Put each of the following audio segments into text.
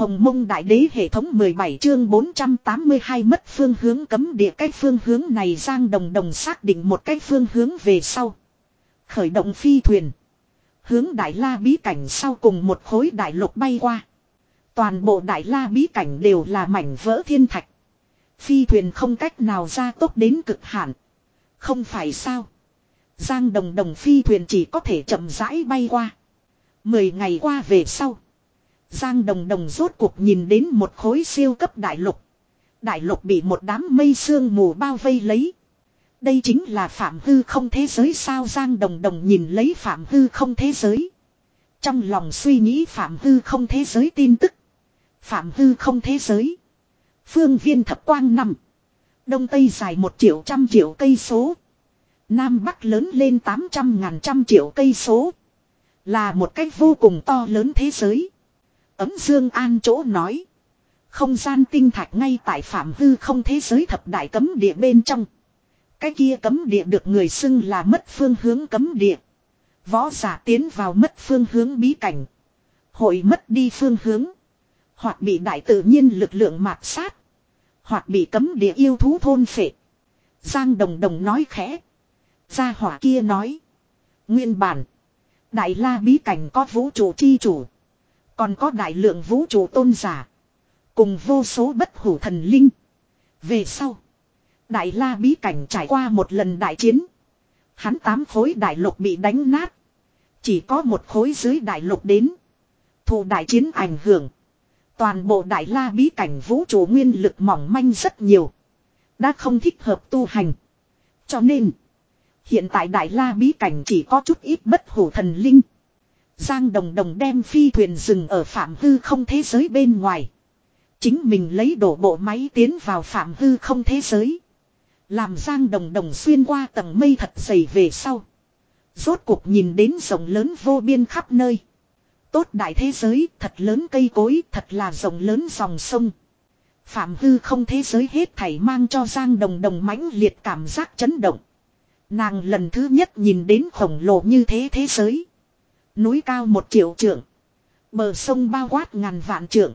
Hồng mông đại đế hệ thống 17 chương 482 mất phương hướng cấm địa cách phương hướng này Giang Đồng Đồng xác định một cách phương hướng về sau. Khởi động phi thuyền. Hướng đại la bí cảnh sau cùng một khối đại lục bay qua. Toàn bộ đại la bí cảnh đều là mảnh vỡ thiên thạch. Phi thuyền không cách nào ra tốc đến cực hạn. Không phải sao. Giang đồng đồng phi thuyền chỉ có thể chậm rãi bay qua. Mười ngày qua về sau. Giang đồng đồng rốt cuộc nhìn đến một khối siêu cấp đại lục. Đại lục bị một đám mây sương mù bao vây lấy. Đây chính là phạm hư không thế giới sao Giang đồng đồng nhìn lấy phạm hư không thế giới. Trong lòng suy nghĩ phạm hư không thế giới tin tức. Phạm hư không thế giới. Phương viên thập quang năm. Đông Tây dài một triệu trăm triệu cây số. Nam Bắc lớn lên tám trăm ngàn trăm triệu cây số. Là một cách vô cùng to lớn thế giới. Ấm Dương An chỗ nói. Không gian tinh thạch ngay tại phạm hư không thế giới thập đại cấm địa bên trong. Cái kia cấm địa được người xưng là mất phương hướng cấm địa. Võ giả tiến vào mất phương hướng bí cảnh. Hội mất đi phương hướng. Hoặc bị đại tự nhiên lực lượng mạt sát. Hoặc bị cấm địa yêu thú thôn phệ. Giang Đồng Đồng nói khẽ. Gia hỏa kia nói. Nguyên bản. Đại la bí cảnh có vũ trụ chi chủ. Còn có đại lượng vũ trụ tôn giả. Cùng vô số bất hủ thần linh. Về sau. Đại la bí cảnh trải qua một lần đại chiến. Hắn tám khối đại lục bị đánh nát. Chỉ có một khối dưới đại lục đến. Thù đại chiến ảnh hưởng. Toàn bộ đại la bí cảnh vũ trụ nguyên lực mỏng manh rất nhiều. Đã không thích hợp tu hành. Cho nên. Hiện tại đại la bí cảnh chỉ có chút ít bất hủ thần linh. Giang đồng đồng đem phi thuyền dừng ở phạm hư không thế giới bên ngoài. Chính mình lấy đổ bộ máy tiến vào phạm hư không thế giới. Làm Giang đồng đồng xuyên qua tầng mây thật dày về sau. Rốt cuộc nhìn đến rộng lớn vô biên khắp nơi. Tốt đại thế giới, thật lớn cây cối, thật là rộng lớn dòng sông. Phạm hư không thế giới hết thảy mang cho Giang Đồng Đồng mãnh liệt cảm giác chấn động. Nàng lần thứ nhất nhìn đến khổng lồ như thế thế giới. Núi cao một triệu trượng. Bờ sông bao quát ngàn vạn trượng.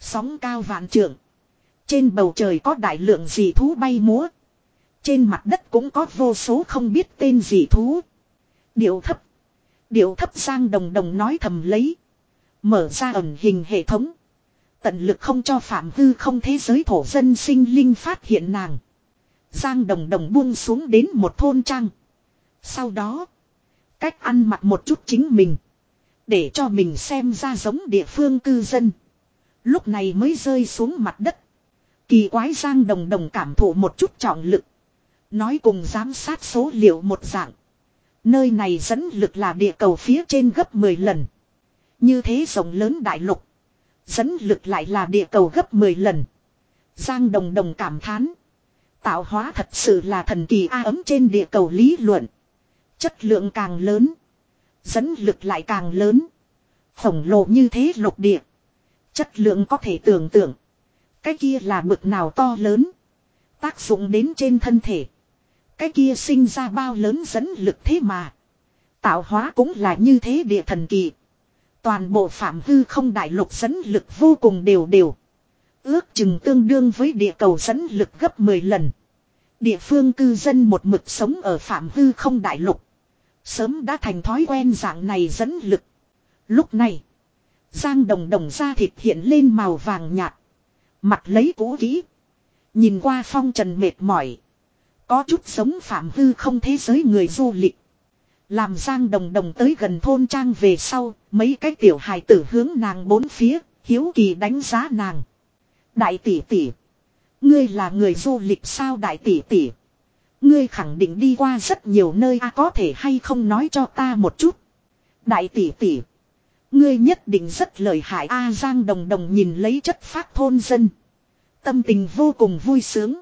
Sóng cao vạn trượng. Trên bầu trời có đại lượng dị thú bay múa. Trên mặt đất cũng có vô số không biết tên dị thú. Điệu thấp. Điệu thấp sang đồng đồng nói thầm lấy. Mở ra ẩn hình hệ thống. Tận lực không cho phạm hư không thế giới thổ dân sinh linh phát hiện nàng. Giang đồng đồng buông xuống đến một thôn trang. Sau đó. Cách ăn mặc một chút chính mình. Để cho mình xem ra giống địa phương cư dân. Lúc này mới rơi xuống mặt đất. Kỳ quái Giang đồng đồng cảm thụ một chút trọng lực. Nói cùng giám sát số liệu một dạng. Nơi này dẫn lực là địa cầu phía trên gấp 10 lần. Như thế rộng lớn đại lục. Dẫn lực lại là địa cầu gấp 10 lần. Giang đồng đồng cảm thán. Tạo hóa thật sự là thần kỳ A ấm trên địa cầu lý luận. Chất lượng càng lớn. Dẫn lực lại càng lớn. Khổng lồ như thế lục địa. Chất lượng có thể tưởng tượng. Cái kia là bực nào to lớn. Tác dụng đến trên thân thể. Cái kia sinh ra bao lớn dẫn lực thế mà. Tạo hóa cũng là như thế địa thần kỳ. Toàn bộ phạm hư không đại lục dẫn lực vô cùng đều đều. Ước chừng tương đương với địa cầu dẫn lực gấp 10 lần. Địa phương cư dân một mực sống ở phạm hư không đại lục. Sớm đã thành thói quen dạng này dẫn lực. Lúc này. Giang đồng đồng da thịt hiện lên màu vàng nhạt. Mặt lấy cũ kỹ. Nhìn qua phong trần mệt mỏi. Có chút sống phạm hư không thế giới người du lịch. Làm Giang Đồng Đồng tới gần thôn trang về sau, mấy cái tiểu hài tử hướng nàng bốn phía, hiếu kỳ đánh giá nàng. Đại tỷ tỷ. Ngươi là người du lịch sao đại tỷ tỷ. Ngươi khẳng định đi qua rất nhiều nơi a có thể hay không nói cho ta một chút. Đại tỷ tỷ. Ngươi nhất định rất lợi hại a Giang Đồng Đồng nhìn lấy chất phát thôn dân. Tâm tình vô cùng vui sướng.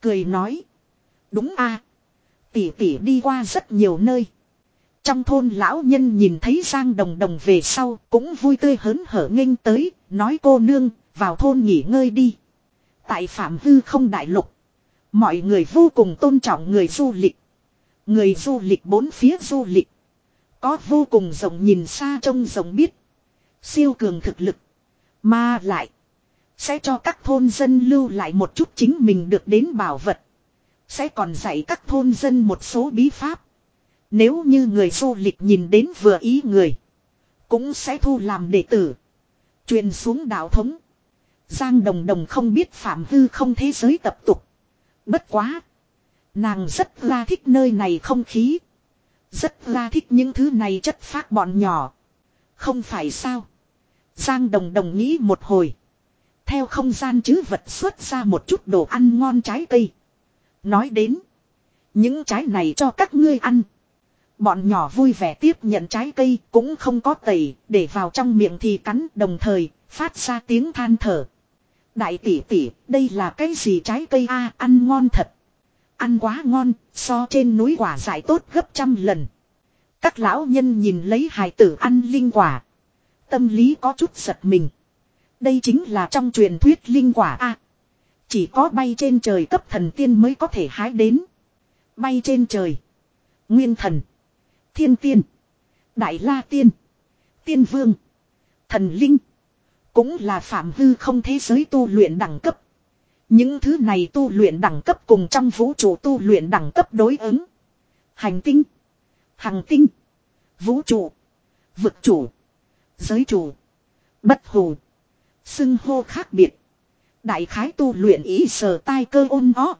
Cười nói. Đúng a Tỷ tỷ đi qua rất nhiều nơi. Trong thôn lão nhân nhìn thấy Giang Đồng Đồng về sau cũng vui tươi hớn hở nghênh tới, nói cô nương, vào thôn nghỉ ngơi đi. Tại Phạm Hư không đại lục. Mọi người vô cùng tôn trọng người du lịch. Người du lịch bốn phía du lịch. Có vô cùng rộng nhìn xa trông rộng biết. Siêu cường thực lực. Mà lại. Sẽ cho các thôn dân lưu lại một chút chính mình được đến bảo vật. Sẽ còn dạy các thôn dân một số bí pháp. Nếu như người du lịch nhìn đến vừa ý người. Cũng sẽ thu làm đệ tử. Truyền xuống đạo thống. Giang Đồng Đồng không biết Phạm Hư không thế giới tập tục. Bất quá. Nàng rất là thích nơi này không khí. Rất là thích những thứ này chất phát bọn nhỏ. Không phải sao. Giang Đồng Đồng nghĩ một hồi. Theo không gian chứ vật xuất ra một chút đồ ăn ngon trái cây. Nói đến. Những trái này cho các ngươi ăn. Bọn nhỏ vui vẻ tiếp nhận trái cây cũng không có tẩy, để vào trong miệng thì cắn đồng thời, phát ra tiếng than thở. Đại tỷ tỷ, đây là cái gì trái cây a ăn ngon thật. Ăn quá ngon, so trên núi quả giải tốt gấp trăm lần. Các lão nhân nhìn lấy hài tử ăn linh quả. Tâm lý có chút giật mình. Đây chính là trong truyền thuyết linh quả a Chỉ có bay trên trời cấp thần tiên mới có thể hái đến. Bay trên trời. Nguyên thần. Thiên tiên. Đại la tiên. Tiên vương. Thần linh. Cũng là phạm hư không thế giới tu luyện đẳng cấp. Những thứ này tu luyện đẳng cấp cùng trong vũ trụ tu luyện đẳng cấp đối ứng. Hành tinh. Hằng tinh. Vũ trụ. Vực chủ. Giới chủ. Bất hù. Xưng hô khác biệt. Đại khái tu luyện ý sở tai cơ ôn ó.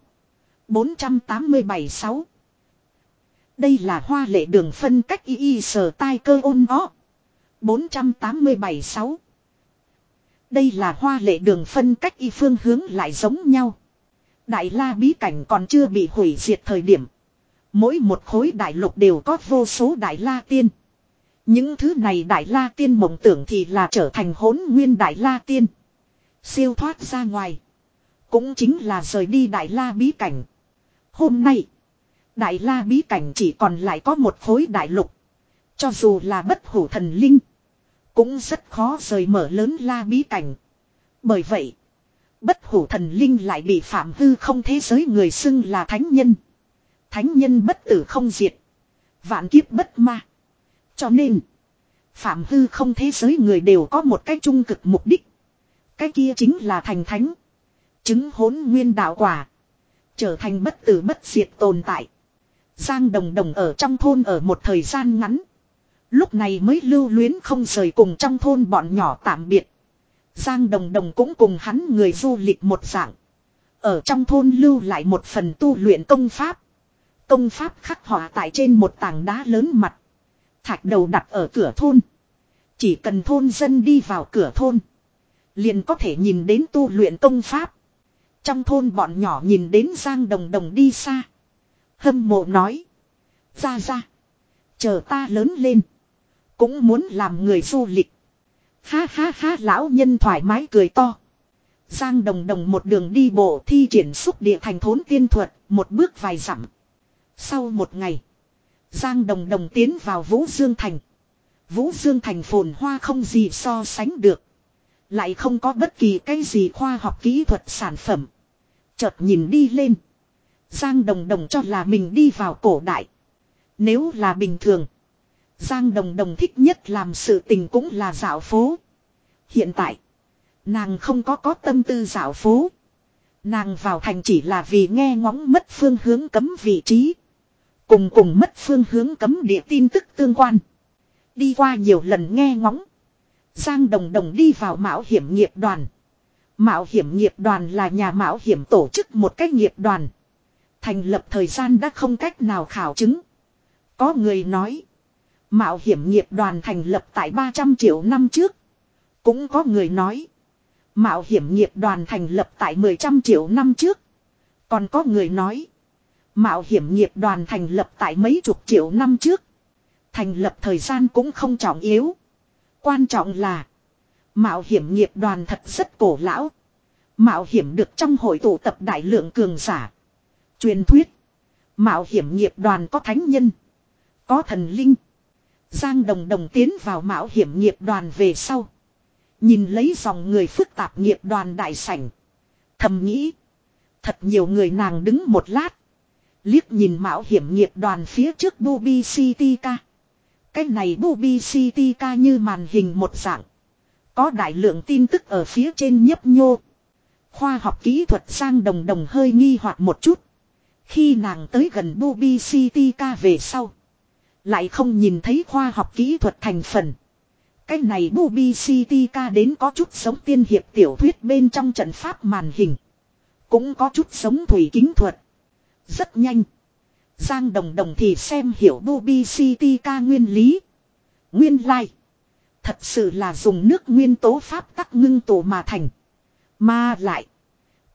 487-6 đây là hoa lệ đường phân cách y y sở tai cơ ôn ó. 487-6. Đây là hoa lệ đường phân cách y phương hướng lại giống nhau. Đại la bí cảnh còn chưa bị hủy diệt thời điểm. Mỗi một khối đại lục đều có vô số đại la tiên. Những thứ này đại la tiên mộng tưởng thì là trở thành hỗn nguyên đại la tiên. Siêu thoát ra ngoài. Cũng chính là rời đi đại la bí cảnh. Hôm nay. Đại la bí cảnh chỉ còn lại có một khối đại lục. Cho dù là bất hủ thần linh. Cũng rất khó rời mở lớn la bí cảnh. Bởi vậy. Bất hủ thần linh lại bị phạm hư không thế giới người xưng là thánh nhân. Thánh nhân bất tử không diệt. Vạn kiếp bất ma. Cho nên. Phạm hư không thế giới người đều có một cái trung cực mục đích. Cái kia chính là thành thánh. Chứng hỗn nguyên đạo quả. Trở thành bất tử bất diệt tồn tại. Giang Đồng Đồng ở trong thôn ở một thời gian ngắn. Lúc này mới lưu luyến không rời cùng trong thôn bọn nhỏ tạm biệt. Giang Đồng Đồng cũng cùng hắn người du lịch một dạng. Ở trong thôn lưu lại một phần tu luyện công pháp. Công pháp khắc họa tại trên một tảng đá lớn mặt. Thạch đầu đặt ở cửa thôn. Chỉ cần thôn dân đi vào cửa thôn. Liền có thể nhìn đến tu luyện công pháp. Trong thôn bọn nhỏ nhìn đến Giang Đồng Đồng đi xa. Hâm mộ nói. Ra ra. Chờ ta lớn lên. Cũng muốn làm người du lịch. Ha ha ha lão nhân thoải mái cười to. Giang đồng đồng một đường đi bộ thi triển xúc địa thành thốn tiên thuật, một bước vài dặm. Sau một ngày, Giang đồng đồng tiến vào Vũ Dương Thành. Vũ Dương Thành phồn hoa không gì so sánh được. Lại không có bất kỳ cái gì khoa học kỹ thuật sản phẩm. Chợt nhìn đi lên. Giang Đồng Đồng cho là mình đi vào cổ đại. Nếu là bình thường. Giang Đồng Đồng thích nhất làm sự tình cũng là dạo phố. Hiện tại. Nàng không có có tâm tư dạo phố. Nàng vào thành chỉ là vì nghe ngóng mất phương hướng cấm vị trí. Cùng cùng mất phương hướng cấm địa tin tức tương quan. Đi qua nhiều lần nghe ngóng. Giang Đồng Đồng đi vào mạo hiểm nghiệp đoàn. Mạo hiểm nghiệp đoàn là nhà mạo hiểm tổ chức một cách nghiệp đoàn. Thành lập thời gian đã không cách nào khảo chứng. Có người nói. Mạo hiểm nghiệp đoàn thành lập tại 300 triệu năm trước. Cũng có người nói. Mạo hiểm nghiệp đoàn thành lập tại 10 trăm triệu năm trước. Còn có người nói. Mạo hiểm nghiệp đoàn thành lập tại mấy chục triệu năm trước. Thành lập thời gian cũng không trọng yếu. Quan trọng là. Mạo hiểm nghiệp đoàn thật rất cổ lão. Mạo hiểm được trong hội tụ tập đại lượng cường giả. Truyền thuyết. Mạo hiểm nghiệp đoàn có thánh nhân. Có thần linh. Giang Đồng Đồng tiến vào mạo hiểm nghiệp đoàn về sau. Nhìn lấy dòng người phức tạp nghiệp đoàn đại sảnh. Thầm nghĩ. Thật nhiều người nàng đứng một lát. Liếc nhìn mạo hiểm nghiệp đoàn phía trước Bubi City ca. Cái này Bubi City ca như màn hình một dạng. Có đại lượng tin tức ở phía trên nhấp nhô. Khoa học kỹ thuật sang đồng đồng hơi nghi hoặc một chút. Khi nàng tới gần Bubi City ca về sau. Lại không nhìn thấy khoa học kỹ thuật thành phần. Cái này Bubi City ca đến có chút giống tiên hiệp tiểu thuyết bên trong trận pháp màn hình. Cũng có chút giống thủy kính thuật. Rất nhanh. Giang Đồng Đồng thì xem hiểu Bubi City ca nguyên lý. Nguyên lai. Like. Thật sự là dùng nước nguyên tố pháp tắc ngưng tụ mà thành. Mà lại.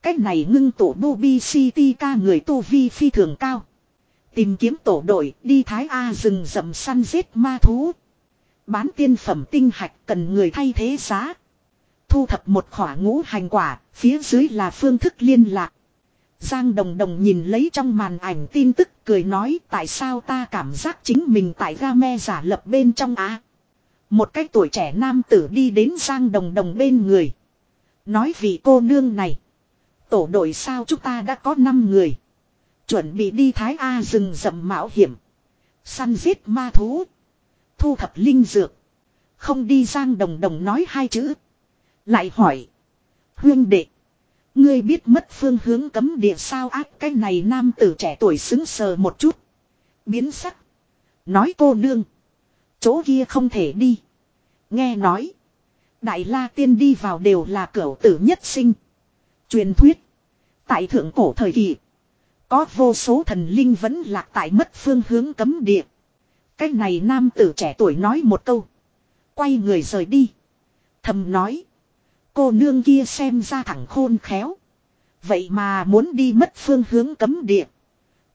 Cách này ngưng tụ Bubi City ca người tu vi phi thường cao. Tìm kiếm tổ đội đi Thái A rừng rậm săn giết ma thú. Bán tiên phẩm tinh hạch cần người thay thế giá. Thu thập một khỏa ngũ hành quả, phía dưới là phương thức liên lạc. Giang Đồng Đồng nhìn lấy trong màn ảnh tin tức cười nói tại sao ta cảm giác chính mình tại game giả lập bên trong á. Một cái tuổi trẻ nam tử đi đến Giang Đồng Đồng bên người. Nói vì cô nương này. Tổ đội sao chúng ta đã có 5 người. Chuẩn bị đi Thái A rừng rậm mạo hiểm. Săn giết ma thú. Thu thập linh dược. Không đi Giang Đồng Đồng nói hai chữ. Lại hỏi. Huyên đệ. Ngươi biết mất phương hướng cấm địa sao ác cái này nam tử trẻ tuổi xứng sờ một chút. Biến sắc. Nói cô nương. Chỗ kia không thể đi. Nghe nói. Đại la tiên đi vào đều là cửu tử nhất sinh. Truyền thuyết. Tại thượng cổ thời kỳ. Có vô số thần linh vẫn lạc tại mất phương hướng cấm địa. Cái này nam tử trẻ tuổi nói một câu. Quay người rời đi. Thầm nói. Cô nương kia xem ra thẳng khôn khéo. Vậy mà muốn đi mất phương hướng cấm địa.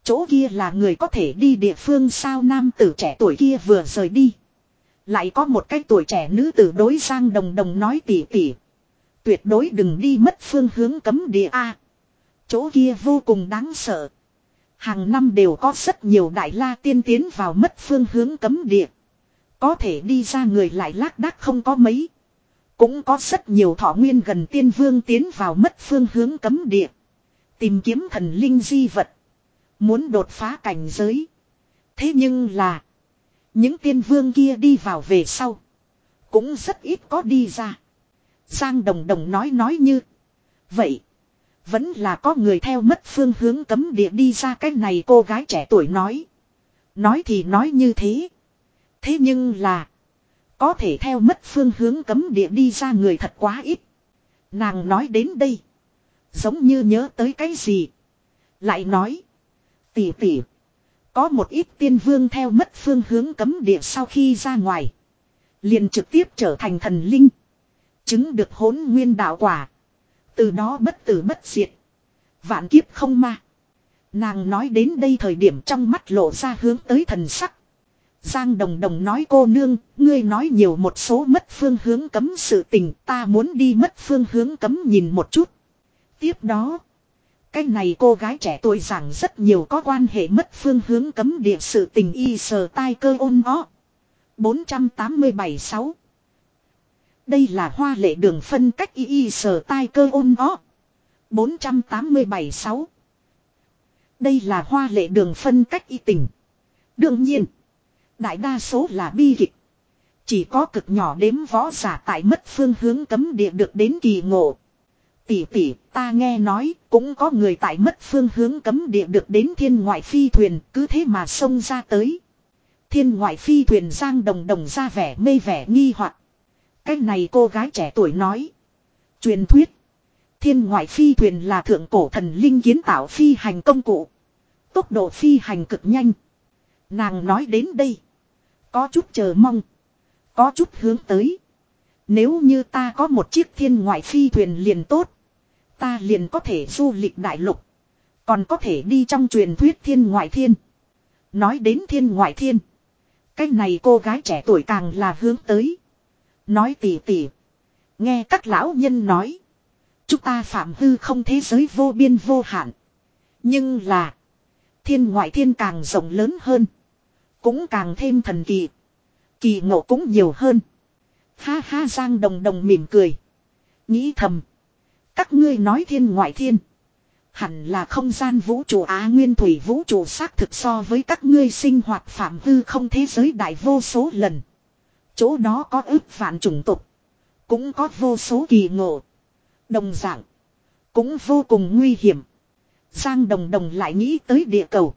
Chỗ kia là người có thể đi địa phương sao nam tử trẻ tuổi kia vừa rời đi. Lại có một cái tuổi trẻ nữ tử đối sang đồng đồng nói tỉ tỉ. Tuyệt đối đừng đi mất phương hướng cấm địa A chỗ kia vô cùng đáng sợ. Hàng năm đều có rất nhiều đại la tiên tiến vào mất phương hướng cấm địa. Có thể đi ra người lại lác đác không có mấy. Cũng có rất nhiều thọ nguyên gần tiên vương tiến vào mất phương hướng cấm địa. Tìm kiếm thần linh di vật. Muốn đột phá cảnh giới. Thế nhưng là. Những tiên vương kia đi vào về sau. Cũng rất ít có đi ra. Giang Đồng Đồng nói nói như. Vậy. Vẫn là có người theo mất phương hướng cấm địa đi ra cái này cô gái trẻ tuổi nói. Nói thì nói như thế. Thế nhưng là. Có thể theo mất phương hướng cấm địa đi ra người thật quá ít. Nàng nói đến đây. Giống như nhớ tới cái gì. Lại nói. Tỉ tỉ. Có một ít tiên vương theo mất phương hướng cấm địa sau khi ra ngoài. Liền trực tiếp trở thành thần linh. Chứng được hỗn nguyên đạo quả. Từ đó bất tử bất diệt. Vạn kiếp không ma. Nàng nói đến đây thời điểm trong mắt lộ ra hướng tới thần sắc. Giang Đồng Đồng nói cô nương, ngươi nói nhiều một số mất phương hướng cấm sự tình, ta muốn đi mất phương hướng cấm nhìn một chút. Tiếp đó, cái này cô gái trẻ tuổi giảng rất nhiều có quan hệ mất phương hướng cấm địa sự tình y sờ tai cơ ôn ó. 487-6 đây là hoa lệ đường phân cách y y sờ tai cơ ôn ó. 487-6 Đây là hoa lệ đường phân cách y tình. Đương nhiên, đại đa số là bi kịch. Chỉ có cực nhỏ đếm võ giả tại mất phương hướng cấm địa được đến kỳ ngộ. Tỷ tỷ, ta nghe nói, cũng có người tại mất phương hướng cấm địa được đến thiên ngoại phi thuyền, cứ thế mà xông ra tới. Thiên ngoại phi thuyền giang đồng đồng ra vẻ mê vẻ nghi hoặc cái này cô gái trẻ tuổi nói. Truyền thuyết. Thiên ngoại phi thuyền là thượng cổ thần linh kiến tạo phi hành công cụ. Tốc độ phi hành cực nhanh. Nàng nói đến đây. Có chút chờ mong. Có chút hướng tới. Nếu như ta có một chiếc thiên ngoại phi thuyền liền tốt. Ta liền có thể du lịch đại lục. Còn có thể đi trong truyền thuyết thiên ngoại thiên. Nói đến thiên ngoại thiên. Cái này cô gái trẻ tuổi càng là hướng tới. Nói tỉ tỉ. Nghe các lão nhân nói. Chúng ta phạm hư không thế giới vô biên vô hạn. Nhưng là. Thiên ngoại thiên càng rộng lớn hơn. Cũng càng thêm thần kỳ. Kỳ ngộ cũng nhiều hơn. Ha ha Giang đồng đồng mỉm cười. Nghĩ thầm. Các ngươi nói thiên ngoại thiên. Hẳn là không gian vũ trụ Á Nguyên Thủy vũ trụ xác thực so với các ngươi sinh hoạt phạm hư không thế giới đại vô số lần. Chỗ đó có ước vạn chủng tục. Cũng có vô số kỳ ngộ. Đồng dạng. Cũng vô cùng nguy hiểm. Giang đồng đồng lại nghĩ tới địa cầu.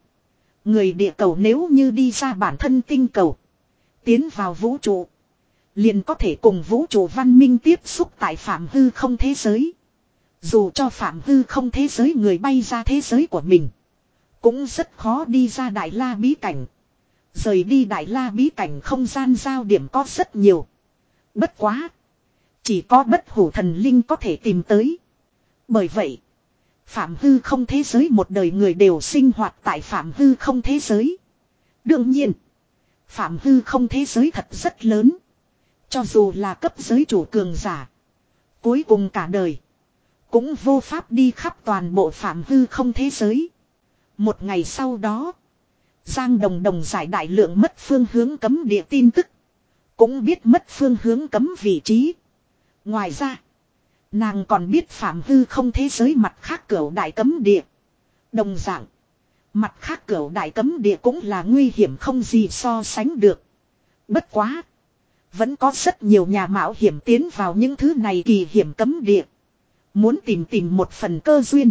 Người địa cầu nếu như đi ra bản thân tinh cầu. Tiến vào vũ trụ. Liền có thể cùng vũ trụ văn minh tiếp xúc tại phạm hư không thế giới. Dù cho phạm hư không thế giới người bay ra thế giới của mình. Cũng rất khó đi ra đại la bí cảnh. Rời đi đại la bí cảnh không gian giao điểm có rất nhiều. Bất quá. Chỉ có bất hủ thần linh có thể tìm tới. Bởi vậy. Phạm hư không thế giới một đời người đều sinh hoạt tại phạm hư không thế giới. Đương nhiên. Phạm hư không thế giới thật rất lớn. Cho dù là cấp giới chủ cường giả. Cuối cùng cả đời. Cũng vô pháp đi khắp toàn bộ phạm hư không thế giới. Một ngày sau đó. Giang Đồng Đồng giải đại lượng mất phương hướng cấm địa tin tức. Cũng biết mất phương hướng cấm vị trí. Ngoài ra. Nàng còn biết phạm hư không thế giới mặt khác cửa đại cấm địa. Đồng dạng. Mặt khác cửa đại cấm địa cũng là nguy hiểm không gì so sánh được. Bất quá. Vẫn có rất nhiều nhà mạo hiểm tiến vào những thứ này kỳ hiểm cấm địa. Muốn tìm tìm một phần cơ duyên.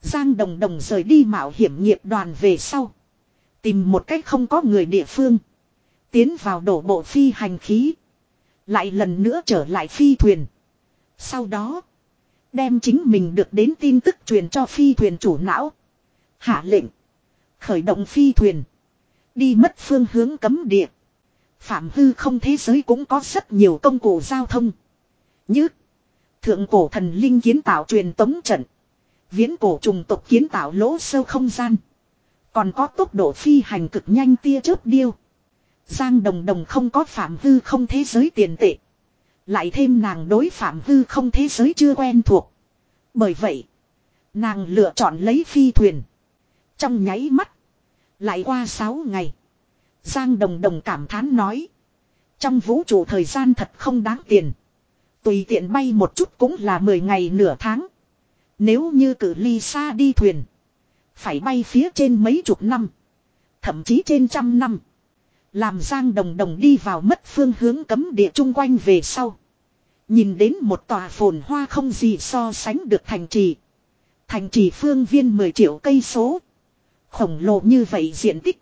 Giang Đồng Đồng rời đi mạo hiểm nghiệp đoàn về sau. Tìm một cách không có người địa phương. Tiến vào đổ bộ phi hành khí. Lại lần nữa trở lại phi thuyền. Sau đó. Đem chính mình được đến tin tức truyền cho phi thuyền chủ não. Hạ lệnh. Khởi động phi thuyền. Đi mất phương hướng cấm địa. Phạm hư không thế giới cũng có rất nhiều công cụ giao thông. Như. Thượng cổ thần linh kiến tạo truyền tống trận. Viễn cổ trùng tộc kiến tạo lỗ sâu không gian. Còn có tốc độ phi hành cực nhanh tia chớp điêu. Giang đồng đồng không có phạm hư không thế giới tiền tệ. Lại thêm nàng đối phạm hư không thế giới chưa quen thuộc. Bởi vậy, nàng lựa chọn lấy phi thuyền. Trong nháy mắt, lại qua 6 ngày. Giang đồng đồng cảm thán nói. Trong vũ trụ thời gian thật không đáng tiền. Tùy tiện bay một chút cũng là 10 ngày nửa tháng. Nếu như cử ly xa đi thuyền. Phải bay phía trên mấy chục năm. Thậm chí trên trăm năm. Làm Giang Đồng Đồng đi vào mất phương hướng cấm địa chung quanh về sau. Nhìn đến một tòa phồn hoa không gì so sánh được thành trì. Thành trì phương viên 10 triệu cây số. Khổng lồ như vậy diện tích.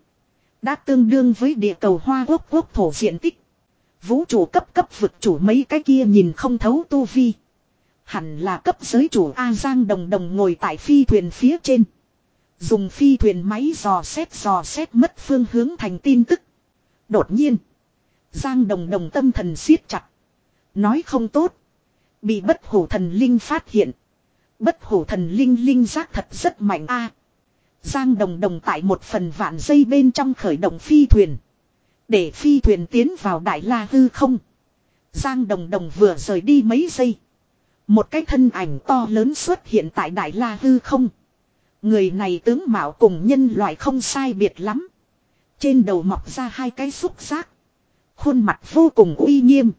Đã tương đương với địa cầu hoa quốc quốc thổ diện tích. Vũ trụ cấp cấp vực chủ mấy cái kia nhìn không thấu tu vi. Hẳn là cấp giới chủ A Giang Đồng Đồng ngồi tại phi thuyền phía trên. Dùng phi thuyền máy dò xét dò xét mất phương hướng thành tin tức. Đột nhiên. Giang Đồng Đồng tâm thần siết chặt. Nói không tốt. Bị bất hủ thần linh phát hiện. Bất hủ thần linh linh giác thật rất mạnh a. Giang Đồng Đồng tại một phần vạn dây bên trong khởi động phi thuyền. Để phi thuyền tiến vào Đại La Hư không. Giang Đồng Đồng vừa rời đi mấy giây. Một cái thân ảnh to lớn xuất hiện tại Đại La Hư không. Người này tướng mạo cùng nhân loại không sai biệt lắm. Trên đầu mọc ra hai cái xúc giác. Khuôn mặt vô cùng uy nghiêm.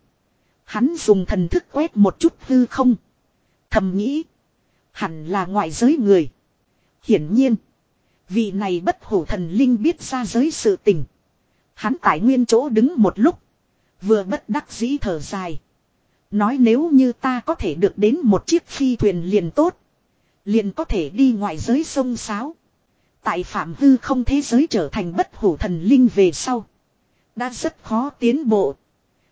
Hắn dùng thần thức quét một chút hư không. Thầm nghĩ. Hẳn là ngoại giới người. Hiển nhiên. Vị này bất hủ thần linh biết ra giới sự tình. Hắn tại nguyên chỗ đứng một lúc. Vừa bất đắc dĩ thở dài. Nói nếu như ta có thể được đến một chiếc phi thuyền liền tốt. Liền có thể đi ngoại giới sông sáo. Tại phạm hư không thế giới trở thành bất hủ thần linh về sau. Đã rất khó tiến bộ.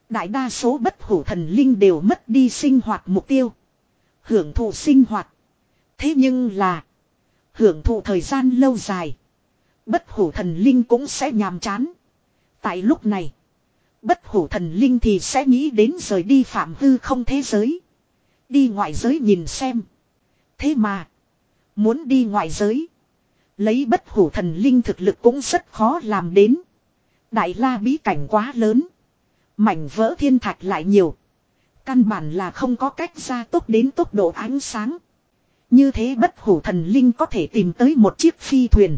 Đại đa số bất hủ thần linh đều mất đi sinh hoạt mục tiêu. Hưởng thụ sinh hoạt. Thế nhưng là. Hưởng thụ thời gian lâu dài. Bất hủ thần linh cũng sẽ nhàm chán. Tại lúc này. Bất hủ thần linh thì sẽ nghĩ đến rời đi phạm hư không thế giới. Đi ngoại giới nhìn xem. Thế mà. Muốn đi ngoại giới. Lấy bất hủ thần linh thực lực cũng rất khó làm đến. Đại la bí cảnh quá lớn. Mảnh vỡ thiên thạch lại nhiều. Căn bản là không có cách ra tốc đến tốc độ ánh sáng. Như thế bất hủ thần linh có thể tìm tới một chiếc phi thuyền.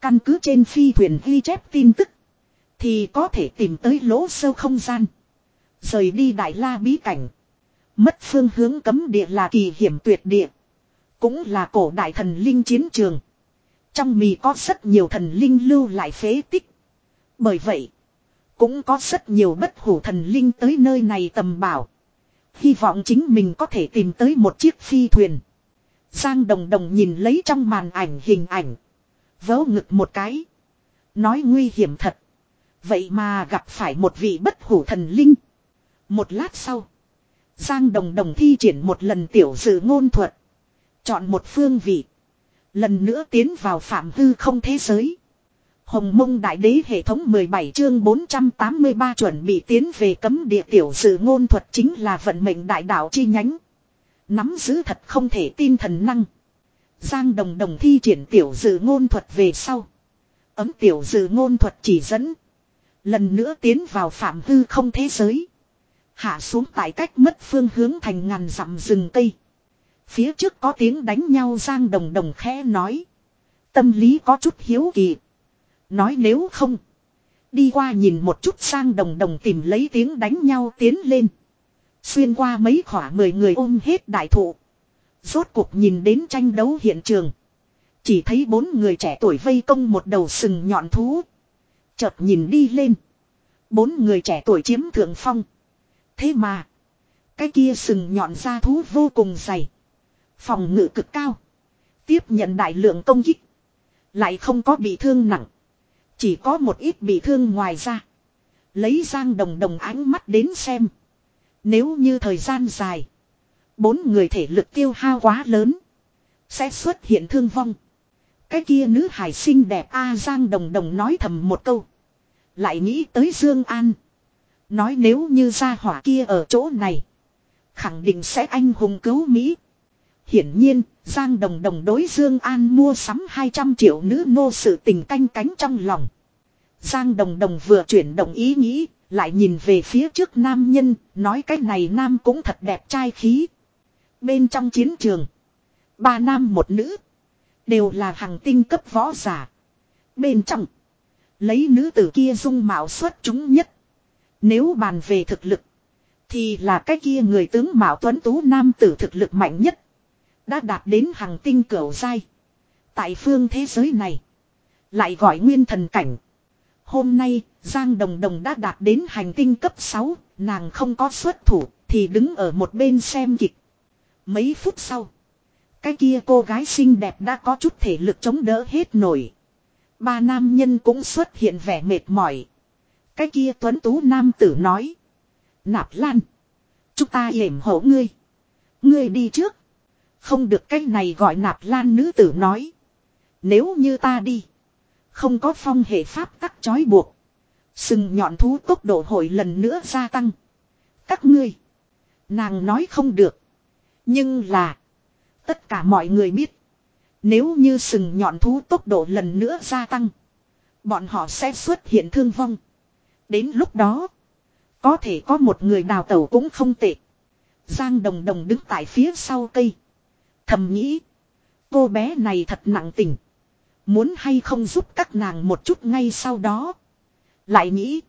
Căn cứ trên phi thuyền ghi chép tin tức. Thì có thể tìm tới lỗ sâu không gian. Rời đi đại la bí cảnh. Mất phương hướng cấm địa là kỳ hiểm tuyệt địa. Cũng là cổ đại thần linh chiến trường. Trong mì có rất nhiều thần linh lưu lại phế tích. Bởi vậy, cũng có rất nhiều bất hủ thần linh tới nơi này tầm bảo. Hy vọng chính mình có thể tìm tới một chiếc phi thuyền. Giang Đồng Đồng nhìn lấy trong màn ảnh hình ảnh. Vớ ngực một cái. Nói nguy hiểm thật. Vậy mà gặp phải một vị bất hủ thần linh. Một lát sau. Giang Đồng Đồng thi triển một lần tiểu dự ngôn thuật. Chọn một phương vị. Lần nữa tiến vào phạm hư không thế giới. Hồng mông đại đế hệ thống 17 chương 483 chuẩn bị tiến về cấm địa tiểu sử ngôn thuật chính là vận mệnh đại đạo chi nhánh. Nắm giữ thật không thể tin thần năng. Giang đồng đồng thi triển tiểu dự ngôn thuật về sau. Ấm tiểu dự ngôn thuật chỉ dẫn. Lần nữa tiến vào phạm hư không thế giới. Hạ xuống tại cách mất phương hướng thành ngàn dặm rừng cây. Phía trước có tiếng đánh nhau Giang đồng đồng khẽ nói. Tâm lý có chút hiếu kỳ. Nói nếu không. Đi qua nhìn một chút sang đồng đồng tìm lấy tiếng đánh nhau tiến lên. Xuyên qua mấy khỏa mười người ôm hết đại thụ. Rốt cuộc nhìn đến tranh đấu hiện trường. Chỉ thấy bốn người trẻ tuổi vây công một đầu sừng nhọn thú. Chợt nhìn đi lên. Bốn người trẻ tuổi chiếm thượng phong. Thế mà. Cái kia sừng nhọn ra thú vô cùng dày. Phòng ngự cực cao. Tiếp nhận đại lượng công kích. Lại không có bị thương nặng. Chỉ có một ít bị thương ngoài ra. Lấy Giang Đồng Đồng ánh mắt đến xem. Nếu như thời gian dài. Bốn người thể lực tiêu hao quá lớn. Sẽ xuất hiện thương vong. Cái kia nữ hải xinh đẹp A Giang Đồng Đồng nói thầm một câu. Lại nghĩ tới Dương An. Nói nếu như gia hỏa kia ở chỗ này. Khẳng định sẽ anh hùng cứu Mỹ. Hiển nhiên, Giang Đồng Đồng đối Dương An mua sắm 200 triệu nữ nô sự tình canh cánh trong lòng. Giang Đồng Đồng vừa chuyển động ý nghĩ, lại nhìn về phía trước nam nhân, nói cái này nam cũng thật đẹp trai khí. Bên trong chiến trường, ba nam một nữ, đều là hàng tinh cấp võ giả. Bên trong, lấy nữ tử kia dung mạo xuất chúng nhất. Nếu bàn về thực lực, thì là cái kia người tướng mạo tuấn tú nam tử thực lực mạnh nhất. Đã đạt đến hàng tinh cửu dai. Tại phương thế giới này. Lại gọi nguyên thần cảnh. Hôm nay, Giang Đồng Đồng đã đạt đến hành tinh cấp 6, nàng không có xuất thủ, thì đứng ở một bên xem kịch. Mấy phút sau, cái kia cô gái xinh đẹp đã có chút thể lực chống đỡ hết nổi. Ba nam nhân cũng xuất hiện vẻ mệt mỏi. Cái kia tuấn tú nam tử nói. Nạp lan. Chúng ta yểm hộ ngươi. Ngươi đi trước. Không được cái này gọi nạp lan nữ tử nói. Nếu như ta đi. Không có phong hệ pháp tắc chói buộc. Sừng nhọn thú tốc độ hội lần nữa gia tăng. Các ngươi. Nàng nói không được. Nhưng là. Tất cả mọi người biết. Nếu như sừng nhọn thú tốc độ lần nữa gia tăng. Bọn họ sẽ xuất hiện thương vong. Đến lúc đó. Có thể có một người đào tẩu cũng không tệ. Giang đồng đồng đứng tại phía sau cây. Thầm nghĩ. Cô bé này thật nặng tình. Muốn hay không giúp các nàng một chút ngay sau đó. Lại nghĩ.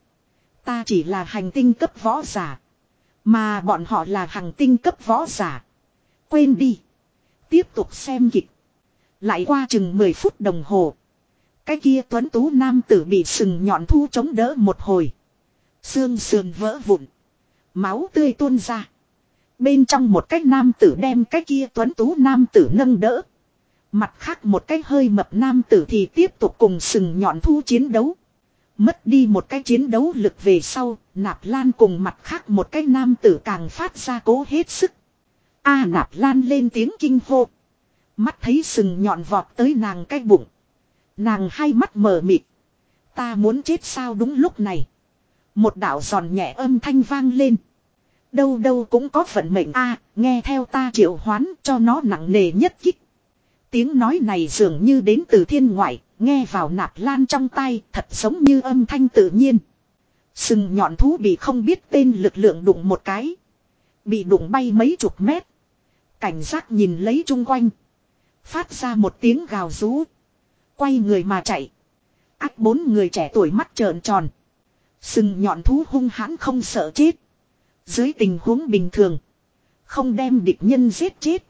Ta chỉ là hành tinh cấp võ giả. Mà bọn họ là hành tinh cấp võ giả. Quên đi. Tiếp tục xem kịch. Lại qua chừng 10 phút đồng hồ. Cái kia tuấn tú nam tử bị sừng nhọn thu chống đỡ một hồi. Xương sườn vỡ vụn. Máu tươi tuôn ra. Bên trong một cái nam tử đem cái kia tuấn tú nam tử nâng đỡ. Mặt khác một cái hơi mập nam tử thì tiếp tục cùng sừng nhọn thu chiến đấu. Mất đi một cái chiến đấu lực về sau, nạp lan cùng mặt khác một cái nam tử càng phát ra cố hết sức. A nạp lan lên tiếng kinh hô. Mắt thấy sừng nhọn vọt tới nàng cái bụng. Nàng hai mắt mờ mịt. Ta muốn chết sao đúng lúc này. Một đạo giòn nhẹ âm thanh vang lên. Đâu đâu cũng có vận mệnh a nghe theo ta triệu hoán cho nó nặng nề nhất kích. Tiếng nói này dường như đến từ thiên ngoại, nghe vào nạp lan trong tay thật giống như âm thanh tự nhiên. Sừng nhọn thú bị không biết tên lực lượng đụng một cái. Bị đụng bay mấy chục mét. Cảnh giác nhìn lấy chung quanh. Phát ra một tiếng gào rú. Quay người mà chạy. Ác bốn người trẻ tuổi mắt trợn tròn. Sừng nhọn thú hung hãn không sợ chết. Dưới tình huống bình thường. Không đem địch nhân giết chết.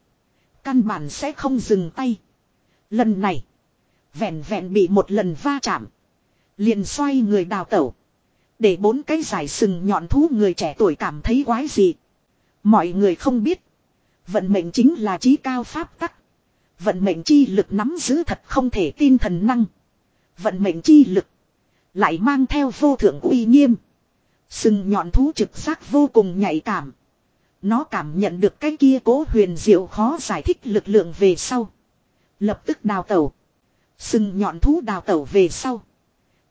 Căn bản sẽ không dừng tay. Lần này. Vẹn vẹn bị một lần va chạm. Liền xoay người đào tẩu. Để bốn cái giải sừng nhọn thú người trẻ tuổi cảm thấy quái gì. Mọi người không biết. Vận mệnh chính là trí cao pháp tắc. Vận mệnh chi lực nắm giữ thật không thể tin thần năng. Vận mệnh chi lực. Lại mang theo vô thượng uy nghiêm. Sừng nhọn thú trực giác vô cùng nhạy cảm. Nó cảm nhận được cái kia cố huyền diệu khó giải thích lực lượng về sau. Lập tức đào tẩu. Sừng nhọn thú đào tẩu về sau.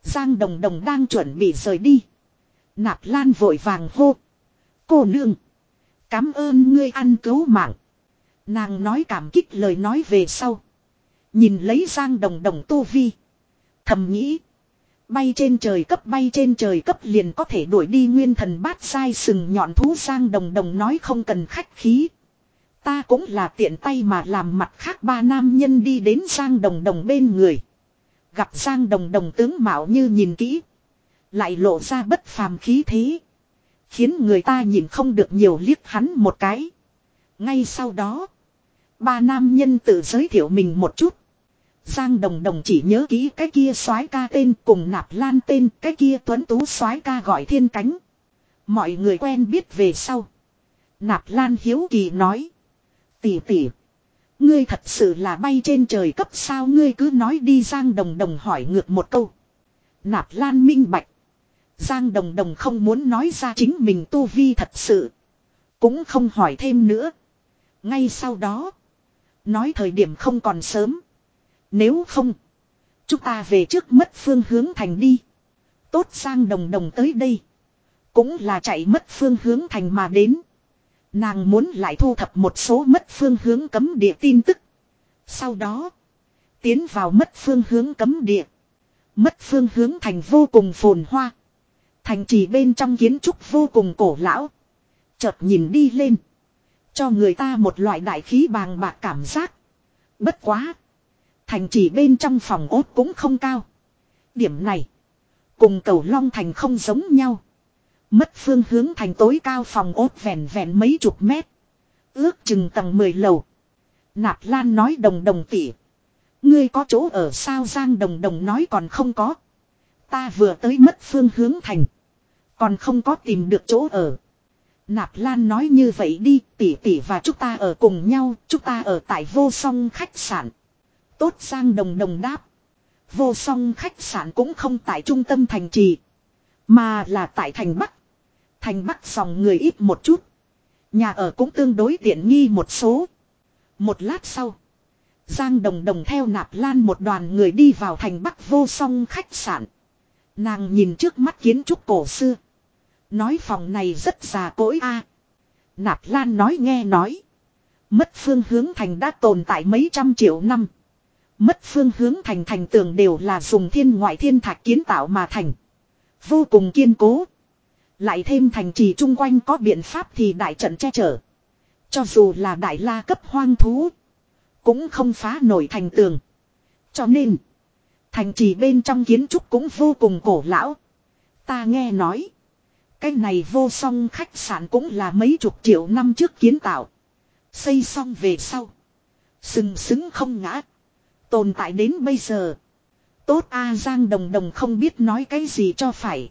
Giang đồng đồng đang chuẩn bị rời đi. Nạp lan vội vàng hô. Cô nương. Cám ơn ngươi ăn cứu mạng. Nàng nói cảm kích lời nói về sau. Nhìn lấy Giang đồng đồng tu vi. Thầm nghĩ. Bay trên trời cấp bay trên trời cấp liền có thể đuổi đi nguyên thần bát sai sừng nhọn thú sang đồng đồng nói không cần khách khí. Ta cũng là tiện tay mà làm mặt khác ba nam nhân đi đến sang đồng đồng bên người. Gặp sang đồng đồng tướng mạo như nhìn kỹ. Lại lộ ra bất phàm khí thế. Khiến người ta nhìn không được nhiều liếc hắn một cái. Ngay sau đó. Ba nam nhân tự giới thiệu mình một chút. Giang đồng đồng chỉ nhớ kỹ cái kia soái ca tên cùng nạp lan tên, cái kia tuấn tú soái ca gọi thiên cánh. Mọi người quen biết về sau. Nạp lan hiếu kỳ nói. Tỷ tỷ. Ngươi thật sự là bay trên trời cấp sao, ngươi cứ nói đi, Giang đồng đồng hỏi ngược một câu. Nạp lan minh bạch. Giang đồng đồng không muốn nói ra chính mình tu vi thật sự. Cũng không hỏi thêm nữa. Ngay sau đó. Nói thời điểm không còn sớm. Nếu không. Chúng ta về trước mất phương hướng thành đi. Tốt sang đồng đồng tới đây. Cũng là chạy mất phương hướng thành mà đến. Nàng muốn lại thu thập một số mất phương hướng cấm địa tin tức. Sau đó. Tiến vào mất phương hướng cấm địa. Mất phương hướng thành vô cùng phồn hoa. Thành trì bên trong kiến trúc vô cùng cổ lão. Chợt nhìn đi lên. Cho người ta một loại đại khí bàng bạc cảm giác. Bất quá. Thành trì bên trong phòng ốt cũng không cao. Điểm này. Cùng cầu long thành không giống nhau. Mất phương hướng thành tối cao phòng ốt vẹn vẹn mấy chục mét. Ước chừng tầng 10 lầu. Nạp Lan nói đồng đồng tỉ. Ngươi có chỗ ở sao Giang đồng đồng nói còn không có. Ta vừa tới mất phương hướng thành. Còn không có tìm được chỗ ở. Nạp Lan nói như vậy đi, tỷ tỷ và chúng ta ở cùng nhau, chúng ta ở tại vô song khách sạn. Tốt Giang Đồng Đồng đáp. Vô song khách sạn cũng không tại trung tâm thành trì. Mà là tại thành Bắc. Thành Bắc dòng người ít một chút. Nhà ở cũng tương đối tiện nghi một số. Một lát sau. Giang Đồng Đồng theo nạp lan một đoàn người đi vào thành Bắc vô song khách sạn. Nàng nhìn trước mắt kiến trúc cổ xưa. Nói phòng này rất già cỗi a. Nạp Lan nói nghe nói. Mất phương hướng thành đã tồn tại mấy trăm triệu năm. Mất phương hướng thành thành tường đều là dùng thiên ngoại thiên thạch kiến tạo mà thành. Vô cùng kiên cố. Lại thêm thành trì chung quanh có biện pháp thì đại trận che chở. Cho dù là đại la cấp hoang thú. Cũng không phá nổi thành tường. Cho nên. Thành trì bên trong kiến trúc cũng vô cùng cổ lão. Ta nghe nói. Cái này vô song khách sạn cũng là mấy chục triệu năm trước kiến tạo. Xây xong về sau. Sừng sững không ngã. Tồn tại đến bây giờ. Tốt A Giang Đồng Đồng không biết nói cái gì cho phải.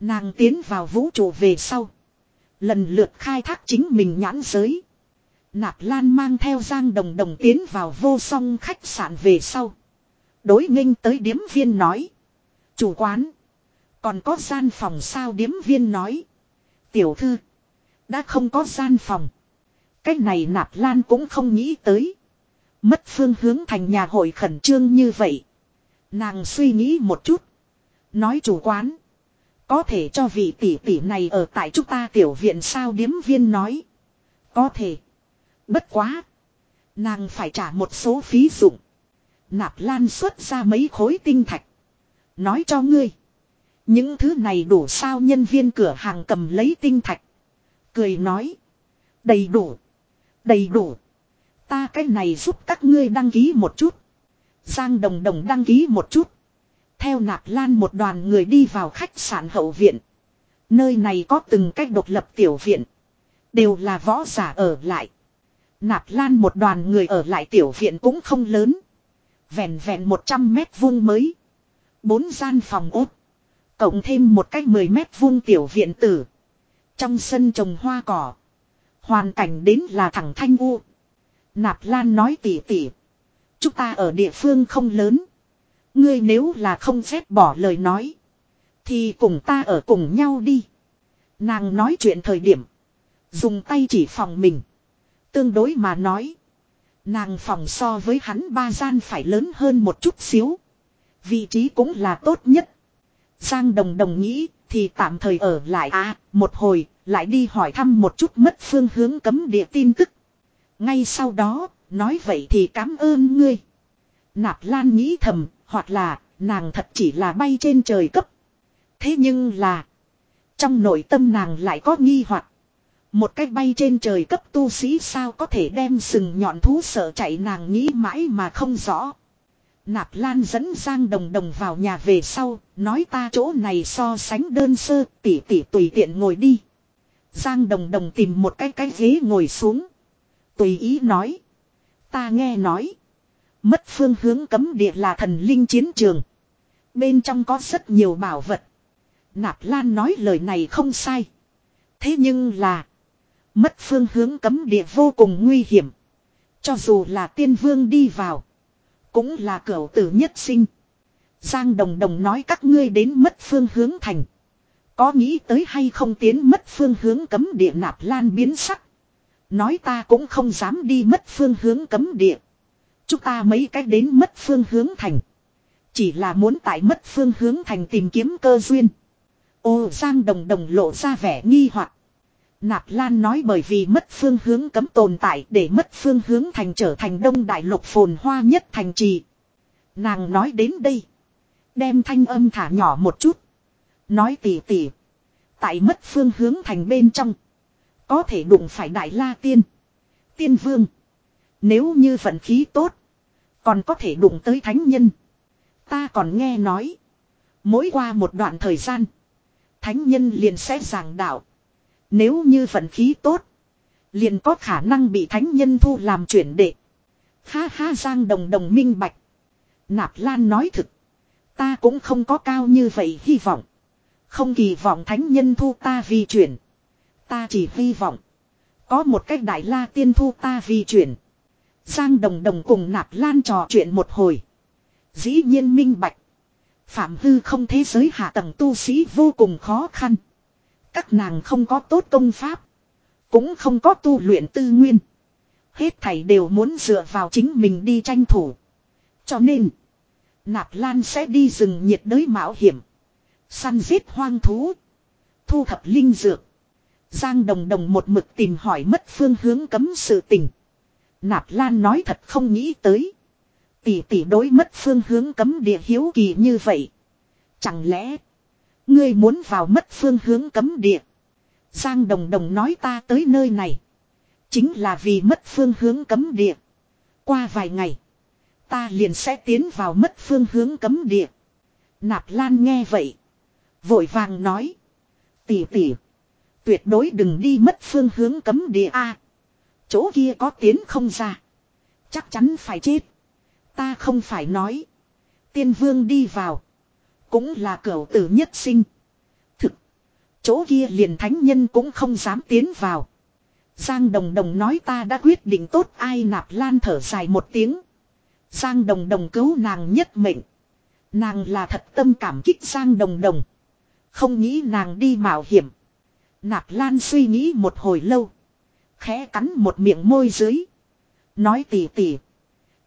Nàng tiến vào vũ trụ về sau. Lần lượt khai thác chính mình nhãn giới. Nạp Lan mang theo Giang Đồng Đồng tiến vào vô song khách sạn về sau. Đối nghênh tới điếm viên nói. Chủ quán. Còn có gian phòng sao điếm viên nói. Tiểu thư. Đã không có gian phòng. Cái này nạp lan cũng không nghĩ tới. Mất phương hướng thành nhà hội khẩn trương như vậy. Nàng suy nghĩ một chút. Nói chủ quán. Có thể cho vị tỷ tỷ này ở tại chúng ta tiểu viện sao điếm viên nói. Có thể. Bất quá. Nàng phải trả một số phí dụng. Nạp lan xuất ra mấy khối tinh thạch. Nói cho ngươi. Những thứ này đủ sao nhân viên cửa hàng cầm lấy tinh thạch. Cười nói. Đầy đủ. Đầy đủ. Ta cái này giúp các ngươi đăng ký một chút. Giang đồng đồng đăng ký một chút. Theo nạp lan một đoàn người đi vào khách sạn hậu viện. Nơi này có từng cách độc lập tiểu viện. Đều là võ giả ở lại. Nạp lan một đoàn người ở lại tiểu viện cũng không lớn. Vẹn vẹn 100 mét vuông mới. Bốn gian phòng ốt. Cộng thêm một cách 10 mét vuông tiểu viện tử. Trong sân trồng hoa cỏ. Hoàn cảnh đến là thẳng thanh u. Nạp Lan nói tỉ tỉ. Chúng ta ở địa phương không lớn. Ngươi nếu là không phép bỏ lời nói. Thì cùng ta ở cùng nhau đi. Nàng nói chuyện thời điểm. Dùng tay chỉ phòng mình. Tương đối mà nói. Nàng phòng so với hắn ba gian phải lớn hơn một chút xíu. Vị trí cũng là tốt nhất. Giang đồng đồng nghĩ, thì tạm thời ở lại à một hồi, lại đi hỏi thăm một chút mất phương hướng cấm địa tin tức. Ngay sau đó nói vậy thì cảm ơn ngươi. Nạp Lan nghĩ thầm hoặc là nàng thật chỉ là bay trên trời cấp. Thế nhưng là trong nội tâm nàng lại có nghi hoặc một cách bay trên trời cấp tu sĩ sao có thể đem sừng nhọn thú sợ chạy nàng nghĩ mãi mà không rõ. Nạp Lan dẫn Giang Đồng Đồng vào nhà về sau, nói ta chỗ này so sánh đơn sơ, tỉ tỉ tùy tiện ngồi đi. Giang Đồng Đồng tìm một cái cái ghế ngồi xuống. Tùy ý nói. Ta nghe nói. Mất phương hướng cấm địa là thần linh chiến trường. Bên trong có rất nhiều bảo vật. Nạp Lan nói lời này không sai. Thế nhưng là. Mất phương hướng cấm địa vô cùng nguy hiểm. Cho dù là tiên vương đi vào. Cũng là cửu tử nhất sinh. Giang Đồng Đồng nói các ngươi đến mất phương hướng thành. Có nghĩ tới hay không tiến mất phương hướng cấm địa nạp lan biến sắc. Nói ta cũng không dám đi mất phương hướng cấm địa. Chúng ta mấy cách đến mất phương hướng thành. Chỉ là muốn tại mất phương hướng thành tìm kiếm cơ duyên. Ô, Giang Đồng Đồng lộ ra vẻ nghi hoặc Nạp Lan nói bởi vì mất phương hướng cấm tồn tại để mất phương hướng thành trở thành đông đại lục phồn hoa nhất thành trì. Nàng nói đến đây. Đem thanh âm thả nhỏ một chút. Nói tỉ tỉ. Tại mất phương hướng thành bên trong. Có thể đụng phải đại la tiên. Tiên vương. Nếu như vận khí tốt. Còn có thể đụng tới thánh nhân. Ta còn nghe nói. Mỗi qua một đoạn thời gian. Thánh nhân liền sẽ giảng đạo. Nếu như vận khí tốt. Liền có khả năng bị thánh nhân thu làm chuyển đệ. Ha ha, giang đồng đồng minh bạch. Nạp Lan nói thực. Ta cũng không có cao như vậy hy vọng. Không kỳ vọng thánh nhân thu ta vì chuyển. Ta chỉ hy vọng. Có một cách đại la tiên thu ta vi chuyển. Giang đồng đồng cùng nạp lan trò chuyện một hồi. Dĩ nhiên minh bạch. Phạm hư không thế giới hạ tầng tu sĩ vô cùng khó khăn. Các nàng không có tốt công pháp. Cũng không có tu luyện tư nguyên. Hết thảy đều muốn dựa vào chính mình đi tranh thủ. Cho nên. Nạp Lan sẽ đi rừng nhiệt đới mạo hiểm. Săn giết hoang thú. Thu thập linh dược. Giang Đồng Đồng một mực tìm hỏi mất phương hướng cấm sự tình. Nạp Lan nói thật không nghĩ tới. Tỷ tỷ đối mất phương hướng cấm địa hiếu kỳ như vậy. Chẳng lẽ. Ngươi muốn vào mất phương hướng cấm địa. Giang Đồng Đồng nói ta tới nơi này. Chính là vì mất phương hướng cấm địa. Qua vài ngày. Ta liền sẽ tiến vào mất phương hướng cấm địa. Nạp Lan nghe vậy. Vội vàng nói. Tỷ tỷ. Tuyệt đối đừng đi mất phương hướng cấm địa A. chỗ kia có tiến không ra. Chắc chắn phải chết. Ta không phải nói. Tiên vương đi vào. Cũng là cửu tử nhất sinh. Thực. Chỗ kia liền thánh nhân cũng không dám tiến vào. Giang Đồng Đồng nói ta đã quyết định tốt ai nạp lan thở dài một tiếng. Giang Đồng Đồng cứu nàng nhất mệnh. Nàng là thật tâm cảm kích Giang Đồng Đồng. Không nghĩ nàng đi mạo hiểm. Nạp Lan suy nghĩ một hồi lâu. Khẽ cắn một miệng môi dưới. Nói tỉ tỉ.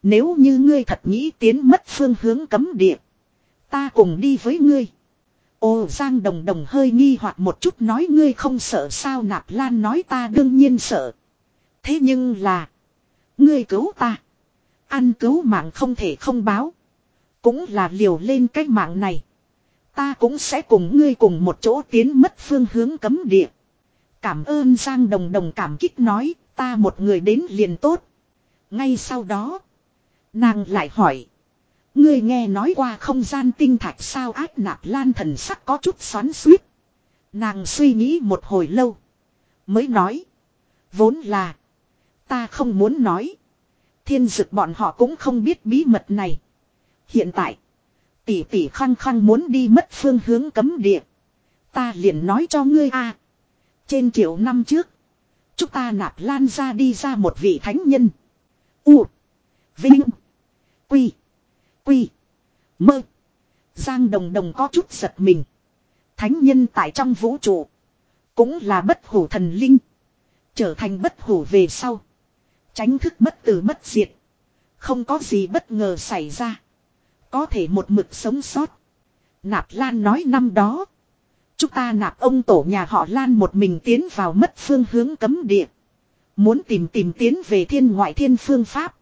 Nếu như ngươi thật nghĩ tiến mất phương hướng cấm địa. Ta cùng đi với ngươi. Ô Giang Đồng Đồng hơi nghi hoặc một chút nói ngươi không sợ sao Nạp Lan nói ta đương nhiên sợ. Thế nhưng là. Ngươi cứu ta. Ăn cứu mạng không thể không báo. Cũng là liều lên cái mạng này. Ta cũng sẽ cùng ngươi cùng một chỗ tiến mất phương hướng cấm địa. Cảm ơn Giang Đồng Đồng cảm kích nói, ta một người đến liền tốt. Ngay sau đó, nàng lại hỏi. Ngươi nghe nói qua không gian tinh thạch sao ác nạp lan thần sắc có chút xoắn suýt. Nàng suy nghĩ một hồi lâu. Mới nói. Vốn là. Ta không muốn nói. Thiên dực bọn họ cũng không biết bí mật này. Hiện tại. Tỷ tỷ khăng khăng muốn đi mất phương hướng cấm địa. Ta liền nói cho ngươi a. Trên triệu năm trước. Chúng ta nạp lan ra đi ra một vị thánh nhân. U. Vinh. Quy. Quy. Mơ. Giang đồng đồng có chút giật mình. Thánh nhân tại trong vũ trụ. Cũng là bất hủ thần linh. Trở thành bất hủ về sau. Tránh thức bất tử bất diệt. Không có gì bất ngờ xảy ra. Có thể một mực sống sót. Nạp Lan nói năm đó. Chúng ta nạp ông tổ nhà họ Lan một mình tiến vào mất phương hướng cấm địa. Muốn tìm tìm tiến về thiên ngoại thiên phương pháp.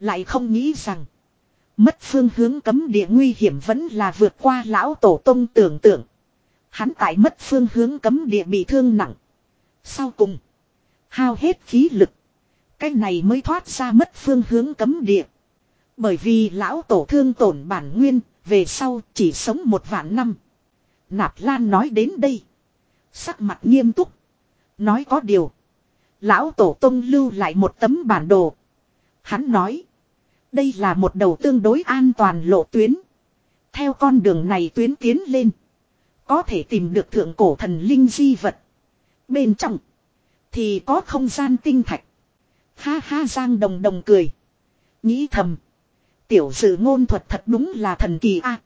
Lại không nghĩ rằng. Mất phương hướng cấm địa nguy hiểm vẫn là vượt qua lão tổ tông tưởng tượng. Hắn tại mất phương hướng cấm địa bị thương nặng. Sau cùng. Hao hết khí lực. Cái này mới thoát ra mất phương hướng cấm địa. Bởi vì lão tổ thương tổn bản nguyên, về sau chỉ sống một vạn năm. Nạp Lan nói đến đây. Sắc mặt nghiêm túc. Nói có điều. Lão tổ tông lưu lại một tấm bản đồ. Hắn nói. Đây là một đầu tương đối an toàn lộ tuyến. Theo con đường này tuyến tiến lên. Có thể tìm được thượng cổ thần linh di vật. Bên trong. Thì có không gian tinh thạch. Ha ha Giang Đồng Đồng cười. Nghĩ thầm. Tiểu sự ngôn thuật thật đúng là thần kỳ a.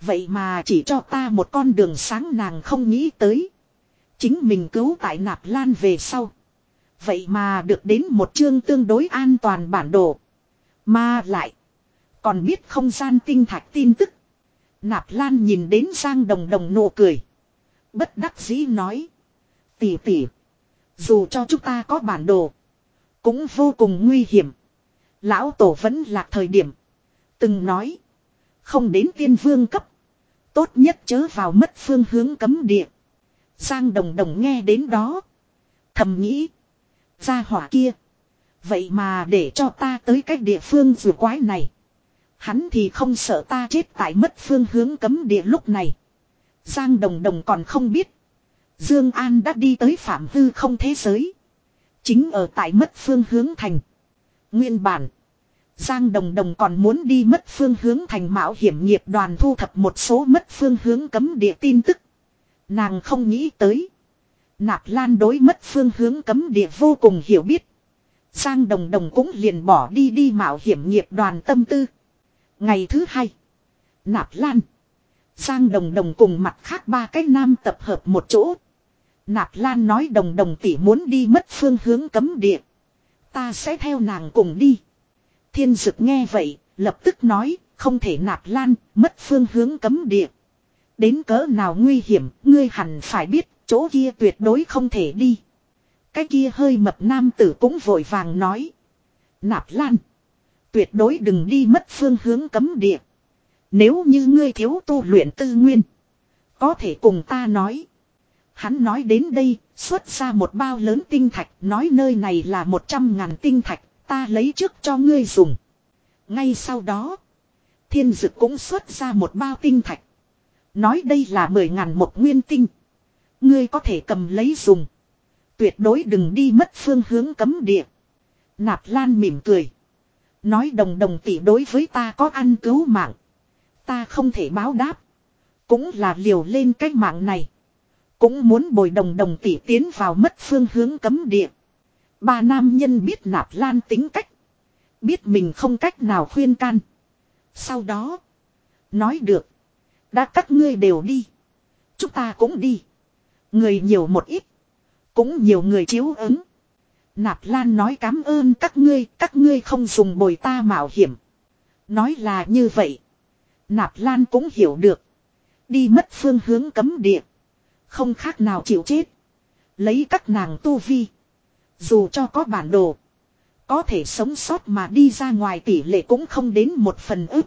vậy mà chỉ cho ta một con đường sáng nàng không nghĩ tới. Chính mình cứu tại nạp lan về sau. Vậy mà được đến một chương tương đối an toàn bản đồ. Mà lại. Còn biết không gian tinh thạch tin tức. Nạp lan nhìn đến Giang Đồng Đồng nụ cười. Bất đắc dĩ nói. Tỷ tỷ. Dù cho chúng ta có bản đồ. Cũng vô cùng nguy hiểm. Lão tổ vẫn lạc thời điểm. Từng nói. Không đến tiên vương cấp. Tốt nhất chớ vào mất phương hướng cấm địa. Giang đồng đồng nghe đến đó. Thầm nghĩ. Ra hỏa kia. Vậy mà để cho ta tới cách địa phương vừa quái này. Hắn thì không sợ ta chết tại mất phương hướng cấm địa lúc này. Giang đồng đồng còn không biết. Dương An đã đi tới phạm hư không thế giới. Chính ở tại mất phương hướng thành. Nguyên bản. Giang Đồng Đồng còn muốn đi mất phương hướng thành mạo hiểm nghiệp đoàn thu thập một số mất phương hướng cấm địa tin tức. Nàng không nghĩ tới. Nạp Lan đối mất phương hướng cấm địa vô cùng hiểu biết. Giang Đồng Đồng cũng liền bỏ đi đi mạo hiểm nghiệp đoàn tâm tư. Ngày thứ hai. Nạp Lan. Giang Đồng Đồng cùng mặt khác ba cái nam tập hợp một chỗ. Nạp Lan nói Đồng Đồng tỷ muốn đi mất phương hướng cấm địa. Ta sẽ theo nàng cùng đi. Thiên dực nghe vậy, lập tức nói, không thể nạp lan, mất phương hướng cấm địa. Đến cỡ nào nguy hiểm, ngươi hẳn phải biết, chỗ kia tuyệt đối không thể đi. Cái kia hơi mập nam tử cũng vội vàng nói. Nạp lan. Tuyệt đối đừng đi mất phương hướng cấm địa. Nếu như ngươi thiếu tu luyện tư nguyên. Có thể cùng ta nói. Hắn nói đến đây, xuất ra một bao lớn tinh thạch, nói nơi này là một trăm ngàn tinh thạch, ta lấy trước cho ngươi dùng. Ngay sau đó, thiên dực cũng xuất ra một bao tinh thạch. Nói đây là mười ngàn một nguyên tinh. Ngươi có thể cầm lấy dùng. Tuyệt đối đừng đi mất phương hướng cấm địa. Nạp Lan mỉm cười. Nói đồng đồng tỷ đối với ta có ăn cứu mạng. Ta không thể báo đáp. Cũng là liều lên cái mạng này. Cũng muốn bồi đồng đồng tỷ tiến vào mất phương hướng cấm địa. Ba nam nhân biết nạp lan tính cách. Biết mình không cách nào khuyên can. Sau đó. Nói được. Đã các ngươi đều đi. Chúng ta cũng đi. Người nhiều một ít. Cũng nhiều người chiếu ứng. Nạp Lan nói cảm ơn các ngươi, các ngươi không dùng bồi ta mạo hiểm. Nói là như vậy. Nạp Lan cũng hiểu được. Đi mất phương hướng cấm địa. Không khác nào chịu chết. Lấy các nàng tu vi. Dù cho có bản đồ. Có thể sống sót mà đi ra ngoài tỷ lệ cũng không đến một phần ức.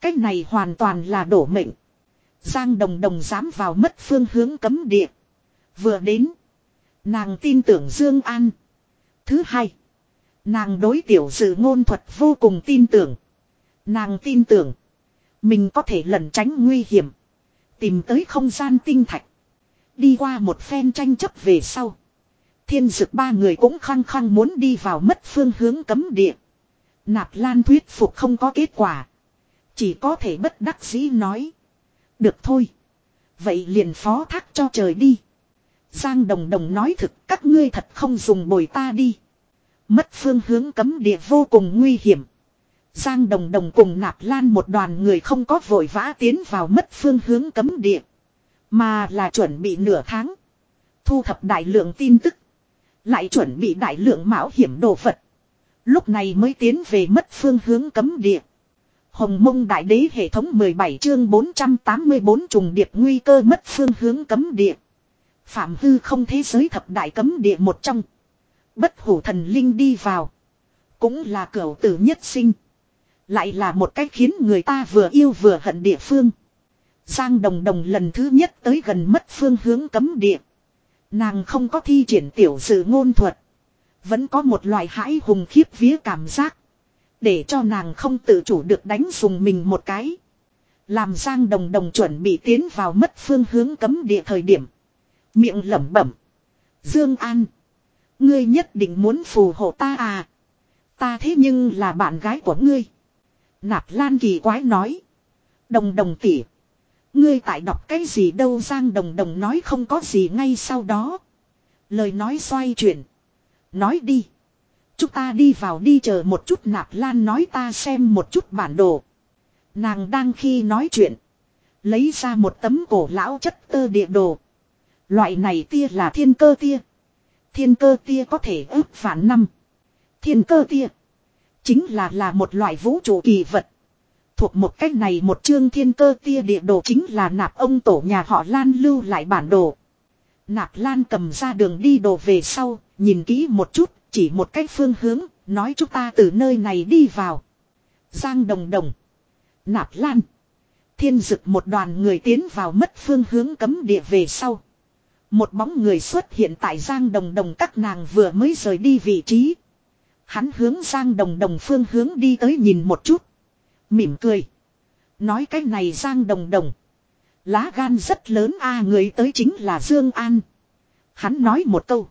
Cái này hoàn toàn là đổ mệnh. Giang đồng đồng dám vào mất phương hướng cấm địa. Vừa đến. Nàng tin tưởng Dương An. Thứ hai. Nàng đối tiểu dự ngôn thuật vô cùng tin tưởng. Nàng tin tưởng. Mình có thể lẩn tránh nguy hiểm. Tìm tới không gian tinh thạch. Đi qua một phen tranh chấp về sau. Thiên dực ba người cũng khăng khăng muốn đi vào mất phương hướng cấm địa. Nạp lan thuyết phục không có kết quả. Chỉ có thể bất đắc dĩ nói. Được thôi. Vậy liền phó thác cho trời đi. Giang Đồng Đồng nói thực, các ngươi thật không dùng bồi ta đi. Mất phương hướng cấm địa vô cùng nguy hiểm. Giang Đồng Đồng cùng Nạp Lan một đoàn người không có vội vã tiến vào mất phương hướng cấm địa. Mà là chuẩn bị nửa tháng. Thu thập đại lượng tin tức. Lại chuẩn bị đại lượng mạo hiểm đồ vật. Lúc này mới tiến về mất phương hướng cấm địa. Hồng mông đại đế hệ thống 17 chương 484 trùng điệp nguy cơ mất phương hướng cấm địa. Phạm hư không thế giới thập đại cấm địa một trong. Bất hủ thần linh đi vào. Cũng là cửu tử nhất sinh. Lại là một cách khiến người ta vừa yêu vừa hận địa phương. Giang đồng đồng lần thứ nhất tới gần mất phương hướng cấm địa. Nàng không có thi triển tiểu sự ngôn thuật. Vẫn có một loại hãi hùng khiếp vía cảm giác. Để cho nàng không tự chủ được đánh dùng mình một cái. Làm Giang Đồng Đồng chuẩn bị tiến vào mất phương hướng cấm địa thời điểm. Miệng lẩm bẩm. Dương An. Ngươi nhất định muốn phù hộ ta à. Ta thế nhưng là bạn gái của ngươi. Nạp Lan kỳ quái nói. Đồng đồng tỉ. Ngươi tại đọc cái gì đâu, Giang Đồng Đồng nói không có gì ngay sau đó. Lời nói xoay chuyển. Nói đi. Chúng ta đi vào đi chờ một chút nạp lan nói ta xem một chút bản đồ. Nàng đang khi nói chuyện. Lấy ra một tấm cổ lão chất tơ địa đồ. Loại này tia là thiên cơ tia. Thiên cơ tia có thể ước phản năm. Thiên cơ tia. Chính là là một loại vũ trụ kỳ vật. Thuộc một cách này một chương thiên cơ tia địa đồ chính là nạp ông tổ nhà họ Lan lưu lại bản đồ. Nạp Lan cầm ra đường đi đồ về sau, nhìn kỹ một chút, chỉ một cách phương hướng, nói chúng ta từ nơi này đi vào. Giang Đồng Đồng. Nạp Lan. Thiên dực một đoàn người tiến vào mất phương hướng cấm địa về sau. Một bóng người xuất hiện tại Giang Đồng Đồng các nàng vừa mới rời đi vị trí. Hắn hướng Giang Đồng Đồng phương hướng đi tới nhìn một chút. Mỉm cười. Nói cái này Giang Đồng Đồng. Lá gan rất lớn a người tới chính là Dương An. Hắn nói một câu.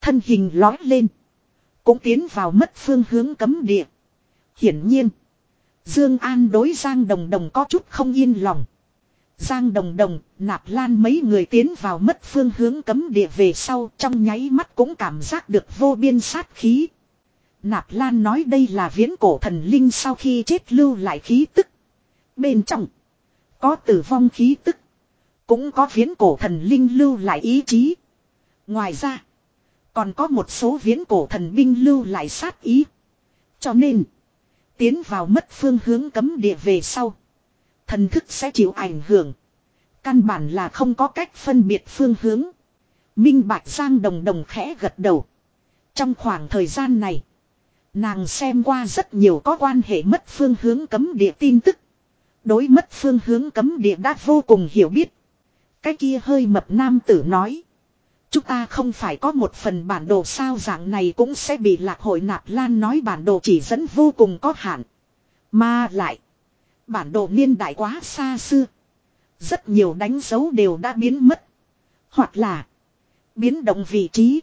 Thân hình lói lên. Cũng tiến vào mất phương hướng cấm địa. Hiển nhiên. Dương An đối Giang Đồng Đồng có chút không yên lòng. Giang Đồng Đồng, Nạp Lan mấy người tiến vào mất phương hướng cấm địa về sau trong nháy mắt cũng cảm giác được vô biên sát khí. Nạp Lan nói đây là viễn cổ thần linh sau khi chết lưu lại khí tức. Bên trong, có tử vong khí tức. Cũng có viễn cổ thần linh lưu lại ý chí. Ngoài ra, còn có một số viễn cổ thần binh lưu lại sát ý. Cho nên, tiến vào mất phương hướng cấm địa về sau. Thần thức sẽ chịu ảnh hưởng. Căn bản là không có cách phân biệt phương hướng. Minh Bạch Giang đồng đồng khẽ gật đầu. Trong khoảng thời gian này, nàng xem qua rất nhiều có quan hệ mất phương hướng cấm địa tin tức. Đối mất phương hướng cấm địa đã vô cùng hiểu biết. Cái kia hơi mập nam tử nói. Chúng ta không phải có một phần bản đồ sao dạng này cũng sẽ bị lạc hội nạp lan nói bản đồ chỉ dẫn vô cùng có hạn. Mà lại. Bản đồ niên đại quá xa xưa. Rất nhiều đánh dấu đều đã biến mất. Hoặc là. Biến động vị trí.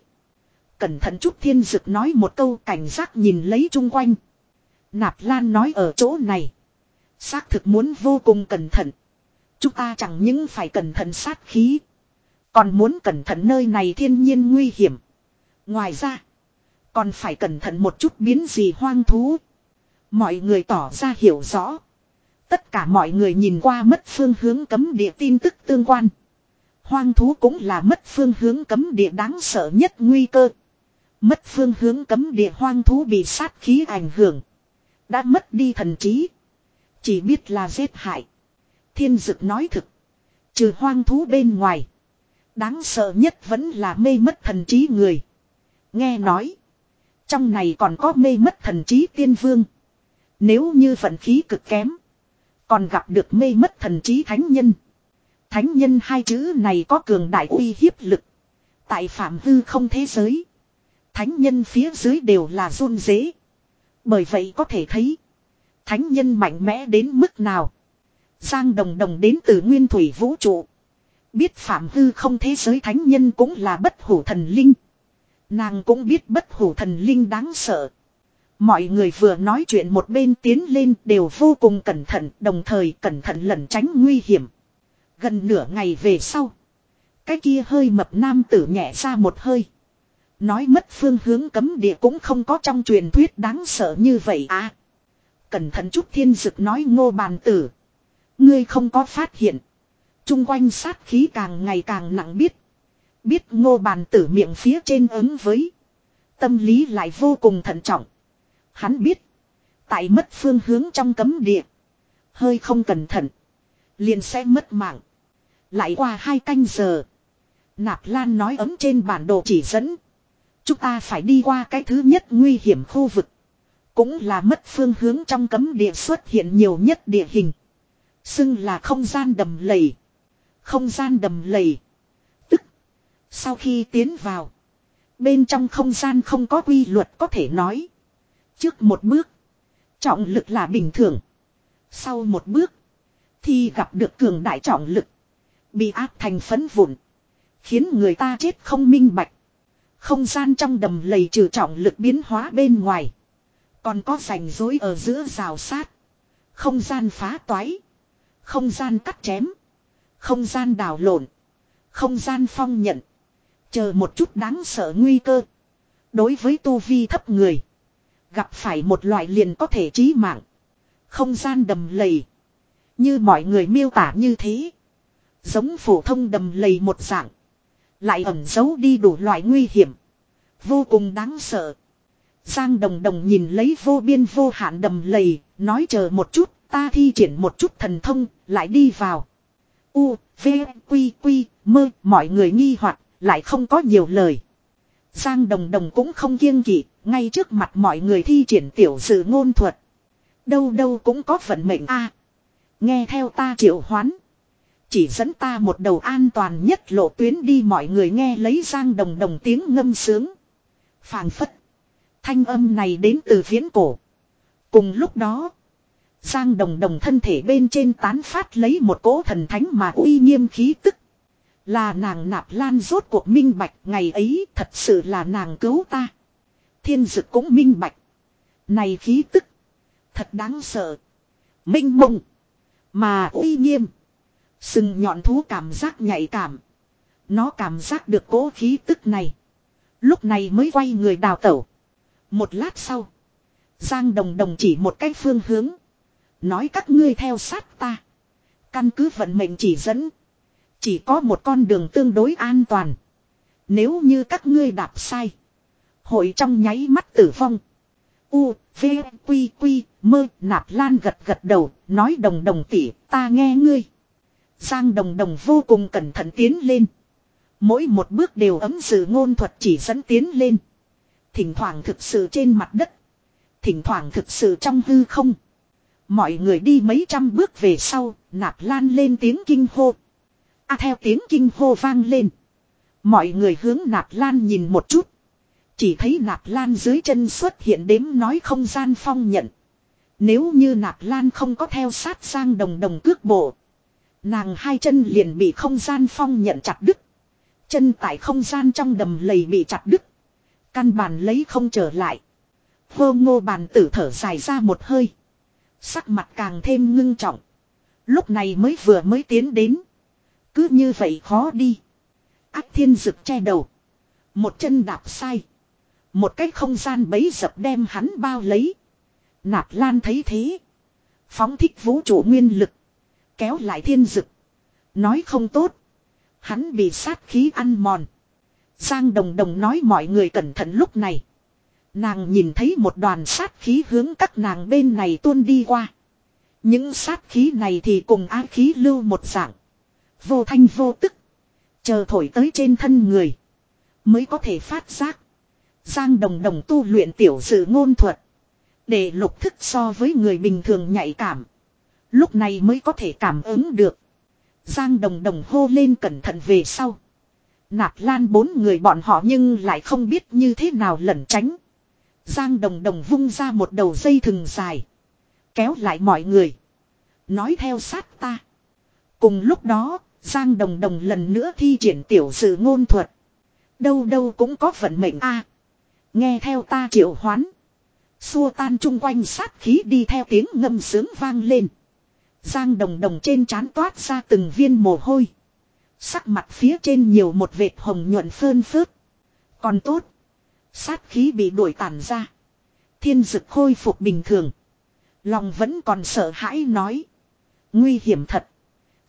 Cẩn thận chút thiên dực nói một câu cảnh giác nhìn lấy chung quanh. Nạp Lan nói ở chỗ này. Xác thực muốn vô cùng cẩn thận. Chúng ta chẳng những phải cẩn thận sát khí. Còn muốn cẩn thận nơi này thiên nhiên nguy hiểm. Ngoài ra. Còn phải cẩn thận một chút biến gì hoang thú. Mọi người tỏ ra hiểu rõ. Tất cả mọi người nhìn qua mất phương hướng cấm địa tin tức tương quan. Hoang thú cũng là mất phương hướng cấm địa đáng sợ nhất nguy cơ. Mất phương hướng cấm địa hoang thú bị sát khí ảnh hưởng. Đã mất đi thần trí. Chỉ biết là giết hại. Thiên dực nói thực. Trừ hoang thú bên ngoài. Đáng sợ nhất vẫn là mê mất thần trí người. Nghe nói. Trong này còn có mê mất thần trí tiên vương. Nếu như vận khí cực kém. Còn gặp được mê mất thần trí thánh nhân. Thánh nhân hai chữ này có cường đại uy hiếp lực. Tại phạm hư không thế giới. Thánh nhân phía dưới đều là run dế. Bởi vậy có thể thấy. Thánh nhân mạnh mẽ đến mức nào. Giang đồng đồng đến từ nguyên thủy vũ trụ. Biết phạm hư không thế giới thánh nhân cũng là bất hủ thần linh. Nàng cũng biết bất hủ thần linh đáng sợ. Mọi người vừa nói chuyện một bên tiến lên đều vô cùng cẩn thận, đồng thời cẩn thận lẩn tránh nguy hiểm. Gần nửa ngày về sau. Cái kia hơi mập nam tử nhẹ ra một hơi. Nói mất phương hướng cấm địa cũng không có trong truyền thuyết đáng sợ như vậy à. Cẩn thận chút thiên dực nói ngô bàn tử. Ngươi không có phát hiện. Trung quanh sát khí càng ngày càng nặng biết. Biết ngô bàn tử miệng phía trên ứng với. Tâm lý lại vô cùng thận trọng. Hắn biết. Tại mất phương hướng trong cấm địa. Hơi không cẩn thận. Liền sẽ mất mạng. Lại qua hai canh giờ. Nạp Lan nói ấm trên bản đồ chỉ dẫn. Chúng ta phải đi qua cái thứ nhất nguy hiểm khu vực. Cũng là mất phương hướng trong cấm địa xuất hiện nhiều nhất địa hình. Xưng là không gian đầm lầy. Không gian đầm lầy. Tức. Sau khi tiến vào. Bên trong không gian không có quy luật có thể nói. Trước một bước. Trọng lực là bình thường. Sau một bước. Thì gặp được cường đại trọng lực. Bị áp thành phấn vụn. Khiến người ta chết không minh bạch. Không gian trong đầm lầy trừ trọng lực biến hóa bên ngoài. Còn có rảnh rối ở giữa rào sát. Không gian phá toái. Không gian cắt chém. Không gian đào lộn. Không gian phong nhận. Chờ một chút đáng sợ nguy cơ. Đối với tu vi thấp người. Gặp phải một loại liền có thể chí mạng. Không gian đầm lầy. Như mọi người miêu tả như thế. Giống phổ thông đầm lầy một dạng. Lại ẩn giấu đi đủ loại nguy hiểm. Vô cùng đáng sợ. Giang đồng đồng nhìn lấy vô biên vô hạn đầm lầy. Nói chờ một chút. Ta thi triển một chút thần thông. Lại đi vào. U, V, Quy, Quy, Mơ. Mọi người nghi hoặc Lại không có nhiều lời. Giang đồng đồng cũng không kiêng kỵ. Ngay trước mặt mọi người thi triển tiểu sự ngôn thuật. Đâu đâu cũng có vận mệnh a Nghe theo ta triệu hoán. Chỉ dẫn ta một đầu an toàn nhất lộ tuyến đi mọi người nghe lấy giang đồng đồng tiếng ngâm sướng. phảng phất. Thanh âm này đến từ viễn cổ. Cùng lúc đó. Giang đồng đồng thân thể bên trên tán phát lấy một cỗ thần thánh mà uy nghiêm khí tức. Là nàng nạp lan rốt cuộc minh bạch, ngày ấy thật sự là nàng cứu ta. Thiên dực cũng minh bạch. Này khí tức. Thật đáng sợ. Minh mông. Mà uy nghiêm. Sừng nhọn thú cảm giác nhạy cảm. Nó cảm giác được cố khí tức này. Lúc này mới quay người đào tẩu. Một lát sau. Giang đồng đồng chỉ một cách phương hướng. Nói các ngươi theo sát ta. Căn cứ vận mệnh chỉ dẫn. Chỉ có một con đường tương đối an toàn. Nếu như các ngươi đạp sai. Hội trong nháy mắt tử vong. U, V, Quy, Quy, mơ, nạp lan gật gật đầu, nói đồng đồng tỉ, ta nghe ngươi. Giang đồng đồng vô cùng cẩn thận tiến lên. Mỗi một bước đều ấm sự ngôn thuật chỉ dẫn tiến lên. Thỉnh thoảng thực sự trên mặt đất. Thỉnh thoảng thực sự trong hư không. Mọi người đi mấy trăm bước về sau, nạp lan lên tiếng kinh hô. À theo tiếng kinh hô vang lên. Mọi người hướng nạp lan nhìn một chút. Chỉ thấy nạp lan dưới chân xuất hiện đếm nói không gian phong nhận. Nếu như nạp lan không có theo sát sang đồng đồng cước bộ. Nàng hai chân liền bị không gian phong nhận chặt đứt. Chân tại không gian trong đầm lầy bị chặt đứt. Căn bản lấy không trở lại. Vô ngô bàn tử thở dài ra một hơi. Sắc mặt càng thêm ngưng trọng. Lúc này mới vừa mới tiến đến. Cứ như vậy khó đi. Ác thiên rực che đầu. Một chân đạp sai. Một cách không gian bấy dập đem hắn bao lấy. Nạp lan thấy thế. Phóng thích vũ trụ nguyên lực. Kéo lại thiên dực. Nói không tốt. Hắn bị sát khí ăn mòn. Giang đồng đồng nói mọi người cẩn thận lúc này. Nàng nhìn thấy một đoàn sát khí hướng các nàng bên này tuôn đi qua. Những sát khí này thì cùng á khí lưu một dạng. Vô thanh vô tức. Chờ thổi tới trên thân người. Mới có thể phát giác. Giang đồng đồng tu luyện tiểu sự ngôn thuật. Để lục thức so với người bình thường nhạy cảm. Lúc này mới có thể cảm ứng được. Giang đồng đồng hô lên cẩn thận về sau. Nạp lan bốn người bọn họ nhưng lại không biết như thế nào lẩn tránh. Giang đồng đồng vung ra một đầu dây thừng dài. Kéo lại mọi người. Nói theo sát ta. Cùng lúc đó, Giang đồng đồng lần nữa thi triển tiểu sự ngôn thuật. Đâu đâu cũng có vận mệnh a Nghe theo ta triệu hoán. Xua tan chung quanh sát khí đi theo tiếng ngâm sướng vang lên. Giang đồng đồng trên trán toát ra từng viên mồ hôi. Sắc mặt phía trên nhiều một vệt hồng nhuận phơn phớt. Còn tốt. Sát khí bị đuổi tản ra. Thiên dực khôi phục bình thường. Lòng vẫn còn sợ hãi nói. Nguy hiểm thật.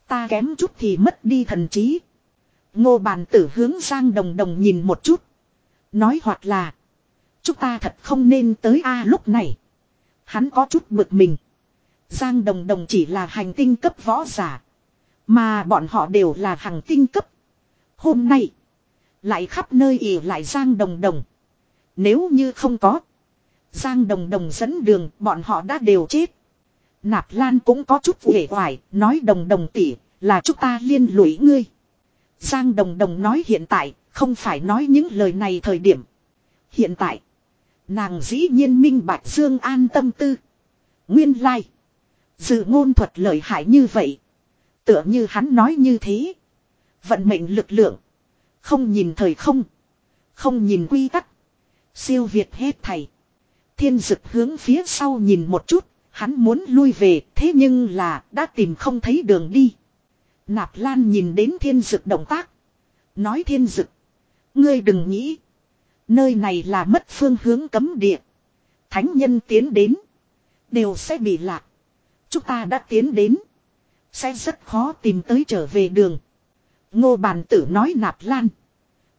Ta kém chút thì mất đi thần trí. Ngô bàn tử hướng Giang Đồng Đồng nhìn một chút. Nói hoặc là. Chúng ta thật không nên tới A à, lúc này. Hắn có chút bực mình. Giang Đồng Đồng chỉ là hành tinh cấp võ giả. Mà bọn họ đều là hành tinh cấp. Hôm nay. Lại khắp nơi ỉ lại Giang Đồng Đồng. Nếu như không có. Giang Đồng Đồng dẫn đường bọn họ đã đều chết. Nạp Lan cũng có chút uể oải, nói Đồng Đồng tỷ là chúng ta liên lụy ngươi. Giang Đồng Đồng nói hiện tại, không phải nói những lời này thời điểm. Hiện tại, nàng dĩ nhiên minh bạch Dương an tâm tư. Nguyên lai, dự ngôn thuật lợi hại như vậy. Tựa như hắn nói như thế. Vận mệnh lực lượng. Không nhìn thời không. Không nhìn quy tắc. Siêu việt hết thầy. Thiên dực hướng phía sau nhìn một chút. Hắn muốn lui về thế nhưng là đã tìm không thấy đường đi. Nạp Lan nhìn đến thiên dực động tác. Nói thiên dực. Ngươi đừng nghĩ. Nơi này là mất phương hướng cấm địa. Thánh nhân tiến đến. Đều sẽ bị lạc. Chúng ta đã tiến đến. Sẽ rất khó tìm tới trở về đường. Ngô bàn tử nói nạp lan.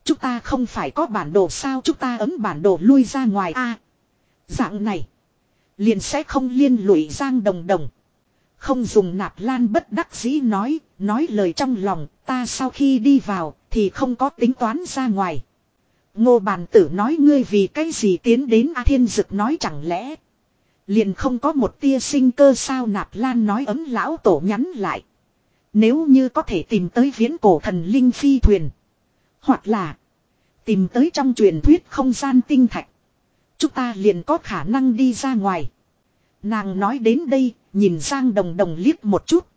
Chúng ta không phải có bản đồ sao chúng ta ấm bản đồ lui ra ngoài a Dạng này. Liền sẽ không liên lụy giang đồng đồng. Không dùng nạp lan bất đắc dĩ nói, nói lời trong lòng, ta sau khi đi vào, thì không có tính toán ra ngoài. Ngô bàn tử nói ngươi vì cái gì tiến đến A Thiên Dực nói chẳng lẽ. Liền không có một tia sinh cơ sao nạp lan nói ấm lão tổ nhắn lại. Nếu như có thể tìm tới viễn cổ thần linh phi thuyền. Hoặc là tìm tới trong truyền thuyết không gian tinh thạch. Chúng ta liền có khả năng đi ra ngoài. Nàng nói đến đây, nhìn Giang Đồng Đồng liếc một chút.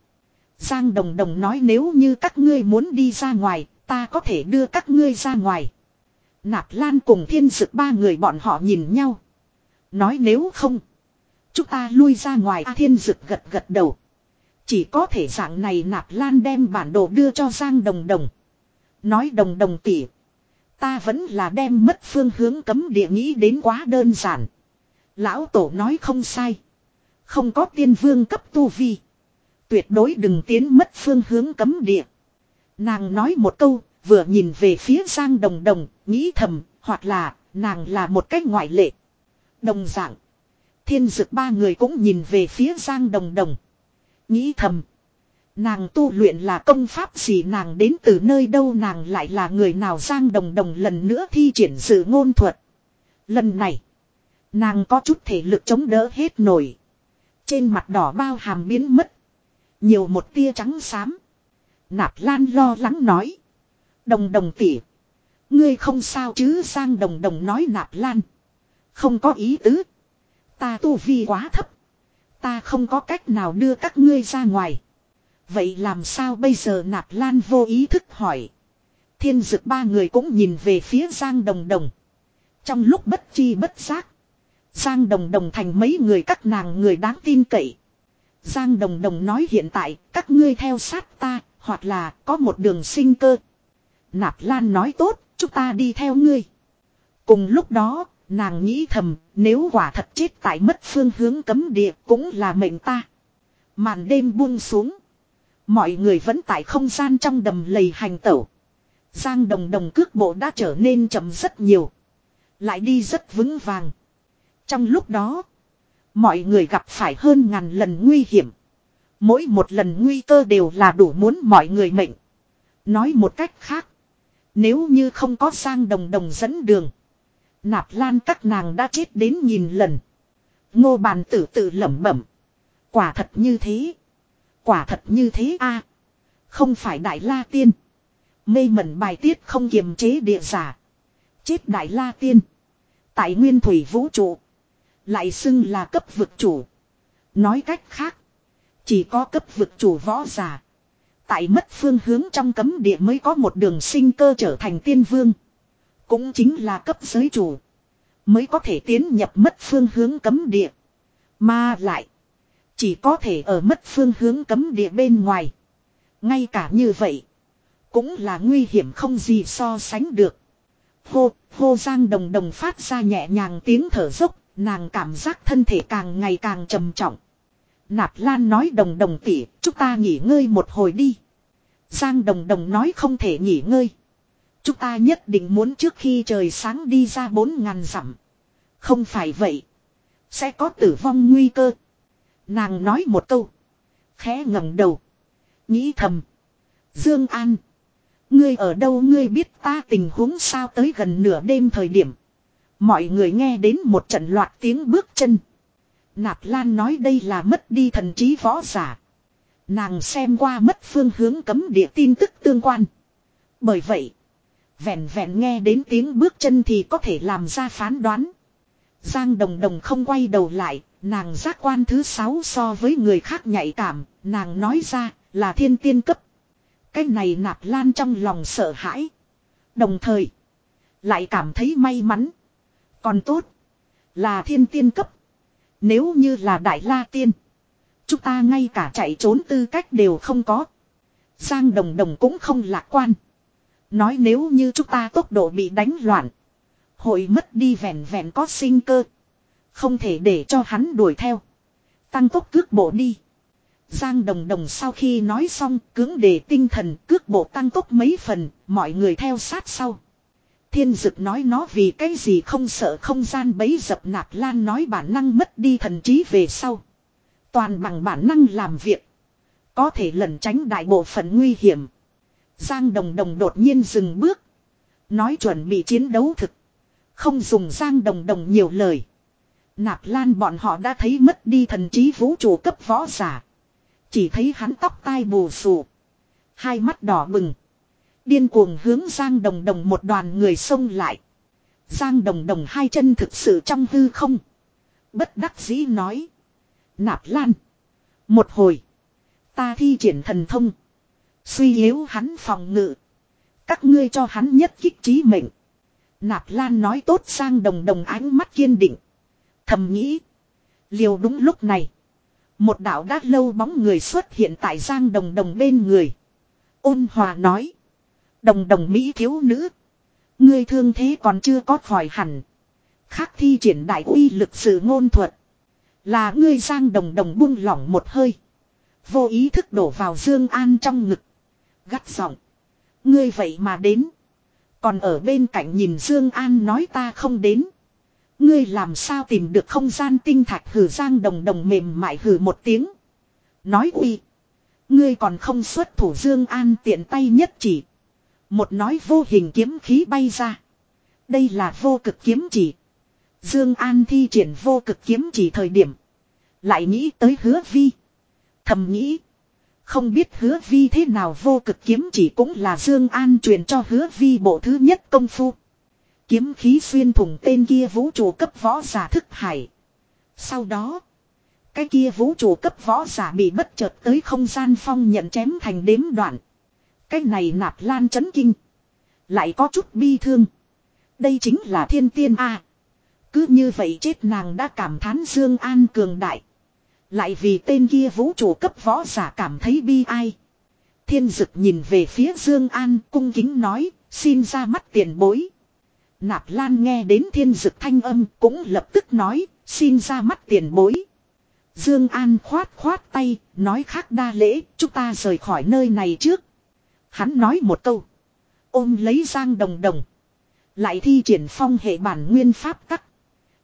Giang Đồng Đồng nói nếu như các ngươi muốn đi ra ngoài, ta có thể đưa các ngươi ra ngoài. Nạp Lan cùng thiên dực ba người bọn họ nhìn nhau. Nói nếu không, chúng ta lui ra ngoài A thiên dực gật gật đầu. Chỉ có thể dạng này Nạp Lan đem bản đồ đưa cho Giang Đồng Đồng. Nói Đồng Đồng tỉ. Ta vẫn là đem mất phương hướng cấm địa nghĩ đến quá đơn giản. Lão Tổ nói không sai. Không có tiên vương cấp tu vi. Tuyệt đối đừng tiến mất phương hướng cấm địa. Nàng nói một câu, vừa nhìn về phía Giang Đồng Đồng, nghĩ thầm, hoặc là, nàng là một cách ngoại lệ. Đồng dạng. Thiên dực ba người cũng nhìn về phía Giang Đồng Đồng. Nghĩ thầm. Nàng tu luyện là công pháp gì, nàng đến từ nơi đâu, nàng lại là người nào Giang Đồng Đồng lần nữa thi triển sự ngôn thuật. Lần này. Nàng có chút thể lực chống đỡ hết nổi. Trên mặt đỏ bao hàm biến mất. Nhiều một tia trắng xám. Nạp Lan lo lắng nói. Đồng đồng tỉ. Ngươi không sao chứ sang đồng đồng nói Nạp Lan. Không có ý tứ. Ta tu vi quá thấp. Ta không có cách nào đưa các ngươi ra ngoài. Vậy làm sao bây giờ Nạp Lan vô ý thức hỏi. Thiên dực ba người cũng nhìn về phía Giang Đồng Đồng. Trong lúc bất chi bất giác. Giang Đồng Đồng thành mấy người các nàng người đáng tin cậy. Giang Đồng Đồng nói hiện tại, các ngươi theo sát ta, hoặc là có một đường sinh cơ. Nạp Lan nói tốt, chúng ta đi theo ngươi. Cùng lúc đó nàng nghĩ thầm nếu quả thật chết tại mất phương hướng cấm địa cũng là mệnh ta. Màn đêm buông xuống. Mọi người vẫn tại không gian trong đầm lầy hành tẩu. Giang đồng đồng cước bộ đã trở nên chậm rất nhiều. Lại đi rất vững vàng. Trong lúc đó, mọi người gặp phải hơn ngàn lần nguy hiểm. Mỗi một lần nguy cơ đều là đủ muốn mọi người mệnh. Nói một cách khác. Nếu như không có giang đồng đồng dẫn đường. Nạp lan các nàng đã chết đến nhìn lần. Ngô bàn tử tự lẩm bẩm. Quả thật như thế. Quả thật như thế a à, Không phải đại la tiên. Mê mẩn bài tiết không kiềm chế địa giả. Chết đại la tiên. Tại nguyên thủy vũ trụ. Lại xưng là cấp vực chủ. Nói cách khác. Chỉ có cấp vực chủ võ giả. Tại mất phương hướng trong cấm địa mới có một đường sinh cơ trở thành tiên vương. Cũng chính là cấp giới chủ. Mới có thể tiến nhập mất phương hướng cấm địa. Mà lại. Chỉ có thể ở mất phương hướng cấm địa bên ngoài. Ngay cả như vậy. Cũng là nguy hiểm không gì so sánh được. Hô, hô Giang Đồng Đồng phát ra nhẹ nhàng tiếng thở dốc, nàng cảm giác thân thể càng ngày càng trầm trọng. Nạp Lan nói Đồng Đồng tỉ, chúng ta nghỉ ngơi một hồi đi. Giang Đồng Đồng nói không thể nghỉ ngơi. Chúng ta nhất định muốn trước khi trời sáng đi ra bốn ngàn dặm. Không phải vậy. Sẽ có tử vong nguy cơ. Nàng nói một câu. Khẽ ngẩng đầu. Nghĩ thầm. Dương An. Ngươi ở đâu ngươi biết ta tình huống sao tới gần nửa đêm thời điểm. Mọi người nghe đến một trận loạt tiếng bước chân. Nạp Lan nói đây là mất đi thần trí võ giả. Nàng xem qua mất phương hướng cấm địa tin tức tương quan. Bởi vậy, vẹn vẹn nghe đến tiếng bước chân thì có thể làm ra phán đoán. Giang Đồng Đồng không quay đầu lại, nàng giác quan thứ sáu so với người khác nhạy cảm, nàng nói ra là thiên tiên cấp. Cái này nạp lan trong lòng sợ hãi. Đồng thời, lại cảm thấy may mắn. Còn tốt, là thiên tiên cấp. Nếu như là đại la tiên, chúng ta ngay cả chạy trốn tư cách đều không có. Giang Đồng Đồng cũng không lạc quan. Nói nếu như chúng ta tốc độ bị đánh loạn. Hội mất đi vẹn vẹn có sinh cơ. Không thể để cho hắn đuổi theo. Tăng tốc cước bộ đi. Giang Đồng Đồng sau khi nói xong cưỡng để tinh thần cước bộ tăng tốc mấy phần, mọi người theo sát sau. Thiên dực nói nó vì cái gì không sợ không gian bấy dập nạp lan nói bản năng mất đi thần trí về sau. Toàn bằng bản năng làm việc. Có thể lẩn tránh đại bộ phận nguy hiểm. Giang Đồng Đồng đột nhiên dừng bước. Nói chuẩn bị chiến đấu thực. Không dùng Giang Đồng Đồng nhiều lời. Nạp Lan bọn họ đã thấy mất đi thần trí vũ trụ cấp võ giả. Chỉ thấy hắn tóc tai bù xù. Hai mắt đỏ bừng. Điên cuồng hướng Giang Đồng Đồng một đoàn người xông lại. Giang Đồng Đồng hai chân thực sự trong hư không. Bất đắc dĩ nói. Nạp Lan. Một hồi. Ta thi triển thần thông. Suy yếu hắn phòng ngự. Các ngươi cho hắn nhất kích trí mệnh. Nạp Lan nói tốt sang đồng đồng ánh mắt kiên định. Thầm nghĩ. Liều đúng lúc này. Một đạo đát lâu bóng người xuất hiện tại Giang Đồng Đồng bên người. Ôn hòa nói. Đồng đồng Mỹ thiếu nữ. Ngươi thương thế còn chưa có khỏi hẳn. Khác thi triển đại uy lực sự ngôn thuật. Là ngươi Giang Đồng Đồng buông lỏng một hơi. Vô ý thức đổ vào Dương An trong ngực. Gắt giọng. Ngươi vậy mà đến. Còn ở bên cạnh nhìn Dương An nói ta không đến. Ngươi làm sao tìm được không gian tinh thạch hử giang đồng đồng mềm mại hử một tiếng. Nói uy. Ngươi còn không xuất thủ Dương An tiện tay nhất chỉ. Một nói vô hình kiếm khí bay ra. Đây là vô cực kiếm chỉ. Dương An thi triển vô cực kiếm chỉ thời điểm. Lại nghĩ tới hứa vi. Thầm nghĩ. Không biết hứa vi thế nào vô cực kiếm chỉ cũng là Dương An truyền cho hứa vi bộ thứ nhất công phu. Kiếm khí xuyên thủng tên kia vũ trụ cấp võ giả thức hải. Sau đó, cái kia vũ trụ cấp võ giả bị bất chợt tới không gian phong nhận chém thành đếm đoạn. Cái này nạp lan chấn kinh. Lại có chút bi thương. Đây chính là thiên tiên A. cứ như vậy chết nàng đã cảm thán Dương An cường đại. Lại vì tên kia vũ trụ cấp võ giả cảm thấy bi ai. Thiên dực nhìn về phía Dương An cung kính nói, xin ra mắt tiền bối. Nạp Lan nghe đến thiên dực thanh âm cũng lập tức nói, xin ra mắt tiền bối. Dương An khoát khoát tay, nói khác đa lễ, chúng ta rời khỏi nơi này trước. Hắn nói một câu. Ôm lấy Giang Đồng Đồng. Lại thi triển phong hệ bản nguyên pháp tắc.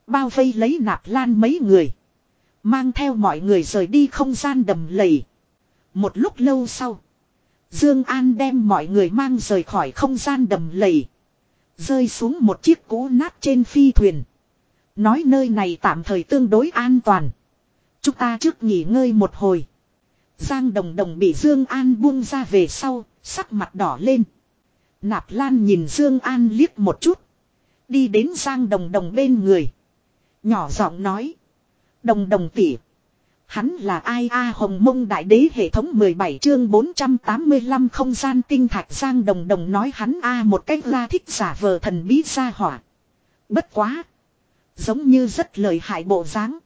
Bao vây lấy nạp lan mấy người. Mang theo mọi người rời đi không gian đầm lầy. Một lúc lâu sau. Dương An đem mọi người mang rời khỏi không gian đầm lầy. Rơi xuống một chiếc cũ nát trên phi thuyền. Nói nơi này tạm thời tương đối an toàn. Chúng ta trước nghỉ ngơi một hồi. Giang Đồng Đồng bị Dương An buông ra về sau, sắc mặt đỏ lên. Nạp Lan nhìn Dương An liếc một chút. Đi đến Giang Đồng Đồng bên người. Nhỏ giọng nói. Đồng đồng tỷ. Hắn là ai a hồng mông đại đế hệ thống 17 chương 485 không gian tinh thạch giang đồng đồng nói hắn a một cách ra thích giả vờ thần bí ra hỏa. Bất quá. Giống như rất lời hại bộ dáng.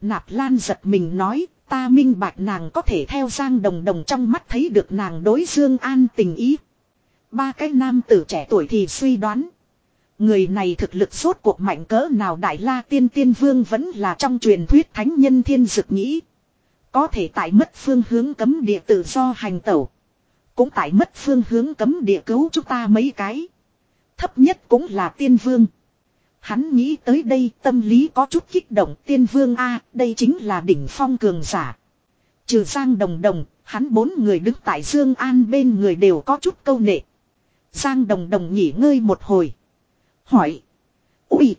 Nạp lan giật mình nói, ta minh bạch nàng có thể theo giang đồng đồng trong mắt thấy được nàng đối dương an tình ý. Ba cái nam tử trẻ tuổi thì suy đoán. Người này thực lực suốt cuộc mạnh cỡ nào Đại La Tiên Tiên Vương vẫn là trong truyền thuyết thánh nhân thiên dực nghĩ. Có thể tại mất phương hướng cấm địa tự do hành tẩu. Cũng tại mất phương hướng cấm địa cứu chúng ta mấy cái. Thấp nhất cũng là tiên vương. Hắn nghĩ tới đây tâm lý có chút kích động tiên vương A, đây chính là đỉnh phong cường giả. Trừ Giang Đồng Đồng, hắn bốn người đứng tại Dương An bên người đều có chút câu nệ. Giang Đồng Đồng nghỉ ngơi một hồi. Hỏi. Ui!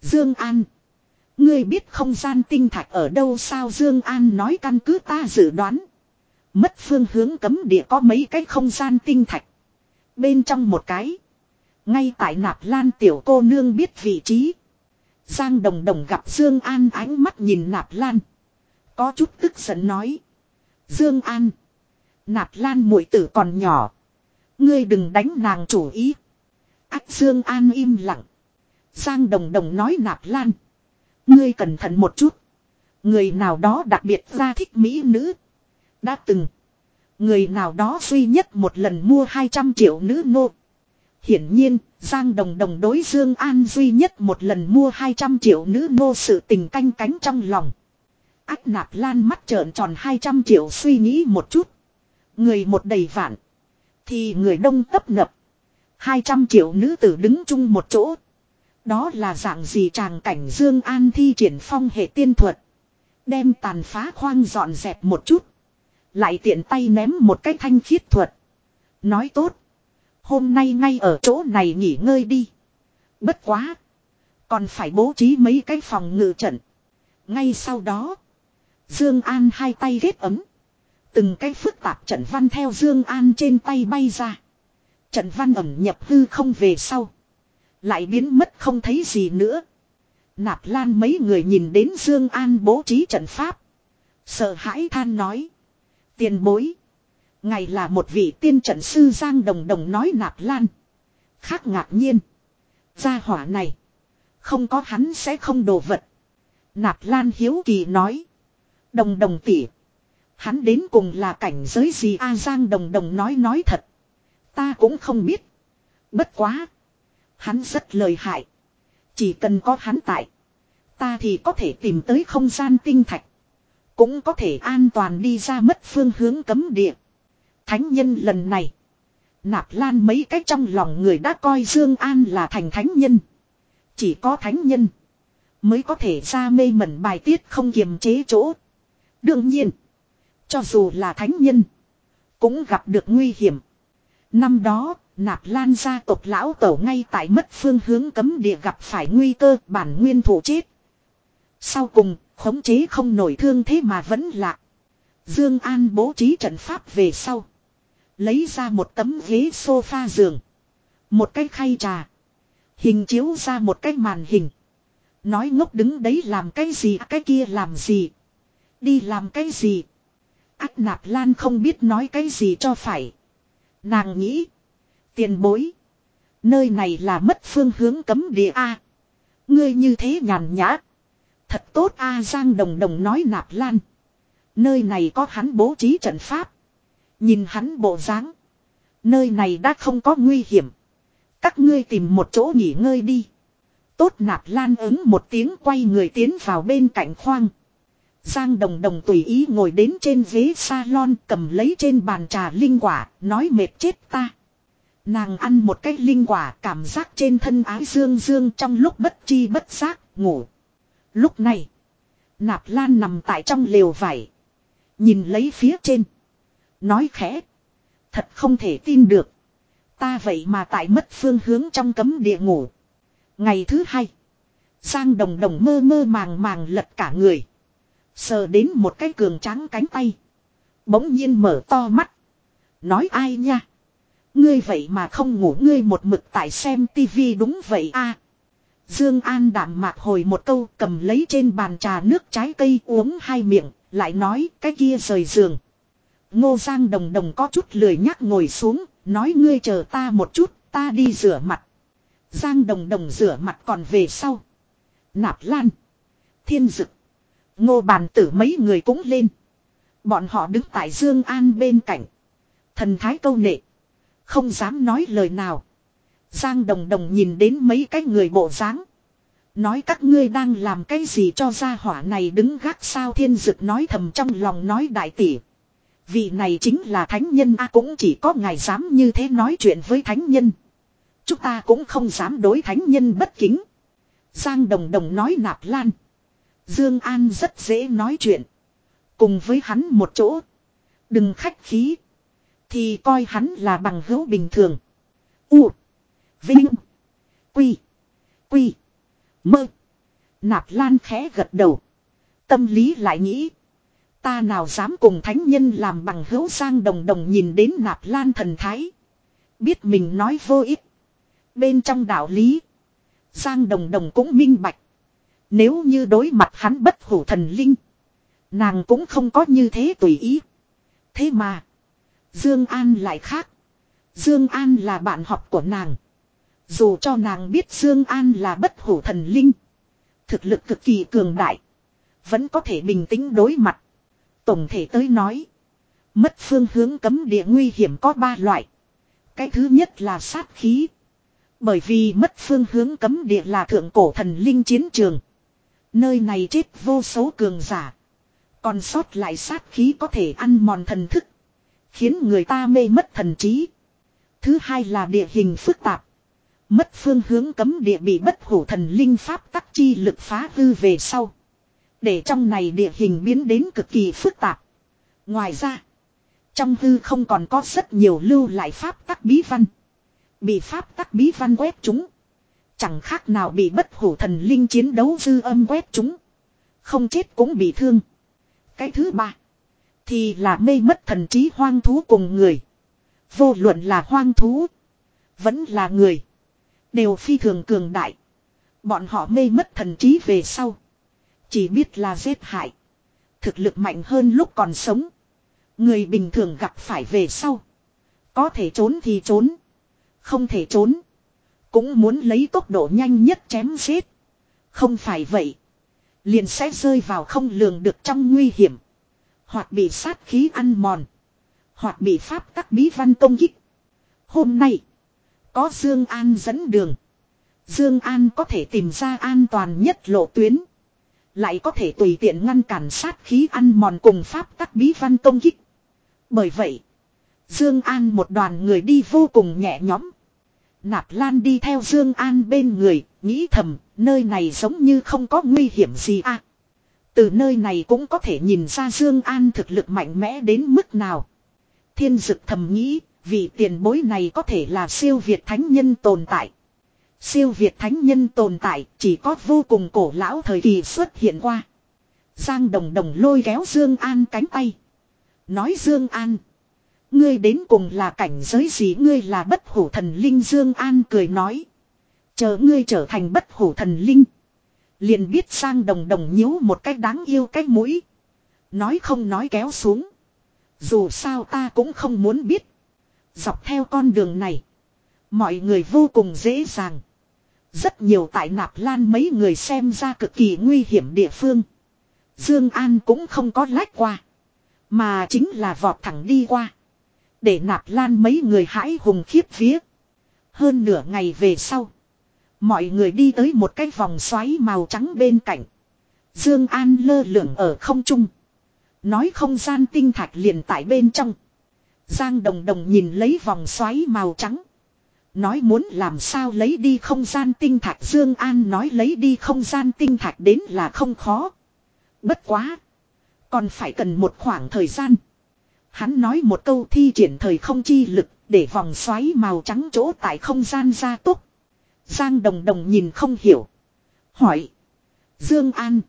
Dương An! Ngươi biết không gian tinh thạch ở đâu sao Dương An nói căn cứ ta dự đoán. Mất phương hướng cấm địa có mấy cái không gian tinh thạch. Bên trong một cái. Ngay tại nạp lan tiểu cô nương biết vị trí. Giang đồng đồng gặp Dương An ánh mắt nhìn nạp lan. Có chút tức giận nói. Dương An. Nạp lan muội tử còn nhỏ. Ngươi đừng đánh nàng chủ ý. Ách Dương An im lặng. Giang đồng đồng nói nạp lan. Ngươi cẩn thận một chút. Người nào đó đặc biệt ra thích mỹ nữ. Đã từng. Người nào đó duy nhất một lần mua 200 triệu nữ nô. Hiển nhiên, Giang Đồng Đồng đối Dương An duy nhất một lần mua 200 triệu nữ nô sự tình canh cánh trong lòng. Ách nạp lan mắt trợn tròn 200 triệu suy nghĩ một chút. Người một đầy vạn. Thì người đông tấp nập. 200 triệu nữ tử đứng chung một chỗ. Đó là dạng gì tràng cảnh Dương An thi triển phong hệ tiên thuật. Đem tàn phá khoang dọn dẹp một chút. Lại tiện tay ném một cái thanh khiết thuật. Nói tốt. Hôm nay ngay ở chỗ này nghỉ ngơi đi. Bất quá. Còn phải bố trí mấy cái phòng ngự trận. Ngay sau đó. Dương An hai tay ghét ấm. Từng cái phức tạp trận văn theo Dương An trên tay bay ra. Trận văn ẩm nhập hư không về sau. Lại biến mất không thấy gì nữa. Nạp lan mấy người nhìn đến Dương An bố trí trận pháp. Sợ hãi than nói. Tiền bối. ngày là một vị tiên trận sư Giang Đồng Đồng nói nạp lan. Khác ngạc nhiên. Gia hỏa này. Không có hắn sẽ không đồ vật. Nạp lan hiếu kỳ nói. Đồng đồng tỉ. Hắn đến cùng là cảnh giới gì A Giang Đồng Đồng nói nói thật. Ta cũng không biết. Bất quá. Hắn rất lời hại. Chỉ cần có hắn tại. Ta thì có thể tìm tới không gian tinh thạch. Cũng có thể an toàn đi ra mất phương hướng cấm địa. Thánh nhân lần này. Nạp lan mấy cách trong lòng người đã coi Dương An là thành thánh nhân. Chỉ có thánh nhân. Mới có thể ra mê mẩn bài tiết không kiềm chế chỗ. Đương nhiên. Cho dù là thánh nhân. Cũng gặp được nguy hiểm. Năm đó, nạp lan gia tộc lão tổ ngay tại mất phương hướng cấm địa gặp phải nguy cơ bản nguyên thủ chết. Sau cùng, khống chế không nổi thương thế mà vẫn lạ. Dương An bố trí trận pháp về sau. Lấy ra một tấm ghế sofa giường. Một cái khay trà. Hình chiếu ra một cái màn hình. Nói ngốc đứng đấy làm cái gì cái kia làm gì. Đi làm cái gì. Ác nạp lan không biết nói cái gì cho phải. Nàng nghĩ. Tiền bối. Nơi này là mất phương hướng cấm địa A. Ngươi như thế nhàn nhã. Thật tốt A Giang Đồng Đồng nói nạp lan. Nơi này có hắn bố trí trận pháp. Nhìn hắn bộ dáng, Nơi này đã không có nguy hiểm. Các ngươi tìm một chỗ nghỉ ngơi đi. Tốt nạp lan ứng một tiếng quay người tiến vào bên cạnh khoang. Giang đồng đồng tùy ý ngồi đến trên ghế salon cầm lấy trên bàn trà linh quả, nói mệt chết ta. Nàng ăn một cái linh quả cảm giác trên thân ái dương dương trong lúc bất chi bất giác, ngủ. Lúc này, nạp lan nằm tại trong lều vải. Nhìn lấy phía trên. Nói khẽ. Thật không thể tin được. Ta vậy mà tại mất phương hướng trong cấm địa ngủ. Ngày thứ hai. Giang đồng đồng mơ mơ màng màng lật cả người. Sờ đến một cái cường trắng cánh tay. Bỗng nhiên mở to mắt. Nói ai nha. Ngươi vậy mà không ngủ ngươi một mực tại xem tivi đúng vậy a Dương An đạm mạc hồi một câu cầm lấy trên bàn trà nước trái cây uống hai miệng, lại nói cái kia rời giường. Ngô Giang đồng đồng có chút lười nhắc ngồi xuống, nói ngươi chờ ta một chút, ta đi rửa mặt. Giang đồng đồng rửa mặt còn về sau. Nạp lan. Thiên dực. Ngô bàn tử mấy người cũng lên. Bọn họ đứng tại Dương An bên cạnh. Thần thái câu nệ. Không dám nói lời nào. Giang Đồng Đồng nhìn đến mấy cái người bộ dáng Nói các ngươi đang làm cái gì cho gia hỏa này đứng gác sao thiên dực nói thầm trong lòng nói đại tỷ. Vị này chính là thánh nhân a cũng chỉ có ngài dám như thế nói chuyện với thánh nhân. Chúng ta cũng không dám đối thánh nhân bất kính. Giang Đồng Đồng nói nạp lan. Dương An rất dễ nói chuyện. Cùng với hắn một chỗ. Đừng khách khí. Thì coi hắn là bằng hữu bình thường. U. Vinh. Quy. Quy. Mơ. Nạp lan khẽ gật đầu. Tâm lý lại nghĩ. Ta nào dám cùng thánh nhân làm bằng hữu sang đồng đồng nhìn đến nạp lan thần thái. Biết mình nói vô ích. Bên trong đạo lý. Giang đồng đồng cũng minh bạch. Nếu như đối mặt hắn bất hủ thần linh. Nàng cũng không có như thế tùy ý. Thế mà. Dương An lại khác. Dương An là bạn học của nàng. Dù cho nàng biết Dương An là bất hủ thần linh. Thực lực cực kỳ cường đại. Vẫn có thể bình tĩnh đối mặt. Tổng thể tới nói. Mất phương hướng cấm địa nguy hiểm có ba loại. Cái thứ nhất là sát khí. Bởi vì mất phương hướng cấm địa là thượng cổ thần linh chiến trường. Nơi này chết vô số cường giả. Còn sót lại sát khí có thể ăn mòn thần thức. Khiến người ta mê mất thần trí. Thứ hai là địa hình phức tạp. Mất phương hướng cấm địa bị bất hủ thần linh pháp tắc chi lực phá hư về sau. Để trong này địa hình biến đến cực kỳ phức tạp. Ngoài ra, trong hư không còn có rất nhiều lưu lại pháp tắc bí văn. Bị pháp tắc bí văn quét chúng. Chẳng khác nào bị bất hủ thần linh chiến đấu dư âm quét chúng. Không chết cũng bị thương. Cái thứ ba. Thì là mê mất thần trí hoang thú cùng người. Vô luận là hoang thú. Vẫn là người. Đều phi thường cường đại. Bọn họ mê mất thần trí về sau. Chỉ biết là giết hại. Thực lực mạnh hơn lúc còn sống. Người bình thường gặp phải về sau. Có thể trốn thì trốn. Không thể trốn. Cũng muốn lấy tốc độ nhanh nhất chém giết. Không phải vậy. Liền sẽ rơi vào không lường được trong nguy hiểm. Hoặc bị sát khí ăn mòn. Hoặc bị pháp tắc bí văn công kích. Hôm nay. Có Dương An dẫn đường. Dương An có thể tìm ra an toàn nhất lộ tuyến. Lại có thể tùy tiện ngăn cản sát khí ăn mòn cùng pháp tắc bí văn công kích. Bởi vậy. Dương An một đoàn người đi vô cùng nhẹ nhõm. Nạp Lan đi theo Dương An bên người, nghĩ thầm, nơi này giống như không có nguy hiểm gì à. Từ nơi này cũng có thể nhìn ra Dương An thực lực mạnh mẽ đến mức nào. Thiên dực thầm nghĩ, vì tiền bối này có thể là siêu việt thánh nhân tồn tại. Siêu việt thánh nhân tồn tại chỉ có vô cùng cổ lão thời kỳ xuất hiện qua. Giang đồng đồng lôi kéo Dương An cánh tay. Nói Dương An. Ngươi đến cùng là cảnh giới gì ngươi là bất hủ thần linh Dương An cười nói. Chờ ngươi trở thành bất hủ thần linh. Liền biết sang đồng đồng nhíu một cách đáng yêu cách mũi. Nói không nói kéo xuống. Dù sao ta cũng không muốn biết. Dọc theo con đường này. Mọi người vô cùng dễ dàng. Rất nhiều tại nạp lan mấy người xem ra cực kỳ nguy hiểm địa phương. Dương An cũng không có lách qua. Mà chính là vọt thẳng đi qua. Để nạp lan mấy người hãi hùng khiếp vía. Hơn nửa ngày về sau. Mọi người đi tới một cái vòng xoáy màu trắng bên cạnh. Dương An lơ lửng ở không trung. Nói không gian tinh thạch liền tại bên trong. Giang Đồng Đồng nhìn lấy vòng xoáy màu trắng. Nói muốn làm sao lấy đi không gian tinh thạch Dương An nói lấy đi không gian tinh thạch đến là không khó. Bất quá. Còn phải cần một khoảng thời gian. Hắn nói một câu thi triển thời không chi lực để vòng xoáy màu trắng chỗ tại không gian ra tốc. Giang Đồng Đồng nhìn không hiểu. Hỏi. Dương An.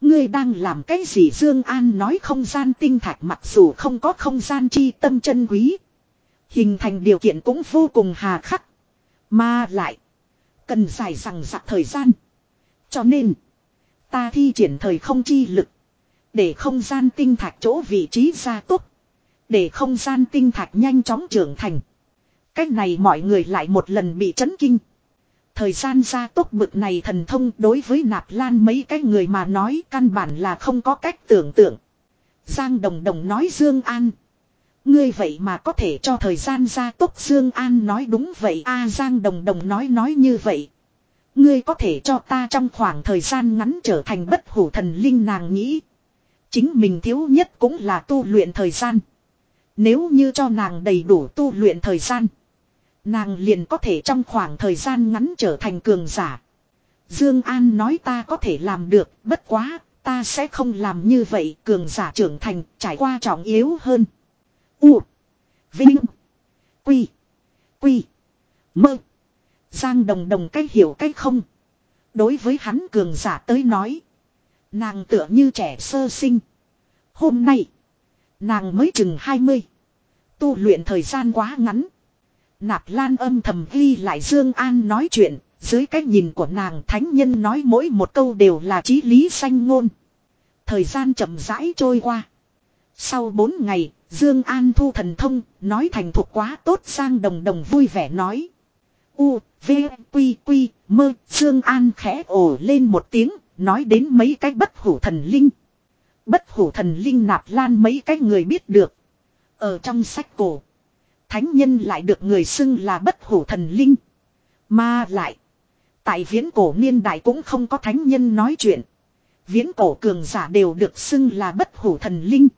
Ngươi đang làm cái gì Dương An nói không gian tinh thạch mặc dù không có không gian chi tâm chân quý. Hình thành điều kiện cũng vô cùng hà khắc. Mà lại. Cần dài rằng dặc thời gian. Cho nên. Ta thi triển thời không chi lực. Để không gian tinh thạch chỗ vị trí ra tốt. Để không gian tinh thạch nhanh chóng trưởng thành. Cách này mọi người lại một lần bị chấn kinh. Thời gian ra tốt bực này thần thông đối với nạp lan mấy cái người mà nói căn bản là không có cách tưởng tượng. Giang Đồng Đồng nói Dương An. Ngươi vậy mà có thể cho thời gian ra tốc Dương An nói đúng vậy a Giang Đồng Đồng nói nói như vậy. Ngươi có thể cho ta trong khoảng thời gian ngắn trở thành bất hủ thần linh nàng nghĩ. Chính mình thiếu nhất cũng là tu luyện thời gian. Nếu như cho nàng đầy đủ tu luyện thời gian. Nàng liền có thể trong khoảng thời gian ngắn trở thành cường giả. Dương An nói ta có thể làm được, bất quá, ta sẽ không làm như vậy, cường giả trưởng thành, trải qua trọng yếu hơn. U. Vinh. Quy. Quy. Mơ. Giang đồng đồng cách hiểu cách không. Đối với hắn cường giả tới nói. Nàng tựa như trẻ sơ sinh. Hôm nay. Nàng mới chừng 20. Tu luyện thời gian quá ngắn. Nạp lan âm thầm ghi lại Dương An nói chuyện. Dưới cái nhìn của nàng thánh nhân nói mỗi một câu đều là chí lý sanh ngôn. Thời gian chậm rãi trôi qua. Sau bốn ngày, Dương An thu thần thông, nói thành thuộc quá tốt sang đồng đồng vui vẻ nói. U, V, Quy, Quy, mơ, Dương An khẽ ồ lên một tiếng, nói đến mấy cái bất hủ thần linh. Bất hủ thần linh nạp lan mấy cái người biết được. Ở trong sách cổ, thánh nhân lại được người xưng là bất hủ thần linh. Mà lại, tại viễn cổ niên đại cũng không có thánh nhân nói chuyện. Viễn cổ cường giả đều được xưng là bất hủ thần linh.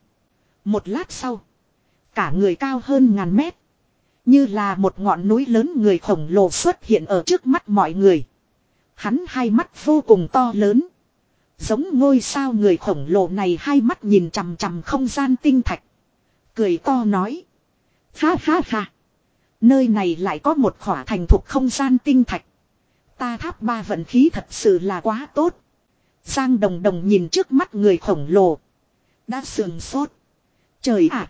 Một lát sau, cả người cao hơn ngàn mét. Như là một ngọn núi lớn người khổng lồ xuất hiện ở trước mắt mọi người. Hắn hai mắt vô cùng to lớn. Giống ngôi sao người khổng lồ này hai mắt nhìn chằm chằm không gian tinh thạch. Cười to nói. Ha ha ha. Nơi này lại có một khỏa thành thuộc không gian tinh thạch. Ta tháp ba vận khí thật sự là quá tốt. Giang đồng đồng nhìn trước mắt người khổng lồ. Đã sườn sốt. Trời ạ!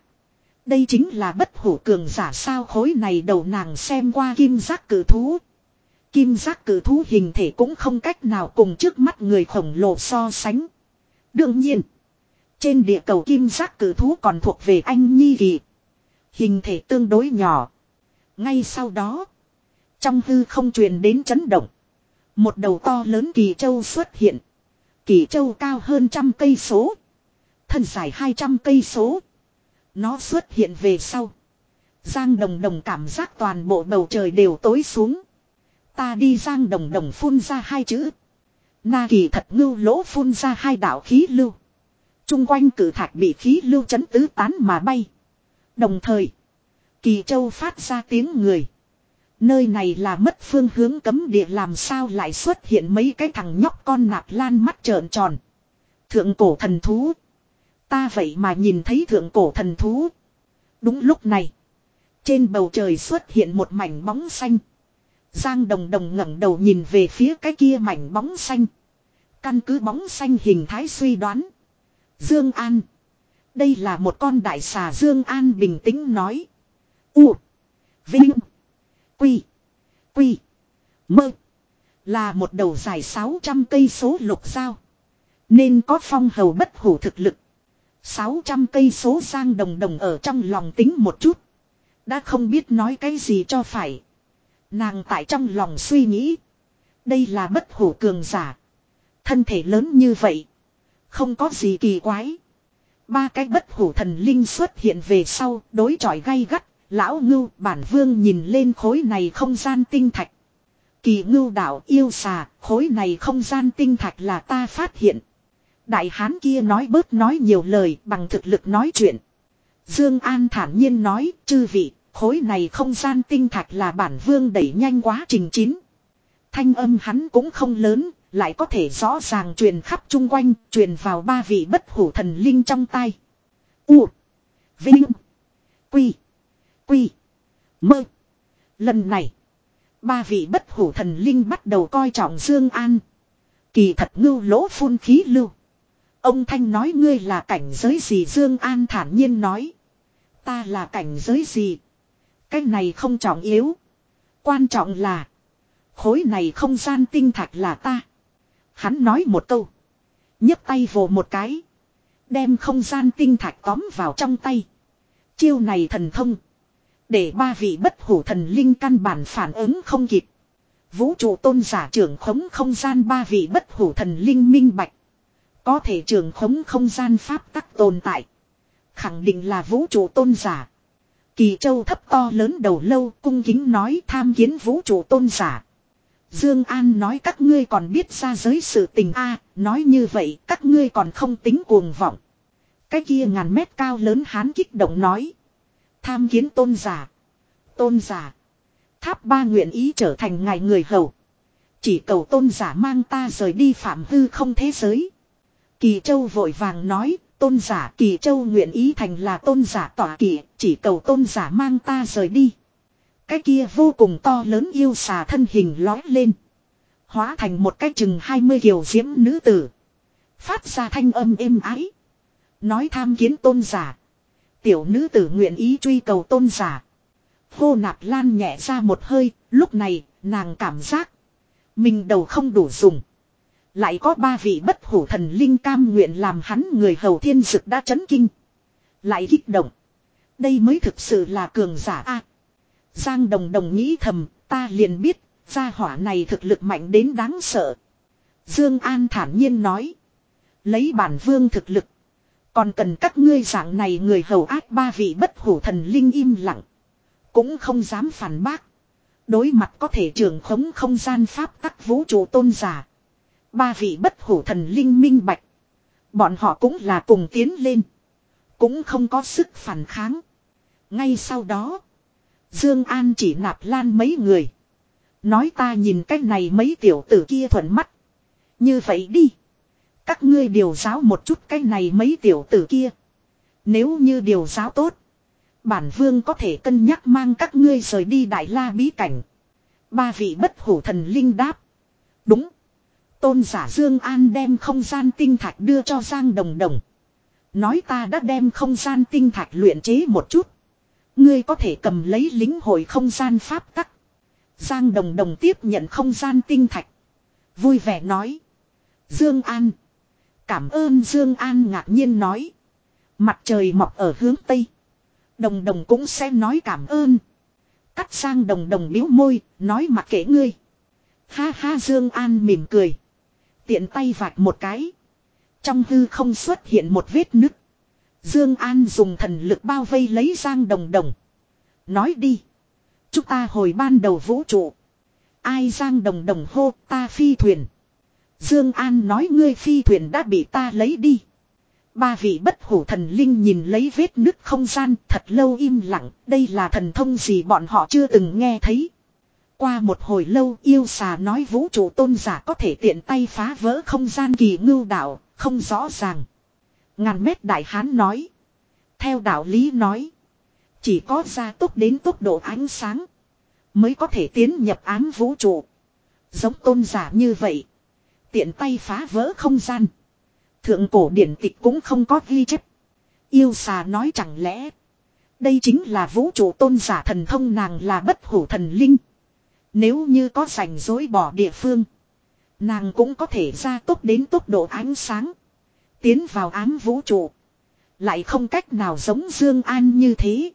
đây chính là bất hủ cường giả sao khối này đầu nàng xem qua kim giác cử thú. Kim giác cử thú hình thể cũng không cách nào cùng trước mắt người khổng lồ so sánh. Đương nhiên, trên địa cầu kim giác cử thú còn thuộc về anh Nhi Kỳ. Hình thể tương đối nhỏ. Ngay sau đó, trong hư không truyền đến chấn động. Một đầu to lớn kỳ châu xuất hiện. Kỳ châu cao hơn trăm cây số. Thân dài hai trăm cây số. Nó xuất hiện về sau. Giang đồng đồng cảm giác toàn bộ bầu trời đều tối xuống. Ta đi giang đồng đồng phun ra hai chữ. Na kỳ thật ngưu lỗ phun ra hai đạo khí lưu. Trung quanh cử thạch bị khí lưu chấn tứ tán mà bay. Đồng thời. Kỳ châu phát ra tiếng người. Nơi này là mất phương hướng cấm địa làm sao lại xuất hiện mấy cái thằng nhóc con nạp lan mắt trợn tròn. Thượng cổ thần thú. Ta vậy mà nhìn thấy thượng cổ thần thú. Đúng lúc này. Trên bầu trời xuất hiện một mảnh bóng xanh. Giang đồng đồng ngẩng đầu nhìn về phía cái kia mảnh bóng xanh. Căn cứ bóng xanh hình thái suy đoán. Dương An. Đây là một con đại xà Dương An bình tĩnh nói. U. Vinh. Quy. Quy. Mơ. Là một đầu dài 600 cây số lục sao. Nên có phong hầu bất hủ thực lực. 600 cây số sang đồng đồng ở trong lòng tính một chút. Đã không biết nói cái gì cho phải. Nàng tại trong lòng suy nghĩ. Đây là bất hủ cường giả. Thân thể lớn như vậy. Không có gì kỳ quái. Ba cái bất hủ thần linh xuất hiện về sau, đối chọi gay gắt, lão ngưu bản vương nhìn lên khối này không gian tinh thạch. Kỳ ngưu đạo yêu xà, khối này không gian tinh thạch là ta phát hiện. Đại hán kia nói bớt nói nhiều lời bằng thực lực nói chuyện. Dương An thản nhiên nói, chư vị, khối này không gian tinh thạch là bản vương đẩy nhanh quá trình chín. Thanh âm hắn cũng không lớn, lại có thể rõ ràng truyền khắp chung quanh, truyền vào ba vị bất hủ thần linh trong tay. U. Vinh. Quy. Quy. Mơ. Lần này, ba vị bất hủ thần linh bắt đầu coi trọng Dương An. Kỳ thật ngưu lỗ phun khí lưu. Ông Thanh nói ngươi là cảnh giới gì Dương An thản nhiên nói. Ta là cảnh giới gì? Cái này không trọng yếu. Quan trọng là. Khối này không gian tinh thạch là ta. Hắn nói một câu. nhấc tay vồ một cái. Đem không gian tinh thạch tóm vào trong tay. Chiêu này thần thông. Để ba vị bất hủ thần linh căn bản phản ứng không kịp. Vũ trụ tôn giả trưởng khống không gian ba vị bất hủ thần linh minh bạch. Có thể trường khống không gian pháp tắc tồn tại. Khẳng định là vũ trụ tôn giả. Kỳ Châu thấp to lớn đầu lâu cung kính nói tham kiến vũ trụ tôn giả. Dương An nói các ngươi còn biết ra giới sự tình a, nói như vậy các ngươi còn không tính cuồng vọng. Cái kia ngàn mét cao lớn hán kích động nói. Tham kiến tôn giả. Tôn giả. Tháp ba nguyện ý trở thành ngài người hầu. Chỉ cầu tôn giả mang ta rời đi phạm hư không thế giới. Kỳ Châu vội vàng nói, tôn giả Kỳ Châu nguyện ý thành là tôn giả tỏa kỳ, chỉ cầu tôn giả mang ta rời đi. Cái kia vô cùng to lớn yêu xà thân hình lói lên. Hóa thành một cái chừng 20 kiều diễm nữ tử. Phát ra thanh âm êm ái. Nói tham kiến tôn giả. Tiểu nữ tử nguyện ý truy cầu tôn giả. Hô nạp lan nhẹ ra một hơi, lúc này, nàng cảm giác. Mình đầu không đủ dùng. Lại có ba vị bất hủ thần linh cam nguyện làm hắn người hầu thiên dực đã chấn kinh. Lại kích động. Đây mới thực sự là cường giả a. Giang đồng đồng nghĩ thầm, ta liền biết, gia hỏa này thực lực mạnh đến đáng sợ. Dương An thản nhiên nói. Lấy bản vương thực lực. Còn cần các ngươi dạng này người hầu ác ba vị bất hủ thần linh im lặng. Cũng không dám phản bác. Đối mặt có thể trưởng khống không gian pháp tắc vũ trụ tôn giả. Ba vị bất hủ thần linh minh bạch. Bọn họ cũng là cùng tiến lên. Cũng không có sức phản kháng. Ngay sau đó. Dương An chỉ nạp lan mấy người. Nói ta nhìn cách này mấy tiểu tử kia thuận mắt. Như vậy đi. Các ngươi điều giáo một chút cái này mấy tiểu tử kia. Nếu như điều giáo tốt. Bản vương có thể cân nhắc mang các ngươi rời đi đại la bí cảnh. Ba vị bất hủ thần linh đáp. Đúng. Tôn giả Dương An đem không gian tinh thạch đưa cho Giang Đồng Đồng. Nói ta đã đem không gian tinh thạch luyện chế một chút. Ngươi có thể cầm lấy lính hội không gian pháp tắc. Giang Đồng Đồng tiếp nhận không gian tinh thạch. Vui vẻ nói. Dương An. Cảm ơn Dương An ngạc nhiên nói. Mặt trời mọc ở hướng Tây. Đồng đồng cũng sẽ nói cảm ơn. Cắt sang đồng đồng biếu môi, nói mặc kệ ngươi. Ha ha Dương An mỉm cười. Tiện tay vạch một cái. Trong hư không xuất hiện một vết nứt. Dương An dùng thần lực bao vây lấy Giang Đồng Đồng. Nói đi. Chúng ta hồi ban đầu vũ trụ. Ai Giang Đồng Đồng hô ta phi thuyền. Dương An nói ngươi phi thuyền đã bị ta lấy đi. Ba vị bất hủ thần linh nhìn lấy vết nứt không gian thật lâu im lặng, đây là thần thông gì bọn họ chưa từng nghe thấy. Qua một hồi lâu yêu xà nói vũ trụ tôn giả có thể tiện tay phá vỡ không gian kỳ ngưu đạo, không rõ ràng. Ngàn mét đại hán nói. Theo đạo lý nói. Chỉ có gia tốc đến tốc độ ánh sáng. Mới có thể tiến nhập ám vũ trụ. Giống tôn giả như vậy. Tiện tay phá vỡ không gian. Thượng cổ điển tịch cũng không có ghi chép. Yêu xà nói chẳng lẽ. Đây chính là vũ trụ tôn giả thần thông nàng là bất hủ thần linh. Nếu như có rảnh rối bỏ địa phương. Nàng cũng có thể ra tốc đến tốc độ ánh sáng. Tiến vào ám vũ trụ. Lại không cách nào giống Dương An như thế.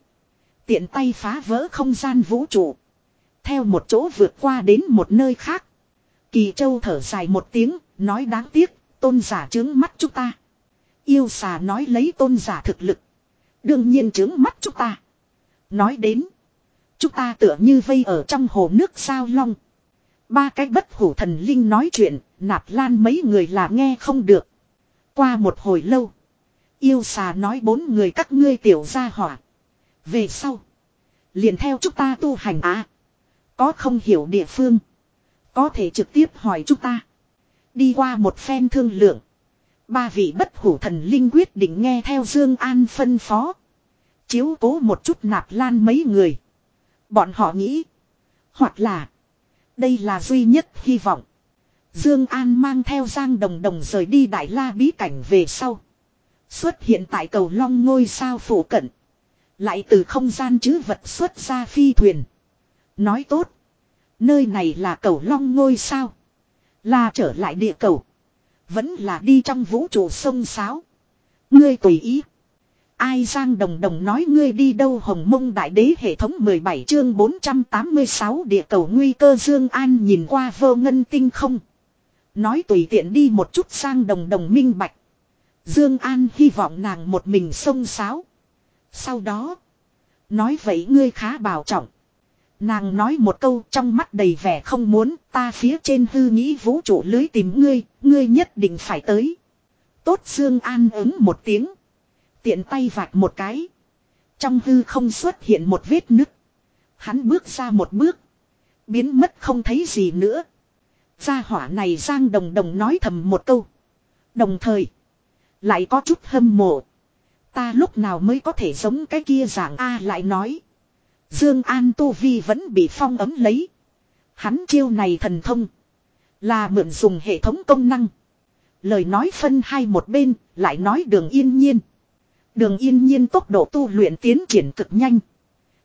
Tiện tay phá vỡ không gian vũ trụ. Theo một chỗ vượt qua đến một nơi khác. Kỳ Châu thở dài một tiếng, nói đáng tiếc, tôn giả trướng mắt chúng ta. Yêu xà nói lấy tôn giả thực lực. Đương nhiên trướng mắt chúng ta. Nói đến. Chúng ta tựa như vây ở trong hồ nước sao long. Ba cái bất hủ thần linh nói chuyện, nạp lan mấy người là nghe không được. Qua một hồi lâu. Yêu xà nói bốn người các ngươi tiểu gia hỏa. Về sau. Liền theo chúng ta tu hành á. có không hiểu địa phương. Có thể trực tiếp hỏi chúng ta. Đi qua một phen thương lượng. Ba vị bất hủ thần linh quyết định nghe theo Dương An phân phó. Chiếu cố một chút nạp lan mấy người. Bọn họ nghĩ. Hoặc là. Đây là duy nhất hy vọng. Dương An mang theo Giang Đồng Đồng rời đi Đại La bí cảnh về sau. Xuất hiện tại cầu long ngôi sao phủ cận. Lại từ không gian chứ vật xuất ra phi thuyền. Nói tốt. Nơi này là cầu long ngôi sao. Là trở lại địa cầu. Vẫn là đi trong vũ trụ sông sáo. Ngươi tùy ý. Ai Giang Đồng Đồng nói ngươi đi đâu hồng mông đại đế hệ thống 17 chương 486 địa cầu nguy cơ Dương An nhìn qua vô ngân tinh không. Nói tùy tiện đi một chút sang Đồng Đồng minh bạch. Dương An hy vọng nàng một mình sông sáo. Sau đó. Nói vậy ngươi khá bảo trọng. Nàng nói một câu trong mắt đầy vẻ không muốn ta phía trên hư nghĩ vũ trụ lưới tìm ngươi, ngươi nhất định phải tới. Tốt Dương An ứng một tiếng. Tiện tay vạch một cái. Trong hư không xuất hiện một vết nứt. Hắn bước ra một bước. Biến mất không thấy gì nữa. Gia hỏa này Giang Đồng Đồng nói thầm một câu. Đồng thời. Lại có chút hâm mộ. Ta lúc nào mới có thể giống cái kia dạng A lại nói. Dương An Tu Vi vẫn bị phong ấm lấy. Hắn chiêu này thần thông. Là mượn dùng hệ thống công năng. Lời nói phân hai một bên, lại nói đường yên nhiên. Đường yên nhiên tốc độ tu luyện tiến triển cực nhanh.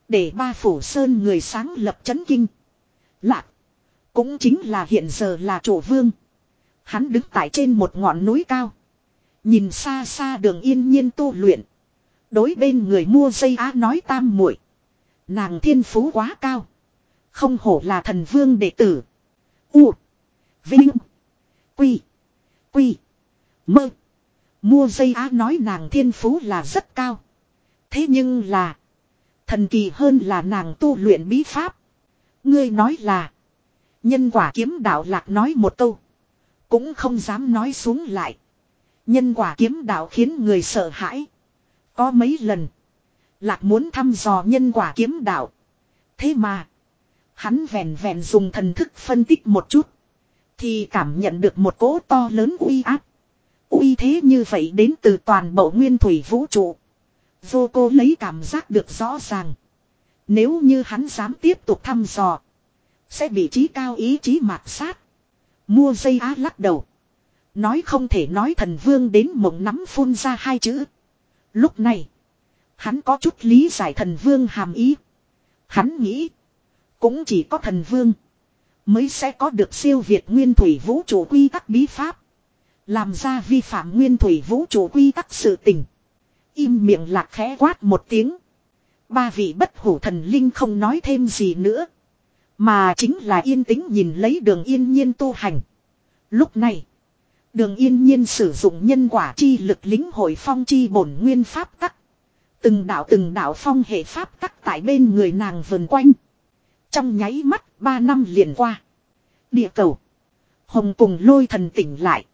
Để ba phủ sơn người sáng lập chấn kinh. Lạc. Cũng chính là hiện giờ là chủ vương. Hắn đứng tại trên một ngọn núi cao. Nhìn xa xa đường yên nhiên tu luyện. Đối bên người mua dây á nói tam muội Nàng thiên phú quá cao. Không hổ là thần vương đệ tử. U. Vinh. Quy. Quy. Mơ. Mua dây á nói nàng thiên phú là rất cao. Thế nhưng là. Thần kỳ hơn là nàng tu luyện bí pháp. Ngươi nói là. Nhân quả kiếm đạo lạc nói một câu. Cũng không dám nói xuống lại. Nhân quả kiếm đạo khiến người sợ hãi. Có mấy lần. Lạc muốn thăm dò nhân quả kiếm đạo. Thế mà. Hắn vẹn vẹn dùng thần thức phân tích một chút. Thì cảm nhận được một cỗ to lớn uy áp uy thế như vậy đến từ toàn bộ nguyên thủy vũ trụ. Vô cô lấy cảm giác được rõ ràng. Nếu như hắn dám tiếp tục thăm dò. Sẽ bị trí cao ý chí mạt sát. Mua dây á lắc đầu. Nói không thể nói thần vương đến mộng nắm phun ra hai chữ. Lúc này. Hắn có chút lý giải thần vương hàm ý. Hắn nghĩ. Cũng chỉ có thần vương. Mới sẽ có được siêu việt nguyên thủy vũ trụ quy tắc bí pháp. Làm ra vi phạm nguyên thủy vũ trụ quy tắc sự tình. Im miệng lạc khẽ quát một tiếng. Ba vị bất hủ thần linh không nói thêm gì nữa. Mà chính là yên tĩnh nhìn lấy đường yên nhiên tu hành. Lúc này. Đường yên nhiên sử dụng nhân quả chi lực lính hội phong chi bổn nguyên pháp tắc. Từng đạo từng đạo phong hệ pháp tắc tại bên người nàng vần quanh. Trong nháy mắt, ba năm liền qua. Địa cầu. Hồng cùng lôi thần tỉnh lại.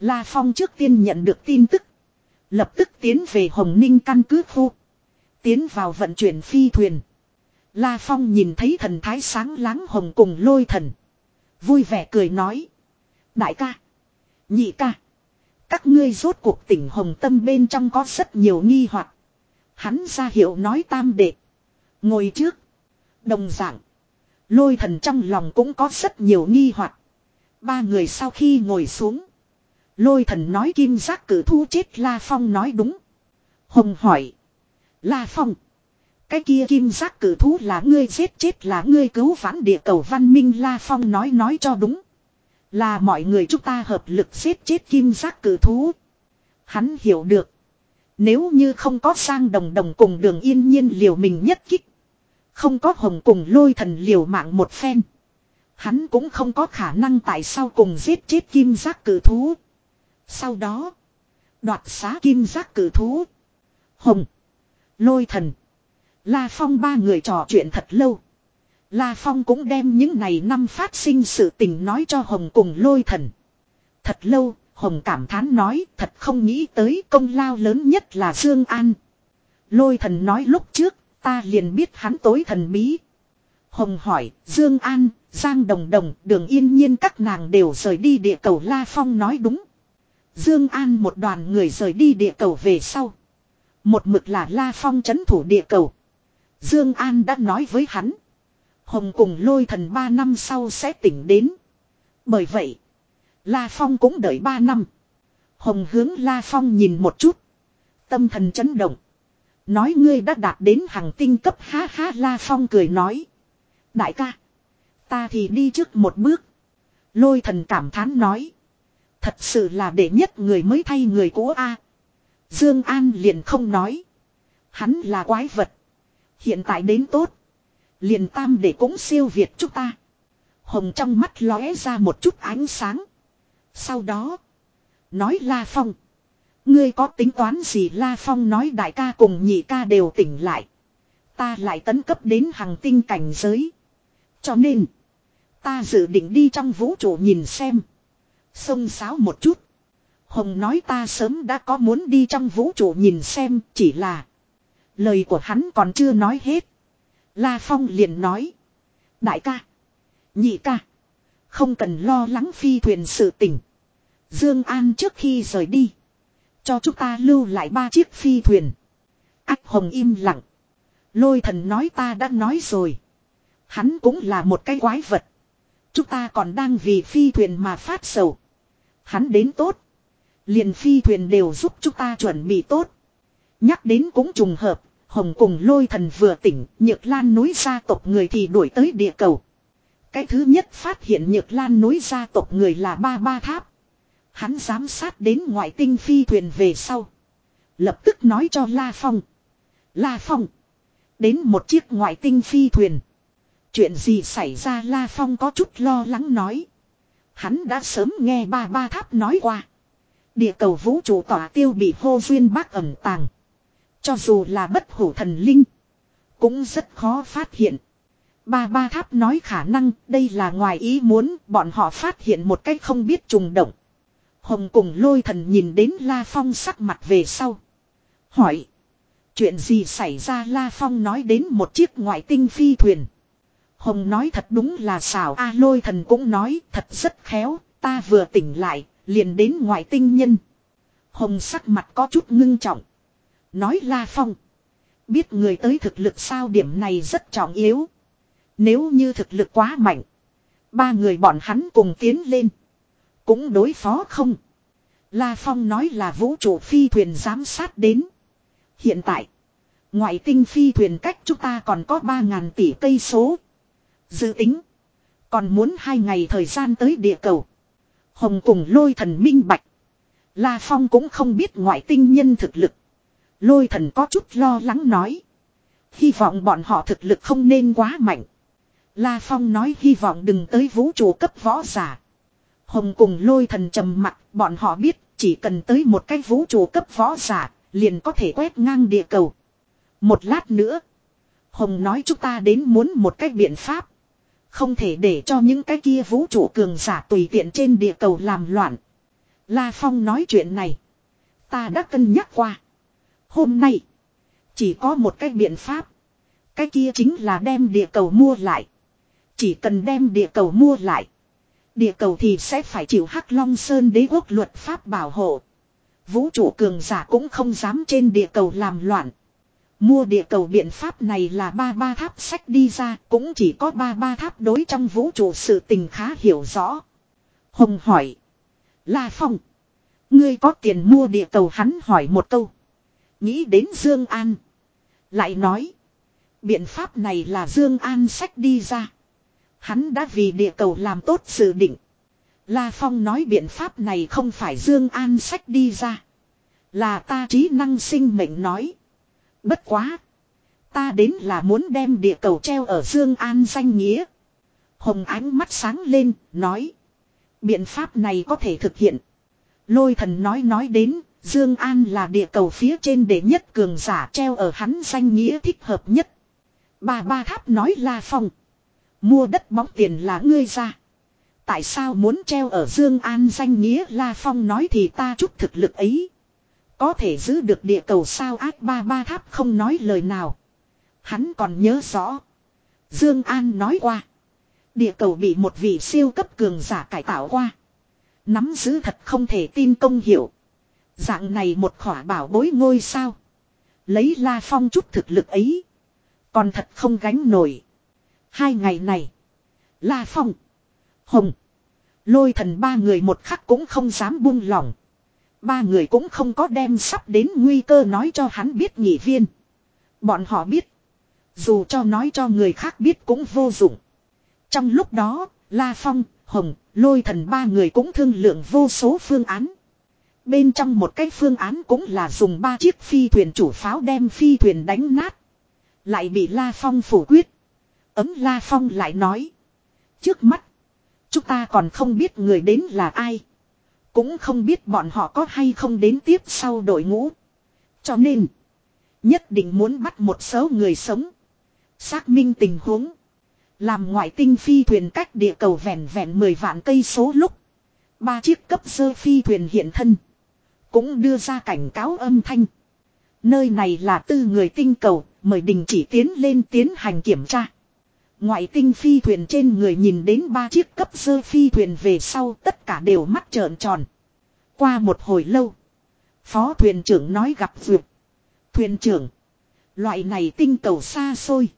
La Phong trước tiên nhận được tin tức. Lập tức tiến về Hồng Ninh căn cứ khu. Tiến vào vận chuyển phi thuyền. La Phong nhìn thấy thần thái sáng láng Hồng cùng lôi thần. Vui vẻ cười nói. Đại ca. Nhị ca. Các ngươi rốt cuộc tỉnh Hồng tâm bên trong có rất nhiều nghi hoặc Hắn ra hiệu nói tam đệ. Ngồi trước. Đồng dạng. Lôi thần trong lòng cũng có rất nhiều nghi hoặc Ba người sau khi ngồi xuống. Lôi thần nói kim giác cử thu chết La Phong nói đúng. Hồng hỏi. La Phong. Cái kia kim giác cử thú là ngươi giết chết là ngươi cứu vãn địa cầu văn minh La Phong nói nói cho đúng. Là mọi người chúng ta hợp lực giết chết kim giác cử thú. Hắn hiểu được. Nếu như không có sang đồng đồng cùng đường yên nhiên liều mình nhất kích. Không có hồng cùng lôi thần liều mạng một phen. Hắn cũng không có khả năng tại sao cùng giết chết kim giác cử thú. Sau đó. Đoạt xá kim giác cử thú. Hồng. Lôi thần. La Phong ba người trò chuyện thật lâu. La Phong cũng đem những này năm phát sinh sự tình nói cho Hồng cùng lôi thần. Thật lâu, Hồng cảm thán nói thật không nghĩ tới công lao lớn nhất là Dương An. Lôi thần nói lúc trước, ta liền biết hắn tối thần bí. Hồng hỏi, Dương An, Giang Đồng Đồng, Đường Yên Nhiên các nàng đều rời đi địa cầu La Phong nói đúng. Dương An một đoàn người rời đi địa cầu về sau. Một mực là La Phong chấn thủ địa cầu. Dương An đã nói với hắn. Hồng cùng lôi thần ba năm sau sẽ tỉnh đến. Bởi vậy. La Phong cũng đợi ba năm. Hồng hướng La Phong nhìn một chút. Tâm thần chấn động. Nói ngươi đã đạt đến hàng tinh cấp, ha ha, La Phong cười nói. Đại ca. Ta thì đi trước một bước. Lôi thần cảm thán nói. Thật sự là để nhất người mới thay người cũ A. Dương An liền không nói. Hắn là quái vật. Hiện tại đến tốt. Liền tam để cũng siêu việt chúng ta. Hồng trong mắt lóe ra một chút ánh sáng. Sau đó. Nói La Phong. Ngươi có tính toán gì La Phong nói đại ca cùng nhị ca đều tỉnh lại. Ta lại tấn cấp đến hàng tinh cảnh giới. Cho nên. Ta dự định đi trong vũ trụ nhìn xem. Xông xáo một chút. Hồng nói ta sớm đã có muốn đi trong vũ trụ nhìn xem, chỉ là. Lời của hắn còn chưa nói hết. La Phong liền nói. Đại ca. Nhị ca. Không cần lo lắng phi thuyền sự tình. Dương An trước khi rời đi. Cho chúng ta lưu lại ba chiếc phi thuyền. Ách Hồng im lặng. Lôi thần nói ta đã nói rồi. Hắn cũng là một cái quái vật. Chúng ta còn đang vì phi thuyền mà phát sầu. Hắn đến tốt. Liền phi thuyền đều giúp chúng ta chuẩn bị tốt. Nhắc đến cũng trùng hợp. Hồng cùng lôi thần vừa tỉnh. Nhược lan núi gia tộc người thì đuổi tới địa cầu. Cái thứ nhất phát hiện nhược lan núi gia tộc người là ba ba tháp. Hắn giám sát đến ngoại tinh phi thuyền về sau. Lập tức nói cho La Phong. La Phong. Đến một chiếc ngoại tinh phi thuyền. Chuyện gì xảy ra La Phong có chút lo lắng nói. Hắn đã sớm nghe ba ba tháp nói qua. Địa cầu vũ trụ tỏa tiêu bị hô duyên bác ẩn tàng. Cho dù là bất hủ thần linh. Cũng rất khó phát hiện. Ba ba tháp nói khả năng đây là ngoài ý muốn, bọn họ phát hiện một cách không biết trùng động. Hồng cùng lôi thần nhìn đến La Phong sắc mặt về sau. Hỏi. Chuyện gì xảy ra La Phong nói đến một chiếc ngoại tinh phi thuyền. Hồng nói thật đúng là xảo A lôi thần cũng nói thật rất khéo. Ta vừa tỉnh lại, liền đến ngoại tinh nhân. Hồng sắc mặt có chút ngưng trọng. Nói La Phong. Biết người tới thực lực sao điểm này rất trọng yếu. Nếu như thực lực quá mạnh. Ba người bọn hắn cùng tiến lên. Cũng đối phó không. La Phong nói là vũ trụ phi thuyền giám sát đến. Hiện tại. Ngoại tinh phi thuyền cách chúng ta còn có 3.000 tỷ cây số. Dự tính. Còn muốn hai ngày thời gian tới địa cầu. Hồng cùng lôi thần minh bạch. La Phong cũng không biết ngoại tinh nhân thực lực. Lôi thần có chút lo lắng nói. Hy vọng bọn họ thực lực không nên quá mạnh. La Phong nói hy vọng đừng tới vũ trụ cấp võ giả. Hồng cùng lôi thần trầm mặt, bọn họ biết chỉ cần tới một cái vũ trụ cấp võ giả, liền có thể quét ngang địa cầu. Một lát nữa, Hồng nói chúng ta đến muốn một cách biện pháp. Không thể để cho những cái kia vũ trụ cường giả tùy tiện trên địa cầu làm loạn. La Phong nói chuyện này. Ta đã cân nhắc qua. Hôm nay. Chỉ có một cái biện pháp. Cái kia chính là đem địa cầu mua lại. Chỉ cần đem địa cầu mua lại. Địa cầu thì sẽ phải chịu Hắc Long Sơn đế quốc luật pháp bảo hộ. Vũ trụ cường giả cũng không dám trên địa cầu làm loạn. Mua địa cầu biện pháp này là ba ba tháp sách đi ra, cũng chỉ có ba ba tháp đối trong vũ trụ sự tình khá hiểu rõ. Hồng hỏi. La Phong. Ngươi có tiền mua địa cầu hắn hỏi một câu. Nghĩ đến Dương An. Lại nói. Biện pháp này là Dương An sách đi ra. Hắn đã vì địa cầu làm tốt sự định. La Phong nói biện pháp này không phải Dương An sách đi ra. Là ta trí năng sinh mệnh nói. Bất quá. Ta đến là muốn đem địa cầu treo ở Dương An danh nghĩa. Hồng ánh mắt sáng lên, nói. Biện pháp này có thể thực hiện. Lôi thần nói nói đến, Dương An là địa cầu phía trên đệ nhất cường giả treo ở hắn danh nghĩa thích hợp nhất. Bà Ba Tháp nói là Phong. Mua đất bóng tiền là ngươi ra. Tại sao muốn treo ở Dương An danh nghĩa La Phong nói thì ta chút thực lực ấy. Có thể giữ được địa cầu sao ác ba ba tháp không nói lời nào. Hắn còn nhớ rõ. Dương An nói qua. Địa cầu bị một vị siêu cấp cường giả cải tạo qua. Nắm giữ thật không thể tin công hiệu. Dạng này một khỏa bảo bối ngôi sao. Lấy La Phong chút thực lực ấy. Còn thật không gánh nổi. Hai ngày này. La Phong. Hồng. Lôi thần ba người một khắc cũng không dám buông lỏng. Ba người cũng không có đem sắp đến nguy cơ nói cho hắn biết nhị viên. Bọn họ biết. Dù cho nói cho người khác biết cũng vô dụng. Trong lúc đó, La Phong, Hồng, Lôi thần ba người cũng thương lượng vô số phương án. Bên trong một cái phương án cũng là dùng ba chiếc phi thuyền chủ pháo đem phi thuyền đánh nát. Lại bị La Phong phủ quyết. Ấm La Phong lại nói. Trước mắt. Chúng ta còn không biết người đến là ai. Cũng không biết bọn họ có hay không đến tiếp sau đội ngũ. Cho nên. Nhất định muốn bắt một số người sống. Xác minh tình huống. Làm ngoại tinh phi thuyền cách địa cầu vẹn vẹn 10 vạn cây số lúc. Ba chiếc cấp sơ phi thuyền hiện thân. Cũng đưa ra cảnh cáo âm thanh. Nơi này là tư người tinh cầu, mời đình chỉ tiến lên tiến hành kiểm tra. Ngoại tinh phi thuyền trên người nhìn đến ba chiếc cấp sơ phi thuyền về sau tất cả đều mắt trợn tròn. Qua một hồi lâu. Phó thuyền trưởng nói gặp duyệt. Thuyền trưởng. Loại này tinh cầu xa xôi.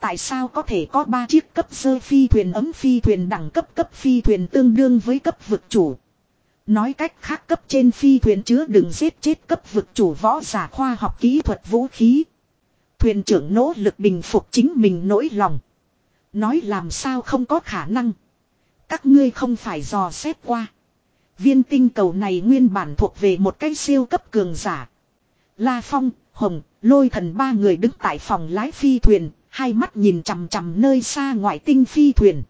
Tại sao có thể có ba chiếc cấp sơ phi thuyền ấm phi thuyền đẳng cấp cấp phi thuyền tương đương với cấp vực chủ. Nói cách khác cấp trên phi thuyền chứa đừng giết chết cấp vực chủ võ giả khoa học kỹ thuật vũ khí. Thuyền trưởng nỗ lực bình phục chính mình nỗi lòng. Nói làm sao không có khả năng. Các ngươi không phải dò xét qua. Viên tinh cầu này nguyên bản thuộc về một cái siêu cấp cường giả. La Phong, Hồng, lôi thần ba người đứng tại phòng lái phi thuyền, hai mắt nhìn chằm chằm nơi xa ngoại tinh phi thuyền.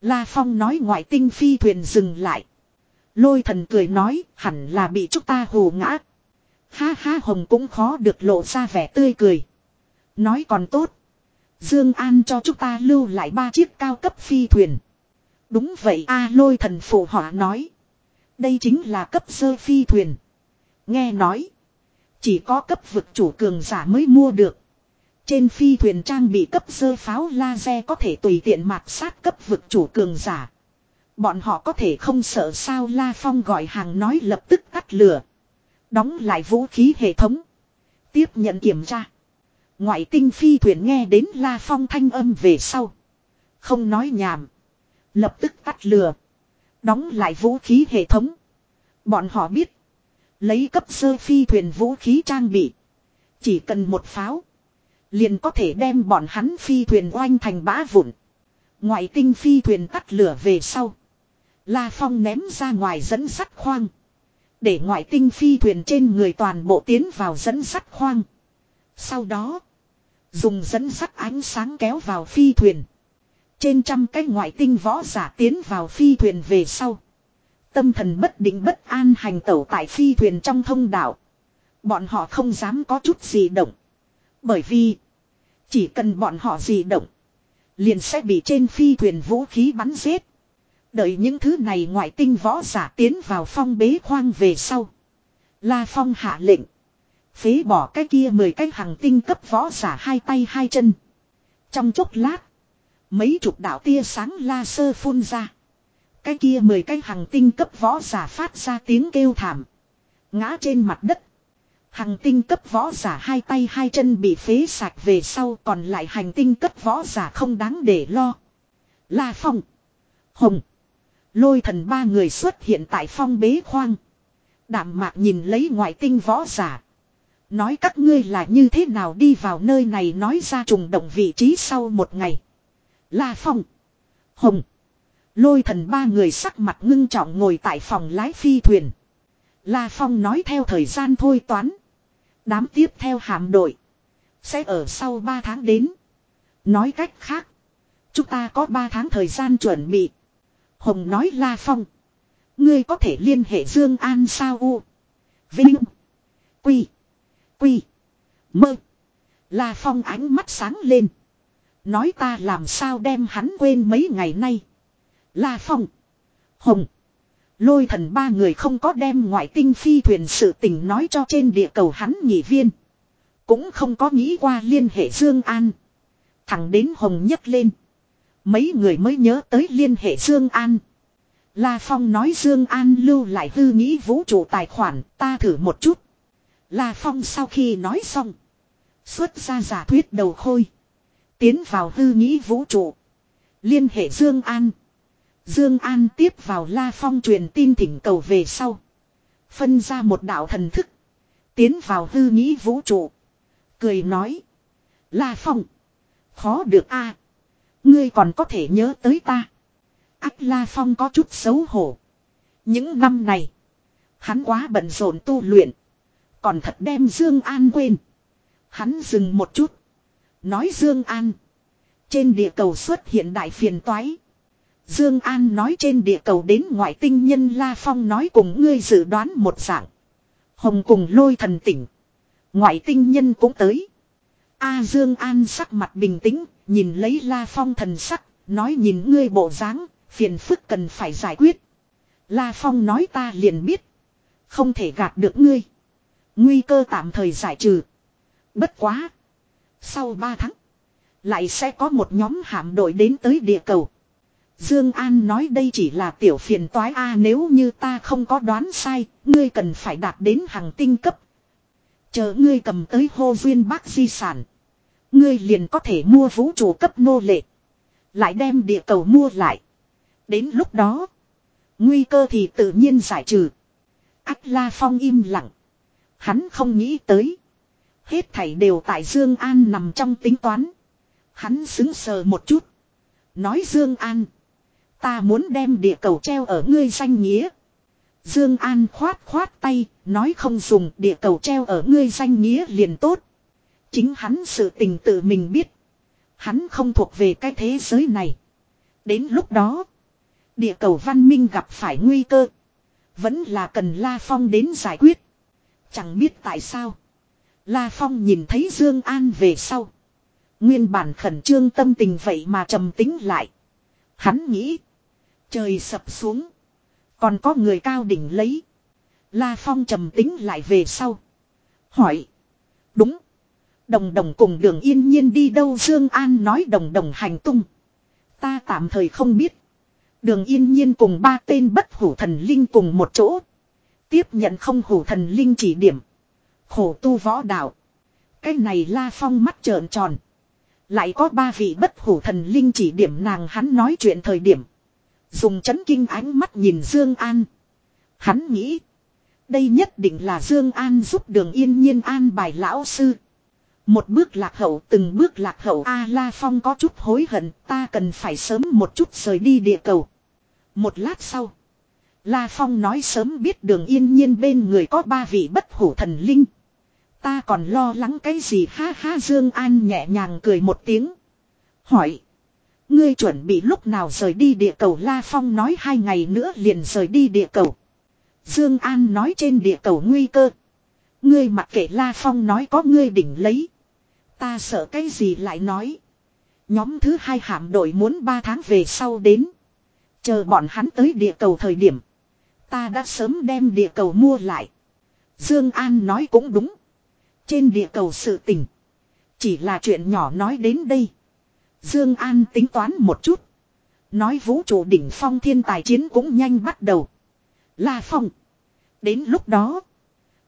La Phong nói ngoại tinh phi thuyền dừng lại. Lôi thần cười nói hẳn là bị chúng ta hù ngã. Ha ha Hồng cũng khó được lộ ra vẻ tươi cười. Nói còn tốt. Dương An cho chúng ta lưu lại ba chiếc cao cấp phi thuyền. Đúng vậy, a lôi thần phụ họa nói. Đây chính là cấp sơ phi thuyền. Nghe nói. Chỉ có cấp vực chủ cường giả mới mua được. Trên phi thuyền trang bị cấp sơ pháo laser có thể tùy tiện mạt sát cấp vực chủ cường giả. Bọn họ có thể không sợ sao La Phong gọi hàng nói lập tức tắt lửa. Đóng lại vũ khí hệ thống. Tiếp nhận kiểm tra. Ngoại tinh phi thuyền nghe đến La Phong thanh âm về sau. Không nói nhảm. Lập tức tắt lửa. Đóng lại vũ khí hệ thống. Bọn họ biết. Lấy cấp sơ phi thuyền vũ khí trang bị. Chỉ cần một pháo. Liền có thể đem bọn hắn phi thuyền oanh thành bã vụn. Ngoại tinh phi thuyền tắt lửa về sau. La Phong ném ra ngoài dẫn sắt khoang. Để ngoại tinh phi thuyền trên người toàn bộ tiến vào dẫn sắt khoang. Sau đó. Dùng dẫn sắt ánh sáng kéo vào phi thuyền. Trên trăm cái ngoại tinh võ giả tiến vào phi thuyền về sau. Tâm thần bất định bất an hành tẩu tại phi thuyền trong thông đạo. Bọn họ không dám có chút gì động. Bởi vì. Chỉ cần bọn họ gì động. Liền sẽ bị trên phi thuyền vũ khí bắn giết. Đợi những thứ này ngoại tinh võ giả tiến vào phong bế khoang về sau. La Phong hạ lệnh. Phế bỏ cái kia mười cái hàng tinh cấp võ giả hai tay hai chân. Trong chốc lát. Mấy chục đạo tia sáng la sơ phun ra. Cái kia mười cái hàng tinh cấp võ giả phát ra tiếng kêu thảm. Ngã trên mặt đất. Hàng tinh cấp võ giả hai tay hai chân bị phế sạch về sau còn lại hành tinh cấp võ giả không đáng để lo. La Phong. Hồng. Lôi thần ba người xuất hiện tại phong bế khoang. Đạm mạc nhìn lấy ngoại tinh võ giả. Nói các ngươi là như thế nào đi vào nơi này nói ra trùng động vị trí sau một ngày. La Phong. Hồng. Lôi thần ba người sắc mặt ngưng trọng ngồi tại phòng lái phi thuyền. La Phong nói theo thời gian thôi toán. Đám tiếp theo hàm đội. Sẽ ở sau 3 tháng đến. Nói cách khác. Chúng ta có 3 tháng thời gian chuẩn bị. Hồng nói La Phong. Ngươi có thể liên hệ Dương An sao u. Vinh. Quy. Quy. Mơ. La Phong ánh mắt sáng lên. Nói ta làm sao đem hắn quên mấy ngày nay. La Phong. Hồng. Lôi thần ba người không có đem ngoại tinh phi thuyền sự tình nói cho trên địa cầu hắn nhị viên. Cũng không có nghĩ qua liên hệ Dương An. Thẳng đến Hồng nhấc lên. Mấy người mới nhớ tới liên hệ Dương An. La Phong nói Dương An lưu lại hư nghĩ vũ trụ tài khoản, ta thử một chút. La Phong sau khi nói xong. Xuất ra giả thuyết đầu khôi. Tiến vào hư nghĩ vũ trụ. Liên hệ Dương An. Dương An tiếp vào La Phong truyền tin thỉnh cầu về sau. Phân ra một đạo thần thức. Tiến vào hư nghĩ vũ trụ. Cười nói. La Phong. Khó được a, Ngươi còn có thể nhớ tới ta. Ác La Phong có chút xấu hổ. Những năm này. Hắn quá bận rộn tu luyện. Còn thật đem Dương An quên. Hắn dừng một chút. Nói Dương An. Trên địa cầu xuất hiện đại phiền toái. Dương An nói trên địa cầu đến ngoại tinh nhân La Phong nói cùng ngươi dự đoán một dạng. Hồng cùng lôi thần tỉnh. Ngoại tinh nhân cũng tới. A Dương An sắc mặt bình tĩnh, nhìn lấy La Phong thần sắc, nói nhìn ngươi bộ dáng, phiền phức cần phải giải quyết. La Phong nói ta liền biết, không thể gạt được ngươi. Nguy cơ tạm thời giải trừ. Bất quá, sau 3 tháng, lại sẽ có một nhóm hạm đội đến tới địa cầu. Dương An nói đây chỉ là tiểu phiền toái a nếu như ta không có đoán sai, ngươi cần phải đạt đến hàng tinh cấp. Chờ ngươi cầm tới hô duyên bác di sản. Ngươi liền có thể mua vũ trụ cấp nô lệ. Lại đem địa cầu mua lại. Đến lúc đó, nguy cơ thì tự nhiên giải trừ. Ách La Phong im lặng. Hắn không nghĩ tới. Hết thảy đều tại Dương An nằm trong tính toán. Hắn xứng sờ một chút. Nói Dương An. Ta muốn đem địa cầu treo ở ngươi danh nghĩa. Dương An khoát khoát tay, nói không dùng địa cầu treo ở ngươi danh nghĩa liền tốt. Chính hắn sự tình tự mình biết. Hắn không thuộc về cái thế giới này. Đến lúc đó, địa cầu văn minh gặp phải nguy cơ. Vẫn là cần La Phong đến giải quyết. Chẳng biết tại sao. La Phong nhìn thấy Dương An về sau. Nguyên bản khẩn trương tâm tình vậy mà trầm tính lại. Hắn nghĩ. Trời sập xuống. Còn có người cao đỉnh lấy. La Phong trầm tính lại về sau. Hỏi. Đúng. Đồng đồng cùng đường yên nhiên đi đâu Dương An nói đồng đồng hành tung. Ta tạm thời không biết. Đường yên nhiên cùng ba tên bất hủ thần linh cùng một chỗ. Tiếp nhận không hủ thần linh chỉ điểm. Khổ tu võ đạo. Cái này la phong mắt trợn tròn. Lại có ba vị bất hủ thần linh chỉ điểm nàng hắn nói chuyện thời điểm. Dùng chấn kinh ánh mắt nhìn Dương An. Hắn nghĩ. Đây nhất định là Dương An giúp đường yên nhiên an bài lão sư. Một bước lạc hậu, từng bước lạc hậu, A La Phong có chút hối hận, ta cần phải sớm một chút rời đi địa cầu. Một lát sau. La Phong nói sớm biết đường yên nhiên bên người có ba vị bất hủ thần linh. Ta còn lo lắng cái gì ha ha, Dương An nhẹ nhàng cười một tiếng. Hỏi. Ngươi chuẩn bị lúc nào rời đi địa cầu La Phong nói hai ngày nữa liền rời đi địa cầu. Dương An nói trên địa cầu nguy cơ. Ngươi mặc kệ La Phong nói có ngươi đỉnh lấy. Ta sợ cái gì lại nói. Nhóm thứ hai hạm đội muốn ba tháng về sau đến. Chờ bọn hắn tới địa cầu thời điểm. Ta đã sớm đem địa cầu mua lại. Dương An nói cũng đúng. Trên địa cầu sự tình. Chỉ là chuyện nhỏ nói đến đây. Dương An tính toán một chút. Nói vũ trụ đỉnh phong thiên tài chiến cũng nhanh bắt đầu. La Phong. Đến lúc đó.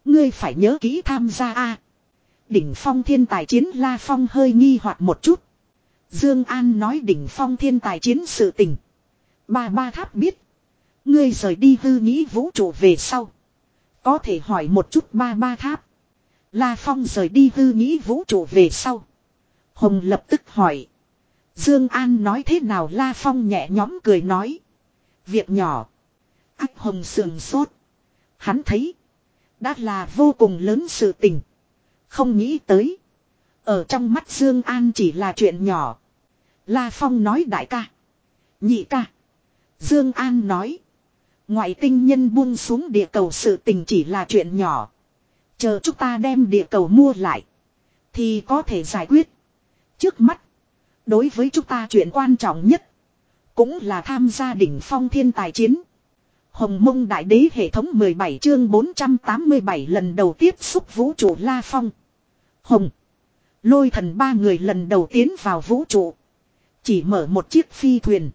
Ngươi phải nhớ kỹ tham gia a. Đỉnh phong thiên tài chiến La Phong hơi nghi hoặc một chút. Dương An nói đỉnh phong thiên tài chiến sự tình. Ba ba tháp biết. Ngươi rời đi hư nghĩ vũ trụ về sau. Có thể hỏi một chút ba ba tháp. La Phong rời đi hư nghĩ vũ trụ về sau. Hồng lập tức hỏi. Dương An nói thế nào La Phong nhẹ nhõm cười nói. Việc nhỏ. Ách Hồng sườn sốt. Hắn thấy. Đã là vô cùng lớn sự tình. Không nghĩ tới. Ở trong mắt Dương An chỉ là chuyện nhỏ. La Phong nói đại ca. Nhị ca. Dương An nói. Ngoại tinh nhân buông xuống địa cầu sự tình chỉ là chuyện nhỏ. Chờ chúng ta đem địa cầu mua lại. Thì có thể giải quyết. Trước mắt. Đối với chúng ta chuyện quan trọng nhất. Cũng là tham gia đỉnh phong thiên tài chiến. Hồng mông đại đế hệ thống 17 chương 487 lần đầu tiếp xúc vũ trụ La Phong. Hồng. Lôi thần ba người lần đầu tiến vào vũ trụ. Chỉ mở một chiếc phi thuyền.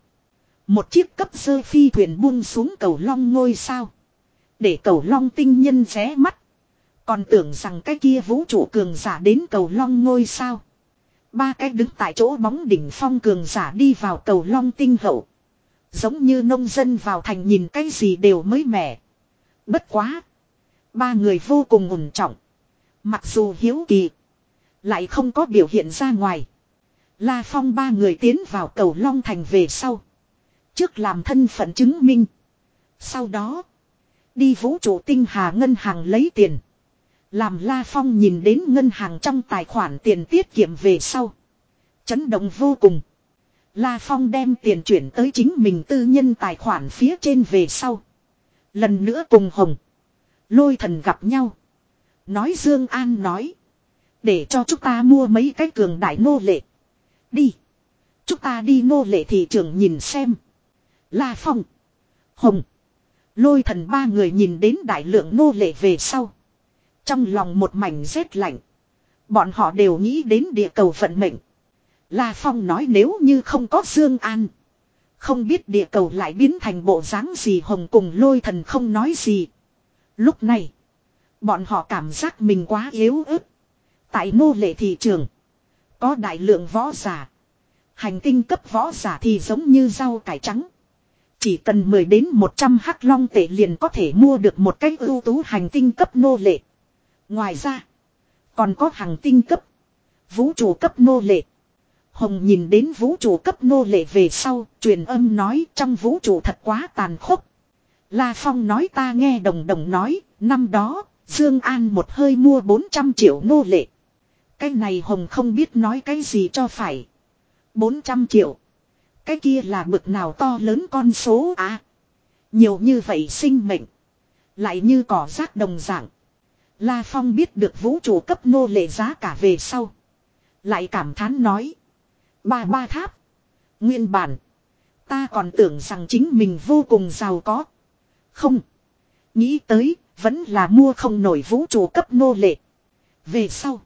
Một chiếc cấp sơ phi thuyền buông xuống cầu long ngôi sao. Để cầu long tinh nhân ré mắt. Còn tưởng rằng cái kia vũ trụ cường giả đến cầu long ngôi sao. Ba cái đứng tại chỗ bóng đỉnh phong cường giả đi vào cầu long tinh hậu. Giống như nông dân vào thành nhìn cái gì đều mới mẻ. Bất quá. Ba người vô cùng ủng trọng. Mặc dù hiếu kỳ. Lại không có biểu hiện ra ngoài. La Phong ba người tiến vào cầu Long Thành về sau. Trước làm thân phận chứng minh. Sau đó. Đi vũ trụ tinh hà ngân hàng lấy tiền. Làm La Phong nhìn đến ngân hàng trong tài khoản tiền tiết kiệm về sau. Chấn động vô cùng. La Phong đem tiền chuyển tới chính mình tư nhân tài khoản phía trên về sau. Lần nữa cùng Hồng. Lôi thần gặp nhau. Nói Dương An nói. Để cho chúng ta mua mấy cái cường đại nô lệ. Đi. Chúng ta đi nô lệ thị trường nhìn xem. La Phong. Hồng. Lôi thần ba người nhìn đến đại lượng nô lệ về sau. Trong lòng một mảnh rét lạnh. Bọn họ đều nghĩ đến địa cầu vận mệnh. La Phong nói nếu như không có Dương An. Không biết địa cầu lại biến thành bộ dáng gì hồng cùng lôi thần không nói gì. Lúc này. Bọn họ cảm giác mình quá yếu ớt. Tại nô lệ thị trường. Có đại lượng võ giả. Hành tinh cấp võ giả thì giống như rau cải trắng. Chỉ cần 10 đến 100 hắc long tệ liền có thể mua được một cái ưu tú hành tinh cấp nô lệ. Ngoài ra. Còn có hành tinh cấp. Vũ trụ cấp nô lệ. Hồng nhìn đến vũ trụ cấp nô lệ về sau, truyền âm nói trong vũ trụ thật quá tàn khốc. La Phong nói ta nghe đồng đồng nói, năm đó, Dương An một hơi mua 400 triệu nô lệ. Cái này Hồng không biết nói cái gì cho phải. 400 triệu. Cái kia là bực nào to lớn con số à. Nhiều như vậy sinh mệnh. Lại như cỏ rác đồng dạng. La Phong biết được vũ trụ cấp nô lệ giá cả về sau. Lại cảm thán nói. Ba ba tháp. Nguyên bản. Ta còn tưởng rằng chính mình vô cùng giàu có. Không. Nghĩ tới, vẫn là mua không nổi vũ trụ cấp nô lệ. Về sau.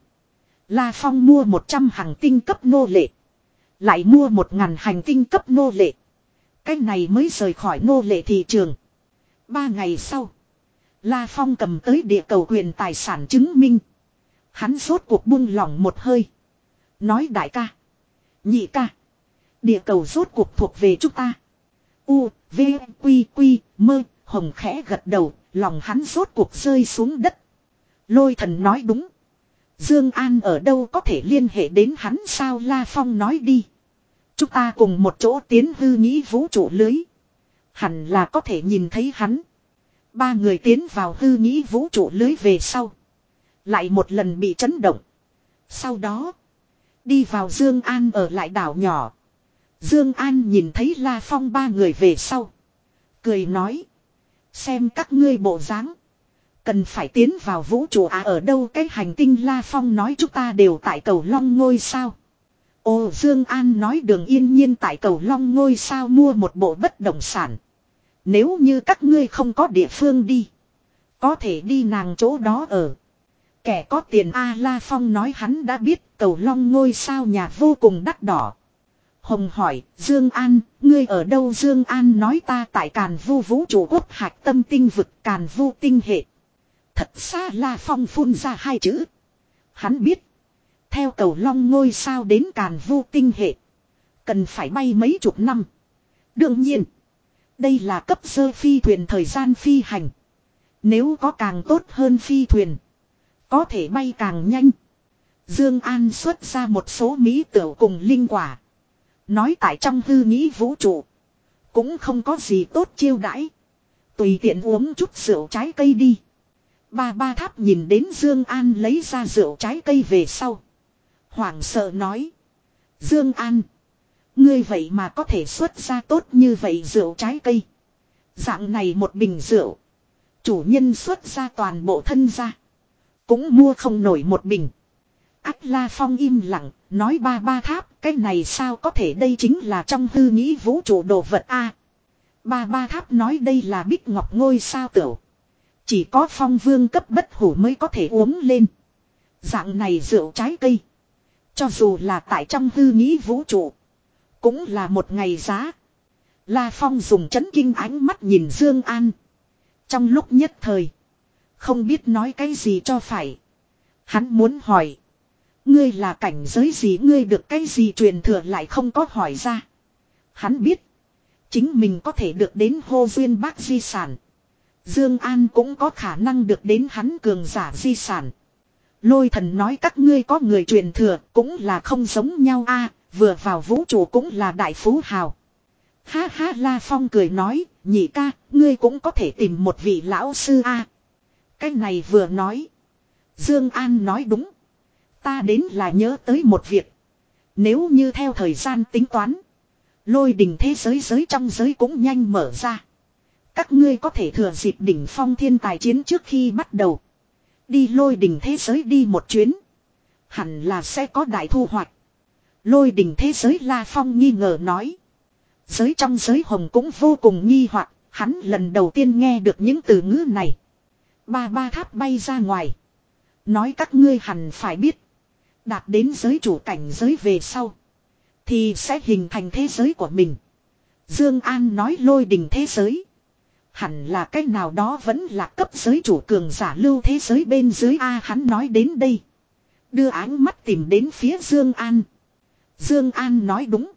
La Phong mua 100 hàng tinh cấp nô lệ. Lại mua một ngàn hành tinh cấp nô lệ. Cách này mới rời khỏi nô lệ thị trường. Ba ngày sau. La Phong cầm tới địa cầu quyền tài sản chứng minh. Hắn rốt cuộc buông lỏng một hơi. Nói đại ca. Nhị ca. Địa cầu rốt cuộc thuộc về chúng ta. U, V, Quy, Quy, Mơ, Hồng khẽ gật đầu, lòng hắn rốt cuộc rơi xuống đất. Lôi thần nói đúng. Dương An ở đâu có thể liên hệ đến hắn sao La Phong nói đi. Chúng ta cùng một chỗ tiến hư nghĩ vũ trụ lưới. Hẳn là có thể nhìn thấy hắn. Ba người tiến vào hư nghĩ vũ trụ lưới về sau. Lại một lần bị chấn động. Sau đó. Đi vào Dương An ở lại đảo nhỏ. Dương An nhìn thấy La Phong ba người về sau. Cười nói. Xem các ngươi bộ dáng. Cần phải tiến vào vũ trụ à ở đâu cái hành tinh La Phong nói chúng ta đều tại cầu long ngôi sao. Ô Dương An nói đường yên nhiên tại cầu long ngôi sao mua một bộ bất động sản. Nếu như các ngươi không có địa phương đi. Có thể đi nàng chỗ đó ở. Kẻ có tiền A La Phong nói hắn đã biết cầu long ngôi sao nhà vô cùng đắt đỏ. Hồng hỏi, Dương An, ngươi ở đâu Dương An nói ta tại Càn Vu vũ trụ quốc hạch tâm tinh vực Càn Vu tinh hệ. Thật xa La Phong phun ra hai chữ. Hắn biết. Theo cầu long ngôi sao đến Càn Vu tinh hệ. Cần phải bay mấy chục năm. Đương nhiên. Đây là cấp sơ phi thuyền thời gian phi hành. Nếu có càng tốt hơn phi thuyền. Có thể bay càng nhanh. Dương An xuất ra một số mỹ tiểu cùng linh quả. Nói tại trong hư nghĩ vũ trụ. Cũng không có gì tốt chiêu đãi. Tùy tiện uống chút rượu trái cây đi. Ba ba tháp nhìn đến Dương An lấy ra rượu trái cây về sau. Hoảng sợ nói. Dương An. Ngươi vậy mà có thể xuất ra tốt như vậy rượu trái cây. Dạng này một bình rượu. Chủ nhân xuất ra toàn bộ thân ra. Cũng mua không nổi một bình. Ách La Phong im lặng, nói ba ba tháp, cái này sao có thể đây chính là trong hư nghĩ vũ trụ đồ vật a. ba ba tháp nói đây là bích ngọc ngôi sao tửu. Chỉ có phong vương cấp bất hủ mới có thể uống lên. Dạng này rượu trái cây. Cho dù là tại trong hư nghĩ vũ trụ. Cũng là một ngày giá. La Phong dùng chấn kinh ánh mắt nhìn Dương An. Trong lúc nhất thời. Không biết nói cái gì cho phải. Hắn muốn hỏi. Ngươi là cảnh giới gì ngươi được cái gì truyền thừa lại không có hỏi ra. Hắn biết. Chính mình có thể được đến hô duyên bác di sản. Dương An cũng có khả năng được đến hắn cường giả di sản. Lôi thần nói các ngươi có người truyền thừa cũng là không giống nhau a vừa vào vũ trụ cũng là đại phú hào. Ha ha La Phong cười nói, nhị ca, ngươi cũng có thể tìm một vị lão sư a. cái này vừa nói. Dương An nói đúng. Ta đến là nhớ tới một việc. Nếu như theo thời gian tính toán. Lôi đỉnh thế giới giới trong giới cũng nhanh mở ra. Các ngươi có thể thừa dịp đỉnh phong thiên tài chiến trước khi bắt đầu. Đi lôi đỉnh thế giới đi một chuyến. Hẳn là sẽ có đại thu hoạch. Lôi đỉnh thế giới La Phong nghi ngờ nói. Giới trong giới hồng cũng vô cùng nghi hoặc, hắn lần đầu tiên nghe được những từ ngữ này. Ba ba tháp bay ra ngoài. Nói các ngươi hẳn phải biết. Đạt đến giới chủ cảnh giới về sau. Thì sẽ hình thành thế giới của mình. Dương An nói lôi đình thế giới. Hẳn là cái nào đó vẫn là cấp giới chủ cường giả lưu thế giới bên dưới A hắn nói đến đây. Đưa ánh mắt tìm đến phía Dương An. Dương An nói đúng.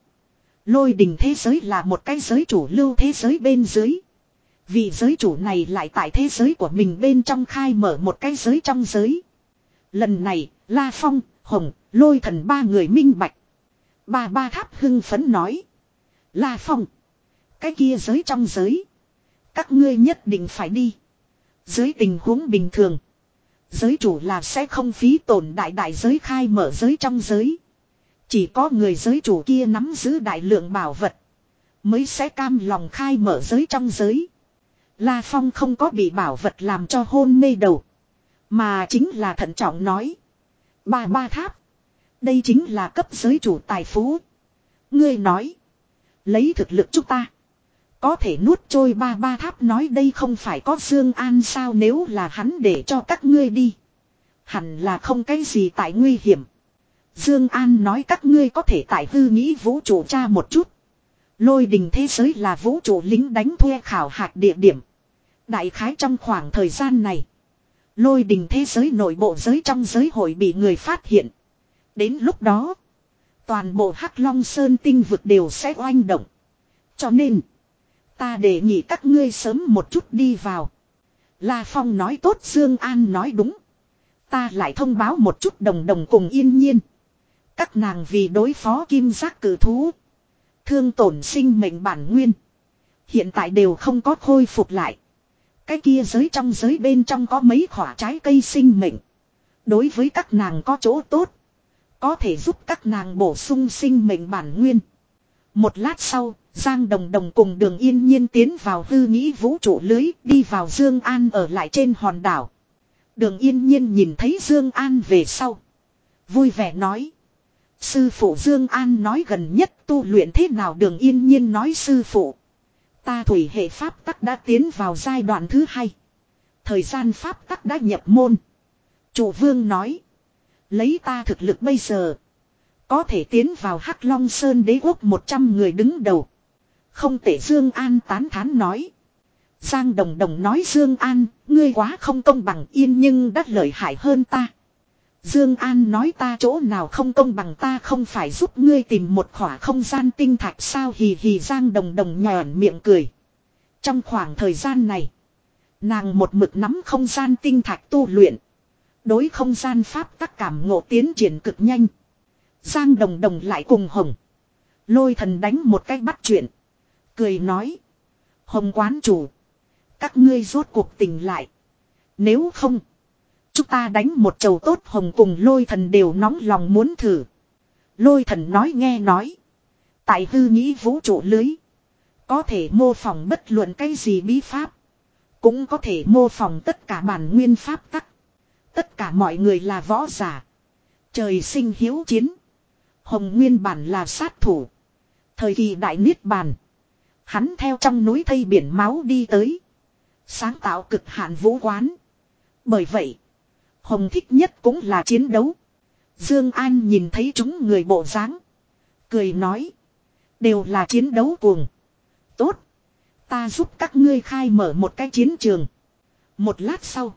Lôi đình thế giới là một cái giới chủ lưu thế giới bên dưới. Vị giới chủ này lại tại thế giới của mình bên trong khai mở một cái giới trong giới. Lần này, La Phong, Hồng, lôi thần ba người minh bạch. Ba ba tháp hưng phấn nói. La Phong. Cái kia giới trong giới. Các ngươi nhất định phải đi. Dưới tình huống bình thường. Giới chủ là sẽ không phí tổn đại đại giới khai mở giới trong giới. Chỉ có người giới chủ kia nắm giữ đại lượng bảo vật. Mới sẽ cam lòng khai mở giới trong giới. La Phong không có bị bảo vật làm cho hôn mê đầu. Mà chính là thận trọng nói. Ba ba tháp. Đây chính là cấp giới chủ tài phú. Ngươi nói. Lấy thực lực chúng ta. Có thể nuốt trôi ba ba tháp nói đây không phải có Dương An sao nếu là hắn để cho các ngươi đi. Hẳn là không cái gì tại nguy hiểm. Dương An nói các ngươi có thể tại hư nghĩ vũ trụ tra một chút. Lôi đình thế giới là vũ trụ lính đánh thuê khảo hạch địa điểm. Đại khái trong khoảng thời gian này. Lôi đình thế giới nội bộ giới trong giới hội bị người phát hiện. Đến lúc đó. Toàn bộ Hắc Long Sơn tinh vực đều sẽ oanh động. Cho nên. Ta đề nghị các ngươi sớm một chút đi vào. La Phong nói tốt Dương An nói đúng. Ta lại thông báo một chút đồng đồng cùng yên nhiên. Các nàng vì đối phó kim giác cử thú. Thương tổn sinh mệnh bản nguyên. Hiện tại đều không có khôi phục lại. Cái kia giới trong giới bên trong có mấy khỏa trái cây sinh mệnh. Đối với các nàng có chỗ tốt. Có thể giúp các nàng bổ sung sinh mệnh bản nguyên. Một lát sau, Giang Đồng Đồng cùng đường yên nhiên tiến vào hư nghĩ vũ trụ lưới, đi vào Dương An ở lại trên hòn đảo. Đường yên nhiên nhìn thấy Dương An về sau. Vui vẻ nói. Sư phụ Dương An nói gần nhất tu luyện thế nào đường yên nhiên nói sư phụ. Ta thủy hệ pháp tắc đã tiến vào giai đoạn thứ hai. Thời gian pháp tắc đã nhập môn. Chủ vương nói. Lấy ta thực lực bây giờ. Có thể tiến vào Hắc Long Sơn đế quốc 100 người đứng đầu. Không thể Dương An tán thán nói. Giang Đồng Đồng nói Dương An, ngươi quá không công bằng yên nhưng đắt lợi hại hơn ta. Dương An nói ta chỗ nào không công bằng ta không phải giúp ngươi tìm một khỏa không gian tinh thạch sao hì hì Giang Đồng Đồng nhòn miệng cười. Trong khoảng thời gian này, nàng một mực nắm không gian tinh thạch tu luyện. Đối không gian pháp các cảm ngộ tiến triển cực nhanh. Giang Đồng Đồng lại cùng Hồng. Lôi thần đánh một cái bắt chuyện. Cười nói. Hồng quán chủ. Các ngươi rốt cuộc tình lại. Nếu không. Chúng ta đánh một chầu tốt hồng cùng lôi thần đều nóng lòng muốn thử. Lôi thần nói nghe nói. Tại hư nghĩ vũ trụ lưới. Có thể mô phỏng bất luận cái gì bí pháp. Cũng có thể mô phỏng tất cả bản nguyên pháp tắc. Tất cả mọi người là võ giả. Trời sinh hiếu chiến. Hồng nguyên bản là sát thủ. Thời kỳ đại niết bàn. Hắn theo trong núi thây biển máu đi tới. Sáng tạo cực hạn vũ quán. Bởi vậy. Hồng thích nhất cũng là chiến đấu. Dương An nhìn thấy chúng người bộ dáng, cười nói, đều là chiến đấu cuồng. Tốt, ta giúp các ngươi khai mở một cái chiến trường. Một lát sau,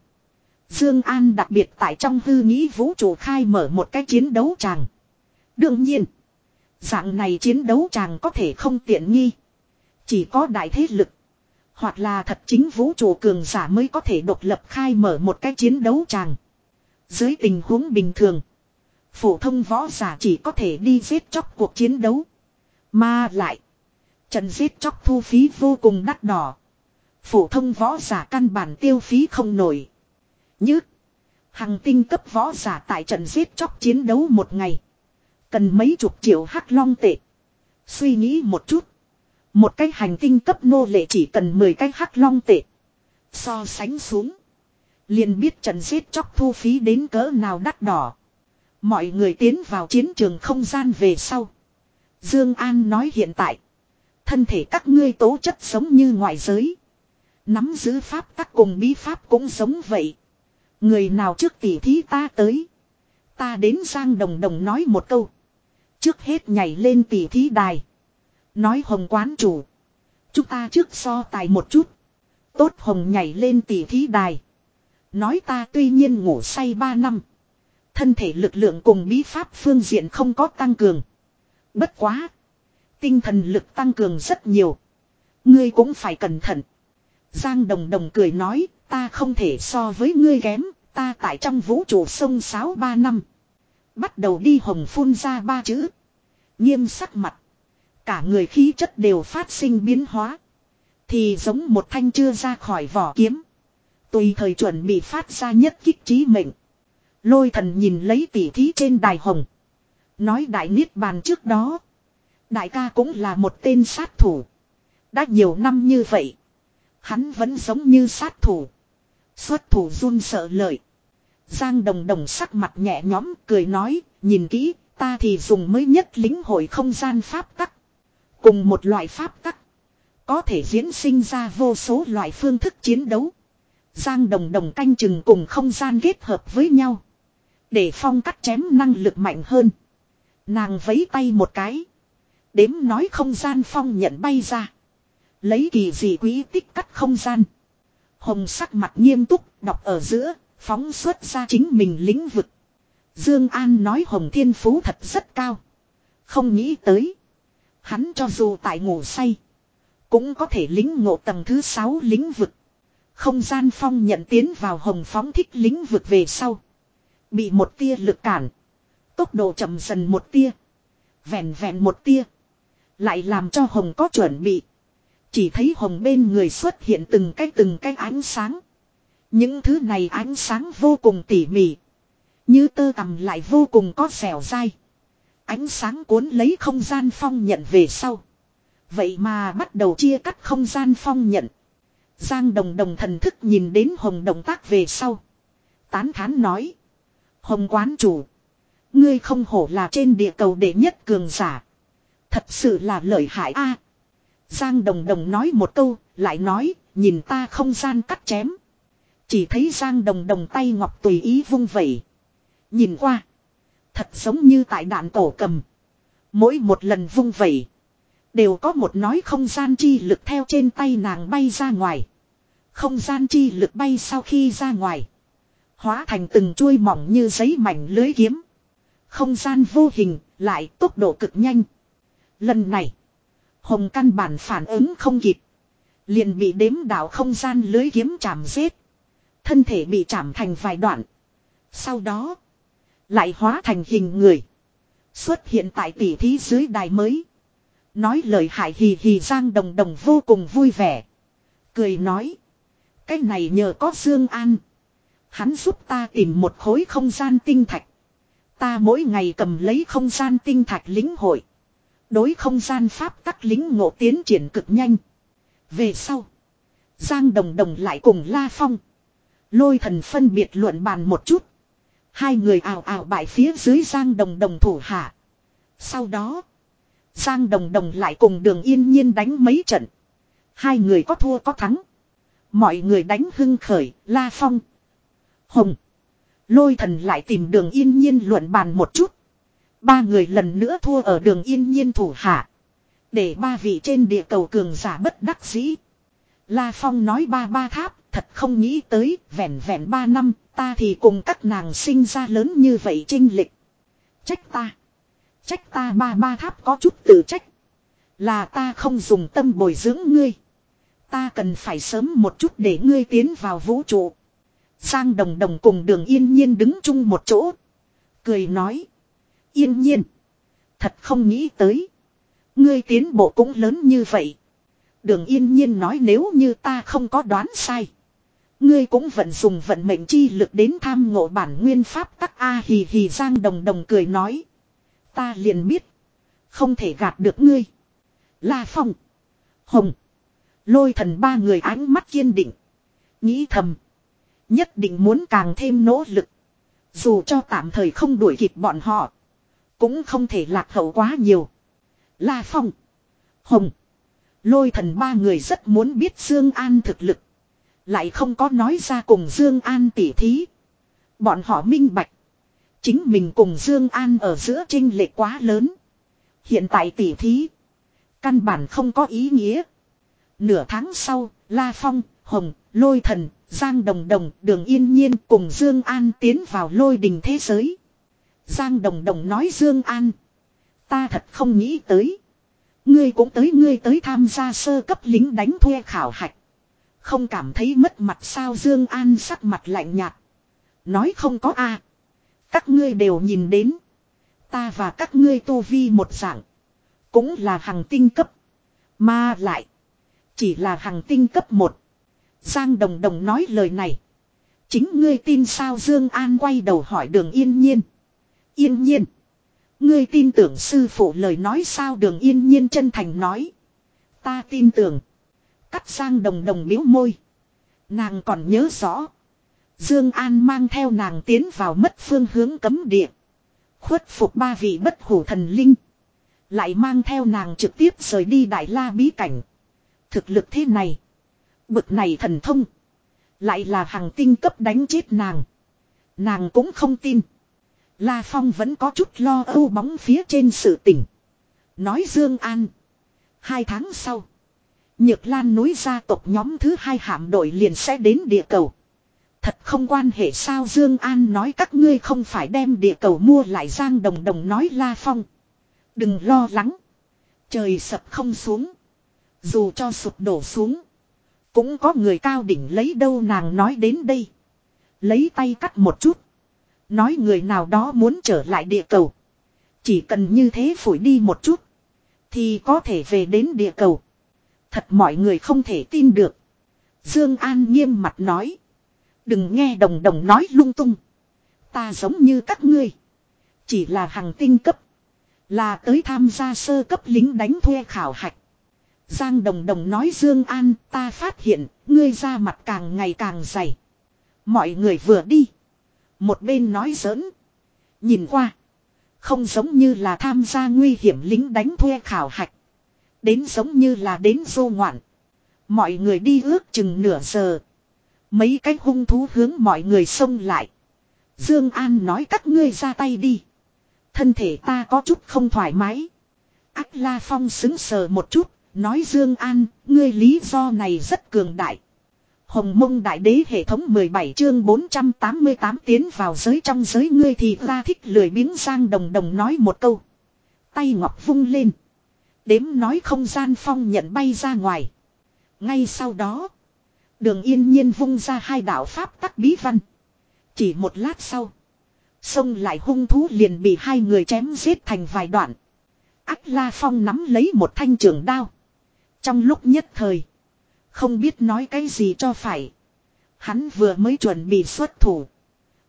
Dương An đặc biệt tại trong hư nghĩ vũ trụ khai mở một cái chiến đấu tràng. Đương nhiên, dạng này chiến đấu tràng có thể không tiện nghi, chỉ có đại thế lực hoặc là thật chính vũ trụ cường giả mới có thể độc lập khai mở một cái chiến đấu tràng. Dưới tình huống bình thường. Phổ thông võ giả chỉ có thể đi giết chóc cuộc chiến đấu. Mà lại. Trận giết chóc thu phí vô cùng đắt đỏ. Phổ thông võ giả căn bản tiêu phí không nổi. Như. Hằng tinh cấp võ giả tại trận giết chóc chiến đấu một ngày. Cần mấy chục triệu hắc long tệ. Suy nghĩ một chút. Một cái hành tinh cấp nô lệ chỉ cần 10 cái hắc long tệ. So sánh xuống. Liền biết trận giết chóc thu phí đến cỡ nào đắt đỏ. Mọi người tiến vào chiến trường không gian về sau. Dương An nói hiện tại. Thân thể các ngươi tố chất sống như ngoại giới. Nắm giữ pháp tắc cùng bí pháp cũng giống vậy. Người nào trước tỉ thí ta tới. Ta đến sang Đồng Đồng nói một câu. Trước hết nhảy lên tỉ thí đài. Nói hồng quán chủ. Chúng ta trước so tài một chút. Tốt hồng nhảy lên tỉ thí đài. Nói ta tuy nhiên ngủ say ba năm. Thân thể lực lượng cùng bí pháp phương diện không có tăng cường. Bất quá. Tinh thần lực tăng cường rất nhiều. Ngươi cũng phải cẩn thận. Giang Đồng Đồng cười nói, ta không thể so với ngươi kém, ta tại trong vũ trụ sông sáo ba năm. Bắt đầu đi hồng phun ra ba chữ. Nghiêm sắc mặt. Cả người khí chất đều phát sinh biến hóa. Thì giống một thanh chưa ra khỏi vỏ kiếm. Tùy thời chuẩn bị phát ra nhất kích trí mệnh. Lôi thần nhìn lấy tỉ thí trên đài hồng. Nói đại niết bàn trước đó. Đại ca cũng là một tên sát thủ. Đã nhiều năm như vậy. Hắn vẫn giống như sát thủ. Xuất thủ run sợ lợi. Giang đồng đồng sắc mặt nhẹ nhõm, cười nói. Nhìn kỹ, ta thì dùng mới nhất lính hội không gian pháp tắc. Cùng một loại pháp tắc. Có thể diễn sinh ra vô số loại phương thức chiến đấu. Giang đồng đồng canh chừng cùng không gian kết hợp với nhau. Để phong cắt chém năng lực mạnh hơn. Nàng vấy tay một cái. Đếm nói không gian phong nhận bay ra. Lấy kỳ dị quý tích cắt không gian. Hồng sắc mặt nghiêm túc, đọc ở giữa. Phóng xuất ra chính mình lĩnh vực. Dương An nói Hồng Thiên Phú thật rất cao. Không nghĩ tới. Hắn cho dù tại ngủ say. Cũng có thể lính ngộ tầng thứ 6 lĩnh vực. Không gian phong nhận tiến vào hồng phóng thích lĩnh vực về sau. Bị một tia lực cản. Tốc độ chậm dần một tia. Vẹn vẹn một tia. Lại làm cho hồng có chuẩn bị. Chỉ thấy hồng bên người xuất hiện từng cái từng cái ánh sáng. Những thứ này ánh sáng vô cùng tỉ mỉ. Như tơ tằm lại vô cùng có xẻo dai. Ánh sáng cuốn lấy không gian phong nhận về sau. Vậy mà bắt đầu chia cắt không gian phong nhận. Giang đồng đồng thần thức nhìn đến hồng động tác về sau. Tán thán nói. Hồng quán chủ. Ngươi không hổ là trên địa cầu đệ nhất cường giả. Thật sự là lợi hại a. Giang đồng đồng nói một câu, lại nói, nhìn ta không gian cắt chém. Chỉ thấy Giang đồng đồng tay ngọc tùy ý vung vẩy. Nhìn qua. Thật giống như tại đạn tổ cầm. Mỗi một lần vung vẩy. Đều có một nói không gian chi lực theo trên tay nàng bay ra ngoài. Không gian chi lực bay sau khi ra ngoài. Hóa thành từng chuôi mỏng như giấy mảnh lưới kiếm. Không gian vô hình, lại tốc độ cực nhanh. Lần này, hồng căn bản phản ứng không kịp. Liền bị đếm đảo không gian lưới kiếm chạm giết. Thân thể bị chạm thành vài đoạn. Sau đó, lại hóa thành hình người. Xuất hiện tại tỷ thí dưới đài mới. Nói lời hại hì hì Giang Đồng Đồng vô cùng vui vẻ. Cười nói. Cái này nhờ có Dương An. Hắn giúp ta tìm một khối không gian tinh thạch. Ta mỗi ngày cầm lấy không gian tinh thạch lính hội. Đối không gian pháp tắc lính ngộ tiến triển cực nhanh. Về sau. Giang Đồng Đồng lại cùng La Phong. Lôi thần phân biệt luận bàn một chút. Hai người ảo ảo bại phía dưới Giang Đồng Đồng thủ hạ. Sau đó. Giang Đồng Đồng lại cùng đường yên nhiên đánh mấy trận. Hai người có thua có thắng. Mọi người đánh hưng khởi, La Phong. Hồng. Lôi thần lại tìm đường yên nhiên luận bàn một chút. Ba người lần nữa thua ở đường yên nhiên thủ hạ. Để ba vị trên địa cầu cường giả bất đắc dĩ. La Phong nói ba ba tháp, thật không nghĩ tới, vẹn vẹn ba năm, ta thì cùng các nàng sinh ra lớn như vậy trinh lịch. Trách ta. Trách ta ba ba tháp có chút tự trách. Là ta không dùng tâm bồi dưỡng ngươi. Ta cần phải sớm một chút để ngươi tiến vào vũ trụ. Giang đồng đồng cùng đường yên nhiên đứng chung một chỗ. Cười nói. Yên nhiên. Thật không nghĩ tới. Ngươi tiến bộ cũng lớn như vậy. Đường yên nhiên nói nếu như ta không có đoán sai. Ngươi cũng vẫn dùng vận mệnh chi lực đến tham ngộ bản nguyên pháp tắc A hì hì Giang đồng đồng cười nói. Ta liền biết. Không thể gạt được ngươi. La Phong. Hồng. Lôi thần ba người ánh mắt kiên định. Nghĩ thầm. Nhất định muốn càng thêm nỗ lực. Dù cho tạm thời không đuổi kịp bọn họ. Cũng không thể lạc hậu quá nhiều. La Phong. Hồng. Lôi thần ba người rất muốn biết Dương An thực lực. Lại không có nói ra cùng Dương An tỉ thí. Bọn họ minh bạch. Chính mình cùng Dương An ở giữa trinh lệch quá lớn. Hiện tại tỉ thí. Căn bản không có ý nghĩa. Nửa tháng sau, La Phong, Hồng, Lôi Thần, Giang Đồng Đồng, Đường Yên Nhiên cùng Dương An tiến vào lôi đình thế giới. Giang Đồng Đồng nói Dương An. Ta thật không nghĩ tới. Ngươi cũng tới ngươi tới tham gia sơ cấp lính đánh thuê khảo hạch. Không cảm thấy mất mặt sao Dương An sắc mặt lạnh nhạt. Nói không có a. Các ngươi đều nhìn đến. Ta và các ngươi tu vi một dạng. Cũng là hàng tinh cấp. Mà lại. Chỉ là hàng tinh cấp một. Giang Đồng Đồng nói lời này. Chính ngươi tin sao Dương An quay đầu hỏi đường yên nhiên. Yên nhiên. Ngươi tin tưởng sư phụ lời nói sao đường yên nhiên chân thành nói. Ta tin tưởng. Cắt sang Đồng Đồng biếu môi. Nàng còn nhớ rõ. Dương An mang theo nàng tiến vào mất phương hướng cấm địa. Khuất phục ba vị bất hủ thần linh. Lại mang theo nàng trực tiếp rời đi Đại La bí cảnh. Thực lực thế này. Bực này thần thông. Lại là hàng tinh cấp đánh chết nàng. Nàng cũng không tin. La Phong vẫn có chút lo âu bóng phía trên sự tỉnh. Nói Dương An. Hai tháng sau. Nhược Lan núi gia tộc nhóm thứ hai hạm đội liền sẽ đến địa cầu. Thật không quan hệ sao Dương An nói các ngươi không phải đem địa cầu mua lại Giang Đồng Đồng nói La Phong. Đừng lo lắng. Trời sập không xuống. Dù cho sụp đổ xuống. Cũng có người cao đỉnh lấy đâu nàng nói đến đây. Lấy tay cắt một chút. Nói người nào đó muốn trở lại địa cầu. Chỉ cần như thế phủi đi một chút. Thì có thể về đến địa cầu. Thật mọi người không thể tin được. Dương An nghiêm mặt nói. Đừng nghe đồng đồng nói lung tung. Ta giống như các ngươi. Chỉ là hàng tinh cấp. Là tới tham gia sơ cấp lính đánh thuê khảo hạch. Giang đồng đồng nói Dương An, ta phát hiện, ngươi ra mặt càng ngày càng dày. Mọi người vừa đi. Một bên nói giỡn. Nhìn qua. Không giống như là tham gia nguy hiểm lính đánh thuê khảo hạch. Đến giống như là đến vô ngoạn. Mọi người đi ước chừng nửa giờ. Mấy cái hung thú hướng mọi người xông lại. Dương An nói các ngươi ra tay đi. Thân thể ta có chút không thoải mái. Ác La Phong xứng sờ một chút, nói Dương An, ngươi lý do này rất cường đại. Hồng mông đại đế hệ thống 17 chương 488 tiến vào giới trong giới ngươi thì ra thích lười biếng sang đồng đồng nói một câu. Tay ngọc vung lên. Đếm nói không gian phong nhận bay ra ngoài. Ngay sau đó. Đường yên nhiên vung ra hai đạo pháp tắc bí văn. Chỉ một lát sau. Xông lại hung thú liền bị hai người chém giết thành vài đoạn. Ác La Phong nắm lấy một thanh trường đao. Trong lúc nhất thời. Không biết nói cái gì cho phải. Hắn vừa mới chuẩn bị xuất thủ.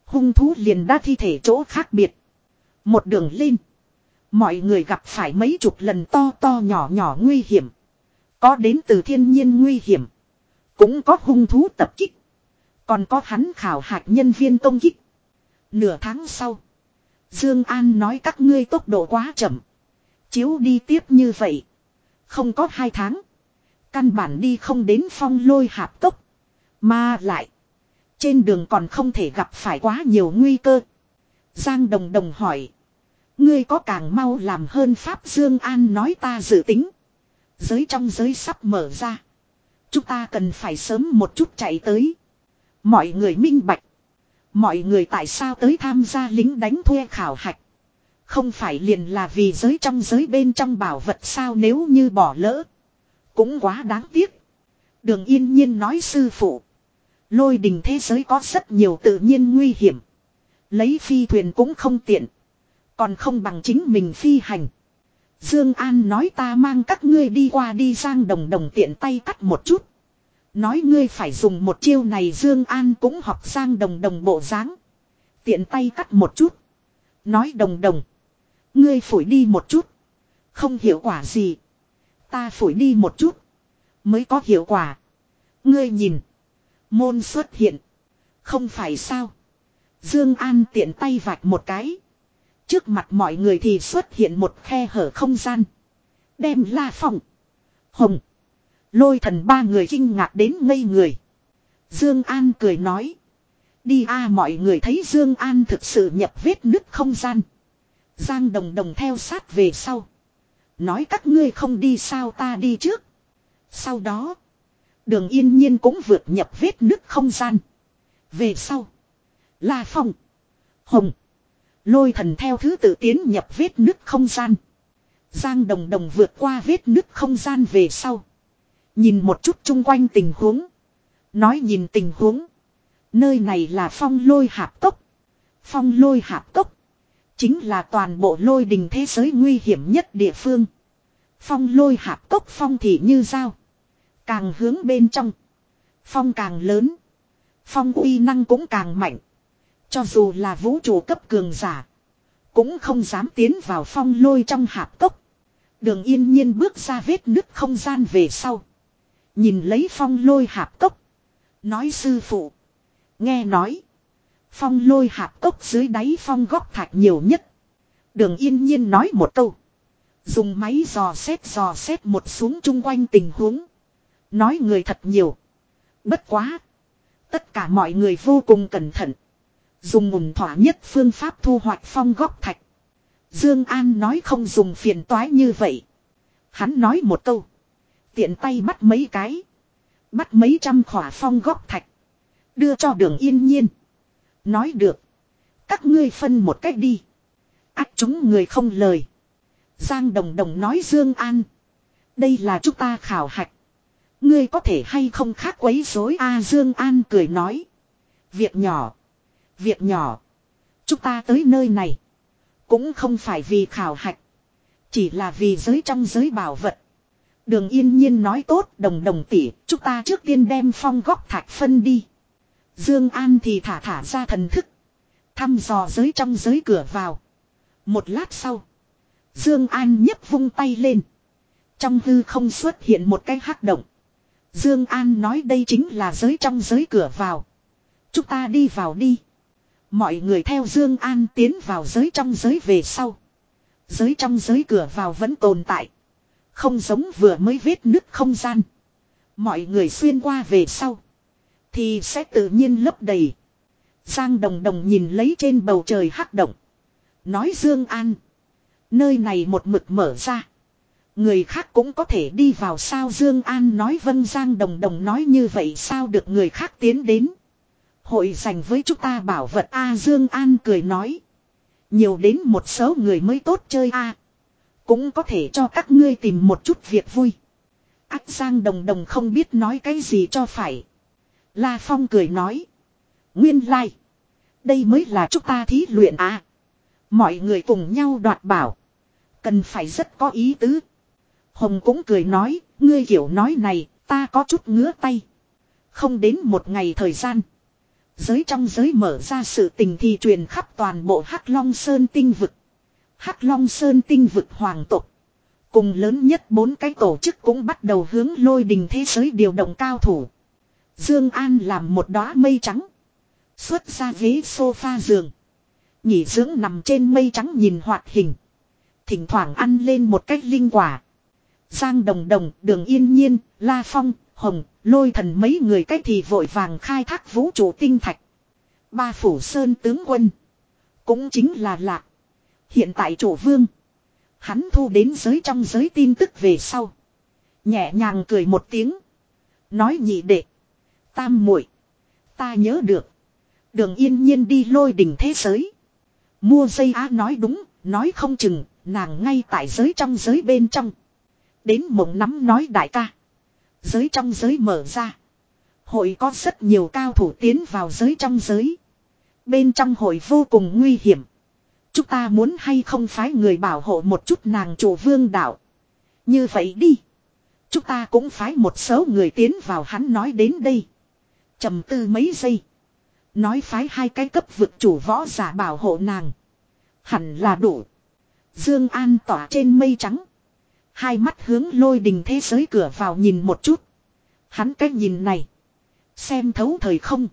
Hung thú liền đã thi thể chỗ khác biệt. Một đường lên. Mọi người gặp phải mấy chục lần to to nhỏ nhỏ nguy hiểm. Có đến từ thiên nhiên nguy hiểm. Cũng có hung thú tập kích. Còn có hắn khảo hạch nhân viên công kích. Nửa tháng sau. Dương An nói các ngươi tốc độ quá chậm. Chiếu đi tiếp như vậy. Không có hai tháng. Căn bản đi không đến phong lôi hạp tốc. Mà lại. Trên đường còn không thể gặp phải quá nhiều nguy cơ. Giang Đồng Đồng hỏi. Ngươi có càng mau làm hơn Pháp Dương An nói ta dự tính. Giới trong giới sắp mở ra. Chúng ta cần phải sớm một chút chạy tới. Mọi người minh bạch. Mọi người tại sao tới tham gia lính đánh thuê khảo hạch. Không phải liền là vì giới trong giới bên trong bảo vật sao nếu như bỏ lỡ. Cũng quá đáng tiếc. Đường yên nhiên nói sư phụ. Lôi đình thế giới có rất nhiều tự nhiên nguy hiểm. Lấy phi thuyền cũng không tiện. Còn không bằng chính mình phi hành. Dương An nói ta mang các ngươi đi qua đi sang đồng đồng tiện tay cắt một chút. Nói ngươi phải dùng một chiêu này Dương An cũng học sang đồng đồng bộ dáng. Tiện tay cắt một chút. Nói đồng đồng. Ngươi phủi đi một chút. Không hiệu quả gì. Ta phủi đi một chút. Mới có hiệu quả. Ngươi nhìn. Môn xuất hiện. Không phải sao. Dương An tiện tay vạch một cái. Trước mặt mọi người thì xuất hiện một khe hở không gian. Đem La Phong. Hồng. Lôi thần ba người kinh ngạc đến ngây người. Dương An cười nói. Đi a, mọi người thấy Dương An thực sự nhập vết nứt không gian. Giang đồng đồng theo sát về sau. Nói các ngươi không đi sao ta đi trước. Sau đó. Đường yên nhiên cũng vượt nhập vết nứt không gian. Về sau. La Phong. Hồng. Lôi thần theo thứ tự tiến nhập vết nứt không gian. Giang đồng đồng vượt qua vết nứt không gian về sau. Nhìn một chút chung quanh tình huống. Nói nhìn tình huống. Nơi này là phong lôi hạp tốc. Phong lôi hạp tốc. Chính là toàn bộ lôi đình thế giới nguy hiểm nhất địa phương. Phong lôi hạp tốc phong thì như dao. Càng hướng bên trong. Phong càng lớn. Phong uy năng cũng càng mạnh. Cho dù là vũ trụ cấp cường giả. Cũng không dám tiến vào phong lôi trong hạp tốc. Đường yên nhiên bước ra vết nứt không gian về sau. Nhìn lấy phong lôi hạp tốc. Nói sư phụ. Nghe nói. Phong lôi hạp tốc dưới đáy phong góc thạch nhiều nhất. Đường yên nhiên nói một câu. Dùng máy dò xét dò xét một xuống chung quanh tình huống. Nói người thật nhiều. Bất quá. Tất cả mọi người vô cùng cẩn thận. Dùng ủng thỏa nhất phương pháp thu hoạch phong góc thạch. Dương An nói không dùng phiền toái như vậy. Hắn nói một câu. Tiện tay bắt mấy cái. Bắt mấy trăm khỏa phong góc thạch. Đưa cho đường yên nhiên. Nói được. Các ngươi phân một cách đi. Ác chúng người không lời. Giang Đồng Đồng nói Dương An. Đây là chúng ta khảo hạch. Ngươi có thể hay không khác quấy rối a à, Dương An cười nói. Việc nhỏ. Việc nhỏ. Chúng ta tới nơi này. Cũng không phải vì khảo hạch. Chỉ là vì giới trong giới bảo vật. Đường yên nhiên nói tốt, đồng đồng tỷ. Chúng ta trước tiên đem phong góc thạch phân đi. Dương An thì thả thả ra thần thức. Thăm dò giới trong giới cửa vào. Một lát sau. Dương An nhấc vung tay lên. Trong hư không xuất hiện một cái hắc động. Dương An nói đây chính là giới trong giới cửa vào. Chúng ta đi vào đi. Mọi người theo Dương An tiến vào giới trong giới về sau. Giới trong giới cửa vào vẫn tồn tại. Không giống vừa mới vết nứt không gian. Mọi người xuyên qua về sau. Thì sẽ tự nhiên lấp đầy. Giang đồng đồng nhìn lấy trên bầu trời hắc động. Nói Dương An. Nơi này một mực mở ra. Người khác cũng có thể đi vào sao Dương An nói vân Giang đồng đồng nói như vậy sao được người khác tiến đến. Hội dành với chúng ta bảo vật A Dương An cười nói. Nhiều đến một số người mới tốt chơi A. Cũng có thể cho các ngươi tìm một chút việc vui. Ác Giang đồng đồng không biết nói cái gì cho phải. La Phong cười nói. Nguyên lai. Like. Đây mới là chúng ta thí luyện à. Mọi người cùng nhau đoạt bảo. Cần phải rất có ý tứ. Hồng cũng cười nói. Ngươi hiểu nói này, ta có chút ngứa tay. Không đến một ngày thời gian. Giới trong giới mở ra sự tình thì truyền khắp toàn bộ Hắc Long Sơn tinh vực. Hắc Long Sơn tinh vực hoàng tộc. Cùng lớn nhất bốn cái tổ chức cũng bắt đầu hướng lôi đình thế giới điều động cao thủ. Dương An làm một đóa mây trắng. Xuất ra ghế sofa giường. Nhỉ dưỡng nằm trên mây trắng nhìn hoạt hình. Thỉnh thoảng ăn lên một cách linh quả. Giang Đồng Đồng, Đường Yên Nhiên, La Phong, Hồng, Lôi Thần mấy người cách thì vội vàng khai thác vũ trụ tinh thạch. Ba phủ sơn tướng quân. Cũng chính là lạc. Hiện tại chủ vương. Hắn thu đến giới trong giới tin tức về sau. Nhẹ nhàng cười một tiếng. Nói nhị đệ. Tam muội Ta nhớ được. Đường yên nhiên đi lôi đỉnh thế giới. Mua dây á nói đúng, nói không chừng, nàng ngay tại giới trong giới bên trong. Đến mộng nắm nói đại ca. Giới trong giới mở ra. Hội có rất nhiều cao thủ tiến vào giới trong giới. Bên trong hội vô cùng nguy hiểm. Chúng ta muốn hay không phái người bảo hộ một chút nàng chủ vương đạo. Như vậy đi. Chúng ta cũng phái một số người tiến vào hắn nói đến đây trầm tư mấy giây. Nói phái hai cái cấp vực chủ võ giả bảo hộ nàng. Hẳn là đủ. Dương An tỏa trên mây trắng. Hai mắt hướng lôi đình thế giới cửa vào nhìn một chút. Hắn cái nhìn này. Xem thấu thời không.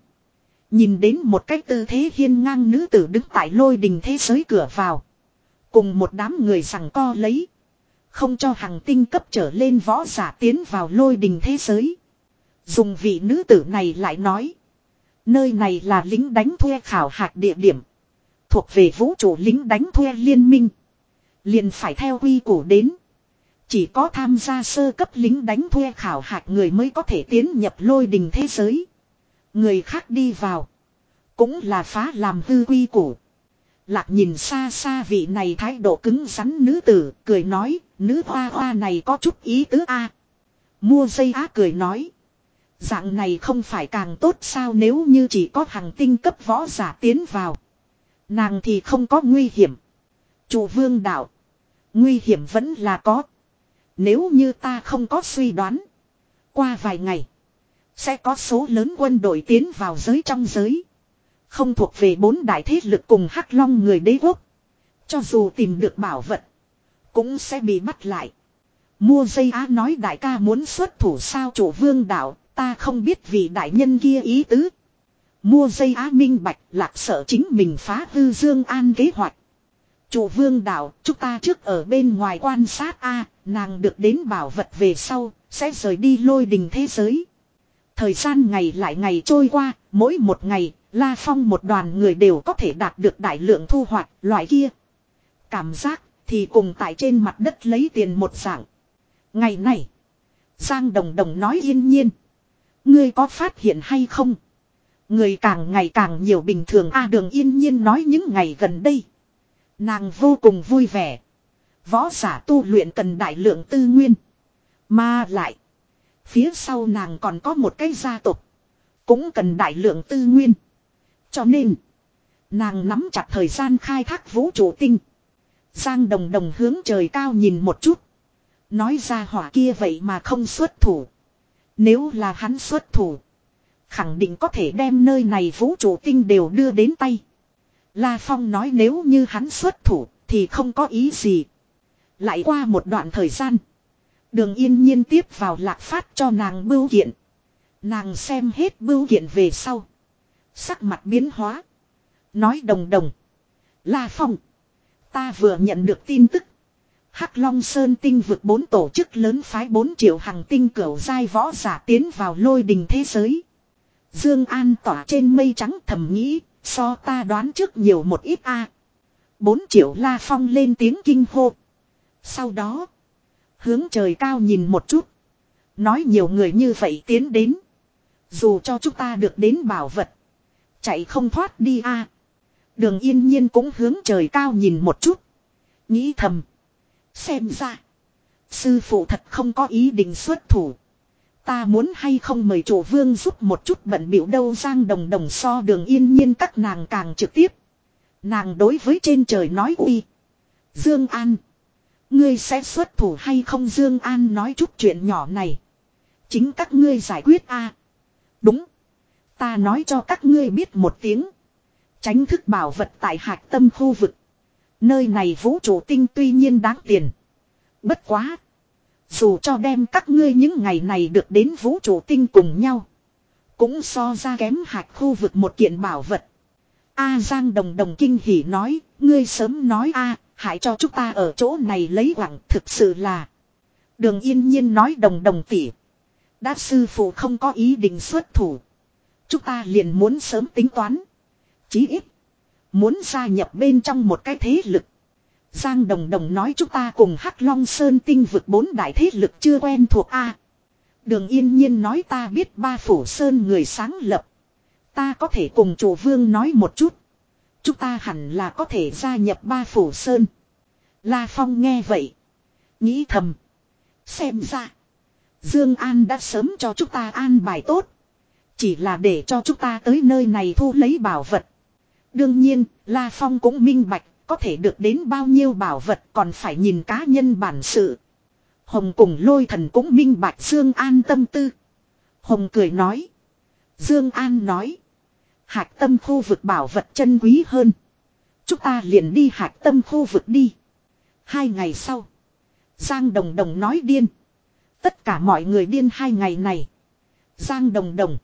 Nhìn đến một cái tư thế hiên ngang nữ tử đứng tại lôi đình thế giới cửa vào. Cùng một đám người rằng co lấy. Không cho hàng tinh cấp trở lên võ giả tiến vào lôi đình thế giới. Dùng vị nữ tử này lại nói. Nơi này là lính đánh thuê khảo hạch địa điểm. Thuộc về vũ trụ lính đánh thuê liên minh. Liền phải theo quy củ đến. Chỉ có tham gia sơ cấp lính đánh thuê khảo hạch người mới có thể tiến nhập lôi đình thế giới. Người khác đi vào. Cũng là phá làm hư quy củ. Lạc nhìn xa xa vị này thái độ cứng rắn nữ tử, cười nói, nữ hoa hoa này có chút ý tứ a. Mua dây á cười nói. Dạng này không phải càng tốt sao nếu như chỉ có hàng tinh cấp võ giả tiến vào. Nàng thì không có nguy hiểm. Chủ vương đạo. Nguy hiểm vẫn là có. Nếu như ta không có suy đoán. Qua vài ngày. Sẽ có số lớn quân đội tiến vào giới trong giới. Không thuộc về bốn đại thế lực cùng hắc long người đế quốc. Cho dù tìm được bảo vật. Cũng sẽ bị bắt lại. Mua dây á nói đại ca muốn xuất thủ sao chủ vương đạo. Ta không biết vì đại nhân kia ý tứ. Mua dây á minh bạch lạc sợ chính mình phá hư dương an kế hoạch. Chủ vương đạo, chúng ta trước ở bên ngoài quan sát A, nàng được đến bảo vật về sau, sẽ rời đi lôi đình thế giới. Thời gian ngày lại ngày trôi qua, mỗi một ngày, La Phong một đoàn người đều có thể đạt được đại lượng thu hoạch, loại kia. Cảm giác, thì cùng tại trên mặt đất lấy tiền một dạng. Ngày này, Giang Đồng Đồng nói yên nhiên. Ngươi có phát hiện hay không? Người càng ngày càng nhiều bình thường A đường yên nhiên nói những ngày gần đây. Nàng vô cùng vui vẻ. Võ giả tu luyện cần đại lượng tư nguyên. Mà lại. Phía sau nàng còn có một cái gia tộc. Cũng cần đại lượng tư nguyên. Cho nên. Nàng nắm chặt thời gian khai thác vũ trụ tinh. Giang đồng đồng hướng trời cao nhìn một chút. Nói ra hỏa kia vậy mà không xuất thủ. Nếu là hắn xuất thủ. Khẳng định có thể đem nơi này vũ trụ tinh đều đưa đến tay. La Phong nói nếu như hắn xuất thủ thì không có ý gì. Lại qua một đoạn thời gian. Đường yên nhiên tiếp vào lạc phát cho nàng bưu kiện. Nàng xem hết bưu kiện về sau. Sắc mặt biến hóa. Nói đồng đồng. La Phong. Ta vừa nhận được tin tức. Hắc Long Sơn tinh vực bốn tổ chức lớn phái 4 triệu hàng tinh cửu giai võ giả tiến vào lôi đình thế giới. Dương An tỏa trên mây trắng thầm nghĩ, so ta đoán trước nhiều một ít a. À. 4 triệu La Phong lên tiếng kinh hô. Sau đó, hướng trời cao nhìn một chút, nói nhiều người như vậy tiến đến, dù cho chúng ta được đến bảo vật, chạy không thoát đi a. Đường Yên Nhiên cũng hướng trời cao nhìn một chút, nghĩ thầm, xem ra sư phụ thật không có ý định xuất thủ. Ta muốn hay không mời chủ vương giúp một chút bận biểu đâu giang đồng đồng so đường yên nhiên các nàng càng trực tiếp. Nàng đối với trên trời nói uy. Dương An. Ngươi sẽ xuất thủ hay không Dương An nói chút chuyện nhỏ này. Chính các ngươi giải quyết a. Đúng. Ta nói cho các ngươi biết một tiếng. Tránh thức bảo vật tại hạc tâm khu vực. Nơi này vũ trụ tinh tuy nhiên đáng tiền. Bất quá. Dù cho đem các ngươi những ngày này được đến vũ trụ tinh cùng nhau. Cũng so ra kém hạt khu vực một kiện bảo vật. A Giang Đồng Đồng kinh hỉ nói, ngươi sớm nói a, hãy cho chúng ta ở chỗ này lấy quặng thực sự là. Đường yên nhiên nói đồng đồng tỉ. Đát sư phụ không có ý định xuất thủ. Chúng ta liền muốn sớm tính toán. Chí ít. Muốn gia nhập bên trong một cái thế lực. Giang Đồng Đồng nói chúng ta cùng Hắc Long Sơn tinh vực bốn đại thế lực chưa quen thuộc A. Đường yên nhiên nói ta biết ba phủ sơn người sáng lập. Ta có thể cùng chủ vương nói một chút. Chúng ta hẳn là có thể gia nhập ba phủ sơn. La Phong nghe vậy. Nghĩ thầm. Xem ra. Dương An đã sớm cho chúng ta an bài tốt. Chỉ là để cho chúng ta tới nơi này thu lấy bảo vật. Đương nhiên, La Phong cũng minh bạch có thể được đến bao nhiêu bảo vật còn phải nhìn cá nhân bản sự. Hồng cùng lôi thần cũng minh bạch Dương An tâm tư. Hồng cười nói. Dương An nói. Hạch tâm khu vực bảo vật chân quý hơn. Chúng ta liền đi hạch tâm khu vực đi. Hai ngày sau. Giang Đồng Đồng nói điên. Tất cả mọi người điên hai ngày này. Giang Đồng Đồng.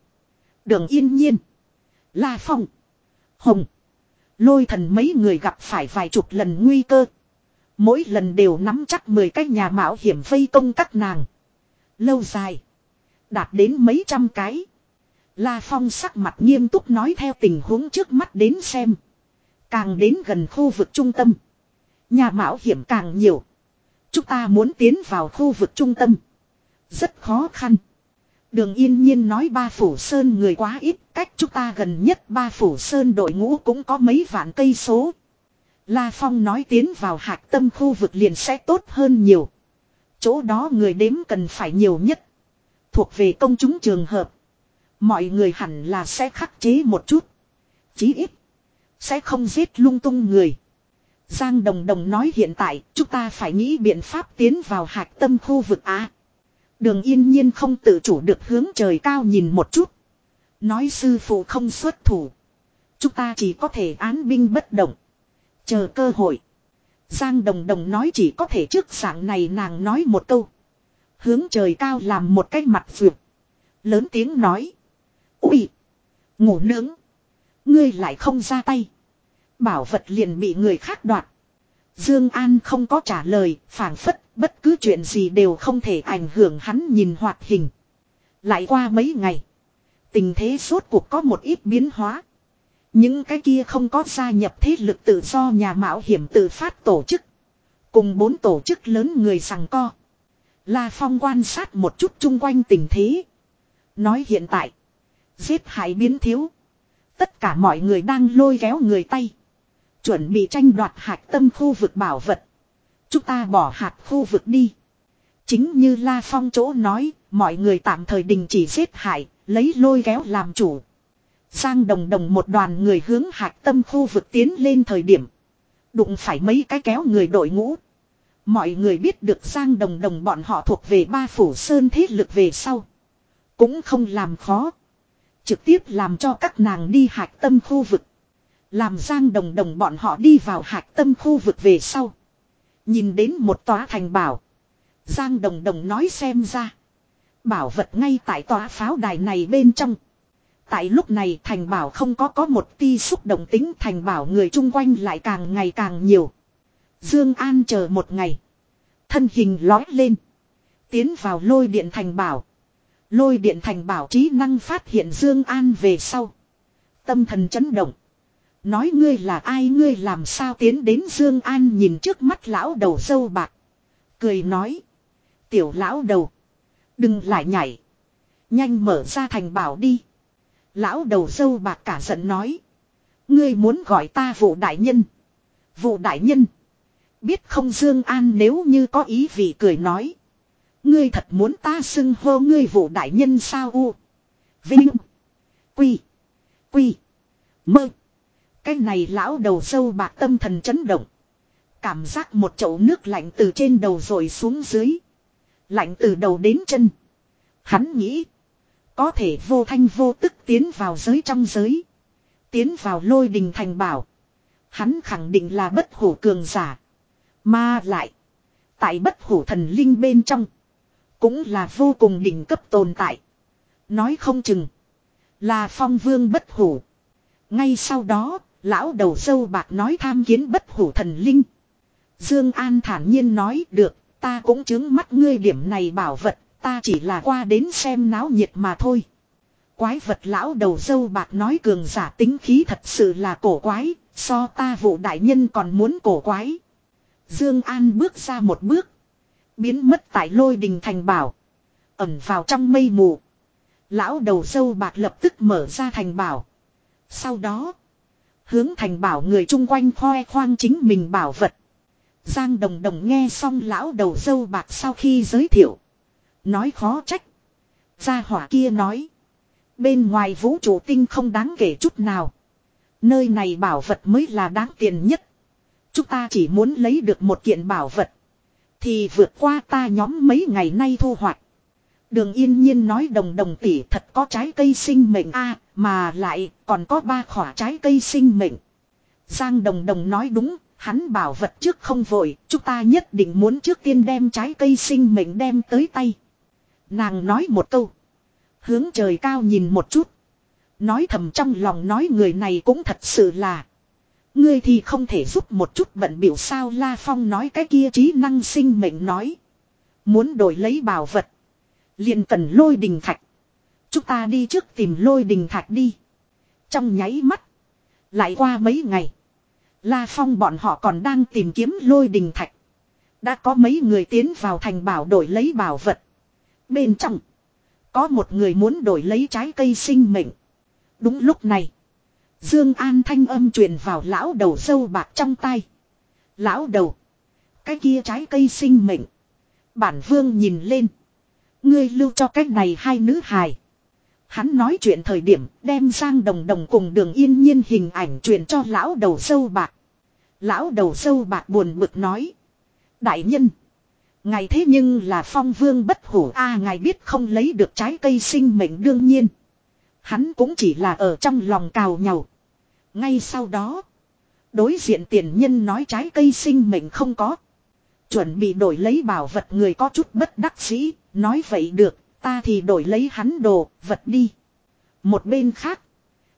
Đường yên nhiên. La Phong. Hồng. Lôi thần mấy người gặp phải vài chục lần nguy cơ. Mỗi lần đều nắm chắc 10 cái nhà mạo hiểm vây công các nàng. Lâu dài. Đạt đến mấy trăm cái. La Phong sắc mặt nghiêm túc nói theo tình huống trước mắt đến xem. Càng đến gần khu vực trung tâm. Nhà mạo hiểm càng nhiều. Chúng ta muốn tiến vào khu vực trung tâm. Rất khó khăn. Đường yên nhiên nói ba phủ sơn người quá ít. Cách chúng ta gần nhất ba phủ sơn đội ngũ cũng có mấy vạn cây số. La Phong nói tiến vào hạc tâm khu vực liền sẽ tốt hơn nhiều. Chỗ đó người đếm cần phải nhiều nhất. Thuộc về công chúng trường hợp. Mọi người hẳn là sẽ khắc chế một chút. Chí ít. Sẽ không giết lung tung người. Giang Đồng Đồng nói hiện tại, chúng ta phải nghĩ biện pháp tiến vào hạc tâm khu vực Á. Đường yên nhiên không tự chủ được hướng trời cao nhìn một chút. Nói sư phụ không xuất thủ. Chúng ta chỉ có thể án binh bất động. Chờ cơ hội. Giang Đồng Đồng nói chỉ có thể trước sáng này nàng nói một câu. Hướng trời cao làm một cái mặt vượt. Lớn tiếng nói. Ui! Ngủ nướng! Ngươi lại không ra tay. Bảo vật liền bị người khác đoạt. Dương An không có trả lời, phảng phất bất cứ chuyện gì đều không thể ảnh hưởng hắn nhìn hoạt hình. Lại qua mấy ngày, tình thế suốt cuộc có một ít biến hóa. Những cái kia không có gia nhập thế lực tự do nhà mạo hiểm tự phát tổ chức, cùng bốn tổ chức lớn người rằng co. La Phong quan sát một chút chung quanh tình thế, nói hiện tại, giết hại biến thiếu, tất cả mọi người đang lôi kéo người tay. Chuẩn bị tranh đoạt hạt tâm khu vực bảo vật. Chúng ta bỏ hạt khu vực đi. Chính như La Phong chỗ nói, mọi người tạm thời đình chỉ giết hại, lấy lôi kéo làm chủ. Giang đồng đồng một đoàn người hướng hạt tâm khu vực tiến lên thời điểm. Đụng phải mấy cái kéo người đội ngũ. Mọi người biết được Giang đồng đồng bọn họ thuộc về ba phủ sơn thế lực về sau. Cũng không làm khó. Trực tiếp làm cho các nàng đi hạt tâm khu vực. Làm Giang Đồng Đồng bọn họ đi vào hạch tâm khu vực về sau. Nhìn đến một tòa thành bảo. Giang Đồng Đồng nói xem ra. Bảo vật ngay tại tòa pháo đài này bên trong. Tại lúc này thành bảo không có có một ti xúc động tính thành bảo người chung quanh lại càng ngày càng nhiều. Dương An chờ một ngày. Thân hình lói lên. Tiến vào lôi điện thành bảo. Lôi điện thành bảo trí năng phát hiện Dương An về sau. Tâm thần chấn động. Nói ngươi là ai, ngươi làm sao tiến đến Dương An nhìn trước mắt lão đầu sâu bạc. Cười nói. Tiểu lão đầu. Đừng lại nhảy. Nhanh mở ra thành bảo đi. Lão đầu sâu bạc cả giận nói. Ngươi muốn gọi ta vụ đại nhân. Vụ đại nhân. Biết không Dương An nếu như có ý vị cười nói. Ngươi thật muốn ta xưng hô ngươi vụ đại nhân sao u. Vinh. Quy. Quy. Mơ. Cái này lão đầu sâu bạc tâm thần chấn động. Cảm giác một chậu nước lạnh từ trên đầu rồi xuống dưới. Lạnh từ đầu đến chân. Hắn nghĩ. Có thể vô thanh vô tức tiến vào giới trong giới. Tiến vào lôi đình thành bảo. Hắn khẳng định là bất hủ cường giả. Mà lại. Tại bất hủ thần linh bên trong. Cũng là vô cùng đỉnh cấp tồn tại. Nói không chừng. Là phong vương bất hủ. Ngay sau đó, Lão đầu sâu bạc nói tham kiến bất hủ thần linh. Dương An thản nhiên nói được, ta cũng chứng mắt ngươi điểm này bảo vật, ta chỉ là qua đến xem náo nhiệt mà thôi. Quái vật lão đầu sâu bạc nói cường giả tính khí thật sự là cổ quái, so ta vụ đại nhân còn muốn cổ quái. Dương An bước ra một bước, biến mất tại lôi đình thành bảo, ẩn vào trong mây mù. Lão đầu sâu bạc lập tức mở ra thành bảo. Sau đó, Hướng thành bảo người chung quanh khoe khoang chính mình bảo vật. Giang đồng đồng nghe xong lão đầu dâu bạc sau khi giới thiệu. Nói khó trách. Gia hỏa kia nói. Bên ngoài vũ trụ tinh không đáng kể chút nào. Nơi này bảo vật mới là đáng tiền nhất. Chúng ta chỉ muốn lấy được một kiện bảo vật. Thì vượt qua ta nhóm mấy ngày nay thu hoạch. Đường yên nhiên nói đồng đồng tỷ thật có trái cây sinh mệnh a mà lại còn có ba khỏa trái cây sinh mệnh. Giang đồng đồng nói đúng, hắn bảo vật trước không vội, chúng ta nhất định muốn trước tiên đem trái cây sinh mệnh đem tới tay. Nàng nói một câu. Hướng trời cao nhìn một chút. Nói thầm trong lòng nói người này cũng thật sự là. Ngươi thì không thể giúp một chút bận biểu sao La Phong nói cái kia trí năng sinh mệnh nói. Muốn đổi lấy bảo vật. liền cần lôi đình thạch. Chúng ta đi trước tìm lôi đình thạch đi. Trong nháy mắt. Lại qua mấy ngày. La Phong bọn họ còn đang tìm kiếm lôi đình thạch. Đã có mấy người tiến vào thành bảo đổi lấy bảo vật. Bên trong. Có một người muốn đổi lấy trái cây sinh mệnh. Đúng lúc này. Dương An thanh âm truyền vào lão đầu sâu bạc trong tay. Lão đầu. Cái kia trái cây sinh mệnh. Bản vương nhìn lên. Ngươi lưu cho cách này hai nữ hài. Hắn nói chuyện thời điểm đem Giang Đồng Đồng cùng đường yên nhiên hình ảnh truyền cho lão đầu sâu bạc. Lão đầu sâu bạc buồn bực nói. Đại nhân. Ngài thế nhưng là phong vương bất hủ a ngài biết không lấy được trái cây sinh mệnh đương nhiên. Hắn cũng chỉ là ở trong lòng cào nhau. Ngay sau đó. Đối diện tiền nhân nói trái cây sinh mệnh không có. Chuẩn bị đổi lấy bảo vật người có chút bất đắc dĩ. Nói vậy được. Ta thì đổi lấy hắn đồ, vật đi. Một bên khác.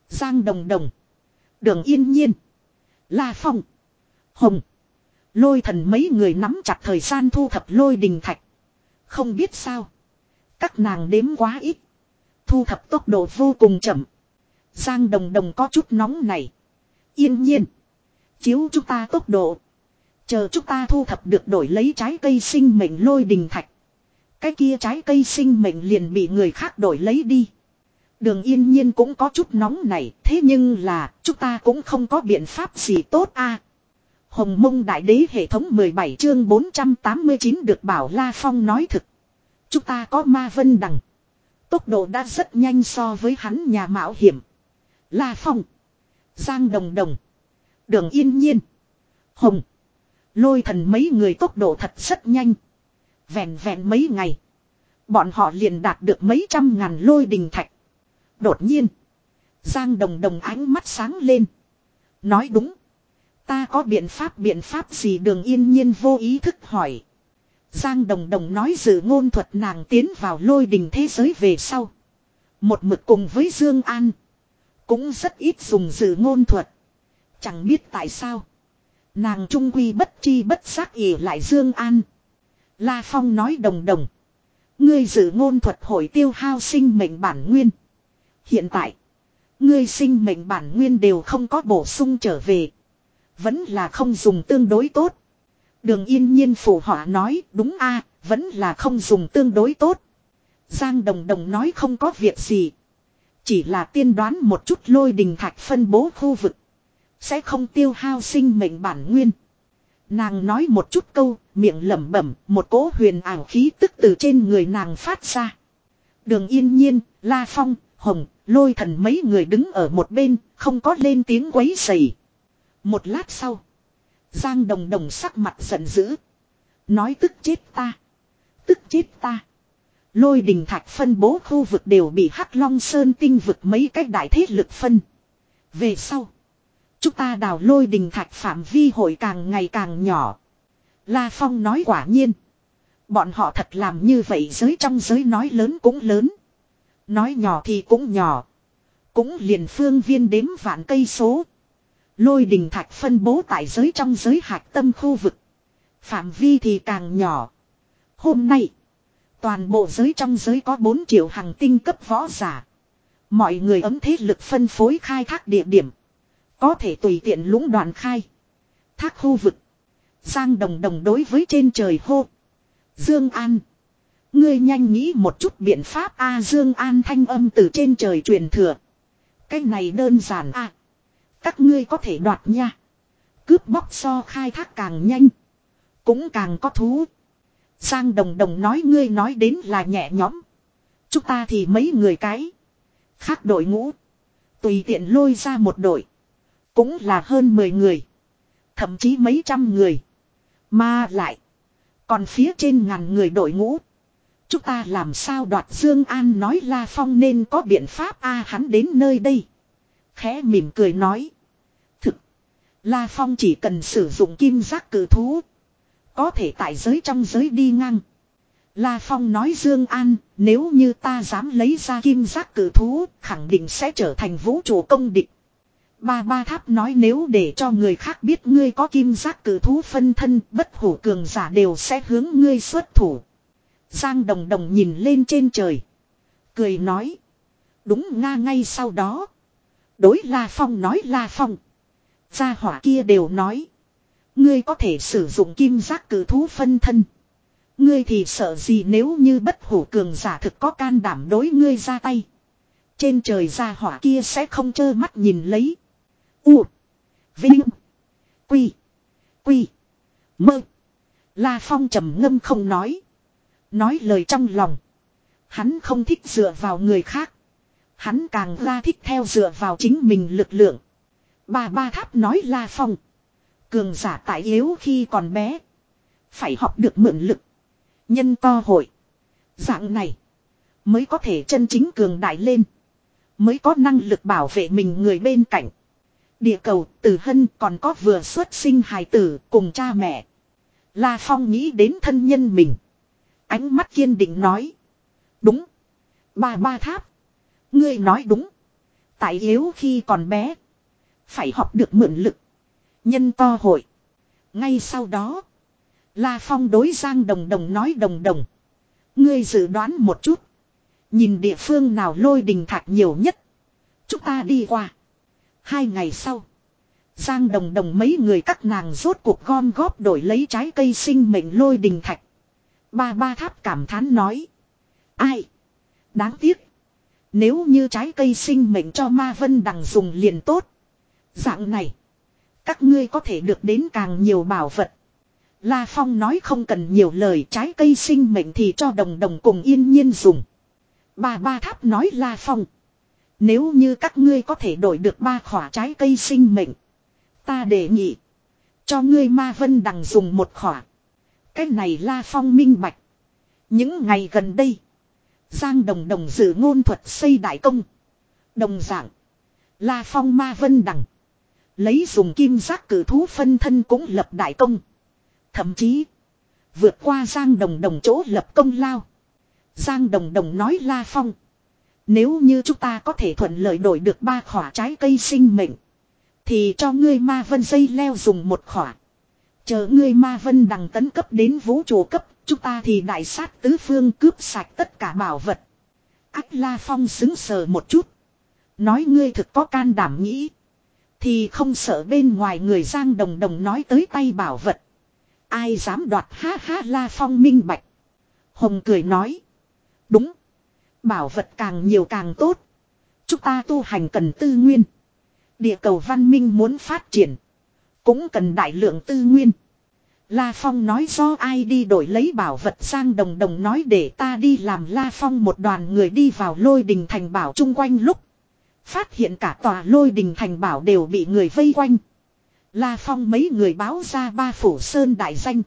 Giang đồng đồng. Đường yên nhiên. La phong. Hồng. Lôi thần mấy người nắm chặt thời gian thu thập lôi đình thạch. Không biết sao. Các nàng đếm quá ít. Thu thập tốc độ vô cùng chậm. Giang đồng đồng có chút nóng này. Yên nhiên. Chiếu chúng ta tốc độ. Chờ chúng ta thu thập được đổi lấy trái cây sinh mệnh lôi đình thạch. Cái kia trái cây sinh mệnh liền bị người khác đổi lấy đi. Đường yên nhiên cũng có chút nóng này. Thế nhưng là, chúng ta cũng không có biện pháp gì tốt a Hồng mông đại đế hệ thống 17 chương 489 được bảo La Phong nói thực. Chúng ta có ma vân đằng. Tốc độ đã rất nhanh so với hắn nhà mạo hiểm. La Phong. Giang Đồng Đồng. Đường Yên Nhiên. Hồng. Lôi thần mấy người tốc độ thật rất nhanh. Vẹn vẹn mấy ngày. Bọn họ liền đạt được mấy trăm ngàn lôi đình thạch. Đột nhiên. Giang Đồng Đồng ánh mắt sáng lên. Nói đúng. Ta có biện pháp biện pháp gì đường yên nhiên vô ý thức hỏi. Giang Đồng Đồng nói dự ngôn thuật nàng tiến vào lôi đình thế giới về sau. Một mực cùng với Dương An. Cũng rất ít dùng dự ngôn thuật. Chẳng biết tại sao. Nàng trung quy bất chi bất giác ỉ lại Dương An. La Phong nói đồng đồng. Ngươi dự ngôn thuật hồi tiêu hao sinh mệnh bản nguyên. Hiện tại. Ngươi sinh mệnh bản nguyên đều không có bổ sung trở về. Vẫn là không dùng tương đối tốt. Đường yên nhiên phủ họa nói đúng a vẫn là không dùng tương đối tốt. Giang Đồng Đồng nói không có việc gì. Chỉ là tiên đoán một chút lôi đình thạch phân bố khu vực. Sẽ không tiêu hao sinh mệnh bản nguyên. Nàng nói một chút câu, miệng lẩm bẩm, một cỗ huyền ảo khí tức từ trên người nàng phát ra. Đường yên nhiên, La Phong, Hồng, lôi thần mấy người đứng ở một bên, không có lên tiếng quấy rầy. Một lát sau. Giang đồng đồng sắc mặt giận dữ. Nói tức chết ta. Tức chết ta. Lôi đình thạch phân bố khu vực đều bị Hắc Long Sơn tinh vực mấy cách đại thế lực phân. Về sau. Chúng ta đào lôi đình thạch phạm vi hội càng ngày càng nhỏ. La Phong nói quả nhiên. Bọn họ thật làm như vậy giới trong giới nói lớn cũng lớn. Nói nhỏ thì cũng nhỏ. Cũng liền phương viên đếm vạn cây số. Lôi đình thạch phân bố tại giới trong giới hạch tâm khu vực. Phạm vi thì càng nhỏ. Hôm nay. Toàn bộ giới trong giới có 4 triệu hàng tinh cấp võ giả. Mọi người ấm thế lực phân phối khai thác địa điểm. Có thể tùy tiện lũng đoạn khai. Thác khu vực. Giang đồng đồng đối với trên trời hô. Dương An. Ngươi nhanh nghĩ một chút biện pháp A Dương An thanh âm từ trên trời truyền thừa. Cái này đơn giản A. Các ngươi có thể đoạt nha. Cướp bóc so khai thác càng nhanh. Cũng càng có thú. Giang đồng đồng nói ngươi nói đến là nhẹ nhõm. Chúng ta thì mấy người cái. Khác đội ngũ. Tùy tiện lôi ra một đội. Cũng là hơn 10 người. Thậm chí mấy trăm người. Mà lại. Còn phía trên ngàn người đội ngũ. Chúng ta làm sao đoạt Dương An nói La Phong nên có biện pháp a à, hắn đến nơi đây. Khẽ mỉm cười nói. Thực. La Phong chỉ cần sử dụng kim giác cử thú. Có thể tại giới trong giới đi ngang. La Phong nói Dương An, nếu như ta dám lấy ra kim giác cử thú, khẳng định sẽ trở thành vũ trụ công địch. Ba ba tháp nói nếu để cho người khác biết ngươi có kim giác cử thú phân thân, bất hủ cường giả đều sẽ hướng ngươi xuất thủ. Giang Đồng Đồng nhìn lên trên trời. Cười nói. Đúng nga ngay sau đó. Đối La Phong nói La Phong. Gia hỏa kia đều nói. Ngươi có thể sử dụng kim giác cử thú phân thân. Ngươi thì sợ gì nếu như bất hủ cường giả thực có can đảm đối ngươi ra tay. Trên trời gia hỏa kia sẽ không trơ mắt nhìn lấy. U. Vinh. Quy. Quy. Mơ. La Phong trầm ngâm không nói. Nói lời trong lòng. Hắn không thích dựa vào người khác. Hắn càng ra thích theo dựa vào chính mình lực lượng. Bà ba tháp nói La Phong. Cường giả tại yếu khi còn bé. Phải học được mượn lực. Nhân to hội. Dạng này. Mới có thể chân chính cường đại lên. Mới có năng lực bảo vệ mình người bên cạnh. Địa cầu, tử Hân còn có vừa xuất sinh hài tử cùng cha mẹ. La Phong nghĩ đến thân nhân mình. Ánh mắt kiên định nói. Đúng. Ba ba tháp. Ngươi nói đúng. Tại yếu khi còn bé. Phải học được mượn lực. Nhân to hội. Ngay sau đó. La Phong đối Giang Đồng Đồng nói Đồng Đồng. Ngươi dự đoán một chút. Nhìn địa phương nào lôi đình thạch nhiều nhất. Chúng ta đi qua. Hai ngày sau. Giang Đồng Đồng mấy người các nàng rốt cuộc gom góp đổi lấy trái cây sinh mệnh lôi đình thạch. Ba ba tháp cảm thán nói. Ai? Đáng tiếc. Nếu như trái cây sinh mệnh cho ma vân đằng dùng liền tốt. Dạng này. Các ngươi có thể được đến càng nhiều bảo vật. La Phong nói không cần nhiều lời, trái cây sinh mệnh thì cho đồng đồng cùng yên nhiên dùng. Bà ba tháp nói La Phong. Nếu như các ngươi có thể đổi được ba khỏa trái cây sinh mệnh. Ta đề nghị. Cho ngươi ma vân đằng dùng một khỏa. Cái này La Phong minh bạch. Những ngày gần đây. Giang đồng đồng dự ngôn thuật xây đại công. Đồng dạng. La Phong ma vân đằng. Lấy dùng kim giác cử thú phân thân cũng lập đại công. Thậm chí. Vượt qua Giang đồng đồng chỗ lập công lao. Giang đồng đồng nói La Phong. Nếu như chúng ta có thể thuận lợi đổi được ba khỏa trái cây sinh mệnh. Thì cho ngươi ma vân dây leo dùng một khỏa. Chờ ngươi ma vân đằng tấn cấp đến vũ trụ cấp. Chúng ta thì đại sát tứ phương cướp sạch tất cả bảo vật. Ách La Phong xứng sờ một chút. Nói ngươi thực có can đảm nghĩ. Thì không sợ bên ngoài người Giang Đồng Đồng nói tới tay bảo vật. Ai dám đoạt ha ha, La Phong minh bạch. Hồng cười nói. Đúng. Bảo vật càng nhiều càng tốt. Chúng ta tu hành cần tư nguyên. Địa cầu văn minh muốn phát triển. Cũng cần đại lượng tư nguyên. La Phong nói do ai đi đổi lấy bảo vật sang đồng đồng nói để ta đi làm La Phong một đoàn người đi vào lôi đình thành bảo chung quanh lúc. Phát hiện cả tòa lôi đình thành bảo đều bị người vây quanh. La Phong mấy người báo ra ba phủ sơn đại danh.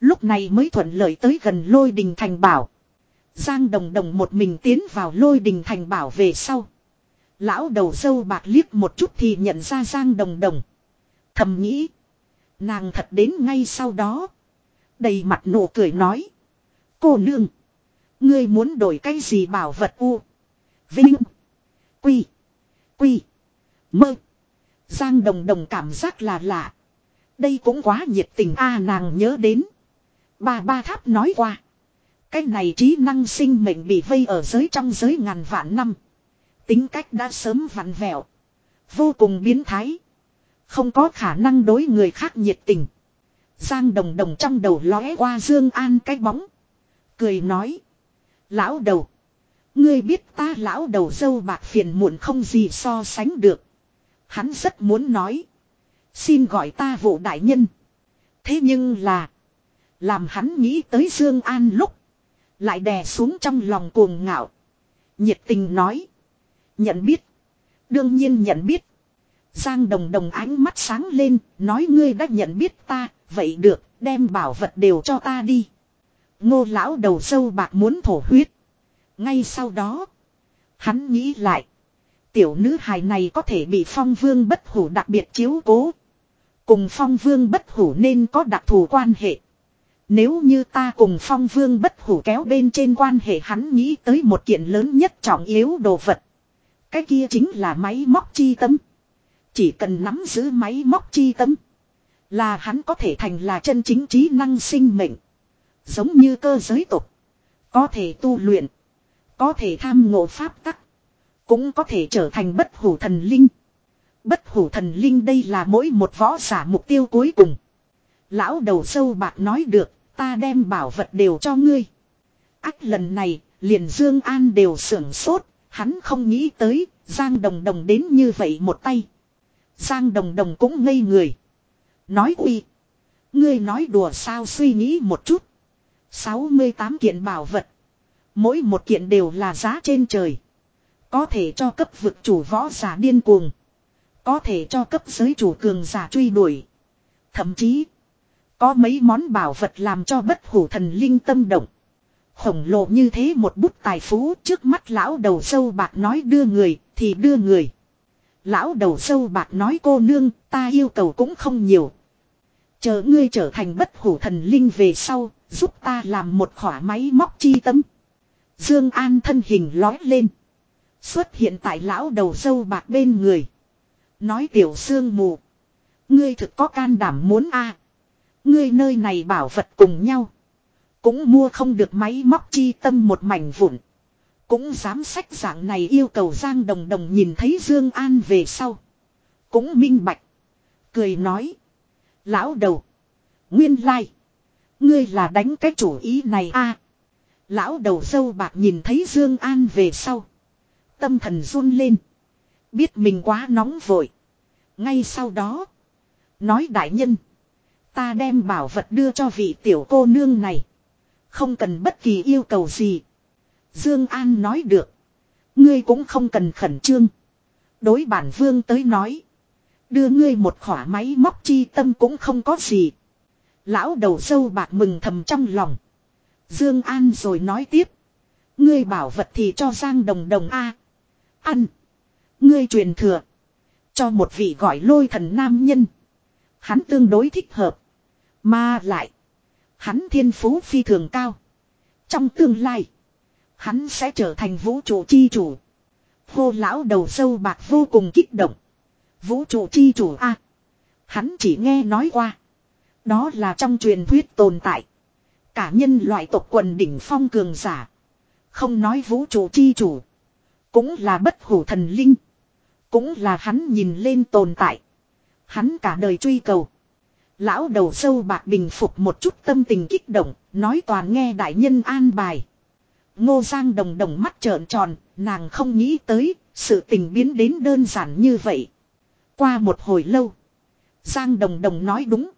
Lúc này mới thuận lợi tới gần lôi đình thành bảo. Giang đồng đồng một mình tiến vào lôi đình thành bảo về sau. Lão đầu dâu bạc liếc một chút thì nhận ra Giang đồng đồng. Thầm nghĩ. Nàng thật đến ngay sau đó. Đầy mặt nụ cười nói. Cô nương. Ngươi muốn đổi cái gì bảo vật u. Vinh. Quy. Quy. Mơ. Giang đồng đồng cảm giác là lạ. Đây cũng quá nhiệt tình a, nàng nhớ đến. Bà ba tháp nói qua. Cái này trí năng sinh mệnh bị vây ở giới trong giới ngàn vạn năm. Tính cách đã sớm vặn vẹo. Vô cùng biến thái. Không có khả năng đối người khác nhiệt tình. Giang đồng đồng trong đầu lóe qua Dương An cái bóng. Cười nói. Lão đầu. Ngươi biết ta lão đầu dâu bạc phiền muộn không gì so sánh được. Hắn rất muốn nói. Xin gọi ta vụ đại nhân. Thế nhưng là. Làm hắn nghĩ tới Dương An lúc. Lại đè xuống trong lòng cuồng ngạo. Nhiệt tình nói. Nhận biết. Đương nhiên nhận biết. Giang đồng đồng ánh mắt sáng lên, nói ngươi đã nhận biết ta, vậy được, đem bảo vật đều cho ta đi. Ngô lão đầu sâu bạc muốn thổ huyết. Ngay sau đó, hắn nghĩ lại. Tiểu nữ hài này có thể bị phong vương bất hủ đặc biệt chiếu cố. Cùng phong vương bất hủ nên có đặc thù quan hệ. Nếu như ta cùng phong vương bất hủ kéo bên trên quan hệ hắn nghĩ tới một kiện lớn nhất trọng yếu đồ vật. Cái kia chính là máy móc chi tâm. Chỉ cần nắm giữ máy móc chi tâm. Là hắn có thể thành là chân chính trí năng sinh mệnh. Giống như cơ giới tục. Có thể tu luyện. Có thể tham ngộ pháp tắc. Cũng có thể trở thành bất hủ thần linh. Bất hủ thần linh đây là mỗi một võ giả mục tiêu cuối cùng. Lão đầu sâu bạc nói được, ta đem bảo vật đều cho ngươi. Ách lần này, liền Dương An đều sưởng sốt, hắn không nghĩ tới, Giang Đồng Đồng đến như vậy một tay. Giang Đồng Đồng cũng ngây người. Nói uy. Ngươi nói đùa sao suy nghĩ một chút. 68 kiện bảo vật. Mỗi một kiện đều là giá trên trời. Có thể cho cấp vực chủ võ giả điên cuồng. Có thể cho cấp giới chủ cường giả truy đuổi. Thậm chí. Có mấy món bảo vật làm cho bất hủ thần linh tâm động. Khổng lồ như thế một bút tài phú trước mắt lão đầu sâu bạc nói đưa người thì đưa người. Lão đầu sâu bạc nói cô nương, ta yêu cầu cũng không nhiều. Chờ ngươi trở thành bất hủ thần linh về sau, giúp ta làm một khỏa máy móc chi tâm. Dương An thân hình lói lên. Xuất hiện tại lão đầu sâu bạc bên người. Nói tiểu sương mù. Ngươi thực có can đảm muốn a Ngươi nơi này bảo vật cùng nhau. Cũng mua không được máy móc chi tâm một mảnh vụn. Cũng dám sách dạng này yêu cầu Giang Đồng Đồng nhìn thấy Dương An về sau. Cũng minh bạch. Cười nói. Lão đầu. Nguyên lai. Ngươi là đánh cái chủ ý này a Lão đầu dâu bạc nhìn thấy Dương An về sau. Tâm thần run lên. Biết mình quá nóng vội. Ngay sau đó. Nói đại nhân. Ta đem bảo vật đưa cho vị tiểu cô nương này. Không cần bất kỳ yêu cầu gì. Dương An nói được. Ngươi cũng không cần khẩn trương. Đối bản vương tới nói. Đưa ngươi một khỏa máy móc chi tâm cũng không có gì. Lão đầu sâu bạc mừng thầm trong lòng. Dương An rồi nói tiếp. Ngươi bảo vật thì cho Giang Đồng Đồng A. Ăn. Ngươi truyền thừa. Cho một vị gọi lôi thần nam nhân. Hắn tương đối thích hợp. Mà lại. Hắn thiên phú phi thường cao. Trong tương lai. Hắn sẽ trở thành vũ trụ chi chủ. khô lão đầu sâu bạc vô cùng kích động. Vũ trụ chi chủ a Hắn chỉ nghe nói qua. Đó là trong truyền thuyết tồn tại. Cả nhân loại tộc quần đỉnh phong cường giả. Không nói vũ trụ chi chủ. Cũng là bất hủ thần linh. Cũng là hắn nhìn lên tồn tại. Hắn cả đời truy cầu. Lão đầu sâu bạc bình phục một chút tâm tình kích động, nói toàn nghe đại nhân an bài. Ngô Giang đồng đồng mắt trợn tròn, nàng không nghĩ tới, sự tình biến đến đơn giản như vậy. Qua một hồi lâu, Giang đồng đồng nói đúng.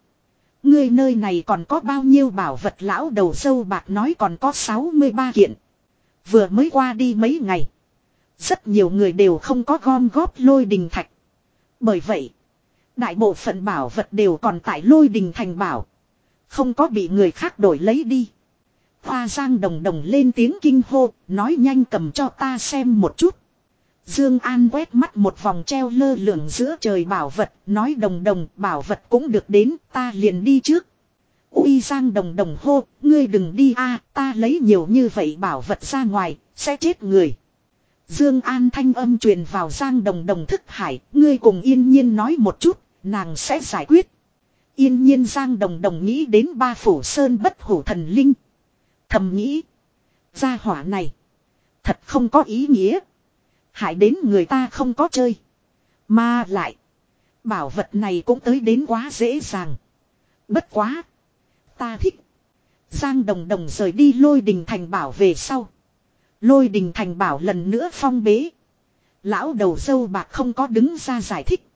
Ngươi nơi này còn có bao nhiêu bảo vật lão đầu sâu bạc nói còn có 63 kiện. Vừa mới qua đi mấy ngày. Rất nhiều người đều không có gom góp lôi đình thạch. Bởi vậy, đại bộ phận bảo vật đều còn tại lôi đình thành bảo. Không có bị người khác đổi lấy đi. Hoa giang đồng đồng lên tiếng kinh hô, nói nhanh cầm cho ta xem một chút. Dương An quét mắt một vòng treo lơ lửng giữa trời bảo vật, nói đồng đồng bảo vật cũng được đến, ta liền đi trước. Uy Giang đồng đồng hô, ngươi đừng đi a, ta lấy nhiều như vậy bảo vật ra ngoài, sẽ chết người. Dương An thanh âm truyền vào Giang đồng đồng thức hải, ngươi cùng yên nhiên nói một chút, nàng sẽ giải quyết. Yên nhiên Giang đồng đồng nghĩ đến ba phủ sơn bất hủ thần linh. Thầm nghĩ, gia hỏa này, thật không có ý nghĩa. Hại đến người ta không có chơi. Mà lại. Bảo vật này cũng tới đến quá dễ dàng. Bất quá. Ta thích. Giang đồng đồng rời đi lôi đình thành bảo về sau. Lôi đình thành bảo lần nữa phong bế. Lão đầu dâu bạc không có đứng ra giải thích.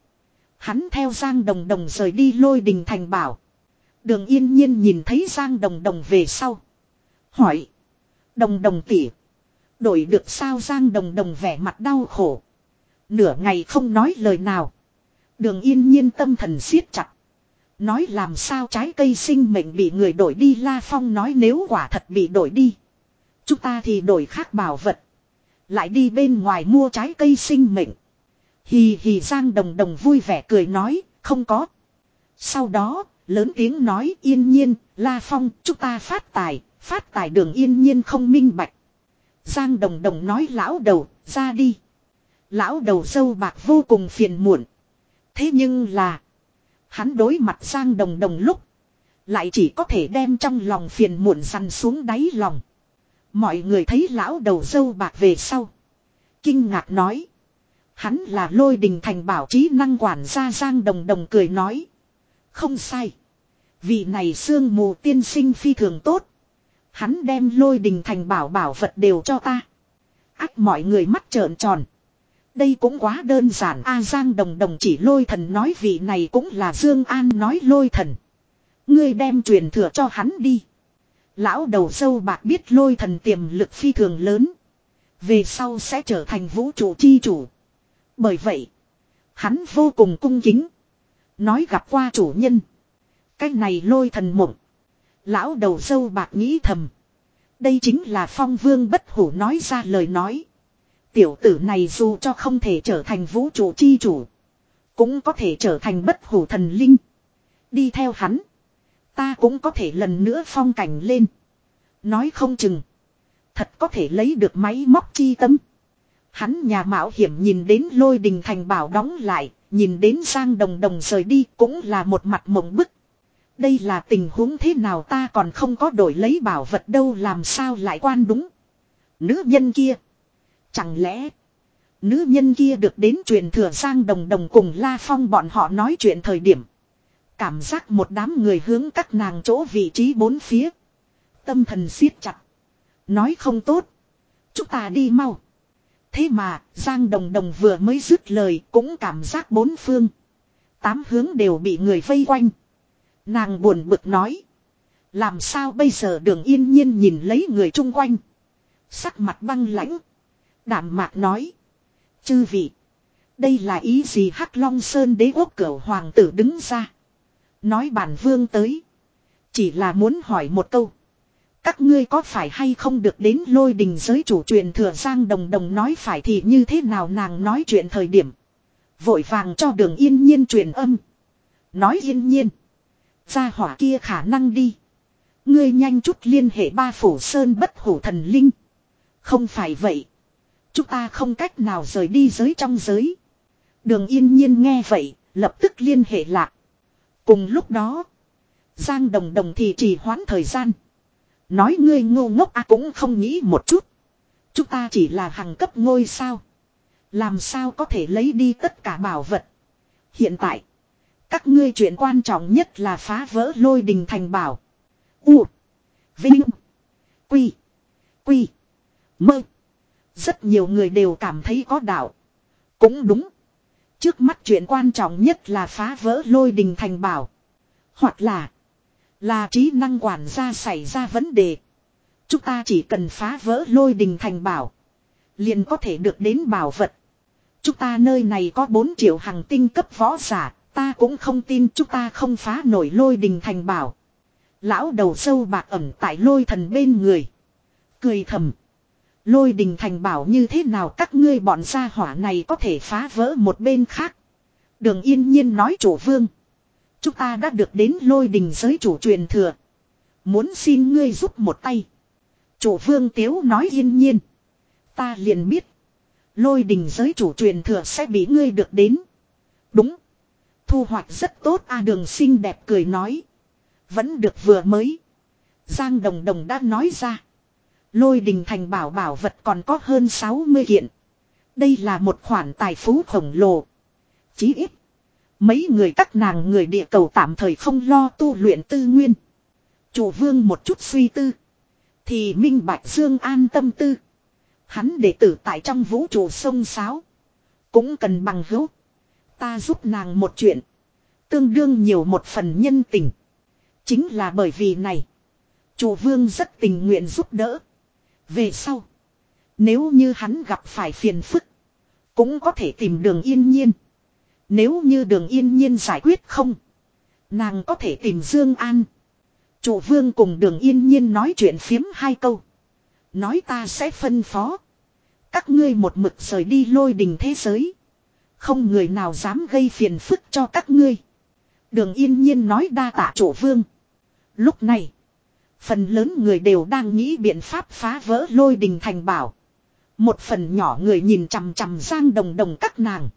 Hắn theo Giang đồng đồng rời đi lôi đình thành bảo. Đường yên nhiên nhìn thấy Giang đồng đồng về sau. Hỏi. Đồng đồng tỉ Đổi được sao Giang Đồng Đồng vẻ mặt đau khổ. Nửa ngày không nói lời nào. Đường yên nhiên tâm thần siết chặt. Nói làm sao trái cây sinh mệnh bị người đổi đi La Phong nói nếu quả thật bị đổi đi. Chúng ta thì đổi khác bảo vật. Lại đi bên ngoài mua trái cây sinh mệnh. Hì hì Giang Đồng Đồng vui vẻ cười nói, không có. Sau đó, lớn tiếng nói yên nhiên, La Phong, chúng ta phát tài, phát tài đường yên nhiên không minh bạch. Giang Đồng Đồng nói lão đầu, ra đi. Lão đầu sâu bạc vô cùng phiền muộn. Thế nhưng là, hắn đối mặt Giang Đồng Đồng lúc, lại chỉ có thể đem trong lòng phiền muộn dằn xuống đáy lòng. Mọi người thấy lão đầu sâu bạc về sau. Kinh ngạc nói. Hắn là lôi đình thành bảo trí năng quản gia Giang Đồng Đồng cười nói. Không sai. Vị này xương mù tiên sinh phi thường tốt. Hắn đem lôi đình thành bảo bảo vật đều cho ta. Ác mọi người mắt trợn tròn. Đây cũng quá đơn giản A Giang Đồng Đồng chỉ lôi thần nói vị này cũng là Dương An nói lôi thần. Ngươi đem truyền thừa cho hắn đi. Lão đầu sâu bạc biết lôi thần tiềm lực phi thường lớn. Về sau sẽ trở thành vũ trụ chi chủ. Bởi vậy, hắn vô cùng cung kính. Nói gặp qua chủ nhân. Cái này lôi thần mộng. Lão đầu sâu bạc nghĩ thầm. Đây chính là phong vương bất hủ nói ra lời nói. Tiểu tử này dù cho không thể trở thành vũ trụ chi chủ. Cũng có thể trở thành bất hủ thần linh. Đi theo hắn. Ta cũng có thể lần nữa phong cảnh lên. Nói không chừng. Thật có thể lấy được máy móc chi tâm. Hắn nhà mạo hiểm nhìn đến lôi đình thành bảo đóng lại. Nhìn đến sang đồng đồng rời đi cũng là một mặt mộng bức. Đây là tình huống thế nào ta còn không có đổi lấy bảo vật đâu làm sao lại quan đúng. Nữ nhân kia. Chẳng lẽ. Nữ nhân kia được đến truyền thừa sang đồng đồng cùng La Phong bọn họ nói chuyện thời điểm. Cảm giác một đám người hướng các nàng chỗ vị trí bốn phía. Tâm thần siết chặt. Nói không tốt. Chúng ta đi mau. Thế mà, Giang Đồng Đồng vừa mới dứt lời cũng cảm giác bốn phương. Tám hướng đều bị người vây quanh. Nàng buồn bực nói. Làm sao bây giờ đường yên nhiên nhìn lấy người chung quanh. Sắc mặt băng lãnh. Đảm mạc nói. Chư vị. Đây là ý gì Hắc Long Sơn đế quốc cửu hoàng tử đứng ra. Nói bản vương tới. Chỉ là muốn hỏi một câu. Các ngươi có phải hay không được đến lôi đình giới chủ truyền thừa sang Đồng Đồng nói phải thì như thế nào nàng nói chuyện thời điểm. Vội vàng cho đường yên nhiên truyền âm. Nói yên nhiên. Gia hỏa kia khả năng đi. Ngươi nhanh chút liên hệ ba phủ sơn bất hủ thần linh. Không phải vậy. Chúng ta không cách nào rời đi giới trong giới. Đường yên nhiên nghe vậy, lập tức liên hệ lạc. Cùng lúc đó, Giang Đồng Đồng thì chỉ hoãn thời gian. Nói ngươi ngô ngốc à cũng không nghĩ một chút. Chúng ta chỉ là hàng cấp ngôi sao. Làm sao có thể lấy đi tất cả bảo vật. Hiện tại, các ngươi chuyện quan trọng nhất là phá vỡ lôi đình thành bảo. U. Vinh. Quy. Quy. Mơ. Rất nhiều người đều cảm thấy có đạo. Cũng đúng. Trước mắt chuyện quan trọng nhất là phá vỡ lôi đình thành bảo. Hoặc là. Là trí năng quản gia xảy ra vấn đề. Chúng ta chỉ cần phá vỡ lôi đình thành bảo. Liền có thể được đến bảo vật. Chúng ta nơi này có 4 triệu hàng tinh cấp võ giả. Ta cũng không tin chúng ta không phá nổi lôi đình thành bảo. Lão đầu sâu bạc ẩm tại lôi thần bên người. Cười thầm. Lôi đình thành bảo như thế nào các ngươi bọn gia hỏa này có thể phá vỡ một bên khác. Đường yên nhiên nói chủ vương. Chúng ta đã được đến lôi đình giới chủ truyền thừa. Muốn xin ngươi giúp một tay. Chủ vương tiếu nói yên nhiên. Ta liền biết. Lôi đình giới chủ truyền thừa sẽ bị ngươi được đến. Đúng. Thu hoạch rất tốt, a đường xinh đẹp cười nói. Vẫn được vừa mới. Giang đồng đồng đã nói ra. Lôi đình thành bảo bảo vật còn có hơn 60 kiện. Đây là một khoản tài phú khổng lồ. Chí ít. Mấy người các nàng người địa cầu tạm thời không lo tu luyện tư nguyên. Chủ vương một chút suy tư. Thì minh bạch dương an tâm tư. Hắn đệ tử tại trong vũ trụ sông sáo. Cũng cần bằng hữu. Ta giúp nàng một chuyện. Tương đương nhiều một phần nhân tình. Chính là bởi vì này. Chủ vương rất tình nguyện giúp đỡ. Về sau. Nếu như hắn gặp phải phiền phức. Cũng có thể tìm đường yên nhiên. Nếu như đường yên nhiên giải quyết không. Nàng có thể tìm Dương An. Chủ vương cùng đường yên nhiên nói chuyện phiếm hai câu. Nói ta sẽ phân phó. Các ngươi một mực rời đi lôi đình thế giới. Không người nào dám gây phiền phức cho các ngươi. Đường yên nhiên nói đa tạ chủ vương. Lúc này. Phần lớn người đều đang nghĩ biện pháp phá vỡ lôi đình thành bảo. Một phần nhỏ người nhìn chằm chằm giang đồng đồng các nàng.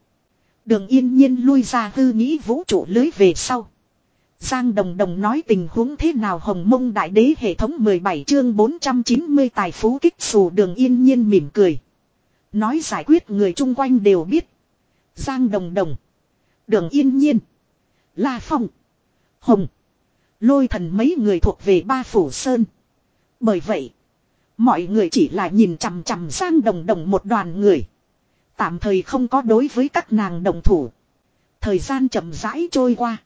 Đường yên nhiên lui ra hư nghĩ vũ trụ lưới về sau. Giang Đồng Đồng nói tình huống thế nào Hồng Mông Đại Đế hệ thống 17 chương 490 tài phú kích xù đường yên nhiên mỉm cười. Nói giải quyết người chung quanh đều biết. Giang Đồng Đồng. Đường yên nhiên. La Phong. Hồng. Lôi thần mấy người thuộc về ba phủ sơn. Bởi vậy. Mọi người chỉ là nhìn chằm chằm Giang Đồng Đồng một đoàn người. Tạm thời không có đối với các nàng đồng thủ. Thời gian chậm rãi trôi qua.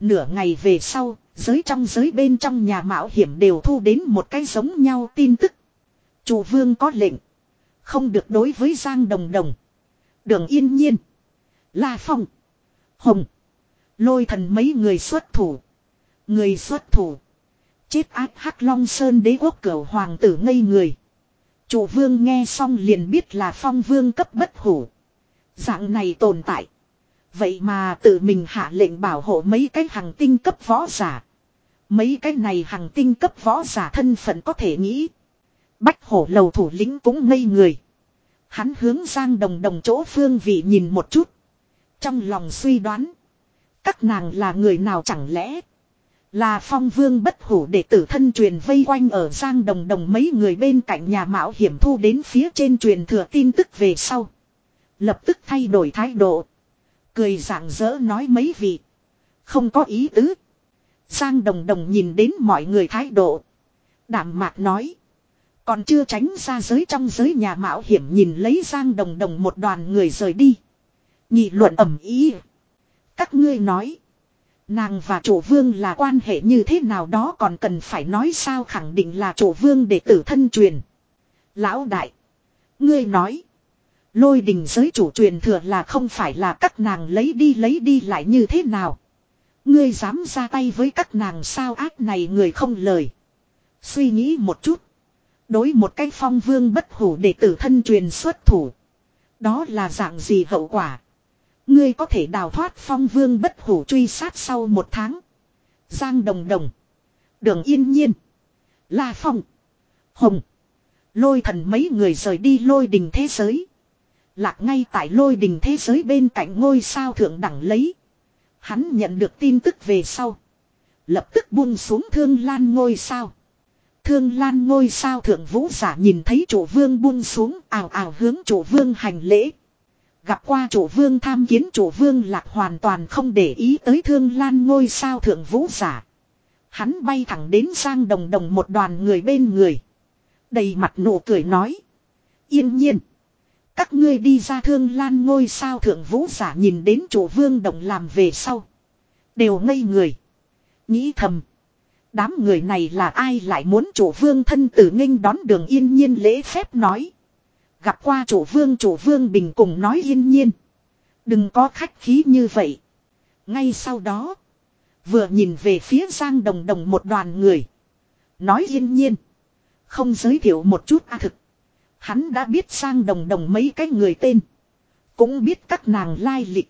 Nửa ngày về sau, giới trong giới bên trong nhà mạo hiểm đều thu đến một cái giống nhau tin tức. Chủ vương có lệnh. Không được đối với Giang Đồng Đồng. Đường yên nhiên. La Phong. Hồng. Lôi thần mấy người xuất thủ. Người xuất thủ. Chết ác Hắc Long Sơn đế quốc cửu hoàng tử ngây người. Chủ vương nghe xong liền biết là phong vương cấp bất hủ. Dạng này tồn tại. Vậy mà tự mình hạ lệnh bảo hộ mấy cái hàng tinh cấp võ giả. Mấy cái này hàng tinh cấp võ giả thân phận có thể nghĩ. Bách hổ lầu thủ lĩnh cũng ngây người. Hắn hướng sang Đồng Đồng chỗ phương vị nhìn một chút. Trong lòng suy đoán. Các nàng là người nào chẳng lẽ. Là phong vương bất hủ để tử thân truyền vây quanh ở Giang Đồng Đồng mấy người bên cạnh nhà mạo hiểm thu đến phía trên truyền thừa tin tức về sau. Lập tức thay đổi thái độ. Cười rạng rỡ nói mấy vị. Không có ý tứ. Giang Đồng Đồng nhìn đến mọi người thái độ. Đảm mạc nói. Còn chưa tránh ra giới trong giới nhà mạo hiểm nhìn lấy Giang Đồng Đồng một đoàn người rời đi. Nhị luận ẩm ý. Các ngươi nói. Nàng và chủ vương là quan hệ như thế nào đó còn cần phải nói sao khẳng định là chủ vương để tử thân truyền. Lão đại. Ngươi nói. Lôi đình giới chủ truyền thừa là không phải là các nàng lấy đi lấy đi lại như thế nào. Ngươi dám ra tay với các nàng sao ác này người không lời. Suy nghĩ một chút. Đối một cái phong vương bất hủ để tử thân truyền xuất thủ. Đó là dạng gì hậu quả. Ngươi có thể đào thoát phong vương bất hủ truy sát sau một tháng. Giang đồng đồng. Đường yên nhiên. La phong. Hồng. Lôi thần mấy người rời đi lôi đình thế giới. Lạc ngay tại lôi đình thế giới bên cạnh ngôi sao thượng đẳng lấy. Hắn nhận được tin tức về sau. Lập tức buông xuống thương lan ngôi sao. Thương lan ngôi sao thượng vũ giả nhìn thấy chủ vương buông xuống, ào ào hướng chủ vương hành lễ. Gặp qua chủ vương tham kiến chủ vương lạc hoàn toàn không để ý tới thương lan ngôi sao thượng vũ giả. Hắn bay thẳng đến sang đồng đồng một đoàn người bên người. Đầy mặt nụ cười nói. Yên nhiên. Các ngươi đi ra thương lan ngôi sao thượng vũ giả nhìn đến chủ vương đồng làm về sau. Đều ngây người. Nghĩ thầm. Đám người này là ai lại muốn chủ vương thân tử nghênh đón đường yên nhiên lễ phép nói. Gặp qua chủ vương chủ vương bình cùng nói yên nhiên. Đừng có khách khí như vậy. Ngay sau đó. Vừa nhìn về phía Giang Đồng Đồng một đoàn người. Nói yên nhiên. Không giới thiệu một chút a thực. Hắn đã biết sang đồng đồng mấy cái người tên. Cũng biết các nàng lai lịch.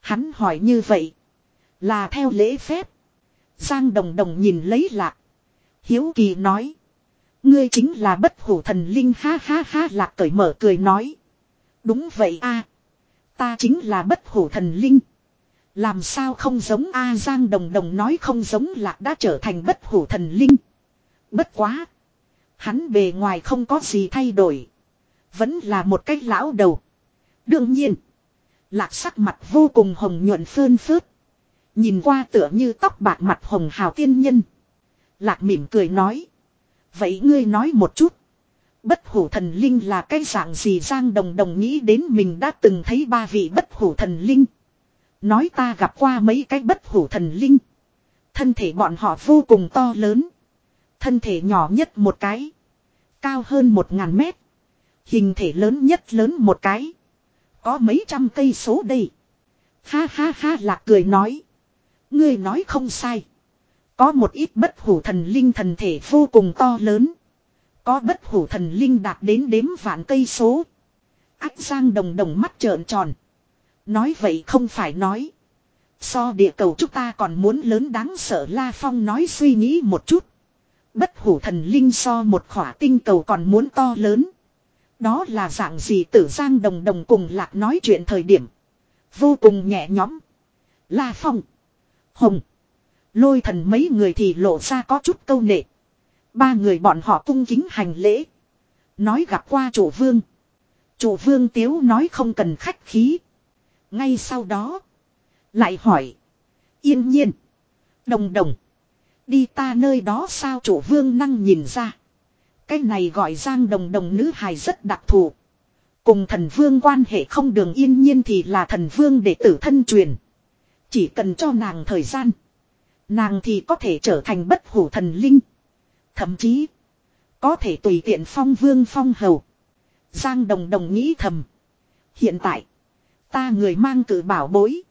Hắn hỏi như vậy. Là theo lễ phép. Giang đồng đồng nhìn lấy lạc. Hiếu kỳ nói. Ngươi chính là bất hủ thần linh, ha ha ha, lạc cởi mở cười nói. Đúng vậy a Ta chính là bất hủ thần linh. Làm sao không giống A Giang Đồng Đồng nói không giống lạc đã trở thành bất hủ thần linh. Bất quá. Hắn bề ngoài không có gì thay đổi. Vẫn là một cái lão đầu. Đương nhiên. Lạc sắc mặt vô cùng hồng nhuận phơn phớt. Nhìn qua tựa như tóc bạc mặt hồng hào tiên nhân. Lạc mỉm cười nói. Vậy ngươi nói một chút. Bất hủ thần linh là cái dạng gì Giang Đồng Đồng nghĩ đến mình đã từng thấy ba vị bất hủ thần linh. Nói ta gặp qua mấy cái bất hủ thần linh. Thân thể bọn họ vô cùng to lớn. Thân thể nhỏ nhất một cái. Cao hơn một ngàn mét. Hình thể lớn nhất lớn một cái. Có mấy trăm cây số đây. Ha ha ha lạc cười nói. Ngươi nói không sai. Có một ít bất hủ thần linh thần thể vô cùng to lớn. Có bất hủ thần linh đạt đến đếm vạn cây số. Ách Giang đồng đồng mắt trợn tròn. Nói vậy không phải nói. So địa cầu chúng ta còn muốn lớn đáng sợ La Phong nói suy nghĩ một chút. Bất hủ thần linh so một khỏa tinh cầu còn muốn to lớn. Đó là dạng gì tử giang đồng đồng cùng lạc nói chuyện thời điểm. Vô cùng nhẹ nhõm. La Phong. Hồng. Lôi thần mấy người thì lộ ra có chút câu nệ. Ba người bọn họ cung kính hành lễ. Nói gặp qua chủ vương. Chủ vương tiếu nói không cần khách khí. Ngay sau đó. Lại hỏi. Yên nhiên. Đồng đồng. Đi ta nơi đó sao chủ vương năng nhìn ra. Cái này gọi giang đồng đồng nữ hài rất đặc thù. Cùng thần vương quan hệ không đường yên nhiên thì là thần vương để tử thân truyền. Chỉ cần cho nàng thời gian. Nàng thì có thể trở thành bất hủ thần linh. Thậm chí. Có thể tùy tiện phong vương phong hầu. Giang đồng đồng nghĩ thầm. Hiện tại. Ta người mang cử bảo bối.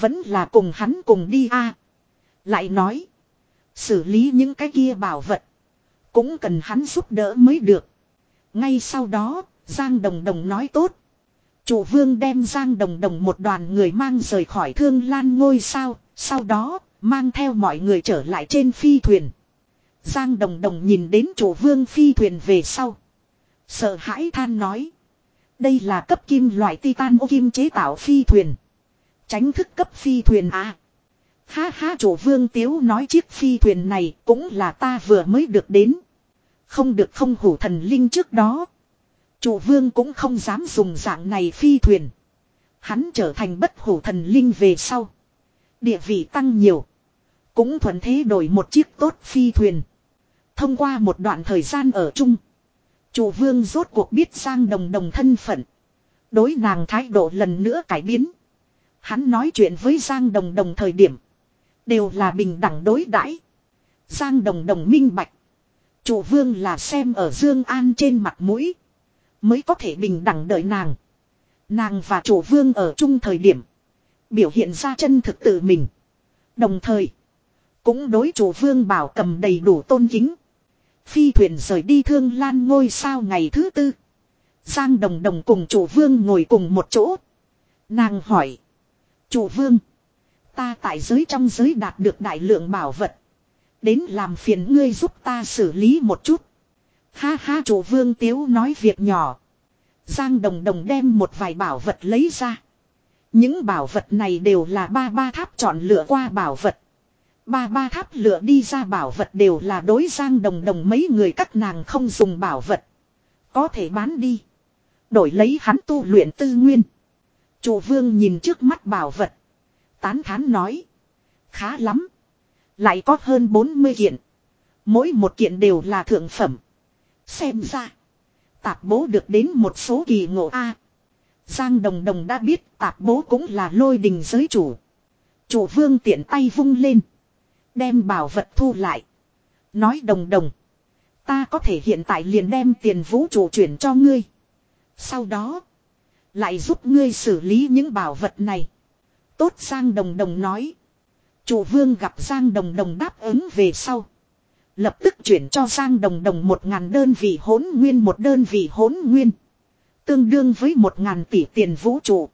Vẫn là cùng hắn cùng đi a Lại nói. Xử lý những cái kia bảo vật. Cũng cần hắn giúp đỡ mới được. Ngay sau đó, Giang Đồng Đồng nói tốt. Chủ vương đem Giang Đồng Đồng một đoàn người mang rời khỏi thương lan ngôi sao, sau đó, mang theo mọi người trở lại trên phi thuyền. Giang Đồng Đồng nhìn đến chủ vương phi thuyền về sau. Sợ hãi than nói. Đây là cấp kim loại titan ô kim chế tạo phi thuyền. Tránh thức cấp phi thuyền à. Ha ha chủ vương tiếu nói chiếc phi thuyền này cũng là ta vừa mới được đến. Không được không hủ thần linh trước đó. Chủ vương cũng không dám dùng dạng này phi thuyền. Hắn trở thành bất hủ thần linh về sau. Địa vị tăng nhiều. Cũng thuận thế đổi một chiếc tốt phi thuyền. Thông qua một đoạn thời gian ở chung. Chủ vương rốt cuộc biết sang đồng đồng thân phận. Đối nàng thái độ lần nữa cải biến. Hắn nói chuyện với Giang Đồng Đồng thời điểm. Đều là bình đẳng đối đãi. Giang Đồng Đồng minh bạch. Chủ vương là xem ở Dương An trên mặt mũi. Mới có thể bình đẳng đợi nàng. Nàng và chủ vương ở chung thời điểm. Biểu hiện ra chân thực tự mình. Đồng thời. Cũng đối chủ vương bảo cầm đầy đủ tôn kính. Phi thuyền rời đi thương lan ngôi sao ngày thứ tư. Giang đồng đồng cùng chủ vương ngồi cùng một chỗ. Nàng hỏi. Chủ vương. Ta tại giới trong giới đạt được đại lượng bảo vật. Đến làm phiền ngươi giúp ta xử lý một chút. Ha ha, chủ vương tiếu nói việc nhỏ. Giang đồng đồng đem một vài bảo vật lấy ra. Những bảo vật này đều là ba ba tháp chọn lựa qua bảo vật. Ba ba tháp lựa đi ra bảo vật đều là đối giang đồng đồng mấy người các nàng không dùng bảo vật. Có thể bán đi. Đổi lấy hắn tu luyện tư nguyên. Chủ vương nhìn trước mắt bảo vật. Tán thán nói. Khá lắm. Lại có hơn 40 kiện. Mỗi một kiện đều là thượng phẩm. Xem ra. Tạp bố được đến một số kỳ ngộ A. Giang Đồng Đồng đã biết tạp bố cũng là lôi đình giới chủ. Chủ vương tiện tay vung lên. Đem bảo vật thu lại. Nói Đồng Đồng. Ta có thể hiện tại liền đem tiền vũ trụ chuyển cho ngươi. Sau đó. Lại giúp ngươi xử lý những bảo vật này. Tốt Giang Đồng Đồng nói. Chủ vương gặp Giang Đồng Đồng đáp ứng về sau. Lập tức chuyển cho Giang Đồng Đồng một ngàn đơn vị hỗn nguyên, một đơn vị hỗn nguyên. Tương đương với một ngàn tỷ tiền vũ trụ.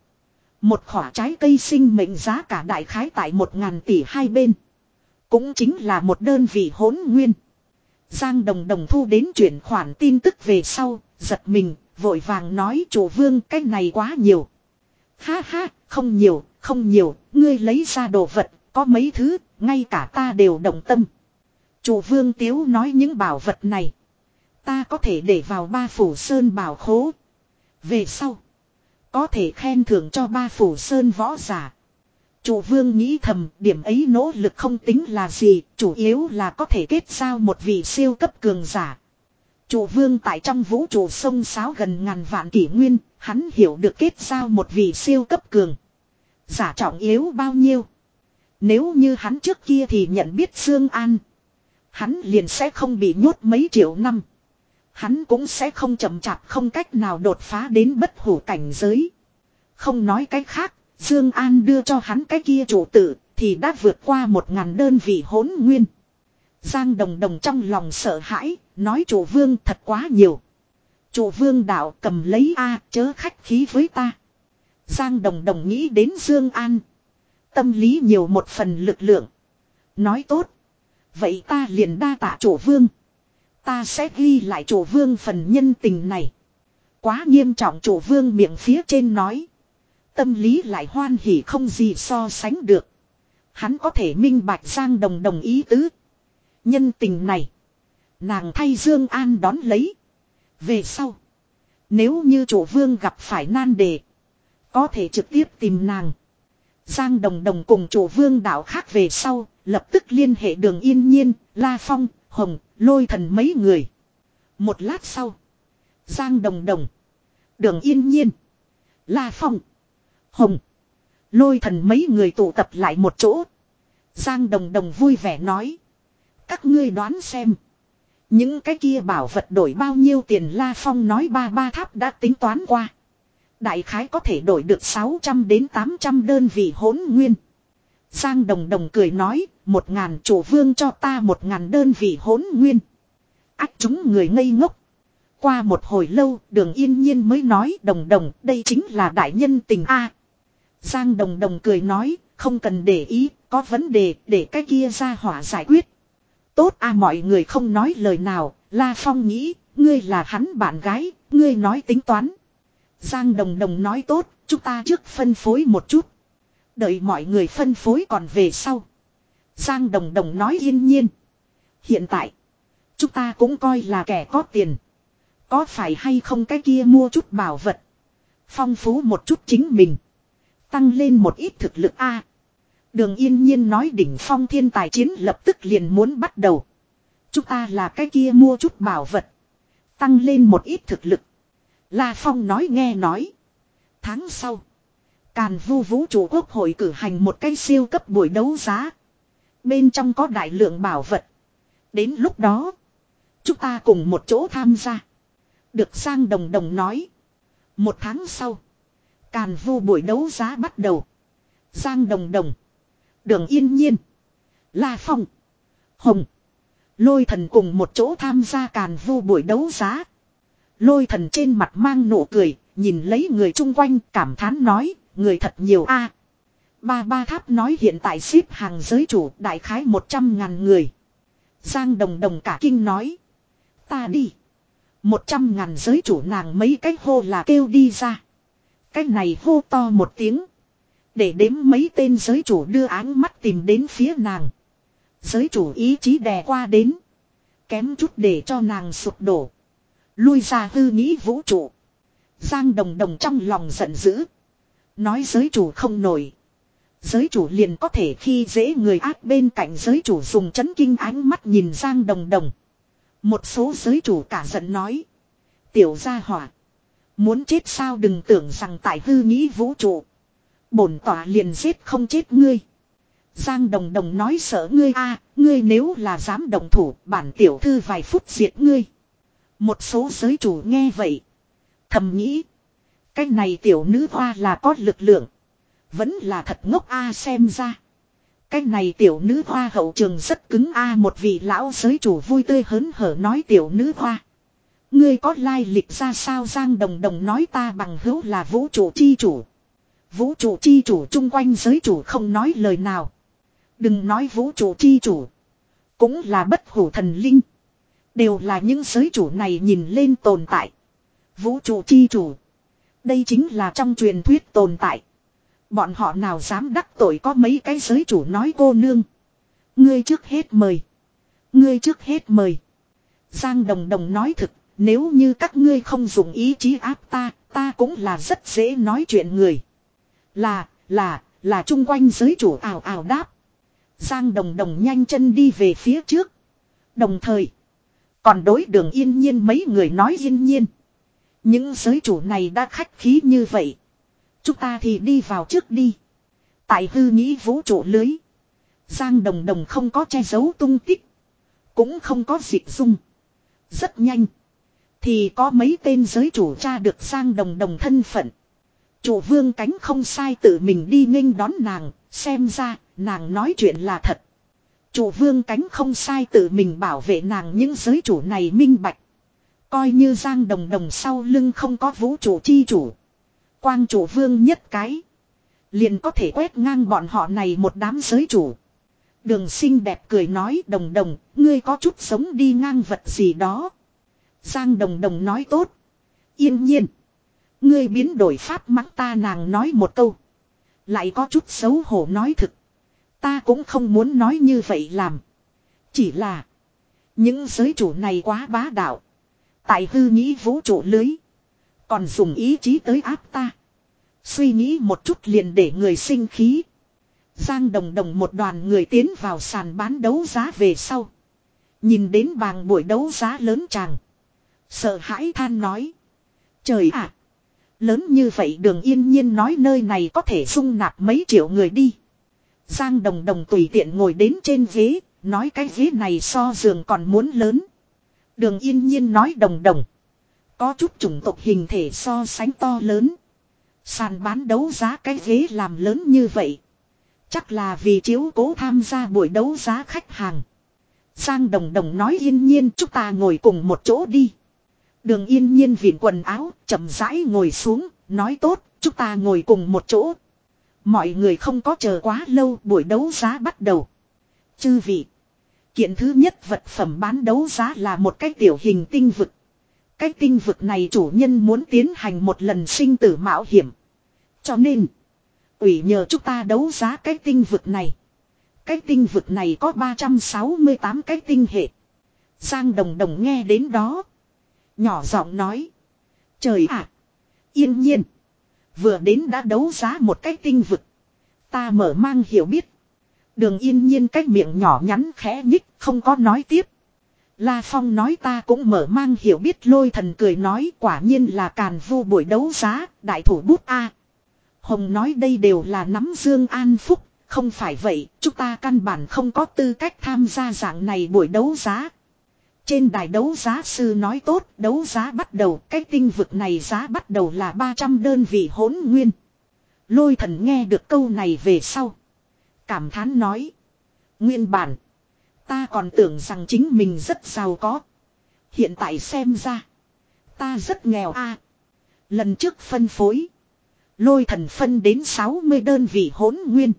Một khỏa trái cây sinh mệnh giá cả đại khái tại một ngàn tỷ hai bên. Cũng chính là một đơn vị hỗn nguyên. Giang Đồng Đồng thu đến chuyển khoản tin tức về sau, giật mình, vội vàng nói chủ vương cái này quá nhiều. Ha ha, không nhiều, không nhiều, ngươi lấy ra đồ vật, có mấy thứ, ngay cả ta đều động tâm. Chủ vương tiếu nói những bảo vật này. Ta có thể để vào ba phủ sơn bảo khố. Về sau. Có thể khen thưởng cho ba phủ sơn võ giả. Chủ vương nghĩ thầm điểm ấy nỗ lực không tính là gì. Chủ yếu là có thể kết giao một vị siêu cấp cường giả. Chủ vương tại trong vũ trụ sông sáo gần ngàn vạn kỷ nguyên. Hắn hiểu được kết giao một vị siêu cấp cường. Giả trọng yếu bao nhiêu. Nếu như hắn trước kia thì nhận biết Dương An. Hắn liền sẽ không bị nhốt mấy triệu năm. Hắn cũng sẽ không chậm chạp không cách nào đột phá đến bất hủ cảnh giới. Không nói cách khác, Dương An đưa cho hắn cái kia chủ tử, thì đã vượt qua một ngàn đơn vị hỗn nguyên. Giang Đồng Đồng trong lòng sợ hãi, nói chủ vương thật quá nhiều. Chủ vương đạo cầm lấy A chớ khách khí với ta. Giang Đồng Đồng nghĩ đến Dương An. Tâm lý nhiều một phần lực lượng. Nói tốt. Vậy ta liền đa tạ chủ vương. Ta sẽ ghi lại chủ vương phần nhân tình này. Quá nghiêm trọng chủ vương miệng phía trên nói. Tâm lý lại hoan hỉ không gì so sánh được. Hắn có thể minh bạch Giang Đồng đồng ý tứ. Nhân tình này. Nàng thay Dương An đón lấy. Về sau. Nếu như chủ vương gặp phải nan đề. Có thể trực tiếp tìm nàng. Giang Đồng Đồng cùng chủ vương đạo khác về sau. Lập tức liên hệ đường yên nhiên, La Phong, Hồng, lôi thần mấy người. Một lát sau. Giang Đồng Đồng. Đường yên nhiên. La Phong. Hồng. Lôi thần mấy người tụ tập lại một chỗ. Giang Đồng Đồng vui vẻ nói. Các ngươi đoán xem. Những cái kia bảo vật đổi bao nhiêu tiền La Phong nói ba ba tháp đã tính toán qua. Đại khái có thể đổi được 600 đến 800 đơn vị hỗn nguyên. Giang Đồng Đồng cười nói, một ngàn chủ vương cho ta một ngàn đơn vị hỗn nguyên. Ách chúng người ngây ngốc. Qua một hồi lâu, đường yên nhiên mới nói đồng đồng, đây chính là đại nhân tình A. Giang Đồng Đồng cười nói, không cần để ý, có vấn đề, để cái kia ra hỏa giải quyết. Tốt a mọi người không nói lời nào, La Phong nghĩ, ngươi là hắn bạn gái, ngươi nói tính toán. Giang Đồng Đồng nói tốt, chúng ta trước phân phối một chút. Đợi mọi người phân phối còn về sau. Giang Đồng Đồng nói yên nhiên. Hiện tại, chúng ta cũng coi là kẻ có tiền. Có phải hay không cái kia mua chút bảo vật. Phong phú một chút chính mình. Tăng lên một ít thực lực A. Đường yên nhiên nói đỉnh phong thiên tài chiến lập tức liền muốn bắt đầu. Chúng ta là cái kia mua chút bảo vật. Tăng lên một ít thực lực. La Phong nói nghe nói. Tháng sau. Càn vu vũ trụ quốc hội cử hành một cái siêu cấp buổi đấu giá. Bên trong có đại lượng bảo vật. Đến lúc đó. Chúng ta cùng một chỗ tham gia. Được sang đồng đồng nói. Một tháng sau. Càn vu buổi đấu giá bắt đầu. Giang đồng đồng. Đường yên nhiên. La Phong. Hồng. Lôi thần cùng một chỗ tham gia càn vu buổi đấu giá. Lôi thần trên mặt mang nụ cười, nhìn lấy người chung quanh cảm thán nói, người thật nhiều a. Ba ba tháp nói hiện tại xếp hàng giới chủ đại khái 100 ngàn người. Giang đồng đồng cả kinh nói. Ta đi. 100 ngàn giới chủ nàng mấy cách hô là kêu đi ra. Cái này hô to một tiếng. Để đếm mấy tên giới chủ đưa áng mắt tìm đến phía nàng. Giới chủ ý chí đè qua đến. Kém chút để cho nàng sụp đổ. Lui ra hư nghĩ vũ trụ. Giang đồng đồng trong lòng giận dữ. Nói giới chủ không nổi. Giới chủ liền có thể khi dễ người ác bên cạnh giới chủ dùng chấn kinh ánh mắt nhìn Giang đồng đồng. Một số giới chủ cả giận nói. Tiểu gia hỏa. Muốn chết sao đừng tưởng rằng tại hư nghĩ vũ trụ. Bổn tỏa liền giết không chết ngươi. Giang đồng đồng nói sợ ngươi a, ngươi nếu là dám đồng thủ, bản tiểu thư vài phút diệt ngươi. Một số giới chủ nghe vậy. Thầm nghĩ. Cái này tiểu nữ hoa là có lực lượng. Vẫn là thật ngốc a xem ra. Cái này tiểu nữ hoa hậu trường rất cứng a một vị lão giới chủ vui tươi hớn hở nói tiểu nữ hoa. Ngươi có lai lịch ra sao Giang Đồng Đồng nói ta bằng hữu là vũ trụ chi chủ. Vũ trụ chi chủ chung quanh giới chủ không nói lời nào. Đừng nói vũ trụ chi chủ. Cũng là bất hủ thần linh. Đều là những giới chủ này nhìn lên tồn tại. Vũ trụ chi chủ. Đây chính là trong truyền thuyết tồn tại. Bọn họ nào dám đắc tội có mấy cái giới chủ nói cô nương. Ngươi trước hết mời. Ngươi trước hết mời. Giang Đồng Đồng nói thực, nếu như các ngươi không dùng ý chí áp ta, ta cũng là rất dễ nói chuyện người. Là, là, là chung quanh giới chủ ảo ảo đáp. Giang Đồng Đồng nhanh chân đi về phía trước. Đồng thời, còn đối đường yên nhiên mấy người nói yên nhiên. Những giới chủ này đã khách khí như vậy. Chúng ta thì đi vào trước đi. Tại hư nghĩ vũ trụ lưới. Giang Đồng Đồng không có che giấu tung tích. Cũng không có dịch dung. Rất nhanh. Thì có mấy tên giới chủ tra được Giang Đồng Đồng thân phận. Chủ vương cánh không sai tự mình đi nghênh đón nàng. Xem ra nàng nói chuyện là thật. Chủ vương cánh không sai tự mình bảo vệ nàng những giới chủ này minh bạch. Coi như Giang Đồng Đồng sau lưng không có vũ trụ chi chủ. Quang chủ vương nhất cái. Liền có thể quét ngang bọn họ này một đám giới chủ. Đường sinh đẹp cười nói đồng đồng, ngươi có chút sống đi ngang vật gì đó. Giang đồng đồng nói tốt. Yên nhiên. Ngươi biến đổi pháp mắng ta nàng nói một câu. Lại có chút xấu hổ nói thực. Ta cũng không muốn nói như vậy làm. Chỉ là. Những giới chủ này quá bá đạo. Tại hư nghĩ vũ trụ lưới. Còn dùng ý chí tới áp ta. Suy nghĩ một chút liền để người sinh khí. Giang đồng đồng một đoàn người tiến vào sàn bán đấu giá về sau. Nhìn đến bàng buổi đấu giá lớn chàng. Sợ hãi than nói. Trời ạ! lớn như vậy đường yên nhiên nói nơi này có thể dung nạp mấy triệu người đi. Giang đồng đồng tùy tiện ngồi đến trên ghế, nói cái ghế này so giường còn muốn lớn. Đường yên nhiên nói đồng đồng. Có chút chủng tộc hình thể so sánh to lớn. Sàn bán đấu giá cái ghế làm lớn như vậy. Chắc là vì chiếu cố tham gia buổi đấu giá khách hàng. Giang đồng đồng nói yên nhiên chúng ta ngồi cùng một chỗ đi. Đường yên nhiên viện quần áo, chậm rãi ngồi xuống, nói tốt, chúng ta ngồi cùng một chỗ. Mọi người không có chờ quá lâu, buổi đấu giá bắt đầu. Chư vị. Kiện thứ nhất vật phẩm bán đấu giá là một cái tiểu hình tinh vực. Cái tinh vực này chủ nhân muốn tiến hành một lần sinh tử mạo hiểm. Cho nên, ủy nhờ chúng ta đấu giá cái tinh vực này. Cái tinh vực này có 368 cái tinh hệ. Giang Đồng Đồng nghe đến đó. Nhỏ giọng nói. Trời ạ! yên nhiên! Vừa đến đã đấu giá một cái tinh vực. Ta mở mang hiểu biết. Đường yên nhiên cái miệng nhỏ nhắn khẽ nhích không có nói tiếp. La Phong nói ta cũng mở mang hiểu biết lôi thần cười nói quả nhiên là càn vu buổi đấu giá, đại thủ bút A. Hồng nói đây đều là nắm dương an phúc, không phải vậy, chúng ta căn bản không có tư cách tham gia dạng này buổi đấu giá. Trên đài đấu giá sư nói tốt, đấu giá bắt đầu, cái tinh vực này giá bắt đầu là 300 đơn vị hỗn nguyên. Lôi thần nghe được câu này về sau. Cảm thán nói. Nguyên bản. Ta còn tưởng rằng chính mình rất giàu có. Hiện tại xem ra. Ta rất nghèo a. lần trước phân phối. Lôi thần phân đến 60 đơn vị hỗn nguyên.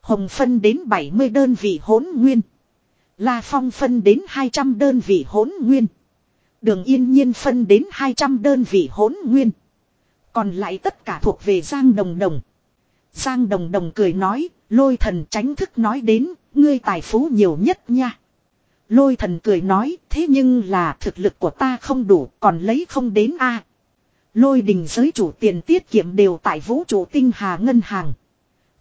Hồng phân đến 70 đơn vị hỗn nguyên. La Phong phân đến 200 đơn vị hỗn nguyên. Đường yên nhiên phân đến 200 đơn vị hỗn nguyên. Còn lại tất cả thuộc về Giang Đồng Đồng. Giang Đồng Đồng cười nói, lôi thần tránh thức nói đến, ngươi tài phú nhiều nhất nha. Lôi thần cười nói, thế nhưng là thực lực của ta không đủ, còn lấy không đến a. Lôi đình giới chủ tiền tiết kiệm đều tại vũ trụ tinh hà ngân hàng.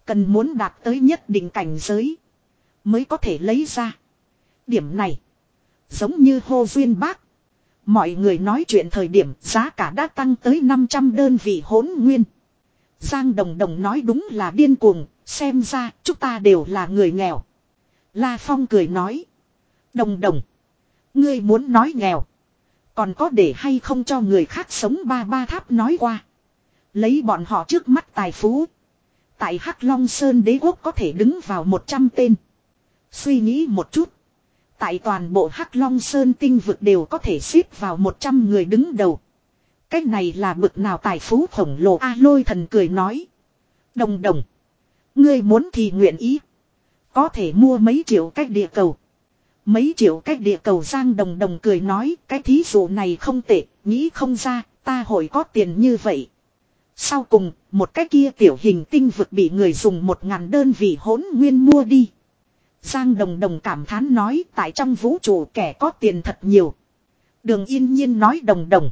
Cần muốn đạt tới nhất định cảnh giới. Mới có thể lấy ra. Điểm này. Giống như hô duyên bác. Mọi người nói chuyện thời điểm giá cả đã tăng tới 500 đơn vị hỗn nguyên. Giang Đồng Đồng nói đúng là điên cuồng, xem ra chúng ta đều là người nghèo. La Phong cười nói. Đồng Đồng. Ngươi muốn nói nghèo. Còn có để hay không cho người khác sống ba ba tháp nói qua. Lấy bọn họ trước mắt tài phú. Tại Hắc Long Sơn đế quốc có thể đứng vào 100 tên. Suy nghĩ một chút. Tại toàn bộ Hắc Long Sơn tinh vực đều có thể xếp vào 100 người đứng đầu. Cái này là bực nào tài phú khổng lồ A lôi thần cười nói. Đồng đồng. Ngươi muốn thì nguyện ý. Có thể mua mấy triệu cách địa cầu. Mấy triệu cách địa cầu Giang Đồng Đồng cười nói cái thí dụ này không tệ, nghĩ không ra, ta hội có tiền như vậy. Sau cùng, một cái kia tiểu hình tinh vực bị người dùng một ngàn đơn vị hỗn nguyên mua đi. Giang Đồng Đồng cảm thán nói, tại trong vũ trụ kẻ có tiền thật nhiều. Đường yên nhiên nói, Đồng Đồng.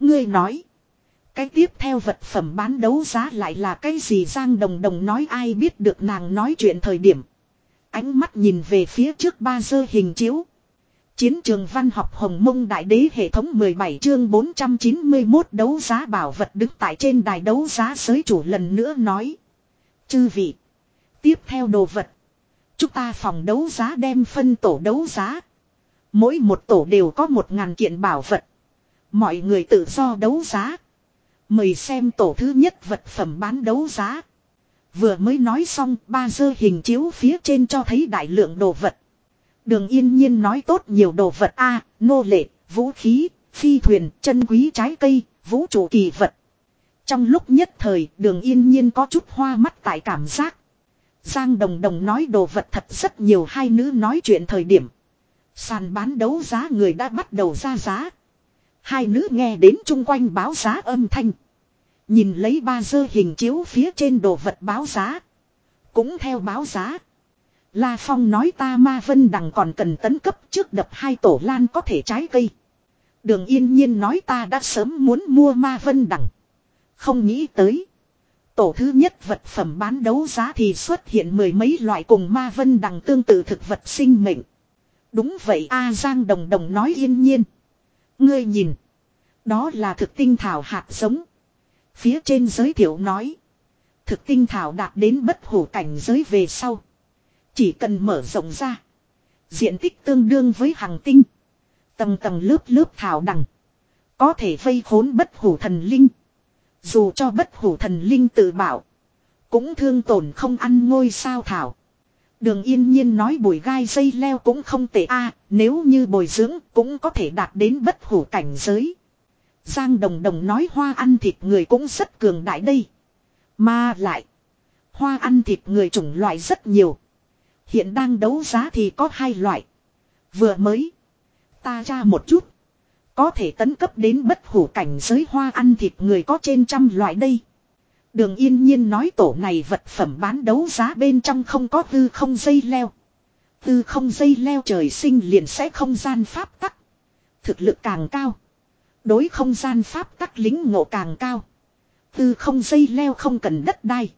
Ngươi nói. Cái tiếp theo vật phẩm bán đấu giá lại là cái gì Giang Đồng Đồng nói, ai biết được nàng nói chuyện thời điểm. Ánh mắt nhìn về phía trước ba dơ hình chiếu. Chiến trường văn học Hồng Mông Đại Đế hệ thống 17 chương 491 đấu giá bảo vật đứng tại trên đài đấu giá giới chủ lần nữa nói. Chư vị. Tiếp theo đồ vật. Chúng ta phòng đấu giá đem phân tổ đấu giá. Mỗi một tổ đều có một ngàn kiện bảo vật. Mọi người tự do đấu giá. Mời xem tổ thứ nhất vật phẩm bán đấu giá. Vừa mới nói xong ba dơ hình chiếu phía trên cho thấy đại lượng đồ vật. Đường yên nhiên nói tốt nhiều đồ vật a nô lệ, vũ khí, phi thuyền, chân quý trái cây, vũ trụ kỳ vật. Trong lúc nhất thời đường yên nhiên có chút hoa mắt tại cảm giác. Giang Đồng Đồng nói đồ vật thật rất nhiều, hai nữ nói chuyện thời điểm. Sàn bán đấu giá người đã bắt đầu ra giá. Hai nữ nghe đến chung quanh báo giá âm thanh. Nhìn lấy ba dơ hình chiếu phía trên đồ vật báo giá. Cũng theo báo giá. La Phong nói ta ma vân đằng còn cần tấn cấp trước đập hai tổ lan có thể trái cây. Đường yên nhiên nói ta đã sớm muốn mua ma vân đằng. Không nghĩ tới. Tổ thứ nhất vật phẩm bán đấu giá thì xuất hiện mười mấy loại cùng ma vân đằng tương tự thực vật sinh mệnh. Đúng vậy, A Giang Đồng Đồng nói yên nhiên. Ngươi nhìn. Đó là thực tinh thảo hạt giống. Phía trên giới thiệu nói. Thực tinh thảo đạt đến bất hủ cảnh giới về sau. Chỉ cần mở rộng ra. Diện tích tương đương với hàng tinh. Tầng tầng lớp lớp thảo đằng. Có thể vây khốn bất hủ thần linh. Dù cho bất hủ thần linh tự bảo. Cũng thương tổn không ăn ngôi sao thảo. Đường yên nhiên nói bùi gai dây leo cũng không tệ a, nếu như bồi dưỡng cũng có thể đạt đến bất hủ cảnh giới. Giang đồng đồng nói hoa ăn thịt người cũng rất cường đại đây. Mà lại. Hoa ăn thịt người chủng loại rất nhiều. Hiện đang đấu giá thì có hai loại. Vừa mới. Ta ra một chút. Có thể tấn cấp đến bất hủ cảnh giới hoa ăn thịt người có trên trăm loại đây. Đường yên nhiên nói tổ này vật phẩm bán đấu giá bên trong không có tư không dây leo. Tư không dây leo trời sinh liền sẽ không gian pháp tắc. Thực lực càng cao. Đối không gian pháp tắc lính ngộ càng cao. Tư không dây leo không cần đất đai.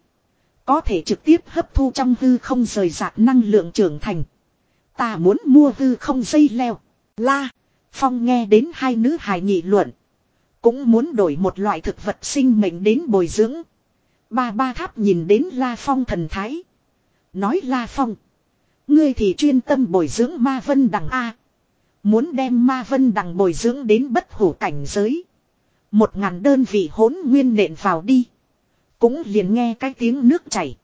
Có thể trực tiếp hấp thu trong hư không rời rạc năng lượng trưởng thành. Ta muốn mua hư không dây leo. La. Phong nghe đến hai nữ hài nghị luận. Cũng muốn đổi một loại thực vật sinh mệnh đến bồi dưỡng. Ba ba tháp nhìn đến La Phong thần thái. Nói La Phong. Ngươi thì chuyên tâm bồi dưỡng ma vân đằng A. Muốn đem ma vân đằng bồi dưỡng đến bất hủ cảnh giới. Một ngàn đơn vị hỗn nguyên nện vào đi. Cũng liền nghe cái tiếng nước chảy.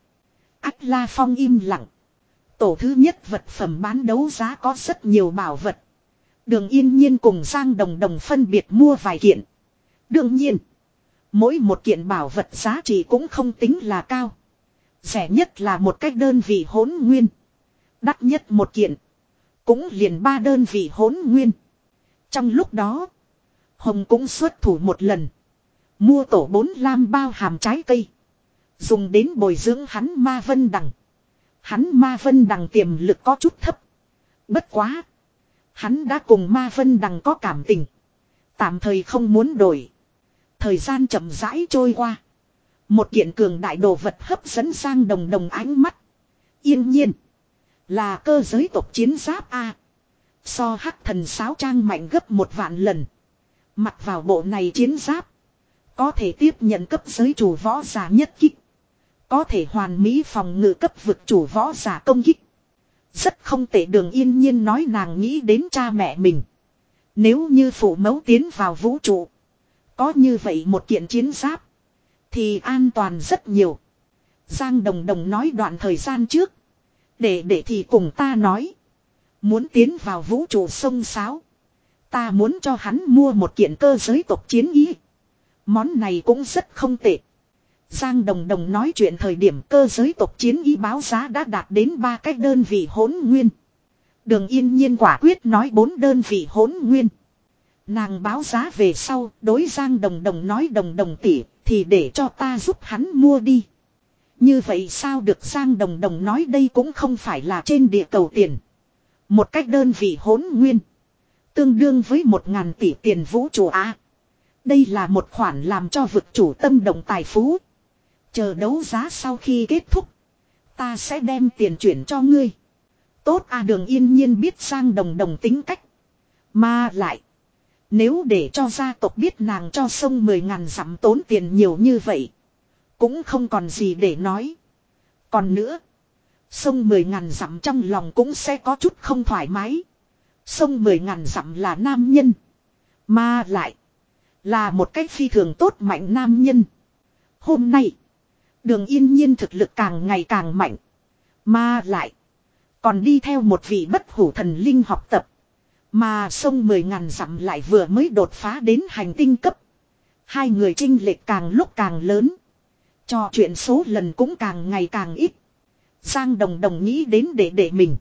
Ách La Phong im lặng. Tổ thứ nhất vật phẩm bán đấu giá có rất nhiều bảo vật. Đường yên nhiên cùng Giang Đồng Đồng phân biệt mua vài kiện. Đương nhiên. Mỗi một kiện bảo vật giá trị cũng không tính là cao. Rẻ nhất là một cách đơn vị hỗn nguyên. Đắt nhất một kiện. Cũng liền ba đơn vị hỗn nguyên. Trong lúc đó. Hồng cũng xuất thủ một lần. Mua tổ bốn lam bao hàm trái cây. Dùng đến bồi dưỡng hắn ma vân đằng. Hắn ma vân đằng tiềm lực có chút thấp. Bất quá. Hắn đã cùng ma vân đằng có cảm tình. Tạm thời không muốn đổi. Thời gian chậm rãi trôi qua. Một kiện cường đại đồ vật hấp dẫn sang đồng đồng ánh mắt. Yên nhiên. Là cơ giới tộc chiến giáp A. So hắc thần sáo trang mạnh gấp một vạn lần. Mặc vào bộ này chiến giáp. Có thể tiếp nhận cấp giới chủ võ giả nhất kích. Có thể hoàn mỹ phòng ngự cấp vực chủ võ giả công kích. Rất không tệ đường yên nhiên nói nàng nghĩ đến cha mẹ mình. Nếu như phụ mẫu tiến vào vũ trụ. Có như vậy một kiện chiến giáp. Thì an toàn rất nhiều. Giang Đồng Đồng nói đoạn thời gian trước. Để để thì cùng ta nói. Muốn tiến vào vũ trụ sông sáo. Ta muốn cho hắn mua một kiện cơ giới tộc chiến ý. Món này cũng rất không tệ. Giang Đồng Đồng nói chuyện thời điểm cơ giới tộc chiến ý báo giá đã đạt đến ba cách đơn vị hỗn nguyên. Đường yên nhiên quả quyết nói bốn đơn vị hỗn nguyên. Nàng báo giá về sau, đối Giang Đồng Đồng nói Đồng Đồng tỷ thì để cho ta giúp hắn mua đi. Như vậy sao được Giang Đồng Đồng nói đây cũng không phải là trên địa cầu tiền. Một cách đơn vị hỗn nguyên. Tương đương với một ngàn tỷ tiền vũ trụ Á. Đây là một khoản làm cho vực chủ tâm động tài phú. Chờ đấu giá sau khi kết thúc. Ta sẽ đem tiền chuyển cho ngươi. Tốt à đường yên nhiên biết sang đồng đồng tính cách. Mà lại. Nếu để cho gia tộc biết nàng cho sông mười ngàn dặm tốn tiền nhiều như vậy. Cũng không còn gì để nói. Còn nữa. Sông mười ngàn dặm trong lòng cũng sẽ có chút không thoải mái. Sông mười ngàn dặm là nam nhân. Mà lại. Là một cách phi thường tốt mạnh nam nhân. Hôm nay. Đường yên nhiên thực lực càng ngày càng mạnh. Mà lại. Còn đi theo một vị bất hủ thần linh học tập. Mà sông mười ngàn dặm lại vừa mới đột phá đến hành tinh cấp. Hai người trinh lệch càng lúc càng lớn. Cho chuyện số lần cũng càng ngày càng ít. Giang đồng đồng nghĩ đến để để mình.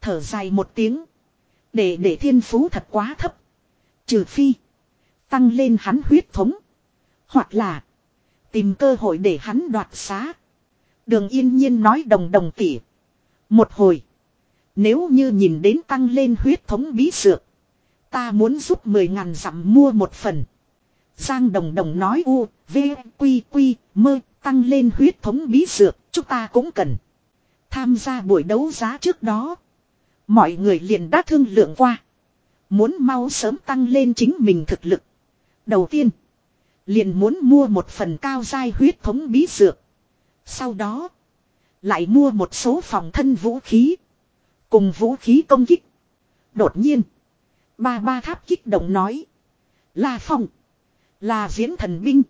Thở dài một tiếng. Để để thiên phú thật quá thấp. Trừ phi. Tăng lên hắn huyết thống. Hoặc là. Tìm cơ hội để hắn đoạt xá. Đường yên nhiên nói đồng đồng tỉ. Một hồi. Nếu như nhìn đến tăng lên huyết thống bí sược. Ta muốn giúp mười ngàn dặm mua một phần. Giang đồng đồng nói u, v, quy, quy, mơ, tăng lên huyết thống bí sược, chúng ta cũng cần. Tham gia buổi đấu giá trước đó. Mọi người liền đã thương lượng qua. Muốn mau sớm tăng lên chính mình thực lực. Đầu tiên. Liền muốn mua một phần cao giai huyết thống bí dược. Sau đó. Lại mua một số phòng thân vũ khí. Cùng vũ khí công kích. Đột nhiên. Ba ba tháp kích động nói. là phòng Là diễn thần binh.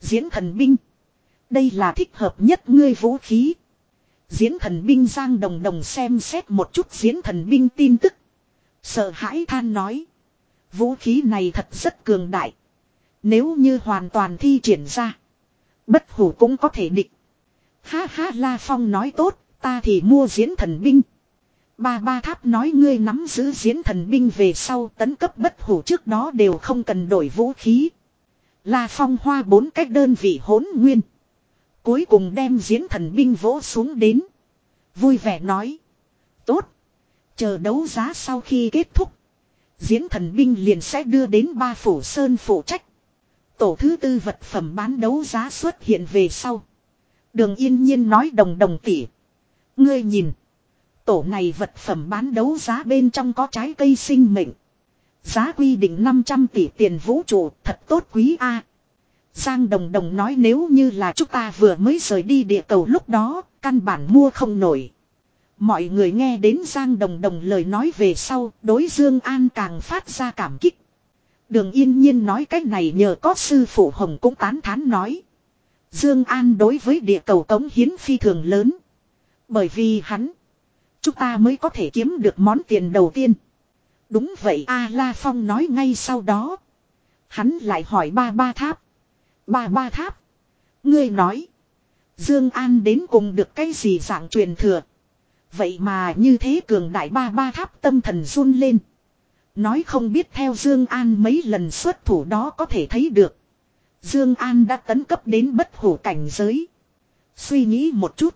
Diễn thần binh. Đây là thích hợp nhất ngươi vũ khí. Diễn thần binh Giang Đồng Đồng xem xét một chút diễn thần binh tin tức. Sợ hãi than nói. Vũ khí này thật rất cường đại. Nếu như hoàn toàn thi triển ra. Bất hủ cũng có thể địch. Ha ha La Phong nói tốt, ta thì mua diễn thần binh. Ba ba tháp nói ngươi nắm giữ diễn thần binh về sau tấn cấp bất hủ trước đó đều không cần đổi vũ khí. La Phong hoa bốn cách đơn vị hỗn nguyên. Cuối cùng đem diễn thần binh vỗ xuống đến. Vui vẻ nói. Tốt. Chờ đấu giá sau khi kết thúc. Diễn thần binh liền sẽ đưa đến ba phủ sơn phụ trách. Tổ thứ tư vật phẩm bán đấu giá xuất hiện về sau. Đường yên nhiên nói đồng đồng tỉ. Ngươi nhìn. Tổ này vật phẩm bán đấu giá bên trong có trái cây sinh mệnh. Giá quy định 500 tỷ tiền vũ trụ thật tốt quý A. Giang Đồng Đồng nói nếu như là chúng ta vừa mới rời đi địa cầu lúc đó, căn bản mua không nổi. Mọi người nghe đến Giang Đồng Đồng lời nói về sau, đối Dương An càng phát ra cảm kích. Đường yên nhiên nói cách này nhờ có sư phụ Hồng cũng tán thán nói. Dương An đối với địa cầu cống hiến phi thường lớn. Bởi vì hắn, chúng ta mới có thể kiếm được món tiền đầu tiên. Đúng vậy A La Phong nói ngay sau đó. Hắn lại hỏi ba ba tháp. Ba ba tháp. Ngươi nói. Dương An đến cùng được cái gì dạng truyền thừa. Vậy mà như thế cường đại ba ba tháp tâm thần run lên. Nói không biết theo Dương An mấy lần xuất thủ đó có thể thấy được. Dương An đã tấn cấp đến bất hủ cảnh giới. Suy nghĩ một chút.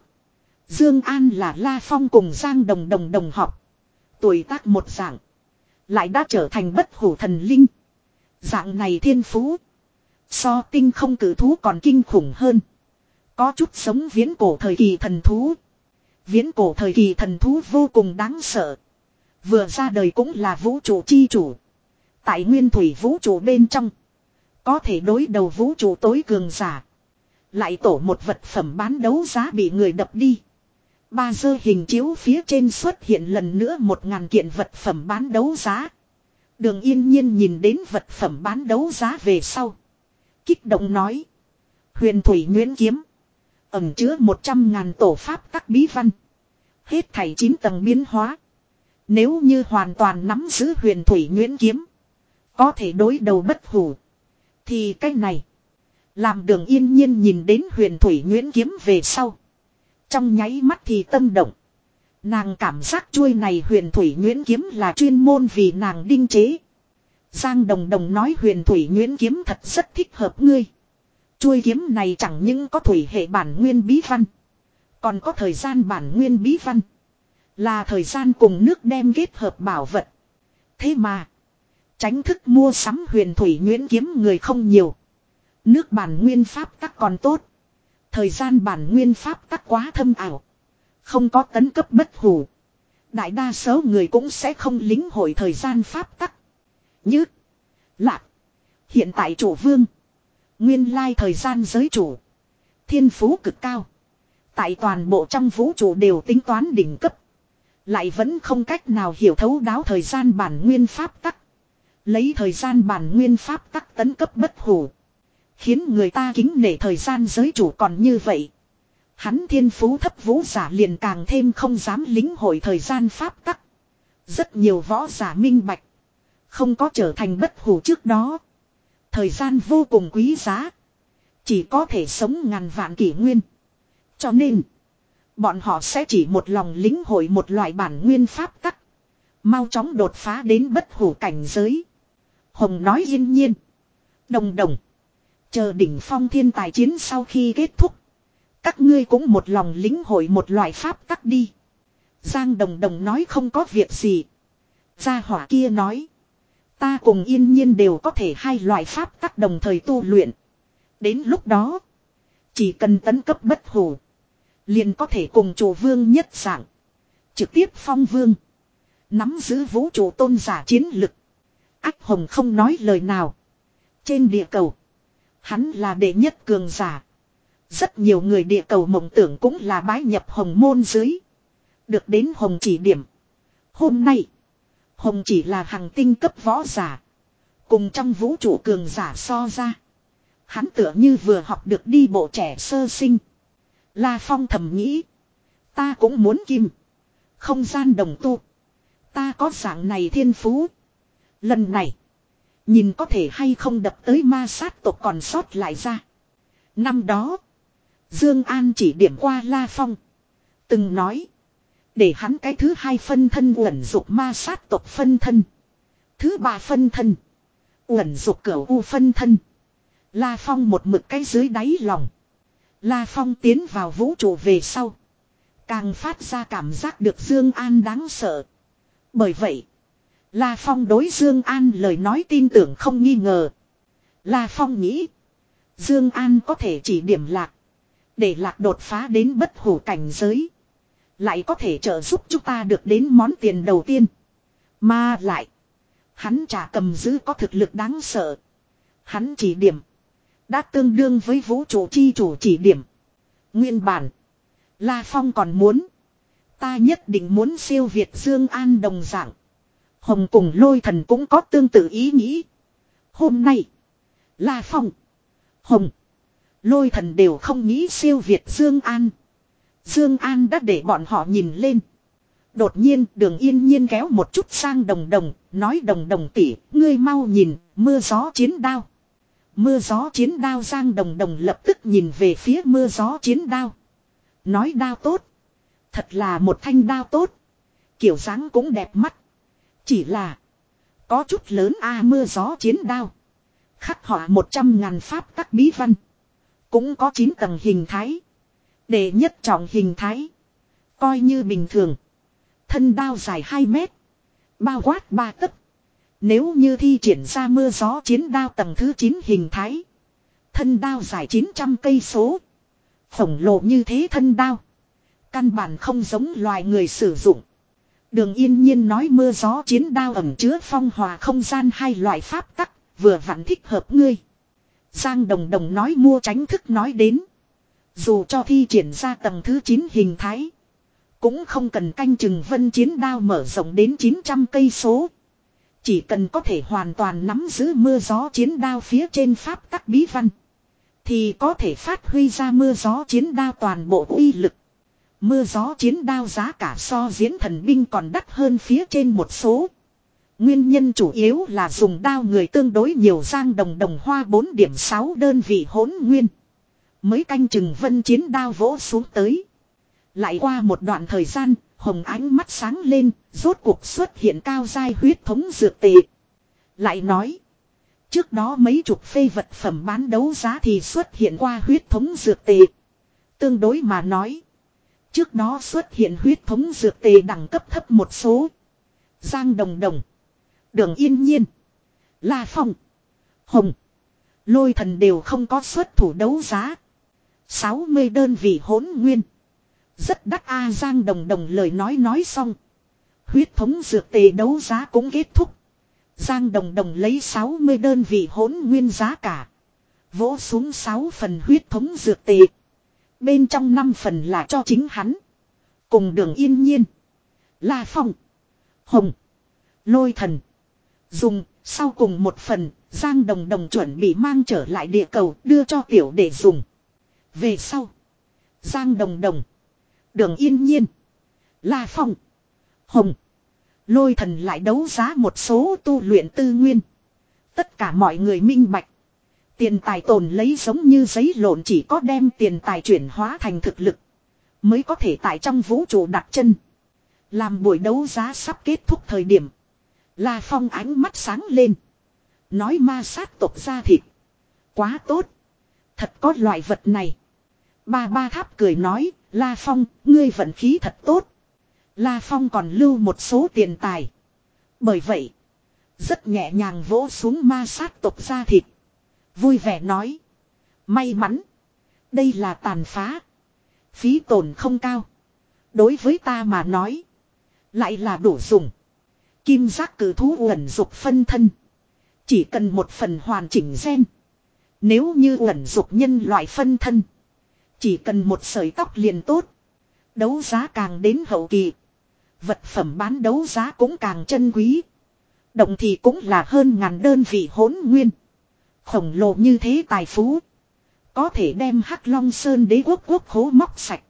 Dương An là La Phong cùng Giang Đồng Đồng đồng học. Tuổi tác một dạng. Lại đã trở thành bất hủ thần linh. Dạng này thiên phú. So tinh không cử thú còn kinh khủng hơn. Có chút sống viễn cổ thời kỳ thần thú. Viễn cổ thời kỳ thần thú vô cùng đáng sợ. Vừa ra đời cũng là vũ trụ chi chủ. Tại nguyên thủy vũ trụ bên trong. Có thể đối đầu vũ trụ tối cường giả. Lại tổ một vật phẩm bán đấu giá bị người đập đi. Ba dơ hình chiếu phía trên xuất hiện lần nữa một ngàn kiện vật phẩm bán đấu giá. Đường yên nhiên nhìn đến vật phẩm bán đấu giá về sau. Kích động nói. Huyền Thủy Nguyễn Kiếm. Ẩm chứa một trăm ngàn tổ pháp các bí văn. Hết thảy chín tầng biến hóa. Nếu như hoàn toàn nắm giữ huyền Thủy Nguyễn Kiếm. Có thể đối đầu bất hủ. Thì cái này. Làm đường yên nhiên nhìn đến huyền Thủy Nguyễn Kiếm về sau. Trong nháy mắt thì tâm động. Nàng cảm giác chuôi này huyền thủy nguyễn kiếm là chuyên môn vì nàng đinh chế. Giang Đồng Đồng nói huyền thủy nguyễn kiếm thật rất thích hợp ngươi. Chuôi kiếm này chẳng những có thủy hệ bản nguyên bí văn. Còn có thời gian bản nguyên bí văn. Là thời gian cùng nước đem kết hợp bảo vật. Thế mà. Tránh thức mua sắm huyền thủy nguyễn kiếm người không nhiều. Nước bản nguyên pháp tắc còn tốt. Thời gian bản nguyên pháp tắc quá thâm ảo. Không có tấn cấp bất hủ. Đại đa số người cũng sẽ không lính hội thời gian pháp tắc. Như. Lạc. Hiện tại chủ vương. Nguyên lai thời gian giới chủ. Thiên phú cực cao. Tại toàn bộ trong vũ trụ đều tính toán đỉnh cấp. Lại vẫn không cách nào hiểu thấu đáo thời gian bản nguyên pháp tắc. Lấy thời gian bản nguyên pháp tắc tấn cấp bất hủ. Khiến người ta kính nể thời gian giới chủ còn như vậy. Hắn thiên phú thấp vũ giả liền càng thêm không dám lính hội thời gian pháp tắc. Rất nhiều võ giả minh bạch. Không có trở thành bất hủ trước đó. Thời gian vô cùng quý giá. Chỉ có thể sống ngàn vạn kỷ nguyên. Cho nên. Bọn họ sẽ chỉ một lòng lính hội một loại bản nguyên pháp tắc. Mau chóng đột phá đến bất hủ cảnh giới. Hồng nói yên nhiên. Đồng đồng. Chờ đỉnh phong thiên tài chiến sau khi kết thúc. Các ngươi cũng một lòng lính hội một loại pháp tắc đi. Giang đồng đồng nói không có việc gì. Gia hỏa kia nói. Ta cùng yên nhiên đều có thể hai loại pháp tắc đồng thời tu luyện. Đến lúc đó. Chỉ cần tấn cấp bất hủ. Liền có thể cùng chủ vương nhất dạng. Trực tiếp phong vương. Nắm giữ vũ trụ tôn giả chiến lực. Ách hồng không nói lời nào. Trên địa cầu. Hắn là đệ nhất cường giả. Rất nhiều người địa cầu mộng tưởng cũng là bái nhập hồng môn dưới. Được đến hồng chỉ điểm. Hôm nay. Hồng chỉ là hàng tinh cấp võ giả. Cùng trong vũ trụ cường giả so ra. Hắn tựa như vừa học được đi bộ trẻ sơ sinh. La Phong thầm nghĩ. Ta cũng muốn kim. Không gian đồng tu. Ta có dạng này thiên phú. Lần này. Nhìn có thể hay không đập tới ma sát tộc còn sót lại ra. Năm đó. Dương An chỉ điểm qua La Phong. Từng nói. Để hắn cái thứ hai phân thân uẩn dục ma sát tộc phân thân. Thứ ba phân thân. Uẩn dục cửa u phân thân. La Phong một mực cái dưới đáy lòng. La Phong tiến vào vũ trụ về sau. Càng phát ra cảm giác được Dương An đáng sợ. Bởi vậy. La Phong đối Dương An lời nói tin tưởng không nghi ngờ. La Phong nghĩ. Dương An có thể chỉ điểm lạc. Để lạc đột phá đến bất hủ cảnh giới. Lại có thể trợ giúp chúng ta được đến món tiền đầu tiên. Mà lại. Hắn trả cầm giữ có thực lực đáng sợ. Hắn chỉ điểm. Đã tương đương với vũ trụ chi chủ chỉ điểm. Nguyên bản. La Phong còn muốn. Ta nhất định muốn siêu Việt Dương An đồng dạng. Hồng cùng lôi thần cũng có tương tự ý nghĩ. Hôm nay. La Phong. Hồng. Lôi thần đều không nghĩ siêu Việt Dương An. Dương An đã để bọn họ nhìn lên. Đột nhiên đường yên nhiên kéo một chút sang đồng đồng, nói đồng đồng tỷ, ngươi mau nhìn, mưa gió chiến đao. Mưa gió chiến đao Giang Đồng Đồng lập tức nhìn về phía mưa gió chiến đao. Nói đao tốt. Thật là một thanh đao tốt. Kiểu dáng cũng đẹp mắt. Chỉ là. Có chút lớn a mưa gió chiến đao. Khắc họa một trăm ngàn pháp các bí văn. Cũng có chín tầng hình thái. Để nhất trọng hình thái. Coi như bình thường. Thân đao dài 2 mét. Bao quát ba tấc. Nếu như thi triển ra mưa gió chiến đao tầng thứ 9 hình thái. Thân đao dài 900 cây số. Khổng lồ như thế thân đao. Căn bản không giống loài người sử dụng. Đường yên nhiên nói mưa gió chiến đao ẩm chứa phong hòa không gian hai loại pháp tắc, vừa vặn thích hợp ngươi. Giang đồng đồng nói mua tránh thức nói đến. Dù cho thi triển ra tầng thứ 9 hình thái. Cũng không cần canh chừng vân chiến đao mở rộng đến 900 cây số. Chỉ cần có thể hoàn toàn nắm giữ mưa gió chiến đao phía trên pháp tắc bí văn. Thì có thể phát huy ra mưa gió chiến đao toàn bộ uy lực. Mưa gió chiến đao giá cả so diễn thần binh còn đắt hơn phía trên một số. Nguyên nhân chủ yếu là dùng đao người tương đối nhiều giang đồng đồng hoa 4 điểm 6 đơn vị hỗn nguyên. Mới canh chừng vân chiến đao vỗ xuống tới. Lại qua một đoạn thời gian, hồng ánh mắt sáng lên, rốt cuộc xuất hiện cao giai huyết thống dược tệ. Lại nói, trước đó mấy chục phê vật phẩm bán đấu giá thì xuất hiện qua huyết thống dược tệ. Tương đối mà nói, trước đó xuất hiện huyết thống dược tệ đẳng cấp thấp một số. Giang Đồng Đồng, Đường Yên Nhiên, La Phong, Hồng, Lôi Thần đều không có xuất thủ đấu giá. 60 đơn vị hỗn nguyên. Rất đắt A Giang Đồng Đồng lời nói nói xong. Huyết thống dược tề đấu giá cũng kết thúc. Giang Đồng Đồng lấy 60 đơn vị hỗn nguyên giá cả. Vỗ xuống 6 phần huyết thống dược tề. Bên trong 5 phần là cho chính hắn. Cùng đường yên nhiên. La Phong. Hồng. Lôi thần. Dùng, sau cùng một phần, Giang Đồng Đồng chuẩn bị mang trở lại địa cầu đưa cho tiểu để dùng. Về sau. Giang Đồng Đồng. Đường yên nhiên. La Phong. Hồng. Lôi thần lại đấu giá một số tu luyện tư nguyên. Tất cả mọi người minh bạch. Tiền tài tồn lấy giống như giấy lộn chỉ có đem tiền tài chuyển hóa thành thực lực. Mới có thể tại trong vũ trụ đặt chân. Làm buổi đấu giá sắp kết thúc thời điểm. La Phong ánh mắt sáng lên. Nói ma sát tộc ra thịt. Quá tốt. Thật có loại vật này. Ba ba tháp cười nói. La Phong, ngươi vận khí thật tốt. La Phong còn lưu một số tiền tài. Bởi vậy. Rất nhẹ nhàng vỗ xuống ma sát tộc ra thịt. Vui vẻ nói. May mắn. Đây là tàn phá. Phí tổn không cao. Đối với ta mà nói. Lại là đủ dùng. Kim giác cử thú uẩn dục phân thân. Chỉ cần một phần hoàn chỉnh gen. Nếu như uẩn dục nhân loại phân thân. Chỉ cần một sợi tóc liền tốt. Đấu giá càng đến hậu kỳ. Vật phẩm bán đấu giá cũng càng chân quý. Động thì cũng là hơn ngàn đơn vị hỗn nguyên. Khổng lồ như thế tài phú. Có thể đem Hắc Long Sơn đế quốc quốc hố móc sạch.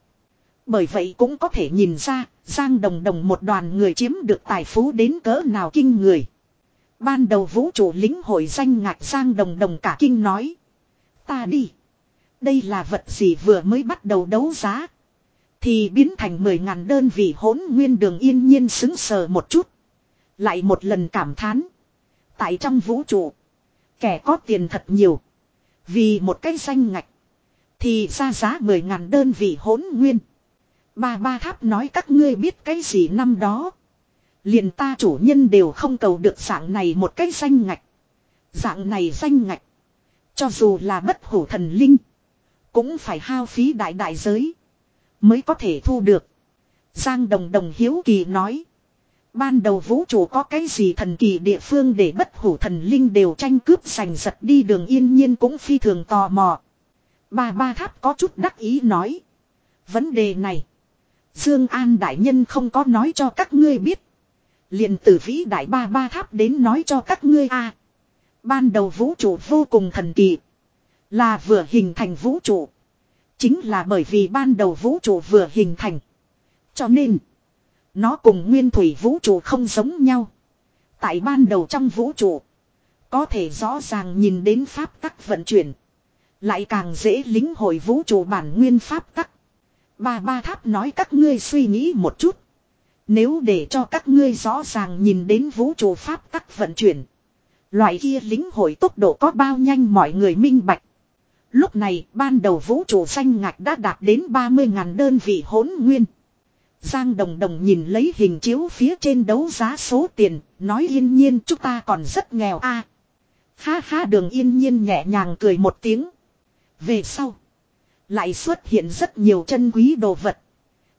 Bởi vậy cũng có thể nhìn ra, Giang Đồng Đồng một đoàn người chiếm được tài phú đến cỡ nào kinh người. Ban đầu vũ trụ lính hội danh ngạc Giang Đồng Đồng cả kinh nói. Ta đi. Đây là vật gì vừa mới bắt đầu đấu giá. Thì biến thành mười ngàn đơn vị hỗn nguyên đường yên nhiên xứng sờ một chút. Lại một lần cảm thán. Tại trong vũ trụ. Kẻ có tiền thật nhiều. Vì một cái danh ngạch. Thì ra giá mười ngàn đơn vị hỗn nguyên. Ba ba tháp nói các ngươi biết cái gì năm đó. Liền ta chủ nhân đều không cầu được dạng này một cái danh ngạch. Dạng này danh ngạch. Cho dù là bất hủ thần linh. Cũng phải hao phí đại đại giới. Mới có thể thu được. Giang đồng đồng hiếu kỳ nói. Ban đầu vũ trụ có cái gì thần kỳ địa phương để bất hủ thần linh đều tranh cướp giành giật đi đường yên nhiên cũng phi thường tò mò. Ba ba tháp có chút đắc ý nói. Vấn đề này. Dương An Đại Nhân không có nói cho các ngươi biết. liền từ vĩ đại ba ba tháp đến nói cho các ngươi a. ban đầu vũ trụ vô cùng thần kỳ. Là vừa hình thành vũ trụ. Chính là bởi vì ban đầu vũ trụ vừa hình thành. Cho nên. Nó cùng nguyên thủy vũ trụ không giống nhau. Tại ban đầu trong vũ trụ. Có thể rõ ràng nhìn đến pháp tắc vận chuyển. Lại càng dễ lính hội vũ trụ bản nguyên pháp tắc. Ba ba tháp nói các ngươi suy nghĩ một chút. Nếu để cho các ngươi rõ ràng nhìn đến vũ trụ pháp tắc vận chuyển. Loại kia lính hội tốc độ có bao nhanh mọi người minh bạch. Lúc này ban đầu vũ trụ xanh ngạch đã đạt đến 30.000 đơn vị hỗn nguyên. Giang Đồng Đồng nhìn lấy hình chiếu phía trên đấu giá số tiền, nói yên nhiên chúng ta còn rất nghèo a. À, ha ha đường yên nhiên nhẹ nhàng cười một tiếng. Về sau, lại xuất hiện rất nhiều chân quý đồ vật.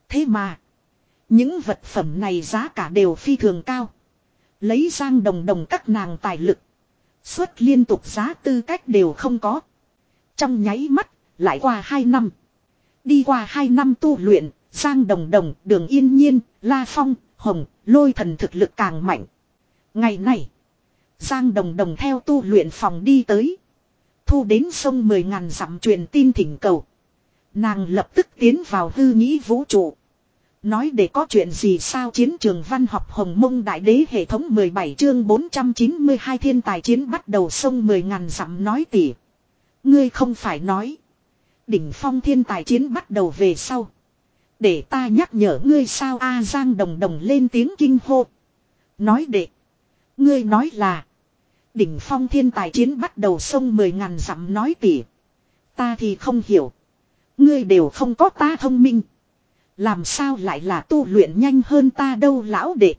Thế mà, những vật phẩm này giá cả đều phi thường cao. Lấy Giang Đồng Đồng các nàng tài lực. Xuất liên tục giá tư cách đều không có. Trong nháy mắt, lại qua 2 năm. Đi qua 2 năm tu luyện, Giang Đồng Đồng, Đường Yên Nhiên, La Phong, Hồng, lôi thần thực lực càng mạnh. Ngày này, Giang Đồng Đồng theo tu luyện phòng đi tới. Thu đến sông mười ngàn dặm truyền tin thỉnh cầu. Nàng lập tức tiến vào hư nghĩ vũ trụ. Nói để có chuyện gì sao chiến trường văn học hồng mông đại đế hệ thống 17 chương 492 thiên tài chiến bắt đầu sông mười ngàn dặm nói tỉ. Ngươi không phải nói. Đỉnh phong thiên tài chiến bắt đầu về sau. Để ta nhắc nhở ngươi sao A Giang đồng đồng lên tiếng kinh hô. Nói đệ. Ngươi nói là. Đỉnh phong thiên tài chiến bắt đầu sông mười ngàn dặm nói tỉ. Ta thì không hiểu. Ngươi đều không có ta thông minh. Làm sao lại là tu luyện nhanh hơn ta đâu lão đệ.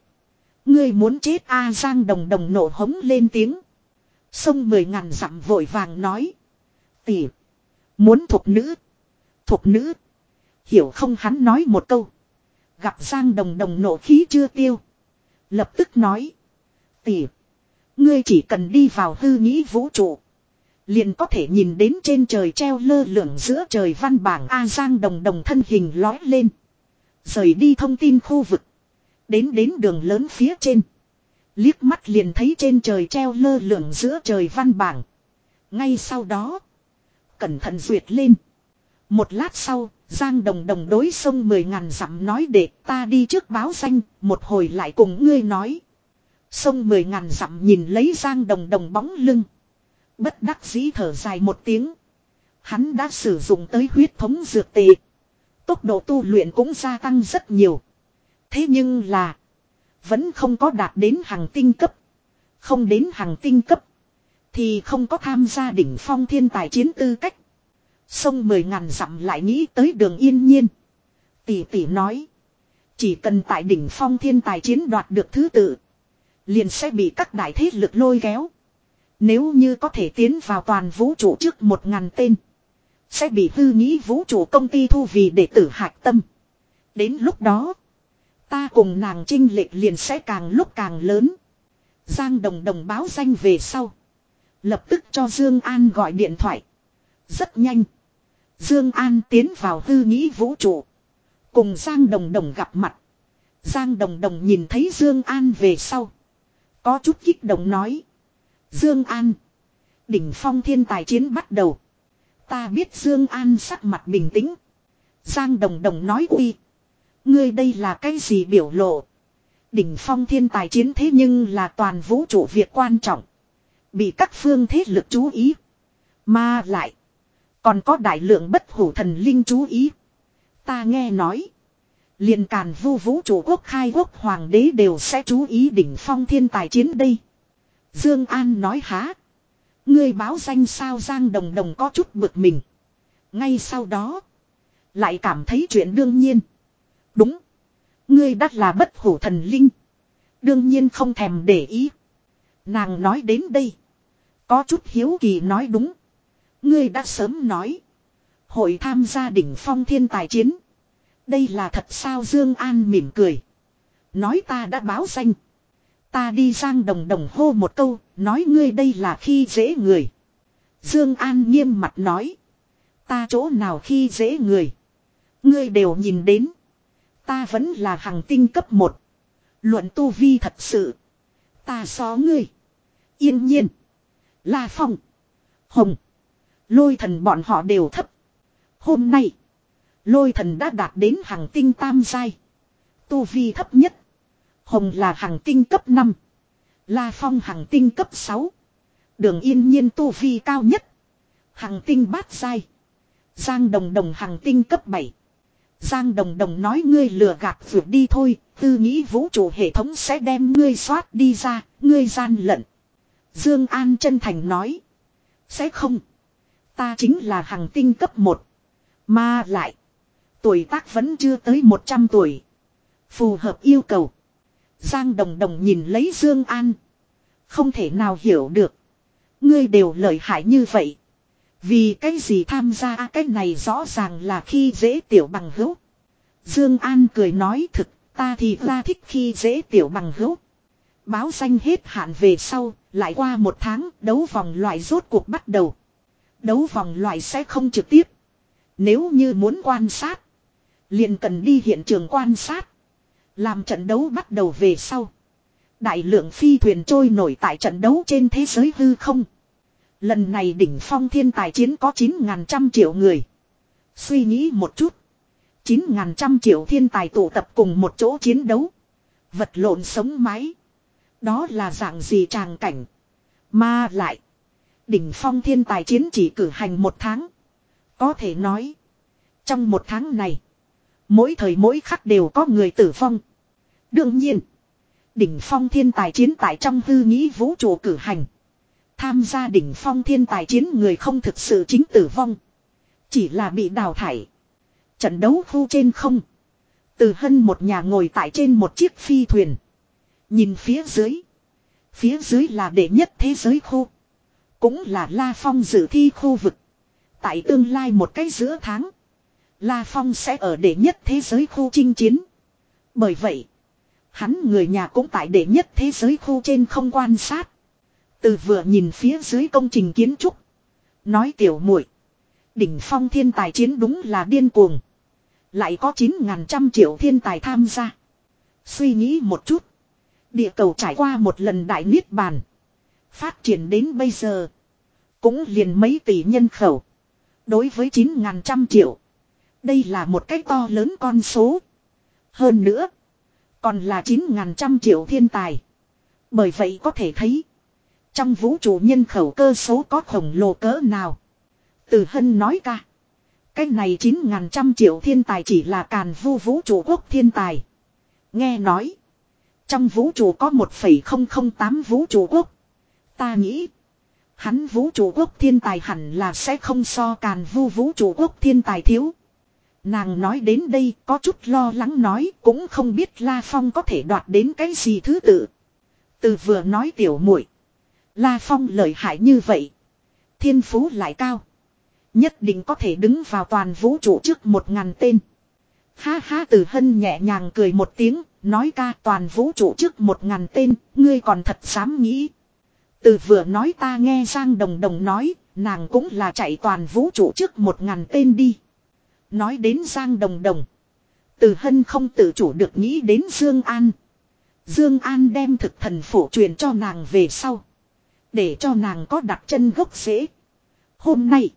Ngươi muốn chết A Giang đồng đồng nổ hống lên tiếng. Sông mười ngàn dặm vội vàng nói. Tỉ. Muốn thuộc nữ. Thuộc nữ. Hiểu không hắn nói một câu. Gặp Giang đồng đồng nổ khí chưa tiêu. Lập tức nói. Tỷ. Ngươi chỉ cần đi vào hư nghĩ vũ trụ. Liền có thể nhìn đến trên trời treo lơ lửng giữa trời văn bảng A Giang đồng đồng thân hình lói lên. Rời đi thông tin khu vực. Đến đến đường lớn phía trên. Liếc mắt liền thấy trên trời treo lơ lửng giữa trời văn bảng. Ngay sau đó. Cẩn thận duyệt lên. Một lát sau, Giang Đồng Đồng đối sông mười ngàn dặm nói để ta đi trước báo danh, một hồi lại cùng ngươi nói. Sông mười ngàn dặm nhìn lấy Giang Đồng Đồng bóng lưng. Bất đắc dĩ thở dài một tiếng. Hắn đã sử dụng tới huyết thống dược tệ. Tốc độ tu luyện cũng gia tăng rất nhiều. Thế nhưng là. Vẫn không có đạt đến hàng tinh cấp. Không đến hàng tinh cấp. Thì không có tham gia đỉnh phong thiên tài chiến tư cách. Sông mười ngàn dặm lại nghĩ tới đường yên nhiên. Tỷ tỷ nói. Chỉ cần tại đỉnh phong thiên tài chiến đoạt được thứ tự. Liền sẽ bị các đại thế lực lôi kéo. Nếu như có thể tiến vào toàn vũ trụ trước một ngàn tên. Sẽ bị hư nghĩ vũ trụ công ty thu vì đệ tử hạc tâm. Đến lúc đó. Ta cùng nàng trinh lệch liền sẽ càng lúc càng lớn. Giang đồng đồng báo danh về sau. Lập tức cho Dương An gọi điện thoại. Rất nhanh. Dương An tiến vào hư nghĩ vũ trụ. Cùng Giang Đồng Đồng gặp mặt. Giang Đồng Đồng nhìn thấy Dương An về sau. Có chút kích động nói. Dương An. Đỉnh phong thiên tài chiến bắt đầu. Ta biết Dương An sắc mặt bình tĩnh. Giang Đồng Đồng nói uy. Ngươi đây là cái gì biểu lộ. Đỉnh phong thiên tài chiến thế nhưng là toàn vũ trụ việc quan trọng. Bị các phương thế lực chú ý. Mà lại. Còn có đại lượng bất hủ thần linh chú ý. Ta nghe nói. liền càn vu vũ trụ quốc khai quốc hoàng đế đều sẽ chú ý đỉnh phong thiên tài chiến đây. Dương An nói há. Ngươi báo danh sao Giang Đồng Đồng có chút bực mình. Ngay sau đó. Lại cảm thấy chuyện đương nhiên. Đúng. Ngươi đắt là bất hủ thần linh. Đương nhiên không thèm để ý. Nàng nói đến đây. Có chút hiếu kỳ nói đúng. Ngươi đã sớm nói. Hội tham gia đỉnh phong thiên tài chiến. Đây là thật sao Dương An mỉm cười. Nói ta đã báo danh. Ta đi sang đồng đồng hô một câu. Nói ngươi đây là khi dễ người. Dương An nghiêm mặt nói. Ta chỗ nào khi dễ người. Ngươi đều nhìn đến. Ta vẫn là hàng tinh cấp 1. Luận tu vi thật sự. Ta xó ngươi. Yên nhiên. La Phong. Hồng. Lôi thần bọn họ đều thấp. Hôm nay. Lôi thần đã đạt đến hàng tinh tam giai. Tu vi thấp nhất. Hồng là hàng tinh cấp 5. La Phong hàng tinh cấp 6. Đường yên nhiên tu vi cao nhất. Hàng tinh bát giai. Giang đồng đồng hàng tinh cấp 7. Giang đồng đồng nói ngươi lừa gạt vượt đi thôi. Tư nghĩ vũ trụ hệ thống sẽ đem ngươi xoát đi ra. Ngươi gian lận. Dương An chân thành nói. Sẽ không. Ta chính là hàng tinh cấp 1. Mà lại. Tuổi tác vẫn chưa tới 100 tuổi. Phù hợp yêu cầu. Giang Đồng Đồng nhìn lấy Dương An. Không thể nào hiểu được. Ngươi đều lợi hại như vậy. Vì cái gì tham gia cái này rõ ràng là khi dễ tiểu bằng hữu. Dương An cười nói thực, ta thì ra thích khi dễ tiểu bằng hữu. Báo danh hết hạn về sau, lại qua một tháng, đấu vòng loại rốt cuộc bắt đầu. Đấu vòng loại sẽ không trực tiếp. Nếu như muốn quan sát, liền cần đi hiện trường quan sát. Làm trận đấu bắt đầu về sau. Đại lượng phi thuyền trôi nổi tại trận đấu trên thế giới hư không. Lần này đỉnh phong thiên tài chiến có 9.000 trăm triệu người. Suy nghĩ một chút. 9.000 trăm triệu thiên tài tụ tập cùng một chỗ chiến đấu. Vật lộn sống mái. Đó là dạng gì tràng cảnh. Mà lại. Đỉnh phong thiên tài chiến chỉ cử hành một tháng. Có thể nói. Trong một tháng này. Mỗi thời mỗi khắc đều có người tử vong. Đương nhiên. Đỉnh phong thiên tài chiến tại trong hư nghĩ vũ trụ cử hành. Tham gia đỉnh phong thiên tài chiến người không thực sự chính tử vong. Chỉ là bị đào thải. Trận đấu khu trên không. Từ hân một nhà ngồi tại trên một chiếc phi thuyền. Nhìn phía dưới. Phía dưới là đệ nhất thế giới khu. Cũng là La Phong dự thi khu vực. Tại tương lai một cái giữa tháng. La Phong sẽ ở đệ nhất thế giới khu chinh chiến. Bởi vậy. Hắn người nhà cũng tại đệ nhất thế giới khu trên không quan sát. Từ vừa nhìn phía dưới công trình kiến trúc. Nói tiểu muội, Đỉnh phong thiên tài chiến đúng là điên cuồng. Lại có 9.000 trăm triệu thiên tài tham gia. Suy nghĩ một chút. Địa cầu trải qua một lần đại niết bàn. Phát triển đến bây giờ. Cũng liền mấy tỷ nhân khẩu. Đối với 9.000 trăm triệu. Đây là một cái to lớn con số. Hơn nữa. Còn là 9.000 trăm triệu thiên tài. Bởi vậy có thể thấy. Trong vũ trụ nhân khẩu cơ số có khổng lồ cỡ nào. Từ hân nói ca. Cái này chín ngàn trăm triệu thiên tài chỉ là càn vu vũ trụ quốc thiên tài. Nghe nói. Trong vũ trụ có 1,008 vũ trụ quốc. Ta nghĩ. Hắn vũ trụ quốc thiên tài hẳn là sẽ không so càn vu vũ trụ quốc thiên tài thiếu. Nàng nói đến đây có chút lo lắng nói cũng không biết La Phong có thể đoạt đến cái gì thứ tự. Từ vừa nói tiểu muội La Phong lợi hại như vậy. Thiên phú lại cao. Nhất định có thể đứng vào toàn vũ trụ trước một ngàn tên. Ha ha từ hân nhẹ nhàng cười một tiếng, nói ca toàn vũ trụ trước một ngàn tên, ngươi còn thật dám nghĩ. Từ vừa nói ta nghe Giang Đồng Đồng nói, nàng cũng là chạy toàn vũ trụ trước một ngàn tên đi. Nói đến Giang Đồng Đồng. Từ hân không tự chủ được nghĩ đến Dương An. Dương An đem thực thần phổ truyền cho nàng về sau. Để cho nàng có đặt chân gốc rễ. Hôm nay.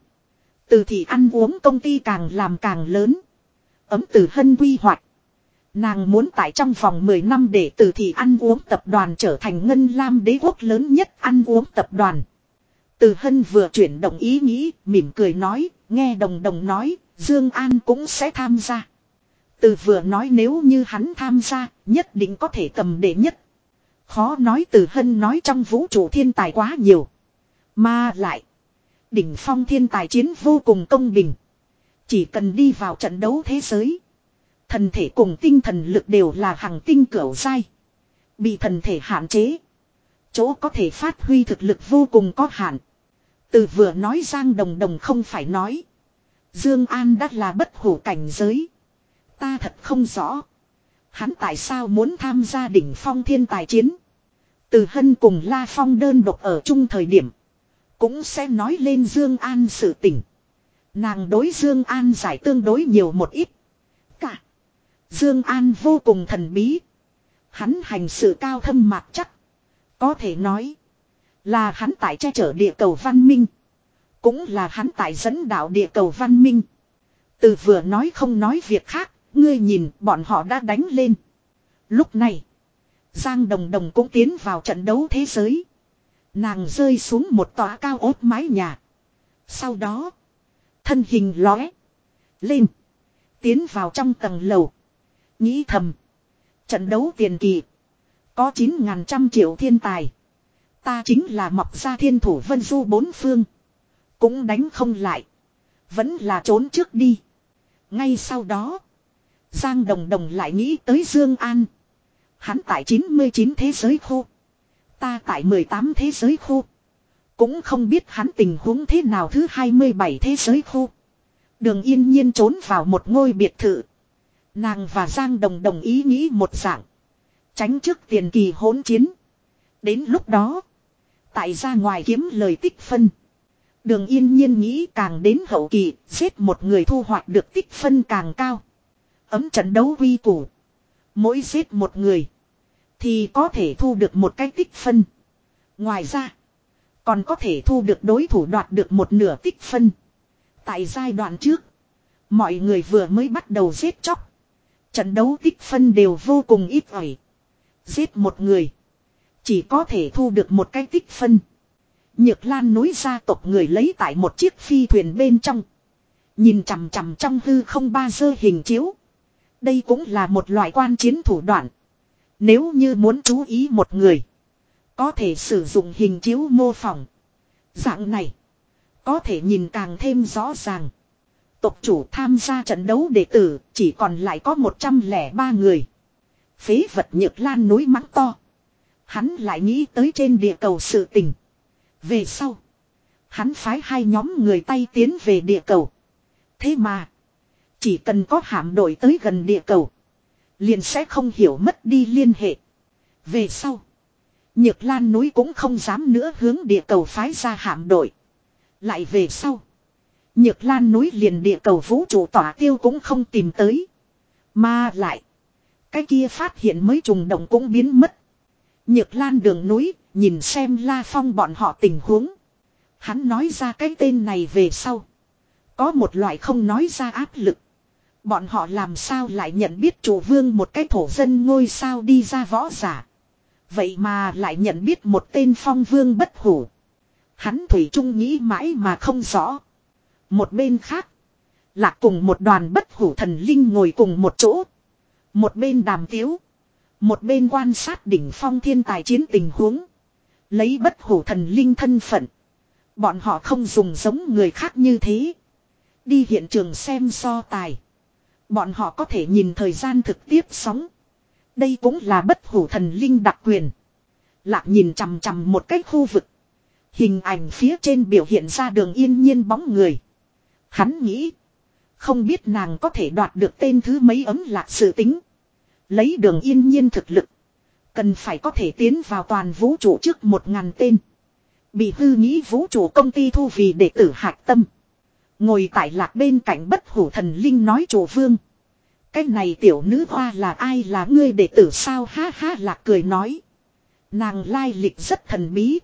Từ thì ăn uống công ty càng làm càng lớn. Ấm từ hân quy hoạch. Nàng muốn tại trong vòng 10 năm để từ thì ăn uống tập đoàn trở thành ngân lam đế quốc lớn nhất ăn uống tập đoàn. Từ hân vừa chuyển động ý nghĩ, mỉm cười nói, nghe đồng đồng nói, Dương An cũng sẽ tham gia. Từ vừa nói nếu như hắn tham gia, nhất định có thể cầm đệ nhất. Khó nói từ hân nói trong vũ trụ thiên tài quá nhiều. Mà lại. Đỉnh phong thiên tài chiến vô cùng công bình. Chỉ cần đi vào trận đấu thế giới. Thần thể cùng tinh thần lực đều là hàng tinh cửu dai. Bị thần thể hạn chế. Chỗ có thể phát huy thực lực vô cùng có hạn. Từ vừa nói Giang Đồng Đồng không phải nói. Dương An đã là bất hủ cảnh giới. Ta thật không rõ. Hắn tại sao muốn tham gia đỉnh phong thiên tài chiến. Từ hân cùng La Phong đơn độc ở chung thời điểm. Cũng sẽ nói lên Dương An sự tình. Nàng đối Dương An giải tương đối nhiều một ít. Cả. Dương An vô cùng thần bí. Hắn hành sự cao thâm mạc chắc. Có thể nói. Là hắn tại che chở địa cầu văn minh. Cũng là hắn tại dẫn đạo địa cầu văn minh. Từ vừa nói không nói việc khác. Ngươi nhìn bọn họ đã đánh lên. Lúc này. Giang Đồng Đồng cũng tiến vào trận đấu thế giới. Nàng rơi xuống một tòa cao ốt mái nhà. Sau đó. Thân hình lóe. Lên. Tiến vào trong tầng lầu. Nghĩ thầm. Trận đấu tiền kỳ. Có 9 trăm triệu thiên tài. Ta chính là mọc ra thiên thủ vân du bốn phương. Cũng đánh không lại. Vẫn là trốn trước đi. Ngay sau đó. Giang Đồng Đồng lại nghĩ tới Dương An. Hắn tại 99 thế giới khu. Ta tại 18 thế giới khu. Cũng không biết hắn tình huống thế nào thứ 27 thế giới khu. Đường yên nhiên trốn vào một ngôi biệt thự. Nàng và Giang Đồng đồng ý nghĩ một dạng. Tránh trước tiền kỳ hỗn chiến. Đến lúc đó. Tại ra ngoài kiếm lời tích phân. Đường yên nhiên nghĩ càng đến hậu kỳ. Giết một người thu hoạch được tích phân càng cao. Ấm trận đấu quy củ. Mỗi giết một người. Thì có thể thu được một cái tích phân. Ngoài ra. Còn có thể thu được đối thủ đoạt được một nửa tích phân. Tại giai đoạn trước. Mọi người vừa mới bắt đầu giết chóc. Trận đấu tích phân đều vô cùng ít ỏi. Giết một người. Chỉ có thể thu được một cái tích phân. Nhược lan núi gia tộc người lấy tại một chiếc phi thuyền bên trong. Nhìn chằm chằm trong hư không ba dơ hình chiếu. Đây cũng là một loại quan chiến thủ đoạn. Nếu như muốn chú ý một người. Có thể sử dụng hình chiếu mô phỏng. Dạng này. Có thể nhìn càng thêm rõ ràng. Tộc chủ tham gia trận đấu đệ tử, chỉ còn lại có 103 người. Phế vật nhược lan núi mắng to. Hắn lại nghĩ tới trên địa cầu sự tình. Về sau. Hắn phái hai nhóm người tay tiến về địa cầu. Thế mà. Chỉ cần có hạm đội tới gần địa cầu. Liền sẽ không hiểu mất đi liên hệ. Về sau. Nhược lan núi cũng không dám nữa hướng địa cầu phái ra hạm đội. Lại về sau. Nhược lan núi liền địa cầu vũ trụ tỏa tiêu cũng không tìm tới. Mà lại. Cái kia phát hiện mới trùng động cũng biến mất. Nhược lan đường núi, nhìn xem La Phong bọn họ tình huống. Hắn nói ra cái tên này về sau. Có một loại không nói ra áp lực. Bọn họ làm sao lại nhận biết chủ vương một cái thổ dân ngôi sao đi ra võ giả. Vậy mà lại nhận biết một tên phong vương bất hủ. Hắn Thủy Trung nghĩ mãi mà không rõ. Một bên khác. Lạc cùng một đoàn bất hủ thần linh ngồi cùng một chỗ. Một bên đàm tiếu. Một bên quan sát đỉnh phong thiên tài chiến tình huống. Lấy bất hủ thần linh thân phận. Bọn họ không dùng giống người khác như thế. Đi hiện trường xem so tài. Bọn họ có thể nhìn thời gian thực tiếp sóng. Đây cũng là bất hủ thần linh đặc quyền. Lạc nhìn chằm chằm một cái khu vực. Hình ảnh phía trên biểu hiện ra đường yên nhiên bóng người. Hắn nghĩ. Không biết nàng có thể đoạt được tên thứ mấy ấm lạc sự tính. Lấy đường yên nhiên thực lực. Cần phải có thể tiến vào toàn vũ trụ trước một ngàn tên. Bị hư nghĩ vũ trụ công ty thu vì đệ tử hạc tâm. Ngồi tại lạc bên cạnh bất hủ thần linh nói chủ vương. Cái này tiểu nữ hoa là ai là ngươi đệ tử sao ha ha, lạc cười nói. Nàng lai lịch rất thần bí.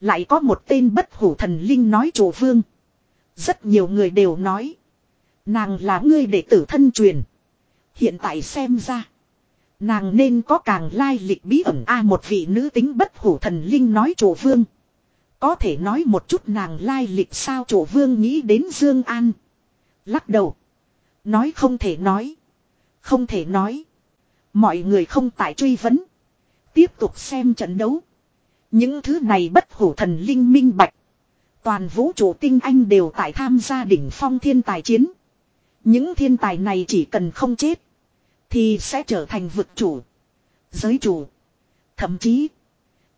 Lại có một tên bất hủ thần linh nói chủ vương. Rất nhiều người đều nói. Nàng là ngươi đệ tử thân truyền. Hiện tại xem ra. Nàng nên có càng lai lịch bí ẩn a, một vị nữ tính bất hủ thần linh nói chủ vương. Có thể nói một chút nàng lai lịch sao chủ vương nghĩ đến Dương An. Lắc đầu. Nói không thể nói. Không thể nói. Mọi người không tại truy vấn. Tiếp tục xem trận đấu. Những thứ này bất hủ thần linh minh bạch. Toàn vũ trụ tinh anh đều tại tham gia đỉnh phong thiên tài chiến. Những thiên tài này chỉ cần không chết. Thì sẽ trở thành vực chủ. Giới chủ. Thậm chí.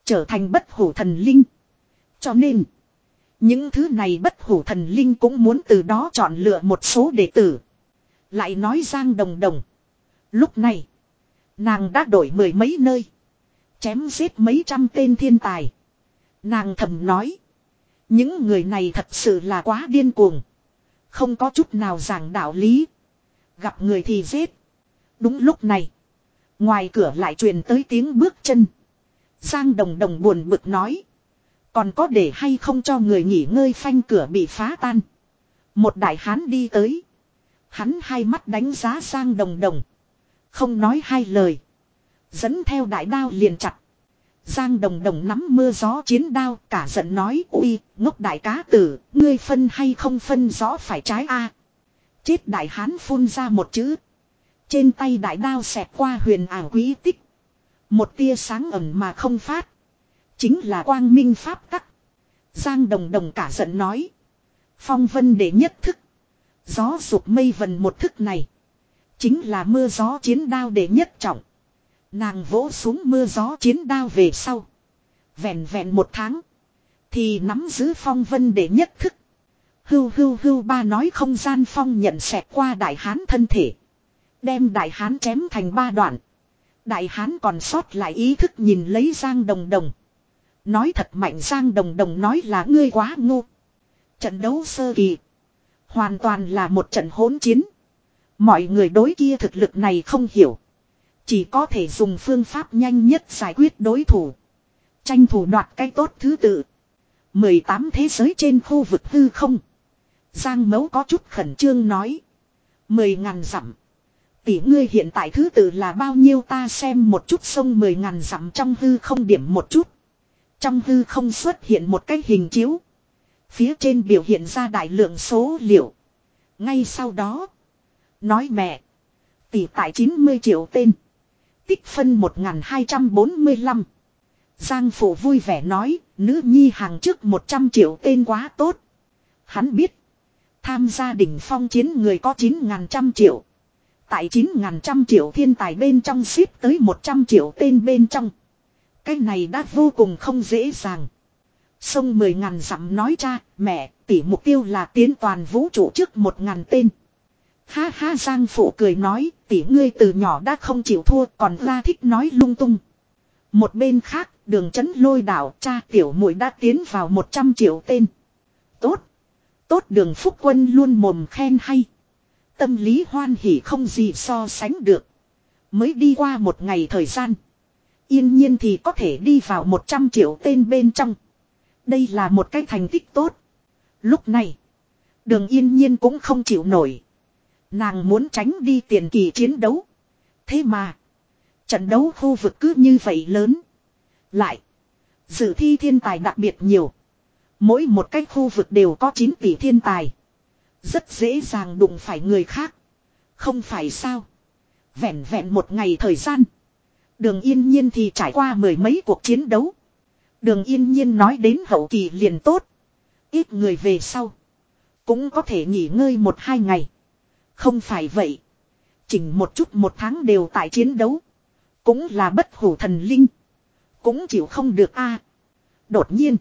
Trở thành bất hủ thần linh. Cho nên. Những thứ này bất hủ thần linh cũng muốn từ đó chọn lựa một số đệ tử. Lại nói Giang Đồng Đồng. Lúc này. Nàng đã đổi mười mấy nơi. Chém giết mấy trăm tên thiên tài. Nàng thầm nói. Những người này thật sự là quá điên cuồng. Không có chút nào giảng đạo lý. Gặp người thì giết. Đúng lúc này. Ngoài cửa lại truyền tới tiếng bước chân. Giang đồng đồng buồn bực nói. Còn có để hay không cho người nghỉ ngơi phanh cửa bị phá tan. Một đại hán đi tới. Hắn hai mắt đánh giá Giang đồng đồng. Không nói hai lời. Dẫn theo đại đao liền chặt. Giang đồng đồng nắm mưa gió chiến đao, cả giận nói, uy, ngốc đại cá tử, ngươi phân hay không phân rõ phải trái a Chết đại hán phun ra một chữ. Trên tay đại đao xẹt qua huyền ảo quý tích. Một tia sáng ẩn mà không phát. Chính là quang minh pháp tắc. Giang đồng đồng cả giận nói. Phong vân để nhất thức. Gió sụp mây vần một thức này. Chính là mưa gió chiến đao để nhất trọng. Nàng vỗ xuống mưa gió chiến đao về sau. Vẹn vẹn một tháng. Thì nắm giữ phong vân để nhất thức. Hưu hưu hưu ba nói không gian phong nhận xẹt qua đại hán thân thể. Đem đại hán chém thành ba đoạn. Đại hán còn sót lại ý thức nhìn lấy Giang Đồng Đồng. Nói thật mạnh Giang Đồng Đồng nói là ngươi quá ngu. Trận đấu sơ kỳ. Hoàn toàn là một trận hỗn chiến. Mọi người đối kia thực lực này không hiểu. Chỉ có thể dùng phương pháp nhanh nhất giải quyết đối thủ. Tranh thủ đoạt cái tốt thứ tự. 18 thế giới trên khu vực hư không. Giang mấu có chút khẩn trương nói. Mười ngàn dặm. Tỷ ngươi hiện tại thứ tự là bao nhiêu ta xem một chút sông mười ngàn dặm trong hư không điểm một chút. Trong hư không xuất hiện một cái hình chiếu. Phía trên biểu hiện ra đại lượng số liệu. Ngay sau đó. Nói mẹ. Tỷ tại 90 triệu tên. Tích phân 1245. Giang phụ vui vẻ nói, nữ nhi hàng trước 100 triệu tên quá tốt. Hắn biết. Tham gia đỉnh phong chiến người có 9.100 triệu. Tại 9.100 triệu thiên tài bên trong ship tới 100 triệu tên bên trong. Cái này đã vô cùng không dễ dàng. Sông 10.000 dặm nói cha, mẹ, tỷ mục tiêu là tiến toàn vũ trụ trước 1.000 tên. Ha ha Giang Phụ cười nói, tỷ ngươi từ nhỏ đã không chịu thua còn ra thích nói lung tung. Một bên khác, đường chấn lôi đảo cha tiểu muội đã tiến vào 100 triệu tên. Tốt. Tốt đường phúc quân luôn mồm khen hay. Tâm lý hoan hỉ không gì so sánh được. Mới đi qua một ngày thời gian. Yên nhiên thì có thể đi vào 100 triệu tên bên trong. Đây là một cái thành tích tốt. Lúc này, đường yên nhiên cũng không chịu nổi. Nàng muốn tránh đi tiền kỳ chiến đấu. Thế mà, trận đấu khu vực cứ như vậy lớn. Lại. Dự thi thiên tài đặc biệt nhiều. Mỗi một cái khu vực đều có 9 tỷ thiên tài. Rất dễ dàng đụng phải người khác. Không phải sao. Vẹn vẹn một ngày thời gian. Đường yên nhiên thì trải qua mười mấy cuộc chiến đấu. Đường yên nhiên nói đến hậu kỳ liền tốt. Ít người về sau. Cũng có thể nghỉ ngơi một hai ngày. Không phải vậy. Chỉnh một chút một tháng đều tại chiến đấu. Cũng là bất hủ thần linh. Cũng chịu không được a. Đột nhiên.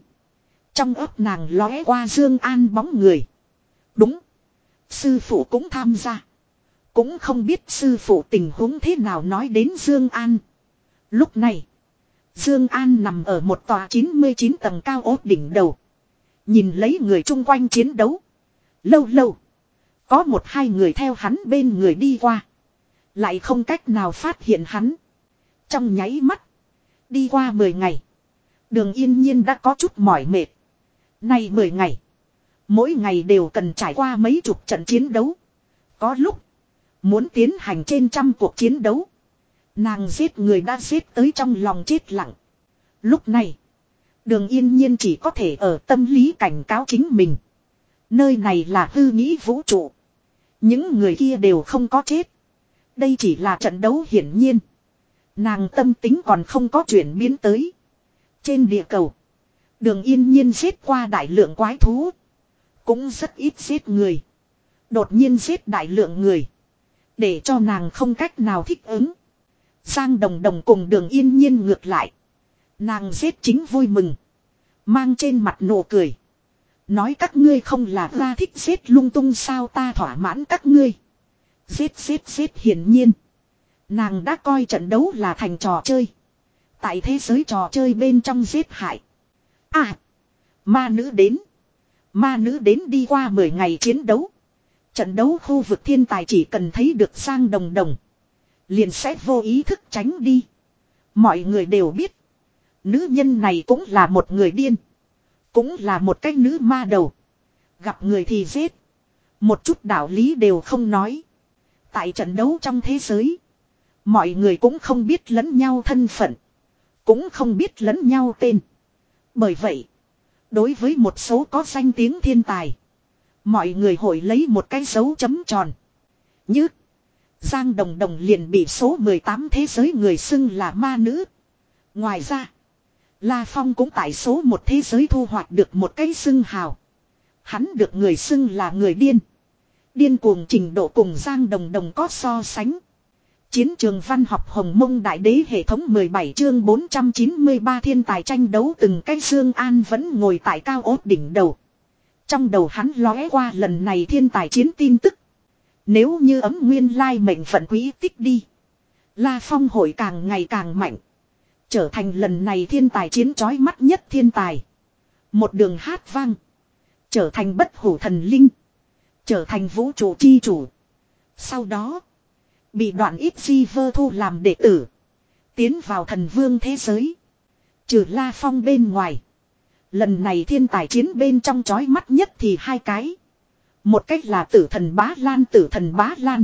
Trong ấp nàng lóe qua Dương An bóng người. Đúng. Sư phụ cũng tham gia. Cũng không biết sư phụ tình huống thế nào nói đến Dương An. Lúc này. Dương An nằm ở một tòa 99 tầng cao ốt đỉnh đầu. Nhìn lấy người chung quanh chiến đấu. Lâu lâu. Có một hai người theo hắn bên người đi qua. Lại không cách nào phát hiện hắn. Trong nháy mắt. Đi qua 10 ngày. Đường yên nhiên đã có chút mỏi mệt. Nay 10 ngày. Mỗi ngày đều cần trải qua mấy chục trận chiến đấu. Có lúc. Muốn tiến hành trên trăm cuộc chiến đấu. Nàng giết người đã giết tới trong lòng chết lặng. Lúc này. Đường yên nhiên chỉ có thể ở tâm lý cảnh cáo chính mình. Nơi này là hư nghĩ vũ trụ. Những người kia đều không có chết. Đây chỉ là trận đấu hiển nhiên. Nàng tâm tính còn không có chuyển biến tới. Trên địa cầu. Đường yên nhiên giết qua đại lượng quái thú. Cũng rất ít giết người. Đột nhiên giết đại lượng người. Để cho nàng không cách nào thích ứng. Giang đồng đồng cùng đường yên nhiên ngược lại. Nàng giết chính vui mừng. Mang trên mặt nụ cười. Nói các ngươi không là ra thích giết lung tung sao ta thỏa mãn các ngươi. Giết giết giết hiển nhiên. Nàng đã coi trận đấu là thành trò chơi. Tại thế giới trò chơi bên trong giết hại. À. Ma nữ đến. Ma nữ đến đi qua 10 ngày chiến đấu. Trận đấu khu vực thiên tài chỉ cần thấy được sang đồng đồng. Liền sẽ vô ý thức tránh đi. Mọi người đều biết. Nữ nhân này cũng là một người điên. Cũng là một cái nữ ma đầu. Gặp người thì giết. Một chút đạo lý đều không nói. Tại trận đấu trong thế giới. Mọi người cũng không biết lẫn nhau thân phận. Cũng không biết lẫn nhau tên. Bởi vậy. Đối với một số có danh tiếng thiên tài. Mọi người hội lấy một cái dấu chấm tròn. Như. Giang Đồng Đồng liền bị số 18 thế giới người xưng là ma nữ. Ngoài ra. La Phong cũng tại số một thế giới thu hoạch được một cái xưng hào. Hắn được người xưng là người điên. Điên cuồng trình độ cùng Giang Đồng Đồng có so sánh. Chiến trường văn học Hồng Mông Đại Đế hệ thống 17 chương 493 thiên tài tranh đấu từng cái Dương An vẫn ngồi tại cao ốt đỉnh đầu. Trong đầu hắn lóe qua lần này thiên tài chiến tin tức. Nếu như ấm nguyên lai mệnh phận quý tích đi. La Phong hội càng ngày càng mạnh. Trở thành lần này thiên tài chiến chói mắt nhất thiên tài. Một đường hát vang. Trở thành bất hủ thần linh. Trở thành vũ trụ chi chủ. Sau đó. Bị đoạn ít di vơ thu làm đệ tử. Tiến vào thần vương thế giới. Trừ La Phong bên ngoài. Lần này thiên tài chiến bên trong chói mắt nhất thì hai cái. Một cách là tử thần bá lan, tử thần bá lan.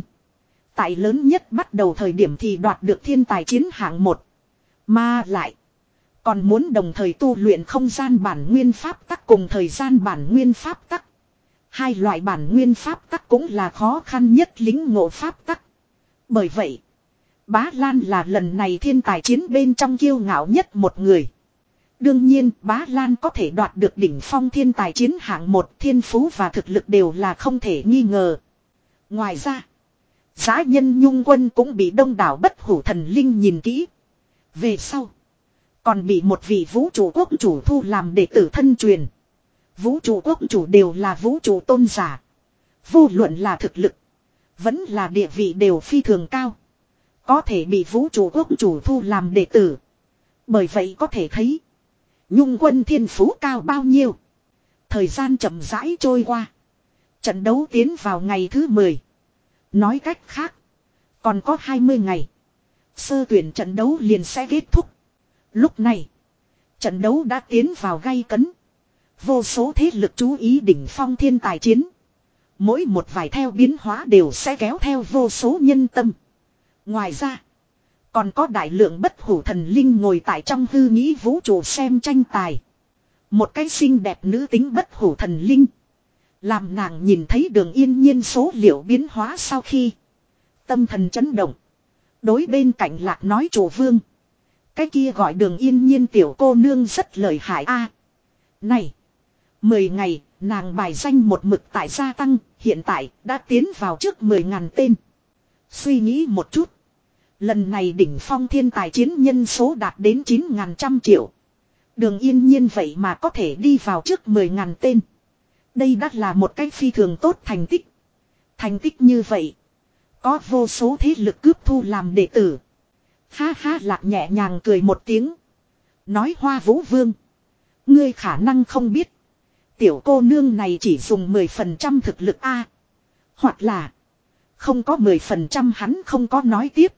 Tại lớn nhất bắt đầu thời điểm thì đoạt được thiên tài chiến hạng một. Mà lại. Còn muốn đồng thời tu luyện không gian bản nguyên pháp tắc cùng thời gian bản nguyên pháp tắc. Hai loại bản nguyên pháp tắc cũng là khó khăn nhất lính ngộ pháp tắc. Bởi vậy. Bá Lan là lần này thiên tài chiến bên trong kiêu ngạo nhất một người. Đương nhiên, bá Lan có thể đoạt được đỉnh phong thiên tài chiến hạng một, thiên phú và thực lực đều là không thể nghi ngờ. Ngoài ra. Giá nhân nhung quân cũng bị đông đảo bất hủ thần linh nhìn kỹ. Về sau. Còn bị một vị vũ trụ quốc chủ thu làm đệ tử thân truyền. Vũ trụ quốc chủ đều là vũ trụ tôn giả. Vô luận là thực lực. Vẫn là địa vị đều phi thường cao. Có thể bị vũ trụ quốc chủ thu làm đệ tử. Bởi vậy có thể thấy. Nhung quân thiên phú cao bao nhiêu. Thời gian chậm rãi trôi qua. Trận đấu tiến vào ngày thứ 10. Nói cách khác. Còn có 20 ngày. Sơ tuyển trận đấu liền sẽ kết thúc. Lúc này. Trận đấu đã tiến vào gay cấn. Vô số thế lực chú ý đỉnh phong thiên tài chiến. Mỗi một vài theo biến hóa đều sẽ kéo theo vô số nhân tâm. Ngoài ra. Còn có đại lượng bất hủ thần linh ngồi tại trong hư nghĩ vũ trụ xem tranh tài. Một cái xinh đẹp nữ tính bất hủ thần linh. Làm nàng nhìn thấy đường yên nhiên số liệu biến hóa sau khi. Tâm thần chấn động. Đối bên cạnh lạc nói chủ vương. Cái kia gọi đường yên nhiên tiểu cô nương rất lợi hại a Này. Mười ngày, nàng bài danh một mực tại gia tăng, hiện tại đã tiến vào trước mười ngàn tên. Suy nghĩ một chút. Lần này đỉnh phong thiên tài chiến nhân số đạt đến chín ngàn trăm triệu. Đường yên nhiên vậy mà có thể đi vào trước mười ngàn tên. Đây đã là một cái phi thường tốt thành tích. Thành tích như vậy. Có vô số thế lực cướp thu làm đệ tử. Ha ha lạc nhẹ nhàng cười một tiếng. Nói hoa vũ vương. Ngươi khả năng không biết. Tiểu cô nương này chỉ dùng 10% thực lực A. Hoặc là. Không có 10% hắn không có nói tiếp.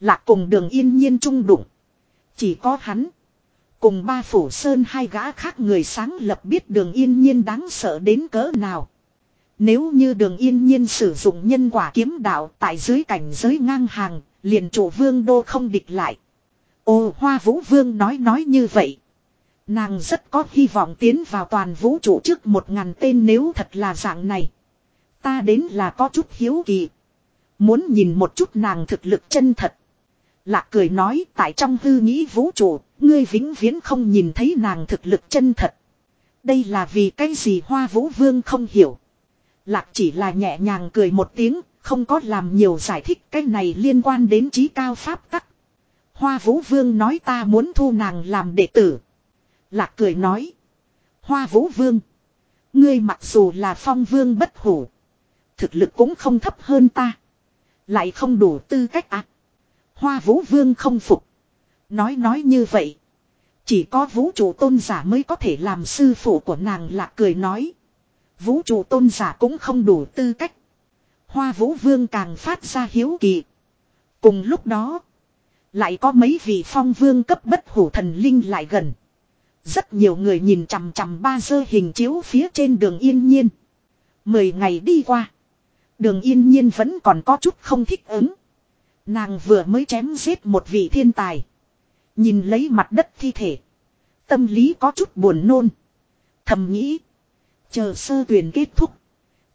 Lạc cùng đường yên nhiên trung đụng. Chỉ có hắn. Cùng ba phủ sơn hai gã khác người sáng lập biết đường yên nhiên đáng sợ đến cỡ nào. Nếu như đường yên nhiên sử dụng nhân quả kiếm đạo tại dưới cảnh giới ngang hàng, liền chủ vương đô không địch lại. Ô hoa vũ vương nói nói như vậy. Nàng rất có hy vọng tiến vào toàn vũ trụ trước một ngàn tên nếu thật là dạng này. Ta đến là có chút hiếu kỳ. Muốn nhìn một chút nàng thực lực chân thật. Lạc cười nói tại trong hư nghĩ vũ trụ, ngươi vĩnh viễn không nhìn thấy nàng thực lực chân thật. Đây là vì cái gì hoa vũ vương không hiểu. Lạc chỉ là nhẹ nhàng cười một tiếng, không có làm nhiều giải thích cái này liên quan đến trí cao pháp tắc. Hoa vũ vương nói ta muốn thu nàng làm đệ tử. Lạc cười nói. Hoa vũ vương. Ngươi mặc dù là phong vương bất hủ. Thực lực cũng không thấp hơn ta. Lại không đủ tư cách ạ. À. Hoa vũ vương không phục. Nói nói như vậy. Chỉ có vũ trụ tôn giả mới có thể làm sư phụ của nàng lạc cười nói. Vũ trụ tôn giả cũng không đủ tư cách. Hoa vũ vương càng phát ra hiếu kỳ. Cùng lúc đó. Lại có mấy vị phong vương cấp bất hủ thần linh lại gần. Rất nhiều người nhìn chằm chằm ba dơ hình chiếu phía trên đường yên nhiên. Mười ngày đi qua. Đường yên nhiên vẫn còn có chút không thích ứng. Nàng vừa mới chém giết một vị thiên tài. Nhìn lấy mặt đất thi thể. Tâm lý có chút buồn nôn. Thầm nghĩ. Chờ sơ tuyển kết thúc.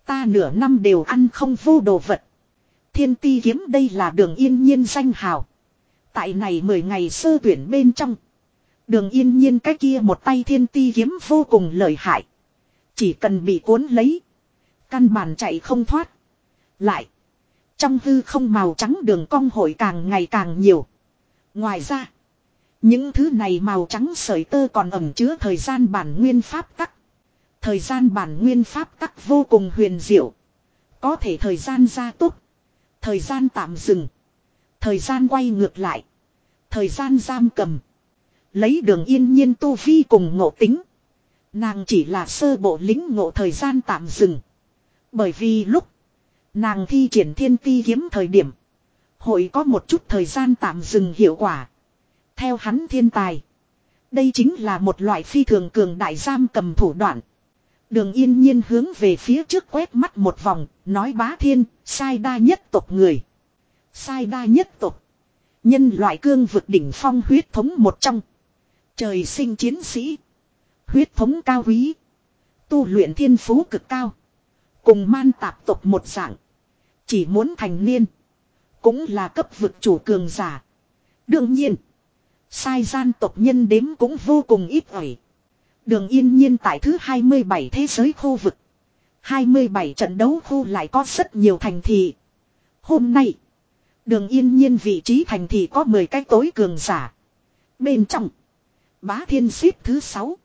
Ta nửa năm đều ăn không vô đồ vật. Thiên ti kiếm đây là đường yên nhiên danh hào. Tại này mười ngày sơ tuyển bên trong. Đường yên nhiên cái kia một tay thiên ti kiếm vô cùng lợi hại. Chỉ cần bị cuốn lấy. Căn bản chạy không thoát. Lại. Trong hư không màu trắng đường cong hội càng ngày càng nhiều. Ngoài ra. Những thứ này màu trắng sợi tơ còn ẩm chứa thời gian bản nguyên pháp tắc. Thời gian bản nguyên pháp tắc vô cùng huyền diệu. Có thể thời gian gia tốc. Thời gian tạm dừng. Thời gian quay ngược lại. Thời gian giam cầm. Lấy đường yên nhiên tu vi cùng ngộ tính. Nàng chỉ là sơ bộ lính ngộ thời gian tạm dừng. Bởi vì lúc nàng thi triển thiên ti kiếm thời điểm. Hội có một chút thời gian tạm dừng hiệu quả. Theo hắn thiên tài. Đây chính là một loại phi thường cường đại giam cầm thủ đoạn. Đường yên nhiên hướng về phía trước quét mắt một vòng, nói bá thiên, sai đa nhất tộc người. Sai đa nhất tộc. Nhân loại cương vực đỉnh phong huyết thống một trong. Trời sinh chiến sĩ. Huyết thống cao quý. Tu luyện thiên phú cực cao. Cùng man tạp tộc một dạng. Chỉ muốn thành niên. Cũng là cấp vực chủ cường giả. Đương nhiên. Sai gian tộc nhân đếm cũng vô cùng ít ỏi. Đường yên nhiên tại thứ 27 thế giới khu vực. 27 trận đấu khu lại có rất nhiều thành thị. Hôm nay. Đường yên nhiên vị trí thành thị có 10 cái tối cường giả. Bên trong. Bá thiên xếp thứ 6.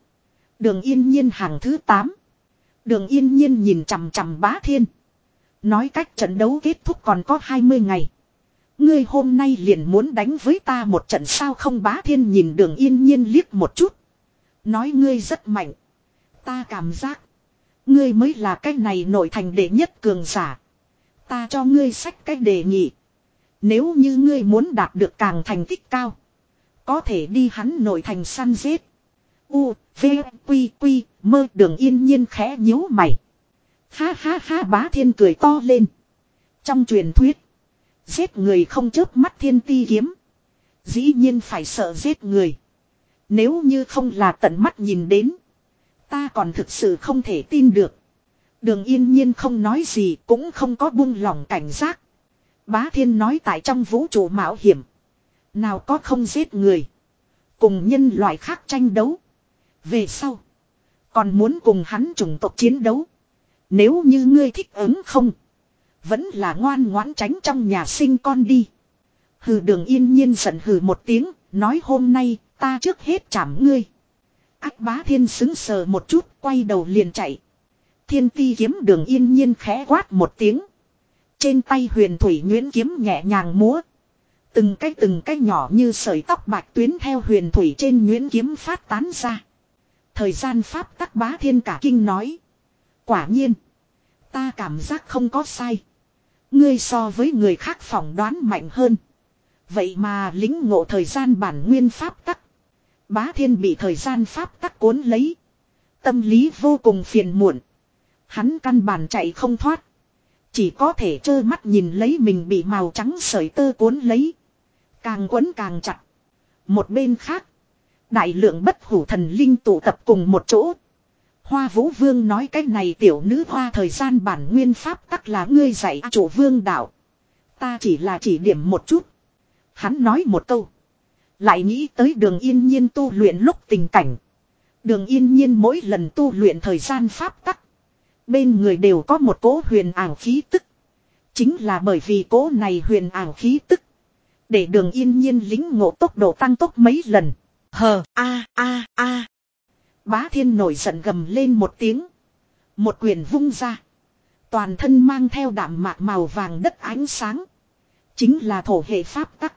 Đường yên nhiên hàng thứ 8. Đường yên nhiên nhìn chằm chằm bá thiên. Nói cách trận đấu kết thúc còn có 20 ngày. Ngươi hôm nay liền muốn đánh với ta một trận sao không bá thiên nhìn đường yên nhiên liếc một chút. Nói ngươi rất mạnh. Ta cảm giác. Ngươi mới là cái này nổi thành đệ nhất cường giả. Ta cho ngươi sách cách đề nghị. Nếu như ngươi muốn đạt được càng thành tích cao. Có thể đi hắn nổi thành săn giết. U, V, Quy, Quy, mơ đường yên nhiên khẽ nhíu mày. Ha ha ha bá thiên cười to lên. Trong truyền thuyết. Giết người không chớp mắt thiên ti kiếm. Dĩ nhiên phải sợ giết người. Nếu như không là tận mắt nhìn đến. Ta còn thực sự không thể tin được. Đường yên nhiên không nói gì, cũng không có buông lỏng cảnh giác. Bá thiên nói tại trong vũ trụ mạo hiểm. Nào có không giết người. Cùng nhân loại khác tranh đấu. Về sau. Còn muốn cùng hắn chủng tộc chiến đấu. Nếu như ngươi thích ứng không. Vẫn là ngoan ngoãn tránh trong nhà sinh con đi. Hừ, đường yên nhiên giận hừ một tiếng. Nói hôm nay ta trước hết chảm ngươi. Ác bá thiên xứng sờ một chút, quay đầu liền chạy. Thiên ti kiếm đường yên nhiên khẽ quát một tiếng. Trên tay huyền thủy nguyễn kiếm nhẹ nhàng múa. Từng cái từng cái nhỏ như sợi tóc bạch tuyến theo huyền thủy trên nguyễn kiếm phát tán ra. Thời gian pháp tắc bá thiên cả kinh nói. Quả nhiên. Ta cảm giác không có sai. Ngươi so với người khác phỏng đoán mạnh hơn. Vậy mà lính ngộ thời gian bản nguyên pháp tắc. Bá thiên bị thời gian pháp tắc cuốn lấy. Tâm lý vô cùng phiền muộn. Hắn căn bản chạy không thoát. Chỉ có thể trơ mắt nhìn lấy mình bị màu trắng sợi tơ cuốn lấy. Càng quấn càng chặt. Một bên khác. Đại lượng bất hủ thần linh tụ tập cùng một chỗ. Hoa vũ vương nói cái này tiểu nữ hoa thời gian bản nguyên pháp tắc là ngươi dạy chủ vương đạo. Ta chỉ là chỉ điểm một chút. Hắn nói một câu. Lại nghĩ tới đường yên nhiên tu luyện lúc tình cảnh. Đường yên nhiên mỗi lần tu luyện thời gian pháp tắc. Bên người đều có một cỗ huyền ảo khí tức. Chính là bởi vì cỗ này huyền ảo khí tức. Để đường yên nhiên lính ngộ tốc độ tăng tốc mấy lần. Hờ, a a a. Bá thiên nổi giận gầm lên một tiếng. Một quyền vung ra. Toàn thân mang theo đạm mạc màu vàng đất ánh sáng. Chính là thổ hệ pháp tắc.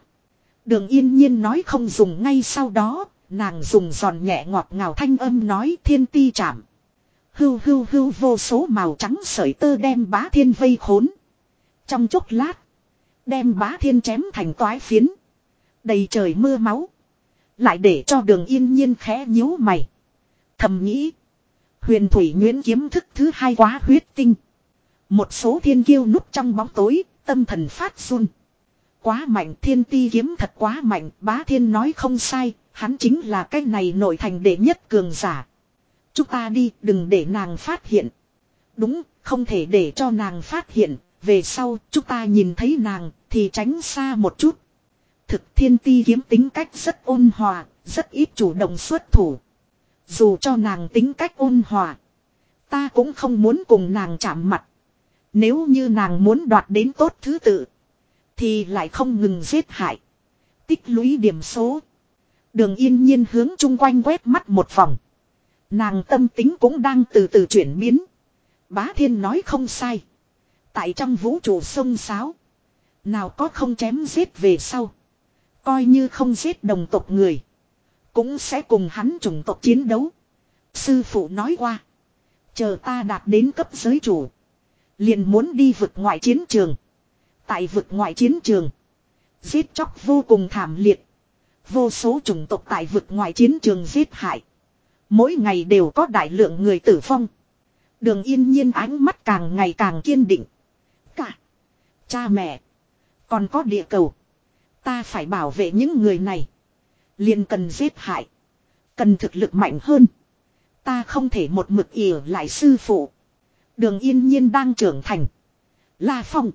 Đường yên nhiên nói không dùng ngay sau đó. Nàng dùng giòn nhẹ ngọt ngào thanh âm nói thiên ti chạm. Hưu hưu hưu vô số màu trắng sợi tơ đem bá thiên vây khốn. Trong chốc lát. Đem bá thiên chém thành toái phiến. Đầy trời mưa máu. Lại để cho đường yên nhiên khẽ nhíu mày. Thầm nghĩ. Huyền thủy nguyễn kiếm thức thứ hai quá huyết tinh. Một số thiên kiêu núp trong bóng tối, tâm thần phát run. Quá mạnh thiên ti kiếm thật quá mạnh, bá thiên nói không sai, hắn chính là cái này nội thành đệ nhất cường giả. Chúng ta đi, đừng để nàng phát hiện. Đúng, không thể để cho nàng phát hiện, về sau chúng ta nhìn thấy nàng thì tránh xa một chút. Thực thiên ti kiếm tính cách rất ôn hòa, rất ít chủ động xuất thủ. Dù cho nàng tính cách ôn hòa. Ta cũng không muốn cùng nàng chạm mặt. Nếu như nàng muốn đoạt đến tốt thứ tự. Thì lại không ngừng giết hại. Tích lũy điểm số. Đường yên nhiên hướng chung quanh quét mắt một vòng. Nàng tâm tính cũng đang từ từ chuyển biến. Bá thiên nói không sai. Tại trong vũ trụ sông sáo. Nào có không chém giết về sau. Coi như không giết đồng tộc người. Cũng sẽ cùng hắn chủng tộc chiến đấu. Sư phụ nói qua. Chờ ta đạt đến cấp giới chủ. Liền muốn đi vực ngoại chiến trường. Tại vực ngoại chiến trường. Giết chóc vô cùng thảm liệt. Vô số chủng tộc tại vực ngoại chiến trường giết hại. Mỗi ngày đều có đại lượng người tử vong. Đường yên nhiên ánh mắt càng ngày càng kiên định. Cả. Cha mẹ. Còn có địa cầu. Ta phải bảo vệ những người này. liền cần giết hại. Cần thực lực mạnh hơn. Ta không thể một mực ỉa lại sư phụ. Đường yên nhiên đang trưởng thành. La Phong.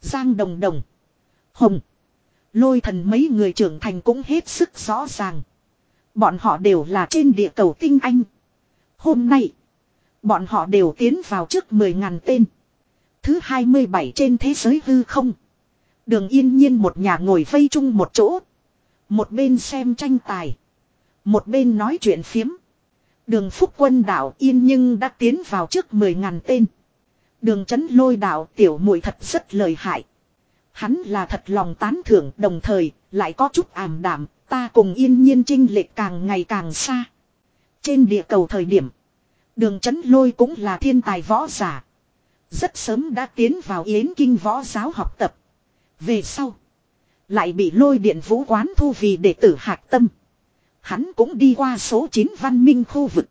Giang Đồng Đồng. Hồng. Lôi thần mấy người trưởng thành cũng hết sức rõ ràng. Bọn họ đều là trên địa cầu tinh anh. Hôm nay. Bọn họ đều tiến vào trước 10.000 tên. Thứ 27 trên thế giới hư không. Đường yên nhiên một nhà ngồi vây chung một chỗ. Một bên xem tranh tài. Một bên nói chuyện phiếm. Đường phúc quân đảo yên nhưng đã tiến vào trước 10.000 tên. Đường chấn lôi đạo tiểu muội thật rất lời hại. Hắn là thật lòng tán thưởng, đồng thời, lại có chút ảm đảm. Ta cùng yên nhiên trinh lệch càng ngày càng xa. Trên địa cầu thời điểm. Đường chấn lôi cũng là thiên tài võ giả. Rất sớm đã tiến vào yến kinh võ giáo học tập. Về sau. Lại bị lôi điện vũ quán thu vì đệ tử hạc tâm. Hắn cũng đi qua số 9 văn minh khu vực.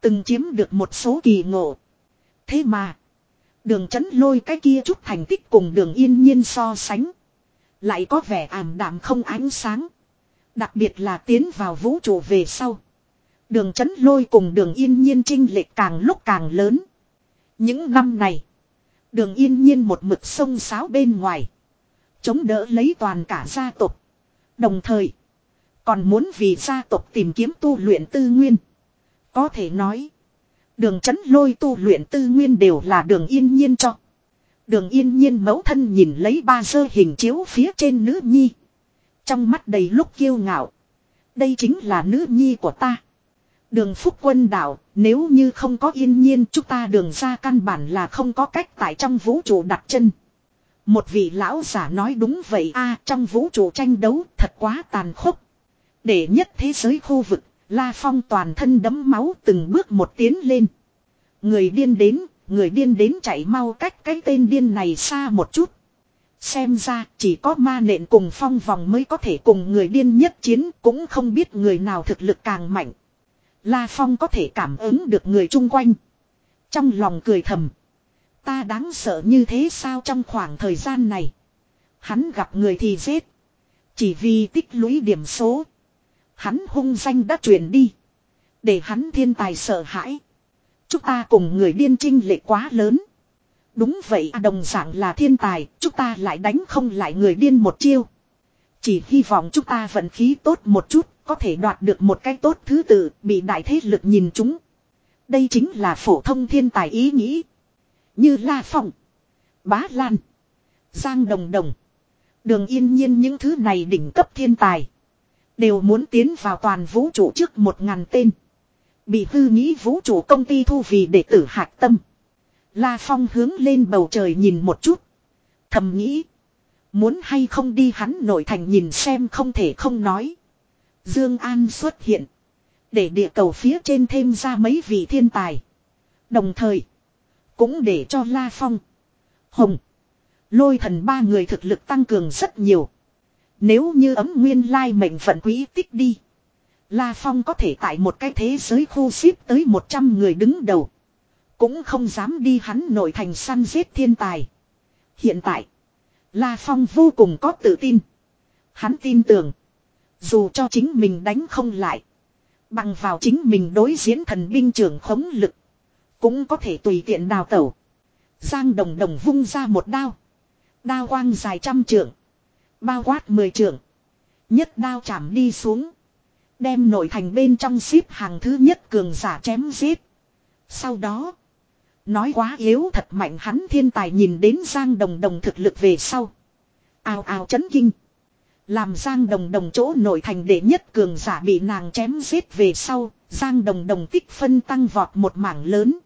Từng chiếm được một số kỳ ngộ. Thế mà. Đường chấn lôi cái kia chút thành tích cùng đường yên nhiên so sánh. Lại có vẻ ảm đạm không ánh sáng. Đặc biệt là tiến vào vũ trụ về sau. Đường chấn lôi cùng đường yên nhiên trinh lệch càng lúc càng lớn. Những năm này. Đường yên nhiên một mực sông sáo bên ngoài. Chống đỡ lấy toàn cả gia tộc. Đồng thời. Còn muốn vì gia tộc tìm kiếm tu luyện tư nguyên. Có thể nói. Đường chấn lôi tu luyện tư nguyên đều là đường yên nhiên cho. Đường yên nhiên mẫu thân nhìn lấy ba sơ hình chiếu phía trên nữ nhi. Trong mắt đầy lúc kiêu ngạo. Đây chính là nữ nhi của ta. Đường phúc quân đảo nếu như không có yên nhiên chúng ta đường ra căn bản là không có cách tại trong vũ trụ đặt chân. Một vị lão giả nói đúng vậy a trong vũ trụ tranh đấu thật quá tàn khốc. Để nhất thế giới khu vực, La Phong toàn thân đấm máu từng bước một tiến lên. Người điên đến, người điên đến chạy mau cách cái tên điên này xa một chút. Xem ra chỉ có ma nện cùng phong vòng mới có thể cùng người điên nhất chiến cũng không biết người nào thực lực càng mạnh. La Phong có thể cảm ứng được người chung quanh. Trong lòng cười thầm. Ta đáng sợ như thế sao trong khoảng thời gian này. Hắn gặp người thì giết. Chỉ vì tích lũy điểm số. Hắn hung danh đã truyền đi. Để hắn thiên tài sợ hãi. Chúng ta cùng người điên trinh lệ quá lớn. Đúng vậy à, đồng dạng là thiên tài, chúng ta lại đánh không lại người điên một chiêu. Chỉ hy vọng chúng ta vận khí tốt một chút, có thể đoạt được một cái tốt thứ tự, bị đại thế lực nhìn chúng. Đây chính là phổ thông thiên tài ý nghĩ. Như La Phong, Bá Lan, Giang Đồng Đồng, Đường Yên Nhiên những thứ này đỉnh cấp thiên tài. Đều muốn tiến vào toàn vũ trụ trước một ngàn tên. Bị hư nghĩ vũ trụ công ty thu vì đệ tử hạc tâm. La Phong hướng lên bầu trời nhìn một chút. Thầm nghĩ. Muốn hay không đi hắn nội thành nhìn xem không thể không nói. Dương An xuất hiện. Để địa cầu phía trên thêm ra mấy vị thiên tài. Đồng thời. Cũng để cho La Phong. Hồng. Lôi thần ba người thực lực tăng cường rất nhiều. Nếu như ấm nguyên lai mệnh vận quý tích đi. La Phong có thể tại một cái thế giới khu ship tới 100 người đứng đầu. Cũng không dám đi hắn nội thành săn giết thiên tài. Hiện tại. La Phong vô cùng có tự tin. Hắn tin tưởng. Dù cho chính mình đánh không lại. Bằng vào chính mình đối diễn thần binh trưởng khống lực. Cũng có thể tùy tiện đào tẩu. Giang đồng đồng vung ra một đao. Đao quang dài trăm trượng. Bao quát mười trưởng Nhất đao chạm đi xuống. Đem nội thành bên trong ship hàng thứ nhất cường giả chém giết. Sau đó. Nói quá yếu thật mạnh hắn thiên tài nhìn đến Giang Đồng Đồng thực lực về sau. ao ao chấn kinh. Làm Giang Đồng Đồng chỗ nội thành đệ nhất cường giả bị nàng chém giết về sau. Giang Đồng Đồng tích phân tăng vọt một mảng lớn.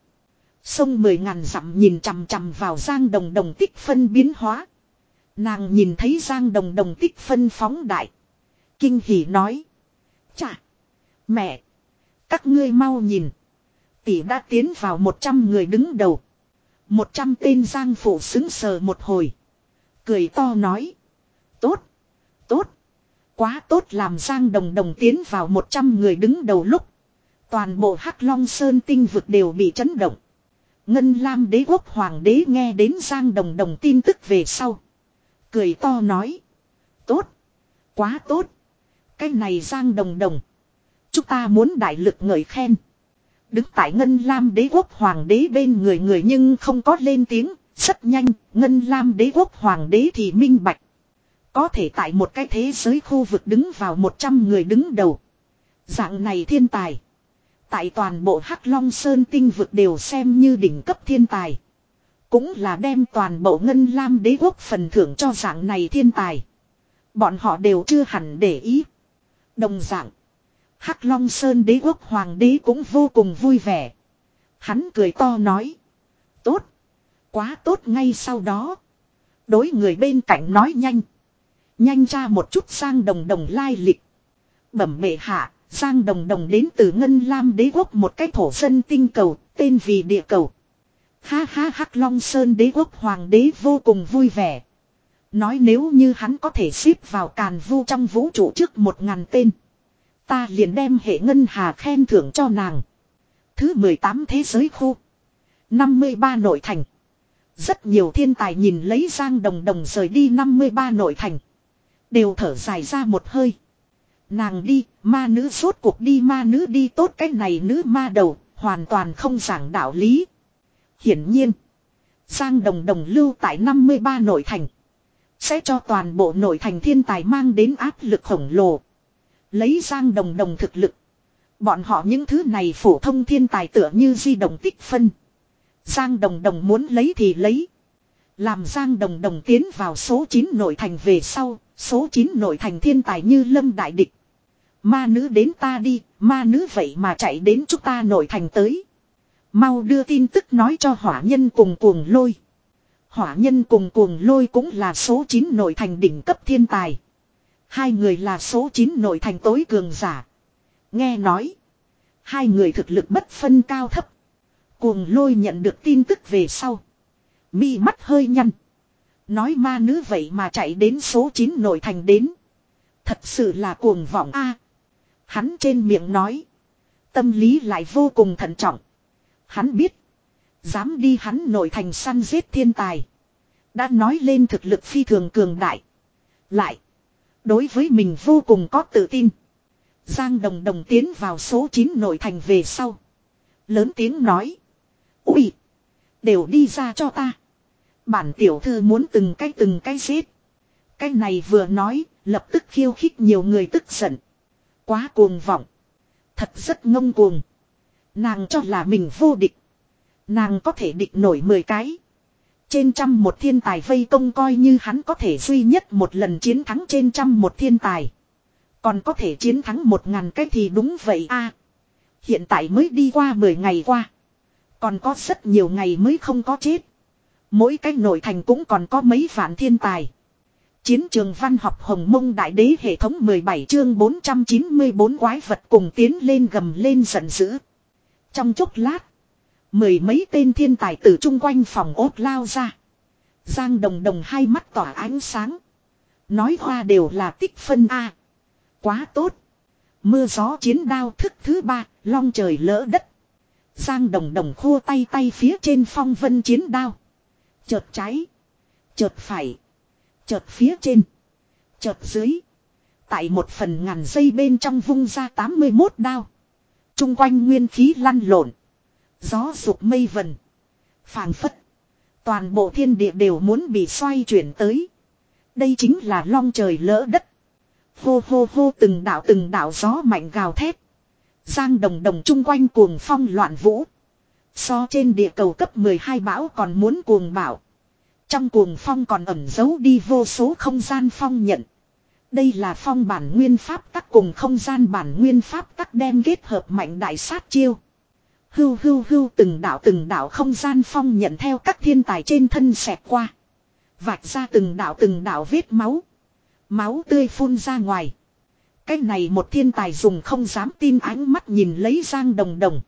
Sông mười ngàn dặm nhìn chằm chằm vào Giang Đồng Đồng tích phân biến hóa. Nàng nhìn thấy Giang Đồng Đồng tích phân phóng đại. Kinh hỉ nói. Chà. Mẹ. Các ngươi mau nhìn tỷ đã tiến vào 100 người đứng đầu. 100 tên giang phụ xứng sờ một hồi. Cười to nói. Tốt. Tốt. Quá tốt làm giang đồng đồng tiến vào 100 người đứng đầu lúc. Toàn bộ Hắc Long Sơn tinh vực đều bị chấn động. Ngân Lam đế quốc hoàng đế nghe đến Giang Đồng Đồng tin tức về sau. Cười to nói. Tốt. Quá tốt. Cái này Giang Đồng Đồng. Chúng ta muốn đại lực ngợi khen. Đứng tại Ngân Lam đế quốc hoàng đế bên người người nhưng không có lên tiếng, rất nhanh, Ngân Lam đế quốc hoàng đế thì minh bạch. Có thể tại một cái thế giới khu vực đứng vào 100 người đứng đầu. Dạng này thiên tài. Tại toàn bộ Hắc Long Sơn tinh vực đều xem như đỉnh cấp thiên tài. Cũng là đem toàn bộ Ngân Lam đế quốc phần thưởng cho dạng này thiên tài. Bọn họ đều chưa hẳn để ý. Đồng dạng. Hắc Long Sơn đế quốc hoàng đế cũng vô cùng vui vẻ. Hắn cười to nói. Tốt. Quá tốt ngay sau đó. Đối người bên cạnh nói nhanh. Nhanh ra một chút sang đồng đồng lai lịch. Bẩm bệ hạ, sang Đồng Đồng đến từ Ngân Lam đế quốc một cái thổ dân tinh cầu, tên vì địa cầu. Ha ha Hắc Long Sơn đế quốc hoàng đế vô cùng vui vẻ. Nói nếu như hắn có thể xếp vào càn vu trong vũ trụ trước một ngàn tên. Ta liền đem hệ ngân hà khen thưởng cho nàng. Thứ 18 thế giới khu. 53 nội thành. Rất nhiều thiên tài nhìn lấy Giang Đồng Đồng rời đi 53 nội thành. Đều thở dài ra một hơi. Nàng đi, ma nữ rốt cuộc đi ma nữ đi tốt cái này nữ ma đầu, hoàn toàn không giảng đạo lý. Hiển nhiên, Giang Đồng Đồng lưu tại 53 nội thành. Sẽ cho toàn bộ nội thành thiên tài mang đến áp lực khổng lồ. Lấy Giang Đồng Đồng thực lực. Bọn họ những thứ này phổ thông thiên tài tựa như di động tích phân. Giang Đồng Đồng muốn lấy thì lấy. Làm Giang Đồng Đồng tiến vào số 9 nội thành về sau, số 9 nội thành thiên tài như lâm đại địch. Ma nữ đến ta đi, ma nữ vậy mà chạy đến chúng ta nội thành tới. Mau đưa tin tức nói cho hỏa nhân cùng cuồng lôi. Hỏa nhân cùng cuồng lôi cũng là số 9 nội thành đỉnh cấp thiên tài. Hai người là số 9 nội thành tối cường giả. Nghe nói. Hai người thực lực bất phân cao thấp. Cuồng lôi nhận được tin tức về sau. Mi mắt hơi nhăn. Nói ma nữ vậy mà chạy đến số 9 nội thành đến. Thật sự là cuồng vọng a. hắn trên miệng nói. Tâm lý lại vô cùng thận trọng. Hắn biết. Dám đi hắn nội thành săn giết thiên tài. Đã nói lên thực lực phi thường cường đại. Lại. Đối với mình vô cùng có tự tin. Giang Đồng Đồng tiến vào số 9 nội thành về sau. Lớn tiếng nói. Ui. Đều đi ra cho ta. Bản tiểu thư muốn từng cái từng cái giết. Cái này vừa nói, lập tức khiêu khích nhiều người tức giận. Quá cuồng vọng. Thật rất ngông cuồng. Nàng cho là mình vô địch. Nàng có thể địch nổi 10 cái. Trên trăm một thiên tài vây công coi như hắn có thể duy nhất một lần chiến thắng trên trăm một thiên tài. Còn có thể chiến thắng một ngàn cái thì đúng vậy a. hiện tại mới đi qua 10 ngày qua. Còn có rất nhiều ngày mới không có chết. Mỗi cái nội thành cũng còn có mấy vạn thiên tài. Chiến trường văn học Hồng Mông Đại Đế hệ thống 17 chương 494 quái vật cùng tiến lên gầm lên giận dữ. Trong chốc lát, mười mấy tên thiên tài từ chung quanh phòng ốt lao ra. Giang Đồng Đồng hai mắt tỏa ánh sáng. Nói hoa đều là tích phân A. Quá tốt. Mưa gió chiến đao thức thứ ba, long trời lỡ đất. Giang Đồng Đồng khua tay tay phía trên phong vân chiến đao. Chợt cháy. Chợt phải. Chợt phía trên. Chợt dưới. Tại một phần ngàn dây bên trong vung ra 81 đao. Trung quanh nguyên khí lăn lộn. Gió sụp mây vần. phảng phất. Toàn bộ thiên địa đều muốn bị xoay chuyển tới. Đây chính là long trời lỡ đất. Hô hô hô từng đạo từng đạo gió mạnh gào thét. Giang đồng đồng chung quanh cuồng phong loạn vũ. So trên địa cầu cấp 12 bão còn muốn cuồng bão. Trong cuồng phong còn ẩn giấu đi vô số không gian phong nhận. Đây là phong bản nguyên pháp tắc cùng không gian bản nguyên pháp tắc đem kết hợp mạnh đại sát chiêu. Hưu hưu hưu từng đạo từng đạo không gian phong nhận theo các thiên tài trên thân xẹt qua. Vạch ra từng đạo từng đạo vết máu. Máu tươi phun ra ngoài. Cái này một thiên tài dùng không dám tin ánh mắt nhìn lấy Giang Đồng Đồng.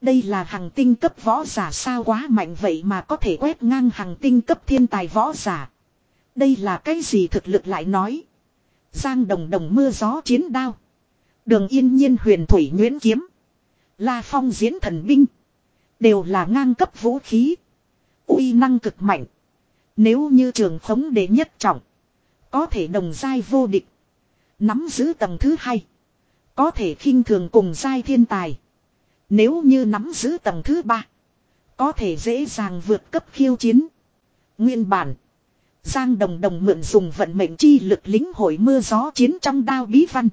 Đây là hàng tinh cấp võ giả sao quá mạnh vậy mà có thể quét ngang hàng tinh cấp thiên tài võ giả. Đây là cái gì thực lực lại nói. Giang Đồng Đồng mưa gió chiến đao. Đường yên nhiên huyền thủy nguyễn kiếm. La phong diễn thần binh. Đều là ngang cấp vũ khí. uy năng cực mạnh. Nếu như trường khống đệ nhất trọng. Có thể đồng giai vô địch. Nắm giữ tầng thứ hai. Có thể khinh thường cùng giai thiên tài. Nếu như nắm giữ tầng thứ ba. Có thể dễ dàng vượt cấp khiêu chiến. Nguyên bản. Giang đồng đồng mượn dùng vận mệnh chi lực lính hội mưa gió chiến trong đao bí văn.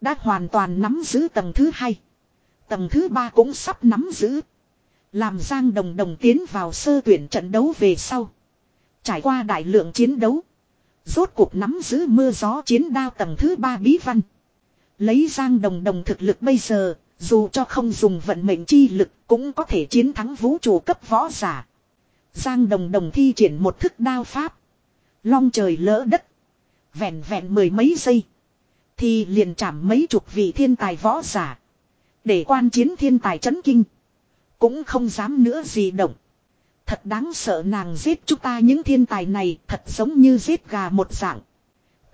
Đã hoàn toàn nắm giữ tầng thứ hai. Tầng thứ ba cũng sắp nắm giữ. Làm Giang đồng đồng tiến vào sơ tuyển trận đấu về sau. Trải qua đại lượng chiến đấu. Rốt cuộc nắm giữ mưa gió chiến đao tầng thứ ba bí văn. Lấy Giang Đồng Đồng thực lực bây giờ, dù cho không dùng vận mệnh chi lực cũng có thể chiến thắng vũ trụ cấp võ giả. Giang Đồng Đồng thi triển một thức đao pháp. Long trời lỡ đất. Vẹn vẹn mười mấy giây. Thì liền chạm mấy chục vị thiên tài võ giả. Để quan chiến thiên tài chấn kinh. Cũng không dám nữa gì động. Thật đáng sợ nàng giết chúng ta những thiên tài này thật giống như giết gà một dạng.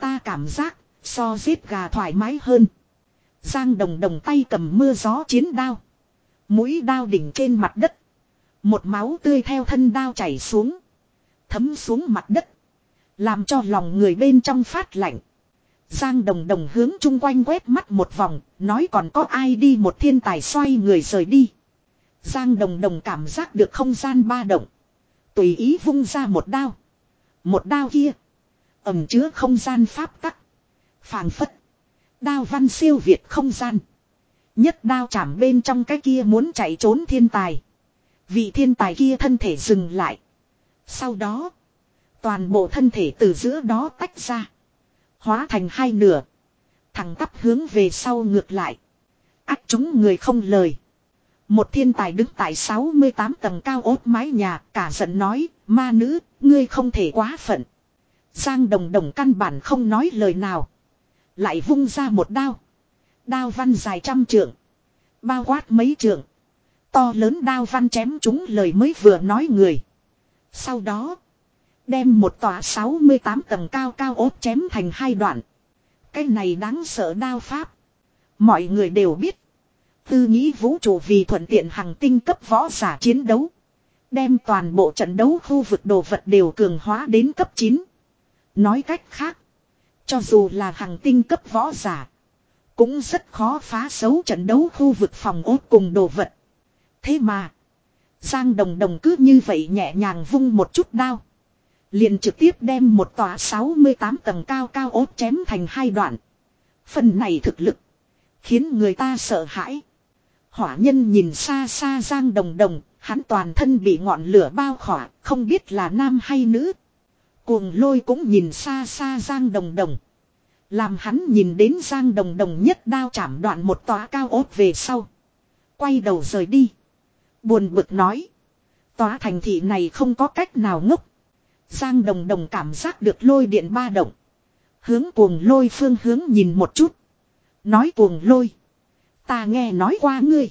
Ta cảm giác so giết gà thoải mái hơn. Giang đồng đồng tay cầm mưa gió chiến đao. Mũi đao đỉnh trên mặt đất. Một máu tươi theo thân đao chảy xuống. Thấm xuống mặt đất. Làm cho lòng người bên trong phát lạnh. Giang Đồng Đồng hướng chung quanh quét mắt một vòng, nói còn có ai đi một thiên tài xoay người rời đi. Giang Đồng Đồng cảm giác được không gian ba động. Tùy ý vung ra một đao. Một đao kia. Ẩm chứa không gian pháp tắc. phảng phất. Đao văn siêu việt không gian. Nhất đao chạm bên trong cái kia muốn chạy trốn thiên tài. Vị thiên tài kia thân thể dừng lại. Sau đó. Toàn bộ thân thể từ giữa đó tách ra. Hóa thành hai nửa. Thẳng tắp hướng về sau ngược lại. Ác chúng người không lời. Một thiên tài đứng tại 68 tầng cao ốt mái nhà, cả giận nói, ma nữ, ngươi không thể quá phận. Giang đồng đồng căn bản không nói lời nào. Lại vung ra một đao. Đao văn dài trăm trượng. Bao quát mấy trượng. To lớn đao văn chém chúng lời mới vừa nói người. Sau đó. Đem một tòa 68 tầng cao cao ốt chém thành hai đoạn. Cái này đáng sợ đao pháp. Mọi người đều biết. Tư nghĩ vũ trụ vì thuận tiện hàng tinh cấp võ giả chiến đấu. Đem toàn bộ trận đấu khu vực đồ vật đều cường hóa đến cấp 9. Nói cách khác. Cho dù là hàng tinh cấp võ giả. Cũng rất khó phá xấu trận đấu khu vực phòng ốt cùng đồ vật. Thế mà. Giang đồng đồng cứ như vậy nhẹ nhàng vung một chút đao. Liền trực tiếp đem một tòa 68 tầng cao cao ốt chém thành hai đoạn. Phần này thực lực. Khiến người ta sợ hãi. Hỏa nhân nhìn xa xa Giang Đồng Đồng, hắn toàn thân bị ngọn lửa bao khỏa, không biết là nam hay nữ. Cuồng lôi cũng nhìn xa xa Giang Đồng Đồng. Làm hắn nhìn đến Giang Đồng Đồng nhất đao chảm đoạn một tòa cao ốt về sau. Quay đầu rời đi. Buồn bực nói. Tòa thành thị này không có cách nào ngốc. Giang Đồng Đồng cảm giác được lôi điện ba động. Hướng cuồng lôi phương hướng nhìn một chút. Nói cuồng lôi. Ta nghe nói qua ngươi.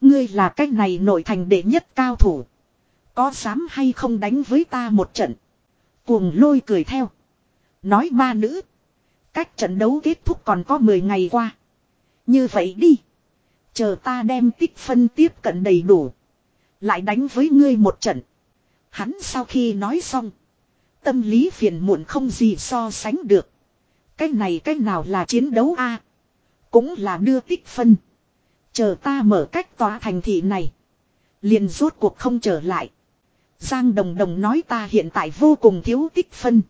Ngươi là cách này nổi thành đệ nhất cao thủ. Có dám hay không đánh với ta một trận. Cuồng lôi cười theo. Nói ma nữ. Cách trận đấu kết thúc còn có 10 ngày qua. Như vậy đi. Chờ ta đem tích phân tiếp cận đầy đủ. Lại đánh với ngươi một trận. Hắn sau khi nói xong. Tâm lý phiền muộn không gì so sánh được. Cái này cái nào là chiến đấu a Cũng là đưa tích phân. Chờ ta mở cách tòa thành thị này. liền rốt cuộc không trở lại. Giang Đồng Đồng nói ta hiện tại vô cùng thiếu tích phân.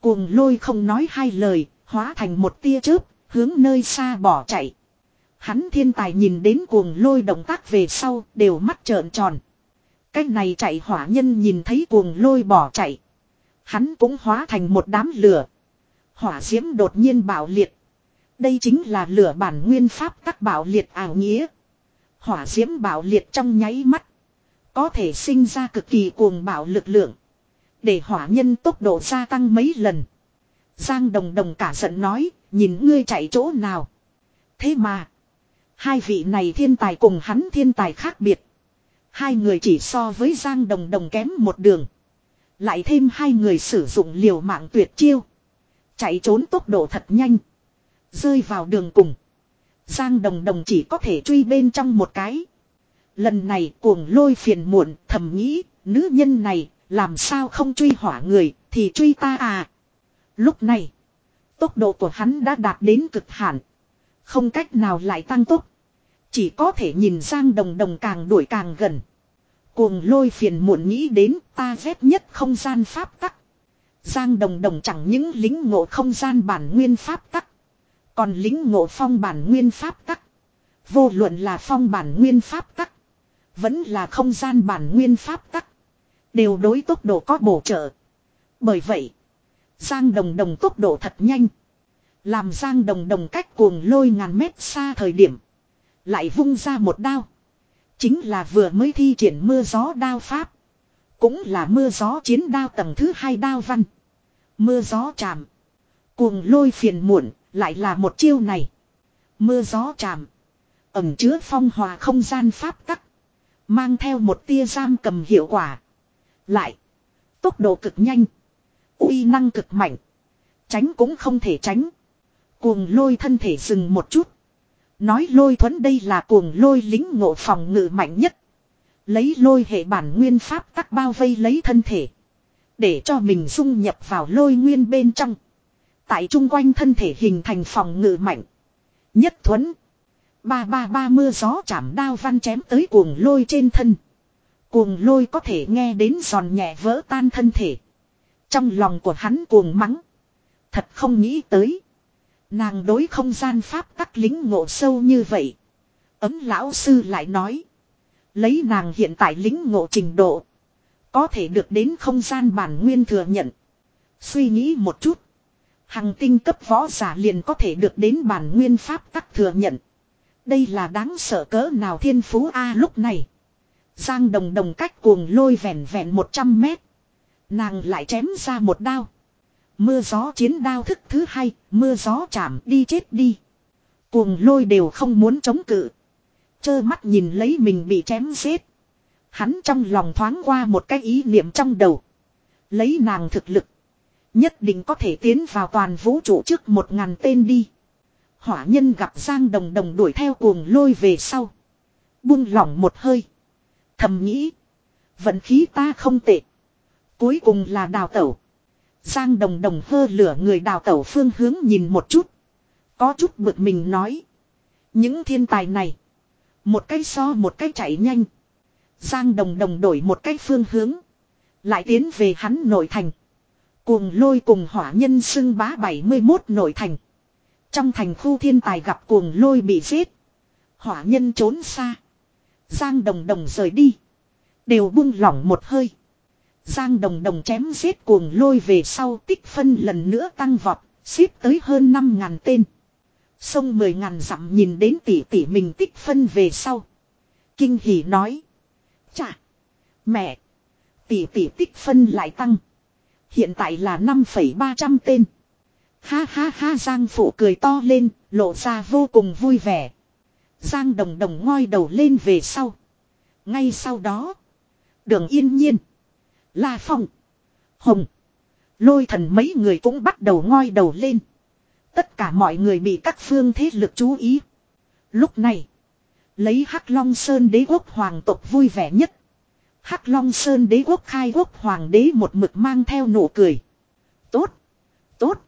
Cuồng lôi không nói hai lời, hóa thành một tia chớp, hướng nơi xa bỏ chạy. Hắn thiên tài nhìn đến cuồng lôi động tác về sau, đều mắt trợn tròn. Cái này chạy hỏa nhân nhìn thấy cuồng lôi bỏ chạy. Hắn cũng hóa thành một đám lửa. Hỏa diễm đột nhiên bạo liệt. Đây chính là lửa bản nguyên pháp các bạo liệt ảo nghĩa. Hỏa diễm bạo liệt trong nháy mắt. Có thể sinh ra cực kỳ cuồng bạo lực lượng. Để hỏa nhân tốc độ gia tăng mấy lần. Giang đồng đồng cả giận nói, nhìn ngươi chạy chỗ nào. Thế mà, hai vị này thiên tài cùng hắn thiên tài khác biệt. Hai người chỉ so với Giang đồng đồng kém một đường. Lại thêm hai người sử dụng liều mạng tuyệt chiêu. Chạy trốn tốc độ thật nhanh. Rơi vào đường cùng. Giang đồng đồng chỉ có thể truy bên trong một cái. Lần này cuồng lôi phiền muộn thầm nghĩ, nữ nhân này làm sao không truy hỏa người thì truy ta à. Lúc này, tốc độ của hắn đã đạt đến cực hạn. Không cách nào lại tăng tốc. Chỉ có thể nhìn Giang đồng đồng càng đuổi càng gần. Cuồng lôi phiền muộn nghĩ đến ta ghét nhất không gian pháp tắc. Giang đồng đồng chẳng những lính ngộ không gian bản nguyên pháp tắc. Còn lính ngộ phong bản nguyên pháp tắc. Vô luận là phong bản nguyên pháp tắc. Vẫn là không gian bản nguyên pháp tắc. Đều đối tốc độ có bổ trợ. Bởi vậy. Giang đồng đồng tốc độ thật nhanh. Làm Giang đồng đồng cách cuồng lôi ngàn mét xa thời điểm. Lại vung ra một đao. Chính là vừa mới thi triển mưa gió đao pháp. Cũng là mưa gió chiến đao tầng thứ hai đao văn. Mưa gió chạm. Cuồng lôi phiền muộn, lại là một chiêu này. Mưa gió chạm. Ẩm chứa phong hòa không gian pháp tắc. Mang theo một tia giam cầm hiệu quả. Lại. Tốc độ cực nhanh. uy năng cực mạnh. Tránh cũng không thể tránh. Cuồng lôi thân thể dừng một chút. Nói lôi thuẫn đây là cuồng lôi lính ngộ phòng ngự mạnh nhất. Lấy lôi hệ bản nguyên pháp tắc bao vây lấy thân thể. Để cho mình dung nhập vào lôi nguyên bên trong. Tại chung quanh thân thể hình thành phòng ngự mạnh. Nhất thuấn. Ba ba ba mưa gió chạm đao văn chém tới cuồng lôi trên thân. Cuồng lôi có thể nghe đến giòn nhẹ vỡ tan thân thể. Trong lòng của hắn cuồng mắng. Thật không nghĩ tới. Nàng đối không gian pháp tắc lính ngộ sâu như vậy. Ấm lão sư lại nói. Lấy nàng hiện tại lính ngộ trình độ. Có thể được đến không gian bản nguyên thừa nhận. Suy nghĩ một chút. Hằng tinh cấp võ giả liền có thể được đến bản nguyên pháp tắc thừa nhận. Đây là đáng sợ cỡ nào thiên phú A lúc này. Giang đồng đồng cách cuồng lôi vẹn vẹn 100 mét. Nàng lại chém ra một đao. Mưa gió chiến đao thức thứ hai, mưa gió chạm đi chết đi. Cuồng lôi đều không muốn chống cự. Chơ mắt nhìn lấy mình bị chém giết. Hắn trong lòng thoáng qua một cái ý niệm trong đầu. Lấy nàng thực lực. Nhất định có thể tiến vào toàn vũ trụ trước một ngàn tên đi. Hỏa nhân gặp Giang Đồng Đồng đuổi theo cuồng lôi về sau. Buông lỏng một hơi. Thầm nghĩ. Vận khí ta không tệ. Cuối cùng là đào tẩu. Giang Đồng Đồng hơ lửa người đào tẩu phương hướng nhìn một chút. Có chút bực mình nói. Những thiên tài này. Một cái so một cái chạy nhanh. Giang Đồng Đồng đổi một cái phương hướng. Lại tiến về hắn nội thành. Cuồng lôi cùng hỏa nhân xưng bá 71 nội thành. Trong thành khu thiên tài gặp cuồng lôi bị giết. Hỏa nhân trốn xa. Giang đồng đồng rời đi. Đều buông lỏng một hơi. Giang đồng đồng chém giết cuồng lôi về sau tích phân lần nữa tăng vọt. Xếp tới hơn 5.000 tên. Sông 10.000 dặm nhìn đến tỷ tỷ mình tích phân về sau. Kinh hỉ nói. Chà. Mẹ. Tỷ tỷ tích phân lại tăng. Hiện tại là 5,300 tên. Ha ha ha Giang phụ cười to lên, lộ ra vô cùng vui vẻ. Giang đồng đồng ngoi đầu lên về sau. Ngay sau đó. Đường yên nhiên. La Phong. Hồng. Lôi thần mấy người cũng bắt đầu ngoi đầu lên. Tất cả mọi người bị các phương thế lực chú ý. Lúc này. Lấy Hắc Long Sơn đế quốc hoàng tộc vui vẻ nhất. Hắc Long Sơn đế quốc khai quốc hoàng đế một mực mang theo nụ cười. Tốt. Tốt.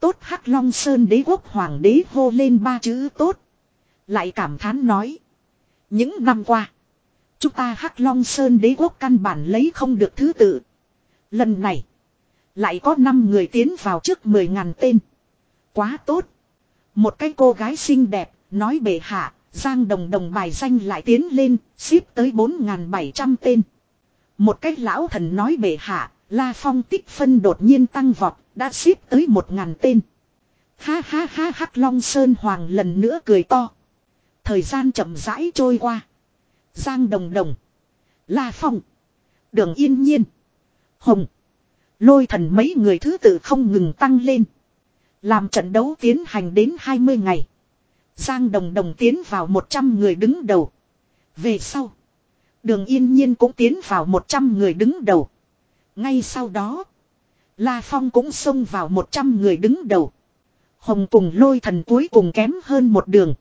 Tốt Hắc Long Sơn đế quốc hoàng đế hô lên ba chữ tốt. Lại cảm thán nói. Những năm qua. Chúng ta Hắc Long Sơn đế quốc căn bản lấy không được thứ tự. Lần này. Lại có 5 người tiến vào trước 10.000 tên. Quá tốt. Một cái cô gái xinh đẹp. Nói bệ hạ. Giang đồng đồng bài danh lại tiến lên. Xếp tới 4.700 tên. Một cái lão thần nói bệ hạ. La Phong tích phân đột nhiên tăng vọt. Đã xếp tới 1.000 tên. Ha ha ha, Hắc Long Sơn Hoàng lần nữa cười to. Thời gian chậm rãi trôi qua. Giang Đồng Đồng. La Phong. Đường Yên Nhiên. Hồng. Lôi thần mấy người thứ tự không ngừng tăng lên. Làm trận đấu tiến hành đến 20 ngày. Giang Đồng Đồng tiến vào 100 người đứng đầu. Về sau. Đường Yên Nhiên cũng tiến vào 100 người đứng đầu. Ngay sau đó. La Phong cũng xông vào 100 người đứng đầu. Hồng cùng lôi thần cuối cùng kém hơn một đường.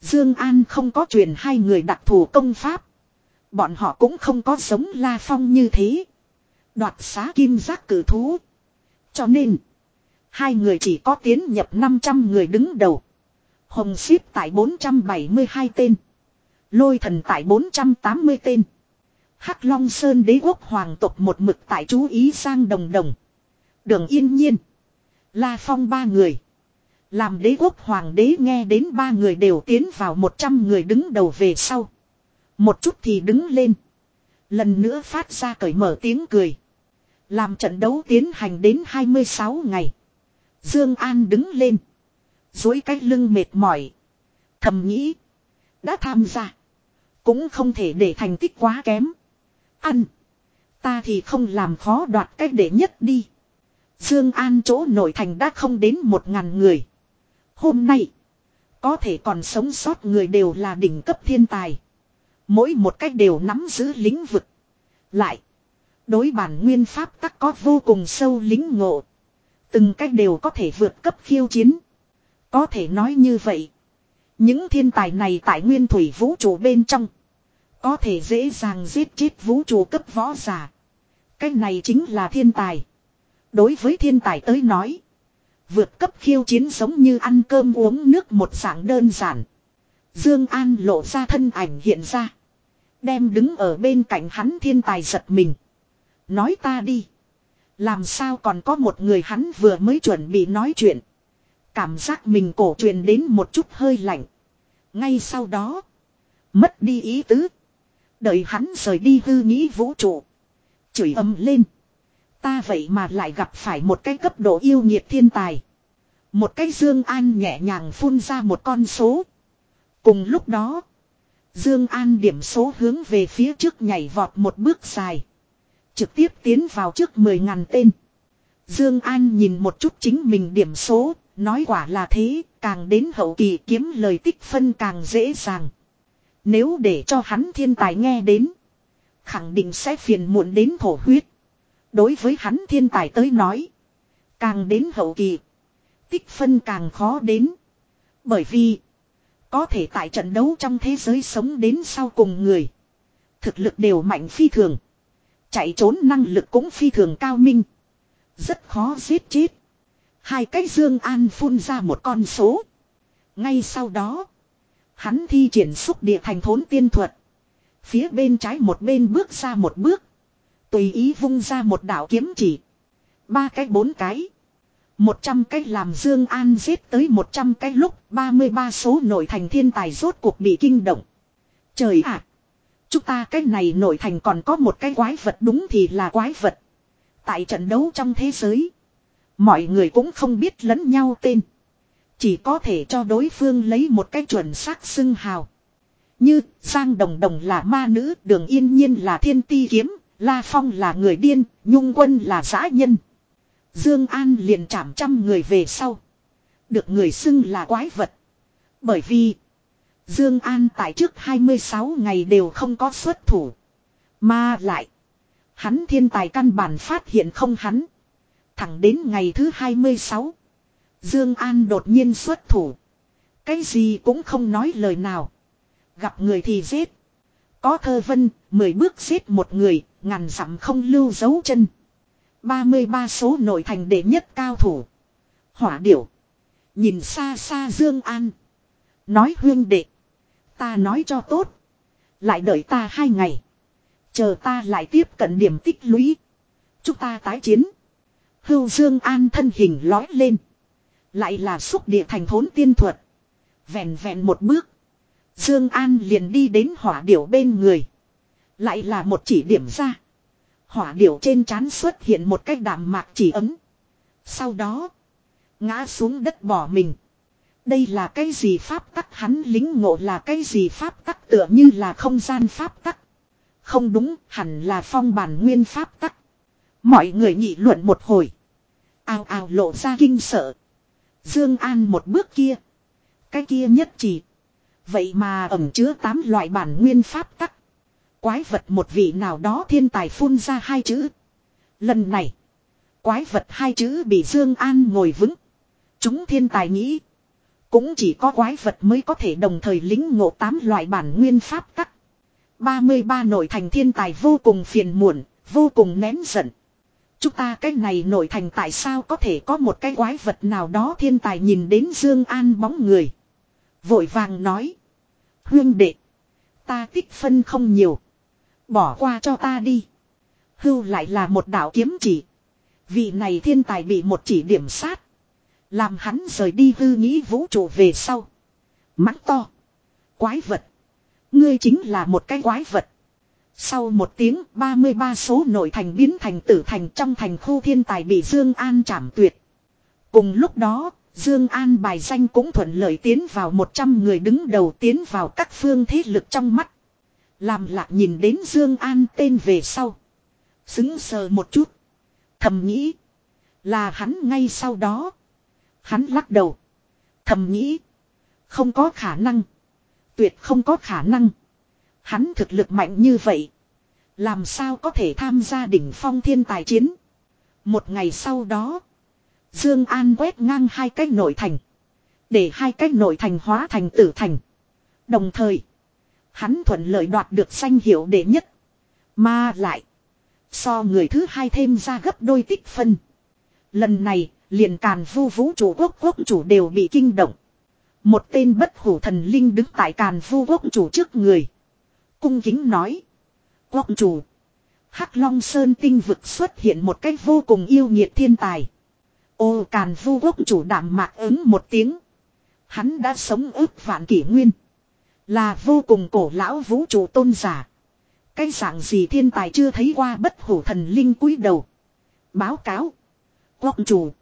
Dương An không có truyền hai người đặc thù công pháp. Bọn họ cũng không có giống La Phong như thế. Đoạt xá kim giác cử thú. Cho nên. Hai người chỉ có tiến nhập 500 người đứng đầu. Hồng xếp tại 472 tên. Lôi thần tại 480 tên. Hắc Long Sơn đế quốc hoàng tộc một mực tại chú ý sang đồng đồng. Đường yên nhiên. La Phong ba người. Làm đế quốc hoàng đế nghe đến ba người đều tiến vào 100 người đứng đầu về sau. Một chút thì đứng lên. Lần nữa phát ra cởi mở tiếng cười. Làm trận đấu tiến hành đến 26 ngày. Dương An đứng lên. Dối cái lưng mệt mỏi. Thầm nghĩ. Đã tham gia. Cũng không thể để thành tích quá kém. Ăn. Ta thì không làm khó đoạt cách để nhất đi. Dương An chỗ nội thành đã không đến một ngàn người. Hôm nay. Có thể còn sống sót người đều là đỉnh cấp thiên tài. Mỗi một cách đều nắm giữ lĩnh vực. Lại. Đối bản nguyên pháp tắc có vô cùng sâu lính ngộ. Từng cách đều có thể vượt cấp khiêu chiến. Có thể nói như vậy. Những thiên tài này tại nguyên thủy vũ trụ bên trong. Có thể dễ dàng giết chết vũ trụ cấp võ giả. Cái này chính là thiên tài. Đối với thiên tài tới nói. Vượt cấp khiêu chiến giống như ăn cơm uống nước một dạng đơn giản. Dương An lộ ra thân ảnh hiện ra. Đem đứng ở bên cạnh hắn thiên tài giật mình. Nói ta đi. Làm sao còn có một người hắn vừa mới chuẩn bị nói chuyện. Cảm giác mình cổ truyền đến một chút hơi lạnh. Ngay sau đó. Mất đi ý tứ. Đợi hắn rời đi hư nghĩ vũ trụ. Chửi âm lên. Ta vậy mà lại gặp phải một cái cấp độ yêu nghiệt thiên tài. Một cái Dương An nhẹ nhàng phun ra một con số. Cùng lúc đó. Dương An điểm số hướng về phía trước nhảy vọt một bước dài. Trực tiếp tiến vào trước 10 ngàn tên. Dương An nhìn một chút chính mình điểm số, nói quả là thế, càng đến hậu kỳ kiếm lời tích phân càng dễ dàng. Nếu để cho hắn thiên tài nghe đến, khẳng định sẽ phiền muộn đến thổ huyết. Đối với hắn thiên tài tới nói, càng đến hậu kỳ, tích phân càng khó đến. Bởi vì, có thể tại trận đấu trong thế giới sống đến sau cùng người. Thực lực đều mạnh phi thường. Chạy trốn năng lực cũng phi thường cao minh. Rất khó giết chết. Hai cái Dương An phun ra một con số. Ngay sau đó. Hắn thi triển xúc địa thành thốn tiên thuật. Phía bên trái một bên bước ra một bước. Tùy ý vung ra một đạo kiếm chỉ. Ba cái bốn cái. Một trăm cái làm Dương An giết tới một trăm cái lúc 33 số nội thành thiên tài rốt cuộc bị kinh động. Trời ạ! Chúng ta cái này nội thành còn có một cái quái vật đúng thì là quái vật. Tại trận đấu trong thế giới. Mọi người cũng không biết lẫn nhau tên. Chỉ có thể cho đối phương lấy một cái chuẩn xác xưng hào. Như Giang Đồng Đồng là ma nữ, Đường Yên Nhiên là thiên ti kiếm, La Phong là người điên, Nhung Quân là giã nhân. Dương An liền chạm trăm người về sau. Được người xưng là quái vật. Bởi vì Dương An tại trước 26 ngày đều không có xuất thủ. Mà lại. Hắn thiên tài căn bản phát hiện không hắn. Thẳng đến ngày thứ 26. Dương An đột nhiên xuất thủ. Cái gì cũng không nói lời nào. Gặp người thì giết. Có thơ vân, mười bước giết một người, ngàn dặm không lưu dấu chân. 33 số nội thành đệ nhất cao thủ. Hỏa điểu. Nhìn xa xa Dương An. Nói huyên đệ. Ta nói cho tốt. Lại đợi ta hai ngày. Chờ ta lại tiếp cận điểm tích lũy. Chúng ta tái chiến. Hưu Dương An thân hình lói lên. Lại là xúc địa thành thốn tiên thuật. Vẹn vẹn một bước. Dương An liền đi đến hỏa điểu bên người. Lại là một chỉ điểm ra. Hỏa điểu trên trán xuất hiện một cái đạm mạc chỉ ấm. Sau đó. Ngã xuống đất bỏ mình. Đây là cái gì pháp tắc hắn lính ngộ là cái gì pháp tắc tựa như là không gian pháp tắc. Không đúng, hẳn là phong bản nguyên pháp tắc. Mọi người nghị luận một hồi. Ao ao lộ ra kinh sợ. Dương An một bước kia. Cái kia nhất chỉ. Vậy mà ẩn chứa tám loại bản nguyên pháp tắc. Quái vật một vị nào đó thiên tài phun ra hai chữ. Lần này. Quái vật hai chữ bị Dương An ngồi vững. Chúng thiên tài nghĩ. Cũng chỉ có quái vật mới có thể đồng thời lính ngộ tám loại bản nguyên pháp tắc. 33 nội thành thiên tài vô cùng phiền muộn, vô cùng nén giận. Chúng ta cái này nội thành tại sao có thể có một cái quái vật nào đó thiên tài nhìn đến Dương An bóng người. Vội vàng nói. Huyên đệ. Ta tích phân không nhiều. Bỏ qua cho ta đi. Hưu lại là một đạo kiếm chỉ. Vị này thiên tài bị một chỉ điểm sát. Làm hắn rời đi hư nghĩ vũ trụ về sau. Mắng to. Quái vật. Ngươi chính là một cái quái vật. Sau một tiếng 33 số nội thành biến thành tử thành trong thành khu thiên tài bị Dương An trảm tuyệt. Cùng lúc đó, Dương An bài danh cũng thuận lợi tiến vào 100 người đứng đầu tiến vào các phương thế lực trong mắt. Làm lạc nhìn đến Dương An tên về sau. Xứng sờ một chút. Thầm nghĩ. Là hắn ngay sau đó. Hắn lắc đầu. Thầm nghĩ. Không có khả năng. Tuyệt không có khả năng. Hắn thực lực mạnh như vậy. Làm sao có thể tham gia đỉnh phong thiên tài chiến. Một ngày sau đó. Dương An quét ngang hai cái nội thành. Để hai cái nội thành hóa thành tử thành. Đồng thời. Hắn thuận lợi đoạt được danh hiệu đệ nhất. Mà lại. So người thứ hai thêm ra gấp đôi tích phân. Lần này, liền càn vu vũ chủ quốc quốc chủ đều bị kinh động. Một tên bất hủ thần linh đứng tại càn vu quốc chủ trước người. Cung kính nói. Quốc chủ. Hắc Long Sơn tinh vực xuất hiện một cách vô cùng yêu nghiệt thiên tài. Ô càn vu quốc chủ đảm mạc ứng một tiếng. Hắn đã sống ước vạn kỷ nguyên. Là vô cùng cổ lão vũ trụ tôn giả. Cái dạng gì thiên tài chưa thấy qua bất hủ thần linh cúi đầu. Báo cáo. Quốc chủ.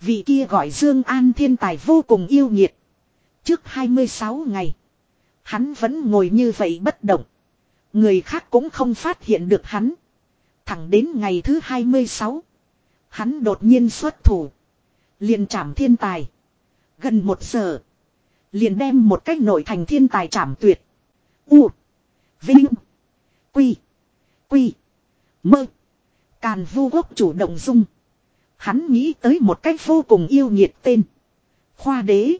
Vị kia gọi Dương An thiên tài vô cùng yêu nhiệt. Trước 26 ngày. Hắn vẫn ngồi như vậy bất động. Người khác cũng không phát hiện được hắn. Thẳng đến ngày thứ 26. Hắn đột nhiên xuất thủ. Liền trảm thiên tài. Gần một giờ. Liền đem một cách nội thành thiên tài trảm tuyệt. U. Vinh. Quy. Quy. Mơ. Càn vu quốc chủ động dung. Hắn nghĩ tới một cách vô cùng yêu nhiệt tên. Khoa đế.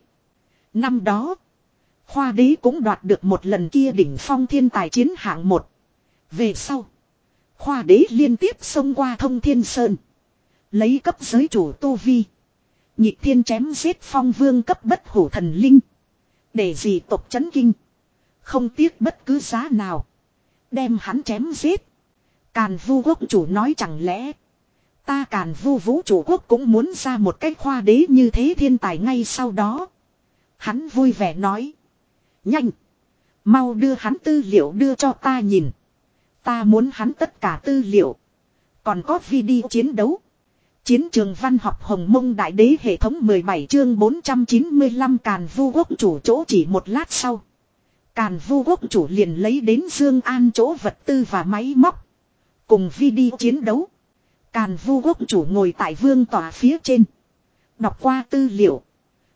Năm đó. Khoa đế cũng đoạt được một lần kia đỉnh phong thiên tài chiến hạng một. Về sau. Khoa đế liên tiếp xông qua thông thiên sơn. Lấy cấp giới chủ tu vi. nhị thiên chém giết phong vương cấp bất hủ thần linh. Để gì tộc chấn kinh. Không tiếc bất cứ giá nào. Đem hắn chém giết. Càn vu quốc chủ nói chẳng lẽ. Ta càn vu vũ chủ quốc cũng muốn ra một cách khoa đế như thế thiên tài ngay sau đó. Hắn vui vẻ nói. Nhanh. Mau đưa hắn tư liệu đưa cho ta nhìn. Ta muốn hắn tất cả tư liệu. Còn có video chiến đấu. Chiến trường văn học Hồng Mông Đại Đế hệ thống 17 chương 495 Càn Vu Quốc chủ chỗ chỉ một lát sau. Càn Vu Quốc chủ liền lấy đến Dương An chỗ vật tư và máy móc. Cùng video chiến đấu. Càn Vu Quốc chủ ngồi tại vương tòa phía trên. Đọc qua tư liệu.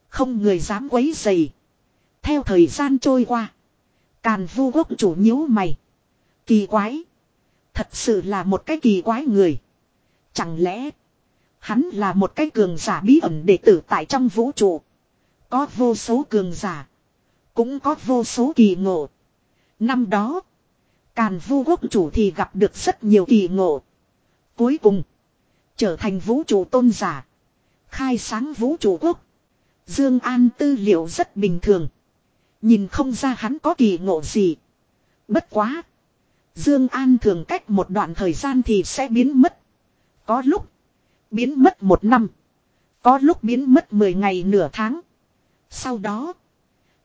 Không người dám quấy dày. Theo thời gian trôi qua. Càn Vu Quốc chủ nhíu mày. Kỳ quái. Thật sự là một cái kỳ quái người. Chẳng lẽ. Hắn là một cái cường giả bí ẩn đệ tử tại trong vũ trụ. Có vô số cường giả. Cũng có vô số kỳ ngộ. Năm đó. Càn vu quốc chủ thì gặp được rất nhiều kỳ ngộ. Cuối cùng. Trở thành vũ trụ tôn giả. Khai sáng vũ trụ quốc. Dương An tư liệu rất bình thường. Nhìn không ra hắn có kỳ ngộ gì. Bất quá. Dương An thường cách một đoạn thời gian thì sẽ biến mất. Có lúc biến mất một năm. Có lúc biến mất mười ngày nửa tháng. Sau đó.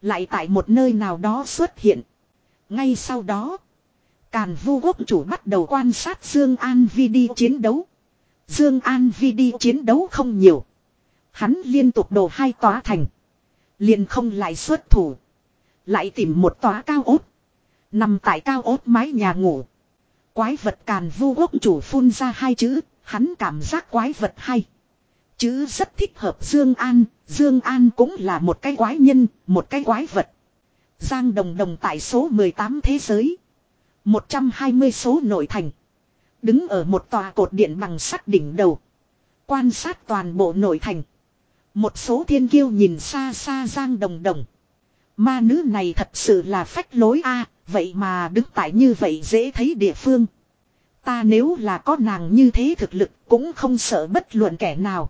Lại tại một nơi nào đó xuất hiện. Ngay sau đó. Càn vu quốc chủ bắt đầu quan sát Dương An video chiến đấu. Dương An video chiến đấu không nhiều. Hắn liên tục đổ hai tòa thành. Liền không lại xuất thủ. Lại tìm một tòa cao ốt. Nằm tại cao ốt mái nhà ngủ. Quái vật càn vu quốc chủ phun ra hai chữ. Hắn cảm giác quái vật hay. Chứ rất thích hợp Dương An. Dương An cũng là một cái quái nhân, một cái quái vật. Giang Đồng Đồng tại số 18 thế giới. 120 số nội thành. Đứng ở một tòa cột điện bằng sắt đỉnh đầu. Quan sát toàn bộ nội thành. Một số thiên kiêu nhìn xa xa Giang Đồng Đồng. Ma nữ này thật sự là phách lối a, vậy mà đứng tại như vậy dễ thấy địa phương. Ta nếu là có nàng như thế thực lực cũng không sợ bất luận kẻ nào.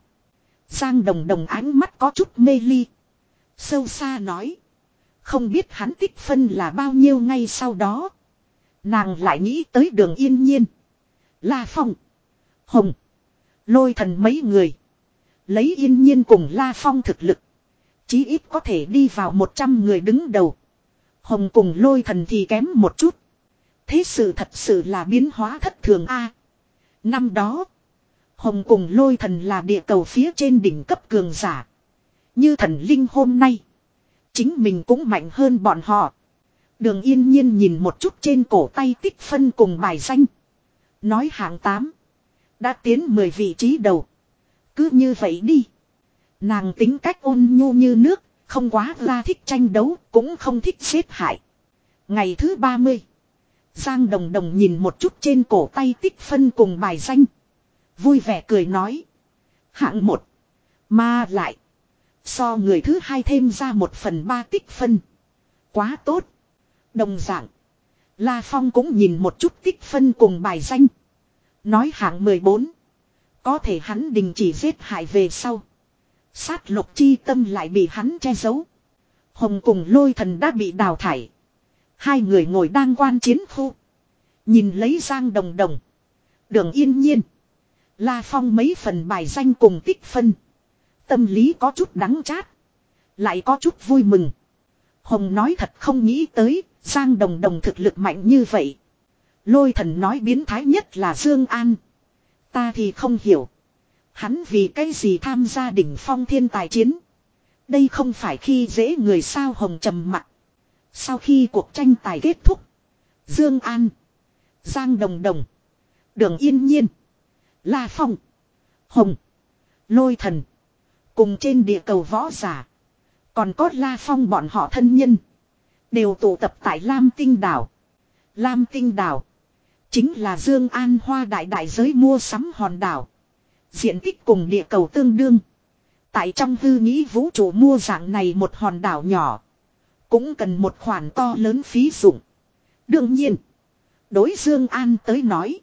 Giang đồng đồng ánh mắt có chút mê ly. Sâu xa nói. Không biết hắn tích phân là bao nhiêu ngay sau đó. Nàng lại nghĩ tới đường yên nhiên. La Phong. Hồng. Lôi thần mấy người. Lấy yên nhiên cùng La Phong thực lực. Chí ít có thể đi vào 100 người đứng đầu. Hồng cùng lôi thần thì kém một chút. Thế sự thật sự là biến hóa thất thường a. năm đó. Hồng cùng lôi thần là địa cầu phía trên đỉnh cấp cường giả. Như thần linh hôm nay. Chính mình cũng mạnh hơn bọn họ. Đường yên nhiên nhìn một chút trên cổ tay tích phân cùng bài danh. Nói hạng 8. Đã tiến 10 vị trí đầu. Cứ như vậy đi. Nàng tính cách ôn nhu như nước, không quá ra thích tranh đấu, cũng không thích xếp hại. Ngày thứ 30. Giang Đồng Đồng nhìn một chút trên cổ tay tích phân cùng bài danh. Vui vẻ cười nói. Hạng một. Mà lại. So người thứ hai thêm ra một phần ba tích phân. Quá tốt. Đồng dạng. La Phong cũng nhìn một chút tích phân cùng bài danh. Nói hạng 14. Có thể hắn đình chỉ giết hại về sau. Sát lục chi tâm lại bị hắn che giấu. Hồng cùng lôi thần đã bị đào thải. Hai người ngồi đang quan chiến khu. Nhìn lấy Giang Đồng Đồng. Đường yên nhiên. La Phong mấy phần bài danh cùng tích phân. Tâm lý có chút đắng chát. Lại có chút vui mừng. Hồng nói thật không nghĩ tới, Giang Đồng Đồng thực lực mạnh như vậy. Lôi thần nói biến thái nhất là Dương An. Ta thì không hiểu. Hắn vì cái gì tham gia đỉnh phong thiên tài chiến. Đây không phải khi dễ người sao Hồng trầm mặt. Sau khi cuộc tranh tài kết thúc. Dương An. Giang Đồng Đồng. Đường Yên Nhiên. La Phong. Hồng. Lôi thần. Cùng trên địa cầu võ giả. Còn có La Phong bọn họ thân nhân. Đều tụ tập tại Lam Tinh Đảo. Lam Tinh Đảo. Chính là Dương An Hoa đại đại giới mua sắm hòn đảo. Diện tích cùng địa cầu tương đương. Tại trong hư nghĩ vũ trụ mua dạng này một hòn đảo nhỏ. Cũng cần một khoản to lớn phí dụng. Đương nhiên. Đối Dương An tới nói.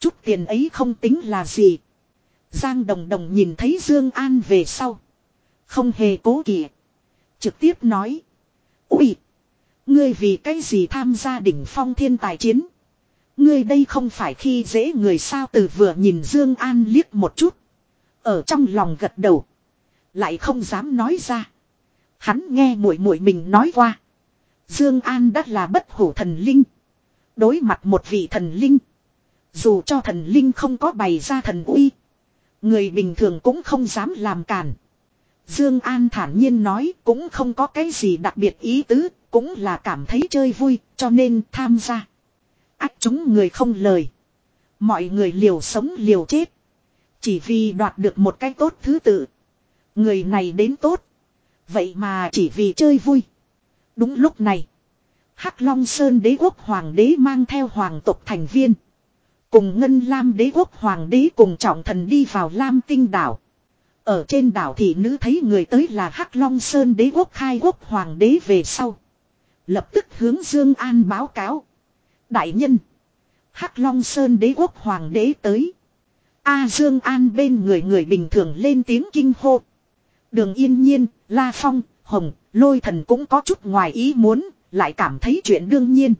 Chút tiền ấy không tính là gì. Giang Đồng Đồng nhìn thấy Dương An về sau. Không hề cố kỵ. Trực tiếp nói. Ui. Ngươi vì cái gì tham gia đỉnh phong thiên tài chiến. Ngươi đây không phải khi dễ người sao từ vừa nhìn Dương An liếc một chút. Ở trong lòng gật đầu. Lại không dám nói ra. Hắn nghe muội muội mình nói qua. Dương An đã là bất hủ thần linh. Đối mặt một vị thần linh. Dù cho thần linh không có bày ra thần uy. Người bình thường cũng không dám làm cản. Dương An thản nhiên nói cũng không có cái gì đặc biệt ý tứ, cũng là cảm thấy chơi vui, cho nên tham gia. Ách chúng người không lời. Mọi người liều sống liều chết. Chỉ vì đoạt được một cái tốt thứ tự. Người này đến tốt. Vậy mà chỉ vì chơi vui. Đúng lúc này. Hắc Long Sơn đế quốc hoàng đế mang theo hoàng tộc thành viên. Cùng Ngân Lam đế quốc hoàng đế cùng trọng thần đi vào Lam tinh đảo. Ở trên đảo thị nữ thấy người tới là Hắc Long Sơn đế quốc khai quốc hoàng đế về sau. Lập tức hướng Dương An báo cáo. Đại nhân. Hắc Long Sơn đế quốc hoàng đế tới. A Dương An bên người người bình thường lên tiếng kinh hô. Đường yên nhiên, La Phong, Hồng, Lôi Thần cũng có chút ngoài ý muốn, lại cảm thấy chuyện đương nhiên.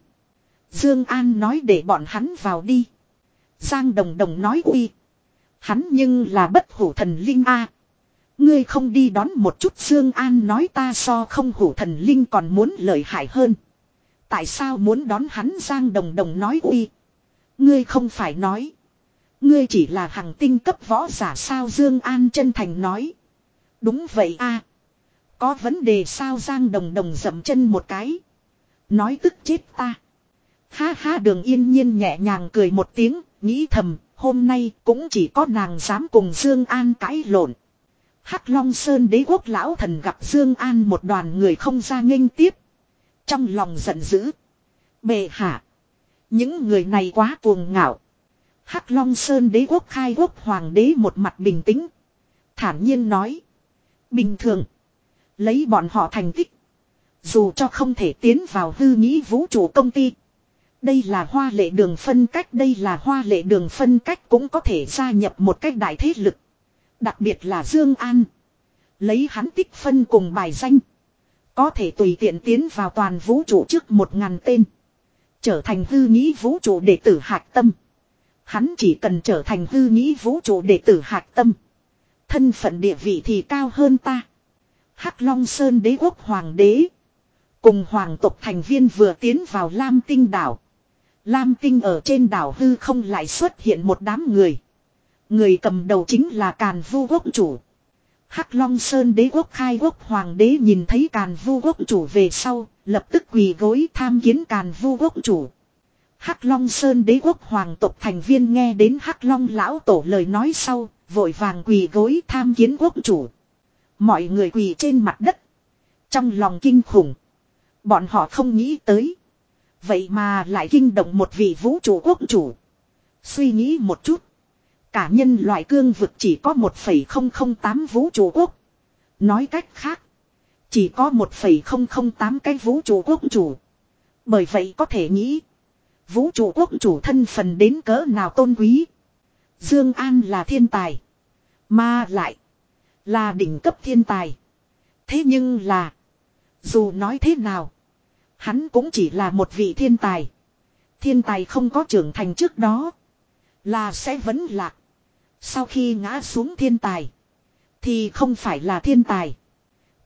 Dương An nói để bọn hắn vào đi. Giang Đồng Đồng nói uy. Hắn nhưng là bất hủ thần linh A. Ngươi không đi đón một chút Dương An nói ta so không hủ thần linh còn muốn lợi hại hơn. Tại sao muốn đón hắn Giang Đồng Đồng nói uy. Ngươi không phải nói. Ngươi chỉ là hàng tinh cấp võ giả sao Dương An chân thành nói. Đúng vậy a. Có vấn đề sao Giang Đồng Đồng dậm chân một cái. Nói tức chết ta. Ha ha đường yên nhiên nhẹ nhàng cười một tiếng, nghĩ thầm, hôm nay cũng chỉ có nàng dám cùng Dương An cãi lộn. Hắc Long Sơn đế quốc lão thần gặp Dương An một đoàn người không ra nghênh tiếp. Trong lòng giận dữ. Bệ hạ. Những người này quá cuồng ngạo. Hắc Long Sơn đế quốc khai quốc hoàng đế một mặt bình tĩnh. Thản nhiên nói. Bình thường. Lấy bọn họ thành tích. Dù cho không thể tiến vào hư nghĩ vũ trụ công ty. Đây là hoa lệ đường phân cách. Đây là hoa lệ đường phân cách cũng có thể gia nhập một cách đại thế lực. Đặc biệt là Dương An. Lấy hắn tích phân cùng bài danh. Có thể tùy tiện tiến vào toàn vũ trụ trước một ngàn tên. Trở thành hư nghĩ vũ trụ đệ tử hạc tâm. Hắn chỉ cần trở thành hư nghĩ vũ trụ đệ tử hạc tâm. Thân phận địa vị thì cao hơn ta. Hắc Long Sơn đế quốc hoàng đế. Cùng hoàng tộc thành viên vừa tiến vào Lam Tinh đảo. Lam Tinh ở trên đảo hư không lại xuất hiện một đám người. Người cầm đầu chính là Càn Vu quốc chủ. Hắc Long Sơn đế quốc khai quốc hoàng đế nhìn thấy Càn Vu quốc chủ về sau, lập tức quỳ gối tham kiến Càn Vu quốc chủ. Hắc Long Sơn đế quốc hoàng tộc thành viên nghe đến Hắc Long lão tổ lời nói sau, vội vàng quỳ gối tham kiến quốc chủ. Mọi người quỳ trên mặt đất. Trong lòng kinh khủng. Bọn họ không nghĩ tới. Vậy mà lại kinh động một vị vũ trụ quốc chủ. Suy nghĩ một chút. Cả nhân loại cương vực chỉ có 1,008 vũ trụ quốc. Nói cách khác. Chỉ có 1,008 cái vũ trụ quốc chủ. Bởi vậy có thể nghĩ. Vũ trụ quốc chủ thân phần đến cỡ nào tôn quý. Dương An là thiên tài. Mà lại. Là đỉnh cấp thiên tài. Thế nhưng là. Dù nói thế nào. Hắn cũng chỉ là một vị thiên tài. Thiên tài không có trưởng thành trước đó. Là sẽ vẫn lạc. Sau khi ngã xuống thiên tài. Thì không phải là thiên tài.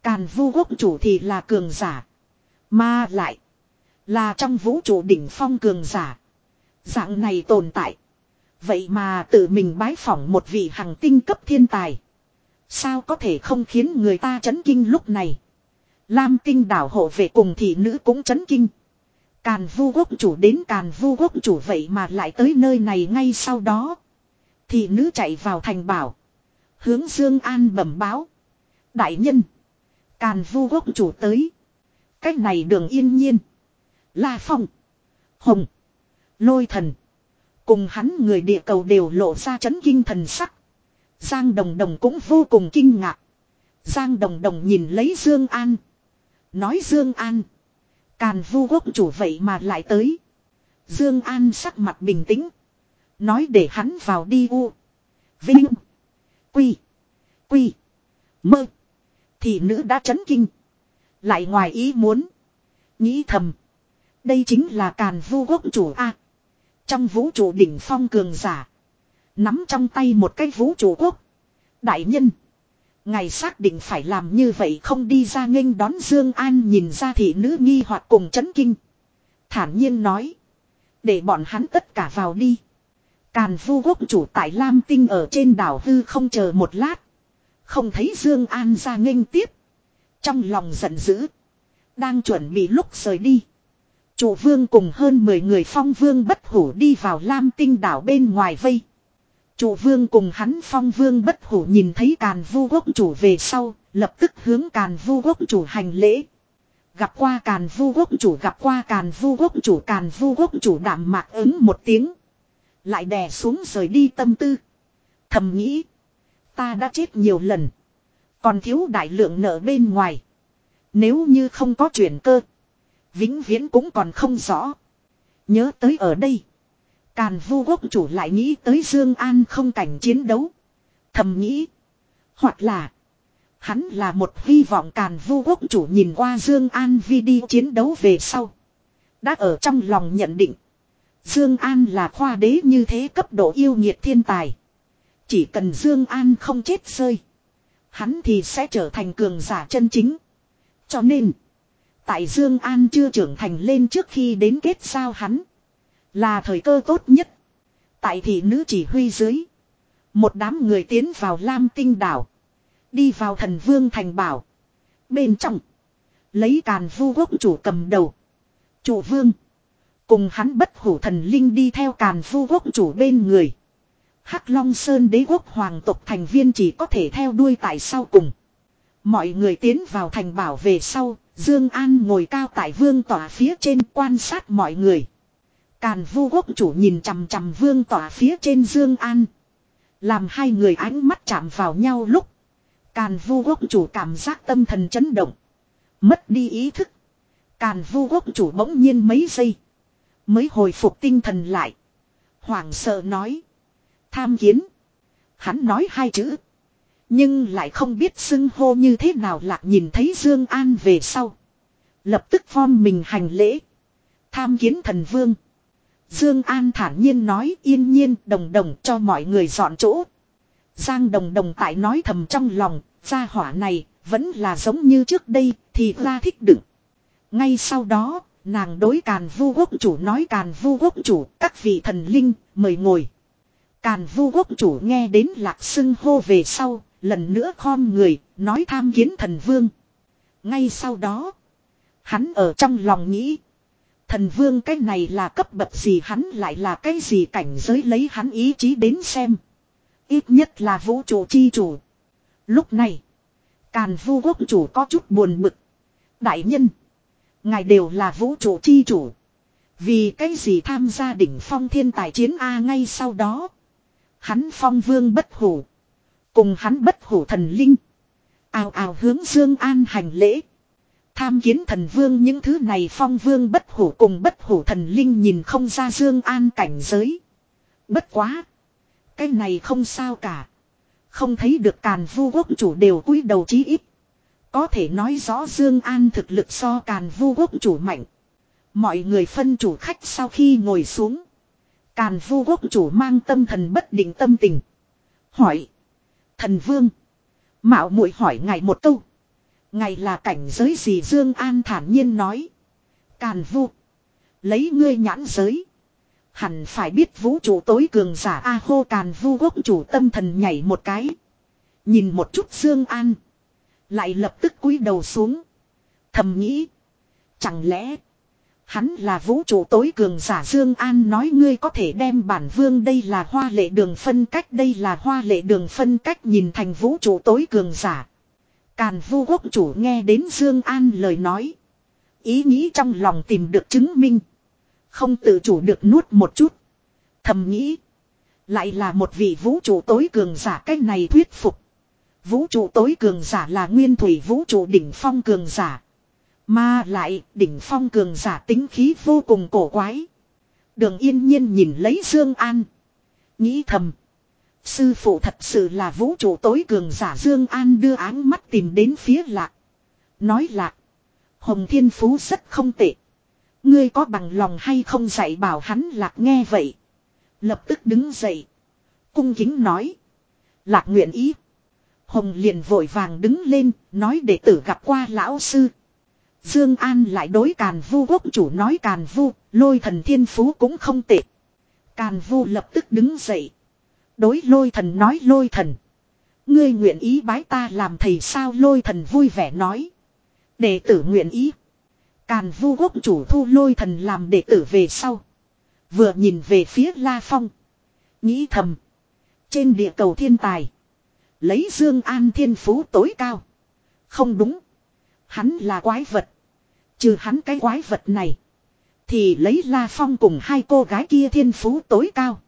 Càn vu quốc chủ thì là cường giả. Mà lại. Là trong vũ trụ đỉnh phong cường giả. Dạng này tồn tại. Vậy mà tự mình bái phỏng một vị hằng tinh cấp thiên tài. Sao có thể không khiến người ta chấn kinh lúc này. Lam tinh đảo hộ về cùng thị nữ cũng chấn kinh. Càn vu quốc chủ đến càn vu quốc chủ vậy mà lại tới nơi này ngay sau đó. Thị nữ chạy vào thành bảo. Hướng Dương An bẩm báo. Đại nhân. Càn vu quốc chủ tới. Cách này đường yên nhiên. La Phong. Hồng. Lôi thần. Cùng hắn người địa cầu đều lộ ra chấn kinh thần sắc. Giang Đồng Đồng cũng vô cùng kinh ngạc. Giang Đồng Đồng nhìn lấy Dương An. Nói Dương An. Càn vu quốc chủ vậy mà lại tới. Dương An sắc mặt bình tĩnh. Nói để hắn vào đi u. Vinh. Quy. Quy. Mơ. Thì nữ đã chấn kinh. Lại ngoài ý muốn. Nghĩ thầm. Đây chính là càn vu quốc chủ A. Trong vũ trụ đỉnh phong cường giả. Nắm trong tay một cái vũ trụ quốc. Đại nhân. Ngài xác định phải làm như vậy không đi ra nghênh đón Dương An nhìn ra thị nữ nghi hoặc cùng chấn kinh. Thản nhiên nói. Để bọn hắn tất cả vào đi. Càn vu quốc chủ tại Lam Tinh ở trên đảo hư không chờ một lát. Không thấy Dương An ra nghênh tiếp. Trong lòng giận dữ. Đang chuẩn bị lúc rời đi. Chủ vương cùng hơn 10 người phong vương bất hủ đi vào Lam Tinh đảo bên ngoài vây. Chủ vương cùng hắn phong vương bất hủ nhìn thấy càn vu quốc chủ về sau, lập tức hướng càn vu quốc chủ hành lễ. Gặp qua càn vu quốc chủ gặp qua càn vu quốc chủ càn vu quốc chủ đạm mạc ứng một tiếng. Lại đè xuống rời đi tâm tư. Thầm nghĩ. Ta đã chết nhiều lần. Còn thiếu đại lượng nợ bên ngoài. Nếu như không có chuyển cơ. Vĩnh viễn cũng còn không rõ. Nhớ tới ở đây. Càn vu quốc chủ lại nghĩ tới Dương An không cảnh chiến đấu. Thầm nghĩ. Hoặc là. Hắn là một hy vọng càn vu quốc chủ nhìn qua Dương An video chiến đấu về sau. Đã ở trong lòng nhận định. Dương An là khoa đế như thế cấp độ yêu nghiệt thiên tài. Chỉ cần Dương An không chết rơi. Hắn thì sẽ trở thành cường giả chân chính. Cho nên. Tại Dương An chưa trưởng thành lên trước khi đến kết giao hắn. Là thời cơ tốt nhất. Tại thị nữ chỉ huy dưới. Một đám người tiến vào Lam Tinh đảo. Đi vào thần vương thành bảo. Bên trong. Lấy càn vu quốc chủ cầm đầu. Chủ vương. Cùng hắn bất hủ thần linh đi theo càn vu quốc chủ bên người. Hắc Long Sơn đế quốc hoàng tộc thành viên chỉ có thể theo đuôi tại sau cùng. Mọi người tiến vào thành bảo về sau, Dương An ngồi cao tại vương tỏa phía trên quan sát mọi người. Càn vu quốc chủ nhìn chằm chằm vương tỏa phía trên Dương An. Làm hai người ánh mắt chạm vào nhau lúc. Càn vu quốc chủ cảm giác tâm thần chấn động. Mất đi ý thức. Càn vu quốc chủ bỗng nhiên mấy giây. Mới hồi phục tinh thần lại. Hoảng sợ nói. Tham kiến. Hắn nói hai chữ. Nhưng lại không biết xưng hô như thế nào lạc nhìn thấy Dương An về sau. Lập tức form mình hành lễ. Tham kiến thần vương. Dương An thản nhiên nói yên nhiên đồng đồng cho mọi người dọn chỗ. Giang đồng đồng tại nói thầm trong lòng, gia hỏa này vẫn là giống như trước đây thì ra thích đựng. Ngay sau đó, nàng đối càn vu quốc chủ nói càn vu quốc chủ các vị thần linh mời ngồi. Càn vu quốc chủ nghe đến lạc xưng hô về sau, lần nữa khom người, nói tham kiến thần vương. Ngay sau đó, hắn ở trong lòng nghĩ. Thần vương cái này là cấp bậc gì hắn lại là cái gì cảnh giới lấy hắn ý chí đến xem. Ít nhất là vũ trụ chi chủ. Lúc này, Càn vu quốc chủ có chút buồn bực. Đại nhân, ngài đều là vũ trụ chi chủ. Vì cái gì tham gia đỉnh phong thiên tài chiến A ngay sau đó. Hắn phong vương bất hủ. Cùng hắn bất hủ thần linh. Ào ào hướng Dương An hành lễ. Tham kiến thần vương những thứ này phong vương bất hủ cùng bất hủ thần linh nhìn không ra Dương An cảnh giới. Bất quá. Cái này không sao cả. Không thấy được càn vu quốc chủ đều cúi đầu chí ít. Có thể nói rõ Dương An thực lực so càn vu quốc chủ mạnh. Mọi người phân chủ khách sau khi ngồi xuống. Càn vu quốc chủ mang tâm thần bất định tâm tình. Hỏi. Thần vương. Mạo muội hỏi ngài một câu ngày là cảnh giới gì Dương An thản nhiên nói. Càn vu. Lấy ngươi nhãn giới. Hẳn phải biết vũ trụ tối cường giả A hô càn vu quốc chủ tâm thần nhảy một cái. Nhìn một chút Dương An. Lại lập tức cúi đầu xuống. Thầm nghĩ. Chẳng lẽ. Hắn là vũ trụ tối cường giả Dương An nói ngươi có thể đem bản vương đây là hoa lệ đường phân cách, đây là hoa lệ đường phân cách nhìn thành vũ trụ tối cường giả. Càn vu quốc chủ nghe đến Dương An lời nói. Ý nghĩ trong lòng tìm được chứng minh. Không tự chủ được nuốt một chút. Thầm nghĩ. Lại là một vị vũ trụ tối cường giả cách này thuyết phục. Vũ trụ tối cường giả là nguyên thủy vũ trụ đỉnh phong cường giả. Mà lại, đỉnh phong cường giả tính khí vô cùng cổ quái. Đường yên nhiên nhìn lấy Dương An. Nghĩ thầm. Sư phụ thật sự là vũ trụ tối cường giả Dương An đưa áng mắt tìm đến phía lạc. Nói lạc. Hồng Thiên Phú rất không tệ. Ngươi có bằng lòng hay không dạy bảo hắn lạc nghe vậy. Lập tức đứng dậy. Cung kính nói. Lạc nguyện ý. Hồng liền vội vàng đứng lên, nói đệ tử gặp qua lão sư. Dương An lại đối Càn Vu quốc chủ nói Càn Vu, lôi thần thiên phú cũng không tệ. Càn Vu lập tức đứng dậy. Đối lôi thần nói lôi thần. Ngươi nguyện ý bái ta làm thầy sao lôi thần vui vẻ nói. Đệ tử nguyện ý. Càn Vu quốc chủ thu lôi thần làm đệ tử về sau. Vừa nhìn về phía La Phong. Nghĩ thầm. Trên địa cầu thiên tài. Lấy Dương An thiên phú tối cao. Không đúng. Hắn là quái vật. Trừ hắn cái quái vật này. Thì lấy La Phong cùng hai cô gái kia thiên phú tối cao.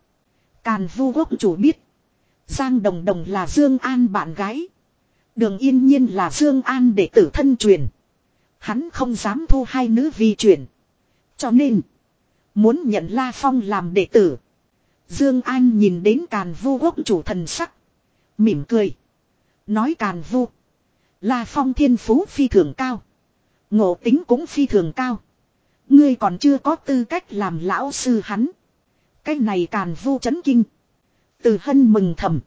Càn vu quốc chủ biết. Giang Đồng Đồng là Dương An bạn gái. Đường Yên Nhiên là Dương An đệ tử thân truyền. Hắn không dám thu hai nữ vi truyền. Cho nên. Muốn nhận La Phong làm đệ tử. Dương An nhìn đến Càn Vu quốc chủ thần sắc. Mỉm cười. Nói Càn Vu. La Phong thiên phú phi thường cao. Ngộ tính cũng phi thường cao. Ngươi còn chưa có tư cách làm lão sư hắn. Cái này càn vu chấn kinh. Từ hân mừng thầm.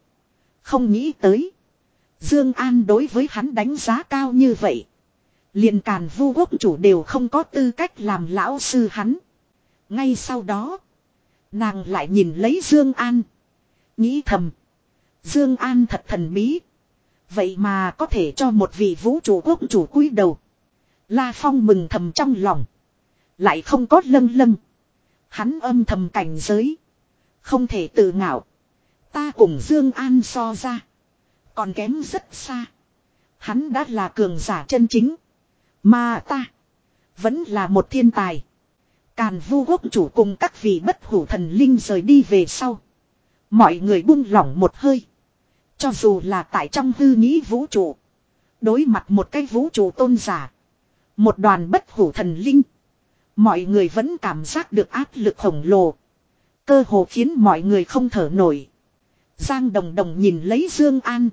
Không nghĩ tới. Dương An đối với hắn đánh giá cao như vậy. liền càn vu quốc chủ đều không có tư cách làm lão sư hắn. Ngay sau đó. Nàng lại nhìn lấy Dương An. Nghĩ thầm. Dương An thật thần bí. Vậy mà có thể cho một vị vũ trụ quốc chủ cúi đầu. La Phong mừng thầm trong lòng. Lại không có lâng lâng. Hắn âm thầm cảnh giới. Không thể tự ngạo. Ta cùng Dương An so ra. Còn kém rất xa. Hắn đã là cường giả chân chính. Mà ta. Vẫn là một thiên tài. Càn vu quốc chủ cùng các vị bất hủ thần linh rời đi về sau. Mọi người buông lỏng một hơi. Cho dù là tại trong hư nghĩ vũ trụ. Đối mặt một cái vũ trụ tôn giả. Một đoàn bất hủ thần linh. Mọi người vẫn cảm giác được áp lực khổng lồ. Cơ hồ khiến mọi người không thở nổi. Giang Đồng Đồng nhìn lấy Dương An.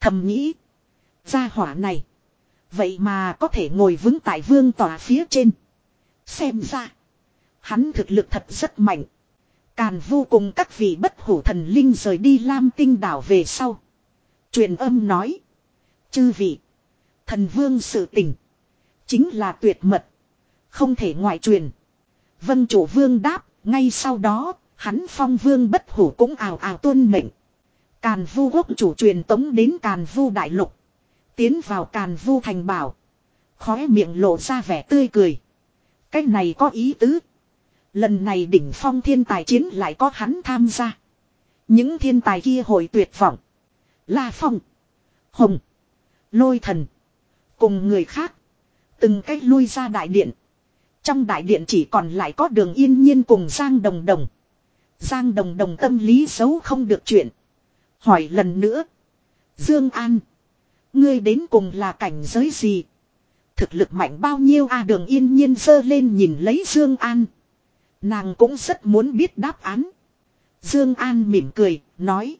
Thầm nghĩ. Gia hỏa này. Vậy mà có thể ngồi vững tại vương tòa phía trên. Xem ra. Hắn thực lực thật rất mạnh. Càn vô cùng các vị bất hủ thần linh rời đi Lam tinh đảo về sau. Truyền âm nói. Chư vị. Thần vương sự tình Chính là tuyệt mật. Không thể ngoại truyền. Vân chủ vương đáp, ngay sau đó, hắn phong vương bất hủ cũng ào ào tuân mệnh. Càn vu quốc chủ truyền tống đến càn vu đại lục. Tiến vào càn vu thành bảo. Khóe miệng lộ ra vẻ tươi cười. Cách này có ý tứ. Lần này đỉnh phong thiên tài chiến lại có hắn tham gia. Những thiên tài kia hồi tuyệt vọng. La Phong. Hồng. Lôi thần. Cùng người khác. Từng cách lui ra đại điện. Trong đại điện chỉ còn lại có đường yên nhiên cùng Giang Đồng Đồng. Giang Đồng Đồng tâm lý xấu không được chuyện. Hỏi lần nữa. Dương An. Ngươi đến cùng là cảnh giới gì? Thực lực mạnh bao nhiêu a đường yên nhiên sơ lên nhìn lấy Dương An. Nàng cũng rất muốn biết đáp án. Dương An mỉm cười, nói.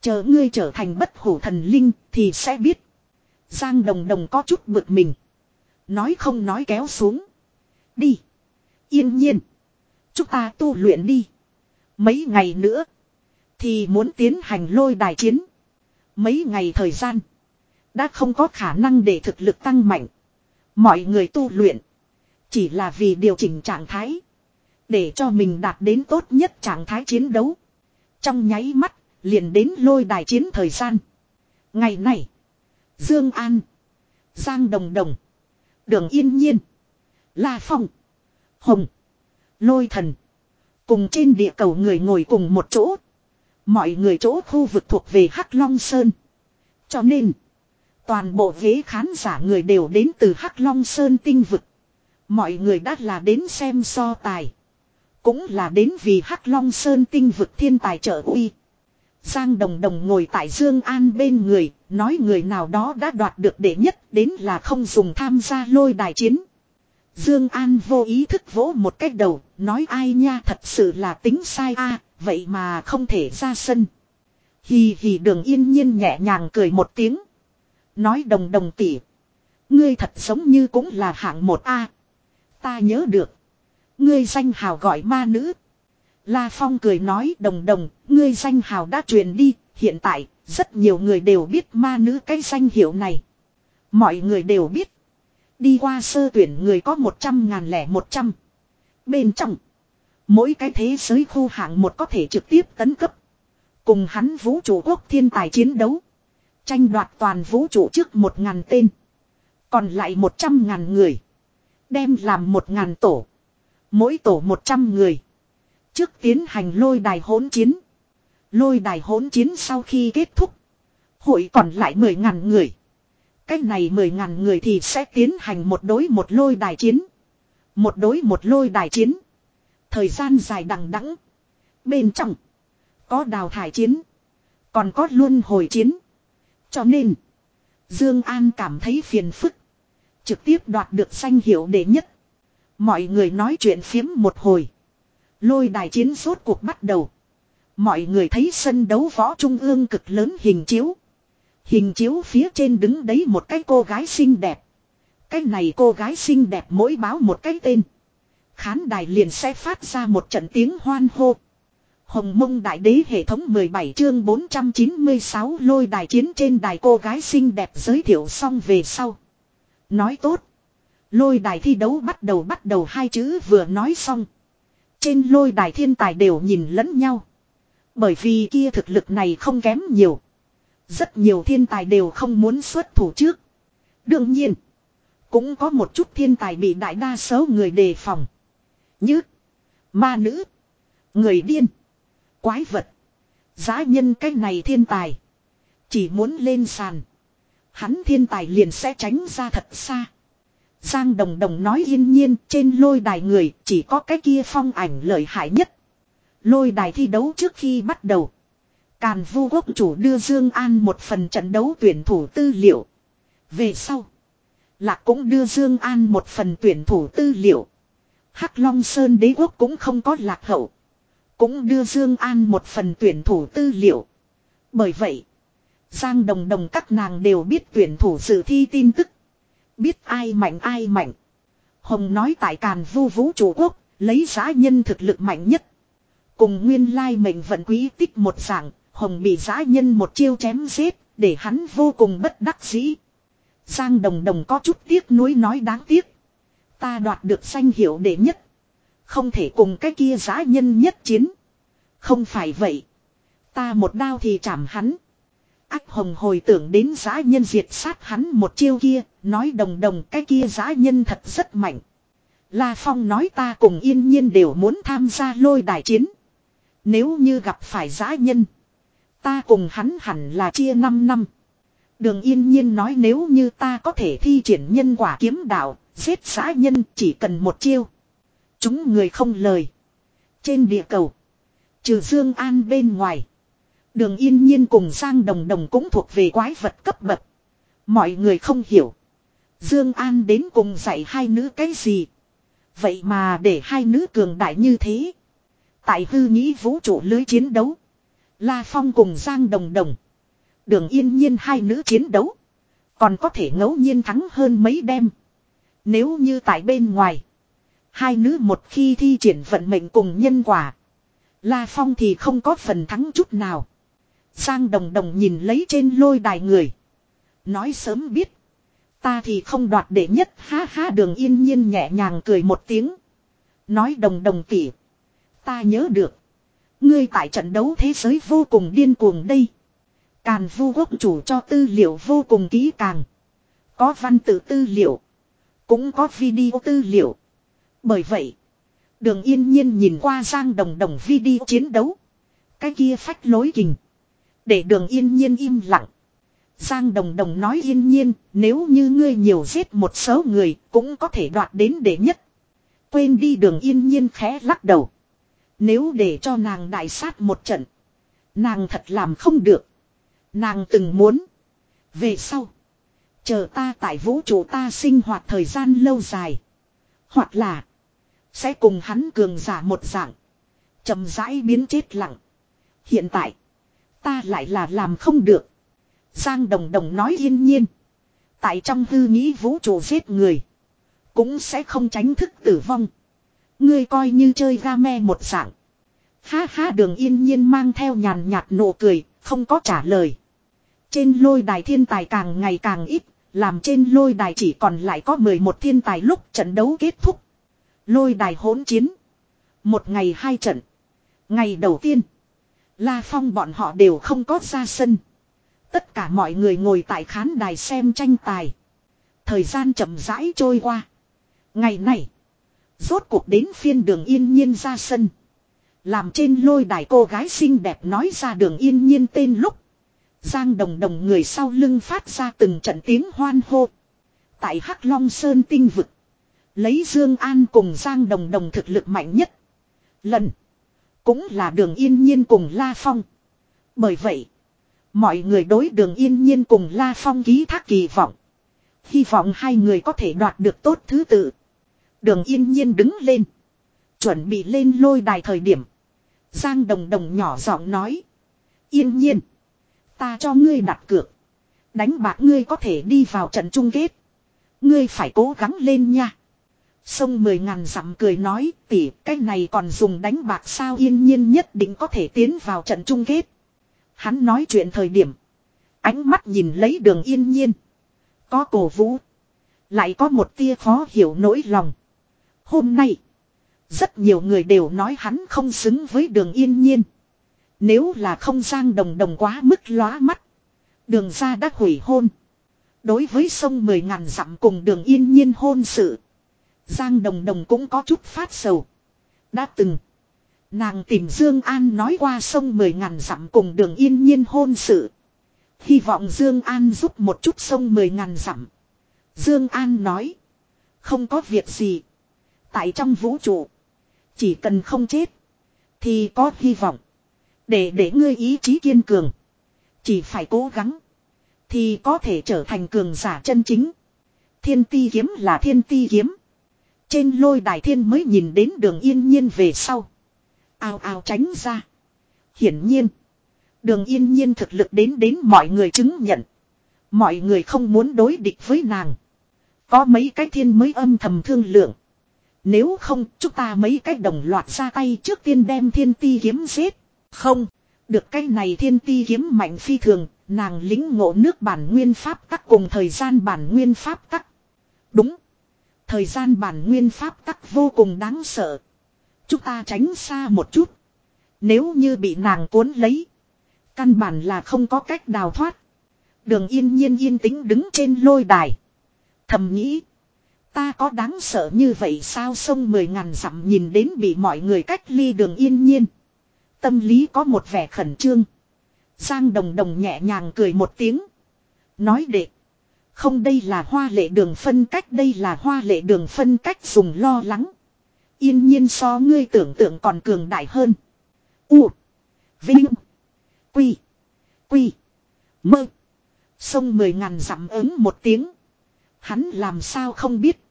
Chờ ngươi trở thành bất hủ thần linh thì sẽ biết. Giang đồng đồng có chút bực mình. Nói không nói kéo xuống. Đi. Yên nhiên. Chúng ta tu luyện đi. Mấy ngày nữa. Thì muốn tiến hành lôi đài chiến. Mấy ngày thời gian. Đã không có khả năng để thực lực tăng mạnh. Mọi người tu luyện. Chỉ là vì điều chỉnh trạng thái. Để cho mình đạt đến tốt nhất trạng thái chiến đấu. Trong nháy mắt, liền đến lôi đài chiến thời gian. Ngày này, Dương An, Giang Đồng Đồng, Đường Yên Nhiên, La Phong, Hồng, Lôi Thần. Cùng trên địa cầu người ngồi cùng một chỗ. Mọi người chỗ khu vực thuộc về Hắc Long Sơn. Cho nên, toàn bộ ghế khán giả người đều đến từ Hắc Long Sơn tinh vực. Mọi người đã là đến xem so tài. Cũng là đến vì Hắc Long Sơn tinh vực thiên tài trợ uy. Giang Đồng Đồng ngồi tại Dương An bên người, nói người nào đó đã đoạt được đệ nhất đến là không dùng tham gia lôi đài chiến. Dương An vô ý thức vỗ một cái đầu, nói ai nha thật sự là tính sai a, vậy mà không thể ra sân. Hì hì đường yên nhiên nhẹ nhàng cười một tiếng. Nói đồng đồng tỷ. Ngươi thật giống như cũng là hạng một a. Ta nhớ được. Ngươi danh hào gọi ma nữ. La Phong cười nói đồng đồng, ngươi danh hào đã truyền đi, hiện tại, rất nhiều người đều biết ma nữ cái danh hiệu này. Mọi người đều biết. Đi qua sơ tuyển người có một trăm ngàn lẻ một trăm. Bên trong, mỗi cái thế giới khu hạng một có thể trực tiếp tấn cấp. Cùng hắn vũ trụ quốc thiên tài chiến đấu. Tranh đoạt toàn vũ trụ trước một ngàn tên. Còn lại một trăm ngàn người. Đem làm một ngàn tổ. Mỗi tổ một trăm người. Trước tiến hành lôi đài hỗn chiến. Lôi đài hỗn chiến sau khi kết thúc. Hội còn lại mười ngàn người. Cách này mười ngàn người thì sẽ tiến hành một đối một lôi đài chiến. Một đối một lôi đài chiến. Thời gian dài đằng đẵng Bên trong. Có đào thải chiến. Còn có luân hồi chiến. Cho nên. Dương An cảm thấy phiền phức. Trực tiếp đoạt được danh hiệu đệ nhất. Mọi người nói chuyện phiếm một hồi. Lôi đài chiến suốt cuộc bắt đầu. Mọi người thấy sân đấu võ trung ương cực lớn hình chiếu. Hình chiếu phía trên đứng đấy một cái cô gái xinh đẹp. Cái này cô gái xinh đẹp mỗi báo một cái tên. Khán đài liền sẽ phát ra một trận tiếng hoan hô. Hồng mông đại đế hệ thống 17 chương 496 lôi đài chiến trên đài cô gái xinh đẹp giới thiệu xong về sau. Nói tốt. Lôi đài thi đấu bắt đầu bắt đầu hai chữ vừa nói xong. Trên lôi đài thiên tài đều nhìn lẫn nhau. Bởi vì kia thực lực này không kém nhiều. Rất nhiều thiên tài đều không muốn xuất thủ trước. Đương nhiên. Cũng có một chút thiên tài bị đại đa số người đề phòng. Như. Ma nữ. Người điên. Quái vật. Giá nhân cái này thiên tài. Chỉ muốn lên sàn. Hắn thiên tài liền sẽ tránh ra thật xa. Giang Đồng Đồng nói yên nhiên, trên lôi đài người chỉ có cái kia phong ảnh lợi hại nhất. Lôi đài thi đấu trước khi bắt đầu. Càn vu quốc chủ đưa Dương An một phần trận đấu tuyển thủ tư liệu. Về sau. Lạc cũng đưa Dương An một phần tuyển thủ tư liệu. Hắc Long Sơn đế quốc cũng không có lạc hậu. Cũng đưa Dương An một phần tuyển thủ tư liệu. Bởi vậy. Giang Đồng Đồng các nàng đều biết tuyển thủ dự thi tin tức. Biết ai mạnh ai mạnh. Hồng nói tại Càn Vu Vũ Chủ Quốc, lấy giá nhân thực lực mạnh nhất. Cùng nguyên lai mệnh vận quý tích một dạng, Hồng bị giã nhân một chiêu chém giết, để hắn vô cùng bất đắc dĩ. Giang Đồng Đồng có chút tiếc nuối nói đáng tiếc. Ta đoạt được danh hiệu đệ nhất. Không thể cùng cái kia giã nhân nhất chiến. Không phải vậy. Ta một đao thì chảm hắn. Ách hồng hồi tưởng đến giã nhân diệt sát hắn một chiêu kia, nói đồng đồng cái kia giã nhân thật rất mạnh. La Phong nói ta cùng yên nhiên đều muốn tham gia lôi đài chiến. Nếu như gặp phải giã nhân, ta cùng hắn hẳn là chia 5 năm. Đường yên nhiên nói nếu như ta có thể thi triển nhân quả kiếm đạo, giết xã nhân chỉ cần một chiêu. Chúng người không lời. Trên địa cầu, trừ Dương An bên ngoài. Đường yên nhiên cùng Giang Đồng Đồng cũng thuộc về quái vật cấp bậc. Mọi người không hiểu. Dương An đến cùng dạy hai nữ cái gì. Vậy mà để hai nữ cường đại như thế. Tại hư nghĩ vũ trụ lưới chiến đấu. La Phong cùng Giang Đồng Đồng. Đường yên nhiên hai nữ chiến đấu. Còn có thể ngẫu nhiên thắng hơn mấy đêm. Nếu như tại bên ngoài. Hai nữ một khi thi triển vận mệnh cùng nhân quả. La Phong thì không có phần thắng chút nào. Giang Đồng Đồng nhìn lấy trên lôi đài người. Nói sớm biết. Ta thì không đoạt đệ nhất ha ha, đường yên nhiên nhẹ nhàng cười một tiếng. Nói đồng đồng tỉ. Ta nhớ được. Ngươi tại trận đấu thế giới vô cùng điên cuồng đây. Càn vu quốc chủ cho tư liệu vô cùng kỹ càng. Có văn tự tư liệu. Cũng có video tư liệu. Bởi vậy. Đường yên nhiên nhìn qua giang đồng đồng video chiến đấu. Cái kia phách lối kình. Để đường yên nhiên im lặng. Giang đồng đồng nói yên nhiên. Nếu như ngươi nhiều giết một số người. Cũng có thể đoạt đến đệ nhất. Quên đi, đường yên nhiên khẽ lắc đầu. Nếu để cho nàng đại sát một trận. Nàng thật làm không được. Nàng từng muốn. Về sau. Chờ ta tại vũ trụ ta sinh hoạt thời gian lâu dài. Hoặc là. Sẽ cùng hắn cường giả một dạng. chậm rãi biến chết lặng. Hiện tại. Ta lại là làm không được. Giang Đồng Đồng nói yên nhiên. Tại trong hư nghĩ vũ trụ giết người. Cũng sẽ không tránh thức tử vong. Ngươi coi như chơi game một dạng. Ha ha đường yên nhiên mang theo nhàn nhạt nụ cười, không có trả lời. Trên lôi đài thiên tài càng ngày càng ít, làm trên lôi đài chỉ còn lại có 11 thiên tài lúc trận đấu kết thúc. Lôi đài hỗn chiến. Một ngày hai trận. Ngày đầu tiên. La Phong bọn họ đều không có ra sân. Tất cả mọi người ngồi tại khán đài xem tranh tài. Thời gian chậm rãi trôi qua. Ngày này. Rốt cuộc đến phiên đường yên nhiên ra sân. Làm trên lôi đài cô gái xinh đẹp nói ra đường yên nhiên tên lúc. Giang đồng đồng người sau lưng phát ra từng trận tiếng hoan hô. Tại Hắc Long Sơn tinh vực. Lấy Dương An cùng Giang đồng đồng thực lực mạnh nhất. Lần. Cũng là đường yên nhiên cùng La Phong. Bởi vậy. Mọi người đối đường yên nhiên cùng La Phong ký thác kỳ vọng. Hy vọng hai người có thể đoạt được tốt thứ tự. Đường yên nhiên đứng lên. Chuẩn bị lên lôi đài thời điểm. Giang đồng đồng nhỏ giọng nói. Yên nhiên. Ta cho ngươi đặt cược. Đánh bạc ngươi có thể đi vào trận chung kết. Ngươi phải cố gắng lên nha. Sông mười ngàn dặm cười nói tỉ cái này còn dùng đánh bạc sao yên nhiên nhất định có thể tiến vào trận chung kết. Hắn nói chuyện thời điểm. Ánh mắt nhìn lấy đường yên nhiên. Có cổ vũ. Lại có một tia khó hiểu nỗi lòng. Hôm nay. Rất nhiều người đều nói hắn không xứng với đường yên nhiên. Nếu là không giang đồng đồng quá mức lóa mắt. Đường ra đã hủy hôn. Đối với sông mười ngàn dặm cùng đường yên nhiên hôn sự. Giang đồng đồng cũng có chút phát sầu. Đã từng. Nàng tìm Dương An nói qua sông mười ngàn dặm cùng đường yên nhiên hôn sự. Hy vọng Dương An giúp một chút sông mười ngàn dặm. Dương An nói. Không có việc gì. Tại trong vũ trụ. Chỉ cần không chết. Thì có hy vọng. Để để ngươi ý chí kiên cường. Chỉ phải cố gắng. Thì có thể trở thành cường giả chân chính. Thiên ti kiếm là thiên ti kiếm. Trên lôi đài thiên mới nhìn đến đường yên nhiên về sau. Ao ao tránh ra. Hiển nhiên. Đường yên nhiên thực lực đến đến mọi người chứng nhận. Mọi người không muốn đối địch với nàng. Có mấy cái thiên mới âm thầm thương lượng. Nếu không, chúng ta mấy cái đồng loạt ra tay trước tiên đem thiên ti kiếm giết. Không. Được cái này thiên ti kiếm mạnh phi thường. Nàng lính ngộ nước bản nguyên pháp tắc cùng thời gian bản nguyên pháp tắc. Đúng. Thời gian bản nguyên pháp tắc vô cùng đáng sợ. Chúng ta tránh xa một chút. Nếu như bị nàng cuốn lấy. Căn bản là không có cách đào thoát. Đường yên nhiên yên tĩnh đứng trên lôi đài. Thầm nghĩ. Ta có đáng sợ như vậy sao sông mười ngàn dặm nhìn đến bị mọi người cách ly đường yên nhiên. Tâm lý có một vẻ khẩn trương. Giang đồng đồng nhẹ nhàng cười một tiếng. Nói đệ. Không đây là hoa lệ đường phân cách, đây là hoa lệ đường phân cách dùng lo lắng. Yên nhiên so ngươi tưởng tượng còn cường đại hơn. U. Vinh. Quy. Quy. Mơ. Sông mười ngàn dặm ứng một tiếng. Hắn làm sao không biết.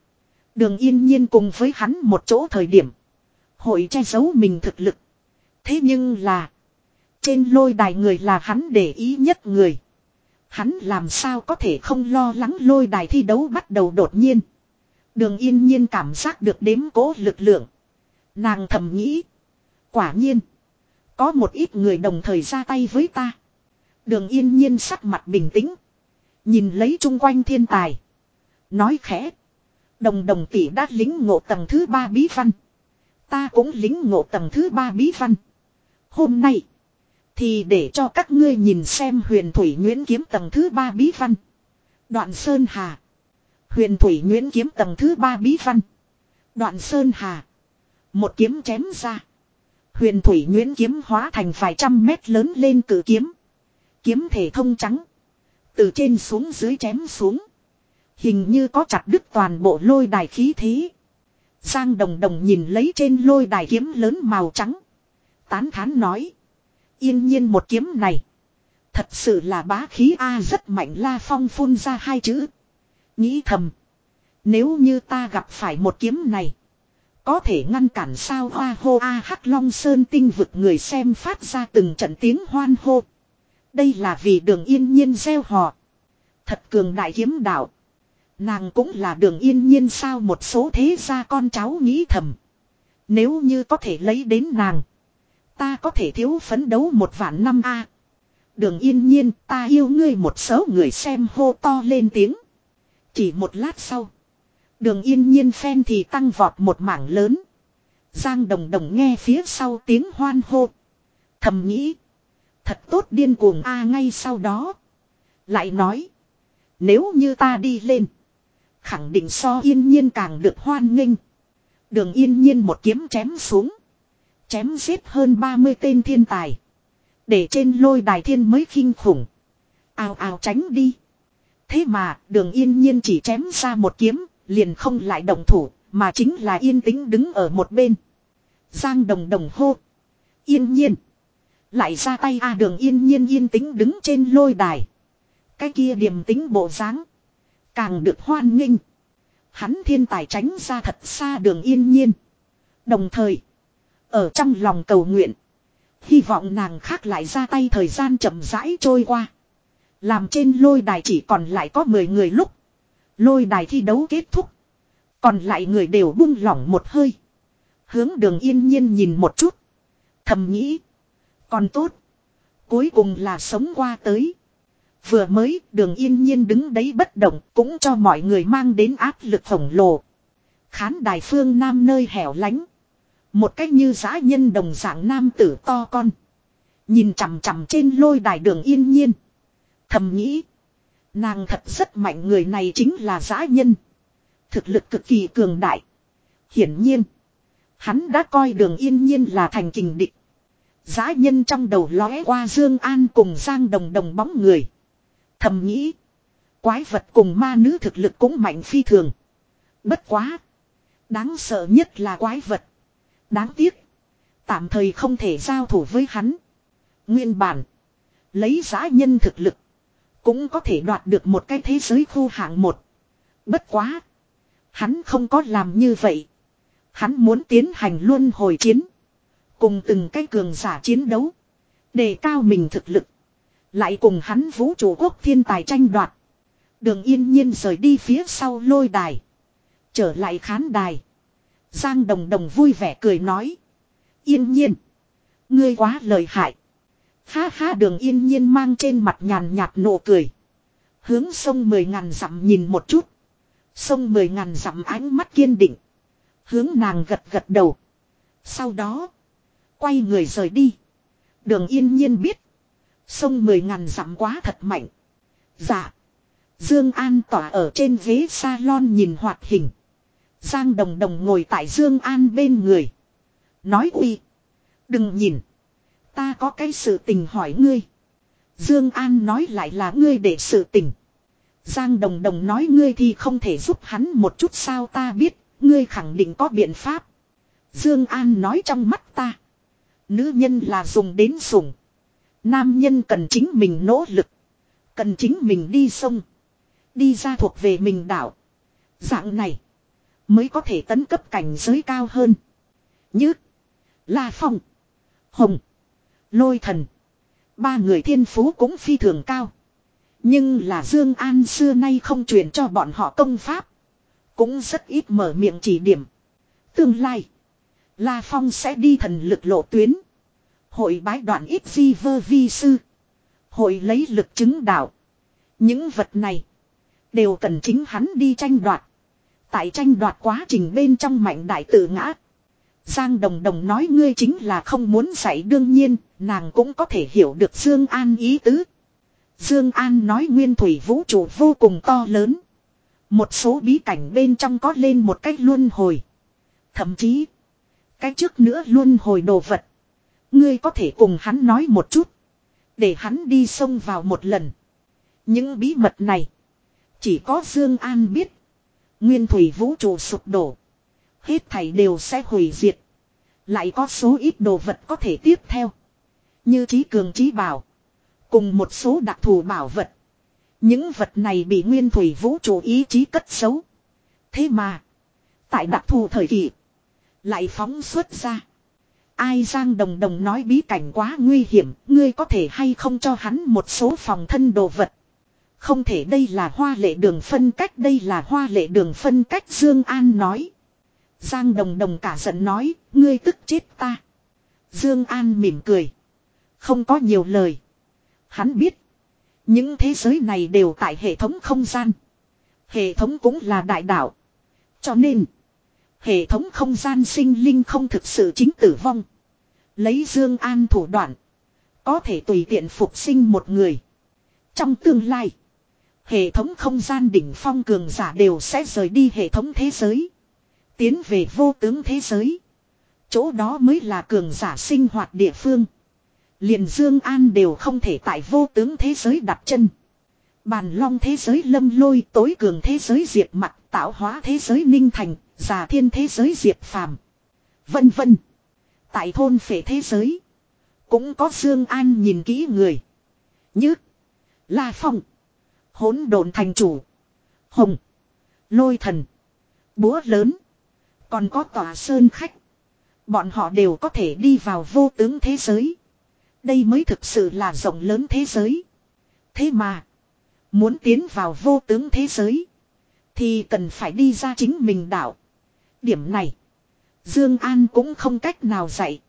Đường yên nhiên cùng với hắn một chỗ thời điểm. Hội che giấu mình thực lực. Thế nhưng là. Trên lôi đài người là hắn để ý nhất người. Hắn làm sao có thể không lo lắng lôi đài thi đấu bắt đầu đột nhiên. Đường yên nhiên cảm giác được đếm cố lực lượng. Nàng thầm nghĩ. Quả nhiên. Có một ít người đồng thời ra tay với ta. Đường yên nhiên sắc mặt bình tĩnh. Nhìn lấy chung quanh thiên tài. Nói khẽ. Đồng đồng tỷ đã lính ngộ tầng thứ ba bí văn. Ta cũng lính ngộ tầng thứ ba bí văn. Hôm nay. Thì để cho các ngươi nhìn xem huyền thủy nguyễn kiếm tầng thứ ba bí văn. Đoạn Sơn Hà. Huyền thủy nguyễn kiếm tầng thứ ba bí văn. Đoạn Sơn Hà. Một kiếm chém ra. Huyền thủy nguyễn kiếm hóa thành vài trăm mét lớn lên cử kiếm. Kiếm thể thông trắng. Từ trên xuống dưới chém xuống. Hình như có chặt đứt toàn bộ lôi đài khí thế. Giang đồng đồng nhìn lấy trên lôi đài kiếm lớn màu trắng. Tán thán nói. Yên nhiên một kiếm này. Thật sự là bá khí A rất mạnh la phong phun ra hai chữ. Nghĩ thầm. Nếu như ta gặp phải một kiếm này. Có thể ngăn cản sao hoa hô A hắc long sơn tinh vực người xem phát ra từng trận tiếng hoan hô. Đây là vì đường yên nhiên gieo họ. Thật cường đại kiếm đạo. Nàng cũng là đường yên nhiên sao một số thế gia con cháu nghĩ thầm. Nếu như có thể lấy đến nàng. Ta có thể thiếu phấn đấu một vạn năm a. Đường yên nhiên, ta yêu ngươi một số người xem hô to lên tiếng. Chỉ một lát sau. Đường yên nhiên phen thì tăng vọt một mảng lớn. Giang đồng đồng nghe phía sau tiếng hoan hô. Thầm nghĩ. Thật tốt điên cuồng a, ngay sau đó. Lại nói. Nếu như ta đi lên. Khẳng định so yên nhiên càng được hoan nghênh. Đường yên nhiên một kiếm chém xuống. Chém giết hơn 30 tên thiên tài. Để trên lôi đài thiên mới khinh khủng. Ào ào tránh đi. Thế mà, đường yên nhiên chỉ chém ra một kiếm. Liền không lại động thủ. Mà chính là yên tĩnh đứng ở một bên. Giang đồng đồng hô. Yên nhiên. Lại ra tay a, đường yên nhiên yên tĩnh đứng trên lôi đài. Cái kia điềm tính bộ dáng Càng được hoan nghênh. Hắn thiên tài tránh ra thật xa đường yên nhiên. Đồng thời. Ở trong lòng cầu nguyện. Hy vọng nàng khác lại ra tay thời gian chậm rãi trôi qua. Làm trên lôi đài chỉ còn lại có 10 người lúc. Lôi đài thi đấu kết thúc. Còn lại người đều buông lỏng một hơi. Hướng đường yên nhiên nhìn một chút. Thầm nghĩ. Còn tốt. Cuối cùng là sống qua tới. Vừa mới, đường yên nhiên đứng đấy bất động, cũng cho mọi người mang đến áp lực khổng lồ. Khán đài phương nam nơi hẻo lánh. Một cách như giã nhân đồng dạng nam tử to con. Nhìn chằm chằm trên lôi đài đường yên nhiên. Thầm nghĩ. Nàng thật rất mạnh, người này chính là giã nhân. Thực lực cực kỳ cường đại. Hiển nhiên. Hắn đã coi đường yên nhiên là thành kình địch. Giã nhân trong đầu lóe qua Dương An cùng Giang Đồng Đồng bóng người. Thầm nghĩ. Quái vật cùng ma nữ thực lực cũng mạnh phi thường. Bất quá. Đáng sợ nhất là quái vật. Đáng tiếc. Tạm thời không thể giao thủ với hắn. Nguyên bản. Lấy giá nhân thực lực. Cũng có thể đoạt được một cái thế giới khu hạng một. Bất quá. Hắn không có làm như vậy. Hắn muốn tiến hành luân hồi chiến. Cùng từng cái cường giả chiến đấu. Đề cao mình thực lực. Lại cùng hắn vũ trụ quốc thiên tài tranh đoạt. Đường yên nhiên rời đi phía sau lôi đài. Trở lại khán đài. Giang đồng đồng vui vẻ cười nói. Yên nhiên. Ngươi quá lời hại. Ha ha đường yên nhiên mang trên mặt nhàn nhạt nụ cười. Hướng sông mười ngàn dặm nhìn một chút. Sông mười ngàn dặm ánh mắt kiên định. Hướng nàng gật gật đầu. Sau đó. Quay người rời đi. Đường yên nhiên biết. Sông mười ngàn dặm quá thật mạnh. Dạ. Dương An tỏa ở trên ghế salon nhìn hoạt hình. Giang Đồng Đồng ngồi tại Dương An bên người. Nói uy. Đừng nhìn. Ta có cái sự tình hỏi ngươi. Dương An nói lại là ngươi để sự tình. Giang Đồng Đồng nói ngươi thì không thể giúp hắn một chút sao ta biết. Ngươi khẳng định có biện pháp. Dương An nói trong mắt ta. Nữ nhân là dùng đến sủng. Nam nhân cần chính mình nỗ lực. Cần chính mình đi sông. Đi ra thuộc về mình đảo. Dạng này. Mới có thể tấn cấp cảnh giới cao hơn. Như. La Phong. Hồng. Lôi thần. Ba người thiên phú cũng phi thường cao. Nhưng là Dương An xưa nay không truyền cho bọn họ công pháp. Cũng rất ít mở miệng chỉ điểm. Tương lai. La Phong sẽ đi thần lực lộ tuyến. Hội bái đoạn ít di vơ vi sư. Hội lấy lực chứng đạo. Những vật này. Đều cần chính hắn đi tranh đoạt. Tại tranh đoạt quá trình bên trong mạnh đại tự ngã. Giang Đồng Đồng nói ngươi chính là không muốn dạy đương nhiên, nàng cũng có thể hiểu được Dương An ý tứ. Dương An nói nguyên thủy vũ trụ vô cùng to lớn. Một số bí cảnh bên trong có lên một cách luân hồi. Thậm chí, cái trước nữa luân hồi đồ vật. Ngươi có thể cùng hắn nói một chút. Để hắn đi sông vào một lần. Những bí mật này. Chỉ có Dương An biết. Nguyên thủy vũ trụ sụp đổ. Hết thảy đều sẽ hủy diệt. Lại có số ít đồ vật có thể tiếp theo. Như trí cường trí bảo. Cùng một số đặc thù bảo vật. Những vật này bị nguyên thủy vũ trụ ý chí cất xấu. Thế mà. Tại đặc thù thời kỳ. Lại phóng xuất ra. Ai Giang Đồng Đồng nói bí cảnh quá nguy hiểm. Ngươi có thể hay không cho hắn một số phòng thân đồ vật. Không thể, đây là hoa lệ đường phân cách. Đây là hoa lệ đường phân cách, Dương An nói. Giang Đồng Đồng cả giận nói. Ngươi tức chết ta. Dương An mỉm cười. Không có nhiều lời. Hắn biết. Những thế giới này đều tại hệ thống không gian. Hệ thống cũng là đại đạo. Cho nên. Hệ thống không gian sinh linh không thực sự chính tử vong. Lấy Dương An thủ đoạn. Có thể tùy tiện phục sinh một người. Trong tương lai. Hệ thống không gian đỉnh phong cường giả đều sẽ rời đi hệ thống thế giới. Tiến về vô tướng thế giới. Chỗ đó mới là cường giả sinh hoạt địa phương. Liền Dương An đều không thể tại vô tướng thế giới đặt chân. Bàn long thế giới lâm lôi tối cường thế giới diệt mặt tạo hóa thế giới ninh thành, già thiên thế giới diệt phàm. Vân vân. Tại thôn phệ thế giới. Cũng có Dương An nhìn kỹ người. Như. La Phong. hỗn độn thành chủ. Hồng. Lôi thần. Búa lớn. Còn có tòa sơn khách. Bọn họ đều có thể đi vào vô tướng thế giới. Đây mới thực sự là rộng lớn thế giới. Thế mà. Muốn tiến vào vô tướng thế giới. Thì cần phải đi ra chính mình đạo. Điểm này. Dương An cũng không cách nào dạy.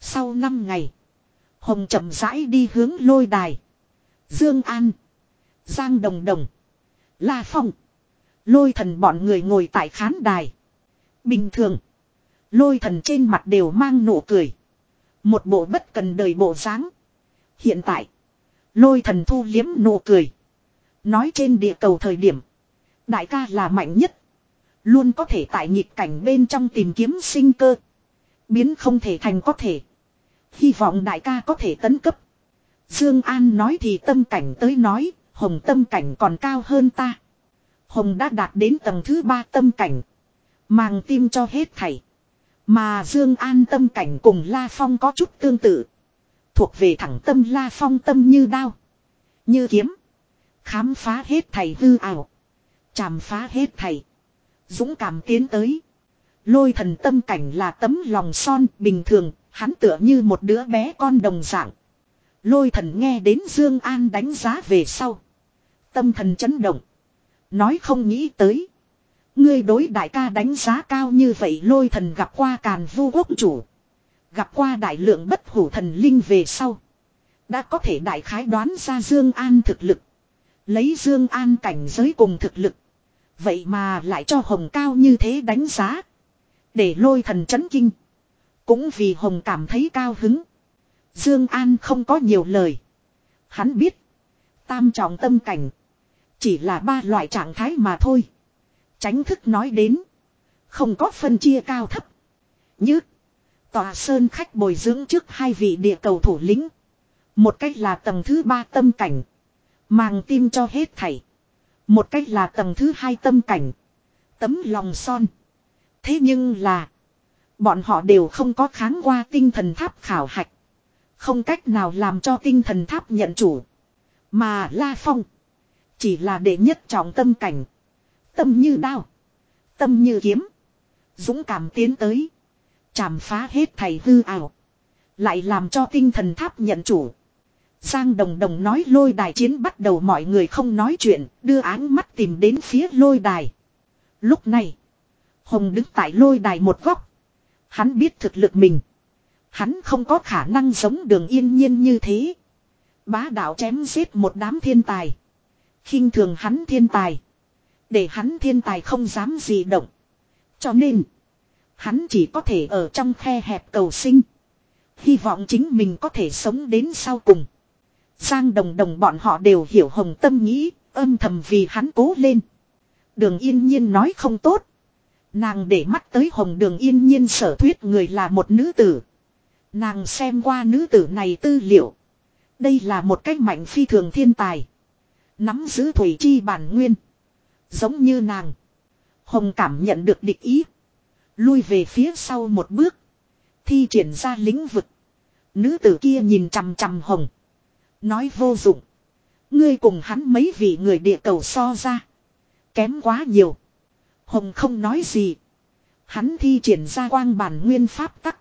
Sau 5 ngày. Hồng chậm rãi đi hướng lôi đài. Dương An. Giang Đồng Đồng. La Phong. Lôi thần bọn người ngồi tại khán đài. Bình thường. Lôi thần trên mặt đều mang nụ cười. Một bộ bất cần đời bộ dáng. Hiện tại. Lôi thần thu liếm nụ cười. Nói trên địa cầu thời điểm. Đại ca là mạnh nhất. Luôn có thể tại nghịch cảnh bên trong tìm kiếm sinh cơ. Biến không thể thành có thể. Hy vọng đại ca có thể tấn cấp. Dương An nói thì tâm cảnh tới nói, hồng tâm cảnh còn cao hơn ta. Hồng đã đạt đến tầng thứ ba tâm cảnh. Màng tim cho hết thảy. Mà Dương An tâm cảnh cùng La Phong có chút tương tự. Thuộc về thẳng tâm La Phong tâm như đao. Như kiếm. Khám phá hết thảy hư ảo. Chàm phá hết thầy Dũng cảm tiến tới. Lôi thần tâm cảnh là tấm lòng son, bình thường. Hắn tựa như một đứa bé con đồng dạng. Lôi thần nghe đến Dương An đánh giá về sau. Tâm thần chấn động. Nói không nghĩ tới. Ngươi đối đại ca đánh giá cao như vậy, lôi thần gặp qua càn vu quốc chủ. Gặp qua đại lượng bất hủ thần linh về sau. Đã có thể đại khái đoán ra Dương An thực lực. Lấy Dương An cảnh giới cùng thực lực. Vậy mà lại cho Hồng cao như thế đánh giá. Để lôi thần chấn kinh. Cũng vì Hồng cảm thấy cao hứng. Dương An không có nhiều lời. Hắn biết. Tam trọng tâm cảnh. Chỉ là ba loại trạng thái mà thôi. Tránh thức nói đến. Không có phân chia cao thấp. Như. Tòa sơn khách bồi dưỡng trước hai vị địa cầu thủ lĩnh. Một cách là tầng thứ ba tâm cảnh. Màng tim cho hết thảy. Một cách là tầng thứ hai tâm cảnh. Tấm lòng son. Thế nhưng là. Bọn họ đều không có kháng qua tinh thần tháp khảo hạch. Không cách nào làm cho tinh thần tháp nhận chủ. Mà La Phong. Chỉ là đệ nhất trọng tâm cảnh. Tâm như đao. Tâm như kiếm. Dũng cảm tiến tới. Chàm phá hết thầy hư ảo. Lại làm cho tinh thần tháp nhận chủ. Giang Đồng Đồng nói lôi đài chiến bắt đầu mọi người không nói chuyện, đưa áng mắt tìm đến phía lôi đài. Lúc này, Hồng đứng tại lôi đài một góc. Hắn biết thực lực mình. Hắn không có khả năng giống đường yên nhiên như thế. Bá đạo chém giết một đám thiên tài. khinh thường hắn thiên tài. Để hắn thiên tài không dám gì động. Cho nên, hắn chỉ có thể ở trong khe hẹp cầu sinh. Hy vọng chính mình có thể sống đến sau cùng. Giang đồng đồng bọn họ đều hiểu hồng tâm nghĩ, âm thầm vì hắn cố lên. Đường yên nhiên nói không tốt. Nàng để mắt tới hồng đường yên nhiên sở thuyết người là một nữ tử. Nàng xem qua nữ tử này tư liệu. Đây là một cách mạnh phi thường thiên tài. Nắm giữ thủy chi bản nguyên. Giống như nàng. Hồng cảm nhận được địch ý. Lui về phía sau một bước. Thi triển ra lĩnh vực. Nữ tử kia nhìn chằm chằm hồng. Nói vô dụng. Ngươi cùng hắn mấy vị người địa cầu so ra. Kém quá nhiều. Hồng không nói gì. Hắn thi triển ra quang bản nguyên pháp tắc.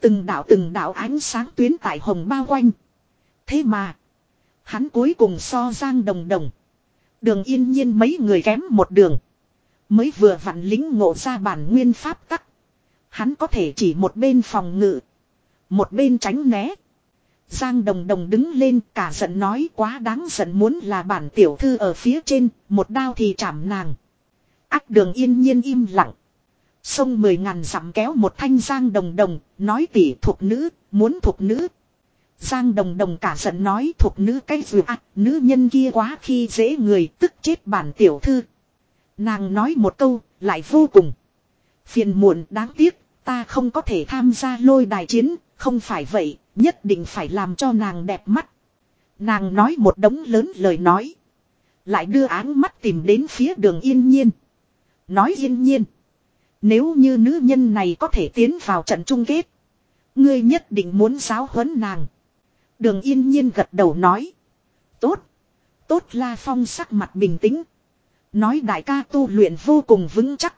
Từng đạo từng đạo ánh sáng tuyến tại hồng bao quanh. Thế mà. Hắn cuối cùng so giang đồng đồng. Đường yên nhiên mấy người kém một đường. Mới vừa vặn lính ngộ ra bản nguyên pháp tắc. Hắn có thể chỉ một bên phòng ngự. Một bên tránh né. Giang đồng đồng đứng lên cả giận nói quá đáng giận muốn là bản tiểu thư ở phía trên. Một đao thì chạm nàng. Ác đường yên nhiên im lặng. Sông mười ngàn dặm kéo một thanh giang đồng đồng. Nói tỉ thuộc nữ. Muốn thuộc nữ. Giang đồng đồng cả giận nói thuộc nữ cái dù à, nữ nhân kia quá khi dễ người tức chết bản tiểu thư. Nàng nói một câu, lại vô cùng. Phiền muộn đáng tiếc, ta không có thể tham gia lôi đài chiến, không phải vậy, nhất định phải làm cho nàng đẹp mắt. Nàng nói một đống lớn lời nói. Lại đưa áng mắt tìm đến phía đường yên nhiên. Nói yên nhiên. Nếu như nữ nhân này có thể tiến vào trận chung kết. Ngươi nhất định muốn giáo huấn nàng. Đường yên nhiên gật đầu nói. Tốt. Tốt La Phong sắc mặt bình tĩnh. Nói đại ca tu luyện vô cùng vững chắc.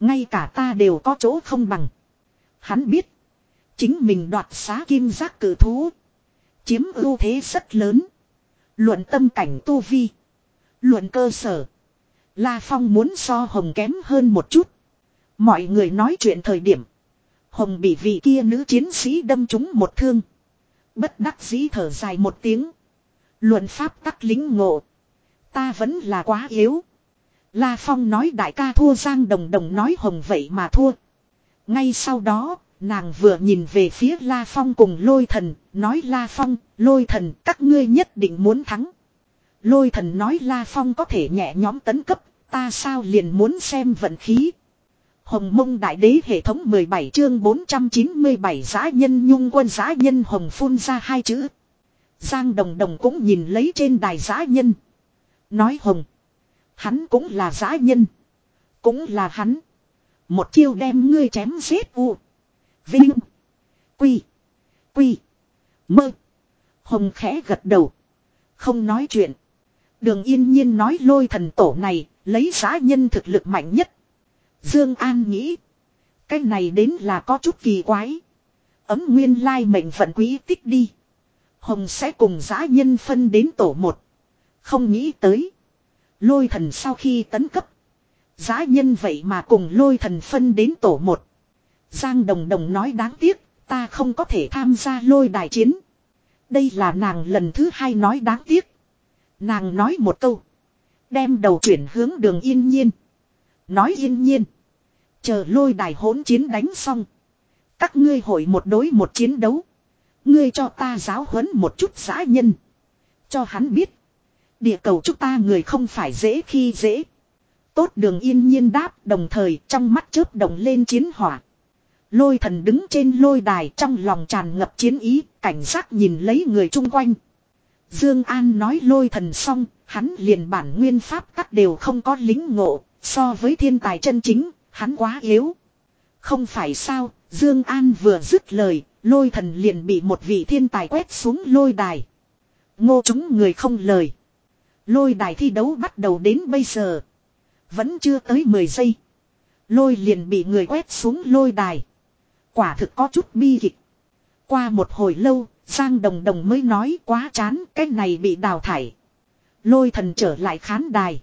Ngay cả ta đều có chỗ không bằng. Hắn biết. Chính mình đoạt xá kim giác cử thú. Chiếm ưu thế rất lớn. Luận tâm cảnh tu vi. Luận cơ sở. La Phong muốn so Hồng kém hơn một chút. Mọi người nói chuyện thời điểm. Hồng bị vị kia nữ chiến sĩ đâm trúng một thương. Bất đắc dĩ thở dài một tiếng. Luận pháp tắc lính ngộ. Ta vẫn là quá yếu. La Phong nói đại ca thua Giang Đồng Đồng nói hồng vậy mà thua. Ngay sau đó, nàng vừa nhìn về phía La Phong cùng lôi thần, nói La Phong, lôi thần, các ngươi nhất định muốn thắng. Lôi thần nói La Phong có thể nhẹ nhóm tấn cấp, ta sao liền muốn xem vận khí. Hồng mông đại đế hệ thống 17 chương 497 giã nhân nhung quân giã nhân hồng phun ra hai chữ. Giang đồng đồng cũng nhìn lấy trên đài giã nhân. Nói hồng. Hắn cũng là giã nhân. Cũng là hắn. Một chiêu đem ngươi chém giết u. Vinh. Quy. Quy. Mơ. Hồng khẽ gật đầu. Không nói chuyện. Đường yên nhiên nói lôi thần tổ này, lấy Giá nhân thực lực mạnh nhất. Dương An nghĩ. Cái này đến là có chút kỳ quái. Ấm nguyên lai mệnh phận quý tích đi. Hồng sẽ cùng Giá nhân phân đến tổ một. Không nghĩ tới. Lôi thần sau khi tấn cấp. Giá nhân vậy mà cùng lôi thần phân đến tổ một. Giang Đồng Đồng nói đáng tiếc, ta không có thể tham gia lôi đài chiến. Đây là nàng lần thứ hai nói đáng tiếc. Nàng nói một câu. Đem đầu chuyển hướng đường yên nhiên. Nói yên nhiên. Chờ lôi đài hỗn chiến đánh xong. Các ngươi hội một đối một chiến đấu. Ngươi cho ta giáo huấn một chút giã nhân. Cho hắn biết. Địa cầu chúng ta người không phải dễ khi dễ. Tốt đường yên nhiên đáp đồng thời trong mắt chớp động lên chiến hỏa. Lôi thần đứng trên lôi đài trong lòng tràn ngập chiến ý, cảnh giác nhìn lấy người chung quanh. Dương An nói lôi thần xong, hắn liền bản nguyên pháp các đều không có lính ngộ, so với thiên tài chân chính, hắn quá yếu. Không phải sao, Dương An vừa dứt lời, lôi thần liền bị một vị thiên tài quét xuống lôi đài. Ngô chúng người không lời. Lôi đài thi đấu bắt đầu đến bây giờ. Vẫn chưa tới 10 giây. Lôi liền bị người quét xuống lôi đài. Quả thực có chút bi kịch. Qua một hồi lâu, Giang Đồng Đồng mới nói quá chán cái này bị đào thải. Lôi thần trở lại khán đài.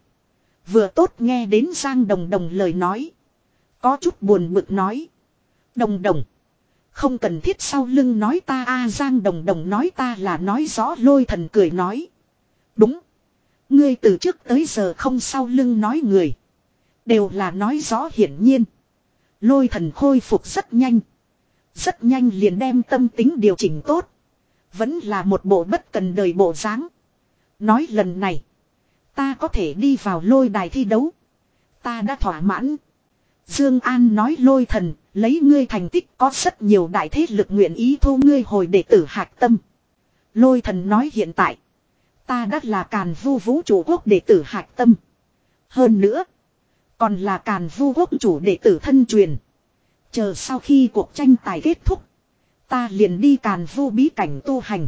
Vừa tốt nghe đến Giang Đồng Đồng lời nói. Có chút buồn bực nói. Đồng Đồng. Không cần thiết sau lưng nói ta a Giang Đồng Đồng nói ta là nói rõ lôi thần cười nói. Đúng. Ngươi từ trước tới giờ không sau lưng nói người. Đều là nói rõ hiển nhiên. Lôi thần khôi phục rất nhanh. Rất nhanh liền đem tâm tính điều chỉnh tốt. Vẫn là một bộ bất cần đời bộ dáng. Nói lần này. Ta có thể đi vào lôi đài thi đấu. Ta đã thỏa mãn. Dương An nói lôi thần, lấy ngươi thành tích có rất nhiều đại thế lực nguyện ý thu ngươi hồi đệ tử hạc tâm. Lôi thần nói hiện tại. Ta đã là càn vu vũ chủ quốc đệ tử hạc tâm. Hơn nữa. Còn là càn vu quốc chủ đệ tử thân truyền. Chờ sau khi cuộc tranh tài kết thúc. Ta liền đi càn vô bí cảnh tu hành.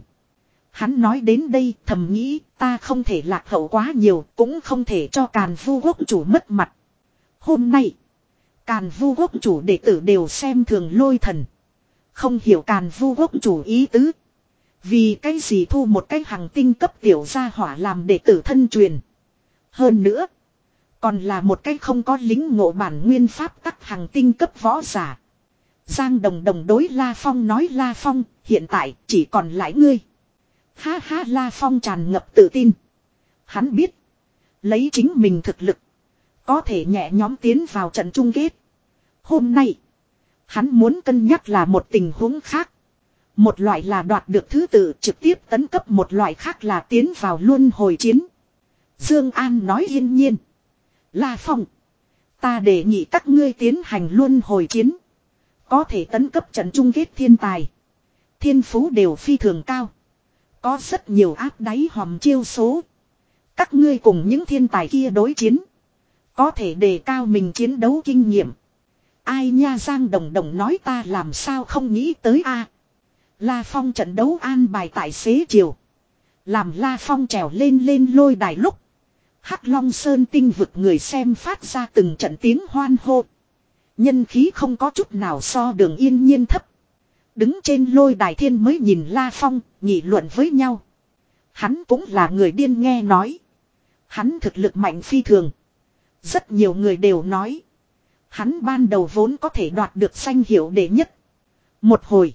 Hắn nói đến đây thầm nghĩ, ta không thể lạc hậu quá nhiều, cũng không thể cho càn vu quốc chủ mất mặt. Hôm nay. Càn vu quốc chủ đệ tử đều xem thường lôi thần. Không hiểu càn vu quốc chủ ý tứ. Vì cái gì thu một cái hàng tinh cấp tiểu gia hỏa làm đệ tử thân truyền. Hơn nữa. Còn là một cái không có lính ngộ bản nguyên pháp tắc hàng tinh cấp võ giả. Giang đồng đồng đối La Phong nói La Phong, hiện tại chỉ còn lại ngươi. Ha ha La Phong tràn ngập tự tin. Hắn biết. Lấy chính mình thực lực. Có thể nhẹ nhóm tiến vào trận chung kết. Hôm nay. Hắn muốn cân nhắc là một tình huống khác. Một loại là đoạt được thứ tự trực tiếp tấn cấp một loại khác là tiến vào luân hồi chiến. Dương An nói yên nhiên. La Phong. Ta đề nghị các ngươi tiến hành luân hồi chiến. Có thể tấn cấp trận chung kết thiên tài. Thiên phú đều phi thường cao. Có rất nhiều áp đáy hòm chiêu số. Các ngươi cùng những thiên tài kia đối chiến. Có thể đề cao mình chiến đấu kinh nghiệm. Ai nha Giang Đồng Đồng nói ta làm sao không nghĩ tới a La Phong trận đấu an bài tại xế chiều. Làm La Phong trèo lên lên lôi đài lúc. Hắc Long Sơn tinh vực người xem phát ra từng trận tiếng hoan hô. Nhân khí không có chút nào so đường yên nhiên thấp. Đứng trên lôi đài thiên mới nhìn La Phong, nhị luận với nhau. Hắn cũng là người điên nghe nói. Hắn thực lực mạnh phi thường. Rất nhiều người đều nói. Hắn ban đầu vốn có thể đoạt được danh hiệu đệ nhất. Một hồi.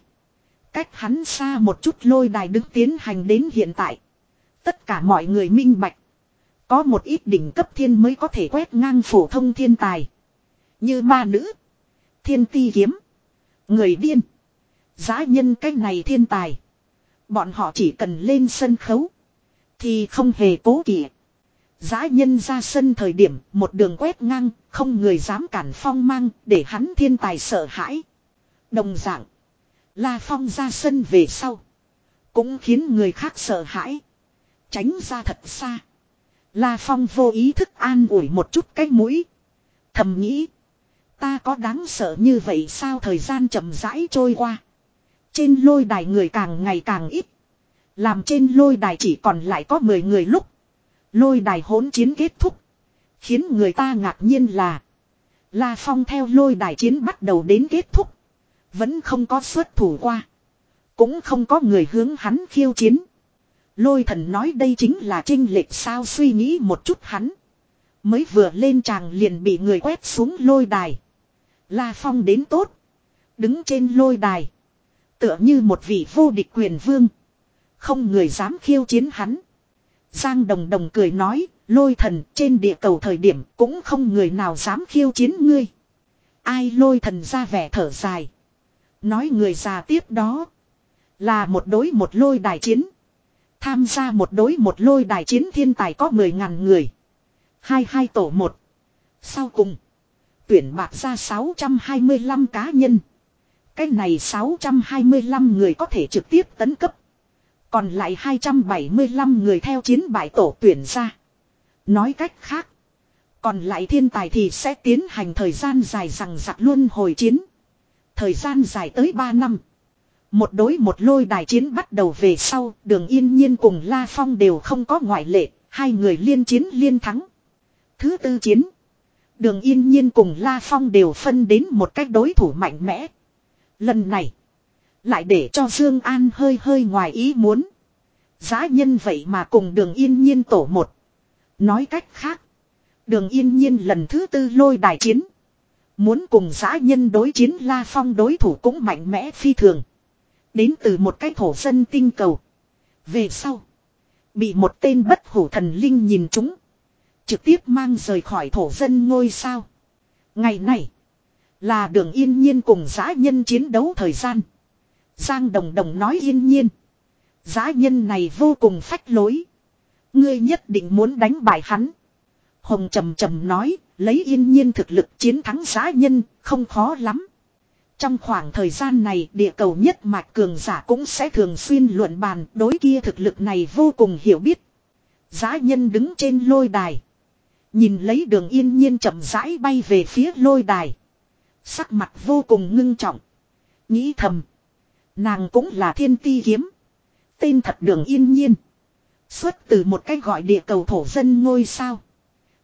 Cách hắn xa một chút lôi đài đứng tiến hành đến hiện tại. Tất cả mọi người minh bạch. Có một ít đỉnh cấp thiên mới có thể quét ngang phổ thông thiên tài. Như ma nữ. Thiên ti kiếm. Người điên. Giá nhân cái này thiên tài. Bọn họ chỉ cần lên sân khấu. Thì không hề cố kỵ. Giá nhân ra sân thời điểm một đường quét ngang, không người dám cản phong mang để hắn thiên tài sợ hãi. Đồng dạng. La Phong ra sân về sau. Cũng khiến người khác sợ hãi. Tránh ra thật xa. La Phong vô ý thức an ủi một chút cái mũi. Thầm nghĩ. Ta có đáng sợ như vậy sao thời gian chậm rãi trôi qua. Trên lôi đài người càng ngày càng ít. Làm trên lôi đài chỉ còn lại có 10 người lúc. Lôi đài hỗn chiến kết thúc. Khiến người ta ngạc nhiên là. La Phong theo lôi đài chiến bắt đầu đến kết thúc. Vẫn không có xuất thủ qua. Cũng không có người hướng hắn khiêu chiến. Lôi thần nói đây chính là trinh lệch sao suy nghĩ một chút hắn. Mới vừa lên tràng liền bị người quét xuống lôi đài. La Phong đến tốt. Đứng trên lôi đài. Tựa như một vị vô địch quyền vương. Không người dám khiêu chiến hắn. Giang Đồng Đồng cười nói, lôi thần trên địa cầu thời điểm cũng không người nào dám khiêu chiến ngươi. Ai lôi thần ra vẻ thở dài. Nói người già tiếp đó. Là một đối một lôi đài chiến. Tham gia một đối một lôi đài chiến thiên tài có 10.000 người. Hai hai tổ một. Sau cùng. Tuyển bạc ra 625 cá nhân. Cái này 625 người có thể trực tiếp tấn cấp. Còn lại 275 người theo chiến bại tổ tuyển ra. Nói cách khác. Còn lại thiên tài thì sẽ tiến hành thời gian dài rằng giặc luôn hồi chiến. Thời gian dài tới 3 năm. Một đối một lôi đài chiến bắt đầu về sau, đường yên nhiên cùng La Phong đều không có ngoại lệ, hai người liên chiến liên thắng. Thứ tư chiến. Đường yên nhiên cùng La Phong đều phân đến một cách đối thủ mạnh mẽ. Lần này, Lại để cho Dương An hơi hơi ngoài ý muốn. Giá nhân vậy mà cùng đường yên nhiên tổ một. Nói cách khác. Đường yên nhiên lần thứ tư lôi đài chiến. Muốn cùng giã nhân đối chiến La Phong đối thủ cũng mạnh mẽ phi thường. Đến từ một cái thổ dân tinh cầu. Về sau. Bị một tên bất hủ thần linh nhìn chúng. Trực tiếp mang rời khỏi thổ dân ngôi sao. Ngày này. Là đường yên nhiên cùng giã nhân chiến đấu thời gian. Giang Đồng Đồng nói yên nhiên. giã nhân này vô cùng phách lối. Ngươi nhất định muốn đánh bại hắn. Hồng trầm trầm nói, lấy yên nhiên thực lực chiến thắng giã nhân, không khó lắm. Trong khoảng thời gian này, địa cầu nhất mạch cường giả cũng sẽ thường xuyên luận bàn đối kia thực lực này vô cùng hiểu biết. Giá nhân đứng trên lôi đài. Nhìn lấy đường yên nhiên chậm rãi bay về phía lôi đài. Sắc mặt vô cùng ngưng trọng. Nghĩ thầm. Nàng cũng là thiên ti kiếm. Tên thật đường yên nhiên. Xuất từ một cái gọi địa cầu thổ dân ngôi sao.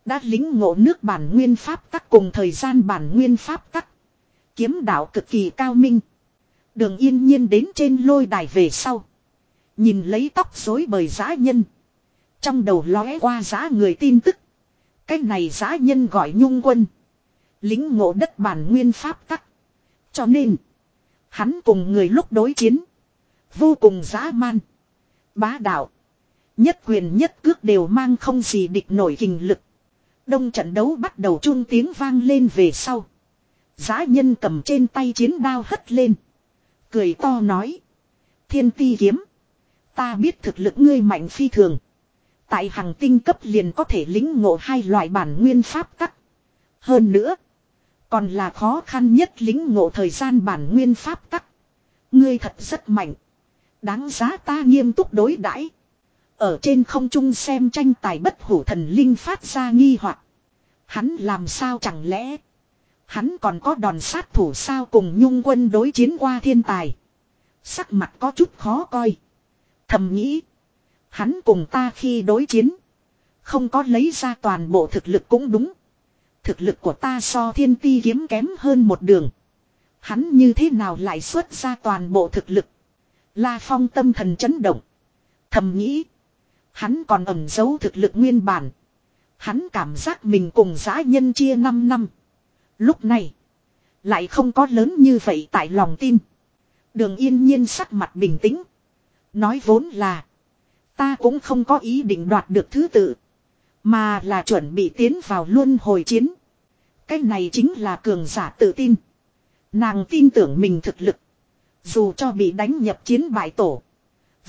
Đã lính ngộ nước bản nguyên pháp tắc cùng thời gian bản nguyên pháp tắc. Kiếm đạo cực kỳ cao minh. Đường yên nhiên đến trên lôi đài về sau. Nhìn lấy tóc rối bời giã nhân. Trong đầu lóe qua giã người tin tức. Cái này giã nhân gọi nhung quân. Lính ngộ đất bản nguyên pháp tắc. Cho nên. Hắn cùng người lúc đối chiến. Vô cùng dã man. Bá đạo. Nhất quyền nhất cước đều mang không gì địch nổi hình lực. Đông trận đấu bắt đầu chung tiếng vang lên về sau. Giá nhân cầm trên tay chiến đao hất lên. Cười to nói. Thiên ti kiếm. Ta biết thực lực ngươi mạnh phi thường. Tại hàng tinh cấp liền có thể lính ngộ hai loại bản nguyên pháp tắc. Hơn nữa. Còn là khó khăn nhất lính ngộ thời gian bản nguyên pháp tắc. Ngươi thật rất mạnh. Đáng giá ta nghiêm túc đối đãi. Ở trên không trung xem tranh tài bất hủ thần linh phát ra nghi hoặc. Hắn làm sao chẳng lẽ. Hắn còn có đòn sát thủ sao cùng nhung quân đối chiến qua thiên tài. Sắc mặt có chút khó coi. Thầm nghĩ. Hắn cùng ta khi đối chiến. Không có lấy ra toàn bộ thực lực cũng đúng. Thực lực của ta so thiên ti kiếm kém hơn một đường. Hắn như thế nào lại xuất ra toàn bộ thực lực. La Phong tâm thần chấn động. Thầm nghĩ. Hắn còn ẩn giấu thực lực nguyên bản. Hắn cảm giác mình cùng giã nhân chia 5 năm. Lúc này. Lại không có lớn như vậy tại lòng tin. Đường yên nhiên sắc mặt bình tĩnh. Nói vốn là. Ta cũng không có ý định đoạt được thứ tự. Mà là chuẩn bị tiến vào luân hồi chiến. Cái này chính là cường giả tự tin. Nàng tin tưởng mình thực lực. Dù cho bị đánh nhập chiến bại tổ.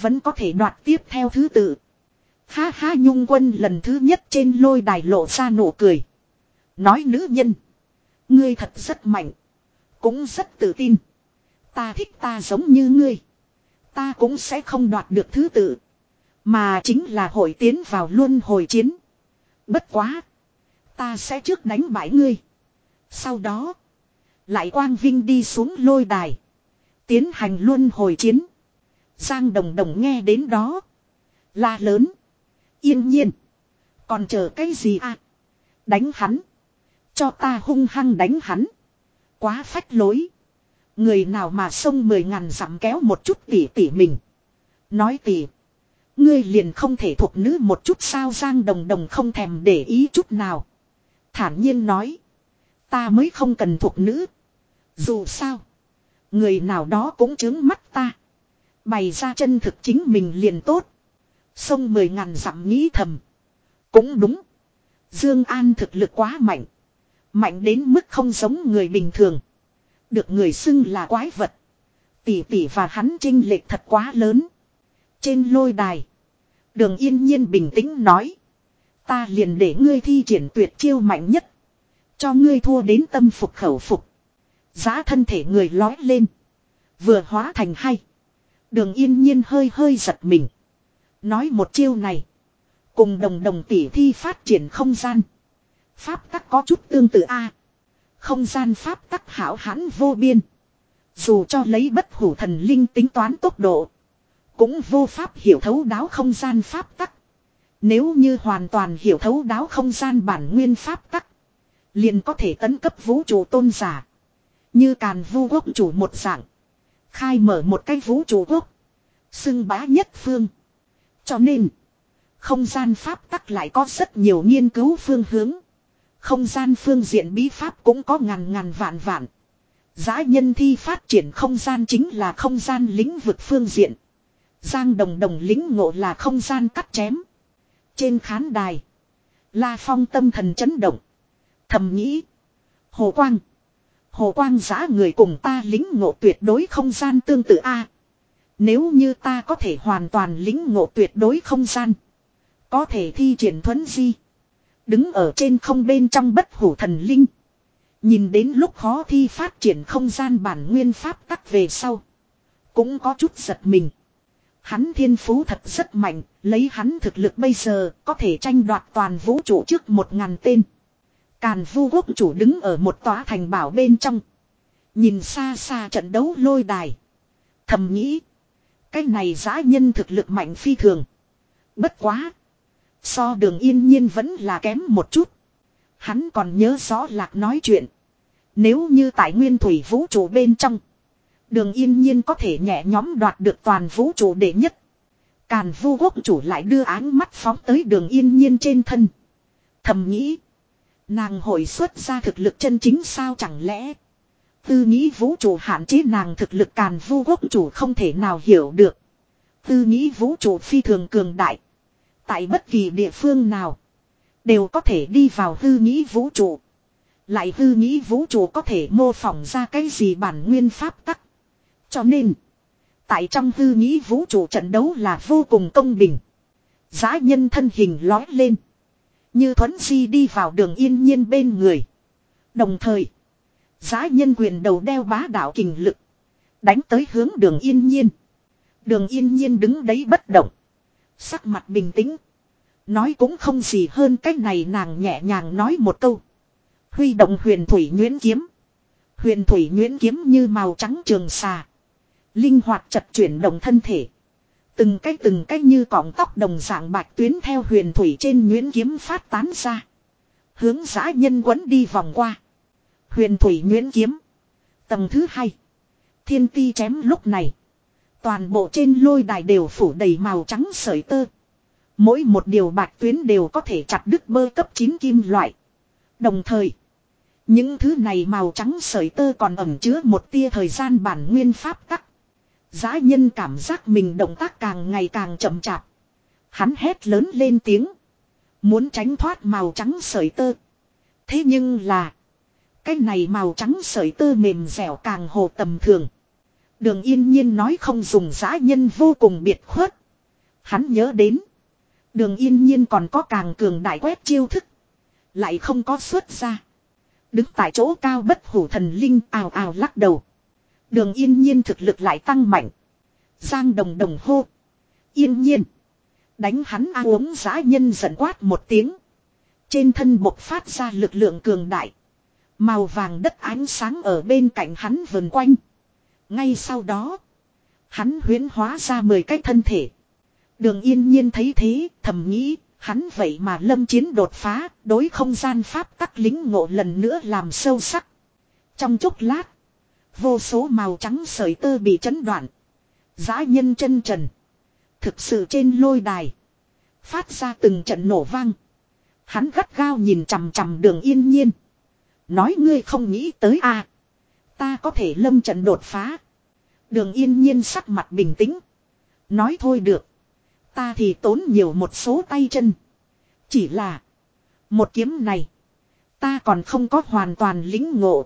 Vẫn có thể đoạt tiếp theo thứ tự. Ha ha, nhung quân lần thứ nhất trên lôi đài lộ ra nụ cười. Nói nữ nhân. Ngươi thật rất mạnh. Cũng rất tự tin. Ta thích ta giống như ngươi. Ta cũng sẽ không đoạt được thứ tự. Mà chính là hội tiến vào luân hồi chiến. Bất quá. Ta sẽ trước đánh bại ngươi. Sau đó. Lại quang vinh đi xuống lôi đài. Tiến hành luân hồi chiến. Giang đồng đồng nghe đến đó. La lớn. Yên nhiên. Còn chờ cái gì à? Đánh hắn. Cho ta hung hăng đánh hắn. Quá phách lối. Người nào mà sông mười ngàn dặm kéo một chút tỉ tỉ mình. Nói tỉ. Ngươi liền không thể thuộc nữ một chút sao Giang Đồng Đồng không thèm để ý chút nào. Thản nhiên nói. Ta mới không cần thuộc nữ. Dù sao. Người nào đó cũng chứng mắt ta. Bày ra chân thực chính mình liền tốt. Sông mười ngàn dặm nghĩ thầm. Cũng đúng. Dương An thực lực quá mạnh. Mạnh đến mức không giống người bình thường. Được người xưng là quái vật. Tỷ tỷ và hắn trinh lệch thật quá lớn. Trên lôi đài. Đường yên nhiên bình tĩnh nói. Ta liền để ngươi thi triển tuyệt chiêu mạnh nhất. Cho ngươi thua đến tâm phục khẩu phục. Giá thân thể người lói lên. Vừa hóa thành hay. Đường yên nhiên hơi hơi giật mình. Nói một chiêu này. Cùng đồng đồng tỷ thi phát triển không gian. Pháp tắc có chút tương tự A. Không gian pháp tắc hảo hãn vô biên. Dù cho lấy bất hủ thần linh tính toán tốc độ. Cũng vô pháp hiểu thấu đáo không gian pháp tắc. Nếu như hoàn toàn hiểu thấu đáo không gian bản nguyên pháp tắc. Liền có thể tấn cấp vũ trụ tôn giả. Như càn vu quốc chủ một dạng. Khai mở một cái vũ trụ quốc. Xưng bá nhất phương. Cho nên. Không gian pháp tắc lại có rất nhiều nghiên cứu phương hướng. Không gian phương diện bí pháp cũng có ngàn ngàn vạn vạn. Giá nhân thi phát triển không gian chính là không gian lĩnh vực phương diện. Giang đồng đồng lính ngộ là không gian cắt chém. Trên khán đài. La Phong tâm thần chấn động. Thầm nghĩ. Hồ Quang. Hồ Quang giã người cùng ta lính ngộ tuyệt đối không gian tương tự A. Nếu như ta có thể hoàn toàn lính ngộ tuyệt đối không gian. Có thể thi triển thuấn di. Đứng ở trên không bên trong bất hủ thần linh. Nhìn đến lúc khó thi phát triển không gian bản nguyên pháp tắc về sau. Cũng có chút giật mình. Hắn thiên phú thật rất mạnh, lấy hắn thực lực bây giờ có thể tranh đoạt toàn vũ trụ trước một ngàn tên. Càn vu quốc chủ đứng ở một tòa thành bảo bên trong. Nhìn xa xa trận đấu lôi đài. Thầm nghĩ. Cái này giã nhân thực lực mạnh phi thường. Bất quá. So đường yên nhiên vẫn là kém một chút. Hắn còn nhớ rõ lạc nói chuyện. Nếu như tại nguyên thủy vũ trụ bên trong. Đường yên nhiên có thể nhẹ nhóm đoạt được toàn vũ trụ đệ nhất. Càn vu quốc chủ lại đưa áng mắt phóng tới đường yên nhiên trên thân. Thầm nghĩ. Nàng hồi xuất ra thực lực chân chính sao chẳng lẽ. Tư nghĩ vũ trụ hạn chế nàng thực lực càn vu quốc chủ không thể nào hiểu được. Tư nghĩ vũ trụ phi thường cường đại. Tại bất kỳ địa phương nào. Đều có thể đi vào hư nghĩ vũ trụ. Lại hư nghĩ vũ trụ có thể mô phỏng ra cái gì bản nguyên pháp tắc. Cho nên. Tại trong hư nghĩ vũ trụ trận đấu là vô cùng công bình. Giá nhân thân hình lói lên. Như thuấn di đi vào đường yên nhiên bên người. Đồng thời. Giá nhân quyền đầu đeo bá đạo kình lực. Đánh tới hướng đường yên nhiên. Đường yên nhiên đứng đấy bất động. Sắc mặt bình tĩnh. Nói cũng không gì hơn cách này nàng nhẹ nhàng nói một câu. Huy động huyền thủy nguyễn kiếm. Huyền thủy nguyễn kiếm như màu trắng trường xà. Linh hoạt chật chuyển động thân thể. Từng cái từng cái như cọng tóc đồng dạng bạch tuyến theo huyền thủy trên nguyễn kiếm phát tán ra. Hướng giã nhân quấn đi vòng qua. Huyền thủy nguyễn kiếm. Tầng thứ hai. Thiên ti chém lúc này. Toàn bộ trên lôi đài đều phủ đầy màu trắng sợi tơ. Mỗi một điều bạc tuyến đều có thể chặt đứt bơ cấp 9 kim loại. Đồng thời. Những thứ này màu trắng sợi tơ còn ẩm chứa một tia thời gian bản nguyên pháp tắc. Giá nhân cảm giác mình động tác càng ngày càng chậm chạp. Hắn hét lớn lên tiếng. Muốn tránh thoát màu trắng sợi tơ. Thế nhưng là. Cái này màu trắng sợi tơ mềm dẻo càng hồ tầm thường. Đường yên nhiên nói không dùng giã nhân vô cùng biệt khuất. Hắn nhớ đến. Đường yên nhiên còn có càng cường đại quét chiêu thức. Lại không có xuất ra. Đứng tại chỗ cao bất hủ thần linh ào ào lắc đầu. Đường yên nhiên thực lực lại tăng mạnh. Giang đồng đồng hô. Yên nhiên. Đánh hắn a uống giã nhân giận quát một tiếng. Trên thân bộc phát ra lực lượng cường đại. Màu vàng đất ánh sáng ở bên cạnh hắn vần quanh. Ngay sau đó. Hắn huyến hóa ra 10 cái thân thể. Đường yên nhiên thấy thế, thầm nghĩ, hắn vậy mà lâm chiến đột phá, đối không gian pháp tắc lính ngộ lần nữa làm sâu sắc. Trong chốc lát, vô số màu trắng sợi tơ bị chấn đoạn. Giá nhân chân trần. Thực sự trên lôi đài. Phát ra từng trận nổ vang. Hắn gắt gao nhìn chằm chằm đường yên nhiên. Nói ngươi không nghĩ tới a à, Ta có thể lâm trận đột phá. Đường yên nhiên sắc mặt bình tĩnh. Nói thôi được. Ta thì tốn nhiều một số tay chân. Chỉ là. Một kiếm này. Ta còn không có hoàn toàn lính ngộ.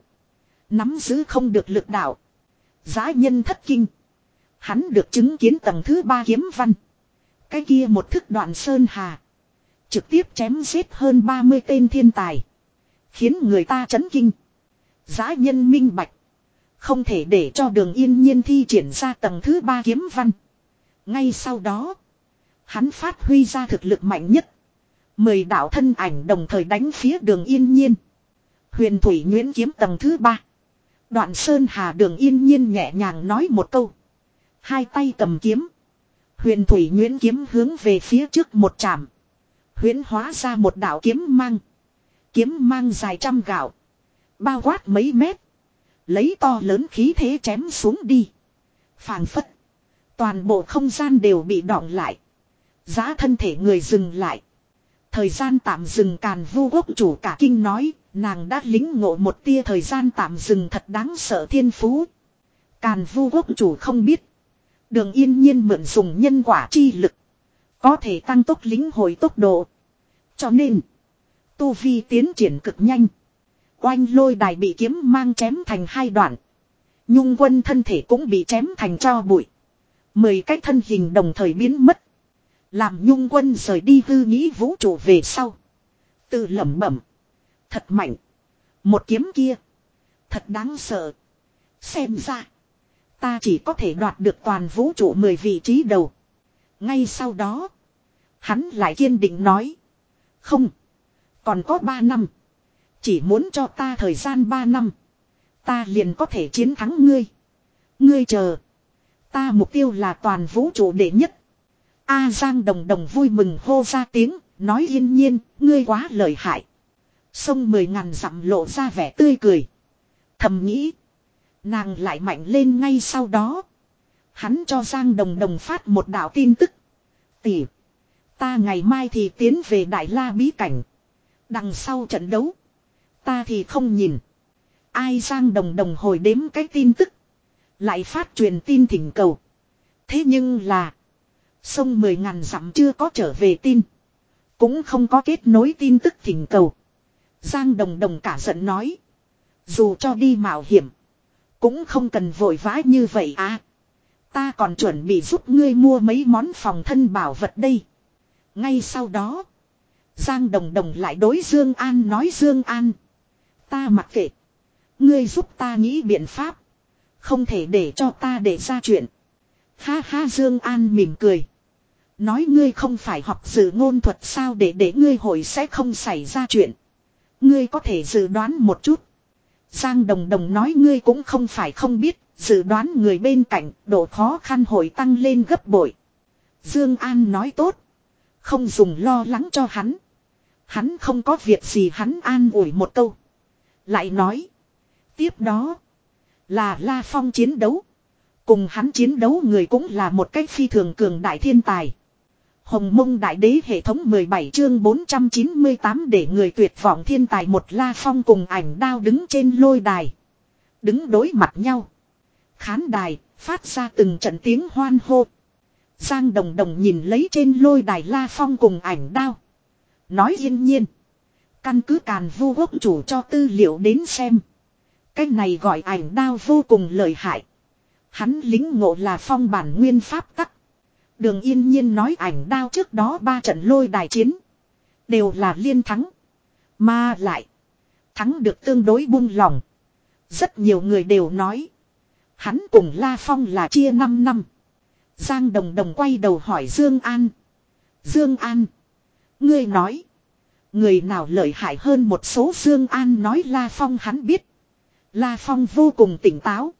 Nắm giữ không được lực đạo. Giá nhân thất kinh. Hắn được chứng kiến tầng thứ ba kiếm văn. Cái kia một thức đoạn sơn hà. Trực tiếp chém giết hơn 30 tên thiên tài. Khiến người ta chấn kinh. Giá nhân minh bạch. Không thể để cho đường yên nhiên thi triển ra tầng thứ ba kiếm văn. Ngay sau đó. Hắn phát huy ra thực lực mạnh nhất. Mười đạo thân ảnh đồng thời đánh phía đường yên nhiên. Huyền thủy nguyễn kiếm tầng thứ ba. Đoạn sơn hà đường yên nhiên nhẹ nhàng nói một câu. Hai tay cầm kiếm. Huyền thủy nguyễn kiếm hướng về phía trước một chạm. Huyễn hóa ra một đạo kiếm mang. Kiếm mang dài trăm gạo. Bao quát mấy mét. Lấy to lớn khí thế chém xuống đi. Phàng phất. Toàn bộ không gian đều bị đọng lại. Giá thân thể người dừng lại. Thời gian tạm dừng càn vu quốc chủ cả kinh nói, nàng đã lính ngộ một tia thời gian tạm dừng thật đáng sợ thiên phú. Càn vu quốc chủ không biết. Đường yên nhiên mượn dùng nhân quả chi lực. Có thể tăng tốc lính hồi tốc độ. Cho nên, tu vi tiến triển cực nhanh. Oanh lôi đài bị kiếm mang chém thành hai đoạn. Nhung quân thân thể cũng bị chém thành cho bụi. Mười cái thân hình đồng thời biến mất. Làm nhung quân rời đi hư nghĩ vũ trụ về sau. Tự lẩm bẩm. Thật mạnh. Một kiếm kia. Thật đáng sợ. Xem ra. Ta chỉ có thể đoạt được toàn vũ trụ mười vị trí đầu. Ngay sau đó. Hắn lại kiên định nói. Không. Còn có ba năm. Chỉ muốn cho ta thời gian ba năm. Ta liền có thể chiến thắng ngươi. Ngươi chờ. Ta mục tiêu là toàn vũ trụ đệ nhất. A Giang đồng đồng vui mừng hô ra tiếng. Nói yên nhiên. Ngươi quá lợi hại. Sông mười ngàn dặm lộ ra vẻ tươi cười. Thầm nghĩ. Nàng lại mạnh lên ngay sau đó. Hắn cho Giang đồng đồng phát một đạo tin tức. Tỷ. Ta ngày mai thì tiến về Đại La bí cảnh. Đằng sau trận đấu. Ta thì không nhìn. Ai Giang đồng đồng hồi đếm cái tin tức. Lại phát truyền tin thỉnh cầu. Thế nhưng là. Sông mười ngàn dặm chưa có trở về tin. Cũng không có kết nối tin tức thỉnh cầu. Giang đồng đồng cả giận nói. Dù cho đi mạo hiểm. Cũng không cần vội vã như vậy à. Ta còn chuẩn bị giúp ngươi mua mấy món phòng thân bảo vật đây. Ngay sau đó. Giang Đồng Đồng lại đối Dương An nói Dương An. Ta mặc kệ. Ngươi giúp ta nghĩ biện pháp. Không thể để cho ta để ra chuyện. Ha ha Dương An mỉm cười. Nói ngươi không phải học dự ngôn thuật sao để để ngươi hồi sẽ không xảy ra chuyện. Ngươi có thể dự đoán một chút. Giang Đồng Đồng nói ngươi cũng không phải không biết, dự đoán người bên cạnh, độ khó khăn hồi tăng lên gấp bội. Dương An nói tốt. Không dùng lo lắng cho hắn. Hắn không có việc gì hắn an ủi một câu. Lại nói. Tiếp đó. Là La Phong chiến đấu. Cùng hắn chiến đấu người cũng là một cách phi thường cường đại thiên tài. Hồng mông đại đế hệ thống 17 chương 498 để người tuyệt vọng thiên tài một La Phong cùng ảnh đao đứng trên lôi đài. Đứng đối mặt nhau. Khán đài, phát ra từng trận tiếng hoan hô. Giang Đồng Đồng nhìn lấy trên lôi đài La Phong cùng ảnh đao. Nói yên nhiên. Căn cứ càn vu quốc chủ cho tư liệu đến xem. Cái này gọi ảnh đao vô cùng lợi hại. Hắn lính ngộ là phong bản nguyên pháp tắc. Đường yên nhiên nói ảnh đao trước đó ba trận lôi đài chiến. Đều là liên thắng. Mà lại. Thắng được tương đối buông lòng. Rất nhiều người đều nói. Hắn cùng La Phong là chia 5 năm. Giang Đồng Đồng quay đầu hỏi Dương An. Dương An. Ngươi nói. Người nào lợi hại hơn một số Dương An nói La Phong hắn biết. La Phong vô cùng tỉnh táo.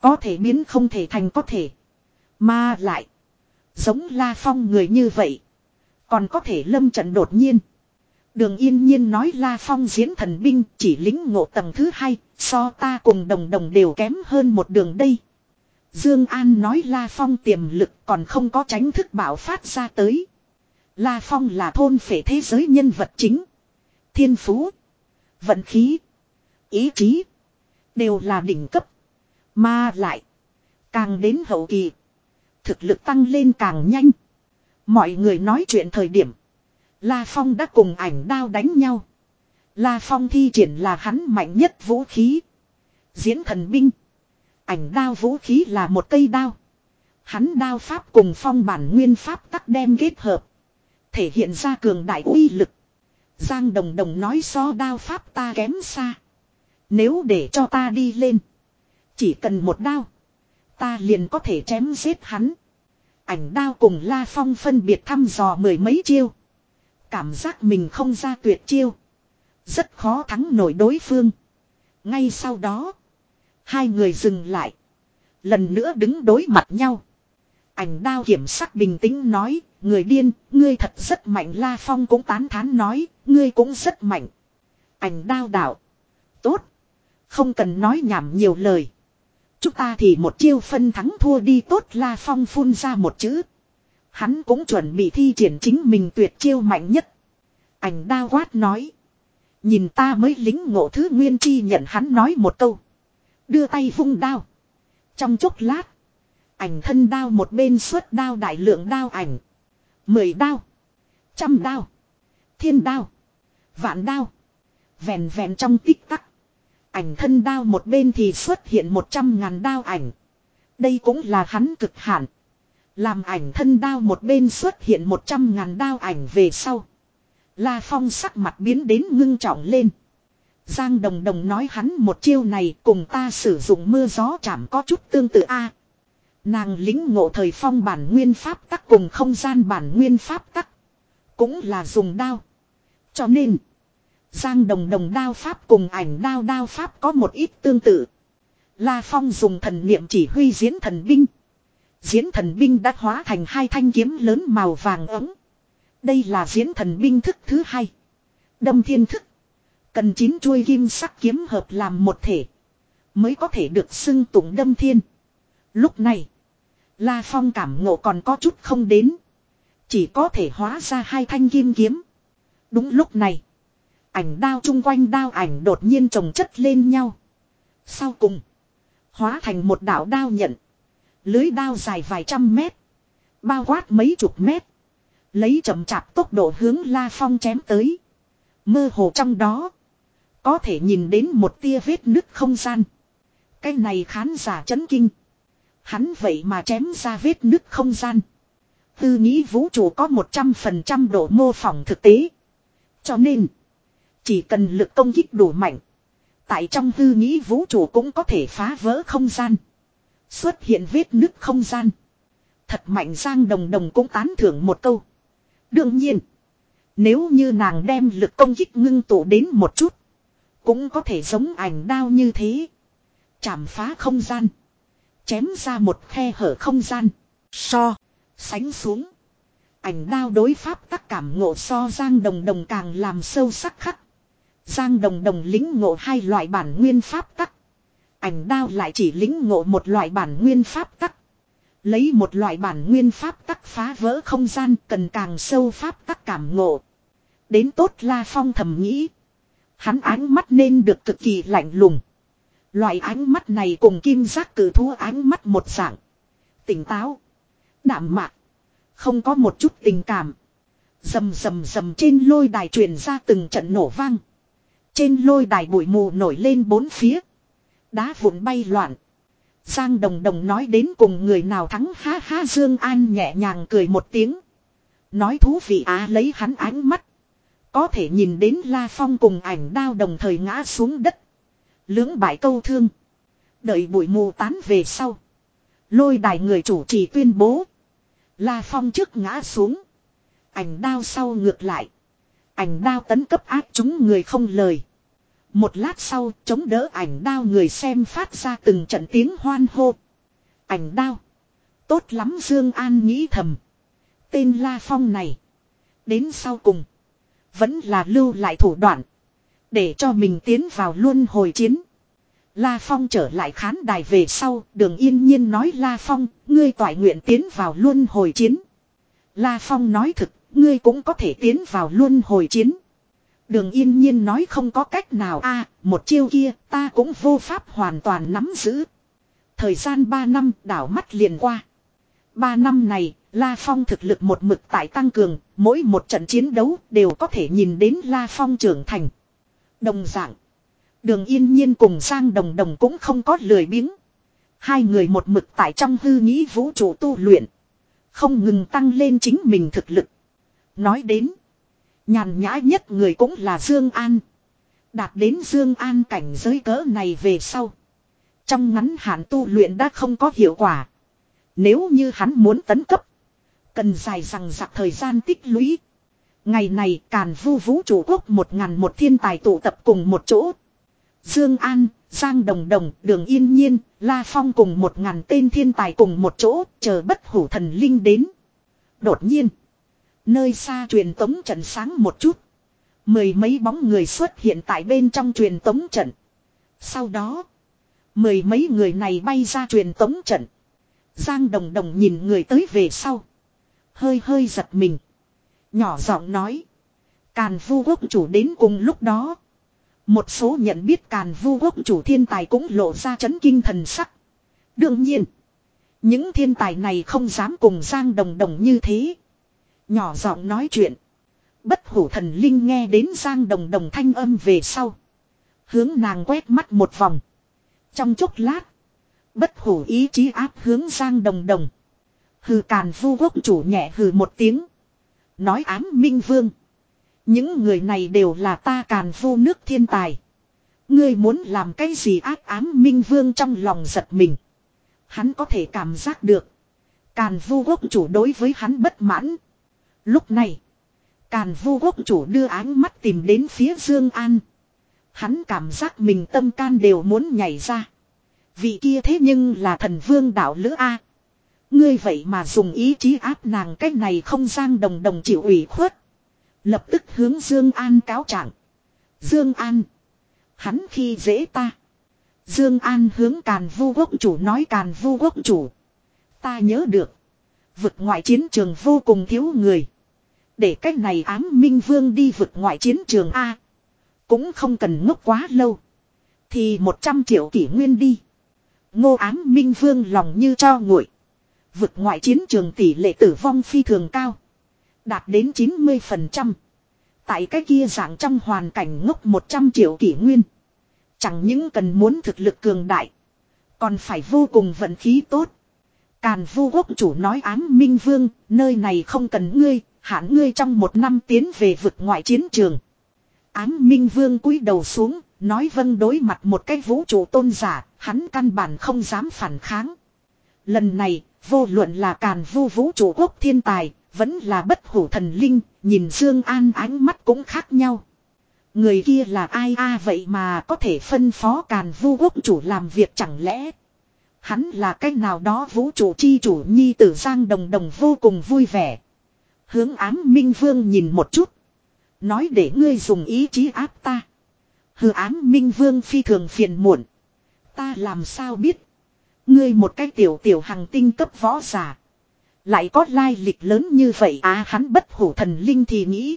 Có thể biến không thể thành có thể. Mà lại. Giống La Phong người như vậy. Còn có thể lâm trận đột nhiên. Đường yên nhiên nói La Phong diễn thần binh chỉ lính ngộ tầng thứ hai. So ta cùng đồng đồng đều kém hơn một đường đây. Dương An nói La Phong tiềm lực còn không có tránh thức bảo phát ra tới. La Phong là thôn phệ thế giới nhân vật chính. Thiên phú. Vận khí. Ý chí. Đều là đỉnh cấp. Mà lại. Càng đến hậu kỳ. Thực lực tăng lên càng nhanh. Mọi người nói chuyện thời điểm. La Phong đã cùng ảnh đao đánh nhau. La Phong thi triển là hắn mạnh nhất vũ khí. Diễn thần binh. Ảnh đao vũ khí là một cây đao. Hắn đao pháp cùng phong bản nguyên pháp tắc đem kết hợp. Thể hiện ra cường đại uy lực. Giang Đồng Đồng nói so đao pháp ta kém xa. Nếu để cho ta đi lên. Chỉ cần một đao. Ta liền có thể chém giết hắn. Ảnh đao cùng La Phong phân biệt thăm dò mười mấy chiêu. Cảm giác mình không ra tuyệt chiêu. Rất khó thắng nổi đối phương. Ngay sau đó. Hai người dừng lại. Lần nữa đứng đối mặt nhau. Ảnh đao kiểm sắc bình tĩnh nói. Người điên, ngươi thật rất mạnh La Phong cũng tán thán nói. Ngươi cũng rất mạnh. Ảnh đao đảo, Tốt. Không cần nói nhảm nhiều lời. Chúng ta thì một chiêu phân thắng thua đi tốt La Phong phun ra một chữ. Hắn cũng chuẩn bị thi triển chính mình tuyệt chiêu mạnh nhất. Ảnh đao quát nói. Nhìn ta mới lính ngộ thứ nguyên chi nhận hắn nói một câu. Đưa tay vung đao. Trong chốc lát. Ảnh thân đao một bên xuất đao đại lượng đao ảnh. Mười đao. Trăm đao. Thiên đao. Vạn đao. Vẹn vẹn trong tích tắc. Ảnh thân đao một bên thì xuất hiện một trăm ngàn đao ảnh. Đây cũng là hắn cực hạn. Làm ảnh thân đao một bên xuất hiện một trăm ngàn đao ảnh về sau. La Phong sắc mặt biến đến ngưng trọng lên. Giang Đồng Đồng nói hắn một chiêu này cùng ta sử dụng mưa gió chạm có chút tương tự a nàng lính ngộ thời phong bản nguyên pháp tắc cùng không gian bản nguyên pháp tắc. Cũng là dùng đao. Cho nên. Giang Đồng Đồng đao pháp cùng ảnh đao đao pháp có một ít tương tự. La Phong dùng thần niệm chỉ huy diễn thần binh. Diễn thần binh đã hóa thành hai thanh kiếm lớn màu vàng ấm. Đây là diễn thần binh thức thứ hai. Đâm thiên thức. Cần chín chuôi kim sắc kiếm hợp làm một thể. Mới có thể được xưng tụng đâm thiên. Lúc này. La Phong cảm ngộ còn có chút không đến. Chỉ có thể hóa ra hai thanh kim kiếm. Đúng lúc này. Ảnh đao chung quanh đao ảnh đột nhiên trồng chất lên nhau. Sau cùng. Hóa thành một đạo đao nhận. Lưới đao dài vài trăm mét. Bao quát mấy chục mét. Lấy chậm chạp tốc độ hướng La Phong chém tới. Mơ hồ trong đó. Có thể nhìn đến một tia vết nứt không gian. Cái này khán giả chấn kinh. Hắn vậy mà chém ra vết nứt không gian. Tư nghĩ vũ trụ có 100% độ mô phỏng thực tế. Cho nên. Chỉ cần lực công kích đủ mạnh. Tại trong tư nghĩ vũ trụ cũng có thể phá vỡ không gian. Xuất hiện vết nứt không gian. Thật mạnh Giang Đồng Đồng cũng tán thưởng một câu. Đương nhiên. Nếu như nàng đem lực công kích ngưng tụ đến một chút. Cũng có thể giống ảnh đao như thế. Chảm phá không gian. Chém ra một khe hở không gian. So. Sánh xuống. Ảnh đao đối pháp các cảm ngộ so Giang Đồng Đồng càng làm sâu sắc khắc. Giang Đồng Đồng lính ngộ hai loại bản nguyên pháp tắc. Ảnh đao lại chỉ lính ngộ một loại bản nguyên pháp tắc. Lấy một loại bản nguyên pháp tắc phá vỡ không gian cần càng sâu pháp tắc cảm ngộ. Đến tốt La Phong thầm nghĩ. Hắn ánh mắt nên được cực kỳ lạnh lùng. Loại ánh mắt này cùng kim giác cử thú ánh mắt một dạng. Tỉnh táo. Đạm mạc. Không có một chút tình cảm. Dầm dầm dầm trên lôi đài truyền ra từng trận nổ vang. Trên lôi đài bụi mù nổi lên bốn phía. Đá vụn bay loạn. Giang Đồng Đồng nói đến cùng người nào thắng ha ha, Dương An nhẹ nhàng cười một tiếng. Nói thú vị á, lấy hắn ánh mắt. Có thể nhìn đến La Phong cùng ảnh đao đồng thời ngã xuống đất. Lưỡng bại câu thương. Đợi bụi mù tán về sau. Lôi đài người chủ trì tuyên bố. La Phong trước ngã xuống. Ảnh đao sau ngược lại. Ảnh đao tấn cấp áp chúng người không lời. Một lát sau chống đỡ ảnh đao người xem phát ra từng trận tiếng hoan hô. Ảnh đao. Tốt lắm Dương An nghĩ thầm. Tên La Phong này. Đến sau cùng. Vẫn là lưu lại thủ đoạn. Để cho mình tiến vào luân hồi chiến. La Phong trở lại khán đài về sau. Đường yên nhiên nói La Phong. Ngươi toại nguyện tiến vào luân hồi chiến. La Phong nói thực. Ngươi cũng có thể tiến vào luân hồi chiến. Đường yên nhiên nói không có cách nào a một chiêu kia ta cũng vô pháp hoàn toàn nắm giữ. Thời gian 3 năm đảo mắt liền qua. 3 năm này, La Phong thực lực một mực tại tăng cường, mỗi một trận chiến đấu đều có thể nhìn đến La Phong trưởng thành. Đồng dạng, đường yên nhiên cùng Giang Đồng Đồng cũng không có lười biếng. Hai người một mực tại trong hư nghĩ vũ trụ tu luyện. Không ngừng tăng lên chính mình thực lực. Nói đến, Nhàn nhã nhất người cũng là Dương An. Đạt đến Dương An cảnh giới cỡ này về sau. Trong ngắn hạn tu luyện đã không có hiệu quả. Nếu như hắn muốn tấn cấp. Cần dài rằng giặc thời gian tích lũy. Ngày này càn vu vũ trụ quốc một ngàn một thiên tài tụ tập cùng một chỗ. Dương An, Giang Đồng Đồng, Đường Yên Nhiên, La Phong cùng một ngàn tên thiên tài cùng một chỗ chờ bất hủ thần linh đến. Đột nhiên. Nơi xa truyền tống trận sáng một chút. Mười mấy bóng người xuất hiện tại bên trong truyền tống trận. Sau đó. Mười mấy người này bay ra truyền tống trận. Giang Đồng Đồng nhìn người tới về sau. Hơi hơi giật mình. Nhỏ giọng nói. Càn vu quốc chủ đến cùng lúc đó. Một số nhận biết càn vu quốc chủ thiên tài cũng lộ ra chấn kinh thần sắc. Đương nhiên. Những thiên tài này không dám cùng Giang Đồng Đồng như thế. Nhỏ giọng nói chuyện. Bất hủ thần linh nghe đến Giang Đồng Đồng thanh âm về sau. Hướng nàng quét mắt một vòng. Trong chốc lát. Bất hủ ý chí áp hướng Giang Đồng Đồng. Hừ càn vu quốc chủ nhẹ hừ một tiếng. Nói ám minh vương. Những người này đều là ta càn vu nước thiên tài. Ngươi muốn làm cái gì ác ám minh vương trong lòng giật mình. Hắn có thể cảm giác được. Càn vu quốc chủ đối với hắn bất mãn. Lúc này. Càn vu quốc chủ đưa ánh mắt tìm đến phía Dương An. Hắn cảm giác mình tâm can đều muốn nhảy ra. Vị kia thế nhưng là thần vương đạo lữ A. Ngươi vậy mà dùng ý chí áp nàng cách này không giang đồng đồng chịu ủy khuất. Lập tức hướng Dương An cáo trạng. Dương An. Hắn khi dễ ta. Dương An hướng Càn Vu quốc chủ nói Càn Vu quốc chủ. Ta nhớ được. Vực ngoại chiến trường vô cùng thiếu người. Để cách này ám minh vương đi vực ngoại chiến trường A. Cũng không cần ngốc quá lâu. Thì 100 triệu kỷ nguyên đi. Ngô ám minh vương lòng như cho nguội. Vực ngoại chiến trường tỷ lệ tử vong phi thường cao. Đạt đến 90%. Tại cái kia dạng trong hoàn cảnh ngốc 100 triệu kỷ nguyên. Chẳng những cần muốn thực lực cường đại. Còn phải vô cùng vận khí tốt. Càn vu quốc chủ nói ám minh vương, nơi này không cần ngươi, hãn ngươi trong một năm tiến về vực ngoại chiến trường. Ám minh vương cúi đầu xuống, nói vâng đối mặt một cái vũ trụ tôn giả, hắn căn bản không dám phản kháng. Lần này, vô luận là càn vu vũ trụ quốc thiên tài, vẫn là bất hủ thần linh, nhìn Dương An ánh mắt cũng khác nhau. Người kia là ai a vậy mà có thể phân phó càn vu quốc chủ làm việc chẳng lẽ. Hắn là cái nào đó vũ trụ chi chủ nhi tử Giang Đồng Đồng vô cùng vui vẻ. Hướng ám minh vương nhìn một chút. Nói để ngươi dùng ý chí áp ta. Hư ám minh vương phi thường phiền muộn. Ta làm sao biết. Ngươi một cái tiểu tiểu hàng tinh cấp võ giả. Lại có lai lịch lớn như vậy à hắn bất hủ thần linh thì nghĩ.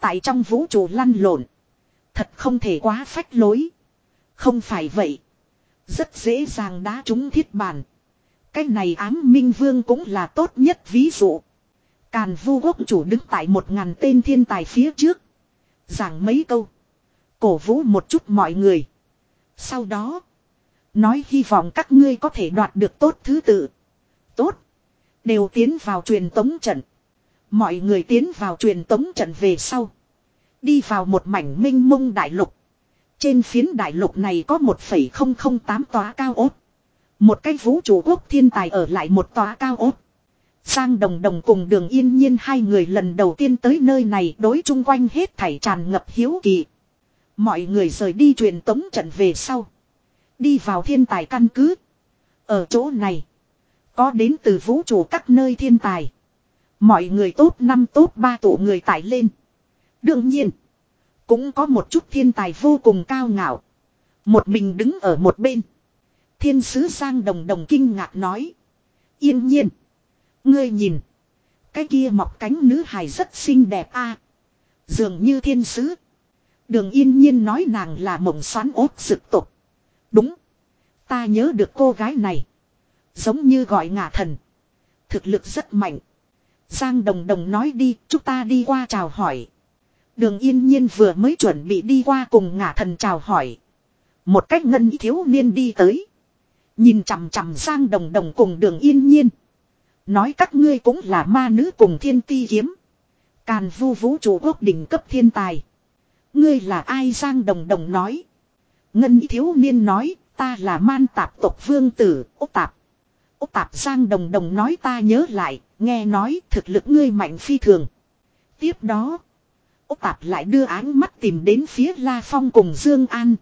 Tại trong vũ trụ lăn lộn. Thật không thể quá phách lối. Không phải vậy. Rất dễ dàng đá trúng thiết bản. Cái này ám minh vương cũng là tốt nhất ví dụ. Càn vu quốc chủ đứng tại một ngàn tên thiên tài phía trước. Giảng mấy câu. Cổ vũ một chút mọi người. Sau đó. Nói hy vọng các ngươi có thể đoạt được tốt thứ tự. Tốt. Đều tiến vào truyền tống trận. Mọi người tiến vào truyền tống trận về sau. Đi vào một mảnh minh mông đại lục. Trên phiến đại lục này có 1,008 tòa cao ốt. Một cái vũ trụ quốc thiên tài ở lại một tòa cao ốt. sang Đồng Đồng cùng Đường Yên Nhiên hai người lần đầu tiên tới nơi này đối chung quanh hết thảy tràn ngập hiếu kỳ. Mọi người rời đi truyền tống trận về sau. Đi vào thiên tài căn cứ. Ở chỗ này. Có đến từ vũ trụ các nơi thiên tài. Mọi người tốt năm tốt ba tụ người tải lên. Đương nhiên. Cũng có một chút thiên tài vô cùng cao ngạo. Một mình đứng ở một bên. Thiên sứ sang Đồng Đồng kinh ngạc nói. Yên nhiên. Ngươi nhìn. Cái kia mọc cánh nữ hài rất xinh đẹp a Dường như thiên sứ. Đường yên nhiên nói nàng là mộng xoắn ốt sực tục. Đúng. Ta nhớ được cô gái này. Giống như gọi ngả thần. Thực lực rất mạnh. Giang Đồng Đồng nói đi, chúng ta đi qua chào hỏi. Đường yên nhiên vừa mới chuẩn bị đi qua cùng ngả thần chào hỏi. Một cách ngân thiếu niên đi tới. Nhìn chằm chằm Giang Đồng Đồng cùng đường yên nhiên. Nói các ngươi cũng là ma nữ cùng thiên ti kiếm. Càn vu vũ trụ quốc đỉnh cấp thiên tài. Ngươi là ai Giang Đồng Đồng nói. Ngân thiếu niên nói ta là man tạp tộc vương tử Úc Tạp. Úc Tạp Giang Đồng Đồng nói ta nhớ lại, nghe nói thực lực ngươi mạnh phi thường. Tiếp đó, Úc Tạp lại đưa ánh mắt tìm đến phía La Phong cùng Dương An.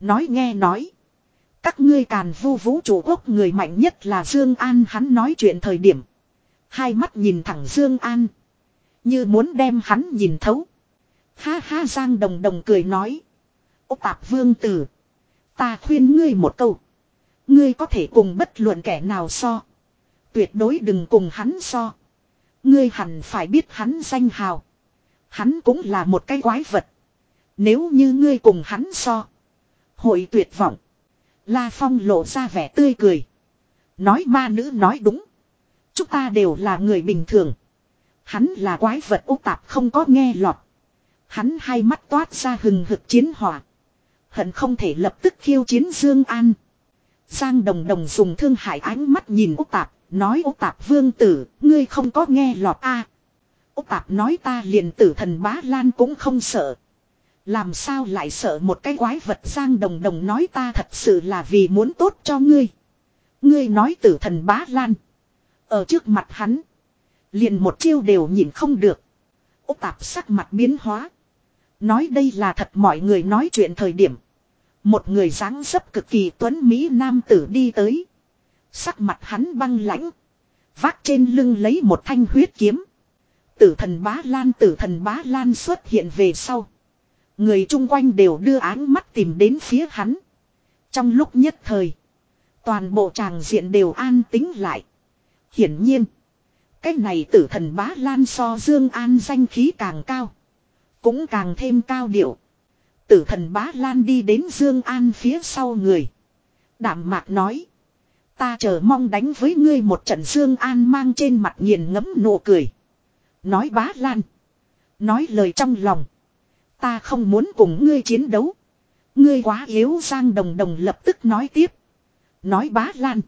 Nói nghe nói. Các ngươi càn vu vũ trụ quốc người mạnh nhất là Dương An hắn nói chuyện thời điểm. Hai mắt nhìn thẳng Dương An. Như muốn đem hắn nhìn thấu. Ha ha Giang Đồng Đồng cười nói. Ô Tạp Vương Tử. Ta khuyên ngươi một câu. Ngươi có thể cùng bất luận kẻ nào so. Tuyệt đối đừng cùng hắn so. Ngươi hẳn phải biết hắn danh hào. Hắn cũng là một cái quái vật. Nếu như ngươi cùng hắn so. Hội tuyệt vọng. La Phong lộ ra vẻ tươi cười. Nói ma nữ nói đúng. Chúng ta đều là người bình thường. Hắn là quái vật ô tạp không có nghe lọt. Hắn hai mắt toát ra hừng hực chiến hỏa. Hận không thể lập tức khiêu chiến Dương An. Giang Đồng Đồng dùng thương hại ánh mắt nhìn Úc Tạp, nói Úc Tạp vương tử, ngươi không có nghe lọt a à. Úc Tạp nói ta liền tử thần bá lan cũng không sợ. Làm sao lại sợ một cái quái vật Giang Đồng Đồng nói ta thật sự là vì muốn tốt cho ngươi. Ngươi nói tử thần bá lan. Ở trước mặt hắn. Liền một chiêu đều nhìn không được. Úc Tạp sắc mặt biến hóa. Nói đây là thật mọi người nói chuyện thời điểm. Một người dáng dấp cực kỳ tuấn Mỹ nam tử đi tới. Sắc mặt hắn băng lãnh. Vác trên lưng lấy một thanh huyết kiếm. Tử thần bá lan, tử thần bá lan xuất hiện về sau. Người chung quanh đều đưa áng mắt tìm đến phía hắn. Trong lúc nhất thời. Toàn bộ tràng diện đều an tính lại. Hiển nhiên. Cái này tử thần bá lan so Dương An danh khí càng cao. Cũng càng thêm cao điệu. Tử thần bá lan đi đến Dương An phía sau người. Đảm mạc nói. Ta chờ mong đánh với ngươi một trận Dương An mang trên mặt nghiền ngẫm nụ cười. Nói bá lan. Nói lời trong lòng. Ta không muốn cùng ngươi chiến đấu. Ngươi quá yếu Giang Đồng Đồng lập tức nói tiếp. Nói bá lan.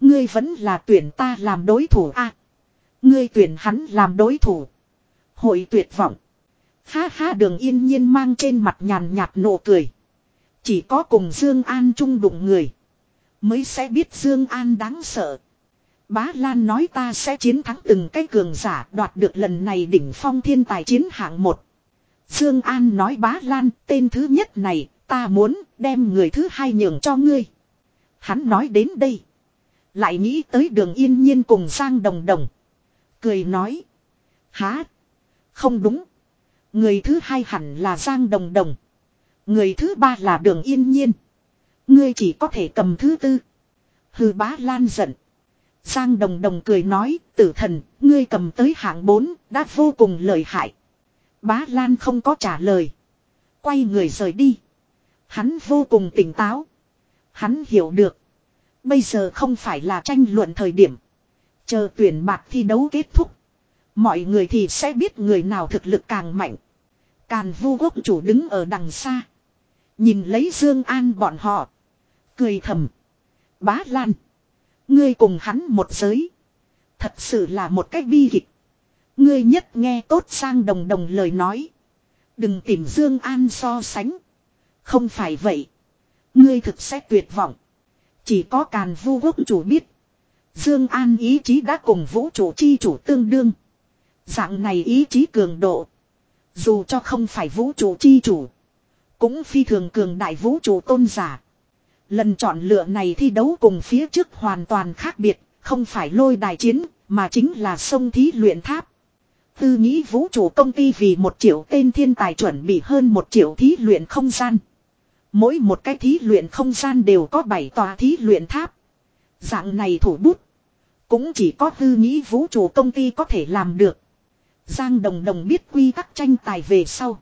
Ngươi vẫn là tuyển ta làm đối thủ a Ngươi tuyển hắn làm đối thủ. Hội tuyệt vọng. Ha ha đường yên nhiên mang trên mặt nhàn nhạt nụ cười. Chỉ có cùng Dương An chung đụng người. Mới sẽ biết Dương An đáng sợ. Bá Lan nói ta sẽ chiến thắng từng cái cường giả đoạt được lần này đỉnh phong thiên tài chiến hạng một. Dương An nói bá Lan, tên thứ nhất này, ta muốn đem người thứ hai nhường cho ngươi. Hắn nói đến đây. Lại nghĩ tới đường yên nhiên cùng sang đồng đồng. Cười nói. Há. Không đúng. Người thứ hai hẳn là Giang Đồng Đồng. Người thứ ba là Đường Yên Nhiên. Ngươi chỉ có thể cầm thứ tư. Hư bá lan giận. Giang Đồng Đồng cười nói, tử thần, ngươi cầm tới hạng bốn, đã vô cùng lợi hại. Bá Lan không có trả lời. Quay người rời đi. Hắn vô cùng tỉnh táo. Hắn hiểu được. Bây giờ không phải là tranh luận thời điểm. Chờ tuyển bạc thi đấu kết thúc. Mọi người thì sẽ biết người nào thực lực càng mạnh. Càn vu quốc chủ đứng ở đằng xa. Nhìn lấy Dương An bọn họ. Cười thầm. Bá Lan. Ngươi cùng hắn một giới. Thật sự là một cách bi kịch. Ngươi nhất nghe tốt sang đồng đồng lời nói. Đừng tìm Dương An so sánh. Không phải vậy. Ngươi thực sẽ tuyệt vọng. Chỉ có càn vu quốc chủ biết. Dương An ý chí đã cùng vũ trụ chi chủ tương đương. Dạng này ý chí cường độ. Dù cho không phải vũ trụ chi chủ. Cũng phi thường cường đại vũ trụ tôn giả. Lần chọn lựa này thi đấu cùng phía trước hoàn toàn khác biệt. Không phải lôi đài chiến, mà chính là sông thí luyện tháp. Tư nghĩ vũ trụ công ty vì một triệu tên thiên tài chuẩn bị hơn một triệu thí luyện không gian. Mỗi một cái thí luyện không gian đều có bảy tòa thí luyện tháp. Dạng này thủ bút. Cũng chỉ có tư nghĩ vũ trụ công ty có thể làm được. Giang Đồng Đồng biết quy tắc tranh tài về sau.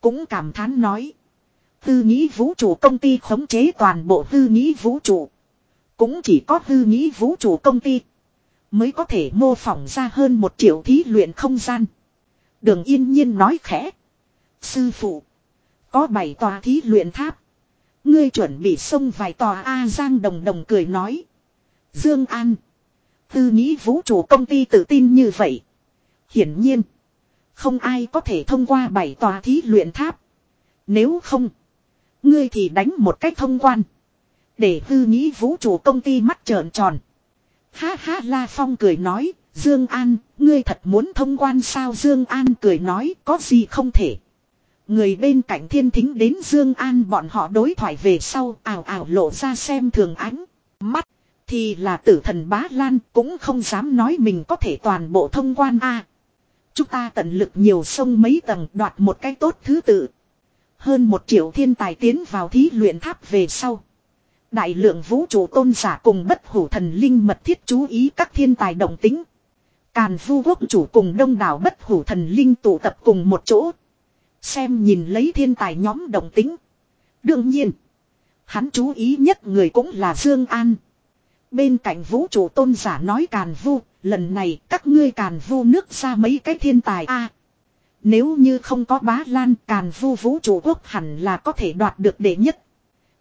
Cũng cảm thán nói. Tư nghĩ vũ trụ công ty khống chế toàn bộ tư nghĩ vũ trụ. Cũng chỉ có tư nghĩ vũ trụ công ty. Mới có thể mô phỏng ra hơn một triệu thí luyện không gian. Đường yên nhiên nói khẽ. Sư phụ. Có bảy tòa thí luyện tháp. Ngươi chuẩn bị xông vài tòa A Giang Đồng Đồng cười nói. Dương An. Tư nghĩ vũ trụ công ty tự tin như vậy. Hiển nhiên. Không ai có thể thông qua bảy tòa thí luyện tháp. Nếu không. Ngươi thì đánh một cách thông quan. Để tư nghĩ vũ trụ công ty mắt trợn tròn. Ha ha La Phong cười nói. Dương An, ngươi thật muốn thông quan sao Dương An cười nói có gì không thể. Người bên cạnh thiên thính đến Dương An bọn họ đối thoại về sau ảo ảo lộ ra xem thường ánh. Mắt thì là tử thần bá lan cũng không dám nói mình có thể toàn bộ thông quan a. Chúng ta tận lực nhiều sông mấy tầng đoạt một cái tốt thứ tự. Hơn một triệu thiên tài tiến vào thí luyện tháp về sau. Đại lượng vũ trụ tôn giả cùng bất hủ thần linh mật thiết chú ý các thiên tài động tính. Càn vu quốc chủ cùng đông đảo bất hủ thần linh tụ tập cùng một chỗ. Xem nhìn lấy thiên tài nhóm động tính. Đương nhiên. Hắn chú ý nhất người cũng là Dương An. Bên cạnh vũ trụ tôn giả nói càn vu. Lần này các ngươi càn vu nước ra mấy cái thiên tài a Nếu như không có bá lan, càn vu vũ trụ quốc hẳn là có thể đoạt được đệ nhất.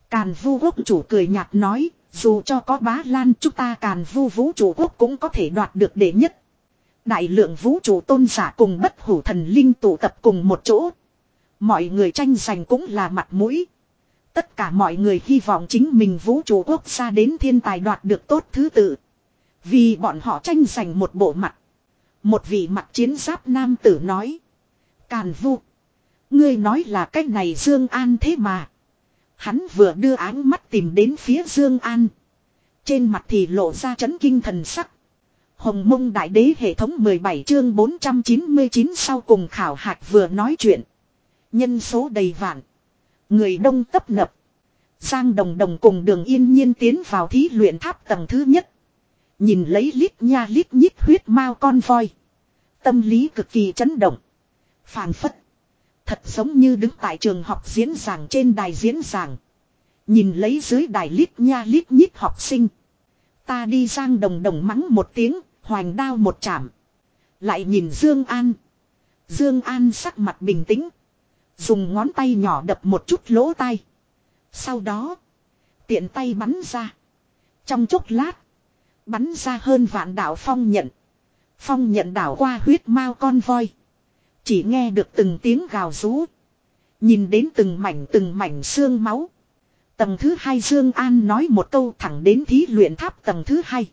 Càn vu quốc chủ cười nhạt nói. Dù cho có bá lan, chúng ta càn vu vũ trụ quốc cũng có thể đoạt được đệ nhất. Đại lượng vũ trụ tôn giả cùng bất hủ thần linh tụ tập cùng một chỗ. Mọi người tranh giành cũng là mặt mũi. Tất cả mọi người hy vọng chính mình vũ trụ quốc gia đến thiên tài đoạt được tốt thứ tự. Vì bọn họ tranh giành một bộ mặt. Một vị mặt chiến giáp nam tử nói. Càn vu. Ngươi nói là cách này Dương An thế mà. Hắn vừa đưa ánh mắt tìm đến phía Dương An. Trên mặt thì lộ ra chấn kinh thần sắc. Hồng mông đại đế hệ thống 17 chương 499 sau cùng khảo hạch vừa nói chuyện. Nhân số đầy vạn. Người đông tấp nập. Giang đồng đồng cùng đường yên nhiên tiến vào thí luyện tháp tầng thứ nhất. Nhìn lấy lít nha lít nhít huyết mao con voi. Tâm lý cực kỳ chấn động. phảng phất. Thật giống như đứng tại trường học diễn giảng trên đài diễn giảng. Nhìn lấy dưới đài lít nha lít nhít học sinh. Ta đi giang đồng đồng mắng một tiếng, hoành đao một chạm. Lại nhìn Dương An. Dương An sắc mặt bình tĩnh. Dùng ngón tay nhỏ đập một chút lỗ tai. Sau đó. Tiện tay bắn ra. Trong chốc lát. Bắn ra hơn vạn đạo phong nhận. Phong nhận đảo qua huyết mao con voi. Chỉ nghe được từng tiếng gào rú. Nhìn đến từng mảnh từng mảnh xương máu. Tầng thứ hai Dương An nói một câu thẳng đến thí luyện tháp tầng thứ hai.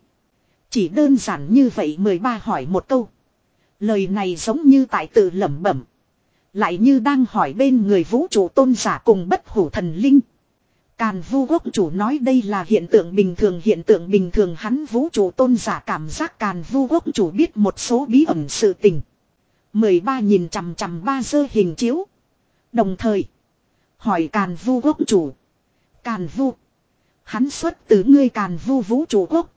Chỉ đơn giản như vậy 13 hỏi một câu. Lời này giống như tại tự lẩm bẩm. Lại như đang hỏi bên người vũ trụ tôn giả cùng bất hủ thần linh. Càn vu quốc chủ nói đây là hiện tượng bình thường, hiện tượng bình thường hắn vũ trụ tôn giả cảm giác càn vu quốc chủ biết một số bí ẩn sự tình. 13 nhìn chằm chằm ba dơ hình chiếu. Đồng thời. Hỏi càn vu quốc chủ. Càn vu. Hắn xuất từ ngươi càn vu vũ trụ quốc.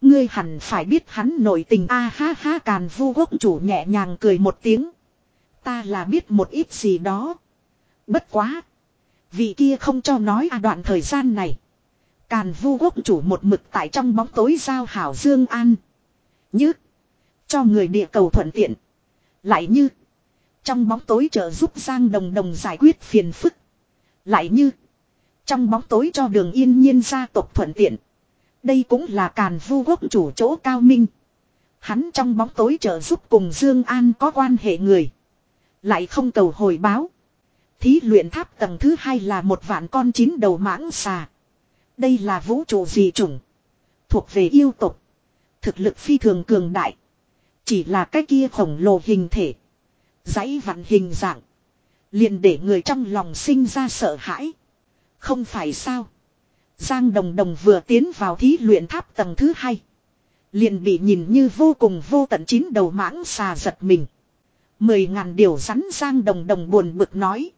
Ngươi hẳn phải biết hắn nội tình a ha ha, càn vu quốc chủ nhẹ nhàng cười một tiếng. Ta là biết một ít gì đó. Bất quá. Vị kia không cho nói à đoạn thời gian này. Càn vu quốc chủ một mực tại trong bóng tối giao hảo Dương An. Như. Cho người địa cầu thuận tiện. Lại như. Trong bóng tối trợ giúp Giang Đồng Đồng giải quyết phiền phức. Lại như. Trong bóng tối cho đường yên nhiên gia tộc thuận tiện. Đây cũng là càn vu quốc chủ chỗ cao minh. Hắn trong bóng tối trợ giúp cùng Dương An có quan hệ người. Lại không cầu hồi báo. Thí luyện tháp tầng thứ hai là một vạn con chín đầu mãng xà. Đây là vũ trụ dị chủng. Thuộc về yêu tục. Thực lực phi thường cường đại. Chỉ là cái kia khổng lồ hình thể. dãy vặn hình dạng. liền để người trong lòng sinh ra sợ hãi. Không phải sao. Giang Đồng Đồng vừa tiến vào thí luyện tháp tầng thứ hai. Liền bị nhìn như vô cùng vô tận chín đầu mãng xà giật mình. Mười ngàn điều rắn Giang Đồng Đồng buồn bực nói.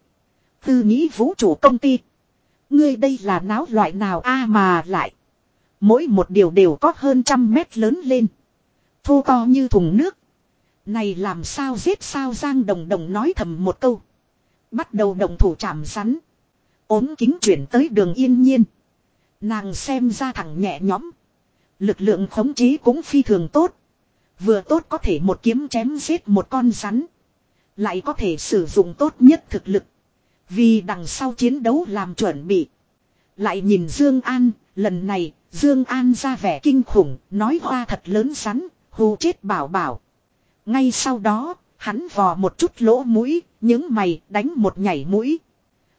Tư nghĩ vũ trụ công ty. Ngươi đây là náo loại nào a mà lại. Mỗi một điều đều có hơn trăm mét lớn lên. Thô to như thùng nước. Này làm sao giết sao Giang Đồng Đồng nói thầm một câu. Bắt đầu đồng thủ chạm rắn. ốm kính chuyển tới đường yên nhiên. Nàng xem ra thẳng nhẹ nhõm. Lực lượng khống chế cũng phi thường tốt. Vừa tốt có thể một kiếm chém giết một con rắn. Lại có thể sử dụng tốt nhất thực lực. Vì đằng sau chiến đấu làm chuẩn bị. Lại nhìn Dương An, lần này, Dương An ra vẻ kinh khủng, nói hoa thật lớn rắn, hù chết bảo bảo. Ngay sau đó, hắn vò một chút lỗ mũi, những mày đánh một nhảy mũi.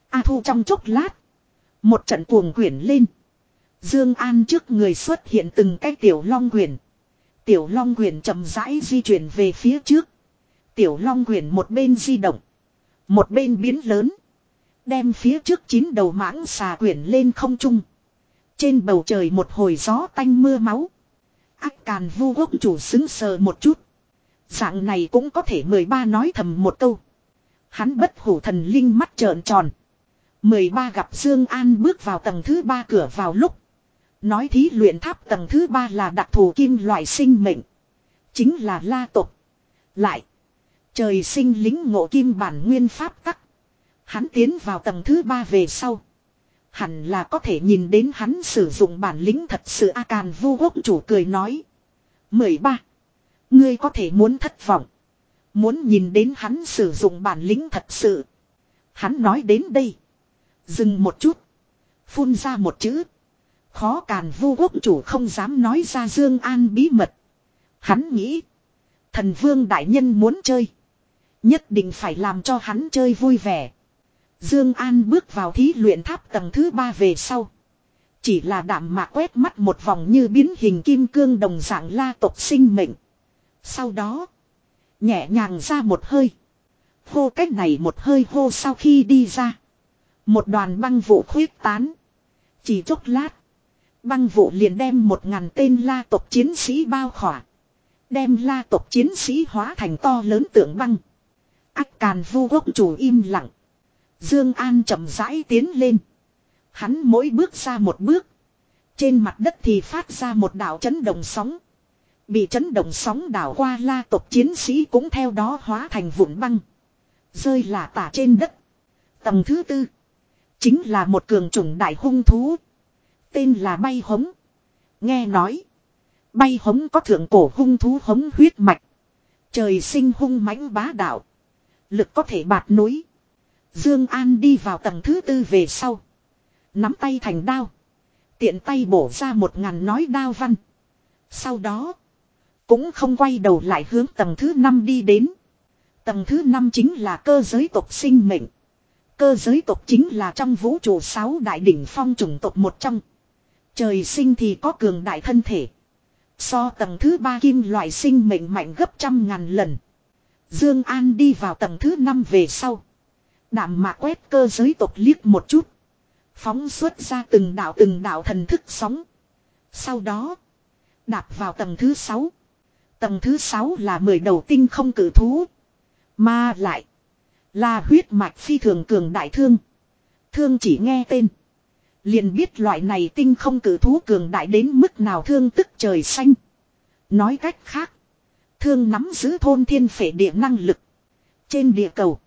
A thu trong chốc lát. Một trận cuồng quyển lên. Dương An trước người xuất hiện từng cái tiểu long quyển. Tiểu long Quyền chậm rãi di chuyển về phía trước. Tiểu long Quyền một bên di động. Một bên biến lớn. Đem phía trước chín đầu mãng xà quyển lên không trung. Trên bầu trời một hồi gió tanh mưa máu. Ác càn vu quốc chủ xứng sờ một chút. Dạng này cũng có thể 13 nói thầm một câu. Hắn bất hủ thần linh mắt trợn tròn. 13 gặp Dương An bước vào tầng thứ ba cửa vào lúc. Nói thí luyện tháp tầng thứ ba là đặc thù kim loại sinh mệnh. Chính là la tục. Lại. Trời sinh lính ngộ kim bản nguyên pháp tắc. Hắn tiến vào tầng thứ ba về sau. Hẳn là có thể nhìn đến hắn sử dụng bản lĩnh thật sự A Càn vô quốc chủ cười nói. 13. Ngươi có thể muốn thất vọng. Muốn nhìn đến hắn sử dụng bản lĩnh thật sự. Hắn nói đến đây. Dừng một chút. Phun ra một chữ. Khó càn vu quốc chủ không dám nói ra Dương An bí mật. Hắn nghĩ. Thần vương đại nhân muốn chơi. Nhất định phải làm cho hắn chơi vui vẻ. Dương An bước vào thí luyện tháp tầng thứ ba về sau. Chỉ là đạm mạc quét mắt một vòng như biến hình kim cương đồng dạng la tộc sinh mệnh. Sau đó. Nhẹ nhàng ra một hơi. Hô cách này một hơi hô sau khi đi ra. Một đoàn băng vụ khuyết tán. Chỉ chốc lát. Băng vụ liền đem một ngàn tên la tộc chiến sĩ bao khỏa. Đem la tộc chiến sĩ hóa thành to lớn tượng băng. ác càn vu quốc chủ im lặng. Dương An chậm rãi tiến lên. Hắn mỗi bước ra một bước. Trên mặt đất thì phát ra một đạo chấn động sóng. Bị chấn động sóng đảo qua la tộc chiến sĩ cũng theo đó hóa thành vụn băng. Rơi là tả trên đất. Tầng thứ tư. Chính là một cường trùng đại hung thú. Tên là bay hống. Nghe nói. Bay hống có thượng cổ hung thú hống huyết mạch. Trời sinh hung mãnh bá đạo. Lực có thể bạt núi. Dương An đi vào tầng thứ tư về sau. Nắm tay thành đao. Tiện tay bổ ra một ngàn nói đao văn. Sau đó. Cũng không quay đầu lại hướng tầng thứ năm đi đến. Tầng thứ năm chính là cơ giới tộc sinh mệnh. Cơ giới tộc chính là trong vũ trụ sáu đại đỉnh phong chủng tộc một trong. Trời sinh thì có cường đại thân thể. So tầng thứ ba kim loại sinh mệnh mạnh gấp trăm ngàn lần. Dương An đi vào tầng thứ năm về sau. Đạm mạc quét cơ giới tộc liếc một chút. Phóng xuất ra từng đạo từng đạo thần thức sóng. Sau đó. Đạp vào tầng thứ sáu. Tầng thứ sáu là mười đầu tinh không cử thú. Mà lại. Là huyết mạch phi thường cường đại thương. Thương chỉ nghe tên. Liền biết loại này tinh không cử thú cường đại đến mức nào thương tức trời xanh. Nói cách khác. Thương nắm giữ thôn thiên phệ địa năng lực. Trên địa cầu.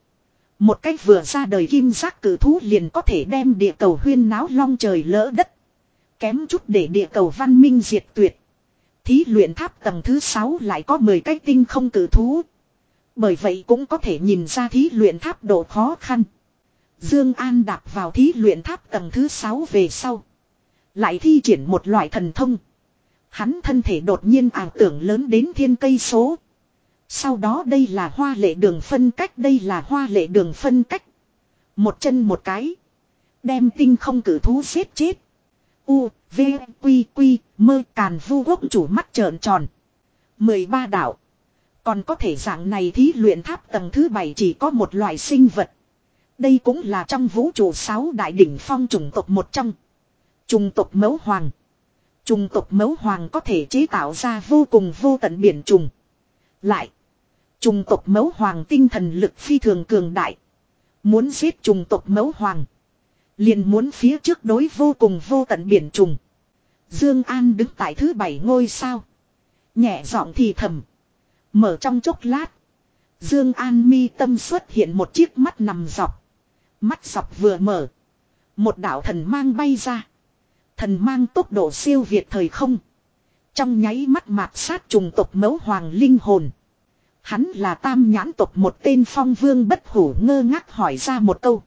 Một cách vừa ra đời kim giác cử thú liền có thể đem địa cầu huyên náo long trời lỡ đất. Kém chút để địa cầu văn minh diệt tuyệt. Thí luyện tháp tầng thứ 6 lại có 10 cái tinh không cử thú. Bởi vậy cũng có thể nhìn ra thí luyện tháp độ khó khăn. Dương An đạp vào thí luyện tháp tầng thứ 6 về sau. Lại thi triển một loại thần thông. Hắn thân thể đột nhiên ảo tưởng lớn đến thiên cây số. Sau đó đây là hoa lệ đường phân cách, đây là hoa lệ đường phân cách. Một chân một cái. Đem tinh không cử thú giết chết. U, V, Quy, Quy, mơ càn vu quốc chủ mắt trợn tròn. 13 đạo. Còn có thể dạng này thí luyện tháp tầng thứ 7 chỉ có một loại sinh vật. Đây cũng là trong vũ trụ sáu đại đỉnh phong trùng tộc một trong. Trùng tộc mấu hoàng. Trùng tộc mấu hoàng có thể chế tạo ra vô cùng vô tận biển trùng. Lại. Trùng tộc mấu hoàng tinh thần lực phi thường cường đại. Muốn giết trùng tộc mấu hoàng. Liền muốn phía trước đối vô cùng vô tận biển trùng. Dương An đứng tại thứ bảy ngôi sao. Nhẹ giọng thì thầm. Mở trong chốc lát. Dương An mi tâm xuất hiện một chiếc mắt nằm dọc. Mắt sọc vừa mở. Một đạo thần mang bay ra. Thần mang tốc độ siêu việt thời không. Trong nháy mắt mạt sát trùng tộc mẫu hoàng linh hồn. Hắn là tam nhãn tộc một tên phong vương bất hủ ngơ ngác hỏi ra một câu.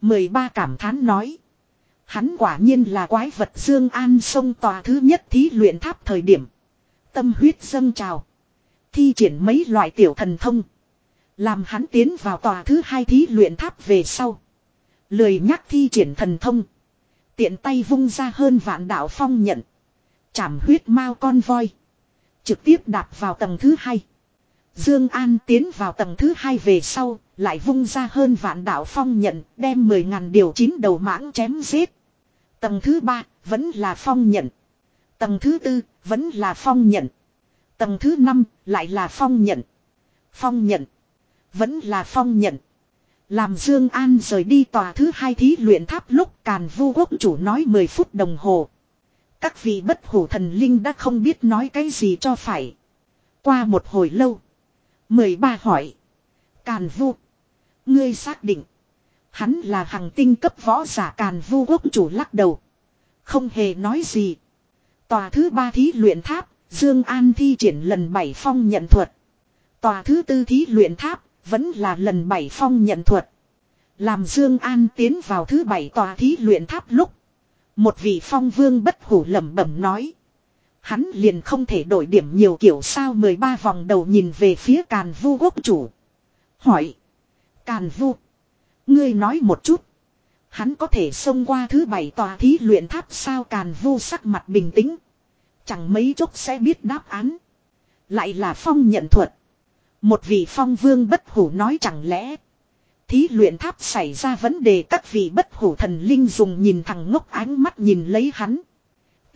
mười ba cảm thán nói. Hắn quả nhiên là quái vật Dương An sông tòa thứ nhất thí luyện tháp thời điểm. Tâm huyết dâng trào. Thi triển mấy loại tiểu thần thông. Làm hắn tiến vào tòa thứ hai thí luyện tháp về sau. Lười nhắc thi triển thần thông. Tiện tay vung ra hơn vạn đạo phong nhận. Chảm huyết mau con voi. Trực tiếp đạp vào tầng thứ hai. Dương An tiến vào tầng thứ hai về sau, lại vung ra hơn vạn đạo phong nhận, đem mười ngàn điều chín đầu mãng chém giết. Tầng thứ ba vẫn là phong nhận. Tầng thứ tư vẫn là phong nhận. Tầng thứ năm lại là phong nhận. Phong nhận. Vẫn là phong nhận. Làm Dương An rời đi tòa thứ hai thí luyện tháp lúc Càn Vu quốc chủ nói 10 phút đồng hồ. Các vị bất hủ thần linh đã không biết nói cái gì cho phải. Qua một hồi lâu. mười ba hỏi. Càn Vu. Ngươi xác định. Hắn là hàng tinh cấp võ giả Càn Vu quốc chủ lắc đầu. Không hề nói gì. Tòa thứ ba thí luyện tháp. Dương An thi triển lần bảy phong nhận thuật. Tòa thứ tư thí luyện tháp. Vẫn là lần bảy phong nhận thuật. Làm Dương An tiến vào thứ bảy tòa thí luyện tháp lúc. Một vị phong vương bất hủ lẩm bẩm nói. Hắn liền không thể đổi điểm nhiều kiểu sao 13 vòng đầu nhìn về phía Càn Vu quốc chủ. Hỏi. Càn Vu. Ngươi nói một chút. Hắn có thể xông qua thứ bảy tòa thí luyện tháp sao Càn Vu sắc mặt bình tĩnh. Chẳng mấy chốc sẽ biết đáp án. Lại là phong nhận thuật. Một vị phong vương bất hủ nói chẳng lẽ. Thí luyện tháp xảy ra vấn đề các vị bất hủ thần linh dùng nhìn thằng ngốc ánh mắt nhìn lấy hắn.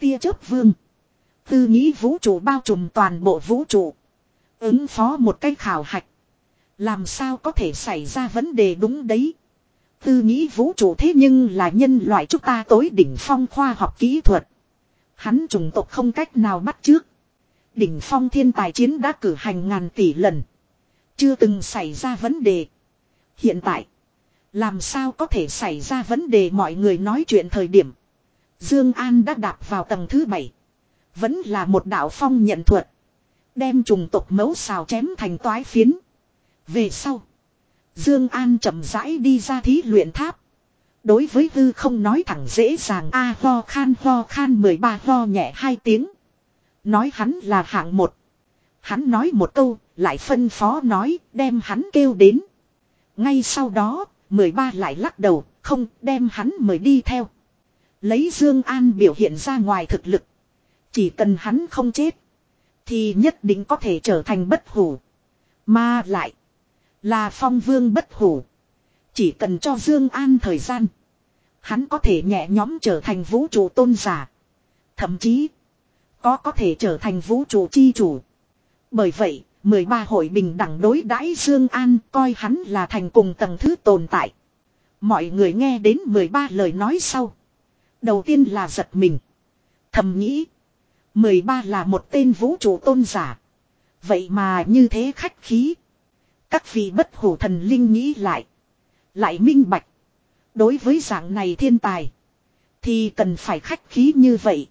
Tia chớp vương. Tư nghĩ vũ trụ bao trùm toàn bộ vũ trụ. Ứng phó một cái khảo hạch. Làm sao có thể xảy ra vấn đề đúng đấy. Tư nghĩ vũ trụ thế nhưng là nhân loại chúng ta tối đỉnh phong khoa học kỹ thuật. Hắn trùng tộc không cách nào bắt trước. Đỉnh phong thiên tài chiến đã cử hành ngàn tỷ lần. Chưa từng xảy ra vấn đề. Hiện tại. Làm sao có thể xảy ra vấn đề mọi người nói chuyện thời điểm. Dương An đã đạp vào tầng thứ bảy. Vẫn là một đạo phong nhận thuật. Đem trùng tộc mấu xào chém thành toái phiến. Về sau. Dương An chậm rãi đi ra thí luyện tháp. Đối với hư không nói thẳng dễ dàng a à, ho khan ho khan 13 ho nhẹ hai tiếng. Nói hắn là hạng một. Hắn nói một câu, lại phân phó nói, đem hắn kêu đến. Ngay sau đó, 13 lại lắc đầu, không đem hắn mời đi theo. Lấy Dương An biểu hiện ra ngoài thực lực. Chỉ cần hắn không chết, thì nhất định có thể trở thành bất hủ. Mà lại, là phong vương bất hủ. Chỉ cần cho Dương An thời gian, hắn có thể nhẹ nhõm trở thành vũ trụ tôn giả. Thậm chí, có có thể trở thành vũ trụ chi chủ. Bởi vậy, 13 hội bình đẳng đối đãi Dương An coi hắn là thành cùng tầng thứ tồn tại. Mọi người nghe đến 13 lời nói sau. Đầu tiên là giật mình. Thầm nghĩ. 13 là một tên vũ trụ tôn giả. Vậy mà như thế khách khí. Các vị bất hủ thần linh nghĩ lại. Lại minh bạch. Đối với dạng này thiên tài. Thì cần phải khách khí như vậy.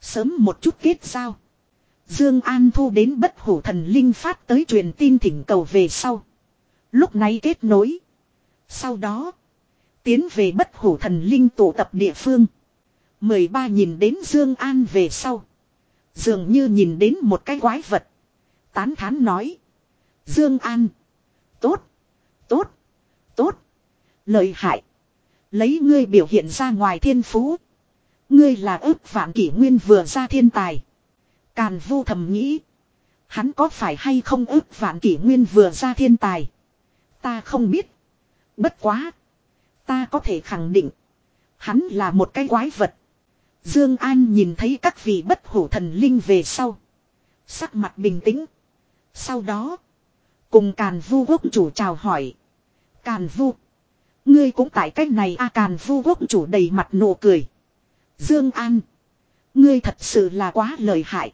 Sớm một chút kết giao. Dương An thu đến bất hủ thần linh phát tới truyền tin thỉnh cầu về sau. Lúc này kết nối. Sau đó. Tiến về bất hủ thần linh tụ tập địa phương. 13 nhìn đến Dương An về sau. Dường như nhìn đến một cái quái vật. Tán thán nói. Dương An. Tốt. Tốt. Tốt. Lợi hại. Lấy ngươi biểu hiện ra ngoài thiên phú. Ngươi là ước vạn kỷ nguyên vừa ra thiên tài. Càn vu thầm nghĩ. Hắn có phải hay không ước vạn kỷ nguyên vừa ra thiên tài. Ta không biết. Bất quá. Ta có thể khẳng định. Hắn là một cái quái vật. Dương An nhìn thấy các vị bất hủ thần linh về sau. Sắc mặt bình tĩnh. Sau đó. Cùng Càn Vu quốc chủ chào hỏi. Càn Vu. Ngươi cũng tại cách này a Càn Vu quốc chủ đầy mặt nụ cười. Dương An. Ngươi thật sự là quá lợi hại.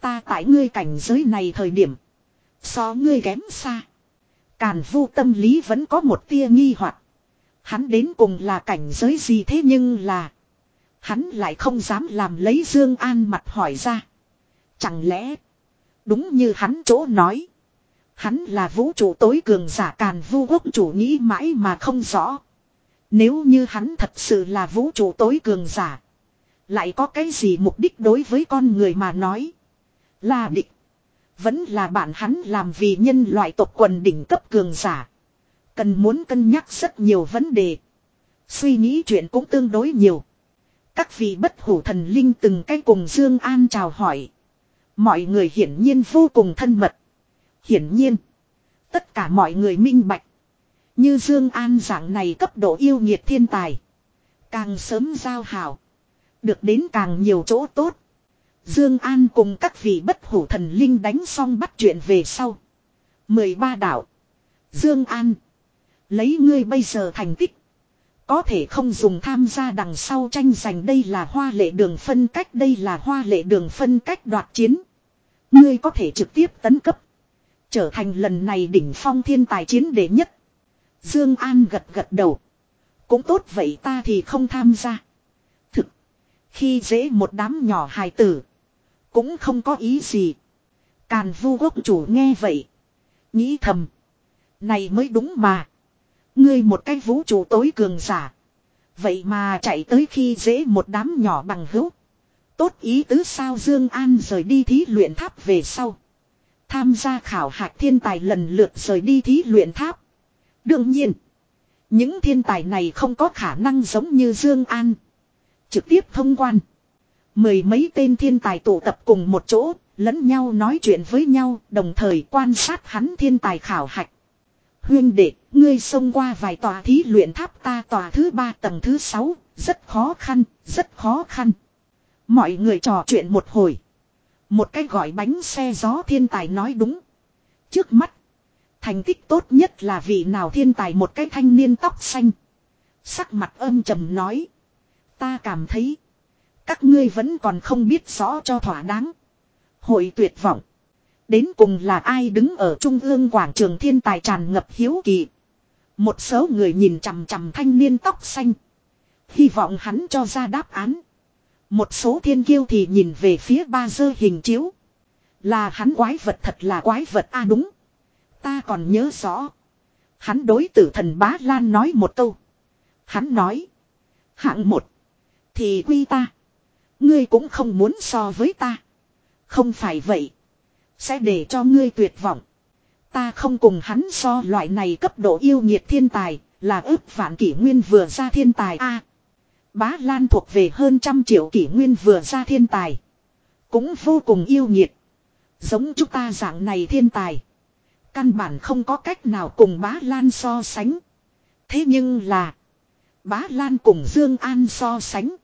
Ta tại ngươi cảnh giới này thời điểm. So ngươi kém xa. Càn vu tâm lý vẫn có một tia nghi hoặc. Hắn đến cùng là cảnh giới gì thế nhưng là. Hắn lại không dám làm lấy Dương An mặt hỏi ra. Chẳng lẽ. Đúng như hắn chỗ nói. Hắn là vũ trụ tối cường giả càn vu quốc chủ nghĩ mãi mà không rõ. Nếu như hắn thật sự là vũ trụ tối cường giả. Lại có cái gì mục đích đối với con người mà nói. Là địch. Vẫn là bạn hắn làm vì nhân loại tộc quần đỉnh cấp cường giả. Cần muốn cân nhắc rất nhiều vấn đề. Suy nghĩ chuyện cũng tương đối nhiều. Các vị bất hủ thần linh từng cái cùng Dương An chào hỏi. Mọi người hiển nhiên vô cùng thân mật. Hiển nhiên. Tất cả mọi người minh bạch. Như Dương An dạng này cấp độ yêu nghiệt thiên tài. Càng sớm giao hảo. Được đến càng nhiều chỗ tốt. Dương An cùng các vị bất hủ thần linh đánh xong bắt chuyện về sau. 13 đạo. Dương An. Lấy ngươi bây giờ thành tích. Có thể không dùng tham gia đằng sau tranh giành đây là hoa lệ đường phân cách, đây là hoa lệ đường phân cách đoạt chiến. Ngươi có thể trực tiếp tấn cấp. Trở thành lần này đỉnh phong thiên tài chiến đệ nhất. Dương An gật gật đầu. Cũng tốt vậy ta thì không tham gia. Thực. Khi dễ một đám nhỏ hài tử. Cũng không có ý gì. Càn vu quốc chủ nghe vậy. Nghĩ thầm. Này mới đúng mà. Ngươi một cái vũ trụ tối cường giả. Vậy mà chạy tới khi dễ một đám nhỏ bằng hữu. Tốt ý tứ sao Dương An rời đi thí luyện tháp về sau. Tham gia khảo hạch thiên tài lần lượt rời đi thí luyện tháp. Đương nhiên. Những thiên tài này không có khả năng giống như Dương An. Trực tiếp thông quan. Mười mấy tên thiên tài tụ tập cùng một chỗ, lẫn nhau nói chuyện với nhau, đồng thời quan sát hắn thiên tài khảo hạch. Huyên đệ, ngươi xông qua vài tòa thí luyện tháp ta tòa thứ ba tầng thứ sáu, rất khó khăn, rất khó khăn. Mọi người trò chuyện một hồi. Một cái gọi bánh xe gió thiên tài nói đúng. Trước mắt, thành tích tốt nhất là vị nào thiên tài một cái thanh niên tóc xanh. Sắc mặt âm trầm nói. Ta cảm thấy, các ngươi vẫn còn không biết rõ cho thỏa đáng. Hội tuyệt vọng. Đến cùng là ai đứng ở trung ương quảng trường thiên tài tràn ngập hiếu kỳ. Một số người nhìn chằm chằm thanh niên tóc xanh. Hy vọng hắn cho ra đáp án. Một số thiên kiêu thì nhìn về phía ba dơ hình chiếu. Là hắn quái vật thật là quái vật a à đúng. Ta còn nhớ rõ. Hắn đối tử thần bá lan nói một câu. Hắn nói. Hạng một. Thì quy ta. Ngươi cũng không muốn so với ta. Không phải vậy. Sẽ để cho ngươi tuyệt vọng. Ta không cùng hắn so loại này cấp độ yêu nhiệt thiên tài, là ước vạn kỷ nguyên vừa ra thiên tài a. bá Lan thuộc về hơn trăm triệu kỷ nguyên vừa ra thiên tài. Cũng vô cùng yêu nhiệt. Giống chúng ta dạng này thiên tài. Căn bản không có cách nào cùng bá Lan so sánh. Thế nhưng là. Bá Lan cùng Dương An so sánh.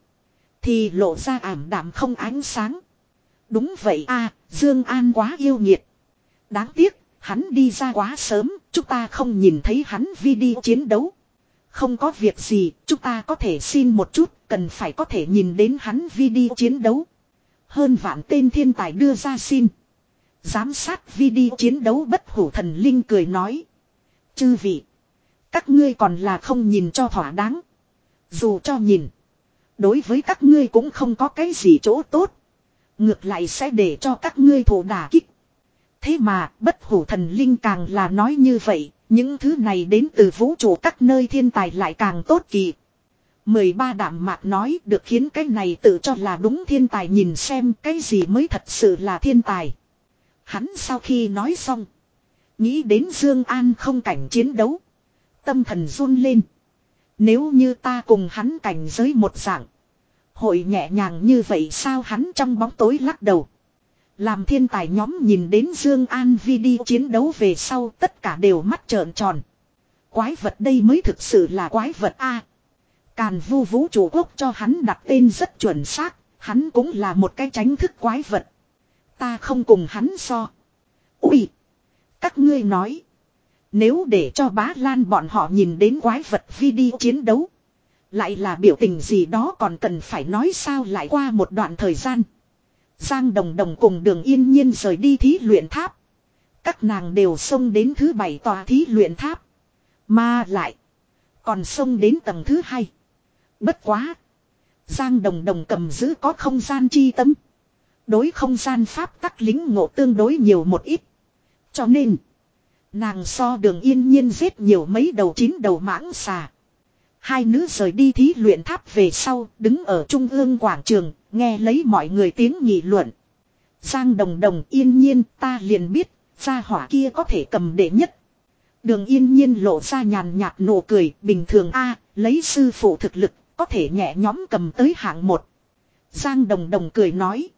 Thì lộ ra ảm đạm không ánh sáng. Đúng vậy a Dương An quá yêu nghiệt. Đáng tiếc, hắn đi ra quá sớm, chúng ta không nhìn thấy hắn video chiến đấu. Không có việc gì, chúng ta có thể xin một chút, cần phải có thể nhìn đến hắn video chiến đấu. Hơn vạn tên thiên tài đưa ra xin. Giám sát video chiến đấu bất hủ thần linh cười nói. Chư vị, các ngươi còn là không nhìn cho thỏa đáng. Dù cho nhìn, đối với các ngươi cũng không có cái gì chỗ tốt. Ngược lại sẽ để cho các ngươi thổ đả kích. Thế mà, bất hủ thần linh càng là nói như vậy. Những thứ này đến từ vũ trụ các nơi thiên tài lại càng tốt kỳ. 13 đảm mạc nói được khiến cái này tự cho là đúng thiên tài nhìn xem cái gì mới thật sự là thiên tài. Hắn sau khi nói xong. Nghĩ đến Dương An không cảnh chiến đấu. Tâm thần run lên. Nếu như ta cùng hắn cảnh giới một dạng. Hội nhẹ nhàng như vậy sao hắn trong bóng tối lắc đầu. Làm thiên tài nhóm nhìn đến Dương An video chiến đấu về sau tất cả đều mắt trợn tròn. Quái vật đây mới thực sự là quái vật a. Càn vu vũ chủ quốc cho hắn đặt tên rất chuẩn xác, hắn cũng là một cái tránh thức quái vật. Ta không cùng hắn so. Ui! Các ngươi nói. Nếu để cho bá lan bọn họ nhìn đến quái vật video chiến đấu. Lại là biểu tình gì đó còn cần phải nói sao lại qua một đoạn thời gian. Giang Đồng Đồng cùng đường yên nhiên rời đi thí luyện tháp. Các nàng đều xông đến thứ bảy tòa thí luyện tháp. Mà lại. Còn xông đến tầng thứ hai. Bất quá. Giang Đồng Đồng cầm giữ có không gian chi tâm. Đối không gian pháp tắc lính ngộ tương đối nhiều một ít. Cho nên. Nàng so đường yên nhiên giết nhiều mấy đầu chín đầu mãng xà. Hai nữ rời đi thí luyện tháp về sau, đứng ở trung ương quảng trường, nghe lấy mọi người tiếng nghị luận. Giang đồng đồng yên nhiên ta liền biết, gia hỏa kia có thể cầm đệ nhất. Đường yên nhiên lộ ra nhàn nhạt nụ cười, bình thường a lấy sư phụ thực lực, có thể nhẹ nhóm cầm tới hạng một. Giang đồng đồng cười nói.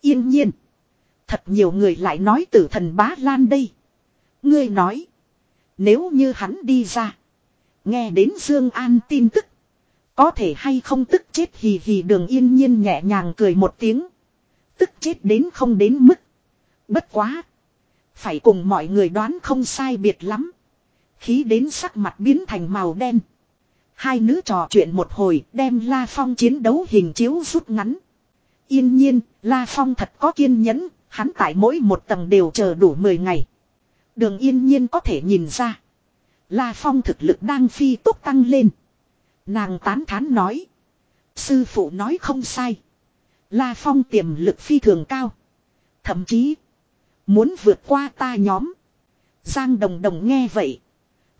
Yên nhiên. Thật nhiều người lại nói tử thần bá lan đây. Ngươi nói. Nếu như hắn đi ra. Nghe đến Dương An tin tức. Có thể hay không tức chết hì hì đường yên nhiên nhẹ nhàng cười một tiếng. Tức chết đến không đến mức. Bất quá. Phải cùng mọi người đoán không sai biệt lắm. Khí đến sắc mặt biến thành màu đen. Hai nữ trò chuyện một hồi đem La Phong chiến đấu hình chiếu rút ngắn. Yên nhiên, La Phong thật có kiên nhẫn, hắn tại mỗi một tầng đều chờ đủ 10 ngày. Đường yên nhiên có thể nhìn ra. La Phong thực lực đang phi tốc tăng lên. Nàng tán thán nói. Sư phụ nói không sai. La Phong tiềm lực phi thường cao. Thậm chí. Muốn vượt qua ta nhóm. Giang Đồng Đồng nghe vậy.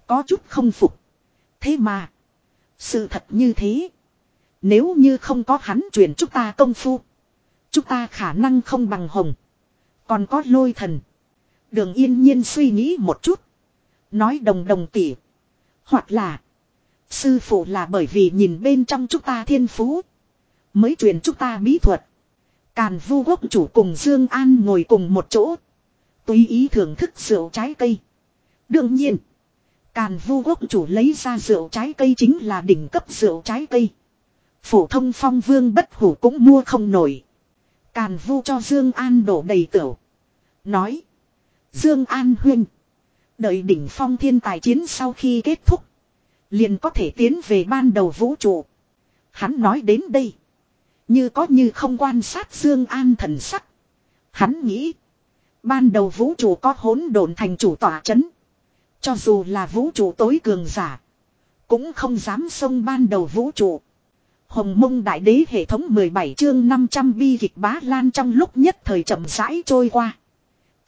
Có chút không phục. Thế mà. Sự thật như thế. Nếu như không có hắn truyền chúng ta công phu. Chúng ta khả năng không bằng hồng. Còn có lôi thần. Đường yên nhiên suy nghĩ một chút. Nói đồng đồng tỉ. Hoặc là. Sư phụ là bởi vì nhìn bên trong chúng ta thiên phú. Mới truyền chúng ta bí thuật. Càn vu quốc chủ cùng Dương An ngồi cùng một chỗ. Tùy ý thưởng thức rượu trái cây. Đương nhiên. Càn vu quốc chủ lấy ra rượu trái cây chính là đỉnh cấp rượu trái cây. Phổ thông phong vương bất hủ cũng mua không nổi. Càn vu cho Dương An đổ đầy tửu. Nói. Dương An huynh. Đợi đỉnh phong thiên tài chiến sau khi kết thúc. Liền có thể tiến về ban đầu vũ trụ. Hắn nói đến đây. Như có như không quan sát Dương An thần sắc. Hắn nghĩ. Ban đầu vũ trụ có hỗn độn thành chủ tỏa chấn. Cho dù là vũ trụ tối cường giả. Cũng không dám xông ban đầu vũ trụ. Hồng mông đại đế hệ thống 17 chương 500 bi kịch bá lan trong lúc nhất thời chậm rãi trôi qua.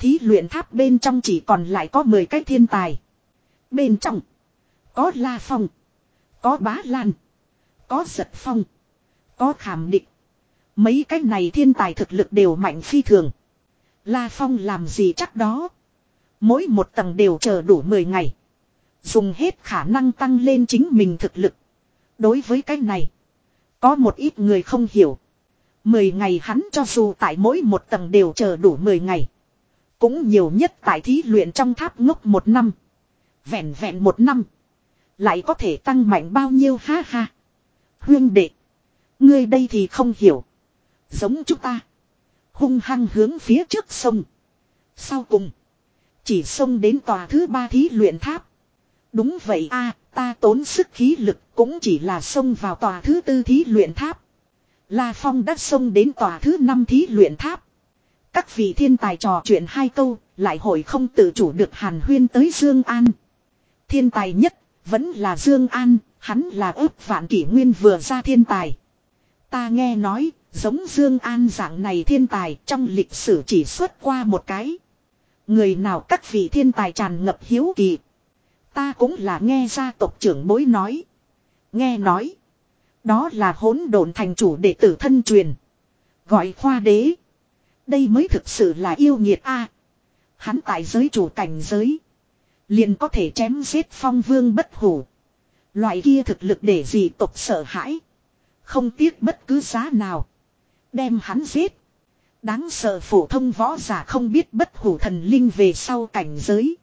Thí luyện tháp bên trong chỉ còn lại có 10 cái thiên tài. Bên trong. Có La Phong. Có Bá Lan. Có Giật Phong. Có Khảm Địch. Mấy cái này thiên tài thực lực đều mạnh phi thường. La Phong làm gì chắc đó. Mỗi một tầng đều chờ đủ 10 ngày. Dùng hết khả năng tăng lên chính mình thực lực. Đối với cái này. Có một ít người không hiểu. 10 ngày hắn cho dù tại mỗi một tầng đều chờ đủ 10 ngày. Cũng nhiều nhất tại thí luyện trong tháp ngốc một năm. Vẹn vẹn một năm. Lại có thể tăng mạnh bao nhiêu ha ha. Huyên đệ. Ngươi đây thì không hiểu. Giống chúng ta. Hung hăng hướng phía trước sông. Sau cùng. Chỉ sông đến tòa thứ ba thí luyện tháp. Đúng vậy a, ta tốn sức khí lực cũng chỉ là sông vào tòa thứ tư thí luyện tháp. La Phong đã sông đến tòa thứ năm thí luyện tháp. Các vị thiên tài trò chuyện hai câu, lại hội không tự chủ được hàn huyên tới Dương An. Thiên tài nhất, vẫn là Dương An, hắn là ước vạn kỷ nguyên vừa ra thiên tài. Ta nghe nói, giống Dương An dạng này thiên tài trong lịch sử chỉ xuất qua một cái. Người nào các vị thiên tài tràn ngập hiếu kỳ. Ta cũng là nghe gia tộc trưởng bối nói. Nghe nói. Đó là hỗn độn thành chủ đệ tử thân truyền. Gọi khoa đế. Đây mới thực sự là yêu nghiệt a. hắn tại giới chủ cảnh giới. Liền có thể chém giết phong vương bất hủ. Loại kia thực lực để gì tộc sợ hãi. Không tiếc bất cứ giá nào. Đem hắn giết. Đáng sợ phổ thông võ giả không biết bất hủ thần linh về sau cảnh giới.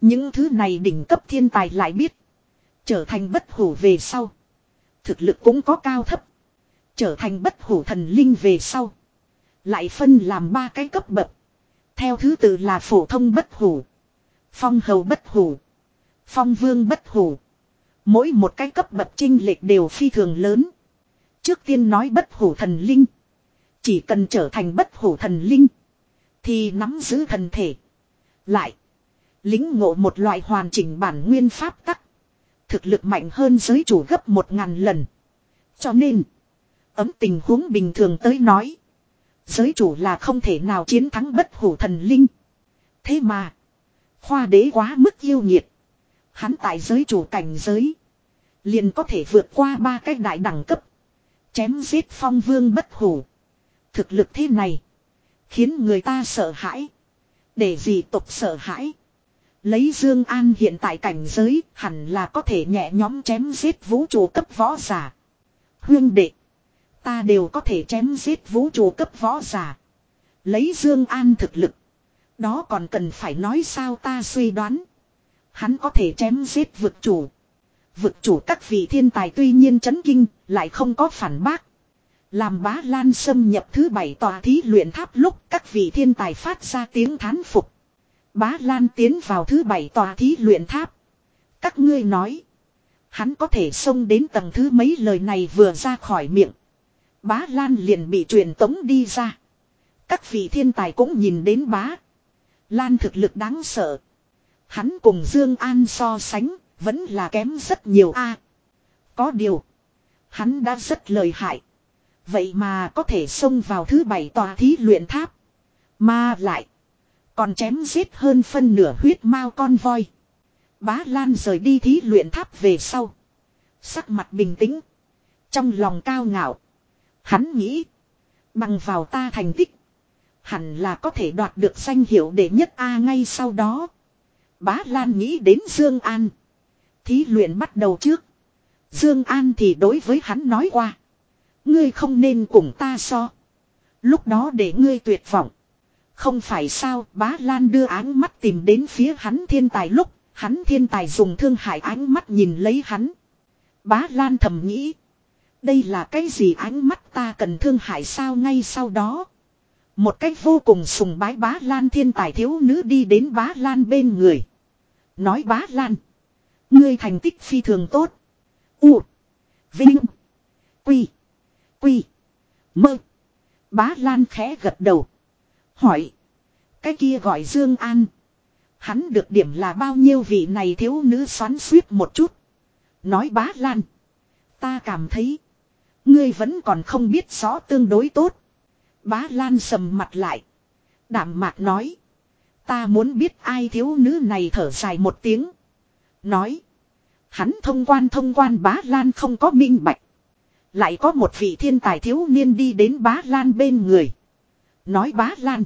Những thứ này đỉnh cấp thiên tài lại biết. Trở thành bất hủ về sau. Thực lực cũng có cao thấp. Trở thành bất hủ thần linh về sau. Lại phân làm ba cái cấp bậc. Theo thứ tự là phổ thông bất hủ. Phong hầu bất hủ. Phong vương bất hủ. Mỗi một cái cấp bậc trinh lệch đều phi thường lớn. Trước tiên nói bất hủ thần linh. Chỉ cần trở thành bất hủ thần linh. Thì nắm giữ thần thể. Lại. Lính ngộ một loại hoàn chỉnh bản nguyên pháp tắc. Thực lực mạnh hơn giới chủ gấp một ngàn lần. Cho nên. Ấm tình huống bình thường tới nói. Giới chủ là không thể nào chiến thắng bất hủ thần linh. Thế mà. Khoa đế quá mức yêu nhiệt. Hắn tại giới chủ cảnh giới. Liền có thể vượt qua ba cái đại đẳng cấp. Chém giết phong vương bất hủ. Thực lực thế này. Khiến người ta sợ hãi. Để gì tục sợ hãi. Lấy Dương An hiện tại cảnh giới, hẳn là có thể nhẹ nhóm chém giết vũ trụ cấp võ giả. Huyên đệ. Ta đều có thể chém giết vũ trụ cấp võ giả. Lấy Dương An thực lực. Đó còn cần phải nói sao ta suy đoán. Hắn có thể chém giết vực chủ. Vực chủ các vị thiên tài tuy nhiên chấn kinh, lại không có phản bác. Làm bá lan xâm nhập thứ bảy tòa thí luyện tháp lúc các vị thiên tài phát ra tiếng thán phục. Bá lan tiến vào thứ bảy tòa thí luyện tháp. Các ngươi nói. Hắn có thể xông đến tầng thứ mấy lời này vừa ra khỏi miệng. Bá Lan liền bị truyền tống đi ra. Các vị thiên tài cũng nhìn đến bá. Lan thực lực đáng sợ. Hắn cùng Dương An so sánh, vẫn là kém rất nhiều a. có điều, hắn đã rất lợi hại. Vậy mà có thể xông vào thứ bảy tòa thí luyện tháp. Mà lại, còn chém giết hơn phân nửa huyết mao con voi. Bá Lan rời đi thí luyện tháp về sau. Sắc mặt bình tĩnh. Trong lòng cao ngạo. Hắn nghĩ. Bằng vào ta thành tích. Hẳn là có thể đoạt được danh hiệu đệ nhất A ngay sau đó. Bá Lan nghĩ đến Dương An. Thí luyện bắt đầu trước. Dương An thì đối với hắn nói qua. Ngươi không nên cùng ta so. Lúc đó để ngươi tuyệt vọng. Không phải sao, bá Lan đưa ánh mắt tìm đến phía hắn thiên tài lúc. Hắn thiên tài dùng thương hại ánh mắt nhìn lấy hắn. Bá Lan thầm nghĩ. Đây là cái gì ánh mắt ta cần thương hại sao ngay sau đó. Một cách vô cùng sùng bái bá Lan thiên tài thiếu nữ đi đến bá Lan bên người. Nói bá Lan. Ngươi thành tích phi thường tốt. U. Vinh. Quy. Quy. Mơ. Bá Lan khẽ gật đầu. Hỏi. Cái kia gọi Dương An. Hắn được điểm là bao nhiêu vị này thiếu nữ xoắn suýt một chút. Nói bá Lan. Ta cảm thấy. Ngươi vẫn còn không biết rõ tương đối tốt. Bá Lan sầm mặt lại. Đảm mạc nói. Ta muốn biết ai thiếu nữ này thở dài một tiếng. Nói. Hắn thông quan thông quan bá Lan không có minh bạch. Lại có một vị thiên tài thiếu niên đi đến bá Lan bên người. Nói bá Lan.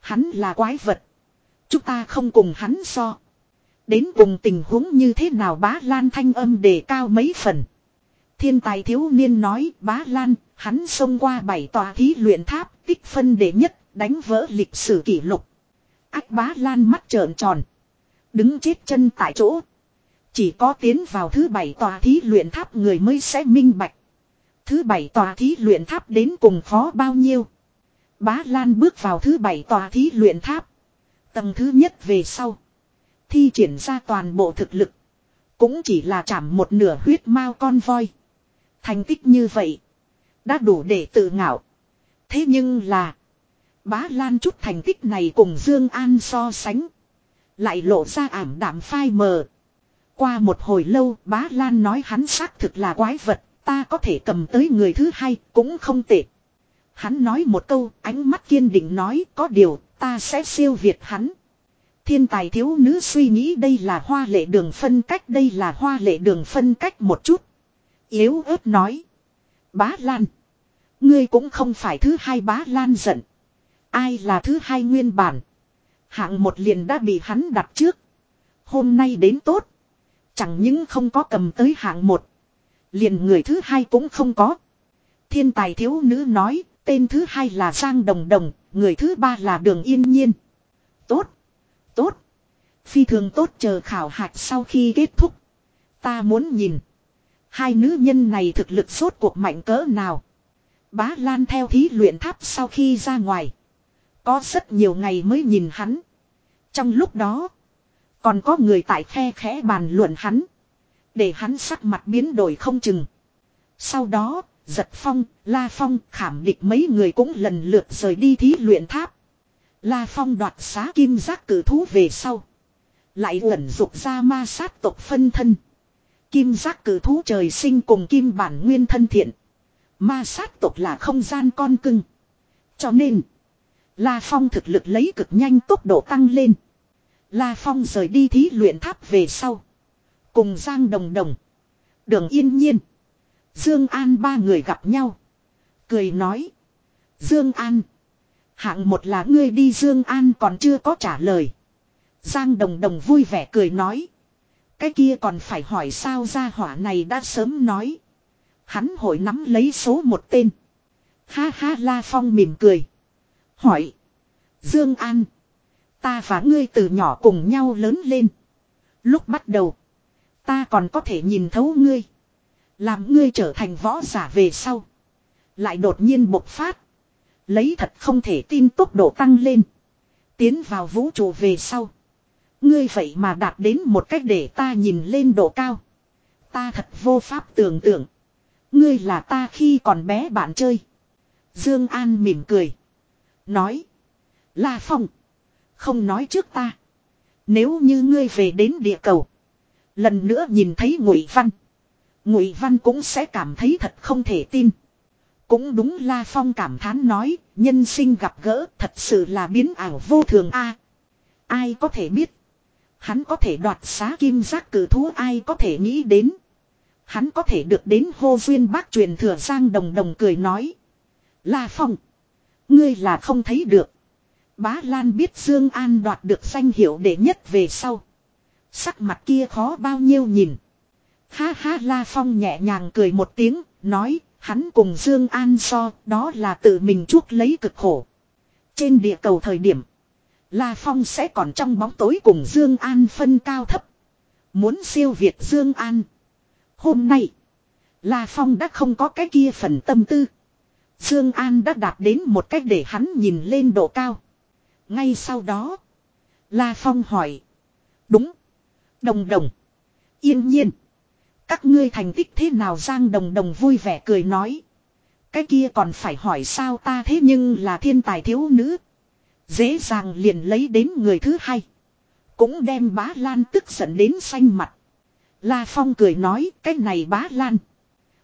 Hắn là quái vật. Chúng ta không cùng hắn so. Đến cùng tình huống như thế nào bá Lan thanh âm đề cao mấy phần. Thiên tài thiếu niên nói bá Lan, hắn xông qua bảy tòa thí luyện tháp, tích phân đệ nhất, đánh vỡ lịch sử kỷ lục. Ách bá Lan mắt trợn tròn. Đứng chết chân tại chỗ. Chỉ có tiến vào thứ bảy tòa thí luyện tháp người mới sẽ minh bạch. Thứ bảy tòa thí luyện tháp đến cùng khó bao nhiêu. Bá Lan bước vào thứ bảy tòa thí luyện tháp. Tầng thứ nhất về sau. Thi triển ra toàn bộ thực lực. Cũng chỉ là chạm một nửa huyết mao con voi. Thành tích như vậy. Đã đủ để tự ngạo. Thế nhưng là. Bá Lan chút thành tích này cùng Dương An so sánh. Lại lộ ra ảm đạm phai mờ. Qua một hồi lâu, bá Lan nói hắn xác thực là quái vật. Ta có thể cầm tới người thứ hai cũng không tệ. Hắn nói một câu, ánh mắt kiên định nói, có điều, ta sẽ siêu việt hắn. Thiên tài thiếu nữ suy nghĩ đây là hoa lệ đường phân cách, đây là hoa lệ đường phân cách một chút. Yếu ớt nói. Bá Lan. Ngươi cũng không phải thứ hai bá Lan giận. Ai là thứ hai nguyên bản. Hạng một liền đã bị hắn đặt trước. Hôm nay đến tốt. Chẳng những không có cầm tới hạng một. Liền người thứ hai cũng không có. Thiên tài thiếu nữ nói. Tên thứ hai là Giang Đồng Đồng. Người thứ ba là Đường Yên Nhiên. Tốt. Tốt. Phi thường tốt, chờ khảo hạch sau khi kết thúc. Ta muốn nhìn. Hai nữ nhân này thực lực sốt cuộc mạnh cỡ nào. Bá Lan theo thí luyện tháp sau khi ra ngoài. Có rất nhiều ngày mới nhìn hắn. Trong lúc đó. Còn có người tại khe khẽ bàn luận hắn. Để hắn sắc mặt biến đổi không chừng. Sau đó, giật phong, la phong, khảm địch mấy người cũng lần lượt rời đi thí luyện tháp. La phong đoạt xá kim giác cử thú về sau. Lại uẩn dục ra ma sát tộc phân thân. Kim giác cử thú trời sinh cùng kim bản nguyên thân thiện. Ma sát tộc là không gian con cưng. Cho nên, La Phong thực lực lấy cực nhanh tốc độ tăng lên. La Phong rời đi thí luyện tháp về sau. Cùng Giang Đồng Đồng. Đường yên nhiên. Dương An ba người gặp nhau. Cười nói. Dương An. Hạng một là ngươi đi Dương An còn chưa có trả lời. Giang Đồng Đồng vui vẻ cười nói. Cái kia còn phải hỏi sao ra hỏa này đã sớm nói. Hắn hội nắm lấy số một tên. Ha ha La Phong mỉm cười. Hỏi. Dương An. Ta và ngươi từ nhỏ cùng nhau lớn lên. Lúc bắt đầu. Ta còn có thể nhìn thấu ngươi. Làm ngươi trở thành võ giả về sau. Lại đột nhiên bộc phát. Lấy thật không thể tin tốc độ tăng lên. Tiến vào vũ trụ về sau. Ngươi vậy mà đạt đến một cách để ta nhìn lên độ cao. Ta thật vô pháp tưởng tượng. Ngươi là ta khi còn bé bạn chơi. Dương An mỉm cười. Nói. La Phong. Không nói trước ta. Nếu như ngươi về đến địa cầu. Lần nữa nhìn thấy Ngụy Văn. Ngụy Văn cũng sẽ cảm thấy thật không thể tin. Cũng đúng La Phong cảm thán nói. Nhân sinh gặp gỡ thật sự là biến ảo vô thường a. ai có thể biết. Hắn có thể đoạt xá kim giác cử thú ai có thể nghĩ đến. Hắn có thể được đến hô duyên bác truyền thừa sang đồng đồng cười nói. La Phong. Ngươi là không thấy được. Bá Lan biết Dương An đoạt được danh hiệu đệ nhất về sau. Sắc mặt kia khó bao nhiêu nhìn. Ha ha La Phong nhẹ nhàng cười một tiếng, nói, hắn cùng Dương An so, đó là tự mình chuốc lấy cực khổ. Trên địa cầu thời điểm, La Phong sẽ còn trong bóng tối cùng Dương An phân cao thấp. Muốn siêu việt Dương An. Hôm nay, La Phong đã không có cái kia phần tâm tư. Dương An đã đạt đến một cách để hắn nhìn lên độ cao. Ngay sau đó, La Phong hỏi. Đúng. Đồng đồng. Yên nhiên. Các ngươi thành tích thế nào Giang Đồng Đồng vui vẻ cười nói. Cái kia còn phải hỏi sao ta thế nhưng là thiên tài thiếu nữ. Dễ dàng liền lấy đến người thứ hai. Cũng đem bá lan tức giận đến xanh mặt. La Phong cười nói cái này bá lan.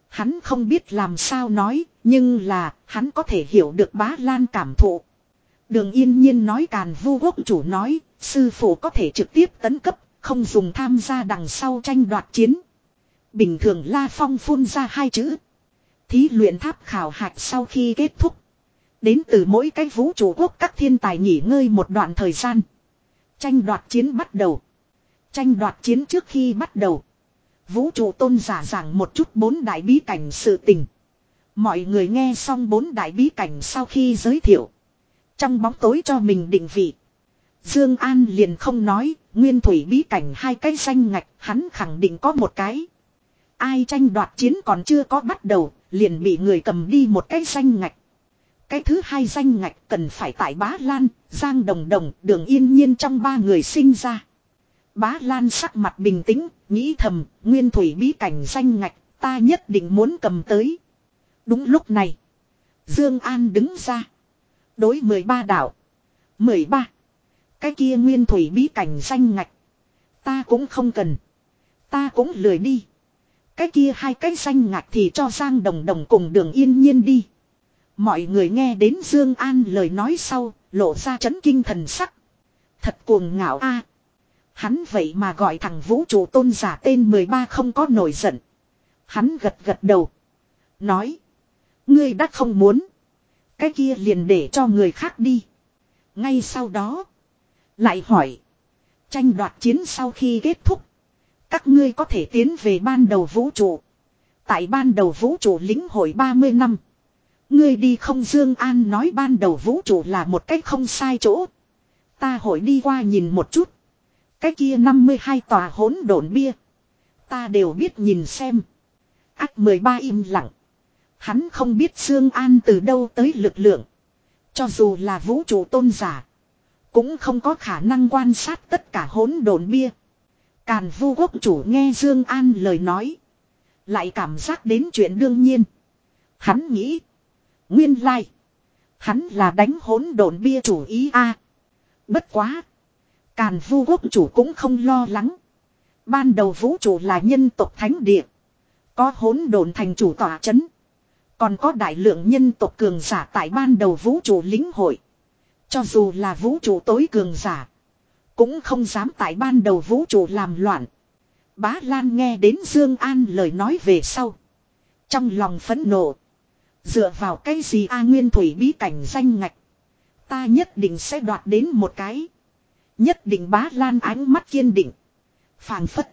Hắn không biết làm sao nói, nhưng là hắn có thể hiểu được bá lan cảm thụ. Đường yên nhiên nói càn vu quốc chủ nói, sư phụ có thể trực tiếp tấn cấp, không dùng tham gia đằng sau tranh đoạt chiến. Bình thường La Phong phun ra hai chữ. Thí luyện tháp khảo hạch sau khi kết thúc. Đến từ mỗi cái vũ trụ quốc các thiên tài nghỉ ngơi một đoạn thời gian. Tranh đoạt chiến bắt đầu. Tranh đoạt chiến trước khi bắt đầu. Vũ trụ tôn giả giảng một chút bốn đại bí cảnh sự tình. Mọi người nghe xong bốn đại bí cảnh sau khi giới thiệu. Trong bóng tối cho mình định vị. Dương An liền không nói, nguyên thủy bí cảnh hai cái danh ngạch, hắn khẳng định có một cái. Ai tranh đoạt chiến còn chưa có bắt đầu, liền bị người cầm đi một cái danh ngạch. Cái thứ hai danh ngạch cần phải tại Bá Lan, Giang Đồng Đồng, Đường Yên Nhiên trong ba người sinh ra. Bá Lan sắc mặt bình tĩnh, nghĩ thầm, nguyên thủy bí cảnh danh ngạch, ta nhất định muốn cầm tới. Đúng lúc này, Dương An đứng ra. Đối 13 đảo. 13. Cái kia nguyên thủy bí cảnh danh ngạch. Ta cũng không cần. Ta cũng lười đi. Cái kia hai cái danh ngạch thì cho Giang Đồng Đồng cùng đường yên nhiên đi. Mọi người nghe đến Dương An lời nói sau, lộ ra chấn kinh thần sắc. Thật cuồng ngạo a. Hắn vậy mà gọi thằng vũ trụ tôn giả tên 13 không có nổi giận. Hắn gật gật đầu. Nói. Ngươi đã không muốn. Cái kia liền để cho người khác đi. Ngay sau đó. Lại hỏi. Tranh đoạt chiến sau khi kết thúc. Các ngươi có thể tiến về ban đầu vũ trụ. Tại ban đầu vũ trụ lĩnh hội 30 năm. Ngươi đi không Dương An nói ban đầu vũ trụ là một cách không sai chỗ. Ta hội đi qua nhìn một chút. Cái kia 52 tòa hỗn độn bia. Ta đều biết nhìn xem. Ác 13 im lặng. Hắn không biết Dương An từ đâu tới lực lượng. Cho dù là vũ trụ tôn giả. Cũng không có khả năng quan sát tất cả hỗn độn bia. Càn vu quốc chủ nghe Dương An lời nói. Lại cảm giác đến chuyện đương nhiên. Hắn nghĩ. Nguyên lai. Hắn là đánh hỗn độn bia chủ ý a. Bất quá. Càn vu quốc chủ cũng không lo lắng. Ban đầu vũ trụ là nhân tộc thánh địa. Có hỗn độn thành chủ tỏa chấn. Còn có đại lượng nhân tộc cường giả tại ban đầu vũ trụ lính hội. Cho dù là vũ trụ tối cường giả. Cũng không dám tại ban đầu vũ trụ làm loạn. Bá Lan nghe đến Dương An lời nói về sau. Trong lòng phẫn nộ. Dựa vào cái gì A Nguyên Thủy bí cảnh danh ngạch. Ta nhất định sẽ đoạt đến một cái. Nhất định bá Lan ánh mắt kiên định. phảng phất.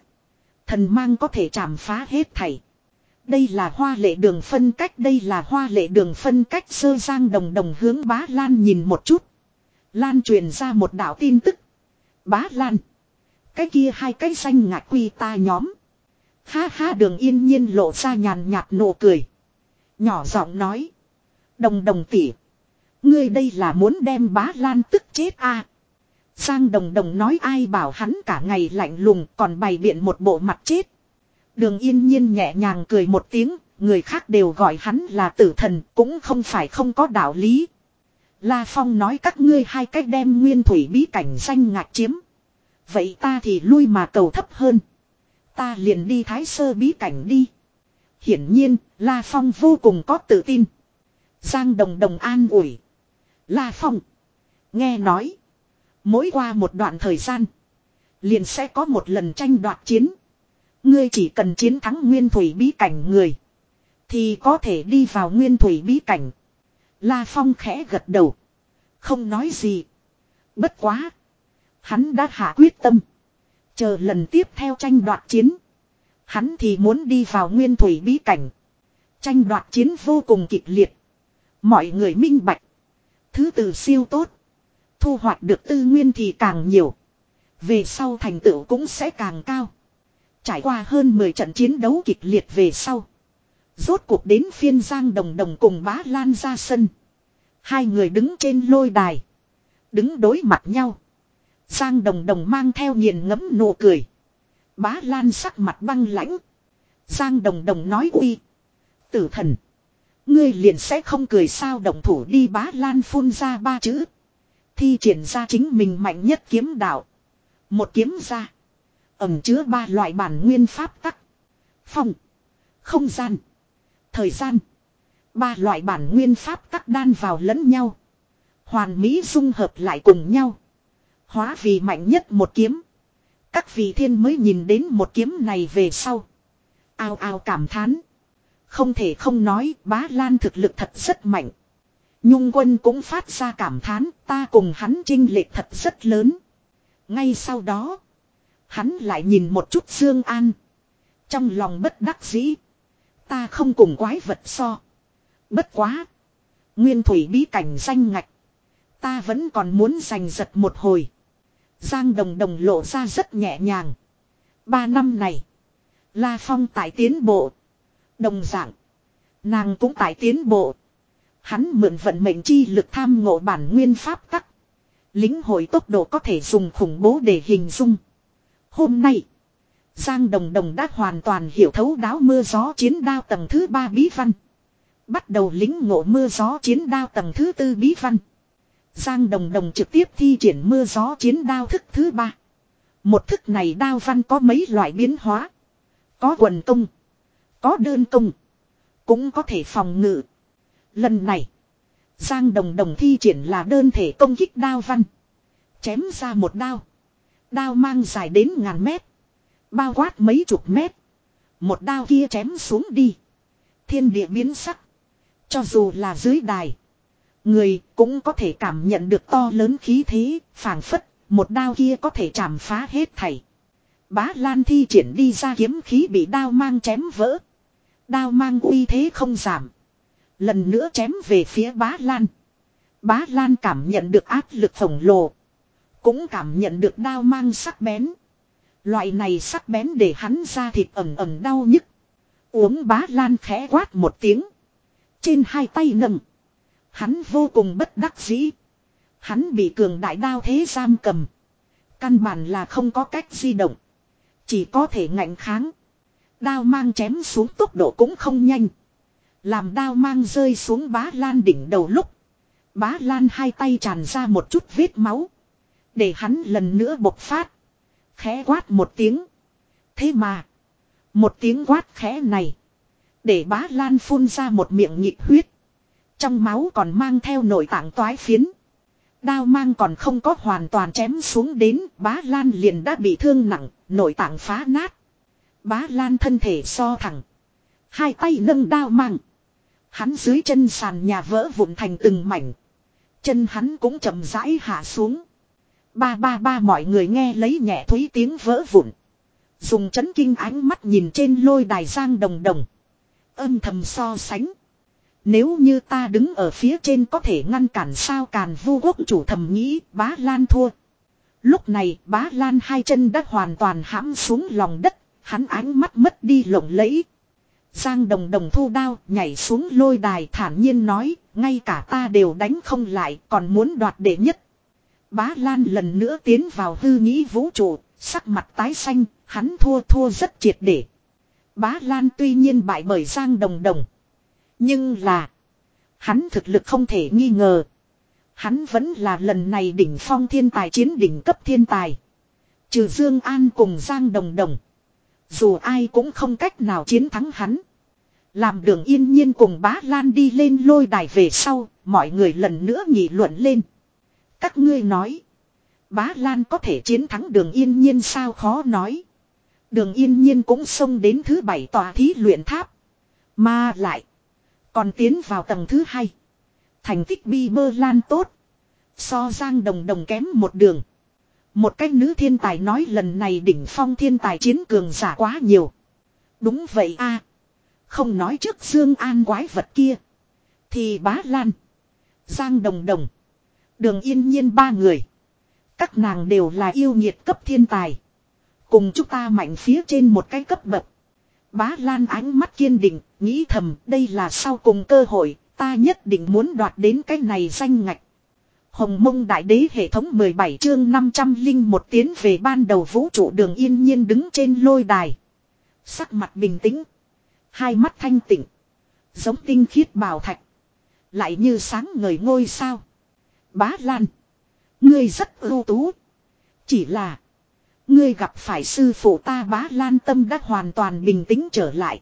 Thần mang có thể chạm phá hết thảy. Đây là hoa lệ đường phân cách. Đây là hoa lệ đường phân cách sơ giang đồng đồng hướng bá Lan nhìn một chút. Lan truyền ra một đạo tin tức. Bá Lan. Cái kia hai cái danh ngạc quy ta nhóm. Ha ha, đường yên nhiên lộ ra nhàn nhạt nụ cười. Nhỏ giọng nói. Đồng đồng tỉ. Ngươi đây là muốn đem bá Lan tức chết a à? Giang Đồng Đồng nói ai bảo hắn cả ngày lạnh lùng còn bày biện một bộ mặt chết. Đường yên nhiên nhẹ nhàng cười một tiếng, người khác đều gọi hắn là tử thần, cũng không phải không có đạo lý. La Phong nói các ngươi hai cách đem nguyên thủy bí cảnh danh ngạc chiếm. Vậy ta thì lui mà cầu thấp hơn. Ta liền đi thái sơ bí cảnh đi. Hiển nhiên, La Phong vô cùng có tự tin. Giang Đồng Đồng an ủi. La Phong. Nghe nói. Mỗi qua một đoạn thời gian. Liền sẽ có một lần tranh đoạt chiến. Ngươi chỉ cần chiến thắng nguyên thủy bí cảnh người. Thì có thể đi vào nguyên thủy bí cảnh. La Phong khẽ gật đầu. Không nói gì. Bất quá. Hắn đã hạ quyết tâm. Chờ lần tiếp theo tranh đoạt chiến. Hắn thì muốn đi vào nguyên thủy bí cảnh. Tranh đoạt chiến vô cùng kịch liệt. Mọi người minh bạch. Thứ tự siêu tốt. Thu hoạch được tư nguyên thì càng nhiều. Về sau thành tựu cũng sẽ càng cao. Trải qua hơn 10 trận chiến đấu kịch liệt về sau. Rốt cuộc đến phiên Giang Đồng Đồng cùng bá Lan ra sân. Hai người đứng trên lôi đài. Đứng đối mặt nhau. Giang Đồng Đồng mang theo nghiền ngẫm nụ cười. Bá Lan sắc mặt băng lãnh. Giang Đồng Đồng nói uy. Tử thần. Ngươi liền sẽ không cười sao đồng thủ đi bá Lan phun ra ba chữ. Thi triển ra chính mình mạnh nhất kiếm đạo. Một kiếm ra. Ẩm chứa ba loại bản nguyên pháp tắc. Phong. Không gian. Thời gian. Ba loại bản nguyên pháp tắc đan vào lẫn nhau. Hoàn mỹ dung hợp lại cùng nhau. Hóa vì mạnh nhất một kiếm. Các vị thiên mới nhìn đến một kiếm này về sau. Ao ao cảm thán. Không thể không nói, bá lan thực lực thật rất mạnh. Nhung quân cũng phát ra cảm thán, ta cùng hắn trinh lệch thật rất lớn. Ngay sau đó. Hắn lại nhìn một chút Dương An. Trong lòng bất đắc dĩ. Ta không cùng quái vật so. Bất quá. Nguyên thủy bí cảnh danh ngạch. Ta vẫn còn muốn giành giật một hồi. Giang đồng đồng lộ ra rất nhẹ nhàng. Ba năm này. La Phong tại tiến bộ. Đồng dạng. Nàng cũng tại tiến bộ. Hắn mượn vận mệnh chi lực tham ngộ bản nguyên pháp tắc. Lính hội tốc độ có thể dùng khủng bố để hình dung. Hôm nay. Giang Đồng Đồng đã hoàn toàn hiểu thấu đáo mưa gió chiến đao tầng thứ ba bí văn. Bắt đầu lính ngộ mưa gió chiến đao tầng thứ tư bí văn. Giang Đồng Đồng trực tiếp thi triển mưa gió chiến đao thức thứ ba. Một thức này đao văn có mấy loại biến hóa. Có quần công. Có đơn công. Cũng có thể phòng ngự. Lần này. Giang Đồng Đồng thi triển là đơn thể công kích đao văn. Chém ra một đao. Đao mang dài đến ngàn mét. Bao quát mấy chục mét. Một đao kia chém xuống đi. Thiên địa biến sắc. Cho dù là dưới đài. Người cũng có thể cảm nhận được to lớn khí thế, phảng phất, một đao kia có thể chạm phá hết thảy. Bá Lan thi triển đi ra kiếm khí bị đao mang chém vỡ. Đao mang uy thế không giảm. Lần nữa chém về phía bá Lan. Bá Lan cảm nhận được áp lực khổng lồ. Cũng cảm nhận được đao mang sắc bén. Loại này sắc bén để hắn ra thịt ẩm ẩm đau nhức. Uống bá Lan khẽ quát một tiếng. Trên hai tay nâng. Hắn vô cùng bất đắc dĩ. Hắn bị cường đại đao thế giam cầm. Căn bản là không có cách di động. Chỉ có thể ngạnh kháng. Đao mang chém xuống tốc độ cũng không nhanh. Làm đao mang rơi xuống bá lan đỉnh đầu lúc. Bá lan hai tay tràn ra một chút vết máu. Để hắn lần nữa bộc phát. Khẽ quát một tiếng. Thế mà. Một tiếng quát khẽ này. Để bá lan phun ra một miệng nhịp huyết. Trong máu còn mang theo nội tạng toái phiến. Đao mang còn không có hoàn toàn chém xuống đến, bá lan liền đã bị thương nặng, nội tạng phá nát. Bá lan thân thể so thẳng. Hai tay nâng đao mang. Hắn dưới chân sàn nhà vỡ vụn thành từng mảnh. Chân hắn cũng chậm rãi hạ xuống. Ba ba ba mọi người nghe lấy nhẹ thúy tiếng vỡ vụn. Dùng chấn kinh ánh mắt nhìn trên lôi đài giang đồng đồng. Âm thầm so sánh. Nếu như ta đứng ở phía trên có thể ngăn cản sao càn vu quốc chủ thầm nghĩ bá lan thua. Lúc này bá lan hai chân đã hoàn toàn hãm xuống lòng đất, hắn ánh mắt mất đi lộng lẫy. Giang đồng đồng thu đao nhảy xuống lôi đài thản nhiên nói, ngay cả ta đều đánh không lại còn muốn đoạt đệ nhất. Bá Lan lần nữa tiến vào hư nghĩ vũ trụ, sắc mặt tái xanh, hắn thua thua rất triệt để. Bá Lan tuy nhiên bại bởi Giang Đồng Đồng. Nhưng là, hắn thực lực không thể nghi ngờ. Hắn vẫn là lần này đỉnh phong thiên tài chiến đỉnh cấp thiên tài. Trừ Dương An cùng Giang Đồng Đồng. Dù ai cũng không cách nào chiến thắng hắn. Làm đường yên nhiên cùng bá Lan đi lên lôi đài về sau, mọi người lần nữa nghị luận lên. Các ngươi nói. Bá Lan có thể chiến thắng đường yên nhiên sao khó nói. Đường yên nhiên cũng xông đến thứ bảy tòa thí luyện tháp. Mà lại. Còn tiến vào tầng thứ hai. Thành tích bi bơ lan tốt. So giang đồng đồng kém một đường. Một cách nữ thiên tài nói lần này đỉnh phong thiên tài chiến cường giả quá nhiều. Đúng vậy a Không nói trước Dương An quái vật kia. Thì bá lan. Giang đồng đồng. Đường yên nhiên ba người. Các nàng đều là yêu nhiệt cấp thiên tài. Cùng chúng ta mạnh phía trên một cái cấp bậc. Bá Lan ánh mắt kiên định, nghĩ thầm đây là sau cùng cơ hội, ta nhất định muốn đoạt đến cái này danh ngạch. Hồng mông đại đế hệ thống 17 chương 500 linh một tiến về ban đầu vũ trụ đường yên nhiên đứng trên lôi đài. Sắc mặt bình tĩnh. Hai mắt thanh tịnh. Giống tinh khiết bào thạch. Lại như sáng ngời ngôi sao. Bá Lan. Ngươi rất ưu tú. Chỉ là. Ngươi gặp phải sư phụ ta bá Lan tâm đã hoàn toàn bình tĩnh trở lại.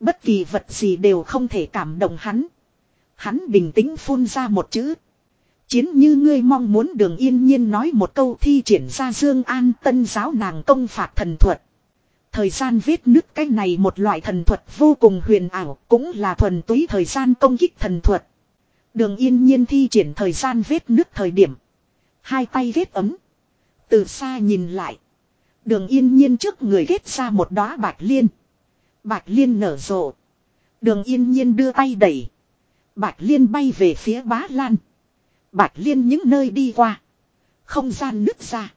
Bất kỳ vật gì đều không thể cảm động hắn. Hắn bình tĩnh phun ra một chữ. Chiến như ngươi mong muốn đường yên nhiên nói một câu thi triển ra Dương An tân giáo nàng công phạt thần thuật. Thời gian viết nứt cái này một loại thần thuật vô cùng huyền ảo cũng là thuần túy thời gian công kích thần thuật. Đường yên nhiên thi triển thời gian vết nứt thời điểm. Hai tay vết ấm. Từ xa nhìn lại. Đường yên nhiên trước người ghét ra một đóa bạch liên. Bạch liên nở rộ. Đường yên nhiên đưa tay đẩy. Bạch liên bay về phía bá lan. Bạch liên những nơi đi qua. Không gian nứt ra.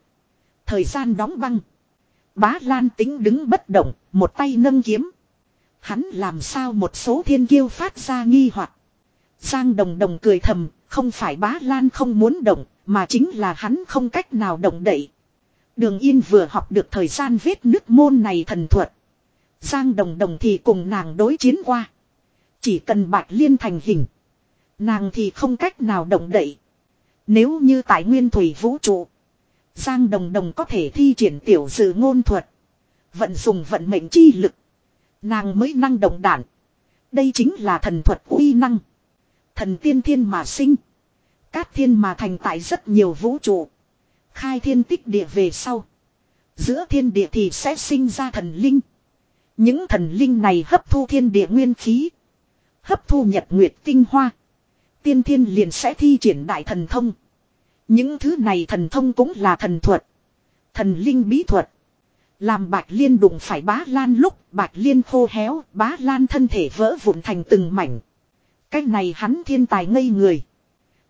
Thời gian đóng băng. Bá lan tính đứng bất động, một tay nâng kiếm. Hắn làm sao một số thiên kiêu phát ra nghi hoặc Giang đồng đồng cười thầm, không phải bá lan không muốn động, mà chính là hắn không cách nào động đậy. Đường Yên vừa học được thời gian vết nứt môn này thần thuật. Giang đồng đồng thì cùng nàng đối chiến qua. Chỉ cần bạch liên thành hình. Nàng thì không cách nào động đậy. Nếu như tại nguyên thủy vũ trụ. Giang đồng đồng có thể thi triển tiểu dự ngôn thuật. Vận dùng vận mệnh chi lực. Nàng mới năng động đản. Đây chính là thần thuật uy năng. Thần tiên thiên mà sinh. Cát thiên mà thành tại rất nhiều vũ trụ. Khai thiên tích địa về sau. Giữa thiên địa thì sẽ sinh ra thần linh. Những thần linh này hấp thu thiên địa nguyên khí. Hấp thu nhật nguyệt tinh hoa. Tiên thiên liền sẽ thi triển đại thần thông. Những thứ này thần thông cũng là thần thuật. Thần linh bí thuật. Làm bạch liên đụng phải bá lan lúc bạch liên khô héo, bá lan thân thể vỡ vụn thành từng mảnh. cách này hắn thiên tài ngây người.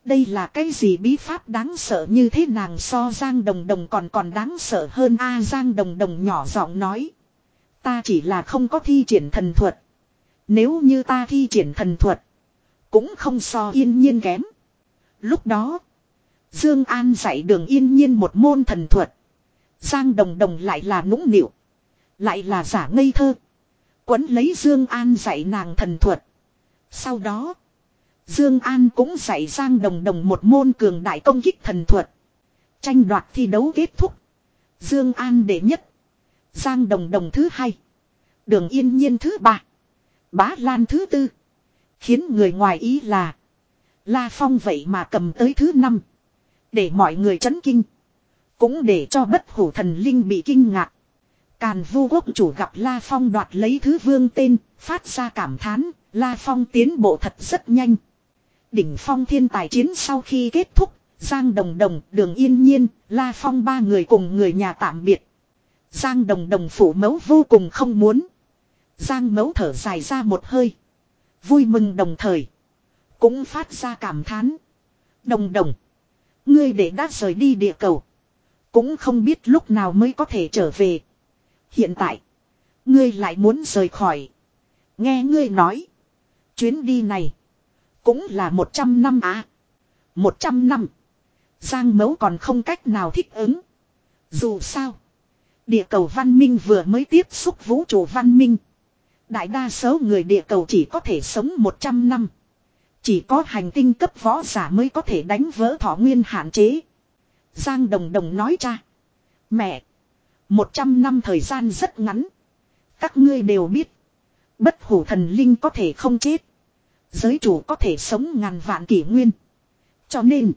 Đây là cái gì bí pháp đáng sợ như thế nàng so Giang Đồng Đồng còn còn đáng sợ hơn a Giang Đồng Đồng nhỏ giọng nói. Ta chỉ là không có thi triển thần thuật. Nếu như ta thi triển thần thuật. Cũng không so yên nhiên kém. Lúc đó. Dương An dạy đường yên nhiên một môn thần thuật. Giang Đồng Đồng lại là nũng nịu. Lại là giả ngây thơ. Quấn lấy Dương An dạy nàng thần thuật. Sau đó. Dương An cũng dạy Giang Đồng Đồng một môn cường đại công kích thần thuật. Tranh đoạt thi đấu kết thúc. Dương An đệ nhất. Giang Đồng Đồng thứ hai. Đường Yên Nhiên thứ ba. Bá Lan thứ tư. Khiến người ngoài ý là. La Phong vậy mà cầm tới thứ năm. Để mọi người chấn kinh. Cũng để cho bất hủ thần linh bị kinh ngạc. Càn vu quốc chủ gặp La Phong đoạt lấy thứ vương tên, phát ra cảm thán, La Phong tiến bộ thật rất nhanh. Đỉnh phong thiên tài chiến sau khi kết thúc, Giang Đồng Đồng, Đường Yên Nhiên, La Phong ba người cùng người nhà tạm biệt. Giang Đồng Đồng phủ mẫu vô cùng không muốn. Giang mẫu thở dài ra một hơi. Vui mừng đồng thời. Cũng phát ra cảm thán. Đồng đồng. Ngươi để đã rời đi địa cầu. Cũng không biết lúc nào mới có thể trở về. Hiện tại. Ngươi lại muốn rời khỏi. Nghe ngươi nói. Chuyến đi này. Cũng là 100 năm à. 100 năm. Giang mẫu còn không cách nào thích ứng. Dù sao. Địa cầu văn minh vừa mới tiếp xúc vũ trụ văn minh. Đại đa số người địa cầu chỉ có thể sống 100 năm. Chỉ có hành tinh cấp võ giả mới có thể đánh vỡ thọ nguyên hạn chế. Giang Đồng Đồng nói cha. Mẹ. 100 năm thời gian rất ngắn. Các ngươi đều biết. Bất hủ thần linh có thể không chết. Giới chủ có thể sống ngàn vạn kỷ nguyên. Cho nên.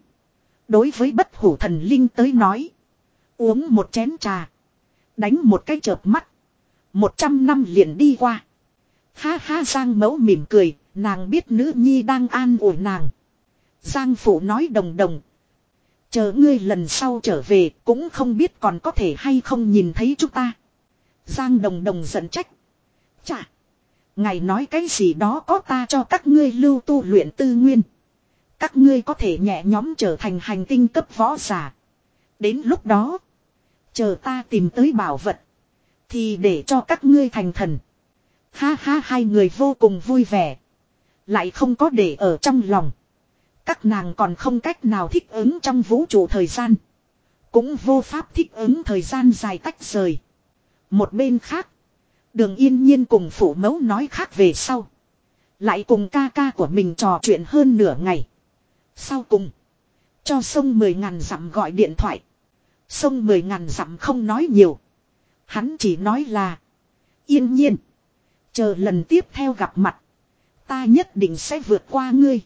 Đối với bất hủ thần linh tới nói. Uống một chén trà. Đánh một cái chợp mắt. Một trăm năm liền đi qua. Ha ha, Giang mẫu mỉm cười. Nàng biết nữ nhi đang an ủi nàng. Giang phụ nói đồng đồng. Chờ ngươi lần sau trở về cũng không biết còn có thể hay không nhìn thấy chúng ta. Giang đồng đồng giận trách. Chà. Ngài nói cái gì đó có ta cho các ngươi lưu tu luyện tư nguyên. Các ngươi có thể nhẹ nhóm trở thành hành tinh cấp võ giả. Đến lúc đó. Chờ ta tìm tới bảo vật. Thì để cho các ngươi thành thần. Ha ha, hai người vô cùng vui vẻ. Lại không có để ở trong lòng. Các nàng còn không cách nào thích ứng trong vũ trụ thời gian. Cũng vô pháp thích ứng thời gian dài tách rời. Một bên khác. Đường yên nhiên cùng phủ mẫu nói khác về sau. Lại cùng ca ca của mình trò chuyện hơn nửa ngày. Sau cùng. Cho sông mười ngàn dặm gọi điện thoại. Sông mười ngàn dặm không nói nhiều. Hắn chỉ nói là. Yên nhiên. Chờ lần tiếp theo gặp mặt. Ta nhất định sẽ vượt qua ngươi.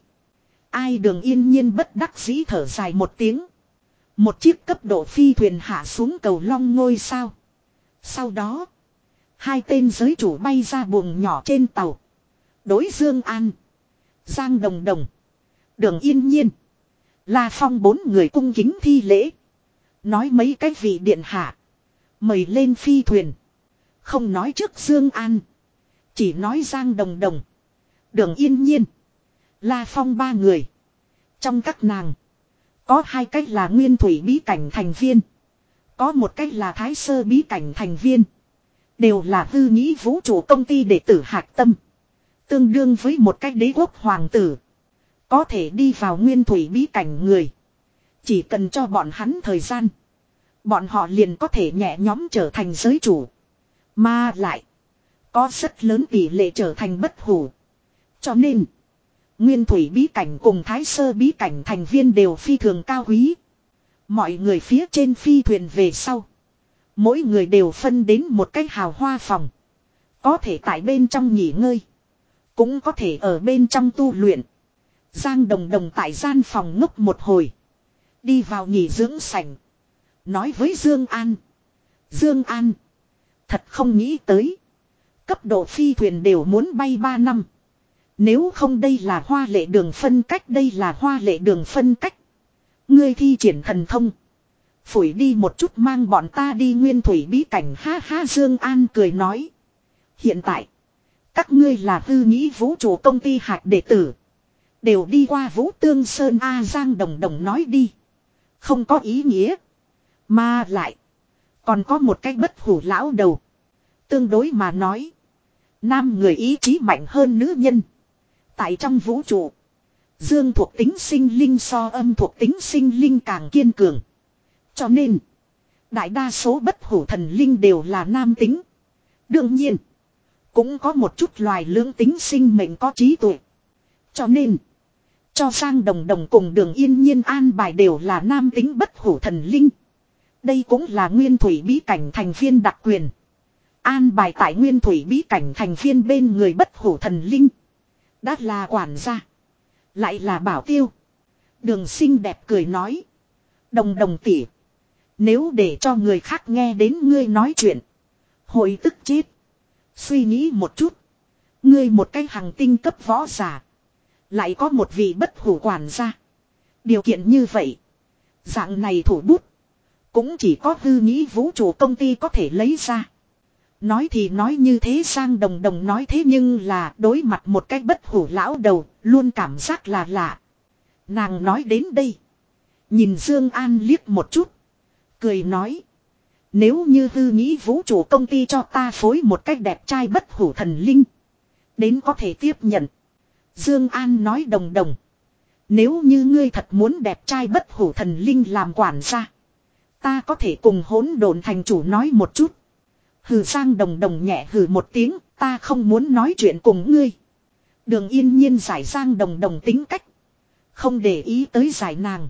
Ai đường yên nhiên bất đắc dĩ thở dài một tiếng. Một chiếc cấp độ phi thuyền hạ xuống cầu long ngôi sao. Sau đó. Hai tên giới chủ bay ra buồng nhỏ trên tàu. Đối Dương An. Giang Đồng Đồng. Đường Yên Nhiên. La Phong bốn người cung kính thi lễ. Nói mấy cái vị điện hạ. Mời lên phi thuyền. Không nói trước Dương An. Chỉ nói Giang Đồng Đồng. Đường Yên Nhiên. La Phong ba người. Trong các nàng. Có hai cách là nguyên thủy bí cảnh thành viên. Có một cách là thái sơ bí cảnh thành viên. Đều là hư nghĩ vũ trụ công ty đệ tử hạc tâm. Tương đương với một cách đế quốc hoàng tử. Có thể đi vào nguyên thủy bí cảnh người. Chỉ cần cho bọn hắn thời gian. Bọn họ liền có thể nhẹ nhóm trở thành giới chủ. Mà lại. Có rất lớn tỷ lệ trở thành bất hủ. Cho nên. Nguyên thủy bí cảnh cùng thái sơ bí cảnh thành viên đều phi thường cao quý. Mọi người phía trên phi thuyền về sau. Mỗi người đều phân đến một cái hào hoa phòng. Có thể tại bên trong nghỉ ngơi. Cũng có thể ở bên trong tu luyện. Giang đồng đồng tại gian phòng ngốc một hồi. Đi vào nghỉ dưỡng sảnh. Nói với Dương An. Dương An. Thật không nghĩ tới. Cấp độ phi thuyền đều muốn bay 3 năm. Nếu không đây là hoa lệ đường phân cách, đây là hoa lệ đường phân cách. Ngươi thi triển thần thông. Phủi đi một chút mang bọn ta đi nguyên thủy bí cảnh ha ha Dương An cười nói. Hiện tại. Các ngươi là tư nghĩ vũ trụ công ty hạt đệ tử. Đều đi qua vũ tương sơn A Giang Đồng Đồng nói đi. Không có ý nghĩa. Mà lại. Còn có một cách bất hủ lão đầu. Tương đối mà nói. Nam người ý chí mạnh hơn nữ nhân. Tại trong vũ trụ. Dương thuộc tính sinh linh so âm thuộc tính sinh linh càng kiên cường. Cho nên. Đại đa số bất hủ thần linh đều là nam tính. Đương nhiên. Cũng có một chút loài lưỡng tính sinh mệnh có trí tuệ. Cho nên. Cho sang đồng đồng cùng đường yên nhiên an bài đều là nam tính bất hủ thần linh. Đây cũng là nguyên thủy bí cảnh thành viên đặc quyền. An bài tại nguyên thủy bí cảnh thành viên bên người bất hủ thần linh. Đã là quản gia. Lại là bảo tiêu. Đường xinh đẹp cười nói. Đồng đồng tỉ. Nếu để cho người khác nghe đến ngươi nói chuyện. Hội tức chết. Suy nghĩ một chút. Ngươi một cái hàng tinh cấp võ giả. Lại có một vị bất hủ quản gia. Điều kiện như vậy. Dạng này thủ bút. Cũng chỉ có hư nghĩ vũ trụ công ty có thể lấy ra. Nói thì nói như thế sang đồng đồng nói thế nhưng là đối mặt một cách bất hủ lão đầu, luôn cảm giác là lạ. Nàng nói đến đây. Nhìn Dương An liếc một chút. Cười nói. Nếu như hư nghĩ vũ trụ công ty cho ta phối một cách đẹp trai bất hủ thần linh. Đến có thể tiếp nhận. Dương An nói đồng đồng. Nếu như ngươi thật muốn đẹp trai bất hủ thần linh làm quản gia. Ta có thể cùng hỗn độn thành chủ nói một chút. Hừ sang đồng đồng nhẹ hừ một tiếng, ta không muốn nói chuyện cùng ngươi. Đường yên nhiên giải sang đồng đồng tính cách. Không để ý tới giải nàng.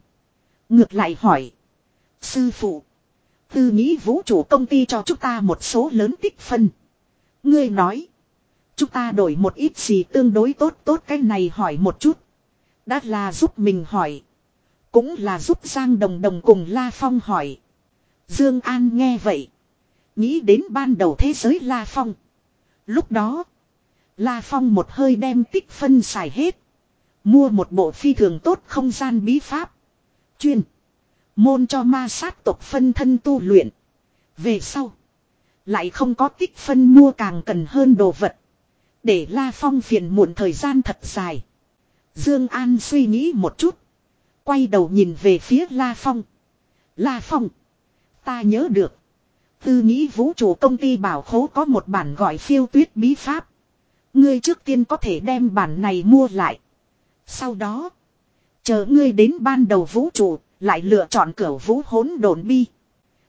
Ngược lại hỏi. Sư phụ. Tư nghĩ vũ trụ công ty cho chúng ta một số lớn tích phân. Ngươi nói. Chúng ta đổi một ít gì tương đối tốt tốt cái này hỏi một chút. Đã là giúp mình hỏi. Cũng là giúp Giang Đồng Đồng cùng La Phong hỏi. Dương An nghe vậy. Nghĩ đến ban đầu thế giới La Phong. Lúc đó. La Phong một hơi đem tích phân xài hết. Mua một bộ phi thường tốt không gian bí pháp. Chuyên. Môn cho ma sát tộc phân thân tu luyện. Về sau. Lại không có tích phân mua càng cần hơn đồ vật. Để La Phong phiền muộn thời gian thật dài. Dương An suy nghĩ một chút. Quay đầu nhìn về phía La Phong. La Phong. Ta nhớ được. Tư nghĩ vũ trụ công ty bảo khố có một bản gọi phiêu tuyết bí pháp. Ngươi trước tiên có thể đem bản này mua lại. Sau đó. Chờ ngươi đến ban đầu vũ trụ. Lại lựa chọn cửa vũ hỗn độn bi.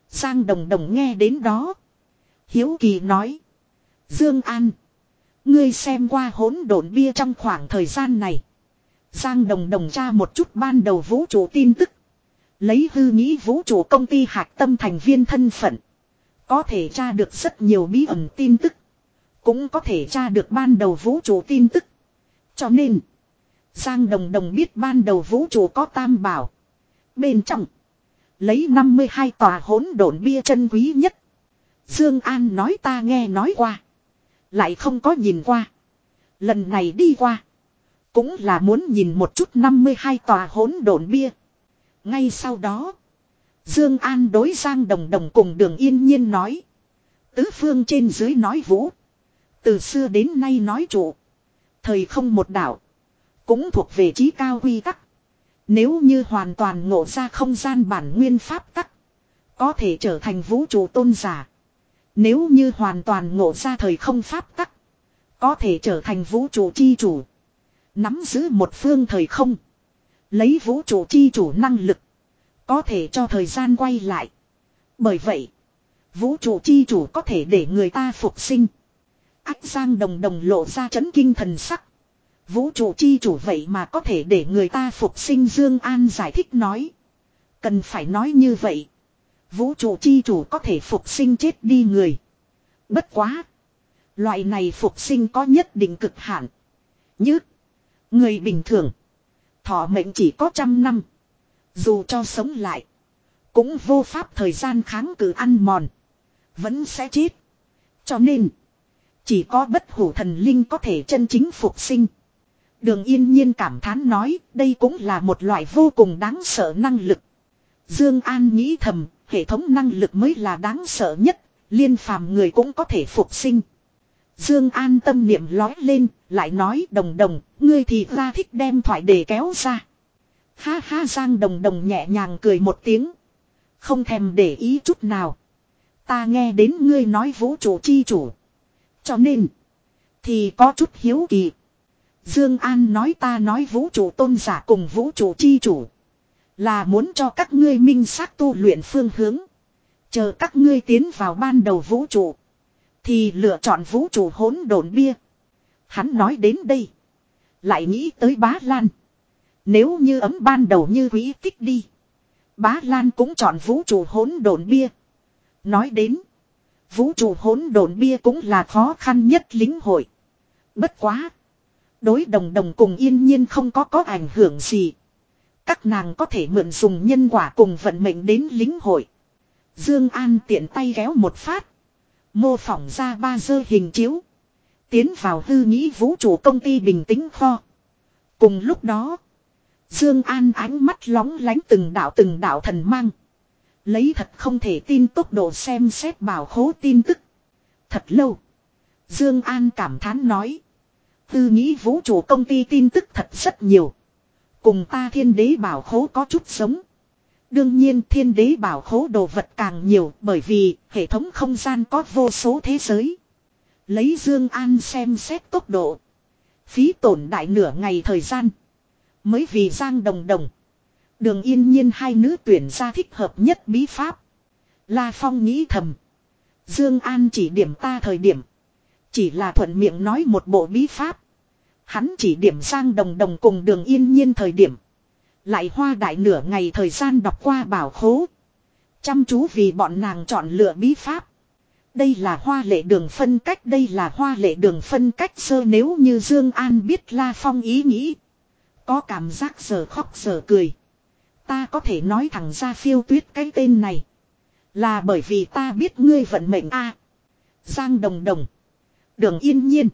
Giang đồng đồng nghe đến đó. Hiếu kỳ nói. Dương An. Ngươi xem qua hỗn độn bia trong khoảng thời gian này. Giang đồng đồng tra một chút ban đầu vũ trụ tin tức. Lấy hư nghĩ vũ trụ công ty hạt tâm thành viên thân phận. Có thể tra được rất nhiều bí ẩn tin tức. Cũng có thể tra được ban đầu vũ trụ tin tức. Cho nên. Giang đồng đồng biết ban đầu vũ trụ có tam bảo. Bên trong. Lấy 52 tòa hỗn độn bia chân quý nhất. Dương An nói ta nghe nói qua. Lại không có nhìn qua. Lần này đi qua. Cũng là muốn nhìn một chút 52 tòa hỗn độn bia. Ngay sau đó. Dương An đối Giang Đồng Đồng cùng Đường Yên Nhiên nói. Tứ phương trên dưới nói vũ. Từ xưa đến nay nói trụ. Thời không một đảo. Cũng thuộc về trí cao quy tắc. Nếu như hoàn toàn ngộ ra không gian bản nguyên pháp tắc. Có thể trở thành vũ trụ tôn giả. Nếu như hoàn toàn ngộ ra thời không pháp tắc. Có thể trở thành vũ trụ chi chủ. Nắm giữ một phương thời không. Lấy vũ trụ chi chủ năng lực. Có thể cho thời gian quay lại. Bởi vậy. Vũ trụ chi chủ có thể để người ta phục sinh. Ách Giang đồng đồng lộ ra chấn kinh thần sắc. Vũ trụ chi chủ vậy mà có thể để người ta phục sinh Dương An giải thích nói. Cần phải nói như vậy. Vũ trụ chi chủ có thể phục sinh chết đi người. Bất quá. Loại này phục sinh có nhất định cực hạn. Như. Người bình thường. Thọ mệnh chỉ có trăm năm. Dù cho sống lại. Cũng vô pháp thời gian kháng cự ăn mòn. Vẫn sẽ chết. Cho nên. Chỉ có bất hủ thần linh có thể chân chính phục sinh. Đường yên nhiên cảm thán nói đây cũng là một loại vô cùng đáng sợ năng lực. Dương An nghĩ thầm, hệ thống năng lực mới là đáng sợ nhất, liên phàm người cũng có thể phục sinh. Dương An tâm niệm lói lên, lại nói đồng đồng, ngươi thì ra thích đem thoại đề kéo ra. Ha ha Giang đồng đồng nhẹ nhàng cười một tiếng. Không thèm để ý chút nào. Ta nghe đến ngươi nói vũ trụ chi chủ. Cho nên, thì có chút hiếu kỳ. Dương An nói ta nói vũ trụ tôn giả cùng vũ trụ chi chủ. Là muốn cho các ngươi minh xác tu luyện phương hướng. Chờ các ngươi tiến vào ban đầu vũ trụ. Thì lựa chọn vũ trụ hỗn độn bia. Hắn nói đến đây. Lại nghĩ tới bá Lan. Nếu như ấm ban đầu như quý tích đi. Bá Lan cũng chọn vũ trụ hỗn độn bia. Nói đến. Vũ trụ hỗn độn bia cũng là khó khăn nhất lính hội. Bất quá. Đối đồng đồng cùng yên nhiên không có có ảnh hưởng gì. Các nàng có thể mượn dùng nhân quả cùng vận mệnh đến lính hội. Dương An tiện tay kéo một phát. Mô phỏng ra ba dơ hình chiếu. Tiến vào hư nghĩ vũ trụ công ty bình tĩnh kho. Cùng lúc đó. Dương An ánh mắt lóng lánh từng đạo từng đạo thần mang. Lấy thật không thể tin tốc độ xem xét bảo khố tin tức. Thật lâu. Dương An cảm thán nói. Tư nghĩ vũ trụ công ty tin tức thật rất nhiều. Cùng ta thiên đế bảo khố có chút sống Đương nhiên thiên đế bảo khố đồ vật càng nhiều bởi vì hệ thống không gian có vô số thế giới. Lấy Dương An xem xét tốc độ. Phí tổn đại nửa ngày thời gian. Mới vì Giang Đồng Đồng. Đường yên nhiên hai nữ tuyển ra thích hợp nhất bí pháp. La Phong nghĩ thầm. Dương An chỉ điểm ta thời điểm. Chỉ là thuận miệng nói một bộ bí pháp. Hắn chỉ điểm sang Đồng Đồng cùng đường yên nhiên thời điểm. Lại hoa đại nửa ngày thời gian đọc qua bảo khố. Chăm chú vì bọn nàng chọn lựa bí pháp. Đây là hoa lệ đường phân cách, đây là hoa lệ đường phân cách sơ nếu như Dương An biết La Phong ý nghĩ. Có cảm giác giờ khóc giờ cười. Ta có thể nói thẳng ra phiêu tuyết cái tên này. Là bởi vì ta biết ngươi vận mệnh a. Giang Đồng Đồng. Đường Yên Nhiên.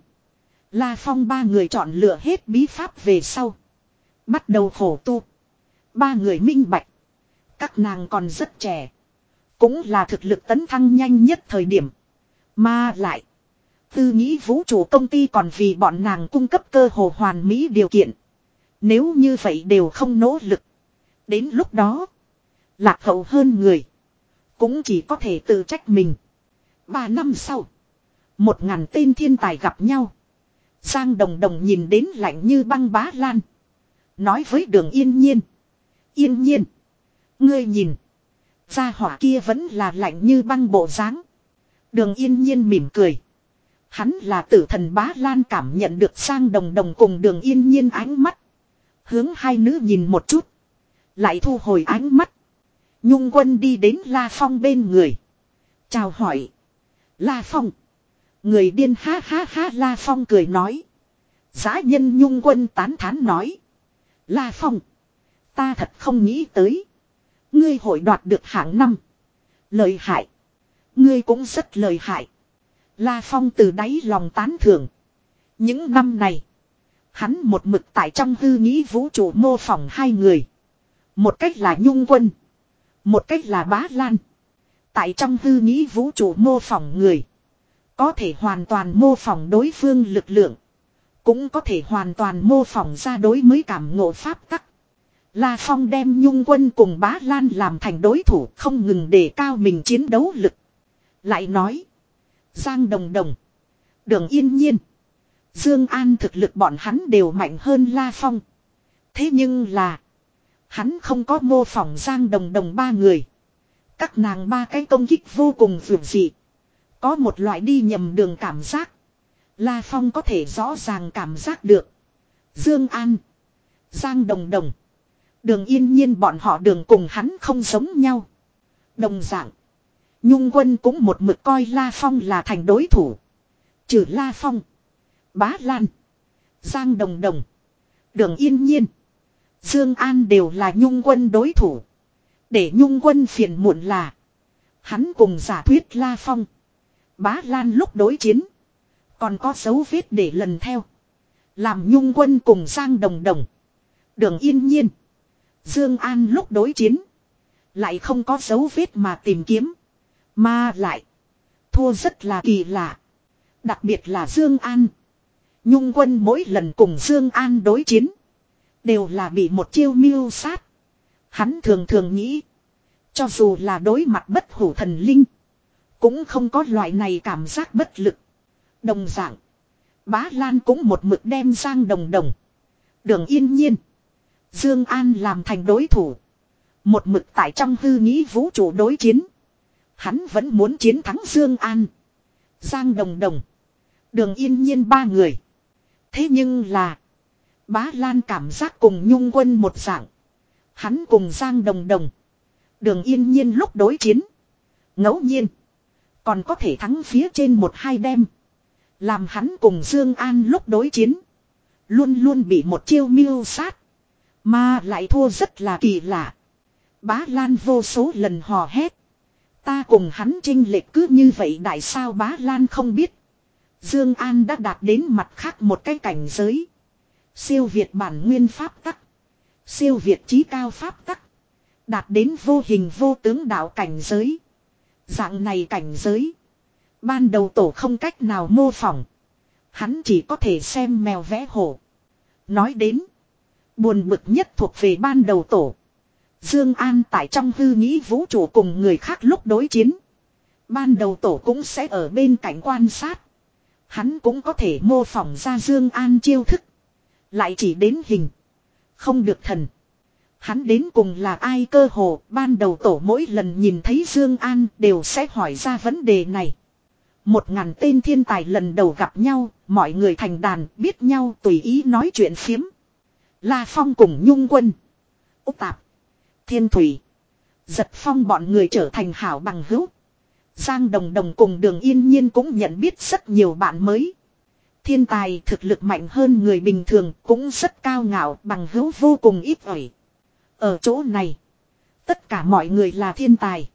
La Phong ba người chọn lựa hết bí pháp về sau. Bắt đầu khổ tu. Ba người minh bạch. Các nàng còn rất trẻ. Cũng là thực lực tấn thăng nhanh nhất thời điểm. Mà lại. Tư nghĩ vũ trụ công ty còn vì bọn nàng cung cấp cơ hồ hoàn mỹ điều kiện. Nếu như vậy đều không nỗ lực. Đến lúc đó. Lạc hậu hơn người. Cũng chỉ có thể tự trách mình. Ba năm sau. Một ngàn tên thiên tài gặp nhau. Giang đồng đồng nhìn đến lạnh như băng bá lan. Nói với đường yên nhiên. Yên nhiên. Ngươi nhìn. Gia hỏa kia vẫn là lạnh như băng bộ dáng. Đường yên nhiên mỉm cười. Hắn là tử thần bá lan cảm nhận được sang đồng đồng cùng đường yên nhiên ánh mắt. Hướng hai nữ nhìn một chút. Lại thu hồi ánh mắt. Nhung quân đi đến La Phong bên người. Chào hỏi. La Phong. Người điên ha ha ha La Phong cười nói. Giá nhân nhung quân tán thán nói. La Phong. Ta thật không nghĩ tới. Ngươi hội đoạt được hạng năm. Lợi hại. Ngươi cũng rất lợi hại. La Phong từ đáy lòng tán thưởng. Những năm này. Hắn một mực tại trong hư nghĩ vũ trụ mô phỏng hai người. Một cách là nhung quân. Một cách là bá lan. Tại trong hư nghĩ vũ trụ mô phỏng người. Có thể hoàn toàn mô phỏng đối phương lực lượng. Cũng có thể hoàn toàn mô phỏng ra đối mới cảm ngộ pháp tắc. La Phong đem Nhung Quân cùng Bá Lan làm thành đối thủ, không ngừng đề cao mình chiến đấu lực. Lại nói. Giang Đồng Đồng. Đường Yên Nhiên. Dương An thực lực bọn hắn đều mạnh hơn La Phong. Thế nhưng là. Hắn không có mô phỏng Giang Đồng Đồng ba người. Các nàng ba cái công kích vô cùng vượt dị. Có một loại đi nhầm đường cảm giác. La Phong có thể rõ ràng cảm giác được. Dương An. Giang Đồng Đồng. Đường yên nhiên bọn họ đường cùng hắn không giống nhau. Đồng dạng. Nhung quân cũng một mực coi La Phong là thành đối thủ. Trừ La Phong. Bá Lan. Giang Đồng Đồng. Đường yên nhiên. Dương An đều là nhung quân đối thủ. Để nhung quân phiền muộn là. Hắn cùng giả thuyết La Phong. Bá Lan lúc đối chiến. Còn có dấu vết để lần theo. Làm nhung quân cùng Giang Đồng Đồng. Đường yên nhiên. Dương An lúc đối chiến. Lại không có dấu vết mà tìm kiếm. Mà lại. Thua rất là kỳ lạ. Đặc biệt là Dương An. Nhung quân mỗi lần cùng Dương An đối chiến. Đều là bị một chiêu miêu sát. Hắn thường thường nghĩ. Cho dù là đối mặt bất hủ thần linh. Cũng không có loại này cảm giác bất lực. Đồng dạng. Bá Lan cũng một mực đem sang đồng đồng. Đường yên nhiên. Dương An làm thành đối thủ. Một mực tại trong hư nghĩ vũ trụ đối chiến. Hắn vẫn muốn chiến thắng Dương An. Giang Đồng Đồng. Đường yên nhiên ba người. Thế nhưng là. Bá Lan cảm giác cùng nhung quân một dạng. Hắn cùng Giang Đồng Đồng. Đường yên nhiên lúc đối chiến. ngẫu nhiên. Còn có thể thắng phía trên một hai đêm. Làm hắn cùng Dương An lúc đối chiến. Luôn luôn bị một chiêu miêu sát. Mà lại thua rất là kỳ lạ. Bá Lan vô số lần hò hét. Ta cùng hắn chinh lệch cứ như vậy đại sao bá Lan không biết. Dương An đã đạt đến mặt khác một cái cảnh giới. Siêu Việt bản nguyên pháp tắc. Siêu Việt trí cao pháp tắc. Đạt đến vô hình vô tướng đạo cảnh giới. Dạng này cảnh giới. Ban đầu tổ không cách nào mô phỏng. Hắn chỉ có thể xem mèo vẽ hổ. Nói đến. Buồn bực nhất thuộc về ban đầu tổ. Dương An tại trong hư nghĩ vũ trụ cùng người khác lúc đối chiến. Ban đầu tổ cũng sẽ ở bên cạnh quan sát. Hắn cũng có thể mô phỏng ra Dương An chiêu thức. Lại chỉ đến hình. Không được thần. Hắn đến cùng là ai cơ hồ, ban đầu tổ mỗi lần nhìn thấy Dương An đều sẽ hỏi ra vấn đề này. Một ngàn tên thiên tài lần đầu gặp nhau, mọi người thành đàn biết nhau tùy ý nói chuyện phiếm. La Phong cùng Nhung Quân. Úc Tạp. Thiên Thủy. Giật Phong bọn người trở thành hảo bằng hữu. Giang Đồng Đồng cùng Đường Yên Nhiên cũng nhận biết rất nhiều bạn mới. Thiên tài thực lực mạnh hơn người bình thường cũng rất cao ngạo bằng hữu vô cùng ít ỏi. Ở chỗ này, tất cả mọi người là thiên tài.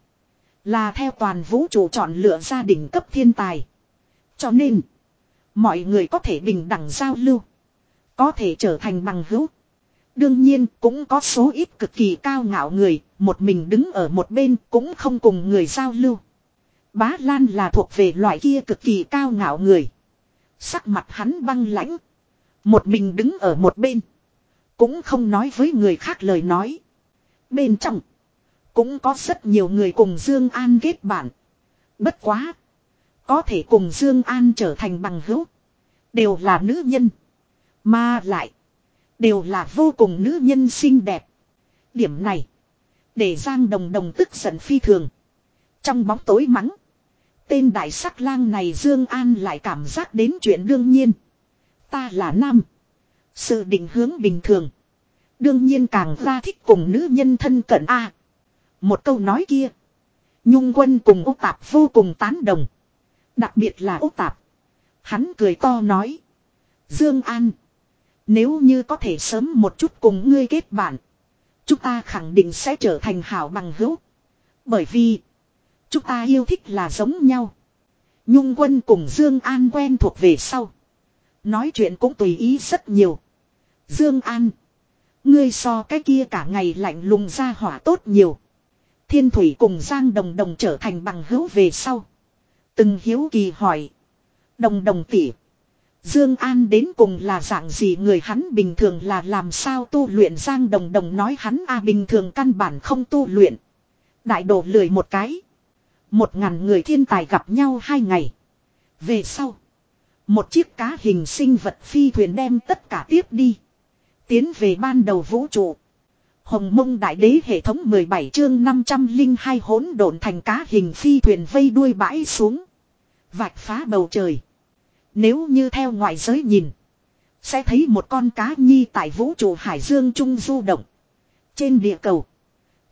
Là theo toàn vũ trụ chọn lựa gia đình cấp thiên tài. Cho nên, mọi người có thể bình đẳng giao lưu. Có thể trở thành bằng hữu. Đương nhiên cũng có số ít cực kỳ cao ngạo người, một mình đứng ở một bên cũng không cùng người giao lưu. Bá Lan là thuộc về loại kia cực kỳ cao ngạo người. Sắc mặt hắn băng lãnh. Một mình đứng ở một bên. Cũng không nói với người khác lời nói. Bên trong. Cũng có rất nhiều người cùng Dương An kết bạn. Bất quá. Có thể cùng Dương An trở thành bằng hữu. Đều là nữ nhân. Mà lại. Đều là vô cùng nữ nhân xinh đẹp. Điểm này. Để Giang Đồng Đồng tức giận phi thường. Trong bóng tối mắng. Tên đại sắc lang này Dương An lại cảm giác đến chuyện đương nhiên. Ta là nam. Sự định hướng bình thường. Đương nhiên càng ra thích cùng nữ nhân thân cận a. một câu nói kia. Nhung quân cùng Úc Tạp vô cùng tán đồng. Đặc biệt là Úc Tạp. Hắn cười to nói. Dương An. Nếu như có thể sớm một chút cùng ngươi kết bạn. Chúng ta khẳng định sẽ trở thành hảo bằng hữu. Bởi vì. Chúng ta yêu thích là giống nhau. Nhung quân cùng Dương An quen thuộc về sau. Nói chuyện cũng tùy ý rất nhiều. Dương An. Ngươi so cái kia cả ngày lạnh lùng ra hỏa tốt nhiều. Thiên Thủy cùng Giang Đồng Đồng trở thành bằng hữu về sau. Từng hiếu kỳ hỏi. Đồng đồng tỉ. Dương An đến cùng là dạng gì người hắn bình thường là làm sao tu luyện Giang Đồng Đồng nói hắn a bình thường căn bản không tu luyện. Đại đồ lười một cái. Một ngàn người thiên tài gặp nhau hai ngày. Về sau. Một chiếc cá hình sinh vật phi thuyền đem tất cả tiếp đi. Tiến về ban đầu vũ trụ. Hồng mông đại đế hệ thống 17 chương 502 hỗn độn thành cá hình phi thuyền vây đuôi bãi xuống. Vạch phá bầu trời. Nếu như theo ngoại giới nhìn. Sẽ thấy một con cá nhi tại vũ trụ hải dương trung du động. Trên địa cầu.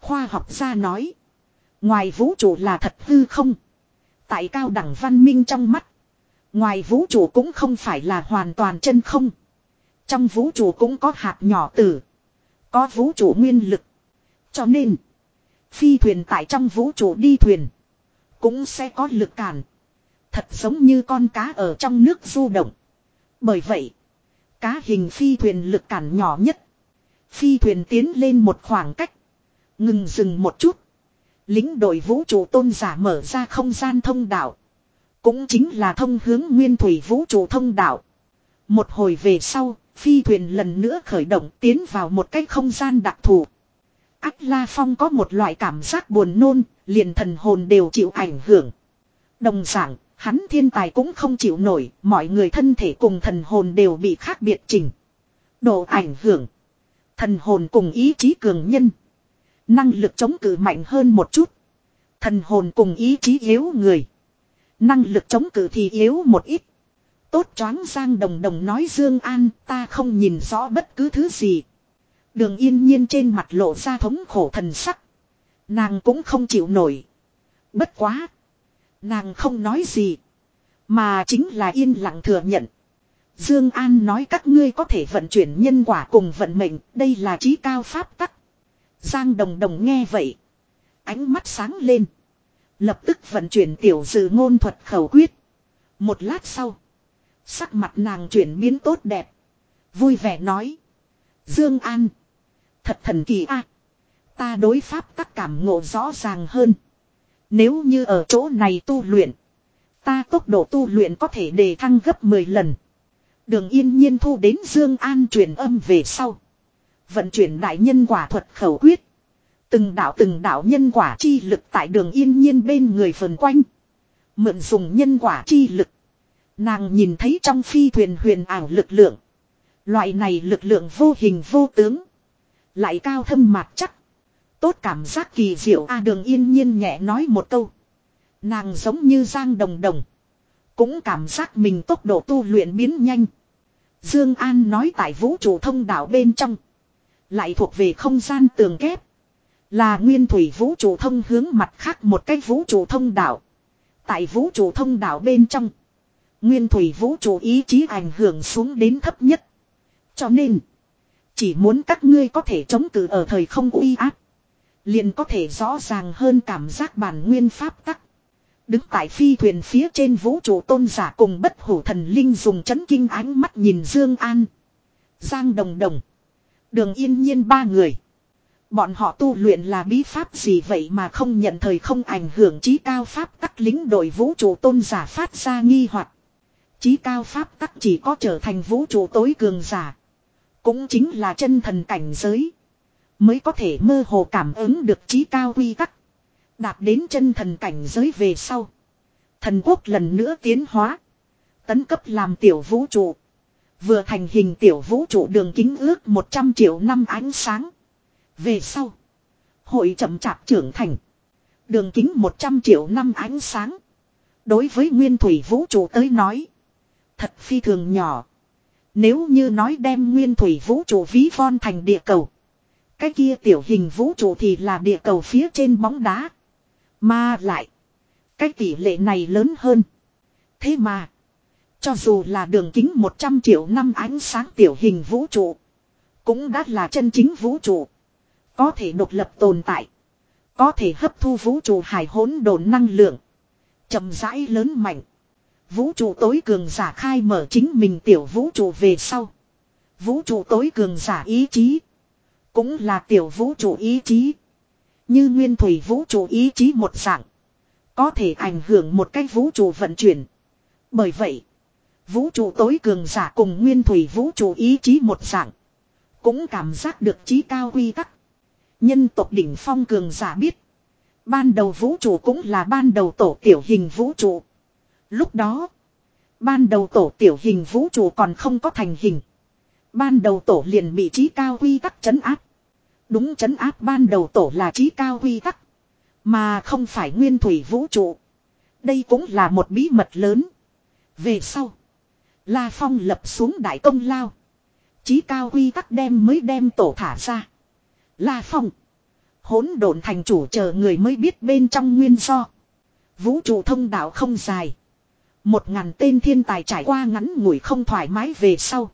Khoa học gia nói. Ngoài vũ trụ là thật hư không. Tại cao đẳng văn minh trong mắt. Ngoài vũ trụ cũng không phải là hoàn toàn chân không. Trong vũ trụ cũng có hạt nhỏ tử. Có vũ trụ nguyên lực. Cho nên. Phi thuyền tại trong vũ trụ đi thuyền. Cũng sẽ có lực cản. Thật giống như con cá ở trong nước du động. Bởi vậy. Cá hình phi thuyền lực cản nhỏ nhất. Phi thuyền tiến lên một khoảng cách. Ngừng dừng một chút. Lính đội vũ trụ tôn giả mở ra không gian thông đạo. Cũng chính là thông hướng nguyên thủy vũ trụ thông đạo. Một hồi về sau, phi thuyền lần nữa khởi động tiến vào một cái không gian đặc thù. Ác La Phong có một loại cảm giác buồn nôn, liền thần hồn đều chịu ảnh hưởng. Đồng dạng, hắn thiên tài cũng không chịu nổi, mọi người thân thể cùng thần hồn đều bị khác biệt trình. Độ ảnh hưởng. Thần hồn cùng ý chí cường nhân. Năng lực chống cự mạnh hơn một chút. Thần hồn cùng ý chí yếu người. Năng lực chống cự thì yếu một ít. Tốt choáng giang đồng đồng nói Dương An ta không nhìn rõ bất cứ thứ gì. Đường yên nhiên trên mặt lộ ra thống khổ thần sắc. Nàng cũng không chịu nổi. Bất quá. Nàng không nói gì. Mà chính là yên lặng thừa nhận. Dương An nói các ngươi có thể vận chuyển nhân quả cùng vận mệnh, đây là trí cao pháp tắc. Giang Đồng Đồng nghe vậy. Ánh mắt sáng lên. Lập tức vận chuyển tiểu dự ngôn thuật khẩu quyết. Một lát sau. Sắc mặt nàng chuyển biến tốt đẹp. Vui vẻ nói. Dương An. Thật thần kỳ a. Ta đối pháp các cảm ngộ rõ ràng hơn. Nếu như ở chỗ này tu luyện. Ta tốc độ tu luyện có thể đề thăng gấp 10 lần. Đường yên nhiên thu đến Dương An truyền âm về sau. Vận chuyển đại nhân quả thuật khẩu quyết. Từng đạo từng đạo nhân quả chi lực tại đường yên nhiên bên người vần quanh. Mượn dùng nhân quả chi lực. Nàng nhìn thấy trong phi thuyền huyền ảo lực lượng. Loại này lực lượng vô hình vô tướng. Lại cao thâm mạc chắc. Tốt cảm giác kỳ diệu A, đường yên nhiên nhẹ nói một câu. Nàng giống như giang đồng đồng. Cũng cảm giác mình tốc độ tu luyện biến nhanh. Dương An nói tại vũ trụ thông đạo bên trong. Lại thuộc về không gian tường kép. Là nguyên thủy vũ trụ thông hướng mặt khác một cái vũ trụ thông đạo. Tại vũ trụ thông đạo bên trong. Nguyên thủy vũ trụ ý chí ảnh hưởng xuống đến thấp nhất. Cho nên. Chỉ muốn các ngươi có thể chống cự ở thời không uy áp. Liền có thể rõ ràng hơn cảm giác bản nguyên pháp tắc. Đứng tại phi thuyền phía trên vũ trụ tôn giả cùng bất hủ thần linh dùng chấn kinh ánh mắt nhìn Dương An. Giang Đồng Đồng. Đường yên nhiên ba người. Bọn họ tu luyện là bí pháp gì vậy mà không nhận thời không ảnh hưởng trí cao pháp tắc lính đội vũ trụ tôn giả phát ra nghi hoặc Trí cao pháp tắc chỉ có trở thành vũ trụ tối cường giả. Cũng chính là chân thần cảnh giới. Mới có thể mơ hồ cảm ứng được trí cao quy tắc. Đạt đến chân thần cảnh giới về sau. Thần quốc lần nữa tiến hóa. Tấn cấp làm tiểu vũ trụ. Vừa thành hình tiểu vũ trụ đường kính ước 100 triệu năm ánh sáng. Về sau. Hội chậm chạp trưởng thành. Đường kính 100 triệu năm ánh sáng. Đối với nguyên thủy vũ trụ tới nói. Thật phi thường nhỏ. Nếu như nói đem nguyên thủy vũ trụ ví von thành địa cầu. Cái kia tiểu hình vũ trụ thì là địa cầu phía trên bóng đá. Mà lại. Cái tỷ lệ này lớn hơn. Thế mà. Cho dù là đường kính 100 triệu năm ánh sáng tiểu hình vũ trụ. Cũng đã là chân chính vũ trụ. Có thể độc lập tồn tại. Có thể hấp thu vũ trụ hải hỗn độn năng lượng. chậm rãi lớn mạnh. Vũ trụ tối cường giả khai mở chính mình tiểu vũ trụ về sau. Vũ trụ tối cường giả ý chí. Cũng là tiểu vũ trụ ý chí. Như nguyên thủy vũ trụ ý chí một dạng. Có thể ảnh hưởng một cái vũ trụ vận chuyển. Bởi vậy. Vũ trụ tối cường giả cùng nguyên thủy vũ trụ ý chí một dạng. Cũng cảm giác được trí cao quy tắc. Nhân tộc đỉnh phong cường giả biết. Ban đầu vũ trụ cũng là ban đầu tổ tiểu hình vũ trụ. Lúc đó. Ban đầu tổ tiểu hình vũ trụ còn không có thành hình. Ban đầu tổ liền bị trí cao quy tắc chấn áp. Đúng chấn áp ban đầu tổ là trí cao quy tắc. Mà không phải nguyên thủy vũ trụ. Đây cũng là một bí mật lớn. Về sau. La Phong lập xuống đại công lao. Chí cao quy tắc đem mới đem tổ thả ra. La Phong. Hỗn độn thành chủ chờ người mới biết bên trong nguyên do. Vũ trụ thông đạo không dài. Một ngàn tên thiên tài trải qua ngắn ngủi không thoải mái về sau.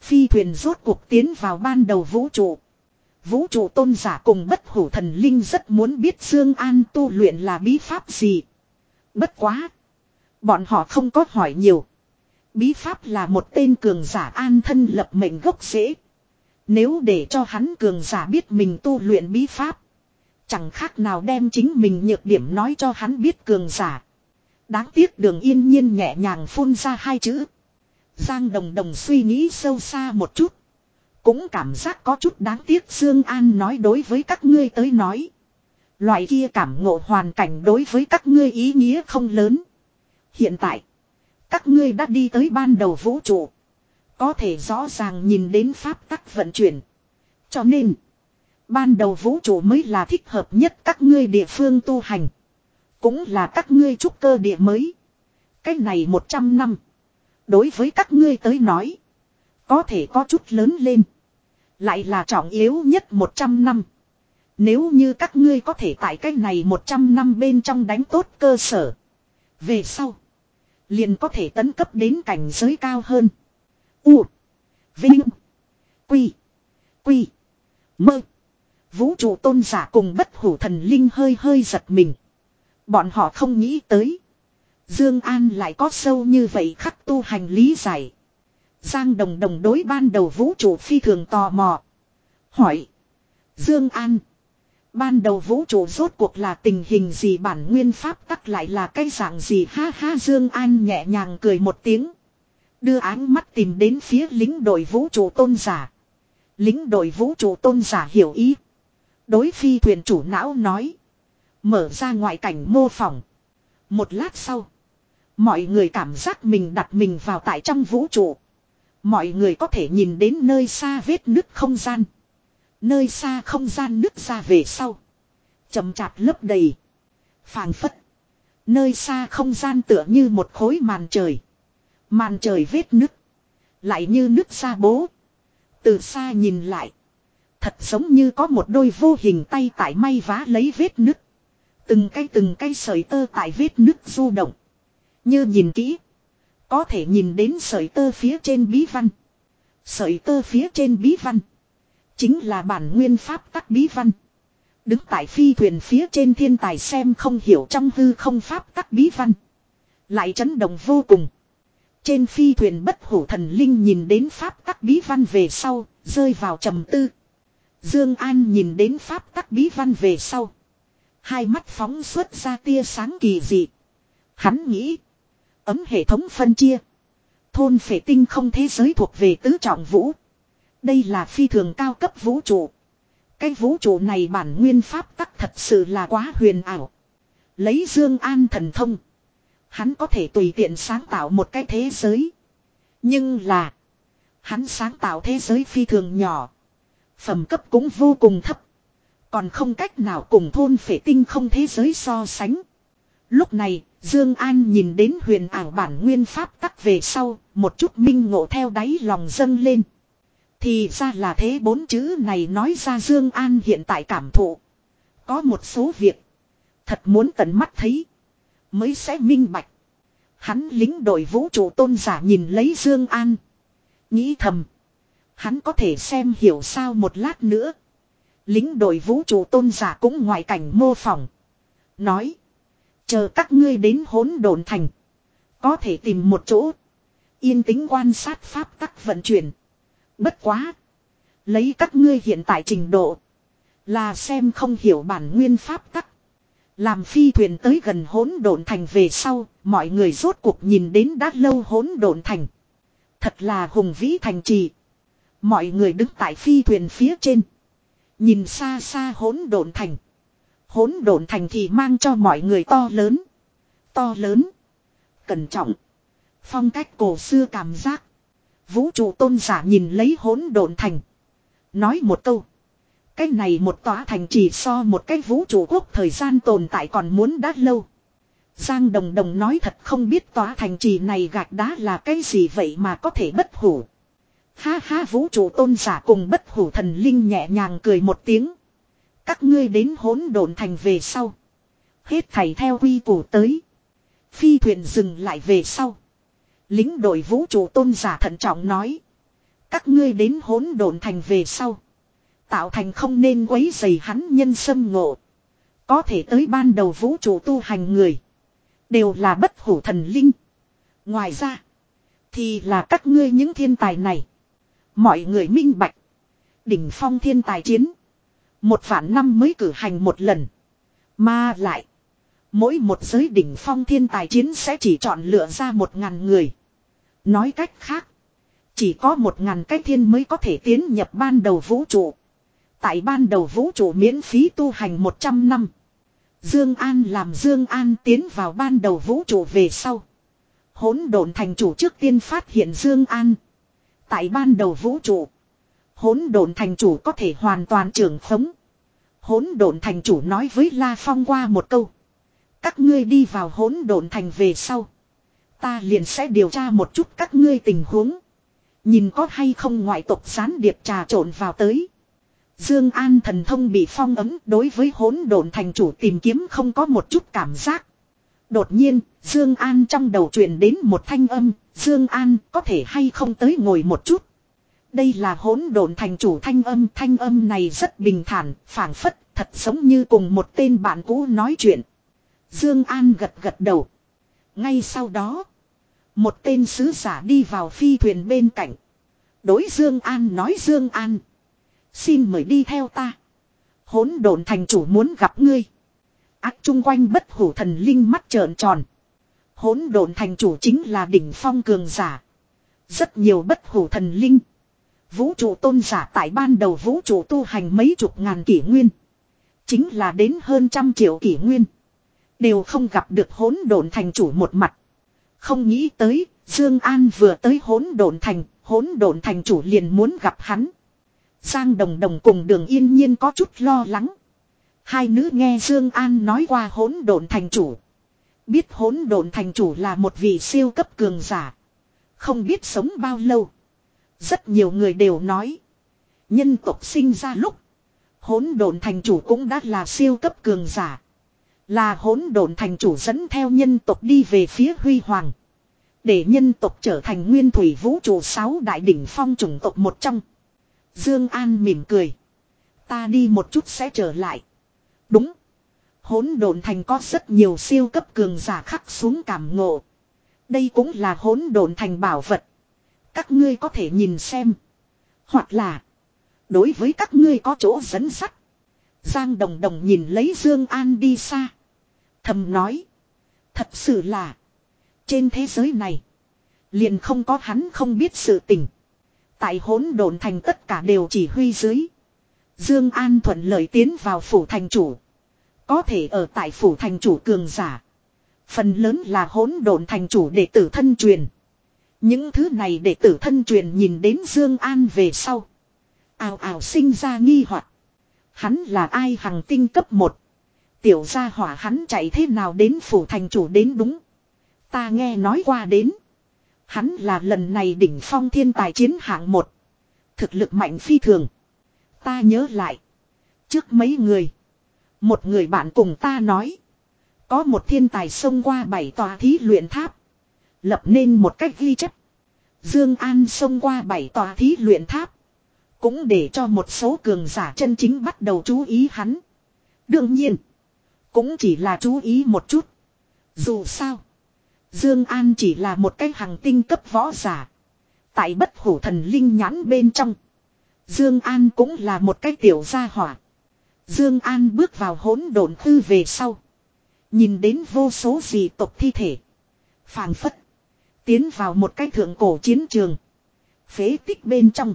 Phi thuyền rốt cuộc tiến vào ban đầu vũ trụ. Vũ trụ tôn giả cùng bất hủ thần linh rất muốn biết Dương An tu luyện là bí pháp gì. Bất quá. Bọn họ không có hỏi nhiều. Bí pháp là một tên cường giả an thân lập mệnh gốc rễ. Nếu để cho hắn cường giả biết mình tu luyện bí pháp. Chẳng khác nào đem chính mình nhược điểm nói cho hắn biết cường giả. Đáng tiếc đường yên nhiên nhẹ nhàng phun ra hai chữ. Giang đồng đồng suy nghĩ sâu xa một chút. Cũng cảm giác có chút đáng tiếc Dương An nói đối với các ngươi tới nói. Loại kia cảm ngộ hoàn cảnh đối với các ngươi ý nghĩa không lớn. Hiện tại. Các ngươi đã đi tới ban đầu vũ trụ. Có thể rõ ràng nhìn đến pháp tắc vận chuyển. Cho nên. Ban đầu vũ trụ mới là thích hợp nhất các ngươi địa phương tu hành. Cũng là các ngươi trúc cơ địa mới. Cái này 100 năm. Đối với các ngươi tới nói. Có thể có chút lớn lên. Lại là trọng yếu nhất 100 năm. Nếu như các ngươi có thể tại cái này 100 năm bên trong đánh tốt cơ sở. Về sau. Liền có thể tấn cấp đến cảnh giới cao hơn. U. Vinh. Quy. Quy. Mơ. Vũ trụ tôn giả cùng bất hủ thần linh hơi hơi giật mình. Bọn họ không nghĩ tới. Dương An lại có sâu như vậy khắc tu hành lý giải. Giang Đồng Đồng đối ban đầu vũ trụ phi thường tò mò. Hỏi. Dương An. Ban đầu vũ trụ rốt cuộc là tình hình gì bản nguyên pháp tắc lại là cái dạng gì ha ha, Dương An nhẹ nhàng cười một tiếng. Đưa áng mắt tìm đến phía lính đội vũ trụ tôn giả. Lính đội vũ trụ tôn giả hiểu ý. Đối phi thuyền chủ não nói. Mở ra ngoại cảnh mô phỏng. Một lát sau. Mọi người cảm giác mình đặt mình vào tại trong vũ trụ. Mọi người có thể nhìn đến nơi xa vết nứt không gian. Nơi xa không gian nứt ra về sau. chậm chạp lấp đầy. Phàng phất. Nơi xa không gian tựa như một khối màn trời. Màn trời vết nứt. Lại như nứt xa bố. Từ xa nhìn lại. Thật giống như có một đôi vô hình tay tại may vá lấy vết nứt. Từng cây từng cây sợi tơ tại vết nứt du động. Như nhìn kỹ. Có thể nhìn đến sợi tơ phía trên bí văn. Sợi tơ phía trên bí văn. Chính là bản nguyên pháp tắc bí văn. Đứng tại phi thuyền phía trên thiên tài xem không hiểu trong hư không pháp tắc bí văn. Lại chấn động vô cùng. Trên phi thuyền bất hủ thần linh nhìn đến pháp tắc bí văn về sau, rơi vào trầm tư. Dương An nhìn đến pháp tắc bí văn về sau. Hai mắt phóng xuất ra tia sáng kỳ dị. Hắn nghĩ. Ấm hệ thống phân chia. Thôn phệ tinh không thế giới thuộc về tứ trọng vũ. Đây là phi thường cao cấp vũ trụ. Cái vũ trụ này bản nguyên pháp tắc thật sự là quá huyền ảo. Lấy Dương An thần thông. Hắn có thể tùy tiện sáng tạo một cái thế giới. Nhưng là. Hắn sáng tạo thế giới phi thường nhỏ. Phẩm cấp cũng vô cùng thấp. Còn không cách nào cùng thôn phệ tinh không thế giới so sánh. Lúc này, Dương An nhìn đến huyền ảo bản nguyên pháp tắc về sau, một chút minh ngộ theo đáy lòng dâng lên. Thì ra là thế bốn chữ này nói ra Dương An hiện tại cảm thụ. Có một số việc. Thật muốn tận mắt thấy. Mới sẽ minh bạch. Hắn lính đội vũ trụ tôn giả nhìn lấy Dương An. Nghĩ thầm. Hắn có thể xem hiểu sao một lát nữa. Lính đội vũ trụ tôn giả cũng ngoại cảnh mô phỏng. Nói. Chờ các ngươi đến hỗn độn thành. Có thể tìm một chỗ. Yên tĩnh quan sát pháp tắc vận chuyển. Bất quá. Lấy các ngươi hiện tại trình độ. Là xem không hiểu bản nguyên pháp tắc. Làm phi thuyền tới gần hỗn độn thành về sau, mọi người rốt cuộc nhìn đến đã lâu hỗn độn thành. Thật là hùng vĩ thành trì. Mọi người đứng tại phi thuyền phía trên. Nhìn xa xa hỗn độn thành. Hỗn độn thành thì mang cho mọi người to lớn. To lớn. Cẩn trọng. Phong cách cổ xưa cảm giác. Vũ trụ tôn giả nhìn lấy hỗn độn thành. Nói một câu. Cái này một tòa thành chỉ so một cái vũ trụ quốc thời gian tồn tại còn muốn đã lâu. Giang Đồng Đồng nói thật không biết tòa thành trì này gạch đá là cái gì vậy mà có thể bất hủ. Ha ha, vũ trụ tôn giả cùng bất hủ thần linh nhẹ nhàng cười một tiếng. Các ngươi đến hỗn độn thành về sau. Hết thảy theo quy củ tới. Phi thuyền dừng lại về sau. Lính đội vũ trụ tôn giả thận trọng nói. Các ngươi đến hỗn độn thành về sau. Tạo thành không nên quấy dày hắn nhân sâm ngộ. Có thể tới ban đầu vũ trụ tu hành người. Đều là bất hủ thần linh. Ngoài ra. Thì là các ngươi những thiên tài này. Mọi người minh bạch. Đỉnh phong thiên tài chiến. Một vạn năm mới cử hành một lần. Mà lại. Mỗi một giới đỉnh phong thiên tài chiến sẽ chỉ chọn lựa ra một ngàn người. Nói cách khác. Chỉ có một ngàn cái thiên mới có thể tiến nhập ban đầu vũ trụ. Tại ban đầu vũ trụ miễn phí tu hành 100 năm. Dương An làm Dương An tiến vào ban đầu vũ trụ về sau. Hỗn độn thành chủ trước tiên phát hiện Dương An. Tại ban đầu vũ trụ. Hỗn độn thành chủ có thể hoàn toàn trưởng khống. Hỗn độn thành chủ nói với La Phong qua một câu. Các ngươi đi vào hỗn độn thành về sau. Ta liền sẽ điều tra một chút các ngươi tình huống. Nhìn có hay không ngoại tộc gián điệp trà trộn vào tới. Dương An thần thông bị phong ấn đối với hỗn độn thành chủ tìm kiếm không có một chút cảm giác. Đột nhiên, Dương An trong đầu truyền đến một thanh âm, Dương An có thể hay không tới ngồi một chút. Đây là hỗn độn thành chủ thanh âm, thanh âm này rất bình thản, phảng phất, thật giống như cùng một tên bạn cũ nói chuyện. Dương An gật gật đầu. Ngay sau đó, một tên sứ giả đi vào phi thuyền bên cạnh. Đối Dương An nói Dương An. Xin mời đi theo ta. Hỗn độn thành chủ muốn gặp ngươi. Ác chung quanh bất hủ thần linh mắt trợn tròn. Hỗn độn thành chủ chính là đỉnh phong cường giả. Rất nhiều bất hủ thần linh. Vũ trụ tôn giả tại ban đầu vũ trụ tu hành mấy chục ngàn kỷ nguyên. Chính là đến hơn trăm triệu kỷ nguyên. Đều không gặp được hỗn độn thành chủ một mặt. Không nghĩ tới, Dương An vừa tới hỗn độn thành, hỗn độn thành chủ liền muốn gặp hắn. Giang Đồng Đồng cùng đường yên nhiên có chút lo lắng. Hai nữ nghe Dương An nói qua hỗn độn thành chủ. Biết hỗn độn thành chủ là một vị siêu cấp cường giả. Không biết sống bao lâu. Rất nhiều người đều nói. Nhân tộc sinh ra lúc. Hỗn độn thành chủ cũng đã là siêu cấp cường giả. Là hỗn độn thành chủ dẫn theo nhân tộc đi về phía huy hoàng. Để nhân tộc trở thành nguyên thủy vũ trụ sáu đại đỉnh phong chủng tộc một trong. Dương An mỉm cười. Ta đi một chút sẽ trở lại. Đúng. Hỗn độn thành có rất nhiều siêu cấp cường giả khắc xuống cảm ngộ. Đây cũng là hỗn độn thành bảo vật. Các ngươi có thể nhìn xem. Hoặc là. Đối với các ngươi có chỗ dẫn sắt. Giang Đồng Đồng nhìn lấy Dương An đi xa. Thầm nói. Thật sự là. Trên thế giới này. Liền không có hắn không biết sự tình. Tại hỗn độn thành tất cả đều chỉ huy dưới. Dương An thuận lợi tiến vào phủ thành chủ. Có thể ở tại phủ thành chủ cường giả. Phần lớn là hỗn độn thành chủ đệ tử thân truyền. Những thứ này đệ tử thân truyền nhìn đến Dương An về sau. Ào ào sinh ra nghi hoặc. Hắn là ai hằng tinh cấp 1. Tiểu gia hỏa hắn chạy thế nào đến phủ thành chủ đến đúng. Ta nghe nói qua đến. Hắn là lần này đỉnh phong thiên tài chiến hạng 1. Thực lực mạnh phi thường. Ta nhớ lại. Trước mấy người. Một người bạn cùng ta nói. Có một thiên tài xông qua bảy tòa thí luyện tháp. Lập nên một cách ghi chép. Dương An xông qua bảy tòa thí luyện tháp. Cũng để cho một số cường giả chân chính bắt đầu chú ý hắn. Đương nhiên. Cũng chỉ là chú ý một chút. Dù sao. Dương An chỉ là một cái hàng tinh cấp võ giả. Tại bất hủ thần linh nhãn bên trong. Dương An cũng là một cái tiểu gia hỏa. Dương An bước vào hỗn độn tư về sau. Nhìn đến vô số dị tộc thi thể. phảng phất. Tiến vào một cái thượng cổ chiến trường. Phế tích bên trong.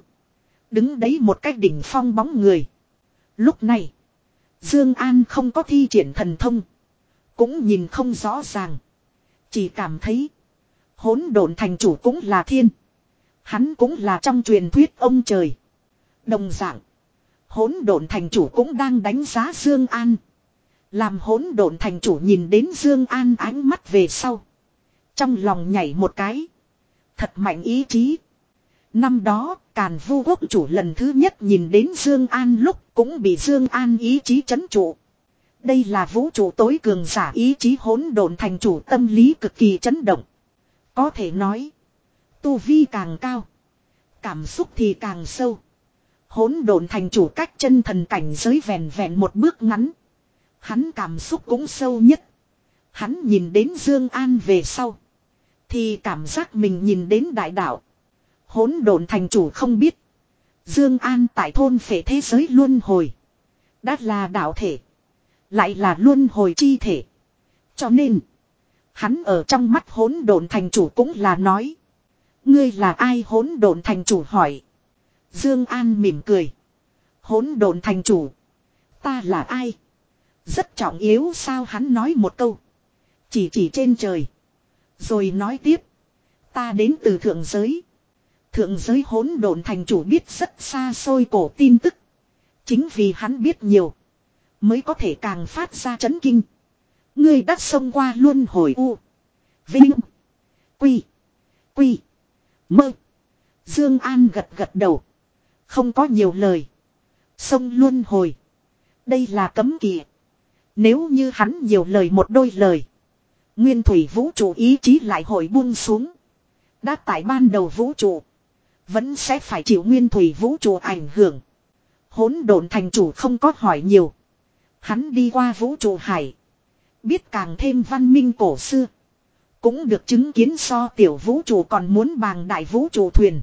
Đứng đấy một cái đỉnh phong bóng người. Lúc này. Dương An không có thi triển thần thông. Cũng nhìn không rõ ràng. Chỉ cảm thấy. Hỗn độn thành chủ cũng là thiên. Hắn cũng là trong truyền thuyết ông trời. Đồng dạng. Hỗn độn thành chủ cũng đang đánh giá Dương An. Làm hỗn độn thành chủ nhìn đến Dương An ánh mắt về sau. Trong lòng nhảy một cái. Thật mạnh ý chí. Năm đó, Càn Vu Quốc chủ lần thứ nhất nhìn đến Dương An lúc cũng bị Dương An ý chí chấn trụ. Đây là vũ trụ tối cường giả ý chí hỗn độn thành chủ tâm lý cực kỳ chấn động. Có thể nói, tu vi càng cao, cảm xúc thì càng sâu. Hỗn độn thành chủ cách chân thần cảnh giới vẹn vẹn một bước ngắn. Hắn cảm xúc cũng sâu nhất. Hắn nhìn đến Dương An về sau, thì cảm giác mình nhìn đến đại đạo. Hỗn độn thành chủ không biết, Dương An tại thôn phệ thế giới luân hồi, đã là đạo thể. Lại là luân hồi chi thể. Cho nên. Hắn ở trong mắt hỗn độn thành chủ cũng là nói. Ngươi là ai hỗn độn thành chủ hỏi. Dương An mỉm cười. Hỗn độn thành chủ. Ta là ai? Rất trọng yếu sao hắn nói một câu. Chỉ chỉ trên trời. Rồi nói tiếp. Ta đến từ thượng giới. Thượng giới hỗn độn thành chủ biết rất xa xôi cổ tin tức. Chính vì hắn biết nhiều. Mới có thể càng phát ra chấn kinh. Ngươi đã xông qua luôn hồi u. Vinh. Quy. Quy. Mơ. Dương An gật gật đầu. Không có nhiều lời. Sông luôn hồi. Đây là cấm kỵ. Nếu như hắn nhiều lời một đôi lời. Nguyên thủy vũ trụ ý chí lại hồi buông xuống. Đã tại ban đầu vũ trụ. Vẫn sẽ phải chịu nguyên thủy vũ trụ ảnh hưởng. Hỗn độn thành chủ không có hỏi nhiều. Hắn đi qua vũ trụ hải. Biết càng thêm văn minh cổ xưa. Cũng được chứng kiến so tiểu vũ trụ còn muốn bàng đại vũ trụ thuyền.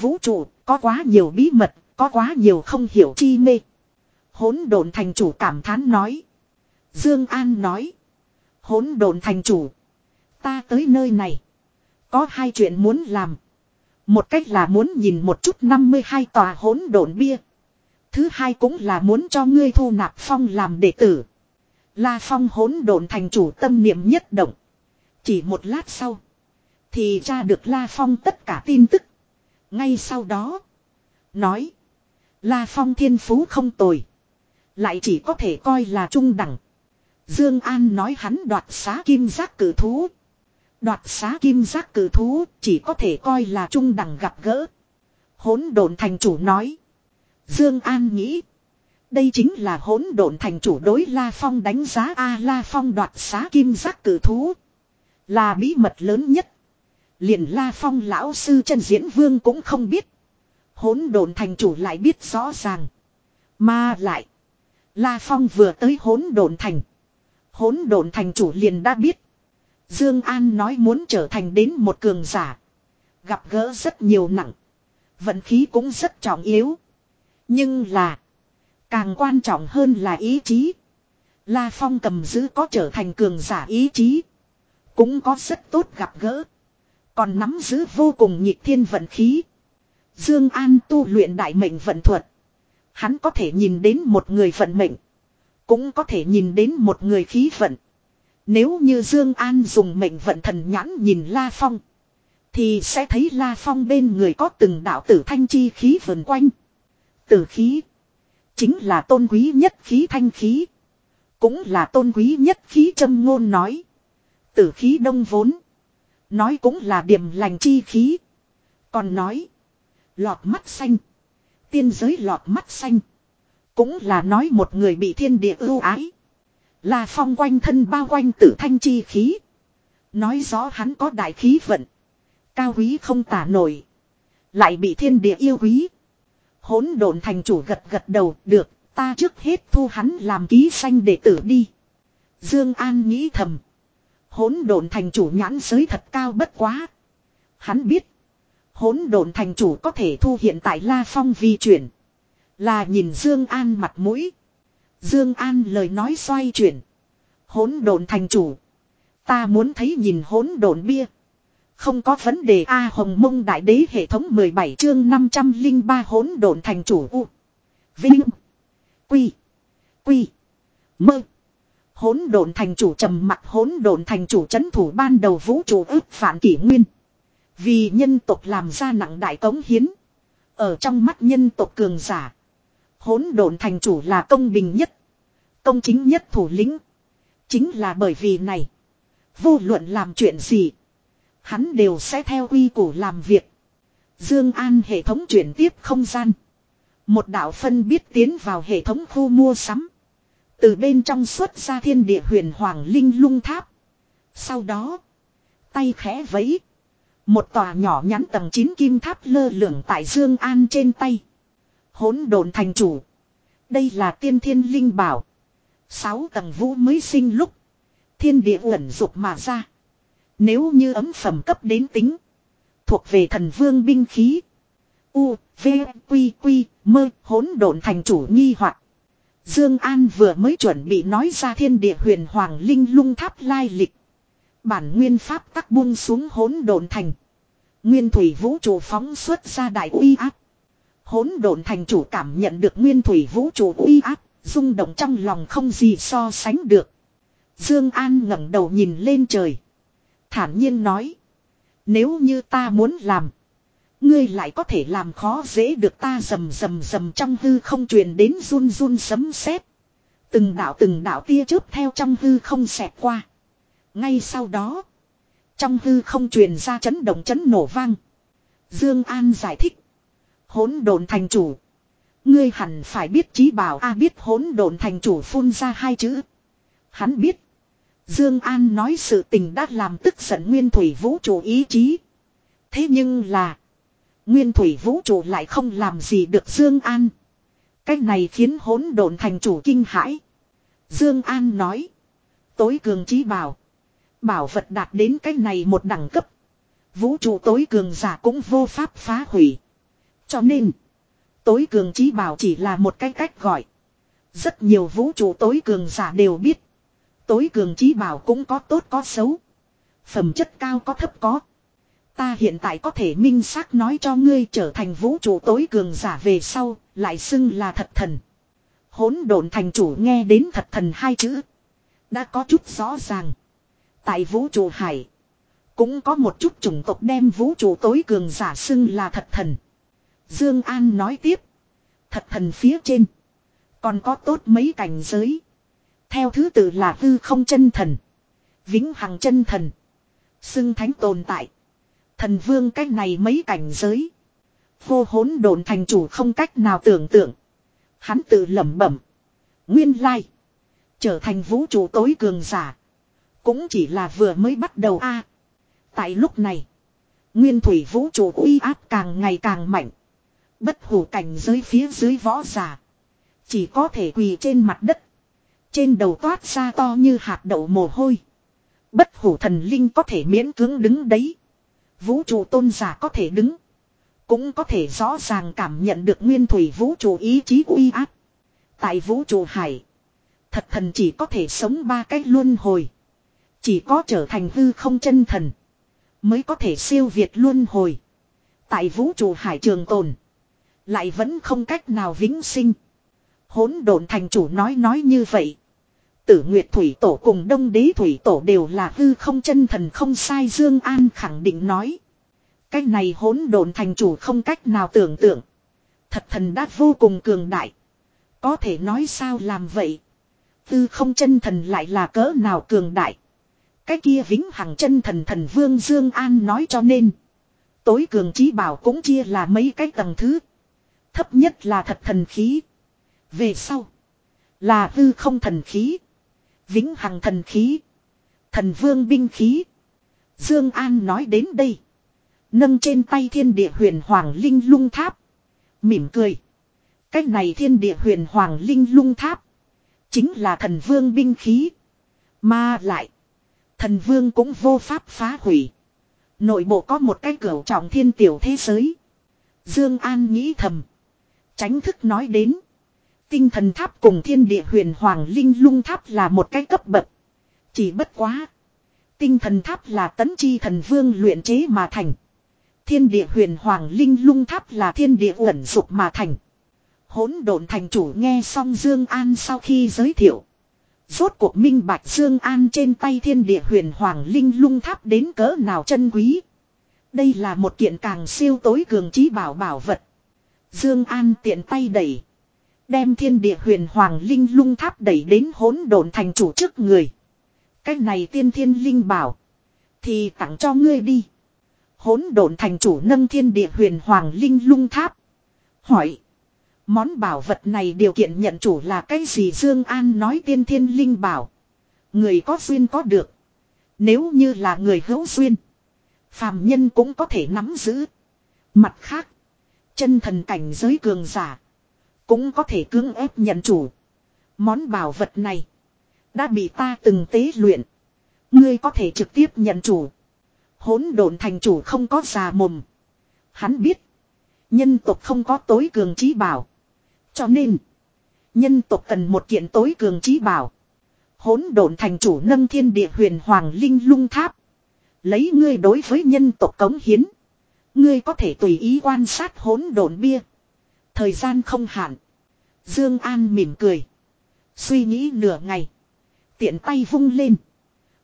Vũ trụ có quá nhiều bí mật, có quá nhiều không hiểu chi mê. Hỗn độn thành chủ cảm thán nói. Dương An nói. Hỗn độn thành chủ. Ta tới nơi này. Có hai chuyện muốn làm. Một cách là muốn nhìn một chút 52 tòa hỗn độn bia. Thứ hai cũng là muốn cho ngươi thu nạp phong làm đệ tử. La phong hỗn độn thành chủ tâm niệm nhất động. Chỉ một lát sau. Thì tra được La phong tất cả tin tức. Ngay sau đó. Nói. La Phong thiên phú không tồi. Lại chỉ có thể coi là trung đẳng. Dương An nói hắn đoạt xá kim giác cử thú. Đoạt xá kim giác cử thú chỉ có thể coi là trung đẳng gặp gỡ. Hỗn độn thành chủ nói. Dương An nghĩ. Đây chính là hỗn độn thành chủ đối La Phong đánh giá A La Phong đoạt xá kim giác cử thú. Là bí mật lớn nhất. Liền La Phong lão sư chân diễn vương cũng không biết. Hỗn độn thành chủ lại biết rõ ràng. Mà lại. La Phong vừa tới hỗn độn thành. Hỗn độn thành chủ liền đã biết. Dương An nói muốn trở thành đến một cường giả. Gặp gỡ rất nhiều nặng. Vận khí cũng rất trọng yếu. Nhưng là. Càng quan trọng hơn là ý chí. La Phong cầm giữ có trở thành cường giả ý chí. Cũng có rất tốt gặp gỡ. Còn nắm giữ vô cùng nhịp thiên vận khí. Dương An tu luyện đại mệnh vận thuật. Hắn có thể nhìn đến một người vận mệnh. Cũng có thể nhìn đến một người khí vận. Nếu như Dương An dùng mệnh vận thần nhãn nhìn La Phong. Thì sẽ thấy La Phong bên người có từng đạo tử thanh chi khí vần quanh. Tử khí. Chính là tôn quý nhất khí thanh khí. Cũng là tôn quý nhất khí châm ngôn nói. Tử khí đông vốn. Nói cũng là điểm lành chi khí. Còn nói. Lọt mắt xanh. Tiên giới lọt mắt xanh. Cũng là nói một người bị thiên địa ưu ái. Là phong quanh thân bao quanh tử thanh chi khí. Nói rõ hắn có đại khí vận. Cao quý không tả nổi. Lại bị thiên địa yêu quý. Hỗn độn thành chủ gật gật đầu, được. Ta trước hết thu hắn làm ký sanh đệ tử đi. Dương An nghĩ thầm. Hỗn độn thành chủ nhãn giới thật cao bất quá. Hắn biết. Hỗn độn thành chủ có thể thu hiện tại La Phong vi chuyển. Là nhìn Dương An mặt mũi. Dương An lời nói xoay chuyển. Hỗn độn thành chủ. Ta muốn thấy nhìn hỗn độn bia. Không có vấn đề A Hồng Mông Đại Đế hệ thống 17 chương 503 hỗn độn thành chủ U. Vinh. Quy. Quy. Mơ. Hỗn độn thành chủ trầm mặt hỗn độn thành chủ chấn thủ ban đầu vũ trụ ước phản kỷ nguyên. Vì nhân tộc làm ra nặng đại cống hiến. Ở trong mắt nhân tộc cường giả. Hỗn độn thành chủ là công bình nhất. Công chính nhất thủ lĩnh. Chính là bởi vì này. Vô luận làm chuyện gì. Hắn đều sẽ theo quy củ làm việc. Dương An hệ thống chuyển tiếp không gian. Một đạo phân biết tiến vào hệ thống khu mua sắm. Từ bên trong xuất ra thiên địa huyền hoàng linh lung tháp. Sau đó. Tay khẽ vẫy. Một tòa nhỏ nhắn tầng 9 kim tháp lơ lửng tại Dương An trên tay. Hỗn độn thành chủ. Đây là tiên thiên linh bảo. Sáu tầng vũ mới sinh lúc. Thiên địa uẩn dục mà ra. Nếu như ấm phẩm cấp đến tính. Thuộc về thần vương binh khí. U, V, Quy, Quy, mơ, hỗn độn thành chủ nghi hoặc Dương An vừa mới chuẩn bị nói ra thiên địa huyền hoàng linh lung tháp lai lịch. Bản nguyên pháp tắc buông xuống hỗn độn thành. Nguyên thủy vũ trụ phóng xuất ra đại uy áp. Hỗn độn thành chủ cảm nhận được nguyên thủy vũ trụ uy áp, rung động trong lòng không gì so sánh được. Dương An ngẩng đầu nhìn lên trời, thản nhiên nói: "Nếu như ta muốn làm, ngươi lại có thể làm khó dễ được ta rầm rầm rầm trong hư không truyền đến run run sấm sét. Từng đạo từng đạo tia chớp theo trong hư không xẹt qua. Ngay sau đó, trong hư không truyền ra chấn động chấn nổ vang. Dương An giải thích: Hỗn độn thành chủ, ngươi hẳn phải biết chí bảo a biết hỗn độn thành chủ phun ra hai chữ. Hắn biết, Dương An nói sự tình đã làm tức giận Nguyên Thủy Vũ trụ ý chí. Thế nhưng là, Nguyên Thủy Vũ trụ lại không làm gì được Dương An. Cách này khiến hỗn độn thành chủ kinh hãi. Dương An nói, tối cường chí bảo, bảo vật đạt đến cách này một đẳng cấp, vũ trụ tối cường giả cũng vô pháp phá hủy. Cho nên, tối cường chí bảo chỉ là một cái cách gọi. Rất nhiều vũ trụ tối cường giả đều biết, tối cường trí bảo cũng có tốt có xấu, phẩm chất cao có thấp có. Ta hiện tại có thể minh xác nói cho ngươi trở thành vũ trụ tối cường giả về sau, lại xưng là thật thần. Hỗn độn thành chủ nghe đến thật thần hai chữ. Đã có chút rõ ràng. Tại vũ trụ hải. Cũng có một chút chủng tộc đem vũ trụ tối cường giả xưng là thật thần. Dương An nói tiếp. Thật thần phía trên. Còn có tốt mấy cảnh giới. Theo thứ tự là hư không chân thần. Vĩnh hằng chân thần. Xưng thánh tồn tại. Thần vương cách này mấy cảnh giới. Vô hỗn độn thành chủ không cách nào tưởng tượng. Hắn tự lẩm bẩm. Nguyên lai. Trở thành vũ trụ tối cường giả. Cũng chỉ là vừa mới bắt đầu a. tại lúc này. Nguyên thủy vũ trụ uy áp càng ngày càng mạnh. Bất hủ cảnh giới phía dưới võ giả. Chỉ có thể quỳ trên mặt đất. Trên đầu toát ra to như hạt đậu mồ hôi. Bất hủ thần linh có thể miễn cưỡng đứng đấy. Vũ trụ tôn giả có thể đứng. Cũng có thể rõ ràng cảm nhận được nguyên thủy vũ trụ ý chí uy áp. Tại vũ trụ hải. Thật thần chỉ có thể sống ba cách luân hồi. Chỉ có trở thành hư không chân thần. Mới có thể siêu việt luân hồi. Tại vũ trụ hải trường tồn. Lại vẫn không cách nào vĩnh sinh. Hỗn độn thành chủ nói nói như vậy. Tử Nguyệt Thủy Tổ cùng Đông Đế Thủy Tổ đều là hư không chân thần không sai Dương An khẳng định nói. Cái này hỗn độn thành chủ không cách nào tưởng tượng. Thật thần đã vô cùng cường đại. Có thể nói sao làm vậy. Tư không chân thần lại là cỡ nào cường đại. Cái kia vĩnh hằng chân thần thần vương Dương An nói cho nên. Tối cường trí bảo cũng chia là mấy cái tầng thứ. Thấp nhất là thật thần khí. Về sau. Là hư không thần khí. Vĩnh hằng thần khí. Thần vương binh khí. Dương An nói đến đây. Nâng trên tay thiên địa huyền hoàng linh lung tháp. Mỉm cười. Cách này thiên địa huyền hoàng linh lung tháp. Chính là thần vương binh khí. Mà lại. Thần vương cũng vô pháp phá hủy. Nội bộ có một cái cửa trọng thiên tiểu thế giới. Dương An nghĩ thầm. Tránh thức nói đến. Tinh thần tháp cùng thiên địa huyền hoàng linh lung tháp là một cái cấp bậc. Chỉ bất quá. Tinh thần tháp là tấn chi thần vương luyện chế mà thành. Thiên địa huyền hoàng linh lung tháp là thiên địa uẩn dục mà thành. Hỗn độn thành chủ nghe xong Dương An sau khi giới thiệu. Rốt cuộc minh bạch Dương An trên tay thiên địa huyền hoàng linh lung tháp đến cỡ nào chân quý. Đây là một kiện càng siêu tối cường trí bảo bảo vật. Dương An tiện tay đẩy. Đem thiên địa huyền hoàng linh lung tháp đẩy đến hỗn độn thành chủ trước người. Cái này tiên thiên linh bảo. Thì tặng cho ngươi đi. Hỗn độn thành chủ nâng thiên địa huyền hoàng linh lung tháp. Hỏi. Món bảo vật này điều kiện nhận chủ là cái gì Dương An nói tiên thiên linh bảo. Người có duyên có được. Nếu như là người hữu duyên. Phàm nhân cũng có thể nắm giữ. Mặt khác. Chân thần cảnh giới cường giả. Cũng có thể cưỡng ép nhận chủ. Món bảo vật này. Đã bị ta từng tế luyện. Ngươi có thể trực tiếp nhận chủ. Hỗn độn thành chủ không có già mồm. Hắn biết. Nhân tộc không có tối cường trí bảo. Cho nên. Nhân tộc cần một kiện tối cường trí bảo. Hỗn độn thành chủ nâng thiên địa huyền hoàng linh lung tháp. Lấy ngươi đối với nhân tộc cống hiến. Ngươi có thể tùy ý quan sát hỗn độn bia. Thời gian không hạn. Dương An mỉm cười. Suy nghĩ nửa ngày. Tiện tay vung lên.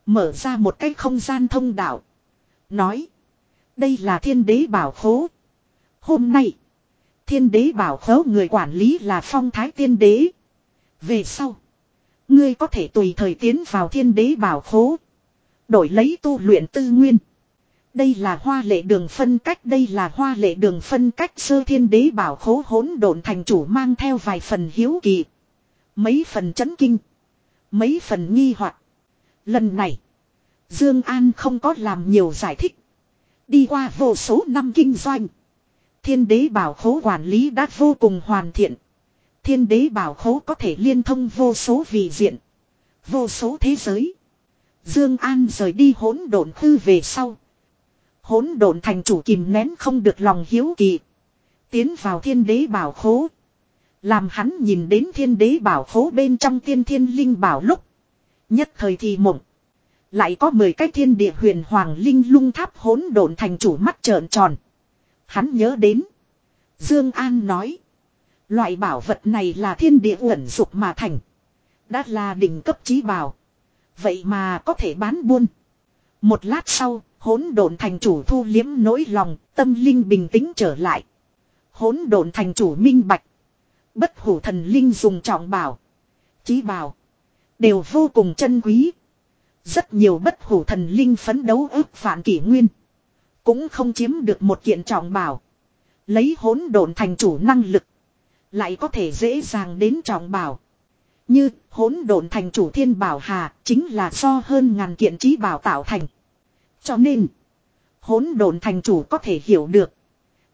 Mở ra một cái không gian thông đạo. Nói. Đây là thiên đế bảo khố. Hôm nay. Thiên đế bảo khố người quản lý là phong thái tiên đế. Về sau. Ngươi có thể tùy thời tiến vào thiên đế bảo khố. Đổi lấy tu luyện tư nguyên. Đây là hoa lệ đường phân cách, đây là hoa lệ đường phân cách sơ thiên đế bảo khố hỗn độn thành chủ mang theo vài phần hiếu kỳ. Mấy phần chấn kinh. Mấy phần nghi hoặc Lần này. Dương An không có làm nhiều giải thích. Đi qua vô số năm kinh doanh. Thiên đế bảo khố quản lý đã vô cùng hoàn thiện. Thiên đế bảo khố có thể liên thông vô số vị diện. Vô số thế giới. Dương An rời đi hỗn độn khư về sau. Hỗn độn thành chủ kìm nén không được lòng hiếu kỳ. Tiến vào thiên đế bảo khố. Làm hắn nhìn đến thiên đế bảo khố bên trong tiên thiên linh bảo lúc. Nhất thời thì mộng. Lại có 10 cái thiên địa huyền hoàng linh lung tháp hỗn độn thành chủ mắt trợn tròn. Hắn nhớ đến. Dương An nói. Loại bảo vật này là thiên địa ẩn dục mà thành. Đã là đỉnh cấp trí bảo. Vậy mà có thể bán buôn. Một lát sau, hỗn độn thành chủ thu liếm nỗi lòng, tâm linh bình tĩnh trở lại. Hỗn độn thành chủ minh bạch. Bất hủ thần linh dùng trọng bảo. Chí bảo. Đều vô cùng chân quý. Rất nhiều bất hủ thần linh phấn đấu ước phản kỷ nguyên. Cũng không chiếm được một kiện trọng bảo. Lấy hỗn độn thành chủ năng lực. Lại có thể dễ dàng đến trọng bảo. Như hỗn độn thành chủ thiên bảo hà chính là do hơn ngàn kiện trí bảo tạo thành. Cho nên, hỗn độn thành chủ có thể hiểu được.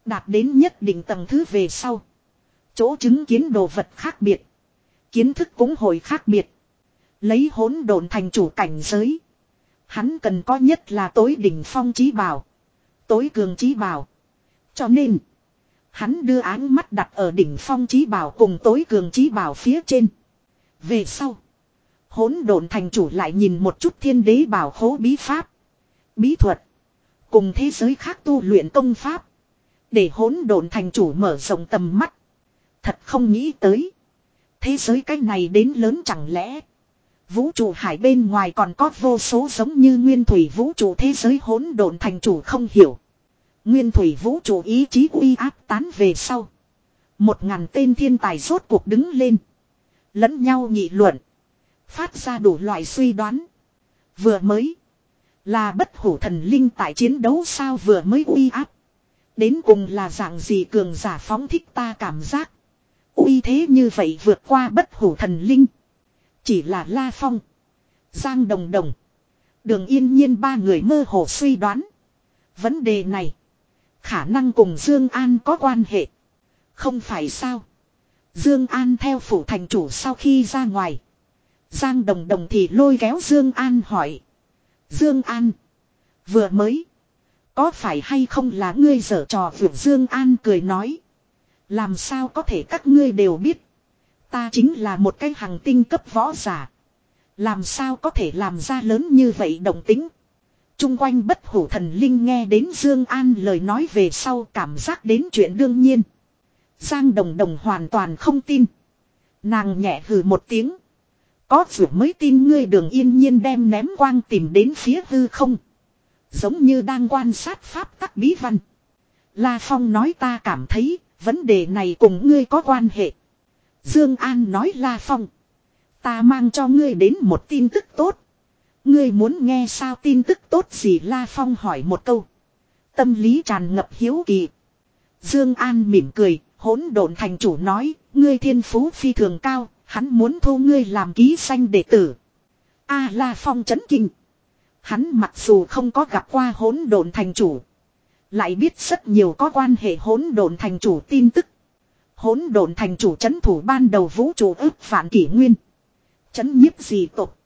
Đạt đến nhất định tầng thứ về sau. Chỗ chứng kiến đồ vật khác biệt. Kiến thức cũng hồi khác biệt. Lấy hỗn độn thành chủ cảnh giới. Hắn cần có nhất là tối đỉnh phong trí bảo. Tối cường trí bảo. Cho nên. Hắn đưa áng mắt đặt ở đỉnh phong trí bảo cùng tối cường trí bảo phía trên. Về sau. Hỗn độn thành chủ lại nhìn một chút thiên đế bảo khố bí pháp. Bí thuật. Cùng thế giới khác tu luyện công pháp. Để hỗn độn thành chủ mở rộng tầm mắt. Thật không nghĩ tới. Thế giới cái này đến lớn chẳng lẽ. Vũ trụ hải bên ngoài còn có vô số giống như nguyên thủy vũ trụ thế giới hỗn độn thành chủ không hiểu. Nguyên thủy vũ trụ ý chí uy áp tán về sau. Một ngàn tên thiên tài rốt cuộc đứng lên. Lẫn nhau nghị luận. Phát ra đủ loại suy đoán. Vừa mới. Là bất hủ thần linh tại chiến đấu sao vừa mới uy áp. Đến cùng là dạng gì cường giả phóng thích ta cảm giác. uy thế như vậy vượt qua bất hủ thần linh. Chỉ là La Phong. Giang Đồng Đồng. Đường yên nhiên ba người mơ hồ suy đoán. Vấn đề này. Khả năng cùng Dương An có quan hệ. Không phải sao. Dương An theo phủ thành chủ sau khi ra ngoài. Giang Đồng Đồng thì lôi kéo Dương An hỏi. Dương An. Vừa mới. Có phải hay không là ngươi dở trò vượt Dương An cười nói. Làm sao có thể các ngươi đều biết. Ta chính là một cái hàng tinh cấp võ giả. Làm sao có thể làm ra lớn như vậy động tính. Trung quanh bất hủ thần linh nghe đến Dương An lời nói về sau cảm giác đến chuyện đương nhiên. Giang Đồng Đồng hoàn toàn không tin. Nàng nhẹ hừ một tiếng. Có dù mới tin ngươi đường yên nhiên đem ném quang tìm đến phía hư không. Giống như đang quan sát pháp tắc bí văn. La Phong nói ta cảm thấy vấn đề này cùng ngươi có quan hệ. Dương An nói La Phong. Ta mang cho ngươi đến một tin tức tốt. Ngươi muốn nghe sao tin tức tốt gì La Phong hỏi một câu. Tâm lý tràn ngập hiếu kỳ. Dương An mỉm cười, hỗn độn thành chủ nói, ngươi thiên phú phi thường cao, hắn muốn thu ngươi làm ký sanh đệ tử. A La Phong chấn kinh. Hắn mặc dù không có gặp qua hỗn độn thành chủ, lại biết rất nhiều có quan hệ hỗn độn thành chủ tin tức. Hỗn độn thành chủ chấn thủ ban đầu vũ trụ ước phản kỷ nguyên. Chấn nhiếp gì tộc.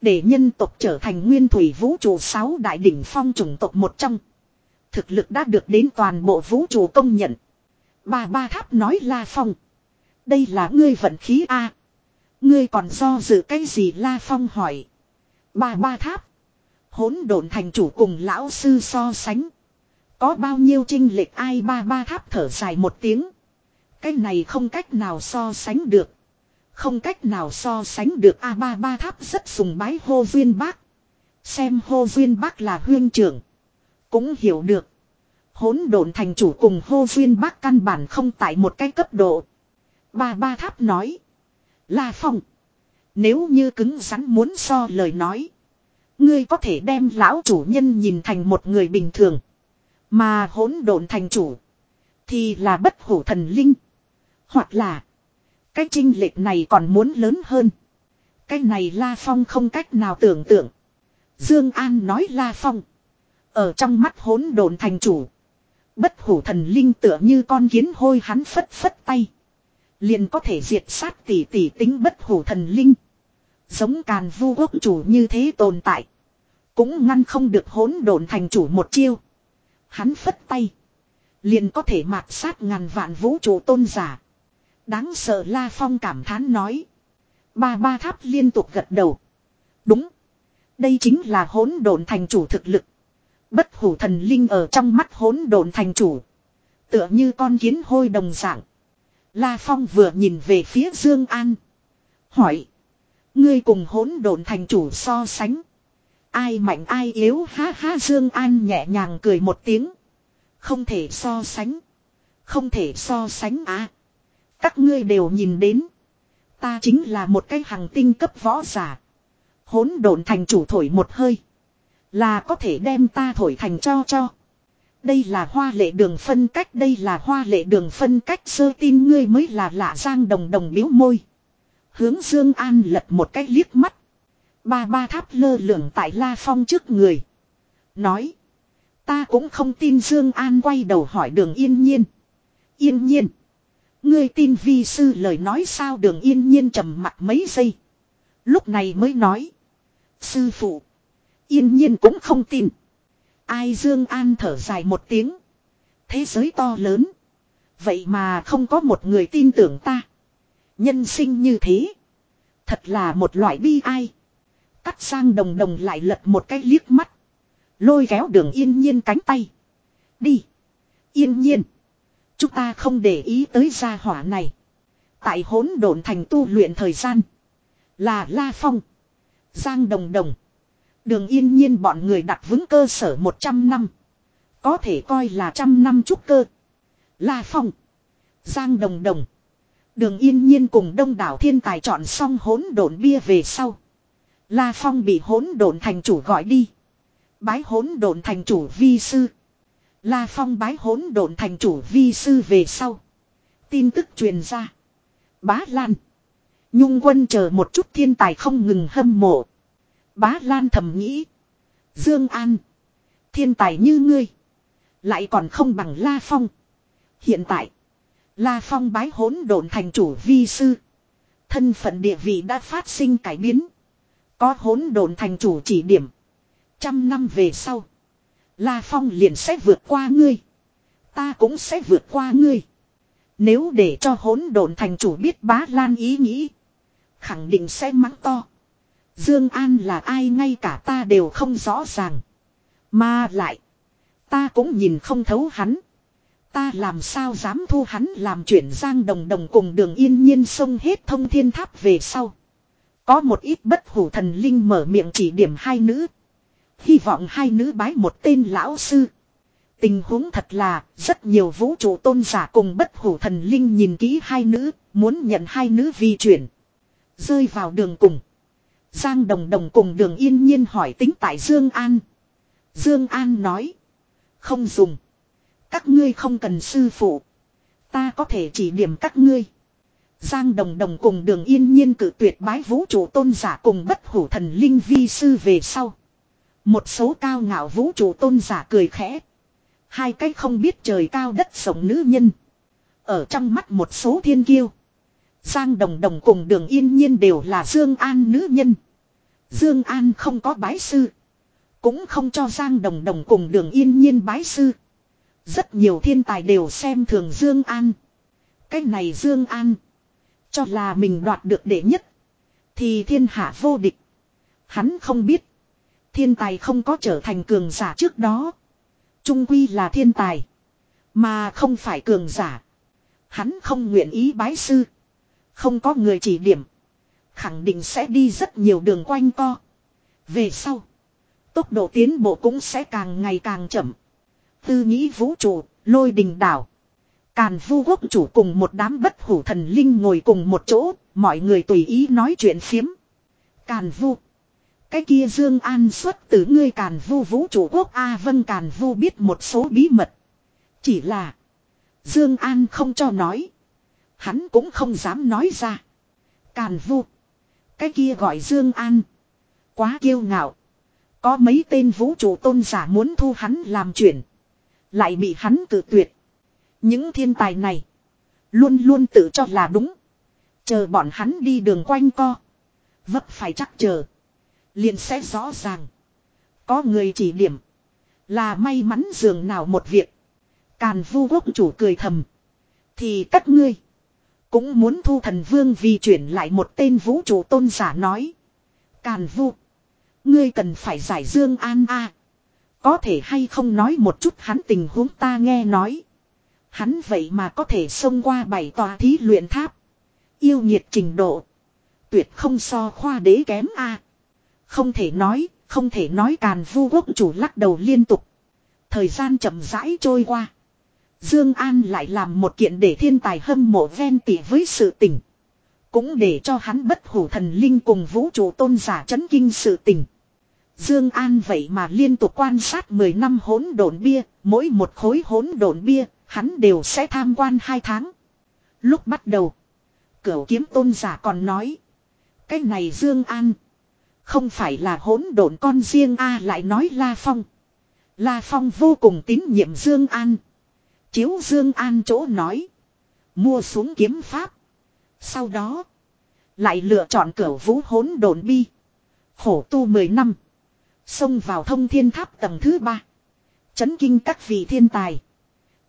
Để nhân tộc trở thành nguyên thủy vũ trụ sáu đại đỉnh phong chủng tộc một trong. Thực lực đã được đến toàn bộ vũ trụ công nhận. Bà Ba Tháp nói La Phong. Đây là ngươi vận khí A. Ngươi còn do dự cái gì La Phong hỏi. Ba Ba Tháp. Hỗn độn thành chủ cùng lão sư so sánh. Có bao nhiêu trinh lệch ai ba ba tháp thở dài một tiếng. Cái này không cách nào so sánh được. Không cách nào so sánh được A ba ba tháp rất sùng bái hô duyên bác. Xem hô duyên bác là huyên trưởng. Cũng hiểu được. Hỗn độn thành chủ cùng hô duyên bác căn bản không tại một cái cấp độ. Ba ba tháp nói. La Phong. Nếu như cứng rắn muốn so lời nói. Ngươi có thể đem lão chủ nhân nhìn thành một người bình thường. Mà hỗn độn thành chủ. Thì là bất hủ thần linh. Hoặc là. Cái trinh lệch này còn muốn lớn hơn. Cái này La Phong không cách nào tưởng tượng. Dương An nói La Phong. Ở trong mắt hỗn độn thành chủ. Bất hủ thần linh tựa như con kiến hôi hắn phất phất tay. Liền có thể diệt sát tỷ tỷ tính bất hủ thần linh. Giống càn vu quốc chủ như thế tồn tại. Cũng ngăn không được hỗn độn thành chủ một chiêu. Hắn phất tay. Liền có thể mạt sát ngàn vạn vũ trụ tôn giả. Đáng sợ La Phong cảm thán nói. Ba ba tháp liên tục gật đầu. Đúng. Đây chính là hỗn độn thành chủ thực lực. Bất hủ thần linh ở trong mắt hỗn độn thành chủ. Tựa như con kiến hôi đồng dạng. La Phong vừa nhìn về phía Dương An. Hỏi. Ngươi cùng hỗn độn thành chủ so sánh. Ai mạnh ai yếu ha ha, Dương An nhẹ nhàng cười một tiếng. Không thể so sánh. Không thể so sánh à. Các ngươi đều nhìn đến. Ta chính là một cái hàng tinh cấp võ giả. Hỗn độn thành chủ thổi một hơi. Là có thể đem ta thổi thành cho cho. Đây là hoa lệ đường phân cách, đây là hoa lệ đường phân cách sơ tin ngươi mới là lạ giang đồng đồng biếu môi. Hướng Dương An lật một cái liếc mắt. Ba ba tháp lơ lửng tại La Phong trước người. Nói. Ta cũng không tin Dương An quay đầu hỏi đường yên nhiên. Yên nhiên. Ngươi tin vi sư lời nói sao đường yên nhiên trầm mặt mấy giây. Lúc này mới nói. Sư phụ. Yên nhiên cũng không tin. Ai Dương An thở dài một tiếng. Thế giới to lớn. Vậy mà không có một người tin tưởng ta. Nhân sinh như thế. Thật là một loại bi ai. Cắt sang đồng đồng lại lật một cái liếc mắt. Lôi kéo đường yên nhiên cánh tay. Đi. Yên nhiên. Chúng ta không để ý tới gia hỏa này. Tại hỗn độn thành tu luyện thời gian. Là La Phong. Giang Đồng Đồng. Đường yên nhiên bọn người đặt vững cơ sở 100 năm. Có thể coi là trăm năm trúc cơ. La Phong. Giang Đồng Đồng. Đường yên nhiên cùng đông đảo thiên tài chọn xong hỗn độn bia về sau. La Phong bị hỗn độn thành chủ gọi đi. Bái hỗn độn thành chủ vi sư. La Phong bái hỗn độn thành chủ vi sư về sau. Tin tức truyền ra. Bá Lan. Nhung quân chờ một chút thiên tài không ngừng hâm mộ. Bá Lan thầm nghĩ. Dương An. Thiên tài như ngươi. Lại còn không bằng La Phong. Hiện tại. La Phong bái hỗn độn thành chủ vi sư. Thân phận địa vị đã phát sinh cải biến. Có hỗn độn thành chủ chỉ điểm. Trăm năm về sau. La Phong liền sẽ vượt qua ngươi. Ta cũng sẽ vượt qua ngươi. Nếu để cho hỗn độn thành chủ biết bá lan ý nghĩ. Khẳng định sẽ mắng to. Dương An là ai ngay cả ta đều không rõ ràng. Mà lại. Ta cũng nhìn không thấu hắn. Ta làm sao dám thu hắn làm chuyện giang đồng đồng cùng đường yên nhiên sông hết thông thiên tháp về sau. Có một ít bất hủ thần linh mở miệng chỉ điểm hai nữ. Hy vọng hai nữ bái một tên lão sư. Tình huống thật là rất nhiều vũ trụ tôn giả cùng bất hủ thần linh nhìn kỹ hai nữ, muốn nhận hai nữ vi chuyển. Rơi vào đường cùng. Giang Đồng Đồng cùng đường yên nhiên hỏi tính tại Dương An. Dương An nói. Không dùng. Các ngươi không cần sư phụ. Ta có thể chỉ điểm các ngươi. Giang Đồng Đồng cùng đường yên nhiên cử tuyệt bái vũ trụ tôn giả cùng bất hủ thần linh vi sư về sau. Một số cao ngạo vũ trụ tôn giả cười khẽ. Hai cái không biết trời cao đất sống nữ nhân. Ở trong mắt một số thiên kiêu. Giang Đồng Đồng cùng đường yên nhiên đều là Dương An nữ nhân. Dương An không có bái sư. Cũng không cho Giang Đồng Đồng cùng đường yên nhiên bái sư. Rất nhiều thiên tài đều xem thường Dương An. Cái này Dương An. Cho là mình đoạt được đệ nhất. Thì thiên hạ vô địch. Hắn không biết. Thiên tài không có trở thành cường giả trước đó. Trung quy là thiên tài. Mà không phải cường giả. Hắn không nguyện ý bái sư. Không có người chỉ điểm. Khẳng định sẽ đi rất nhiều đường quanh co. Về sau. Tốc độ tiến bộ cũng sẽ càng ngày càng chậm. Tư nghĩ vũ trụ, lôi đình đảo. Càn vu quốc chủ cùng một đám bất hủ thần linh ngồi cùng một chỗ, mọi người tùy ý nói chuyện phiếm. Càn vu. Cái kia Dương An xuất từ ngươi Càn Vu vũ trụ quốc A Vân Càn Vu biết một số bí mật. Chỉ là Dương An không cho nói, hắn cũng không dám nói ra. Càn Vu, cái kia gọi Dương An, quá kiêu ngạo. Có mấy tên vũ trụ tôn giả muốn thu hắn làm chuyện, lại bị hắn tự tuyệt. Những thiên tài này luôn luôn tự cho là đúng, chờ bọn hắn đi đường quanh co, vấp phải chắc chờ liền sẽ rõ ràng. Có người chỉ điểm. Là may mắn dường nào một việc. Càn vu quốc chủ cười thầm. Thì các ngươi. Cũng muốn thu thần vương vì chuyển lại một tên vũ trụ tôn giả nói. Càn vu. Ngươi cần phải giải dương an a. Có thể hay không nói một chút hắn tình huống ta nghe nói. Hắn vậy mà có thể xông qua bảy tòa thí luyện tháp. Yêu nhiệt trình độ. Tuyệt không so khoa đế kém a. Không thể nói, không thể nói càn vu quốc chủ lắc đầu liên tục. Thời gian chậm rãi trôi qua. Dương An lại làm một kiện để thiên tài hâm mộ ven tỉ với sự tình. Cũng để cho hắn bất hủ thần linh cùng vũ trụ tôn giả chấn kinh sự tình. Dương An vậy mà liên tục quan sát 10 năm hỗn độn bia, mỗi một khối hỗn độn bia, hắn đều sẽ tham quan 2 tháng. Lúc bắt đầu, Cửu kiếm tôn giả còn nói, cái này Dương An không phải là hỗn độn con riêng a lại nói La Phong. La Phong vô cùng tín nhiệm Dương An. Chiếu Dương An chỗ nói, mua xuống kiếm pháp. Sau đó, lại lựa chọn cửu vũ hỗn độn bi, khổ tu 10 năm Xông vào thông thiên tháp tầng thứ ba. Chấn kinh các vị thiên tài.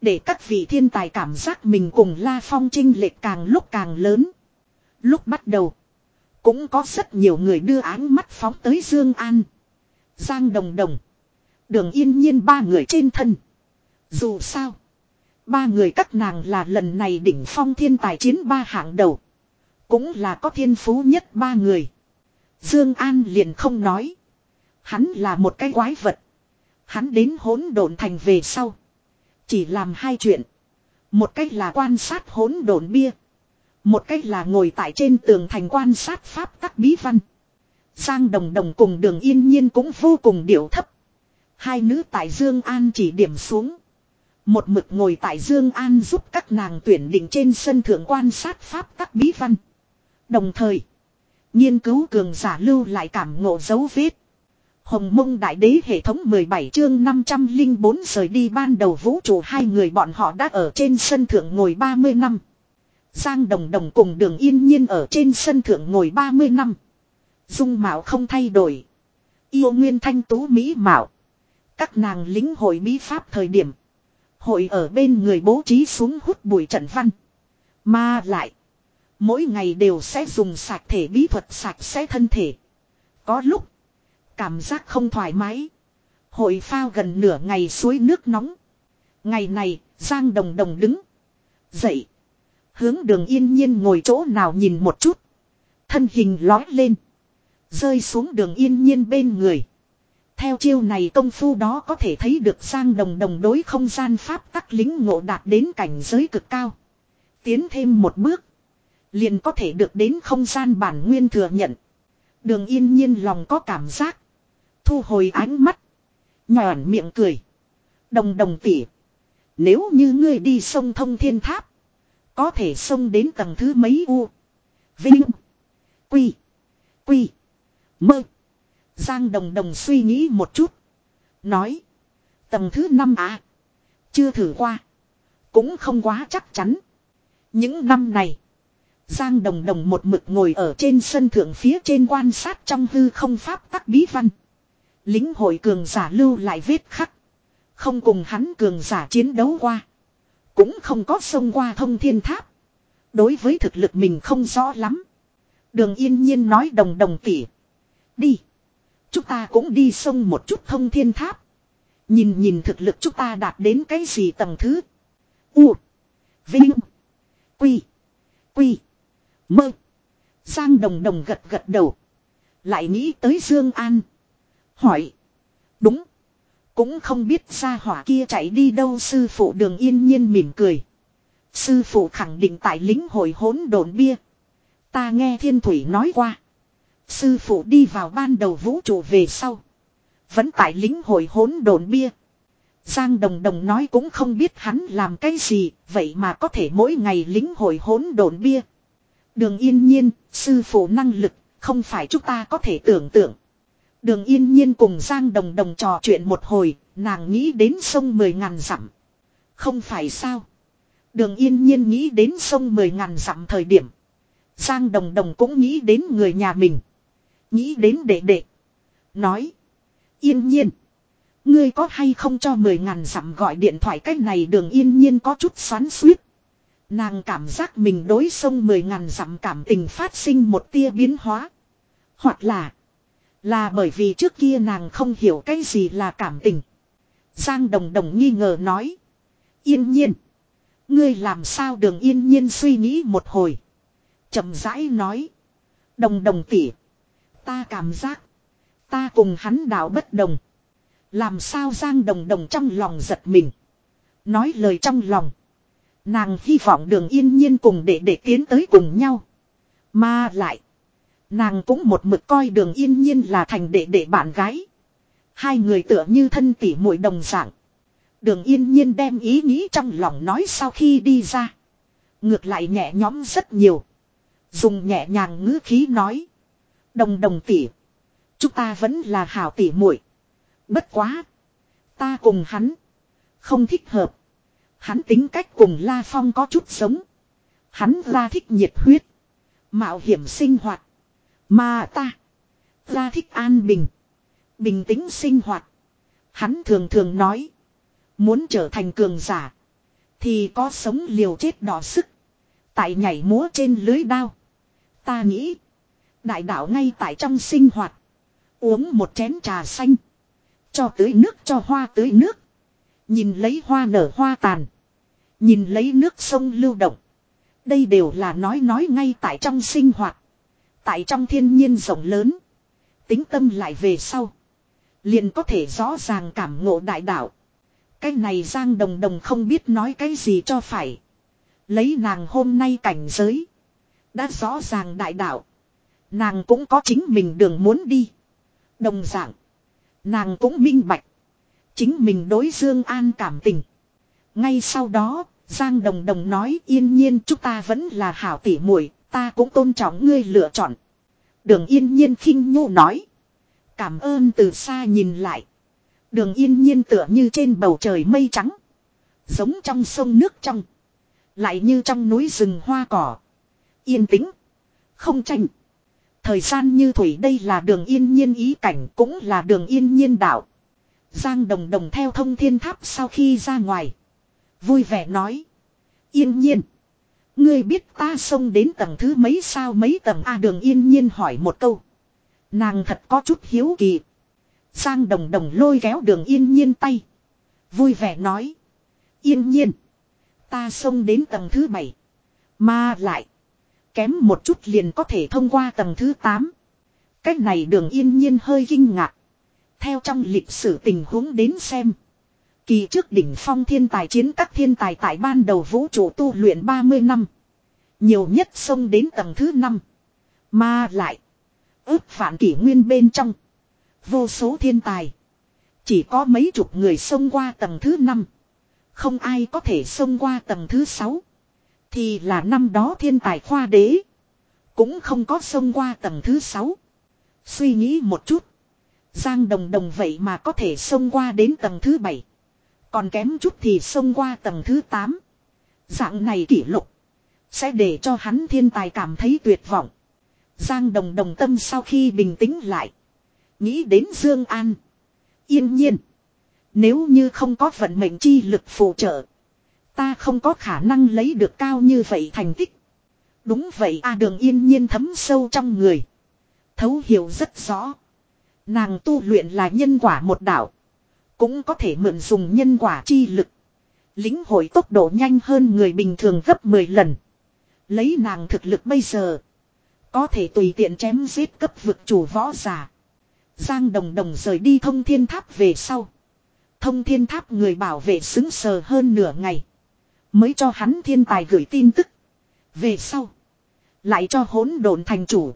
Để các vị thiên tài cảm giác mình cùng La Phong trinh lệch càng lúc càng lớn. Lúc bắt đầu. Cũng có rất nhiều người đưa áng mắt phóng tới Dương An. Giang Đồng Đồng. Đường yên nhiên ba người trên thân. Dù sao. Ba người các nàng là lần này đỉnh phong thiên tài chiến ba hạng đầu. Cũng là có thiên phú nhất ba người. Dương An liền không nói. Hắn là một cái quái vật. Hắn đến hỗn độn thành về sau. Chỉ làm hai chuyện. Một cách là quan sát hỗn độn bia. Một cách là ngồi tại trên tường thành quan sát pháp tắc bí văn. Giang Đồng Đồng cùng đường yên nhiên cũng vô cùng điệu thấp. Hai nữ tại Dương An chỉ điểm xuống. Một mực ngồi tại Dương An giúp các nàng tuyển định trên sân thượng quan sát pháp các bí văn. Đồng thời, nghiên cứu cường giả lưu lại cảm ngộ dấu vết. Hồng mông đại đế hệ thống 17 chương 504 rời đi ban đầu vũ trụ hai người bọn họ đã ở trên sân thượng ngồi 30 năm. Giang Đồng Đồng cùng đường yên nhiên ở trên sân thượng ngồi 30 năm. Dung mạo không thay đổi. Yêu nguyên thanh tú mỹ mạo. Các nàng lính hội bí pháp thời điểm. Hội ở bên người bố trí xuống hút bụi trận văn. Mà lại. Mỗi ngày đều sẽ dùng sạch thể bí thuật sạch sẽ thân thể. Có lúc Cảm giác không thoải mái. Hội phao gần nửa ngày suối nước nóng. Ngày này, Giang Đồng Đồng đứng. Dậy. Hướng đường yên nhiên ngồi chỗ nào nhìn một chút. Thân hình lói lên. Rơi xuống đường yên nhiên bên người. Theo chiêu này công phu đó có thể thấy được sang Đồng Đồng đối không gian pháp tắc lính ngộ đạt đến cảnh giới cực cao. Tiến thêm một bước. Liền có thể được đến không gian bản nguyên thừa nhận. Đường yên nhiên lòng có cảm giác. Thu hồi ánh mắt. Nhòn miệng cười. Đồng đồng tỉ. Nếu như ngươi đi sông thông thiên tháp. Có thể sông đến tầng thứ mấy u. Vinh. Quy. Quy. Mơ. Giang đồng đồng suy nghĩ một chút. Nói. Tầng thứ năm à. Chưa thử qua. Cũng không quá chắc chắn. Những năm này. Giang đồng đồng một mực ngồi ở trên sân thượng phía trên quan sát trong hư không pháp tắc bí văn. Lính hội cường giả lưu lại vết khắc. Không cùng hắn cường giả chiến đấu qua. Cũng không có xông qua thông thiên tháp. Đối với thực lực mình không rõ lắm. Đường yên nhiên nói đồng đồng tỉ. Đi. Chúng ta cũng đi sông một chút thông thiên tháp. Nhìn nhìn thực lực chúng ta đạt đến cái gì tầng thứ. U. Vinh. Quy. Quy. Mơ. Giang đồng đồng gật gật đầu. Lại nghĩ tới Dương An. Hỏi. Đúng. Cũng không biết ra hỏa kia chạy đi đâu, sư phụ đường yên nhiên mỉm cười. Sư phụ khẳng định tại lính hội hỗn đồn bia. Ta nghe thiên thủy nói qua. Sư phụ đi vào ban đầu vũ trụ về sau. Vẫn tại lính hội hỗn đồn bia. Giang Đồng Đồng nói cũng không biết hắn làm cái gì, vậy mà có thể mỗi ngày lính hội hỗn đồn bia. Đường yên nhiên, sư phụ năng lực, không phải chúng ta có thể tưởng tượng. Đường yên nhiên cùng Giang Đồng Đồng trò chuyện một hồi, nàng nghĩ đến sông mười ngàn dặm. Không phải sao. Đường yên nhiên nghĩ đến sông mười ngàn dặm thời điểm. Giang Đồng Đồng cũng nghĩ đến người nhà mình. Nghĩ đến đệ đệ. Nói. Yên nhiên. Ngươi có hay không cho mười ngàn dặm gọi điện thoại cách này đường yên nhiên có chút xoắn suýt. Nàng cảm giác mình đối sông mười ngàn dặm cảm tình phát sinh một tia biến hóa. Hoặc là. Là bởi vì trước kia nàng không hiểu cái gì là cảm tình. Giang Đồng Đồng nghi ngờ nói. Yên nhiên. Ngươi làm sao đường yên nhiên suy nghĩ một hồi. chậm rãi nói. Đồng đồng tỉ. Ta cảm giác. Ta cùng hắn đạo bất đồng. Làm sao Giang Đồng Đồng trong lòng giật mình. Nói lời trong lòng. Nàng hy vọng đường yên nhiên cùng để để tiến tới cùng nhau. Mà lại. Nàng cũng một mực coi đường yên nhiên là thành đệ đệ bạn gái. Hai người tựa như thân tỉ muội đồng dạng. Đường yên nhiên đem ý nghĩ trong lòng nói sau khi đi ra. Ngược lại nhẹ nhõm rất nhiều. Dùng nhẹ nhàng ngữ khí nói. Đồng đồng tỉ. Chúng ta vẫn là hảo tỉ muội Bất quá. Ta cùng hắn. Không thích hợp. Hắn tính cách cùng La Phong có chút giống. Hắn ra thích nhiệt huyết. Mạo hiểm sinh hoạt. Mà ta. Ra thích an bình. Bình tĩnh sinh hoạt. Hắn thường thường nói. Muốn trở thành cường giả. Thì có sống liều chết đỏ sức. Tại nhảy múa trên lưới đao. Ta nghĩ. Đại đạo ngay tại trong sinh hoạt. Uống một chén trà xanh. Cho tưới nước cho hoa tưới nước. Nhìn lấy hoa nở hoa tàn. Nhìn lấy nước sông lưu động. Đây đều là nói nói ngay tại trong sinh hoạt. Tại trong thiên nhiên rộng lớn. Tính tâm lại về sau. Liền có thể rõ ràng cảm ngộ đại đạo. Cái này Giang Đồng Đồng không biết nói cái gì cho phải. Lấy nàng hôm nay cảnh giới. Đã rõ ràng đại đạo. Nàng cũng có chính mình đường muốn đi. Đồng dạng. Nàng cũng minh bạch. Chính mình đối Dương An cảm tình. Ngay sau đó, Giang Đồng Đồng nói yên nhiên chúng ta vẫn là hảo tỷ muội, ta cũng tôn trọng ngươi lựa chọn. Đường yên nhiên khinh nhu nói. Cảm ơn từ xa nhìn lại. Đường yên nhiên tựa như trên bầu trời mây trắng. Giống trong sông nước trong. Lại như trong núi rừng hoa cỏ. Yên tĩnh. Không tranh. Thời gian như thủy đây là đường yên nhiên ý cảnh cũng là đường yên nhiên đạo. Giang đồng đồng theo thông thiên tháp sau khi ra ngoài. Vui vẻ nói. Yên nhiên. Ngươi biết ta xông đến tầng thứ mấy sao mấy tầng A đường yên nhiên hỏi một câu. Nàng thật có chút hiếu kỳ. Giang đồng đồng lôi kéo đường yên nhiên tay. Vui vẻ nói. Yên nhiên. Ta xông đến tầng thứ bảy. Mà lại. Kém một chút liền có thể thông qua tầng thứ tám. Cách này đường yên nhiên hơi kinh ngạc. Theo trong lịch sử tình huống đến xem. Kỳ trước đỉnh phong thiên tài chiến các thiên tài tại ban đầu vũ trụ tu luyện 30 năm. Nhiều nhất xông đến tầng thứ 5. Mà lại. Ước phản kỷ nguyên bên trong. Vô số thiên tài. Chỉ có mấy chục người xông qua tầng thứ 5. Không ai có thể xông qua tầng thứ 6. Thì là năm đó thiên tài khoa đế. Cũng không có xông qua tầng thứ 6. Suy nghĩ một chút. Giang đồng đồng vậy mà có thể xông qua đến tầng thứ 7. Còn kém chút thì xông qua tầng thứ 8. Dạng này kỷ lục. Sẽ để cho hắn thiên tài cảm thấy tuyệt vọng. Giang đồng đồng tâm sau khi bình tĩnh lại. Nghĩ đến Dương An. Yên nhiên. Nếu như không có vận mệnh chi lực phù trợ. Ta không có khả năng lấy được cao như vậy thành tích. Đúng vậy, a đường yên nhiên thấm sâu trong người. Thấu hiểu rất rõ. Nàng tu luyện là nhân quả một đạo. Cũng có thể mượn dùng nhân quả chi lực. Lính hội tốc độ nhanh hơn người bình thường gấp 10 lần. Lấy nàng thực lực bây giờ. Có thể tùy tiện chém giết cấp vực chủ võ giả. Giang đồng đồng rời đi thông thiên tháp về sau. Thông thiên tháp người bảo vệ xứng sờ hơn nửa ngày. Mới cho hắn thiên tài gửi tin tức. Về sau. Lại cho hỗn độn thành chủ.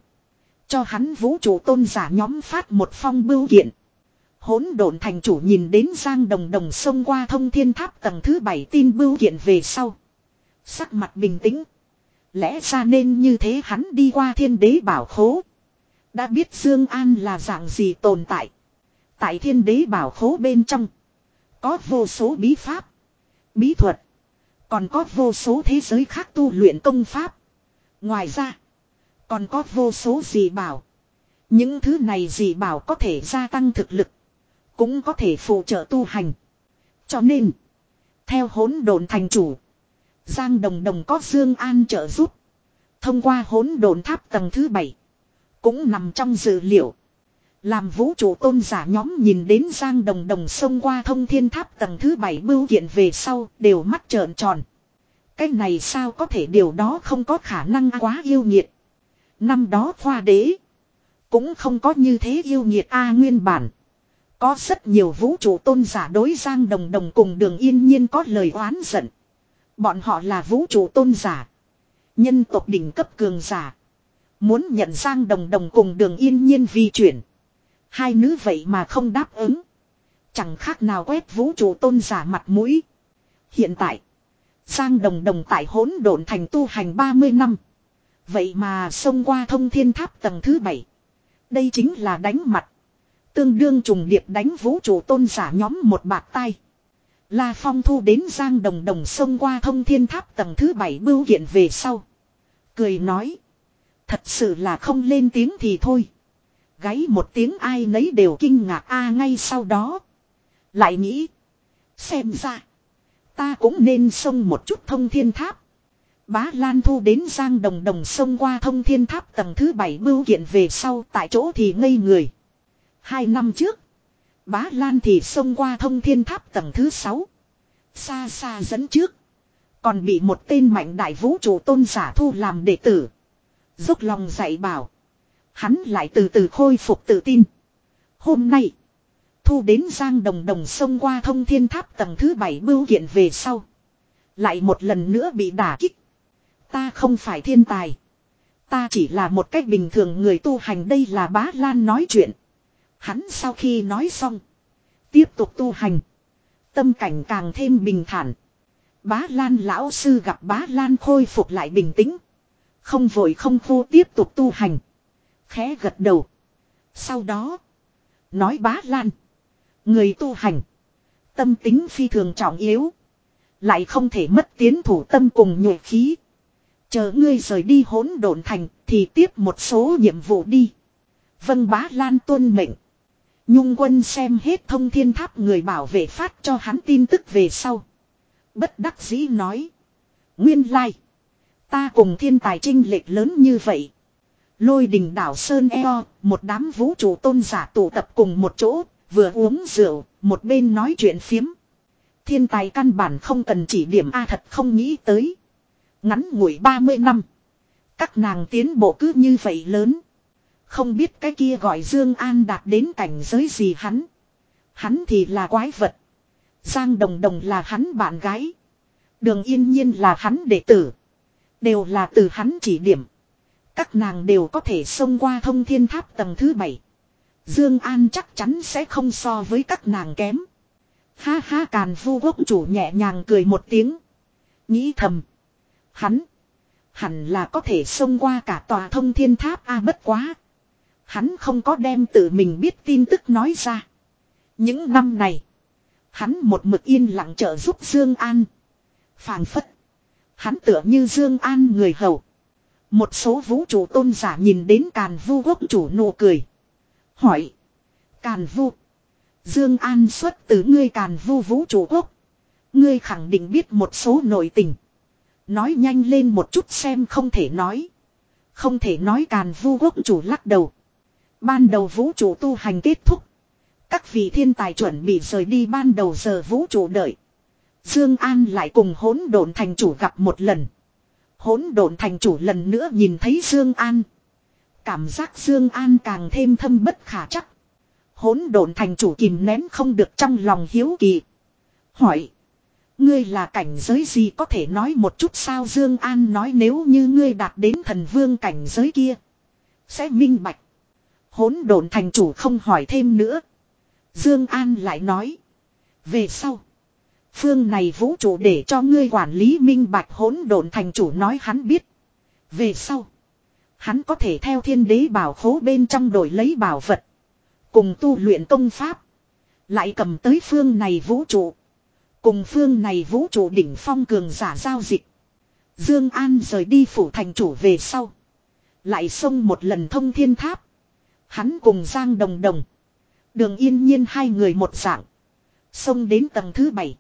Cho hắn vũ trụ tôn giả nhóm phát một phong bưu kiện. Hỗn độn thành chủ nhìn đến Giang Đồng Đồng xông qua thông thiên tháp tầng thứ bảy tin bưu kiện về sau. Sắc mặt bình tĩnh. Lẽ ra nên như thế hắn đi qua thiên đế bảo khố. Đã biết Dương An là dạng gì tồn tại. Tại thiên đế bảo khố bên trong. Có vô số bí pháp. Bí thuật. Còn có vô số thế giới khác tu luyện công pháp. Ngoài ra. Còn có vô số gì bảo. Những thứ này gì bảo có thể gia tăng thực lực. Cũng có thể phụ trợ tu hành. Cho nên. Theo hỗn độn thành chủ. Giang Đồng Đồng có Dương An trợ giúp. Thông qua hỗn độn tháp tầng thứ bảy, Cũng nằm trong dự liệu. Làm vũ trụ tôn giả nhóm nhìn đến Giang Đồng Đồng xông qua thông thiên tháp tầng thứ bảy bưu kiện về sau, đều mắt trợn tròn. Cái này sao có thể điều đó không có khả năng quá yêu nghiệt. Năm đó khoa đế. Cũng không có như thế yêu nghiệt A nguyên bản. Có rất nhiều vũ trụ tôn giả đối Giang Đồng Đồng cùng đường yên nhiên có lời oán giận. Bọn họ là vũ trụ tôn giả. Nhân tộc đỉnh cấp cường giả. Muốn nhận Giang Đồng Đồng cùng đường yên nhiên vi chuyển. Hai nữ vậy mà không đáp ứng. Chẳng khác nào quét vũ trụ tôn giả mặt mũi. Hiện tại. Giang Đồng Đồng tại hỗn độn thành tu hành 30 năm. Vậy mà xông qua thông thiên tháp tầng thứ 7. Đây chính là đánh mặt. Tương đương trùng điệp đánh vũ trụ tôn giả nhóm một bạc tay. La Phong thu đến Giang Đồng Đồng xông qua thông thiên tháp tầng thứ 7 bưu kiện về sau. Cười nói. Thật sự là không lên tiếng thì thôi. Gáy một tiếng ai nấy đều kinh ngạc a, ngay sau đó. Lại nghĩ. Xem ra. Ta cũng nên xông một chút thông thiên tháp. Bá Lan Thu đến Giang Đồng Đồng xông qua thông thiên tháp tầng thứ bảy bưu kiện về sau, tại chỗ thì ngây người. Hai năm trước. Bá Lan thì xông qua thông thiên tháp tầng thứ sáu Xa xa dẫn trước. Còn bị một tên mạnh đại vũ trụ tôn giả thu làm đệ tử. Dốc lòng dạy bảo. Hắn lại từ từ khôi phục tự tin. Hôm nay. Thu đến Giang Đồng Đồng xông qua thông thiên tháp tầng thứ bảy bưu kiện về sau. Lại một lần nữa bị đả kích. Ta không phải thiên tài. Ta chỉ là một cách bình thường người tu hành đây là bá Lan nói chuyện. Hắn sau khi nói xong. Tiếp tục tu hành. Tâm cảnh càng thêm bình thản. Bá Lan lão sư gặp bá Lan khôi phục lại bình tĩnh. Không vội không khô tiếp tục tu hành. Khẽ gật đầu. Sau đó. Nói bá Lan. Người tu hành. Tâm tính phi thường trọng yếu. Lại không thể mất tiến thủ tâm cùng nhộ khí. Chờ ngươi rời đi hỗn độn thành thì tiếp một số nhiệm vụ đi. Vân bá Lan tuân mệnh. Nhung quân xem hết thông thiên tháp người bảo vệ phát cho hắn tin tức về sau. Bất đắc dĩ nói. Nguyên lai. Ta cùng thiên tài trinh lệch lớn như vậy. Lôi đình đảo Sơn Eo, một đám vũ trụ tôn giả tụ tập cùng một chỗ, vừa uống rượu, một bên nói chuyện phiếm. Thiên tài căn bản không cần chỉ điểm A thật không nghĩ tới. Ngắn ngủi 30 năm. Các nàng tiến bộ cứ như vậy lớn. Không biết cái kia gọi Dương An đạt đến cảnh giới gì hắn. Hắn thì là quái vật. Giang Đồng Đồng là hắn bạn gái. Đường Yên Nhiên là hắn đệ tử. Đều là từ hắn chỉ điểm. Các nàng đều có thể xông qua thông thiên tháp tầng thứ bảy. Dương An chắc chắn sẽ không so với các nàng kém. Ha ha, càn vu quốc chủ nhẹ nhàng cười một tiếng. Nghĩ thầm. Hắn. Hẳn là có thể xông qua cả tòa thông thiên tháp a bất quá. Hắn không có đem tự mình biết tin tức nói ra. Những năm này. Hắn một mực yên lặng trợ giúp Dương An. phảng phất. Hắn tựa như Dương An người hầu. Một số vũ trụ tôn giả nhìn đến càn vu quốc chủ nụ cười. Hỏi. Càn vu. Dương An xuất từ ngươi càn vu vũ trụ quốc. Ngươi khẳng định biết một số nội tình. Nói nhanh lên một chút xem không thể nói. Không thể nói càn vu quốc chủ lắc đầu. Ban đầu vũ trụ tu hành kết thúc. Các vị thiên tài chuẩn bị rời đi ban đầu giờ vũ trụ đợi. Dương An lại cùng hỗn độn thành chủ gặp một lần. Hỗn độn thành chủ lần nữa nhìn thấy Dương An. Cảm giác Dương An càng thêm thâm bất khả chắc. Hỗn độn thành chủ kìm nén không được trong lòng hiếu kỳ. Hỏi. Ngươi là cảnh giới gì có thể nói một chút sao Dương An nói, nếu như ngươi đạt đến thần vương cảnh giới kia. Sẽ minh bạch. Hỗn độn thành chủ không hỏi thêm nữa. Dương An lại nói. Về sau. Phương này vũ trụ để cho ngươi quản lý minh bạch hỗn độn thành chủ nói hắn biết. Về sau. Hắn có thể theo thiên đế bảo khố bên trong đổi lấy bảo vật. Cùng tu luyện công pháp. Lại cầm tới phương này vũ trụ. Cùng phương này vũ trụ đỉnh phong cường giả giao dịch. Dương An rời đi phủ thành chủ về sau. Lại xông một lần thông thiên tháp. Hắn cùng Giang Đồng Đồng. Đường yên nhiên hai người một dạng. Xông đến tầng thứ bảy.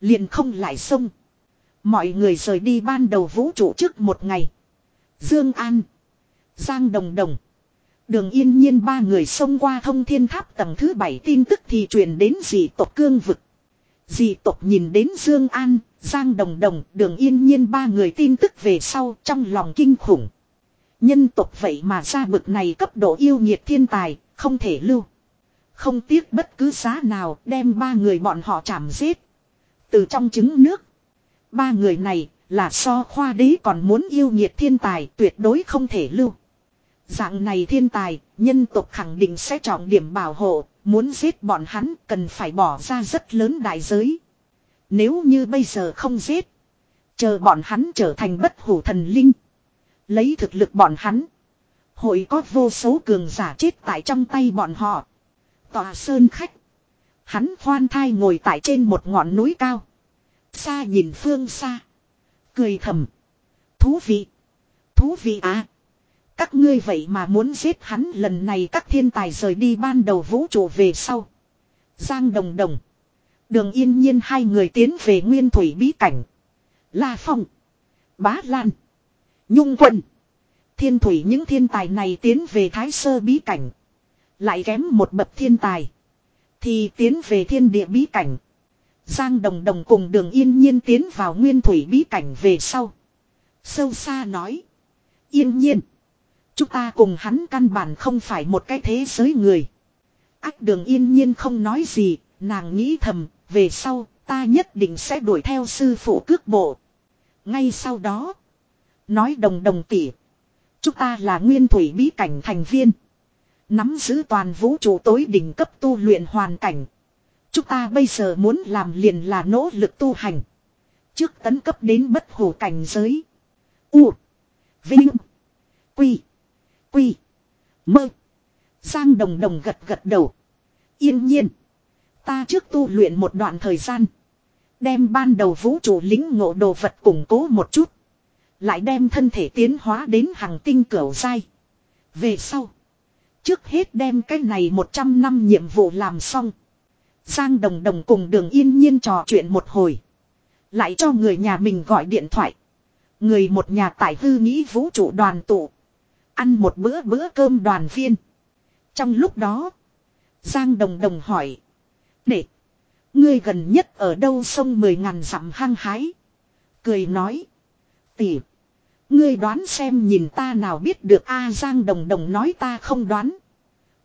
Liền không lại xông. Mọi người rời đi ban đầu vũ trụ trước một ngày. Dương An. Giang Đồng Đồng. Đường yên nhiên ba người xông qua thông thiên tháp tầng thứ bảy tin tức thì truyền đến dị tộc cương vực. Dị tộc nhìn đến Dương An, Giang Đồng Đồng, đường yên nhiên ba người tin tức về sau trong lòng kinh khủng. Nhân tộc vậy mà ra bực này cấp độ yêu nhiệt thiên tài, không thể lưu. Không tiếc bất cứ giá nào đem ba người bọn họ chảm giết. Từ trong trứng nước. Ba người này là so khoa đế còn muốn yêu nhiệt thiên tài tuyệt đối không thể lưu. Dạng này thiên tài, nhân tộc khẳng định sẽ trọng điểm bảo hộ, muốn giết bọn hắn cần phải bỏ ra rất lớn đại giới. Nếu như bây giờ không giết, chờ bọn hắn trở thành bất hủ thần linh. Lấy thực lực bọn hắn, hội có vô số cường giả chết tại trong tay bọn họ. Tòa sơn khách, hắn khoan thai ngồi tại trên một ngọn núi cao. Xa nhìn phương xa, cười thầm. Thú vị, thú vị à. Các ngươi vậy mà muốn giết hắn lần này các thiên tài rời đi ban đầu vũ trụ về sau. Giang đồng đồng. Đường yên nhiên hai người tiến về nguyên thủy bí cảnh. La Phong. Bá Lan. Nhung Quân. Thiên thủy những thiên tài này tiến về thái sơ bí cảnh. Lại kém một bậc thiên tài. Thì tiến về thiên địa bí cảnh. Giang đồng đồng cùng đường yên nhiên tiến vào nguyên thủy bí cảnh về sau. Sâu xa nói. Yên nhiên. Chúng ta cùng hắn căn bản không phải một cái thế giới người. Ác đường yên nhiên không nói gì, nàng nghĩ thầm, về sau, ta nhất định sẽ đuổi theo sư phụ cước bộ. Ngay sau đó, nói đồng đồng tỉ. Chúng ta là nguyên thủy bí cảnh thành viên. Nắm giữ toàn vũ trụ tối đỉnh cấp tu luyện hoàn cảnh. Chúng ta bây giờ muốn làm liền là nỗ lực tu hành. Trước tấn cấp đến bất hủ cảnh giới. U. Vinh. Quy. Quy. Mơ. Giang đồng đồng gật gật đầu. Yên nhiên. Ta trước tu luyện một đoạn thời gian. Đem ban đầu vũ trụ lính ngộ đồ vật củng cố một chút. Lại đem thân thể tiến hóa đến hàng tinh cửu dai. Về sau. Trước hết đem cái này 100 năm nhiệm vụ làm xong. Giang đồng đồng cùng đường yên nhiên trò chuyện một hồi. Lại cho người nhà mình gọi điện thoại. Người một nhà tại hư nghĩ vũ trụ đoàn tụ. Ăn một bữa bữa cơm đoàn viên. Trong lúc đó. Giang Đồng Đồng hỏi. Để. Ngươi gần nhất ở đâu sông mười ngàn dặm hang hái. Cười nói. tìm. Ngươi đoán xem nhìn ta nào biết được A Giang Đồng Đồng nói ta không đoán.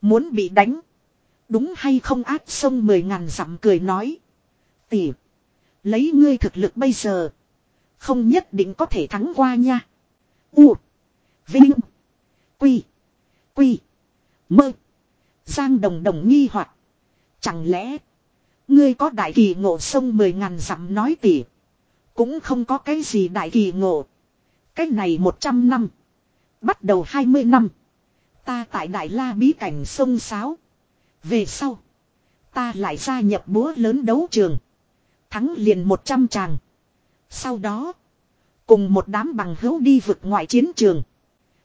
Muốn bị đánh. Đúng hay không áp sông mười ngàn dặm cười nói. Tỷ. Lấy ngươi thực lực bây giờ. Không nhất định có thể thắng qua nha. U. Vinh. Quy. Quy. Mơ. Giang đồng đồng nghi hoặc Chẳng lẽ. Ngươi có đại kỳ ngộ sông mười ngàn dặm nói tỉ. Cũng không có cái gì đại kỳ ngộ. Cái này một trăm năm. Bắt đầu hai mươi năm. Ta tại Đại La bí cảnh sông Sáo. Về sau. Ta lại gia nhập búa lớn đấu trường. Thắng liền một trăm tràng. Sau đó. Cùng một đám bằng hữu đi vực ngoại chiến trường.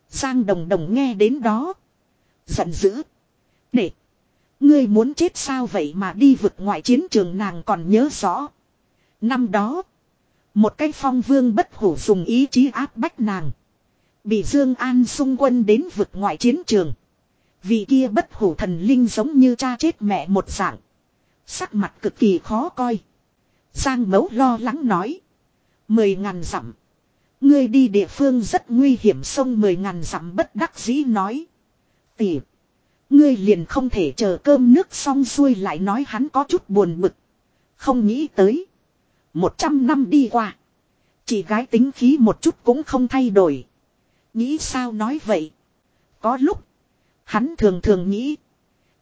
Giang đồng đồng nghe đến đó. Giận dữ. Để. Ngươi muốn chết sao vậy mà đi vực ngoại chiến trường nàng còn nhớ rõ. Năm đó. Một cái phong vương bất hủ dùng ý chí áp bách nàng. Bị Dương An xung quân đến vực ngoại chiến trường. Vị kia bất hủ thần linh giống như cha chết mẹ một dạng. Sắc mặt cực kỳ khó coi. Giang mẫu lo lắng nói. Mười ngàn dặm. Ngươi đi địa phương rất nguy hiểm sông mười ngàn dặm bất đắc dĩ nói. Tỷ. Ngươi liền không thể chờ cơm nước xong xuôi lại nói hắn có chút buồn bực. Không nghĩ tới. Một trăm năm đi qua. Chị gái tính khí một chút cũng không thay đổi. Nghĩ sao nói vậy. Có lúc. Hắn thường thường nghĩ.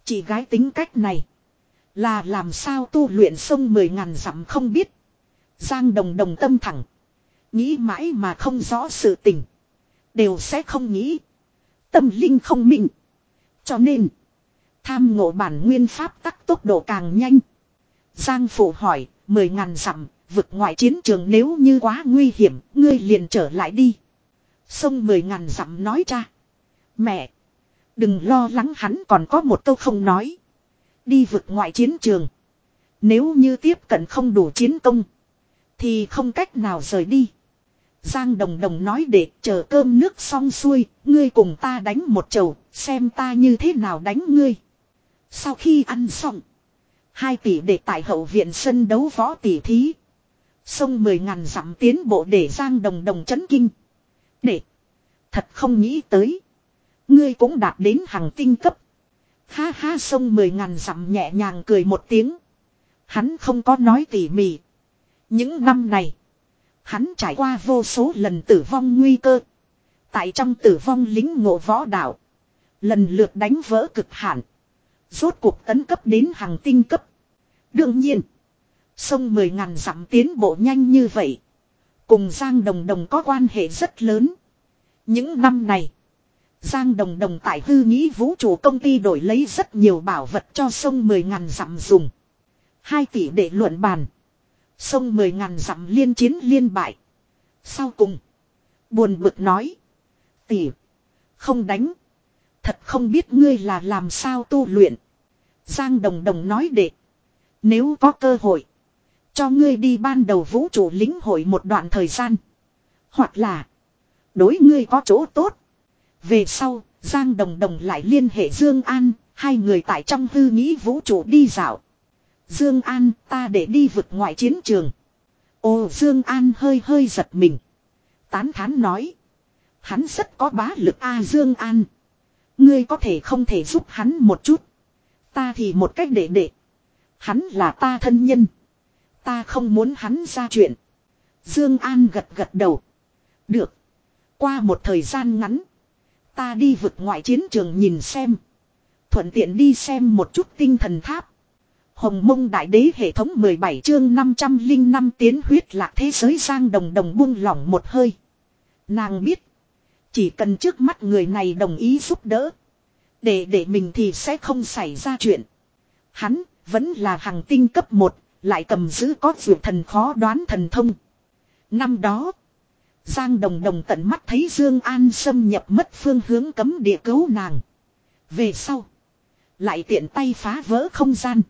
Chị gái tính cách này. Là làm sao tu luyện sông mười ngàn dặm không biết. Giang đồng đồng tâm thẳng. Nghĩ mãi mà không rõ sự tình. Đều sẽ không nghĩ. Tâm linh không minh. Cho nên. Tham ngộ bản nguyên pháp tắc tốc độ càng nhanh. Giang phụ hỏi. Mười ngàn dặm. Vực ngoại chiến trường nếu như quá nguy hiểm. Ngươi liền trở lại đi. Sông mười ngàn dặm nói cha. Mẹ. Đừng lo lắng hắn còn có một câu không nói. Đi vực ngoại chiến trường. Nếu như tiếp cận không đủ chiến công. Thì không cách nào rời đi. Giang Đồng Đồng nói để chờ cơm nước xong xuôi, ngươi cùng ta đánh một chầu, xem ta như thế nào đánh ngươi. Sau khi ăn xong, hai tỷ để tại hậu viện sân đấu võ tỷ thí. Sông mười ngàn dặm tiến bộ để Giang Đồng Đồng chấn kinh. Để, thật không nghĩ tới. Ngươi cũng đạt đến hàng tinh cấp. Ha ha sông mười ngàn dặm nhẹ nhàng cười một tiếng. Hắn không có nói tỉ mỉ. Những năm này. Hắn trải qua vô số lần tử vong nguy cơ. Tại trong tử vong lính ngộ võ đạo. Lần lượt đánh vỡ cực hạn. Rốt cuộc tấn cấp đến hàng tinh cấp. Đương nhiên. Sông mười ngàn dặm tiến bộ nhanh như vậy. Cùng Giang Đồng Đồng có quan hệ rất lớn. Những năm này. Giang Đồng Đồng tại hư nghĩ vũ trụ công ty đổi lấy rất nhiều bảo vật cho sông mười ngàn dặm dùng. Hai tỷ để luận bàn. Sông mười ngàn dặm liên chiến liên bại. Sau cùng. Buồn bực nói. Tỷ. Không đánh. Thật không biết ngươi là làm sao tu luyện. Giang Đồng Đồng nói đệ. Nếu có cơ hội. Cho ngươi đi ban đầu vũ trụ lính hội một đoạn thời gian. Hoặc là. Đối ngươi có chỗ tốt. Về sau, Giang Đồng Đồng lại liên hệ Dương An. Hai người tại trong hư nghĩ vũ trụ đi dạo. Dương An ta để đi vượt ngoại chiến trường. ô Dương An hơi hơi giật mình. Tán thán nói. Hắn rất có bá lực A Dương An. Ngươi có thể không thể giúp hắn một chút. Ta thì một cách để để. Hắn là ta thân nhân. Ta không muốn hắn ra chuyện. Dương An gật gật đầu. Được. Qua một thời gian ngắn. Ta đi vực ngoại chiến trường nhìn xem. Thuận tiện đi xem một chút tinh thần tháp. Hồng mông đại đế hệ thống 17 chương 505 tiến huyết lạc thế giới sang đồng đồng buông lỏng một hơi. Nàng biết. Chỉ cần trước mắt người này đồng ý giúp đỡ. Để để mình thì sẽ không xảy ra chuyện. Hắn vẫn là hàng tinh cấp 1, lại cầm giữ có vượt thần khó đoán thần thông. Năm đó, Giang Đồng Đồng tận mắt thấy Dương An xâm nhập mất phương hướng cấm địa cứu nàng. Về sau, lại tiện tay phá vỡ không gian.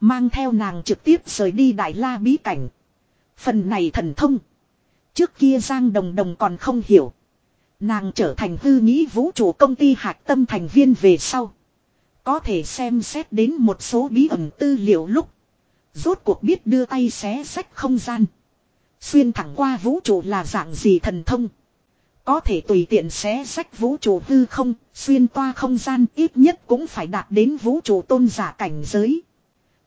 Mang theo nàng trực tiếp rời đi Đại La bí cảnh. Phần này thần thông. Trước kia Giang Đồng Đồng còn không hiểu. Nàng trở thành hư nghĩ vũ trụ công ty hạt tâm thành viên về sau. Có thể xem xét đến một số bí ẩn tư liệu lúc. Rốt cuộc biết đưa tay xé sách không gian. Xuyên thẳng qua vũ trụ là dạng gì thần thông. Có thể tùy tiện xé sách vũ trụ hư không, xuyên toa không gian ít nhất cũng phải đạt đến vũ trụ tôn giả cảnh giới.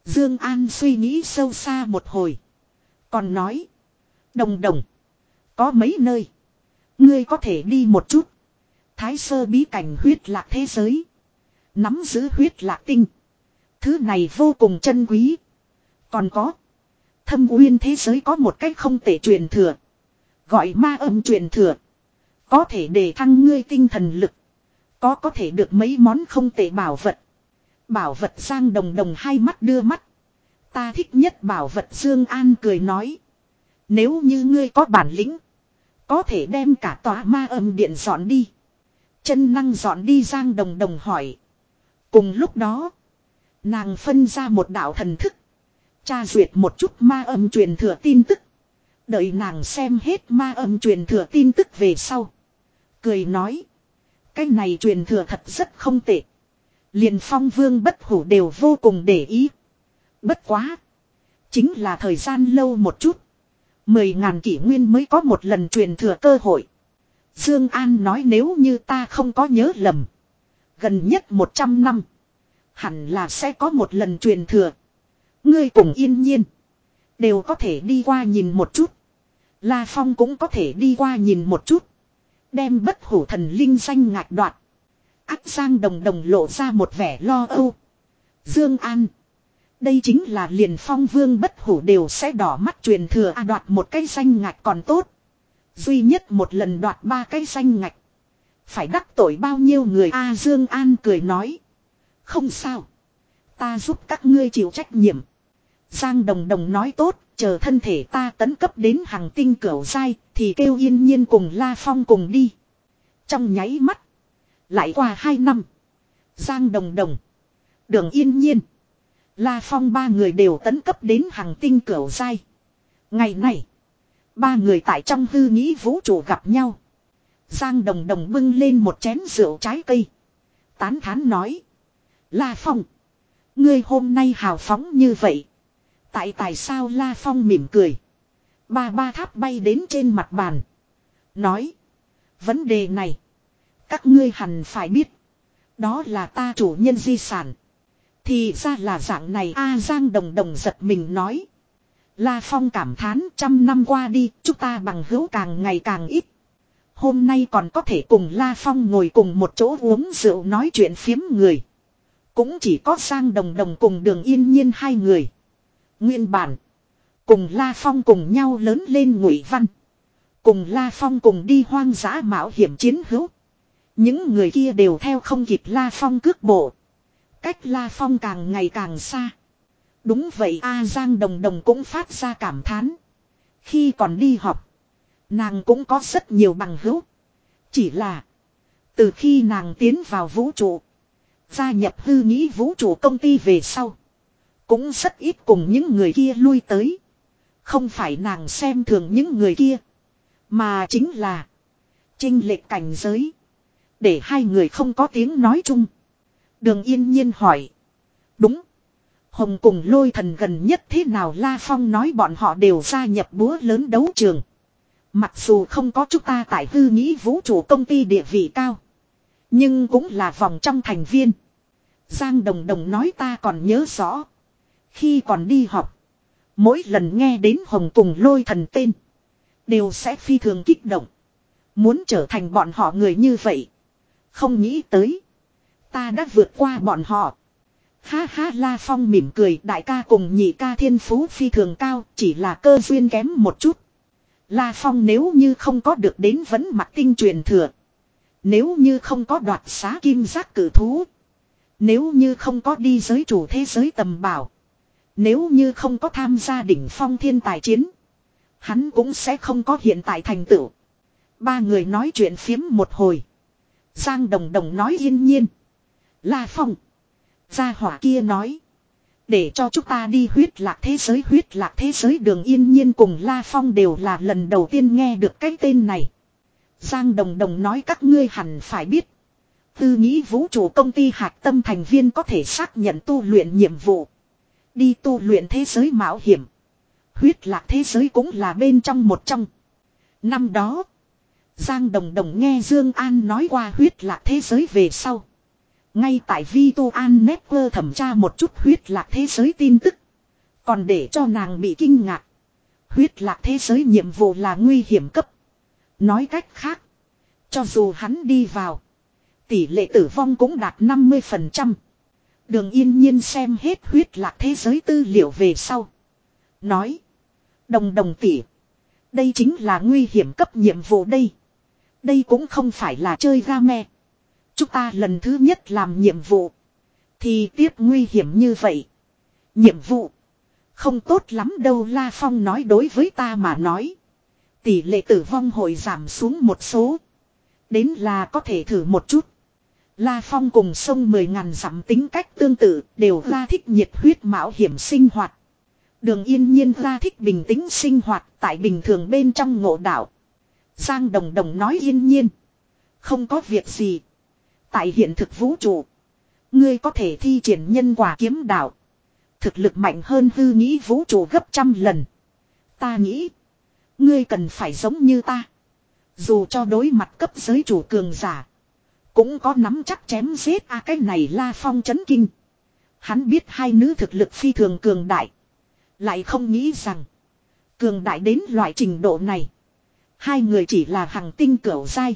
Dương An suy nghĩ sâu xa một hồi. Còn nói. Đồng đồng. Có mấy nơi. Ngươi có thể đi một chút. Thái sơ bí cảnh huyết lạc thế giới. Nắm giữ huyết lạc tinh. Thứ này vô cùng chân quý. Còn có. Thâm uyên thế giới có một cách không thể truyền thừa. Gọi ma âm truyền thừa. Có thể để thăng ngươi tinh thần lực. Có có thể được mấy món không tệ bảo vật. Bảo vật sang đồng đồng hai mắt đưa mắt. Ta thích nhất bảo vật Dương An cười nói. Nếu như ngươi có bản lĩnh. Có thể đem cả tòa ma âm điện dọn đi. Chân năng dọn đi Giang Đồng Đồng hỏi. Cùng lúc đó. Nàng phân ra một đạo thần thức cha duyệt một chút ma âm truyền thừa tin tức. Đợi nàng xem hết ma âm truyền thừa tin tức về sau. Cười nói. Cái này truyền thừa thật rất không tệ. Liền phong vương bất hủ đều vô cùng để ý. Bất quá. Chính là thời gian lâu một chút. Mười ngàn kỷ nguyên mới có một lần truyền thừa cơ hội. Dương An nói nếu như ta không có nhớ lầm. Gần nhất 100 năm. Hẳn là sẽ có một lần truyền thừa. Ngươi cùng yên nhiên. Đều có thể đi qua nhìn một chút. La Phong cũng có thể đi qua nhìn một chút. Đem bất hủ thần linh danh ngạch đoạt. Ác Giang đồng đồng lộ ra một vẻ lo âu. Dương An. Đây chính là liền phong vương bất hủ đều sẽ đỏ mắt truyền thừa a đoạt một cái danh ngạch còn tốt. Duy nhất một lần đoạt ba cái danh ngạch. Phải đắc tội bao nhiêu người A Dương An cười nói. Không sao. Ta giúp các ngươi chịu trách nhiệm. Giang Đồng Đồng nói tốt, chờ thân thể ta tấn cấp đến hàng tinh cửu dai, thì kêu yên nhiên cùng La Phong cùng đi. Trong nháy mắt. Lại qua hai năm. Giang Đồng Đồng. Đường yên nhiên. La Phong ba người đều tấn cấp đến hàng tinh cửu dai. Ngày này. Ba người tại trong hư nghĩ vũ trụ gặp nhau. Giang Đồng Đồng bưng lên một chén rượu trái cây. Tán thán nói. La Phong. Ngươi hôm nay hào phóng như vậy. Tại tại sao La Phong mỉm cười. Ba ba tháp bay đến trên mặt bàn. Nói. Vấn đề này. Các ngươi hẳn phải biết. Đó là ta chủ nhân di sản. Thì ra là dạng này A Giang đồng đồng giật mình nói. La Phong cảm thán trăm năm qua đi, chúng ta bằng hữu càng ngày càng ít. Hôm nay còn có thể cùng La Phong ngồi cùng một chỗ uống rượu nói chuyện phiếm người. Cũng chỉ có Giang đồng đồng cùng đường yên nhiên hai người. Nguyên bản. Cùng La Phong cùng nhau lớn lên ngụy văn. Cùng La Phong cùng đi hoang dã mạo hiểm chiến hữu. Những người kia đều theo không kịp La Phong cước bộ. Cách La Phong càng ngày càng xa. Đúng vậy, A Giang Đồng Đồng cũng phát ra cảm thán. Khi còn đi học. Nàng cũng có rất nhiều bằng hữu. Chỉ là. Từ khi nàng tiến vào vũ trụ. Gia nhập hư nghĩ vũ trụ công ty về sau. Cũng rất ít cùng những người kia lui tới. Không phải nàng xem thường những người kia. Mà chính là. Trinh lệch cảnh giới. Để hai người không có tiếng nói chung. Đường yên nhiên hỏi. Đúng. Hồng cùng lôi thần gần nhất thế nào La Phong nói, bọn họ đều gia nhập búa lớn đấu trường. Mặc dù không có chúng ta tại hư nghĩ vũ trụ công ty địa vị cao. Nhưng cũng là vòng trong thành viên. Giang Đồng Đồng nói, ta còn nhớ rõ. Khi còn đi học. Mỗi lần nghe đến Hồng Tùng lôi thần tên. Đều sẽ phi thường kích động. Muốn trở thành bọn họ người như vậy. Không nghĩ tới. Ta đã vượt qua bọn họ. Ha ha, La Phong mỉm cười, đại ca cùng nhị ca thiên phú phi thường cao, chỉ là cơ duyên kém một chút. La Phong nếu như không có được đến vẫn mặt tinh truyền thừa. Nếu như không có đoạt xá kim giác cử thú. Nếu như không có đi giới chủ thế giới tầm bảo. Nếu như không có tham gia đỉnh phong thiên tài chiến. Hắn cũng sẽ không có hiện tại thành tựu. Ba người nói chuyện phiếm một hồi. Giang Đồng Đồng nói yên nhiên. La Phong. Gia hỏa kia nói. Để cho chúng ta đi huyết lạc thế giới, huyết lạc thế giới đường yên nhiên cùng La Phong đều là lần đầu tiên nghe được cái tên này. Giang Đồng Đồng nói các ngươi hẳn phải biết. Tư nghĩ vũ trụ công ty hạt tâm thành viên có thể xác nhận tu luyện nhiệm vụ. Đi tu luyện thế giới mạo hiểm. Huyết lạc thế giới cũng là bên trong một trong. Năm đó. Giang Đồng Đồng nghe Dương An nói qua huyết lạc thế giới về sau. Ngay tại Vi Tu An Network thẩm tra một chút huyết lạc thế giới tin tức. Còn để cho nàng bị kinh ngạc. Huyết lạc thế giới nhiệm vụ là nguy hiểm cấp. Nói cách khác. Cho dù hắn đi vào. Tỷ lệ tử vong cũng đạt 50%. Đường yên nhiên xem hết huyết lạc thế giới tư liệu về sau. Nói. Đồng đồng tỷ. Đây chính là nguy hiểm cấp nhiệm vụ đây. Đây cũng không phải là chơi game. Chúng ta lần thứ nhất làm nhiệm vụ. Thì tiếp nguy hiểm như vậy. Nhiệm vụ. Không tốt lắm đâu La Phong nói đối với ta mà nói. Tỷ lệ tử vong hồi giảm xuống một số. Đến là có thể thử một chút. La Phong cùng sông mười ngàn dặm tính cách tương tự, đều ra thích nhiệt huyết mạo hiểm sinh hoạt. Đường yên nhiên ra thích bình tĩnh sinh hoạt tại bình thường bên trong ngộ đạo. Giang Đồng Đồng nói yên nhiên. Không có việc gì. Tại hiện thực vũ trụ. Ngươi có thể thi triển nhân quả kiếm đạo. Thực lực mạnh hơn hư nghĩ vũ trụ gấp trăm lần. Ta nghĩ. Ngươi cần phải giống như ta. Dù cho đối mặt cấp giới chủ cường giả. Cũng có nắm chắc chém giết a cái này la phong chấn kinh. Hắn biết hai nữ thực lực phi thường cường đại. Lại không nghĩ rằng. Cường đại đến loại trình độ này. Hai người chỉ là hàng tinh cửu dai.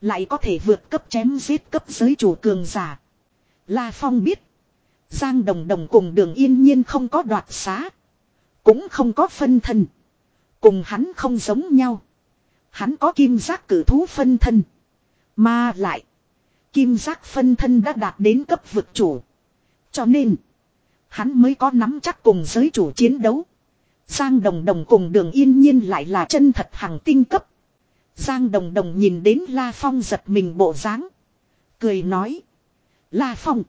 Lại có thể vượt cấp chém giết cấp giới chủ cường giả. La Phong biết. Giang Đồng Đồng cùng đường yên nhiên không có đoạt xá. Cũng không có phân thân. Cùng hắn không giống nhau. Hắn có kim giác cử thú phân thân. Mà lại. Kim giác phân thân đã đạt đến cấp vực chủ. Cho nên. Hắn mới có nắm chắc cùng giới chủ chiến đấu. Giang Đồng Đồng cùng đường yên nhiên lại là chân thật hàng tinh cấp. Giang Đồng Đồng nhìn đến La Phong giật mình bộ dáng, Cười nói. La Phong.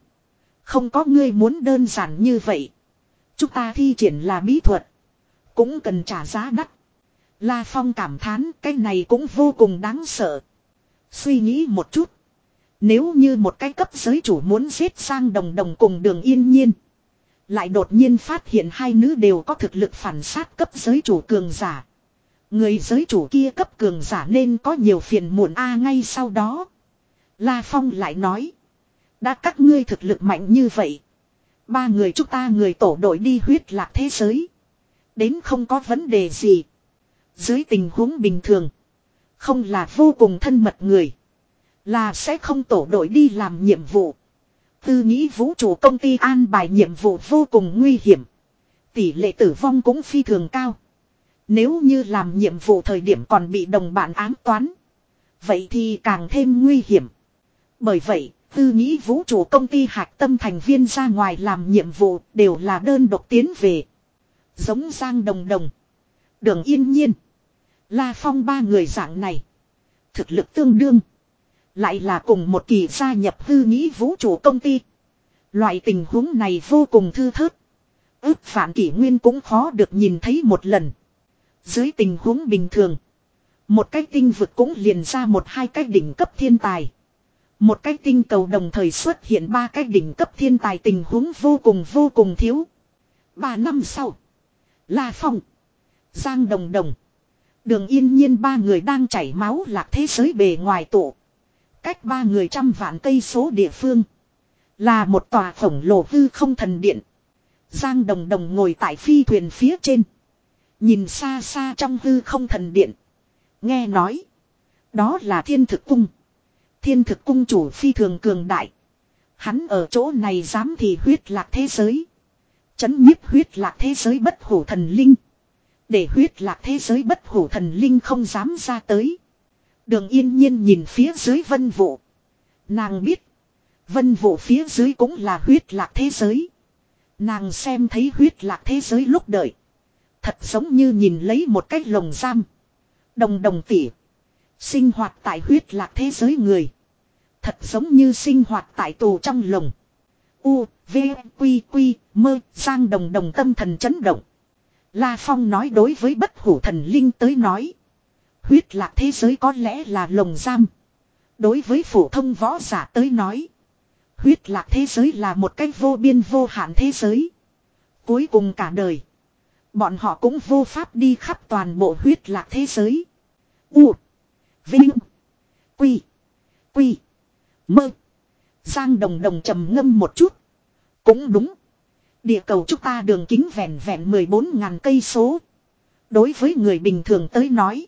Không có ngươi muốn đơn giản như vậy. Chúng ta thi triển là bí thuật. Cũng cần trả giá đắt. La Phong cảm thán cái này cũng vô cùng đáng sợ. Suy nghĩ một chút. Nếu như một cái cấp giới chủ muốn giết sang đồng đồng cùng đường yên nhiên. Lại đột nhiên phát hiện hai nữ đều có thực lực phản sát cấp giới chủ cường giả. Người giới chủ kia cấp cường giả nên có nhiều phiền muộn a, ngay sau đó. La Phong lại nói. Đã các ngươi thực lực mạnh như vậy. Ba người chúng ta người tổ đội đi huyết lạc thế giới. Đến không có vấn đề gì. Dưới tình huống bình thường. Không là vô cùng thân mật người. Là sẽ không tổ đội đi làm nhiệm vụ. Tư nghĩ vũ trụ công ty an bài nhiệm vụ vô cùng nguy hiểm. Tỷ lệ tử vong cũng phi thường cao. Nếu như làm nhiệm vụ thời điểm còn bị đồng bạn ám toán. Vậy thì càng thêm nguy hiểm. Bởi vậy, tư nghĩ vũ trụ công ty hạc tâm thành viên ra ngoài làm nhiệm vụ đều là đơn độc tiến về. Giống Giang Đồng Đồng. Đường Yên Nhiên. La Phong ba người dạng này. Thực lực tương đương. Lại là cùng một kỳ gia nhập hư nghĩ vũ trụ công ty. Loại tình huống này vô cùng thư thớt. Ước phản kỷ nguyên cũng khó được nhìn thấy một lần. Dưới tình huống bình thường. Một cái tinh vực cũng liền ra một hai cái đỉnh cấp thiên tài. Một cái tinh cầu đồng thời xuất hiện ba cái đỉnh cấp thiên tài tình huống vô cùng vô cùng thiếu. Ba năm sau. La Phong. Giang Đồng Đồng. Đường yên nhiên ba người đang chảy máu lạc thế giới bề ngoài tụ. Cách ba người trăm vạn cây số địa phương. Là một tòa khổng lồ hư không thần điện. Giang Đồng Đồng ngồi tại phi thuyền phía trên. Nhìn xa xa trong hư không thần điện. Nghe nói. Đó là thiên thực cung. Thiên thực cung chủ phi thường cường đại. Hắn ở chỗ này dám thì huyết lạc thế giới. Chấn nhiếp huyết lạc thế giới bất hủ thần linh. Để huyết lạc thế giới bất hủ thần linh không dám ra tới. Đường yên nhiên nhìn phía dưới vân vụ. Nàng biết. Vân vụ phía dưới cũng là huyết lạc thế giới. Nàng xem thấy huyết lạc thế giới lúc đợi. Thật giống như nhìn lấy một cái lồng giam. Đồng đồng tỉ. Sinh hoạt tại huyết lạc thế giới người. Thật giống như sinh hoạt tại tù trong lồng. U, V, Quy, Quy, Mơ, Giang đồng đồng tâm thần chấn động. La Phong nói đối với bất hủ thần linh tới nói. Huyết lạc thế giới có lẽ là lồng giam. Đối với phổ thông võ giả tới nói. Huyết lạc thế giới là một cách vô biên vô hạn thế giới. Cuối cùng cả đời. Bọn họ cũng vô pháp đi khắp toàn bộ huyết lạc thế giới. U. Vinh. Quy. Quy. Mơ. Giang đồng đồng trầm ngâm một chút. Cũng đúng. Địa cầu chúng ta đường kính vẹn vẹn 14.000 cây số. Đối với người bình thường tới nói.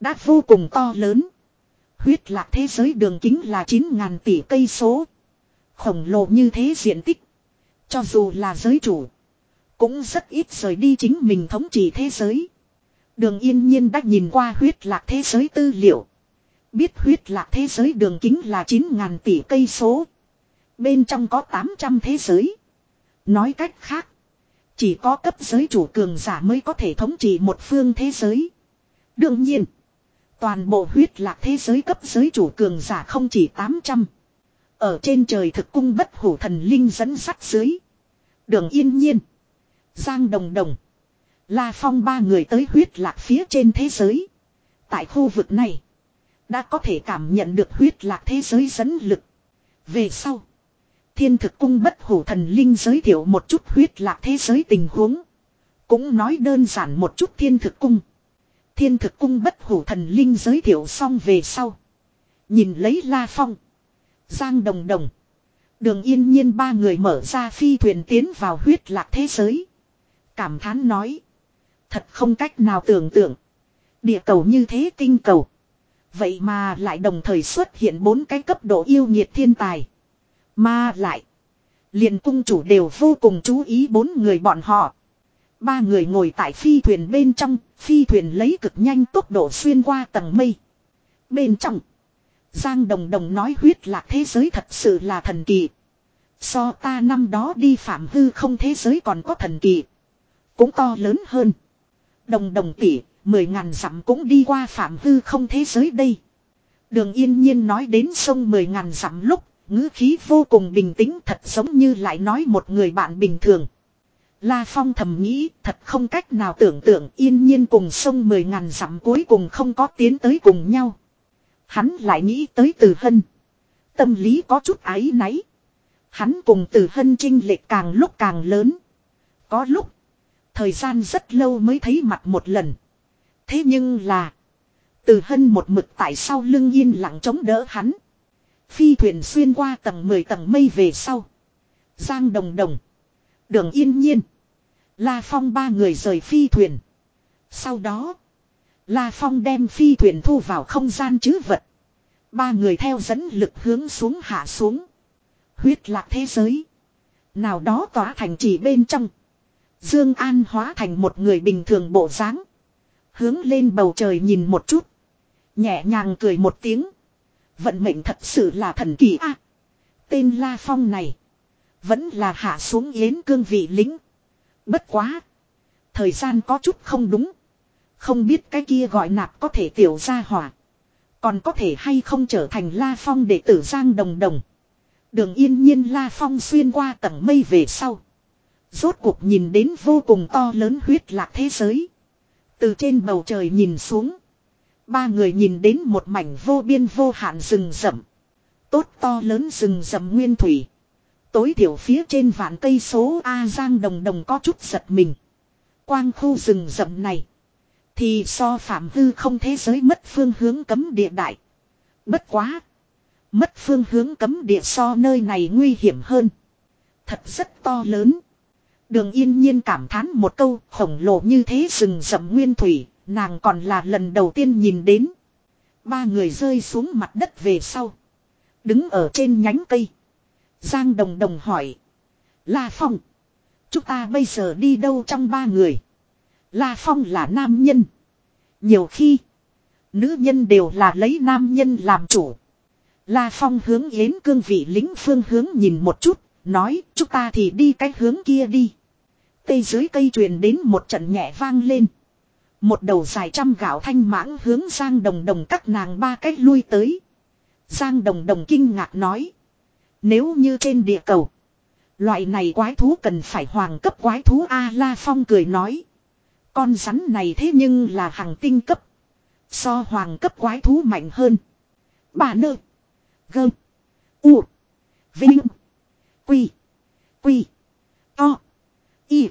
Đã vô cùng to lớn. Huyết lạc thế giới đường kính là 9.000 tỷ cây số. Khổng lồ như thế diện tích. Cho dù là giới chủ. Cũng rất ít rời đi chính mình thống trị thế giới. Đường yên nhiên đã nhìn qua huyết lạc thế giới tư liệu. Biết huyết lạc thế giới đường kính là 9.000 tỷ cây số. Bên trong có 800 thế giới. Nói cách khác. Chỉ có cấp giới chủ cường giả mới có thể thống trị một phương thế giới. Đương nhiên. Toàn bộ huyết lạc thế giới cấp giới chủ cường giả không chỉ 800. Ở trên trời thực cung bất hủ thần linh dẫn sắt dưới. Đường yên nhiên. Giang đồng đồng. La phong ba người tới huyết lạc phía trên thế giới. Tại khu vực này. Đã có thể cảm nhận được huyết lạc thế giới dẫn lực. Về sau. Thiên thực cung bất hủ thần linh giới thiệu một chút huyết lạc thế giới tình huống. Cũng nói đơn giản một chút thiên thực cung. Thiên thực cung bất hủ thần linh giới thiệu xong về sau. Nhìn lấy La Phong. Giang Đồng Đồng. Đường yên nhiên ba người mở ra phi thuyền tiến vào huyết lạc thế giới. Cảm thán nói. Thật không cách nào tưởng tượng. Địa cầu như thế tinh cầu. Vậy mà lại đồng thời xuất hiện bốn cái cấp độ yêu nhiệt thiên tài. Mà lại. liền cung chủ đều vô cùng chú ý bốn người bọn họ. Ba người ngồi tại phi thuyền bên trong, phi thuyền lấy cực nhanh tốc độ xuyên qua tầng mây. Bên trong, Giang Đồng Đồng nói huyết lạc thế giới thật sự là thần kỳ. So ta năm đó đi phạm hư không thế giới còn có thần kỳ. Cũng to lớn hơn. Đồng đồng tỷ, mười ngàn dặm cũng đi qua phạm hư không thế giới đây. Đường yên nhiên nói đến sông mười ngàn dặm lúc, ngữ khí vô cùng bình tĩnh thật giống như lại nói một người bạn bình thường. La Phong thầm nghĩ, thật không cách nào tưởng tượng yên nhiên cùng sông mười ngàn dặm cuối cùng không có tiến tới cùng nhau. Hắn lại nghĩ tới từ hân. Tâm lý có chút áy náy. Hắn cùng từ hân trinh lệch càng lúc càng lớn. Có lúc. Thời gian rất lâu mới thấy mặt một lần. Thế nhưng là. Từ hân một mực tại sau lưng yên lặng chống đỡ hắn. Phi thuyền xuyên qua tầng 10 tầng mây về sau. Giang đồng đồng. Đường yên nhiên. La Phong ba người rời phi thuyền. Sau đó. La Phong đem phi thuyền thu vào không gian chứ vật. Ba người theo dẫn lực hướng xuống hạ xuống. Huyết lạc thế giới. Nào đó tỏa thành chỉ bên trong. Dương An hóa thành một người bình thường bộ dáng. Hướng lên bầu trời nhìn một chút. Nhẹ nhàng cười một tiếng. Vận mệnh thật sự là thần kỳ a. tên La Phong này. Vẫn là hạ xuống yến cương vị lính. Bất quá. Thời gian có chút không đúng. Không biết cái kia gọi nạp có thể tiểu ra hỏa. Còn có thể hay không trở thành La Phong để tử Giang Đồng Đồng. Đường yên nhiên La Phong xuyên qua tầng mây về sau. Rốt cuộc nhìn đến vô cùng to lớn huyết lạc thế giới. Từ trên bầu trời nhìn xuống. Ba người nhìn đến một mảnh vô biên vô hạn rừng rậm. Tốt to lớn rừng rậm nguyên thủy. Tối thiểu phía trên vạn cây số A Giang Đồng Đồng có chút giật mình. Quang khu rừng rậm này. Thì so phạm hư không thế giới mất phương hướng cấm địa đại. Bất quá. Mất phương hướng cấm địa so nơi này nguy hiểm hơn. Thật rất to lớn. Đường yên nhiên cảm thán một câu khổng lồ như thế rừng rậm nguyên thủy, nàng còn là lần đầu tiên nhìn đến. Ba người rơi xuống mặt đất về sau. Đứng ở trên nhánh cây. Giang Đồng Đồng hỏi. La Phong. Chúng ta bây giờ đi đâu trong ba người? La Phong là nam nhân. Nhiều khi. Nữ nhân đều là lấy nam nhân làm chủ. La Phong hướng yến cương vị lính phương hướng nhìn một chút. Nói, chúng ta thì đi cái hướng kia đi. Tây dưới cây truyền đến một trận nhẹ vang lên. Một đầu dài trăm gạo thanh mãng hướng Giang Đồng Đồng các nàng ba cách lui tới. Giang Đồng Đồng kinh ngạc nói. Nếu như trên địa cầu. Loại này quái thú cần phải hoàng cấp quái thú A La Phong cười nói. Con rắn này thế nhưng là hàng tinh cấp. So hoàng cấp quái thú mạnh hơn. Bà nơ. Gơ. U. Vinh. Quy. Quy. To. Y.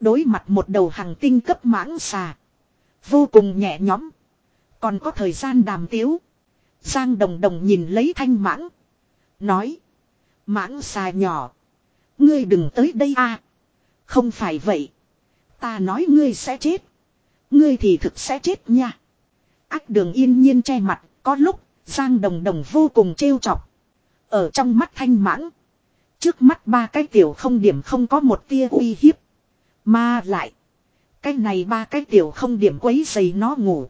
Đối mặt một đầu hàng tinh cấp mãng xà. Vô cùng nhẹ nhõm. Còn có thời gian đàm tiếu. Giang đồng đồng nhìn lấy thanh mãng. Nói. Mãng xà nhỏ. Ngươi đừng tới đây a. Không phải vậy. Ta nói ngươi sẽ chết. Ngươi thì thực sẽ chết nha. Ách đường yên nhiên che mặt. Có lúc. Giang đồng đồng vô cùng trêu chọc. Ở trong mắt thanh mãng. Trước mắt ba cái tiểu không điểm không có một tia uy hiếp. Mà lại. Cái này ba cái tiểu không điểm quấy dày nó ngủ.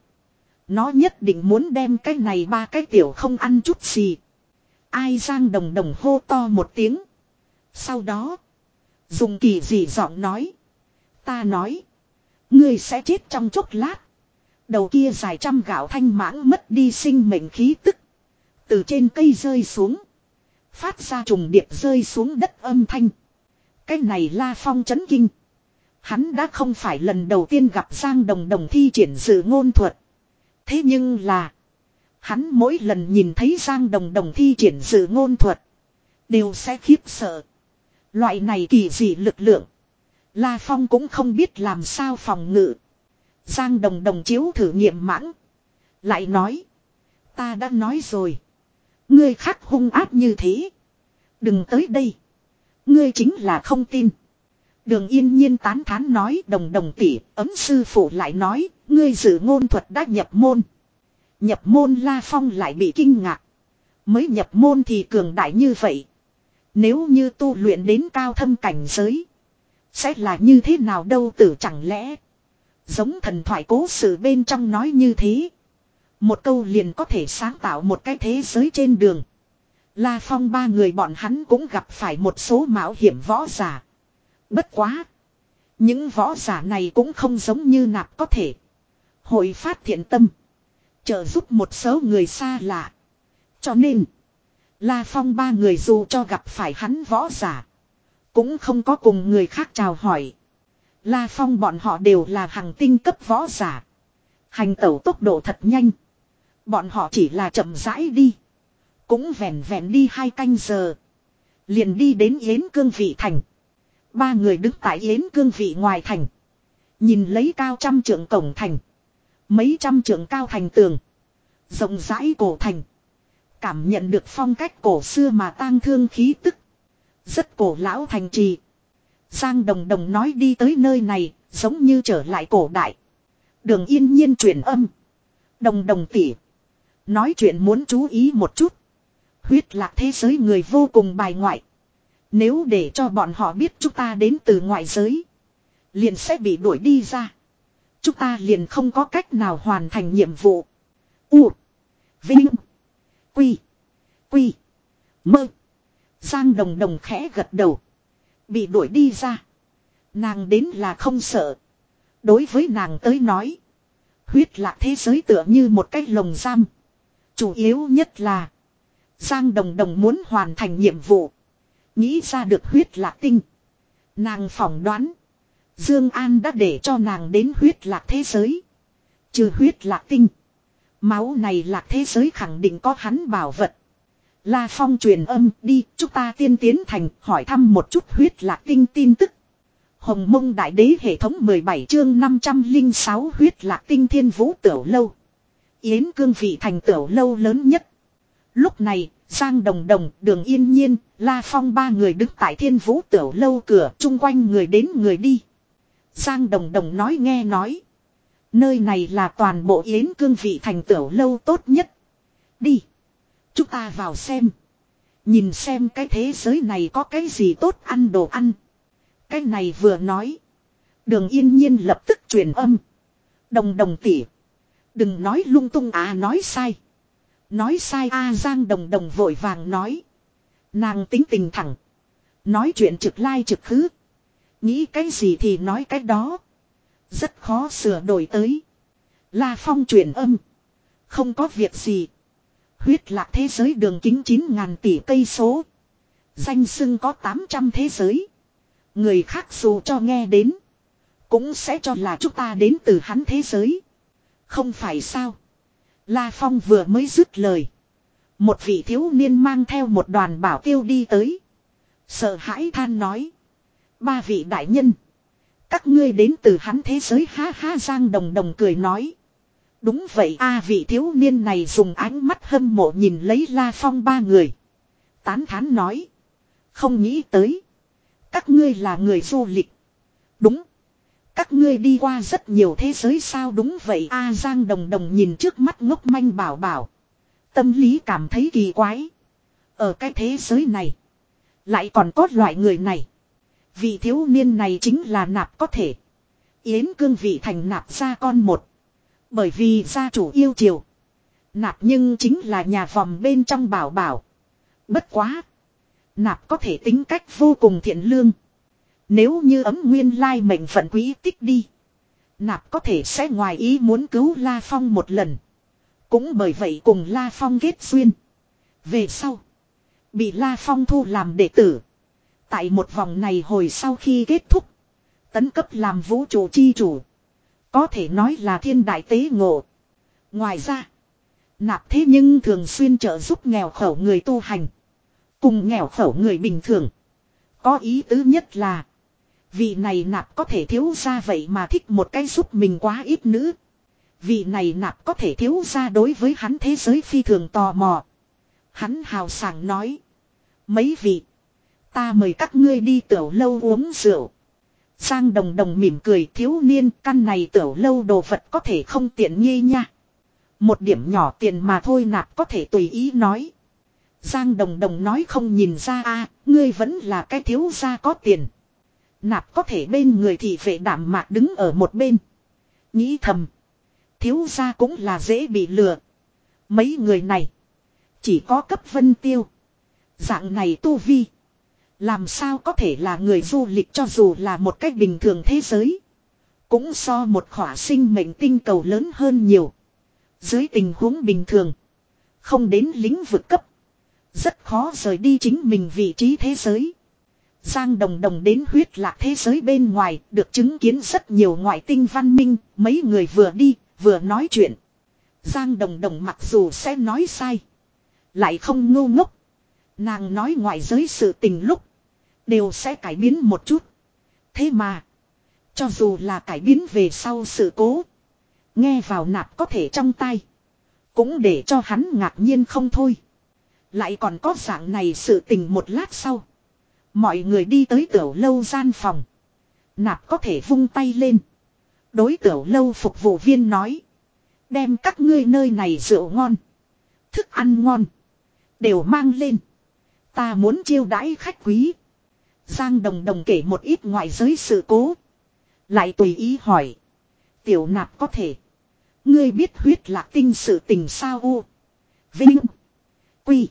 Nó nhất định muốn đem cái này ba cái tiểu không ăn chút gì. Ai giang đồng đồng hô to một tiếng. Sau đó. Dùng kỳ dị giọng nói. Ta nói. Ngươi sẽ chết trong chốc lát. Đầu kia dài trăm gạo thanh mãng mất đi sinh mệnh khí tức. Từ trên cây rơi xuống. Phát ra trùng điệp rơi xuống đất âm thanh. Cái này la phong chấn kinh. Hắn đã không phải lần đầu tiên gặp Giang Đồng Đồng thi triển dự ngôn thuật. Thế nhưng là. Hắn mỗi lần nhìn thấy Giang Đồng Đồng thi triển sự ngôn thuật. Đều sẽ khiếp sợ. Loại này kỳ dị lực lượng. La Phong cũng không biết làm sao phòng ngự. Giang Đồng Đồng chiếu thử nghiệm mãng. Lại nói. Ta đã nói rồi. Ngươi khác hung áp như thế. Đừng tới đây. Ngươi chính là không tin. Đường yên nhiên tán thán nói đồng đồng tỷ, ấm sư phụ lại nói, ngươi dự ngôn thuật đã nhập môn. Nhập môn La Phong lại bị kinh ngạc. Mới nhập môn thì cường đại như vậy. Nếu như tu luyện đến cao thâm cảnh giới. Sẽ là như thế nào đâu tử chẳng lẽ. Giống thần thoại cố sự bên trong nói như thế. Một câu liền có thể sáng tạo một cái thế giới trên đường. La Phong ba người bọn hắn cũng gặp phải một số mạo hiểm võ giả. Bất quá. Những võ giả này cũng không giống như nạp có thể. Hội phát thiện tâm. Trợ giúp một số người xa lạ. Cho nên. La Phong ba người dù cho gặp phải hắn võ giả. Cũng không có cùng người khác chào hỏi. La Phong bọn họ đều là hàng tinh cấp võ giả. Hành tẩu tốc độ thật nhanh. Bọn họ chỉ là chậm rãi đi. Cũng vẹn vẹn đi hai canh giờ. Liền đi đến Yến Cương Vị Thành. Ba người đứng tại Yến Cương Vị ngoài thành. Nhìn lấy cao trăm trượng cổng thành. Mấy trăm trượng cao thành tường. Rộng rãi cổ thành. Cảm nhận được phong cách cổ xưa mà tang thương khí tức. Rất cổ lão thành trì. Giang Đồng Đồng nói đi tới nơi này, giống như trở lại cổ đại. Đường yên nhiên truyền âm. Đồng đồng tỉ. Nói chuyện muốn chú ý một chút. Huyết lạc thế giới người vô cùng bài ngoại. Nếu để cho bọn họ biết chúng ta đến từ ngoại giới. Liền sẽ bị đuổi đi ra. Chúng ta liền không có cách nào hoàn thành nhiệm vụ. U. Vinh. Quy. Quy. Mơ. Giang đồng đồng khẽ gật đầu. Bị đuổi đi ra. Nàng đến là không sợ. Đối với nàng tới nói. Huyết lạc thế giới tựa như một cái lồng giam. Chủ yếu nhất là. Giang đồng đồng muốn hoàn thành nhiệm vụ. Nghĩ ra được huyết lạc tinh. Nàng phỏng đoán. Dương An đã để cho nàng đến huyết lạc thế giới. Trừ huyết lạc tinh. Máu này lạc thế giới khẳng định có hắn bảo vật. La Phong truyền âm đi, chúng ta tiên tiến thành, hỏi thăm một chút huyết lạc tinh tin tức. Hồng mông đại đế hệ thống 17 chương 506 huyết lạc tinh thiên vũ tiểu lâu. Yến cương vị thành tiểu lâu lớn nhất. Lúc này, Giang Đồng Đồng, Đường Yên Nhiên, La Phong ba người đứng tại thiên vũ tiểu lâu cửa chung quanh người đến người đi. Giang Đồng Đồng nói nghe nói. Nơi này là toàn bộ Yến cương vị thành tiểu lâu tốt nhất. Đi. Chúng ta vào xem. Nhìn xem cái thế giới này có cái gì tốt ăn đồ ăn. Cái này vừa nói. Đường yên nhiên lập tức truyền âm. Đồng đồng tỉ. Đừng nói lung tung à nói sai. Nói sai a Giang đồng đồng vội vàng nói. Nàng tính tình thẳng. Nói chuyện trực lai trực khứ. Nghĩ cái gì thì nói cái đó. Rất khó sửa đổi tới. La Phong truyền âm. Không có việc gì. Huyết lạc thế giới đường kính 9 ngàn tỷ cây số. Danh sưng có 800 thế giới. Người khác dù cho nghe đến. Cũng sẽ cho là chúng ta đến từ hắn thế giới. Không phải sao. La Phong vừa mới dứt lời. Một vị thiếu niên mang theo một đoàn bảo tiêu đi tới. Sợ hãi than nói. Ba vị đại nhân. Các ngươi đến từ hắn thế giới ha ha giang đồng đồng cười nói. Đúng vậy, a vị thiếu niên này dùng ánh mắt hâm mộ nhìn lấy La Phong ba người. Tán thán nói. Không nghĩ tới. Các ngươi là người du lịch. Đúng. Các ngươi đi qua rất nhiều thế giới sao đúng vậy, A Giang Đồng Đồng nhìn trước mắt ngốc manh bảo bảo. Tâm lý cảm thấy kỳ quái. Ở cái thế giới này. Lại còn có loại người này. Vị thiếu niên này chính là nạp có thể. Yến cương vị thành nạp gia con một. Bởi vì gia chủ yêu chiều. Nạp nhưng chính là nhà vòng bên trong bảo bảo. Bất quá. Nạp có thể tính cách vô cùng thiện lương. Nếu như ấm nguyên lai mệnh phận quý tích đi. Nạp có thể sẽ ngoài ý muốn cứu La Phong một lần. Cũng bởi vậy cùng La Phong kết duyên. Về sau. Bị La Phong thu làm đệ tử. Tại một vòng này hồi sau khi kết thúc. Tấn cấp làm vũ trụ chi chủ. Có thể nói là thiên đại tế ngộ. Ngoài ra. Nạp thế nhưng thường xuyên trợ giúp nghèo khổ người tu hành. Cùng nghèo khổ người bình thường. Có ý tứ nhất là. Vị này nạp có thể thiếu ra vậy mà thích một cái giúp mình quá ít nữ. Vị này nạp có thể thiếu ra đối với hắn thế giới phi thường tò mò. Hắn hào sảng nói. Mấy vị. Ta mời các ngươi đi tiểu lâu uống rượu. Giang đồng đồng mỉm cười, thiếu niên, căn này tiểu lâu đồ vật có thể không tiện nghi nha. Một điểm nhỏ tiền mà thôi nạp có thể tùy ý nói. Giang đồng đồng nói không nhìn ra, a, ngươi vẫn là cái thiếu gia có tiền. Nạp có thể bên người thì vệ đảm mạc đứng ở một bên. Nghĩ thầm. Thiếu gia cũng là dễ bị lừa. Mấy người này. Chỉ có cấp vân tiêu. Dạng này tu vi. Làm sao có thể là người du lịch cho dù là một cách bình thường thế giới. Cũng so một khỏa sinh mệnh tinh cầu lớn hơn nhiều. Dưới tình huống bình thường. Không đến lĩnh vực cấp. Rất khó rời đi chính mình vị trí thế giới. Giang Đồng Đồng đến huyết lạc thế giới bên ngoài, được chứng kiến rất nhiều ngoại tinh văn minh, mấy người vừa đi, vừa nói chuyện. Giang Đồng Đồng mặc dù sẽ nói sai, lại không ngu ngốc. Nàng nói ngoại giới sự tình lúc, đều sẽ cải biến một chút. Thế mà, cho dù là cải biến về sau sự cố, nghe vào nạp có thể trong tay, cũng để cho hắn ngạc nhiên không thôi. Lại còn có dạng này sự tình một lát sau. Mọi người đi tới tiểu lâu gian phòng. Nạp có thể vung tay lên. Đối tiểu lâu phục vụ viên nói. Đem các ngươi nơi này rượu ngon. Thức ăn ngon. Đều mang lên. Ta muốn chiêu đãi khách quý. Giang Đồng Đồng kể một ít ngoại giới sự cố. Lại tùy ý hỏi. Tiểu nạp có thể. Ngươi biết huyết lạc tinh sự tình sao u. Vinh. Quy.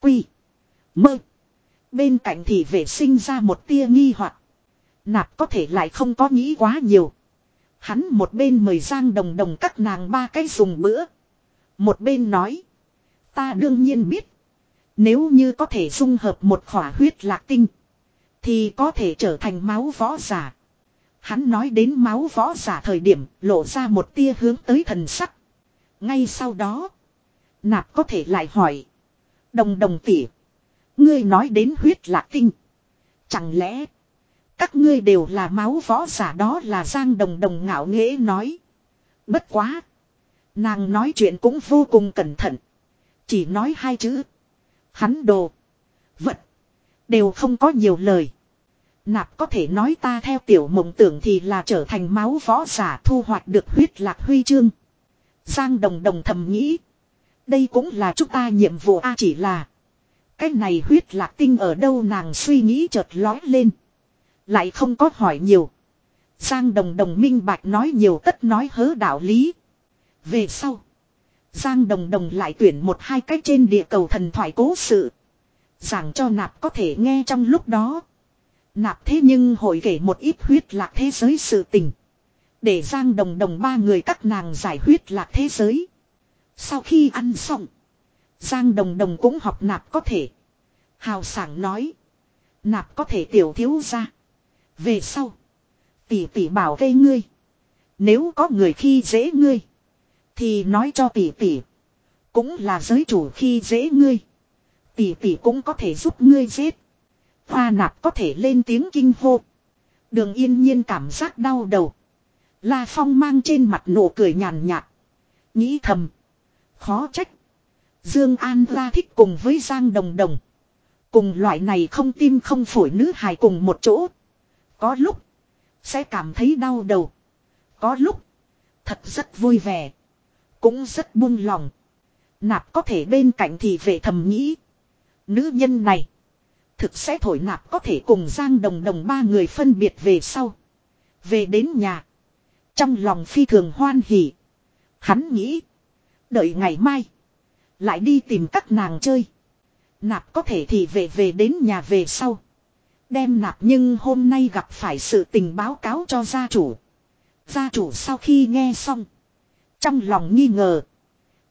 Quy. Mơ. Bên cạnh thì vệ sinh ra một tia nghi hoặc Nạp có thể lại không có nghĩ quá nhiều. Hắn một bên mời Giang Đồng Đồng các nàng ba cái dùng bữa. Một bên nói. Ta đương nhiên biết. Nếu như có thể dung hợp một khỏa huyết lạc tinh. Thì có thể trở thành máu võ giả. Hắn nói đến máu võ giả thời điểm, lộ ra một tia hướng tới thần sắc. Ngay sau đó. Nạp có thể lại hỏi. Đồng đồng tỉ. Ngươi nói đến huyết lạc tinh. Chẳng lẽ. Các ngươi đều là máu võ giả đó là Giang Đồng Đồng ngạo nghễ nói. Bất quá. Nàng nói chuyện cũng vô cùng cẩn thận. Chỉ nói hai chữ. Hắn đồ. Vật. Đều không có nhiều lời. Nạp có thể nói ta theo tiểu mộng tưởng thì là trở thành máu võ giả thu hoạch được huyết lạc huy chương. Giang đồng đồng thầm nghĩ. Đây cũng là chúng ta nhiệm vụ A, chỉ là. Cái này huyết lạc tinh ở đâu nàng suy nghĩ chợt lói lên. Lại không có hỏi nhiều. Giang đồng đồng minh bạch nói nhiều tất nói hớ đạo lý. Về sau. Giang đồng đồng lại tuyển một hai cách trên địa cầu thần thoại cố sự. Giảng cho nạp có thể nghe trong lúc đó. Nạp thế nhưng hội kể một ít huyết lạc thế giới sự tình. Để Giang đồng đồng ba người các nàng giải huyết lạc thế giới. Sau khi ăn xong. Giang đồng đồng cũng học nạp có thể. Hào sảng nói. Nạp có thể tiểu thiếu ra. Về sau. Tỷ tỷ bảo vệ ngươi. Nếu có người khi dễ ngươi. Thì nói cho tỷ tỷ. Cũng là giới chủ khi dễ ngươi. Tỷ tỷ cũng có thể giúp ngươi giết. Hoa nạp có thể lên tiếng kinh hô. Đường yên nhiên cảm giác đau đầu. La Phong mang trên mặt nụ cười nhàn nhạt. Nghĩ thầm. Khó trách. Dương An la thích cùng với Giang Đồng Đồng. Cùng loại này không tim không phổi nữ hài cùng một chỗ. Có lúc. Sẽ cảm thấy đau đầu. Có lúc. Thật rất vui vẻ. Cũng rất buông lòng. Nạp có thể bên cạnh thì về thầm nghĩ. Nữ nhân này. Thực sẽ thổi nạp có thể cùng Giang Đồng Đồng ba người phân biệt về sau. Về đến nhà. Trong lòng phi thường hoan hỉ. Hắn nghĩ. Đợi ngày mai. Lại đi tìm các nàng chơi. Nạp có thể thì về về đến nhà về sau. Đem nạp nhưng hôm nay gặp phải sự tình báo cáo cho gia chủ. Gia chủ sau khi nghe xong. Trong lòng nghi ngờ.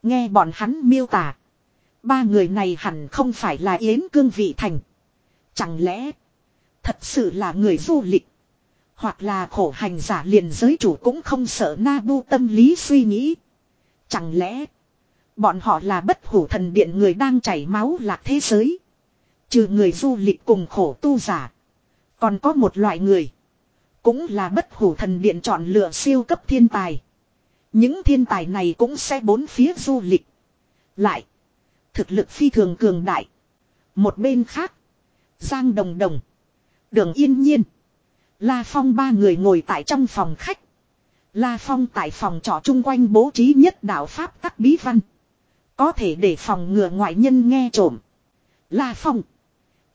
Nghe bọn hắn miêu tả. Ba người này hẳn không phải là Yến Cương Vị Thành. Chẳng lẽ. Thật sự là người du lịch. Hoặc là khổ hành giả liền giới chủ cũng không sợ na bu tâm lý suy nghĩ. Chẳng lẽ. Bọn họ là bất hủ thần điện người đang chảy máu lạc thế giới. Trừ người du lịch cùng khổ tu giả. Còn có một loại người. Cũng là bất hủ thần điện chọn lựa siêu cấp thiên tài. Những thiên tài này cũng sẽ bốn phía du lịch. Lại. Thực lực phi thường cường đại. Một bên khác. Giang Đồng Đồng. Đường Yên Nhiên. La Phong ba người ngồi tại trong phòng khách. La Phong tại phòng trọ chung quanh bố trí nhất đạo Pháp tắc bí văn. Có thể để phòng ngừa ngoại nhân nghe trộm. La Phong.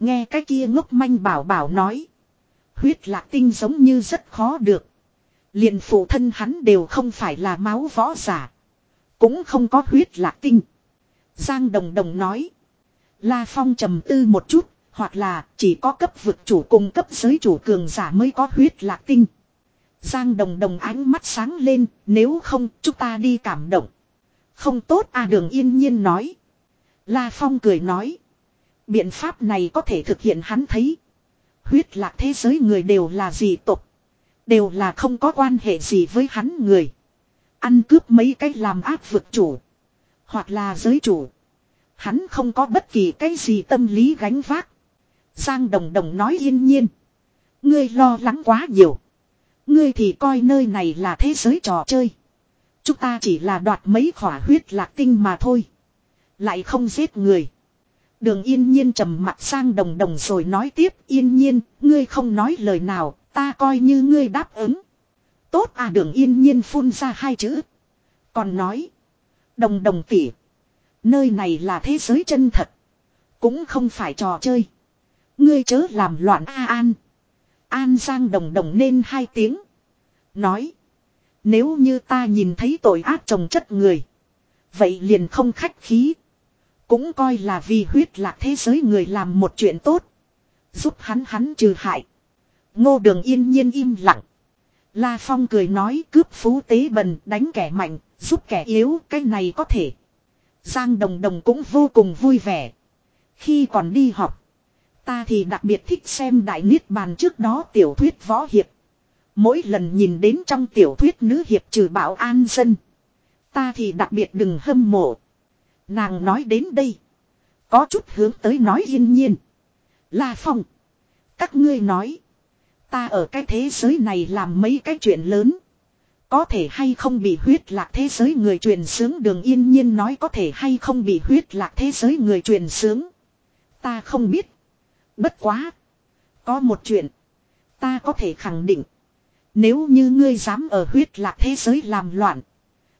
Nghe cái kia ngốc manh bảo bảo nói. Huyết lạc tinh giống như rất khó được. liền phụ thân hắn đều không phải là máu võ giả. Cũng không có huyết lạc tinh. Giang Đồng Đồng nói. La Phong trầm tư một chút, hoặc là chỉ có cấp vực chủ cùng cấp giới chủ cường giả mới có huyết lạc tinh. Giang Đồng Đồng ánh mắt sáng lên, nếu không chúng ta đi cảm động. Không tốt à đường yên nhiên nói. La Phong cười nói. Biện pháp này có thể thực hiện hắn thấy. Huyết lạc thế giới người đều là gì tục. Đều là không có quan hệ gì với hắn người. Ăn cướp mấy cái làm ác vực chủ. Hoặc là giới chủ. Hắn không có bất kỳ cái gì tâm lý gánh vác. Giang Đồng Đồng nói yên nhiên. Ngươi lo lắng quá nhiều. Ngươi thì coi nơi này là thế giới trò chơi. Chúng ta chỉ là đoạt mấy khỏa huyết lạc tinh mà thôi. Lại không giết người. Đường yên nhiên trầm mặt sang đồng đồng rồi nói tiếp yên nhiên, ngươi không nói lời nào, ta coi như ngươi đáp ứng. Tốt à đường yên nhiên phun ra hai chữ. Còn nói. Đồng đồng tỉ. Nơi này là thế giới chân thật. Cũng không phải trò chơi. Ngươi chớ làm loạn A An. An Giang đồng đồng nên hai tiếng. Nói. Nếu như ta nhìn thấy tội ác trồng chất người. Vậy liền không khách khí. Cũng coi là vì huyết lạc thế giới người làm một chuyện tốt. Giúp hắn hắn trừ hại. Ngô đường yên nhiên im lặng. La Phong cười nói cướp phú tế bần đánh kẻ mạnh, giúp kẻ yếu, cái này có thể. Giang Đồng Đồng cũng vô cùng vui vẻ. Khi còn đi học, ta thì đặc biệt thích xem Đại Niết Bàn trước đó tiểu thuyết võ hiệp. Mỗi lần nhìn đến trong tiểu thuyết nữ hiệp trừ bảo an dân. Ta thì đặc biệt đừng hâm mộ. Nàng nói đến đây. Có chút hướng tới nói yên nhiên. La Phong. Các ngươi nói. Ta ở cái thế giới này làm mấy cái chuyện lớn. Có thể hay không bị huyết lạc thế giới người truyền sướng đường yên nhiên nói có thể hay không bị huyết lạc thế giới người truyền sướng. Ta không biết. Bất quá. Có một chuyện. Ta có thể khẳng định. Nếu như ngươi dám ở huyết lạc thế giới làm loạn.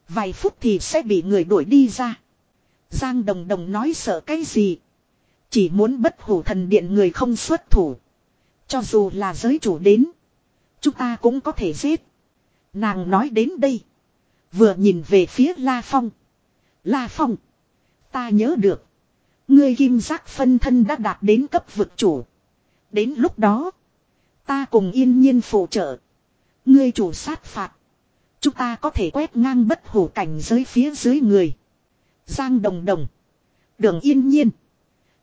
Vài phút thì sẽ bị người đuổi đi ra. Giang Đồng Đồng nói sợ cái gì. Chỉ muốn bất hủ thần điện người không xuất thủ. Cho dù là giới chủ đến. Chúng ta cũng có thể giết. Nàng nói đến đây. Vừa nhìn về phía La Phong. La Phong. Ta nhớ được. Ngươi kim giác phân thân đã đạt đến cấp vực chủ. Đến lúc đó. Ta cùng yên nhiên phụ trợ. Ngươi chủ sát phạt. Chúng ta có thể quét ngang bất hủ cảnh giới phía dưới người. Giang Đồng Đồng. Đường Yên Nhiên.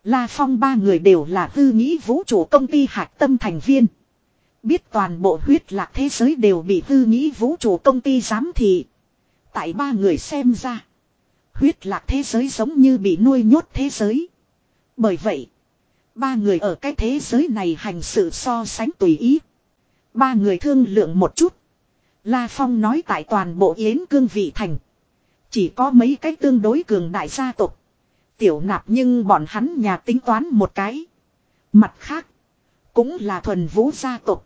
La Phong ba người đều là hư nghĩ vũ trụ công ty hạt tâm thành viên. Biết toàn bộ huyết lạc thế giới đều bị hư nghĩ vũ trụ công ty giám thị. Tại ba người xem ra. Huyết lạc thế giới giống như bị nuôi nhốt thế giới. Bởi vậy. Ba người ở cái thế giới này hành sự so sánh tùy ý. Ba người thương lượng một chút. La Phong nói tại toàn bộ Yến Cương Vị Thành. Chỉ có mấy cái tương đối cường đại gia tộc. Tiểu nạp nhưng bọn hắn nhà tính toán một cái. Mặt khác. Cũng là thuần vũ gia tộc.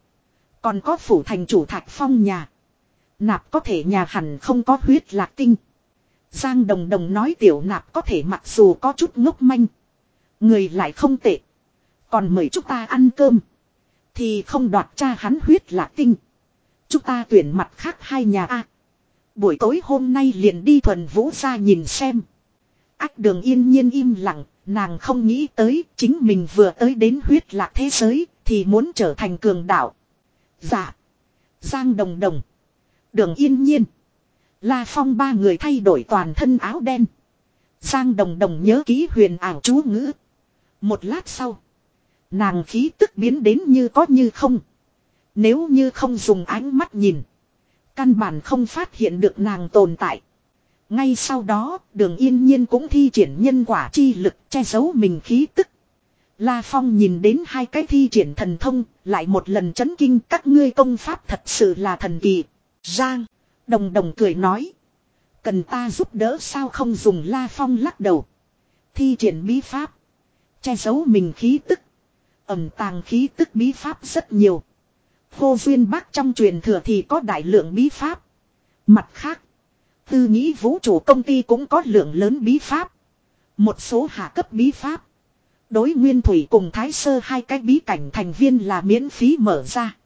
Còn có phủ thành chủ thạch phong nhà. Nạp có thể nhà hẳn không có huyết lạc tinh. Giang đồng đồng nói tiểu nạp có thể mặc dù có chút ngốc manh. Người lại không tệ. Còn mời chúng ta ăn cơm. Thì không đoạt cha hắn huyết lạc tinh. Chúng ta tuyển mặt khác hai nhà A. Buổi tối hôm nay liền đi thuần vũ ra nhìn xem. Ách đường yên nhiên im lặng, nàng không nghĩ tới chính mình vừa tới đến huyết lạc thế giới thì muốn trở thành cường đạo. Dạ. Giang đồng đồng. Đường yên nhiên. La Phong ba người thay đổi toàn thân áo đen. Giang đồng đồng nhớ ký huyền ảo chú ngữ. Một lát sau. Nàng khí tức biến đến như có như không. Nếu như không dùng ánh mắt nhìn. Căn bản không phát hiện được nàng tồn tại. Ngay sau đó, đường yên nhiên cũng thi triển nhân quả chi lực che giấu mình khí tức. La Phong nhìn đến hai cái thi triển thần thông, lại một lần chấn kinh các ngươi công pháp thật sự là thần kỳ. Giang, đồng đồng cười nói. Cần ta giúp đỡ sao không dùng La Phong lắc đầu. Thi triển bí pháp. Che giấu mình khí tức. Ẩm tàng khí tức bí pháp rất nhiều. Khô duyên bác trong truyền thừa thì có đại lượng bí pháp. Mặt khác. Tư nghĩ vũ trụ công ty cũng có lượng lớn bí pháp. Một số hạ cấp bí pháp. Đối nguyên thủy cùng thái sơ hai cái bí cảnh thành viên là miễn phí mở ra.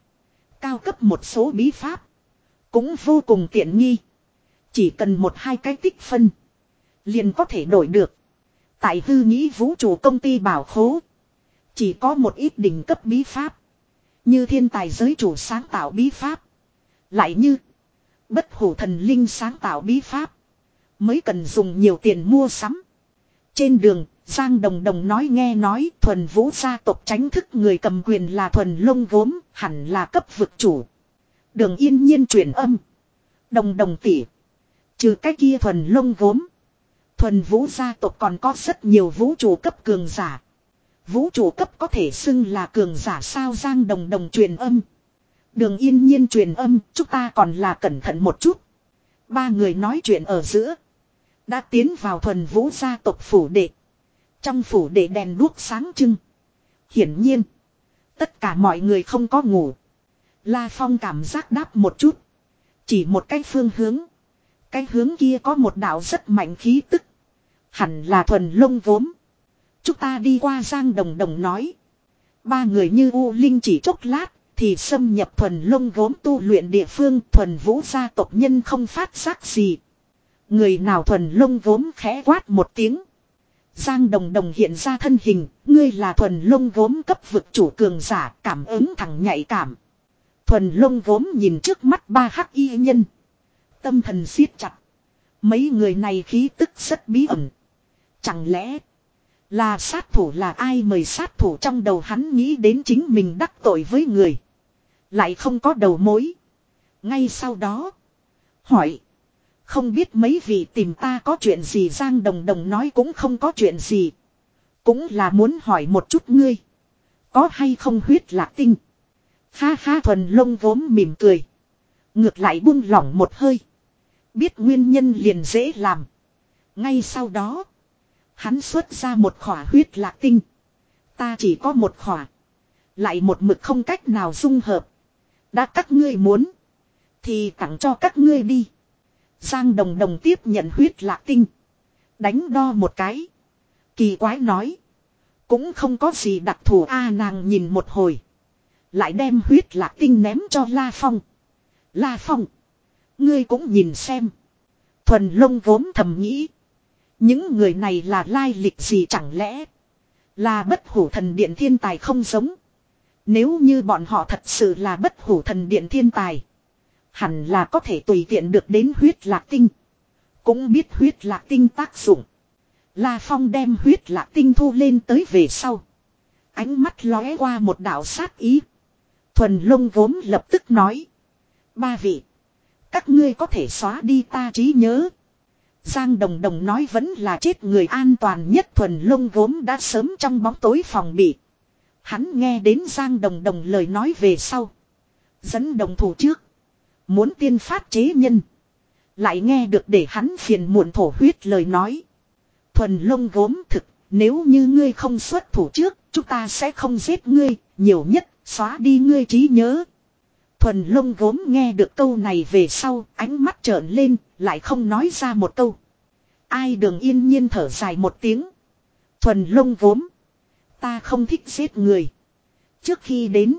Cao cấp một số bí pháp. Cũng vô cùng tiện nghi. Chỉ cần một hai cái tích phân. Liền có thể đổi được. Tại hư nghĩ vũ trụ công ty bảo khố. Chỉ có một ít đỉnh cấp bí pháp. Như thiên tài giới chủ sáng tạo bí pháp. Lại như. Bất hủ thần linh sáng tạo bí pháp. Mới cần dùng nhiều tiền mua sắm. Trên đường, Giang Đồng Đồng nói nghe nói thuần vũ gia tộc tránh thức người cầm quyền là thuần lông gốm, hẳn là cấp vực chủ. Đường yên nhiên truyền âm. Đồng đồng tỉ. Trừ cái kia thuần lông gốm. Thuần vũ gia tộc còn có rất nhiều vũ trụ cấp cường giả. Vũ trụ cấp có thể xưng là cường giả sao Giang Đồng Đồng truyền âm. Đường yên nhiên truyền âm, chúng ta còn là cẩn thận một chút. Ba người nói chuyện ở giữa. Đã tiến vào thuần vũ gia tộc phủ đệ. Trong phủ để đèn đuốc sáng trưng. Hiển nhiên. Tất cả mọi người không có ngủ. La Phong cảm giác đáp một chút. Chỉ một cái phương hướng. Cái hướng kia có một đạo rất mạnh khí tức. Hẳn là thuần lông vốn Chúng ta đi qua Giang Đồng Đồng nói. Ba người như U Linh chỉ chốc lát. Thì xâm nhập thuần lông gốm tu luyện địa phương, thuần vũ gia tộc nhân không phát giác gì. Người nào thuần lông gốm khẽ quát một tiếng. Giang đồng đồng hiện ra thân hình, ngươi là thuần lông gốm cấp vực chủ cường giả, cảm ứng thẳng nhạy cảm. Thuần lông gốm nhìn trước mắt ba hắc y nhân. Tâm thần siết chặt. Mấy người này khí tức rất bí ẩn. Chẳng lẽ là sát thủ là ai mời sát thủ trong đầu hắn nghĩ đến chính mình đắc tội với người. Lại không có đầu mối. Ngay sau đó. Hỏi. Không biết mấy vị tìm ta có chuyện gì, Giang Đồng Đồng nói cũng không có chuyện gì. Cũng là muốn hỏi một chút ngươi. Có hay không huyết lạc tinh. Ha ha, thuần lông gốm mỉm cười. Ngược lại buông lỏng một hơi. Biết nguyên nhân liền dễ làm. Ngay sau đó. Hắn xuất ra một khỏa huyết lạc tinh. Ta chỉ có một khỏa. Lại một mực không cách nào dung hợp. Đã các ngươi muốn. Thì tặng cho các ngươi đi. Giang đồng đồng tiếp nhận huyết lạc tinh. Đánh đo một cái. Kỳ quái nói. Cũng không có gì đặc thù a, nàng nhìn một hồi. Lại đem huyết lạc tinh ném cho La Phong. La Phong. Ngươi cũng nhìn xem. Thuần lông vốn thầm nghĩ. Những người này là lai lịch gì chẳng lẽ. Là bất hủ thần điện thiên tài không giống. Nếu như bọn họ thật sự là bất hủ thần điện thiên tài. Hẳn là có thể tùy tiện được đến huyết lạc tinh. Cũng biết huyết lạc tinh tác dụng. La Phong đem huyết lạc tinh thu lên tới về sau. Ánh mắt lóe qua một đạo sát ý. Thuần lông gốm lập tức nói. Ba vị. Các ngươi có thể xóa đi ta trí nhớ. Giang Đồng Đồng nói vẫn là chết người an toàn nhất thuần lông gốm đã sớm trong bóng tối phòng bị. Hắn nghe đến Giang Đồng Đồng lời nói về sau. Dẫn đồng thủ trước. Muốn tiên phát chế nhân. Lại nghe được để hắn phiền muộn thổ huyết lời nói. Thuần lông gốm thực, nếu như ngươi không xuất thủ trước, chúng ta sẽ không giết ngươi, nhiều nhất, xóa đi ngươi trí nhớ. Thuần lông gốm nghe được câu này về sau, ánh mắt trợn lên, lại không nói ra một câu. Ai đường yên nhiên thở dài một tiếng. Thuần lông gốm. Ta không thích giết người. Trước khi đến,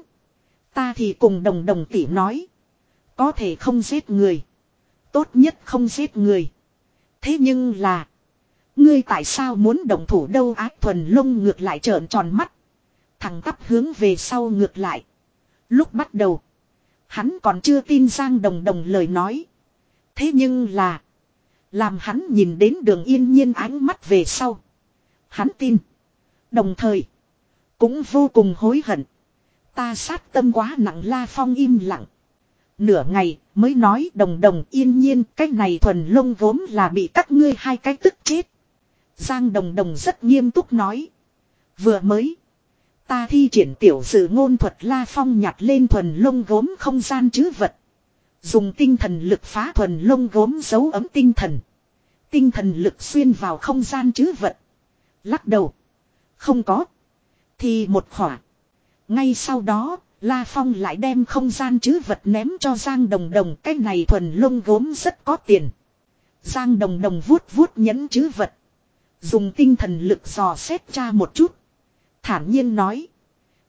ta thì cùng đồng đồng tỷ nói. Có thể không giết người. Tốt nhất không giết người. Thế nhưng là. Ngươi tại sao muốn động thủ đâu ác thuần lông ngược lại trợn tròn mắt. Thằng tắp hướng về sau ngược lại. Lúc bắt đầu. Hắn còn chưa tin Giang Đồng Đồng lời nói. Thế nhưng là. Làm hắn nhìn đến đường yên nhiên ánh mắt về sau. Hắn tin. Đồng thời. Cũng vô cùng hối hận. Ta sát tâm quá nặng la phong im lặng. Nửa ngày mới nói đồng đồng yên nhiên cái này thuần lông gốm là bị các ngươi hai cái tức chết. Giang đồng đồng rất nghiêm túc nói. Vừa mới. Ta thi triển tiểu sử ngôn thuật la phong nhặt lên thuần lông gốm không gian chứ vật. Dùng tinh thần lực phá thuần lông gốm dấu ấm tinh thần. Tinh thần lực xuyên vào không gian chứ vật. Lắc đầu. Không có. Thì một khỏa. Ngay sau đó, La Phong lại đem không gian chứ vật ném cho Giang Đồng Đồng. Cái này thuần lông gốm rất có tiền. Giang Đồng Đồng vuốt vuốt nhẫn chứ vật. Dùng tinh thần lực dò xét cha một chút. Thản nhiên nói.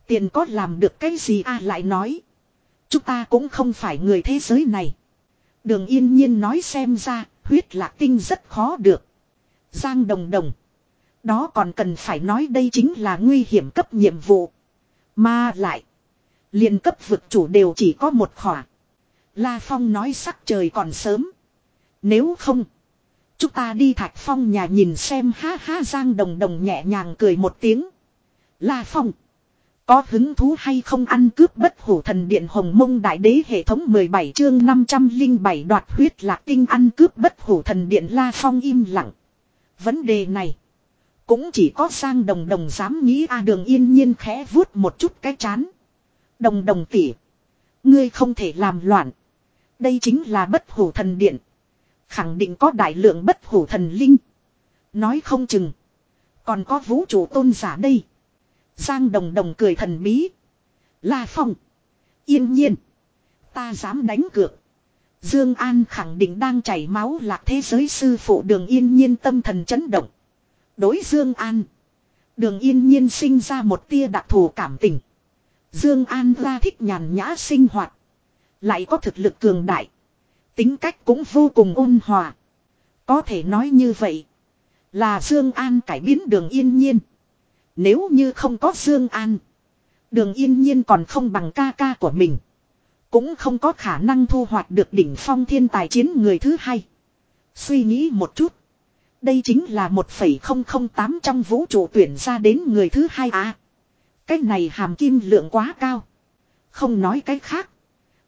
Tiền có làm được cái gì a lại nói. Chúng ta cũng không phải người thế giới này. Đường yên nhiên nói xem ra, huyết lạc tinh rất khó được. Giang Đồng Đồng. Đó còn cần phải nói đây chính là nguy hiểm cấp nhiệm vụ. Mà lại liền cấp vực chủ đều chỉ có một khỏa. La Phong nói sắc trời còn sớm. Nếu không. Chúng ta đi Thạch Phong nhà nhìn xem ha ha Giang Đồng Đồng nhẹ nhàng cười một tiếng. La Phong. Có hứng thú hay không ăn cướp bất hủ thần điện hồng mông đại đế hệ thống 17 chương 507 đoạt huyết lạc tinh ăn cướp bất hủ thần điện La Phong im lặng. Vấn đề này. Cũng chỉ có sang đồng đồng dám nghĩ a đường yên nhiên khẽ vuốt một chút cái chán. Đồng đồng tỉ. Ngươi không thể làm loạn. Đây chính là bất hủ thần điện. Khẳng định có đại lượng bất hủ thần linh. Nói không chừng. Còn có vũ trụ tôn giả đây. Giang Đồng Đồng cười thần bí. La Phong. Yên nhiên. Ta dám đánh cược. Dương An khẳng định đang chảy máu lạc thế giới sư phụ đường yên nhiên tâm thần chấn động. Đối Dương An. Đường yên nhiên sinh ra một tia đặc thù cảm tình. Dương An ra thích nhàn nhã sinh hoạt. Lại có thực lực cường đại. Tính cách cũng vô cùng ôn hòa. Có thể nói như vậy. Là Dương An cải biến đường yên nhiên. Nếu như không có Dương An. Đường yên nhiên còn không bằng ca ca của mình. Cũng không có khả năng thu hoạch được đỉnh phong thiên tài chiến người thứ hai. Suy nghĩ một chút. Đây chính là 1,008 trong vũ trụ tuyển ra đến người thứ hai à. Cái này hàm kim lượng quá cao. Không nói cái khác.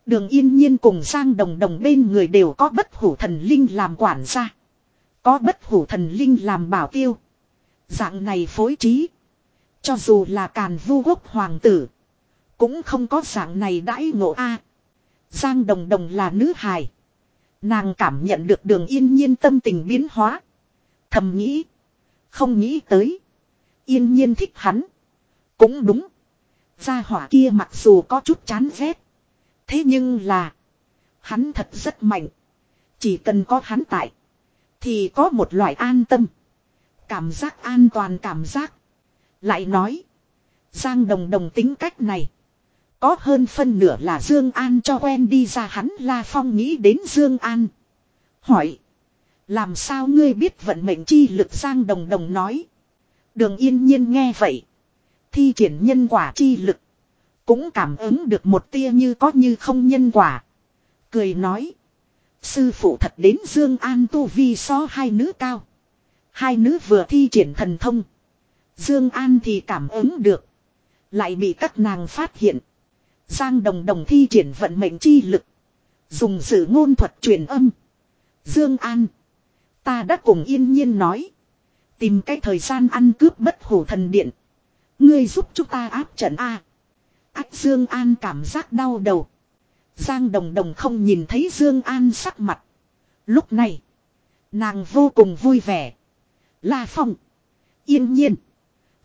Đường yên nhiên cùng Giang Đồng Đồng bên người đều có bất hủ thần linh làm quản gia. Có bất hủ thần linh làm bảo tiêu. Dạng này phối trí. Cho dù là càn vu quốc hoàng tử. Cũng không có dạng này đãi ngộ a. Giang Đồng Đồng là nữ hài. Nàng cảm nhận được đường yên nhiên tâm tình biến hóa. Thầm nghĩ. Không nghĩ tới. Yên nhiên thích hắn. Cũng đúng. Gia hỏa kia mặc dù có chút chán ghét. Thế nhưng là. Hắn thật rất mạnh. Chỉ cần có hắn tại. Thì có một loại an tâm. Cảm giác an toàn cảm giác. Lại nói. Giang đồng đồng tính cách này. Có hơn phân nửa là Dương An cho quen đi ra hắn La Phong nghĩ đến Dương An. Hỏi. Làm sao ngươi biết vận mệnh chi lực Giang đồng đồng nói. Đường yên nhiên nghe vậy. Thi triển nhân quả chi lực. Cũng cảm ứng được một tia như có như không nhân quả. Cười nói. Sư phụ thật đến Dương An tu vi so hai nữ cao. Hai nữ vừa thi triển thần thông. Dương An thì cảm ứng được. Lại bị các nàng phát hiện. Giang đồng đồng thi triển vận mệnh chi lực. Dùng sự ngôn thuật truyền âm. Dương An. Ta đã cùng yên nhiên nói. Tìm cái thời gian ăn cướp bất hủ thần điện. Ngươi giúp chúng ta áp trận A. Ách Dương An cảm giác đau đầu. Giang Đồng Đồng không nhìn thấy Dương An sắc mặt. Lúc này, nàng vô cùng vui vẻ. La Phong, yên nhiên,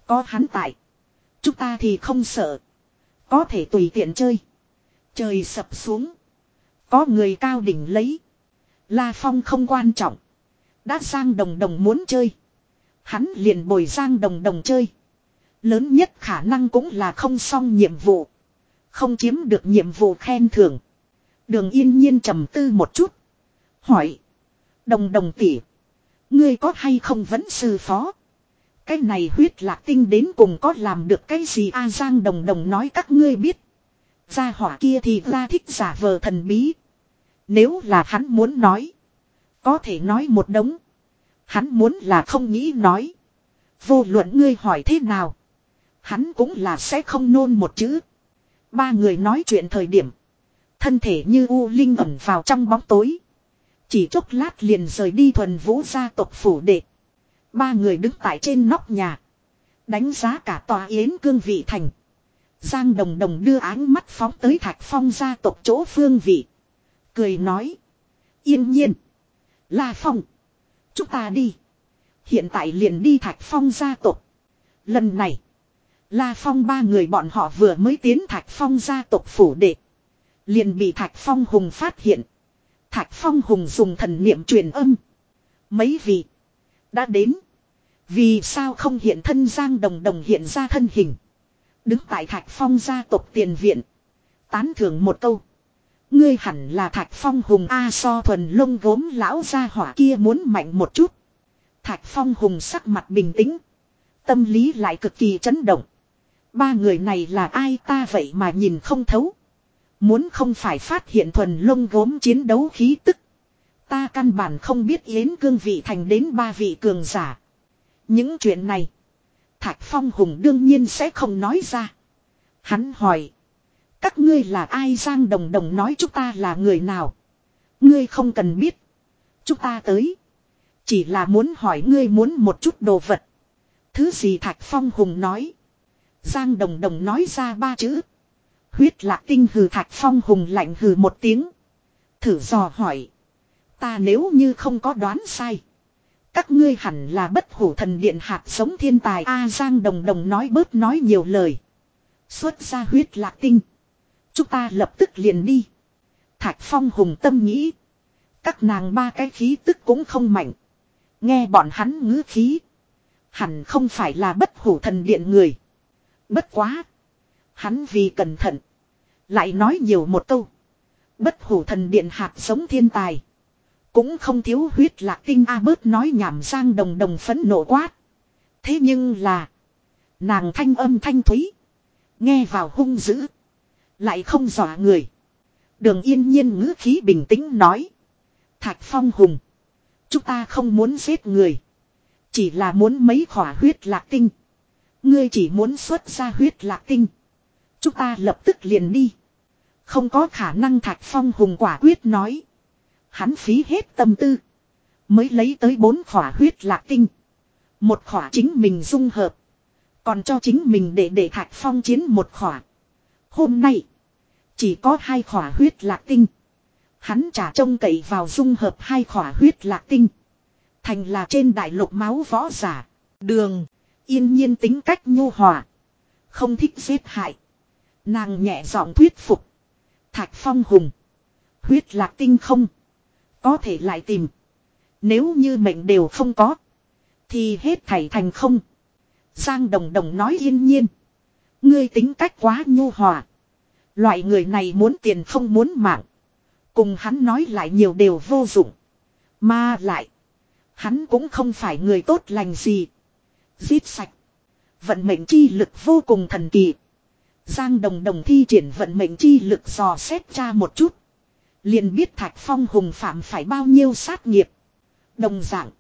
có hắn tại, chúng ta thì không sợ, có thể tùy tiện chơi. Trời sập xuống, có người cao đỉnh lấy. La Phong không quan trọng, đã Giang Đồng Đồng muốn chơi, hắn liền bồi Giang Đồng Đồng chơi. Lớn nhất khả năng cũng là không xong nhiệm vụ. Không chiếm được nhiệm vụ khen thưởng. Đường yên nhiên trầm tư một chút. Hỏi. Đồng đồng tỷ. Ngươi có hay không vẫn sư phó? Cái này huyết lạc tinh đến cùng có làm được cái gì A Giang đồng đồng nói các ngươi biết. Gia hỏa kia thì ra thích giả vờ thần bí. Nếu là hắn muốn nói. Có thể nói một đống. Hắn muốn là không nghĩ nói. Vô luận ngươi hỏi thế nào. Hắn cũng là sẽ không nôn một chữ. Ba người nói chuyện thời điểm. Thân thể như U Linh ẩn vào trong bóng tối. Chỉ chốc lát liền rời đi thuần vũ gia tộc phủ đệ. Ba người đứng tại trên nóc nhà. Đánh giá cả tòa yến cương vị thành. Giang Đồng Đồng đưa ánh mắt phóng tới Thạch Phong gia tộc chỗ phương vị. Cười nói. Yên nhiên. La Phong. Chúng ta đi. Hiện tại liền đi Thạch Phong gia tộc. Lần này. La Phong ba người bọn họ vừa mới tiến Thạch Phong gia tộc phủ đệ. Liền bị Thạch Phong Hùng phát hiện. Thạch Phong Hùng dùng thần niệm truyền âm. Mấy vị. Đã đến. Vì sao không hiện thân Giang Đồng Đồng hiện ra thân hình. Đứng tại Thạch Phong gia tộc tiền viện. Tán thưởng một câu. Ngươi hẳn là Thạch Phong Hùng A so thuần lông gốm lão gia hỏa kia muốn mạnh một chút. Thạch Phong Hùng sắc mặt bình tĩnh. Tâm lý lại cực kỳ chấn động. Ba người này là ai ta vậy mà nhìn không thấu. Muốn không phải phát hiện thuần lông gốm chiến đấu khí tức. Ta căn bản không biết yến cương vị thành đến ba vị cường giả. Những chuyện này. Thạch Phong Hùng đương nhiên sẽ không nói ra. Hắn hỏi. Các ngươi là ai Giang Đồng Đồng nói chúng ta là người nào. Ngươi không cần biết. Chúng ta tới. Chỉ là muốn hỏi ngươi muốn một chút đồ vật. Thứ gì Thạch Phong Hùng nói. Giang Đồng Đồng nói ra ba chữ. Huyết lạc tinh hừ thạch phong hùng lạnh hừ một tiếng. Thử dò hỏi. Ta nếu như không có đoán sai. Các ngươi hẳn là bất hủ thần điện hạt sống thiên tài A Giang Đồng Đồng nói bớt nói nhiều lời. Xuất ra huyết lạc tinh. Chúng ta lập tức liền đi. Thạch Phong hùng tâm nghĩ. Các nàng ba cái khí tức cũng không mạnh. Nghe bọn hắn ngữ khí. Hẳn không phải là bất hủ thần điện người. Bất quá. Hắn vì cẩn thận. Lại nói nhiều một câu. Bất hủ thần điện hạt sống thiên tài. Cũng không thiếu huyết lạc tinh A bớt nói nhảm sang đồng đồng phấn nộ quát. Thế nhưng là. Nàng thanh âm thanh thúy. Nghe vào hung dữ. Lại không dọa người. Đường yên nhiên ngữ khí bình tĩnh nói. Thạch phong hùng. Chúng ta không muốn giết người. Chỉ là muốn mấy khỏa huyết lạc tinh. Ngươi chỉ muốn xuất ra huyết lạc tinh. Chúng ta lập tức liền đi. Không có khả năng Thạch Phong hùng quả quyết nói. Hắn phí hết tâm tư. Mới lấy tới bốn khỏa huyết lạc tinh. Một khỏa chính mình dung hợp. Còn cho chính mình để để Thạch Phong chiến một khỏa. Hôm nay. Chỉ có hai khỏa huyết lạc tinh. Hắn trả trông cậy vào dung hợp hai khỏa huyết lạc tinh. Thành là trên đại lục máu võ giả. Đường. Yên nhiên tính cách nhu hòa. Không thích giết hại. Nàng nhẹ giọng thuyết phục. Thạch phong hùng. Huyết lạc tinh không. Có thể lại tìm. Nếu như mệnh đều không có. Thì hết thảy thành không. Giang đồng đồng nói yên nhiên. Ngươi tính cách quá nhu hòa. Loại người này muốn tiền không muốn mạng. Cùng hắn nói lại nhiều đều vô dụng. Mà lại. Hắn cũng không phải người tốt lành gì. Giết sạch. Vận mệnh chi lực vô cùng thần kỳ. Giang đồng đồng thi triển vận mệnh chi lực dò xét cha một chút. Liền biết Thạch Phong hùng phạm phải bao nhiêu sát nghiệp. Đồng dạng.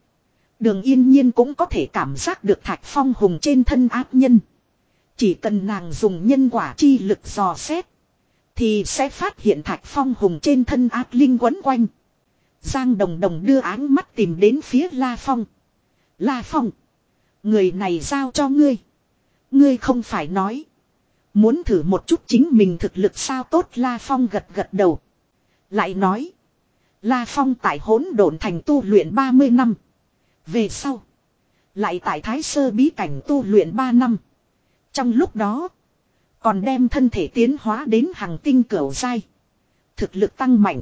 Đường yên nhiên cũng có thể cảm giác được Thạch Phong hùng trên thân ác nhân. Chỉ cần nàng dùng nhân quả chi lực dò xét. Thì sẽ phát hiện Thạch Phong hùng trên thân ác linh quấn quanh. Giang Đồng Đồng đưa áng mắt tìm đến phía La Phong. La Phong. Người này giao cho ngươi. Ngươi không phải nói. Muốn thử một chút chính mình thực lực sao tốt La Phong gật gật đầu. Lại nói. La Phong tại hỗn độn thành tu luyện 30 năm. Về sau. Lại tại Thái Sơ bí cảnh tu luyện 3 năm. Trong lúc đó. Còn đem thân thể tiến hóa đến hàng tinh cửu dai. Thực lực tăng mạnh.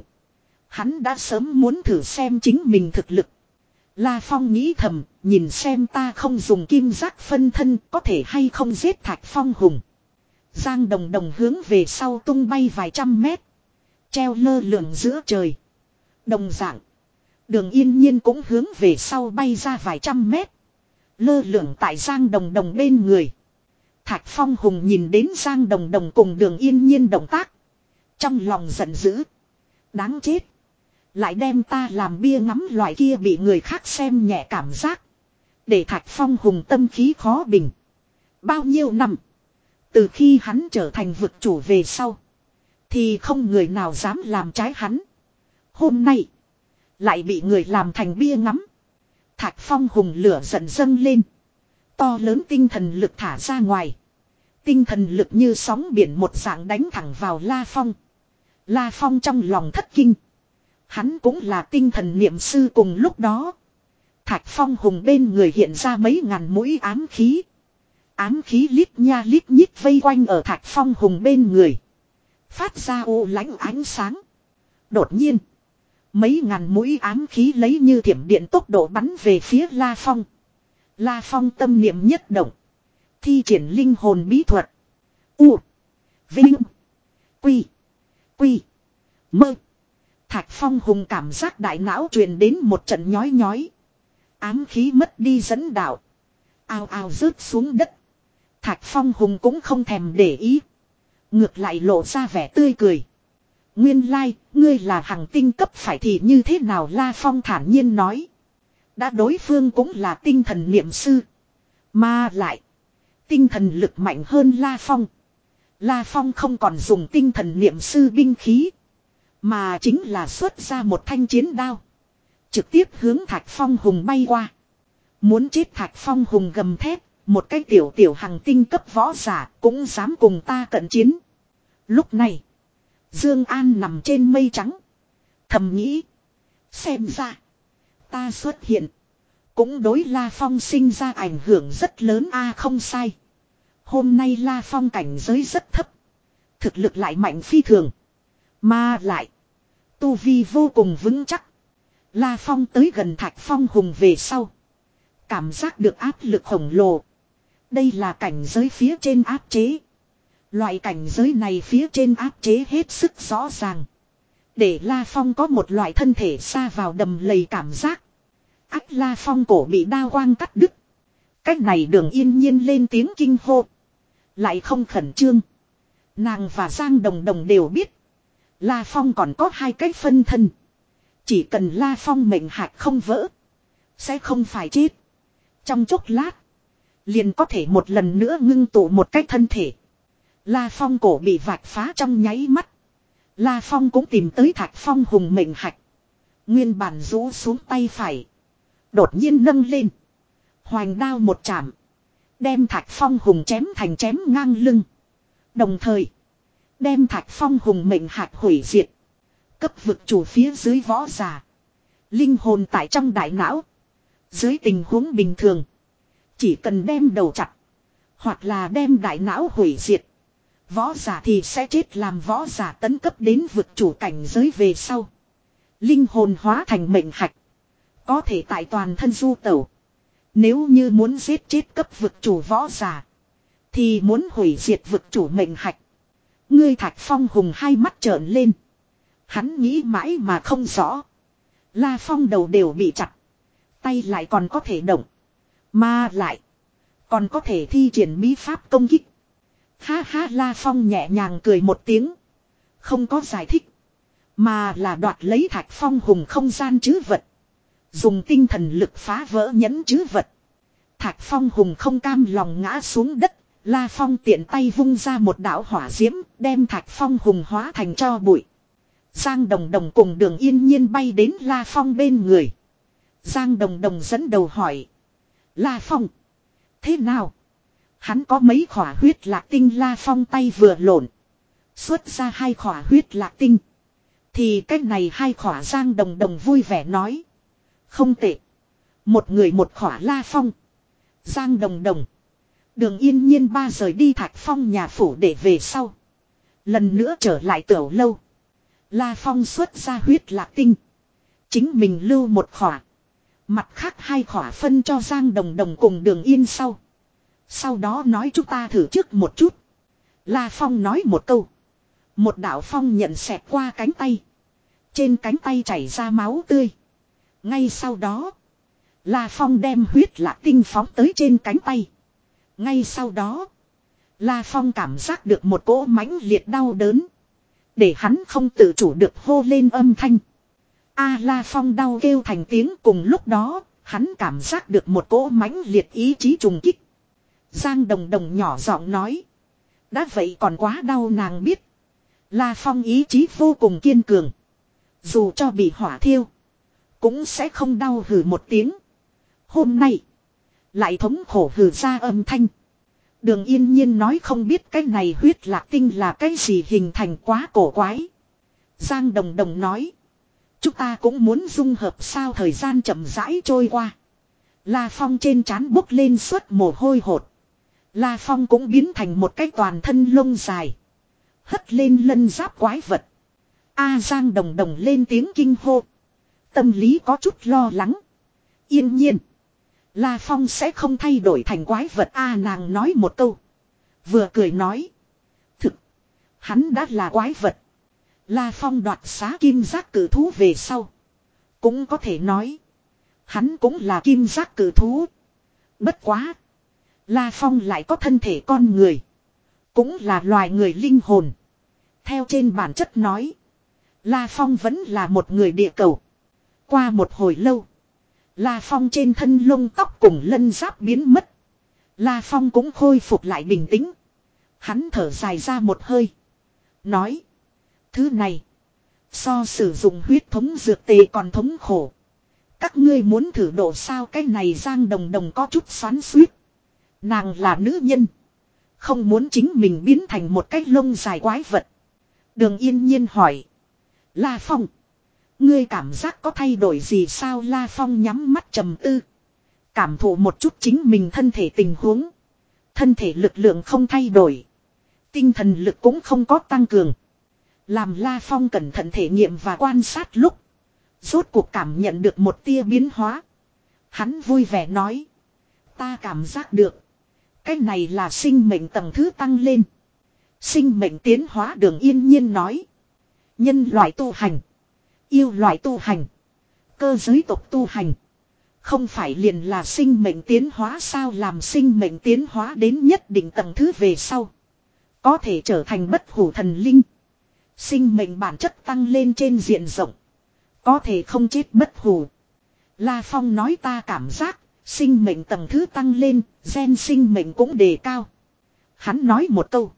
Hắn đã sớm muốn thử xem chính mình thực lực. La Phong nghĩ thầm, nhìn xem ta không dùng kim giác phân thân có thể hay không giết Thạch Phong hùng. Giang đồng đồng hướng về sau tung bay vài trăm mét. Treo lơ lửng giữa trời. Đồng dạng. Đường yên nhiên cũng hướng về sau bay ra vài trăm mét. Lơ lửng tại Giang đồng đồng bên người. Thạch Phong hùng nhìn đến Giang đồng đồng cùng đường yên nhiên động tác. Trong lòng giận dữ. Đáng chết. Lại đem ta làm bia ngắm loại kia bị người khác xem nhẹ cảm giác. Để Thạch Phong hùng tâm khí khó bình. Bao nhiêu năm. Từ khi hắn trở thành vực chủ về sau. Thì không người nào dám làm trái hắn. Hôm nay. Lại bị người làm thành bia ngắm. Thạch Phong hùng lửa giận dâng lên. To lớn tinh thần lực thả ra ngoài. Tinh thần lực như sóng biển một dạng đánh thẳng vào La Phong. La Phong trong lòng thất kinh. Hắn cũng là tinh thần niệm sư cùng lúc đó. Thạch phong hùng bên người hiện ra mấy ngàn mũi ám khí. Ám khí lít nha lít nhít vây quanh ở thạch phong hùng bên người. Phát ra ô lãnh ánh sáng. Đột nhiên. Mấy ngàn mũi ám khí lấy như thiểm điện tốc độ bắn về phía La Phong. La Phong tâm niệm nhất động. Thi triển linh hồn bí thuật. U. Vinh. Quy. Quy. Mơ. Thạch Phong hùng cảm giác đại não truyền đến một trận nhói nhói. Ám khí mất đi dẫn đạo. Ao ao rớt xuống đất. Thạch Phong hùng cũng không thèm để ý. Ngược lại lộ ra vẻ tươi cười. Nguyên lai, like, ngươi là hàng tinh cấp phải thì như thế nào La Phong thản nhiên nói. Đã đối phương cũng là tinh thần niệm sư. Mà lại, tinh thần lực mạnh hơn La Phong. La Phong không còn dùng tinh thần niệm sư binh khí. Mà chính là xuất ra một thanh chiến đao. Trực tiếp hướng Thạch Phong Hùng bay qua. Muốn chết Thạch Phong Hùng gầm thép, một cái tiểu tiểu hàng tinh cấp võ giả cũng dám cùng ta cận chiến. Lúc này, Dương An nằm trên mây trắng. Thầm nghĩ, xem ra, ta xuất hiện, Cũng đối La Phong sinh ra ảnh hưởng rất lớn a không sai. Hôm nay La Phong cảnh giới rất thấp. Thực lực lại mạnh phi thường. Mà lại. Tu vi vô cùng vững chắc. La Phong tới gần Thạch Phong hùng về sau. Cảm giác được áp lực khổng lồ. Đây là cảnh giới phía trên áp chế. Loại cảnh giới này phía trên áp chế hết sức rõ ràng. Để La Phong có một loại thân thể xa vào đầm lầy cảm giác. Ách La Phong cổ bị đao quang cắt đứt. Cách này đường yên nhiên lên tiếng kinh hô. Lại không khẩn trương. Nàng và Giang Đồng Đồng đều biết. La Phong còn có hai cái phân thân. Chỉ cần La Phong mệnh hạch không vỡ. Sẽ không phải chết. Trong chốc lát. Liền có thể một lần nữa ngưng tụ một cái thân thể. La Phong cổ bị vạch phá trong nháy mắt. La Phong cũng tìm tới Thạch Phong hùng mệnh hạch. Nguyên bản rũ xuống tay phải. Đột nhiên nâng lên. Hoành đao một chạm. Đem Thạch Phong hùng chém thành chém ngang lưng. Đồng thời. Đem Thạch Phong hùng mệnh hạch hủy diệt. Cấp vực chủ phía dưới võ giả. Linh hồn tại trong đại não. Dưới tình huống bình thường. Chỉ cần đem đầu chặt. Hoặc là đem đại não hủy diệt. Võ giả thì sẽ chết làm võ giả tấn cấp đến vực chủ cảnh giới về sau. Linh hồn hóa thành mệnh hạch. Có thể tại toàn thân du tẩu. Nếu như muốn giết chết cấp vực chủ võ giả. Thì muốn hủy diệt vực chủ mệnh hạch. Ngươi thạch phong hùng hai mắt trợn lên. Hắn nghĩ mãi mà không rõ. La phong đầu đều bị chặt. Tay lại còn có thể động. Mà lại. Còn có thể thi triển bí pháp công kích. Ha ha, La Phong nhẹ nhàng cười một tiếng. Không có giải thích. Mà là đoạt lấy thạch phong hùng không gian chứ vật. Dùng tinh thần lực phá vỡ nhẫn chứ vật. Thạch phong hùng không cam lòng ngã xuống đất. La Phong tiện tay vung ra một đạo hỏa diễm, đem thạch phong hùng hóa thành cho bụi. Giang Đồng Đồng cùng đường yên nhiên bay đến La Phong bên người. Giang Đồng Đồng dẫn đầu hỏi. La Phong. Thế nào? Hắn có mấy khỏa huyết lạc tinh La Phong tay vừa lộn. Xuất ra hai khỏa huyết lạc tinh. Thì cách này hai khỏa Giang Đồng Đồng vui vẻ nói. Không tệ. Một người một khỏa La Phong. Giang Đồng Đồng. Đường yên nhiên ba rời đi thạch phong nhà phủ để về sau. Lần nữa trở lại tiểu lâu. La Phong xuất ra huyết lạc tinh. Chính mình lưu một khỏa. Mặt khác hai khỏa phân cho Giang Đồng Đồng cùng đường yên sau. Sau đó nói chúng ta thử trước một chút. La Phong nói một câu. Một đạo phong nhận xẹt qua cánh tay. Trên cánh tay chảy ra máu tươi. Ngay sau đó. La Phong đem huyết lạc tinh phóng tới trên cánh tay. Ngay sau đó. La Phong cảm giác được một cỗ mãnh liệt đau đớn. Để hắn không tự chủ được hô lên âm thanh. A La Phong đau kêu thành tiếng cùng lúc đó, hắn cảm giác được một cỗ mãnh liệt ý chí trùng kích. Giang Đồng Đồng nhỏ giọng nói. Đã vậy còn quá đau nàng biết. La Phong ý chí vô cùng kiên cường. Dù cho bị hỏa thiêu. Cũng sẽ không đau hừ một tiếng. Hôm nay. Lại thống khổ hừ ra âm thanh. Đường yên nhiên nói không biết cái này huyết lạc tinh là cái gì hình thành quá cổ quái. Giang Đồng Đồng nói. Chúng ta cũng muốn dung hợp sao thời gian chậm rãi trôi qua. La Phong trên trán bốc lên suốt mồ hôi hột. La Phong cũng biến thành một cái toàn thân lông dài. Hất lên lân giáp quái vật. A Giang đồng đồng lên tiếng kinh hô. Tâm lý có chút lo lắng. Yên nhiên. La Phong sẽ không thay đổi thành quái vật A nàng nói một câu. Vừa cười nói. Thực. Hắn đã là quái vật. La Phong đoạt xá kim giác cử thú về sau. Cũng có thể nói. Hắn cũng là kim giác cử thú. Bất quá. La Phong lại có thân thể con người. Cũng là loài người linh hồn. Theo trên bản chất nói. La Phong vẫn là một người địa cầu. Qua một hồi lâu. La Phong trên thân lông tóc cùng lân giáp biến mất. La Phong cũng khôi phục lại bình tĩnh. Hắn thở dài ra một hơi. Nói. Thứ này. So sử dụng huyết thống dược tề còn thống khổ. Các ngươi muốn thử độ sao cái này giang đồng đồng có chút xoắn suýt. Nàng là nữ nhân. Không muốn chính mình biến thành một cái lông dài quái vật. Đường yên nhiên hỏi. La Phong. Ngươi cảm giác có thay đổi gì sao La Phong nhắm mắt trầm tư. Cảm thụ một chút chính mình thân thể tình huống. Thân thể lực lượng không thay đổi. Tinh thần lực cũng không có tăng cường. Làm La Phong cẩn thận thể nghiệm và quan sát lúc. Rốt cuộc cảm nhận được một tia biến hóa. Hắn vui vẻ nói. Ta cảm giác được. Cái này là sinh mệnh tầng thứ tăng lên. Sinh mệnh tiến hóa đường yên nhiên nói. Nhân loại tu hành. Yêu loại tu hành. Cơ giới tộc tu hành. Không phải liền là sinh mệnh tiến hóa sao làm sinh mệnh tiến hóa đến nhất định tầng thứ về sau. Có thể trở thành bất hủ thần linh. Sinh mệnh bản chất tăng lên trên diện rộng. Có thể không chết bất hủ. La Phong nói ta cảm giác, sinh mệnh tầng thứ tăng lên, gen sinh mệnh cũng đề cao. Hắn nói một câu.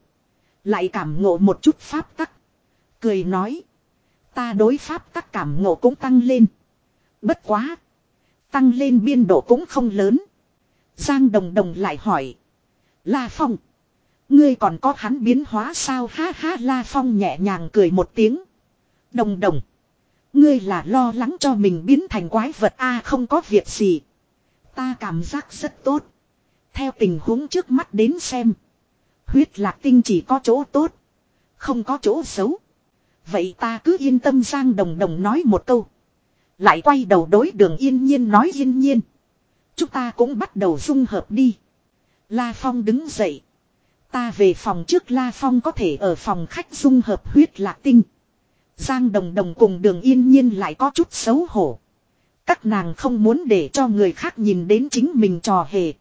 Lại cảm ngộ một chút pháp tắc. Cười nói. Ta đối pháp các cảm ngộ cũng tăng lên. Bất quá. Tăng lên biên độ cũng không lớn. Giang Đồng Đồng lại hỏi. La Phong. Ngươi còn có hắn biến hóa sao ha ha, La Phong nhẹ nhàng cười một tiếng. Đồng đồng. Ngươi là lo lắng cho mình biến thành quái vật a, không có việc gì. Ta cảm giác rất tốt. Theo tình huống trước mắt đến xem. Huyết lạc tinh chỉ có chỗ tốt. Không có chỗ xấu. Vậy ta cứ yên tâm Giang Đồng Đồng nói một câu. Lại quay đầu đối đường yên nhiên nói yên nhiên. Chúng ta cũng bắt đầu dung hợp đi. La Phong đứng dậy. Ta về phòng trước La Phong có thể ở phòng khách dung hợp huyết lạc tinh. Giang Đồng Đồng cùng đường yên nhiên lại có chút xấu hổ. Các nàng không muốn để cho người khác nhìn đến chính mình trò hề.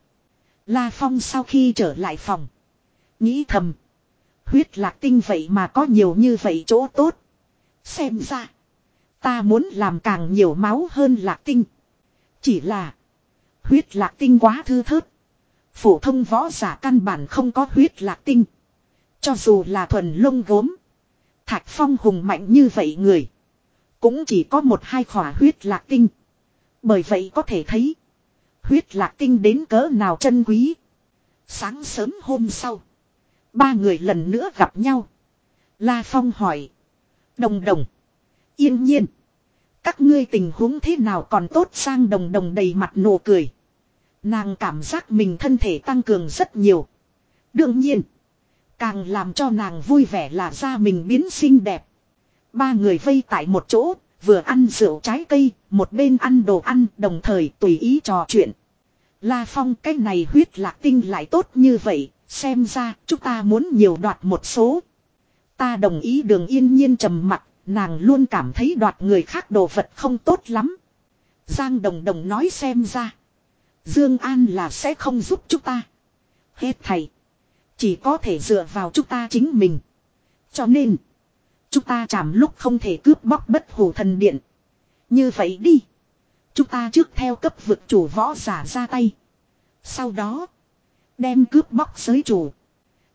La Phong sau khi trở lại phòng. Nghĩ thầm. Huyết lạc tinh vậy mà có nhiều như vậy chỗ tốt. Xem ra. Ta muốn làm càng nhiều máu hơn lạc tinh. Chỉ là. Huyết lạc tinh quá thư thớt. Phổ thông võ giả căn bản không có huyết lạc tinh. Cho dù là thuần lông gốm. Thạch phong hùng mạnh như vậy người. Cũng chỉ có một hai khỏa huyết lạc tinh. Bởi vậy có thể thấy. Huyết lạc tinh đến cỡ nào chân quý. Sáng sớm hôm sau. Ba người lần nữa gặp nhau. La Phong hỏi. Đồng đồng. Yên nhiên. Các ngươi tình huống thế nào còn tốt sang đồng đồng đầy mặt nụ cười. Nàng cảm giác mình thân thể tăng cường rất nhiều. Đương nhiên. Càng làm cho nàng vui vẻ là da mình biến xinh đẹp. Ba người vây tại một chỗ, vừa ăn rượu trái cây, một bên ăn đồ ăn, đồng thời tùy ý trò chuyện. La Phong cái này huyết lạc tinh lại tốt như vậy, xem ra chúng ta muốn nhiều đoạt một số. Ta đồng ý đường yên nhiên trầm mặt, nàng luôn cảm thấy đoạt người khác đồ vật không tốt lắm. Giang Đồng Đồng nói xem ra. Dương An là sẽ không giúp chúng ta. Hết thầy. Chỉ có thể dựa vào chúng ta chính mình. Cho nên. Chúng ta chạm lúc không thể cướp bóc bất hủ thần điện. Như vậy đi. Chúng ta trước theo cấp vực chủ võ giả ra tay. Sau đó. Đem cướp bóc giới chủ.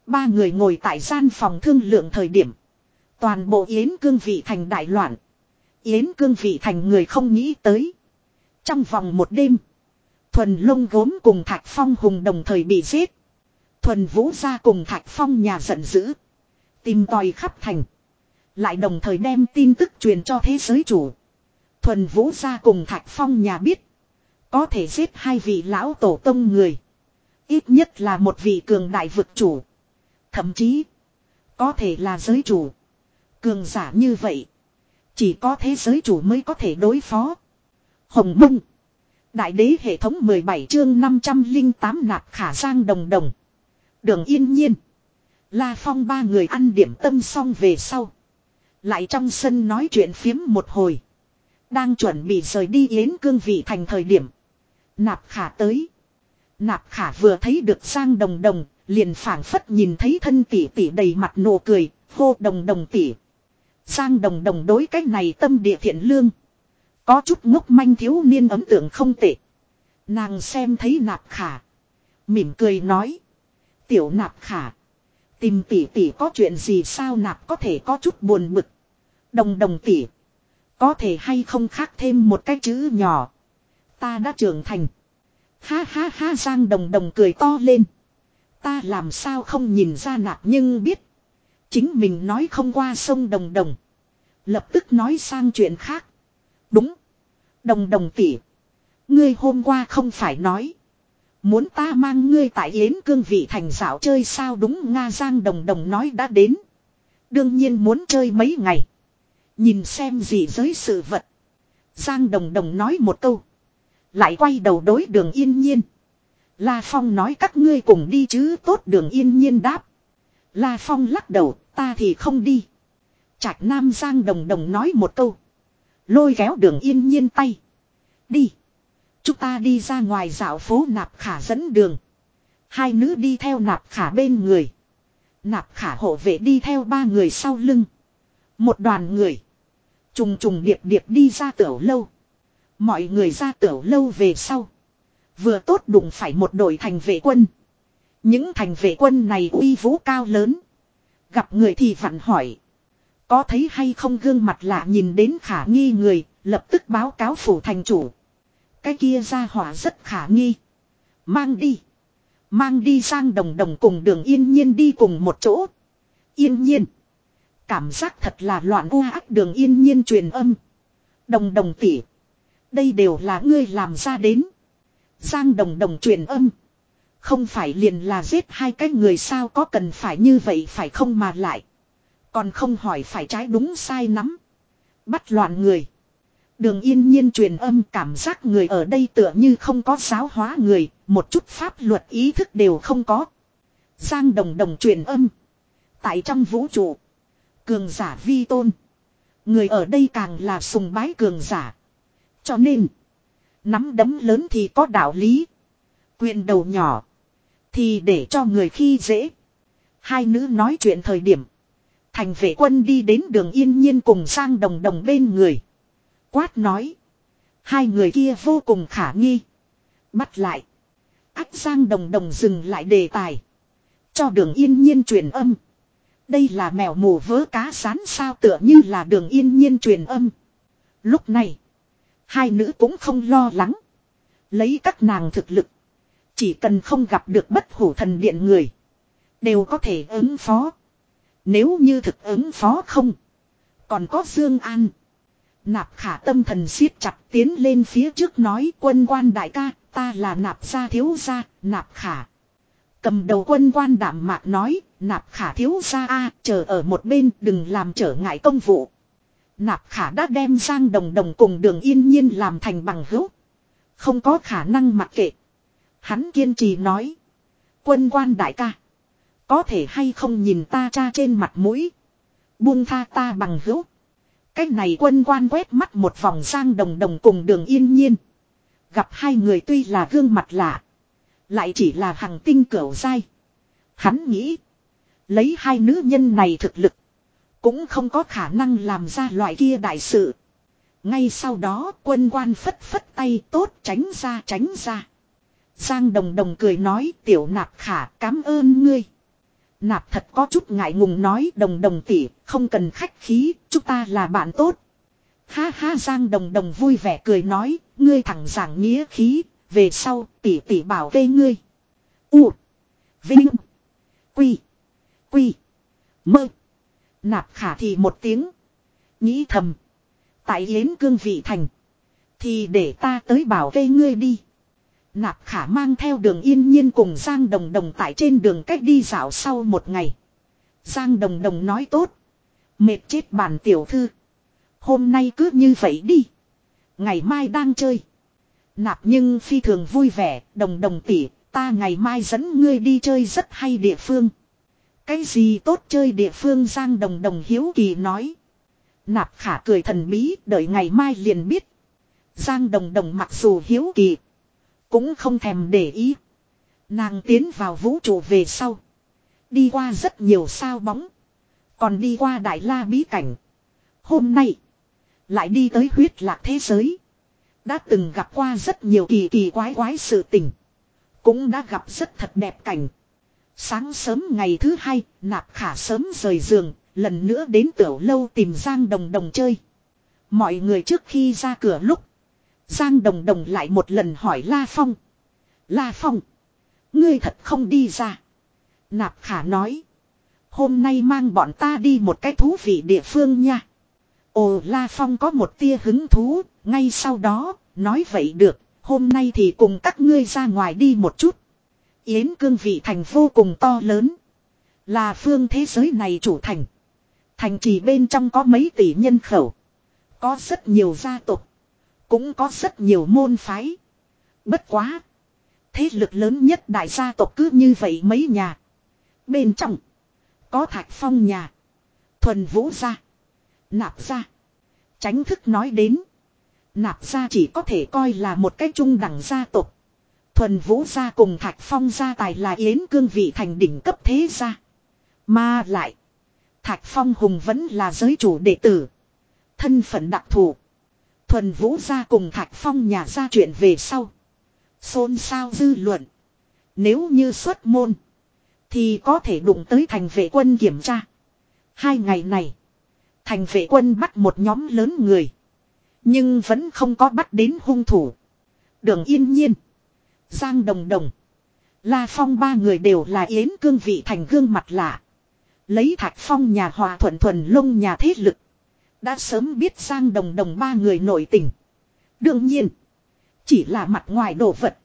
Ba người ngồi tại gian phòng thương lượng thời điểm. Toàn bộ Yến cương vị thành đại loạn. Yến cương vị thành người không nghĩ tới. Trong vòng một đêm. Thuần lông gốm cùng Thạch Phong hùng đồng thời bị giết. Thuần vũ ra cùng Thạch Phong nhà giận dữ. Tìm tòi khắp thành. Lại đồng thời đem tin tức truyền cho thế giới chủ. Thuần vũ ra cùng Thạch Phong nhà biết. Có thể giết hai vị lão tổ tông người. Ít nhất là một vị cường đại vực chủ. Thậm chí. Có thể là giới chủ. Cường giả như vậy. Chỉ có thế giới chủ mới có thể đối phó. Hồng Bung, Đại đế hệ thống 17 chương 508 nạp khả giang đồng đồng. Đường yên nhiên. La Phong ba người ăn điểm tâm xong về sau. Lại trong sân nói chuyện phiếm một hồi. Đang chuẩn bị rời đi yến cương vị thành thời điểm. Nạp khả tới. Nạp khả vừa thấy được Giang Đồng Đồng, liền phảng phất nhìn thấy thân tỷ tỷ đầy mặt nụ cười, hô đồng đồng tỷ. Giang Đồng Đồng đối cách này tâm địa thiện lương. Có chút ngốc manh thiếu niên ấn tượng không tệ. Nàng xem thấy nạp khả. Mỉm cười nói. Tiểu nạp khả. Tìm tỷ tỷ có chuyện gì sao nạp có thể có chút buồn bực. Đồng đồng tỷ. Có thể hay không khác thêm một cái chữ nhỏ. Ta đã trưởng thành. Ha ha ha, Giang đồng đồng cười to lên. Ta làm sao không nhìn ra nạp nhưng biết. Chính mình nói không qua sông đồng đồng. Lập tức nói sang chuyện khác. Đúng. Đồng đồng tỷ. Ngươi hôm qua không phải nói. Muốn ta mang ngươi tại Yến cương vị thành dạo chơi sao đúng, Nga Giang Đồng Đồng nói đã đến. Đương nhiên muốn chơi mấy ngày. Nhìn xem gì giới sự vật. Giang Đồng Đồng nói một câu. Lại quay đầu đối đường yên nhiên. La Phong nói các ngươi cùng đi chứ tốt đường yên nhiên đáp. La Phong lắc đầu, ta thì không đi. Trạch Nam Giang Đồng Đồng nói một câu. Lôi kéo đường yên nhiên tay. Đi. Chúng ta đi ra ngoài dạo phố nạp khả dẫn đường. Hai nữ đi theo nạp khả bên người. Nạp khả hộ vệ đi theo ba người sau lưng. Một đoàn người. Trùng trùng điệp điệp đi ra tiểu lâu. Mọi người ra tiểu lâu về sau. Vừa tốt đụng phải một đội thành vệ quân. Những thành vệ quân này uy vũ cao lớn. Gặp người thì vặn hỏi. Có thấy hay không gương mặt lạ nhìn đến khả nghi người, lập tức báo cáo phủ thành chủ. Cái kia ra hỏa rất khả nghi. Mang đi. Mang đi sang đồng đồng cùng đường yên nhiên đi cùng một chỗ. Yên nhiên. Cảm giác thật là loạn u ác đường yên nhiên truyền âm. Đồng đồng tỉ. Đây đều là ngươi làm ra đến. Giang đồng đồng truyền âm. Không phải liền là giết hai cái người sao có cần phải như vậy phải không mà lại. Còn không hỏi phải trái đúng sai nắm. Bắt loạn người. Đường yên nhiên truyền âm cảm giác người ở đây tựa như không có giáo hóa người, một chút pháp luật ý thức đều không có. Giang đồng đồng truyền âm. Tại trong vũ trụ, cường giả vi tôn. Người ở đây càng là sùng bái cường giả. Cho nên, nắm đấm lớn thì có đạo lý. Quyền đầu nhỏ, thì để cho người khi dễ. Hai nữ nói chuyện thời điểm. Thành vệ quân đi đến đường yên nhiên cùng sang đồng đồng bên người. Quát nói. Hai người kia vô cùng khả nghi. Bắt lại. Ách sang đồng đồng dừng lại đề tài. Cho đường yên nhiên truyền âm. Đây là mèo mù vớ cá sán sao tựa như là đường yên nhiên truyền âm. Lúc này. Hai nữ cũng không lo lắng. Lấy các nàng thực lực. Chỉ cần không gặp được bất hủ thần điện người. Đều có thể ứng phó. Nếu như thực ứng phó không. Còn có Dương An. Nạp khả tâm thần siết chặt tiến lên phía trước nói quân quan đại ca, ta là nạp gia thiếu gia, nạp khả. Cầm đầu quân quan đảm mạc nói, nạp khả thiếu gia a chờ ở một bên đừng làm trở ngại công vụ. Nạp khả đã đem sang đồng đồng cùng đường yên nhiên làm thành bằng hữu. Không có khả năng mặc kệ. Hắn kiên trì nói. Quân quan đại ca. Có thể hay không nhìn ta cha trên mặt mũi. Buông tha ta bằng hữu. Cái này quân quan quét mắt một vòng sang đồng đồng cùng đường yên nhiên. Gặp hai người tuy là gương mặt lạ. Lại chỉ là hàng tinh cửu dai. Hắn nghĩ. Lấy hai nữ nhân này thực lực. Cũng không có khả năng làm ra loại kia đại sự. Ngay sau đó, quân quan phất phất tay tốt tránh ra tránh ra. Giang đồng đồng cười nói, tiểu nạp khả, cảm ơn ngươi. Nạp thật có chút ngại ngùng nói, đồng đồng tỷ, không cần khách khí, chúng ta là bạn tốt. Ha ha, Giang đồng đồng vui vẻ cười nói, ngươi thẳng giảng nghĩa khí, về sau tỷ tỷ bảo vệ ngươi. U. Vinh. Quy. Quy. Mơ. Nạp khả thì một tiếng. Nghĩ thầm. Tại yến cương vị thành. Thì để ta tới bảo vệ ngươi đi. Nạp khả mang theo đường yên nhiên cùng Giang Đồng Đồng tại trên đường cách đi dạo sau một ngày. Giang Đồng Đồng nói tốt. Mệt chết bản tiểu thư. Hôm nay cứ như vậy đi. Ngày mai đang chơi. Nạp nhưng phi thường vui vẻ, đồng đồng tỉ, ta ngày mai dẫn ngươi đi chơi rất hay địa phương. Cái gì tốt chơi địa phương Giang Đồng Đồng hiếu kỳ nói. Nạp khả cười thần bí, đợi ngày mai liền biết. Giang Đồng Đồng mặc dù hiếu kỳ, cũng không thèm để ý. Nàng tiến vào vũ trụ về sau. Đi qua rất nhiều sao bóng. Còn đi qua Đại La bí cảnh. Hôm nay. Lại đi tới huyết lạc thế giới. Đã từng gặp qua rất nhiều kỳ kỳ quái quái sự tình. Cũng đã gặp rất thật đẹp cảnh. Sáng sớm ngày thứ hai, nạp khả sớm rời giường, lần nữa đến tiểu lâu tìm Giang Đồng Đồng chơi. Mọi người trước khi ra cửa lúc, Giang Đồng Đồng lại một lần hỏi La Phong. La Phong, ngươi thật không đi ra. Nạp khả nói. Hôm nay mang bọn ta đi một cái thú vị địa phương nha. Ồ La Phong có một tia hứng thú, ngay sau đó, nói vậy được, Hôm nay thì cùng các ngươi ra ngoài đi một chút. Yến cương vị thành vô cùng to lớn. Là phương thế giới này chủ thành. Thành trì bên trong có mấy tỷ nhân khẩu. Có rất nhiều gia tộc. Cũng có rất nhiều môn phái. Bất quá. Thế lực lớn nhất đại gia tộc cứ như vậy mấy nhà. Bên trong. Có thạch phong nhà. Thuần vũ gia. Nạp gia. Tránh thức nói đến. Nạp gia chỉ có thể coi là một cái trung đẳng gia tộc. Thuần vũ gia cùng thạch phong gia tài là yến cương vị thành đỉnh cấp thế gia. Mà lại. Thạch phong hùng vẫn là giới chủ đệ tử. Thân phận đặc thù. Thuần vũ gia cùng thạch phong nhà ra chuyện về sau. Xôn xao dư luận. Nếu như xuất môn. Thì có thể đụng tới thành vệ quân kiểm tra. Hai ngày này. Thành vệ quân bắt một nhóm lớn người. Nhưng vẫn không có bắt đến hung thủ. Đường yên nhiên. Giang đồng đồng. La Phong ba người đều là yến cương vị thành gương mặt lạ. Lấy thạch phong nhà hòa thuận thuần lông nhà thế lực. Đã sớm biết Giang đồng đồng ba người nổi tình. Đương nhiên. Chỉ là mặt ngoài đồ vật.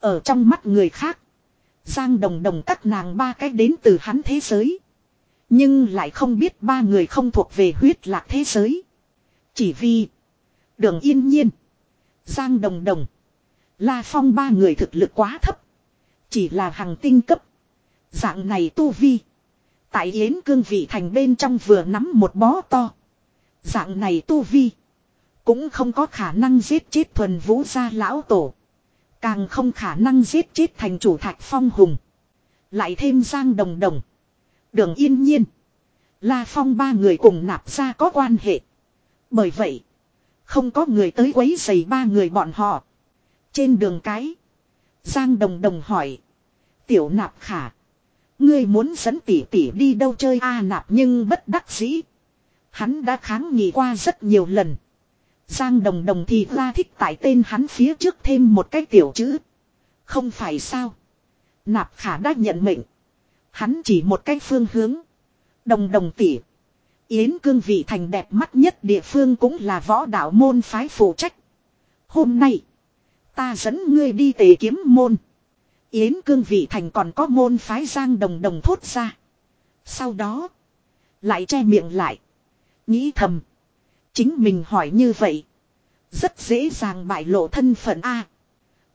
Ở trong mắt người khác. Giang đồng đồng các nàng ba cái đến từ hắn thế giới. Nhưng lại không biết ba người không thuộc về huyết lạc thế giới. Chỉ vì. Đường yên nhiên. Giang đồng đồng. La phong ba người thực lực quá thấp. Chỉ là hàng tinh cấp. Dạng này tu vi. Tại Yến cương vị thành bên trong vừa nắm một bó to. Dạng này tu vi. Cũng không có khả năng giết chết thuần vũ gia lão tổ. Càng không khả năng giết chết thành chủ thạch phong hùng. Lại thêm giang đồng đồng. Đường yên nhiên. La phong ba người cùng nạp ra có quan hệ. Bởi vậy. Không có người tới quấy giày ba người bọn họ. Trên đường cái. Giang đồng đồng hỏi. Tiểu nạp khả. Ngươi muốn dẫn tỷ tỷ đi đâu chơi a nạp nhưng bất đắc dĩ. Hắn đã kháng nghị qua rất nhiều lần. Giang đồng đồng thì ra thích tại tên hắn phía trước thêm một cái tiểu chữ. Không phải sao. Nạp khả đã nhận mệnh. Hắn chỉ một cái phương hướng. Đồng đồng tỷ. Yến cương vị thành đẹp mắt nhất địa phương cũng là võ đạo môn phái phụ trách. Hôm nay. Ta dẫn ngươi đi tề kiếm môn. Yến cương vị thành còn có môn phái giang đồng đồng thốt ra. Sau đó. Lại che miệng lại. Nghĩ thầm. Chính mình hỏi như vậy. Rất dễ dàng bại lộ thân phận A.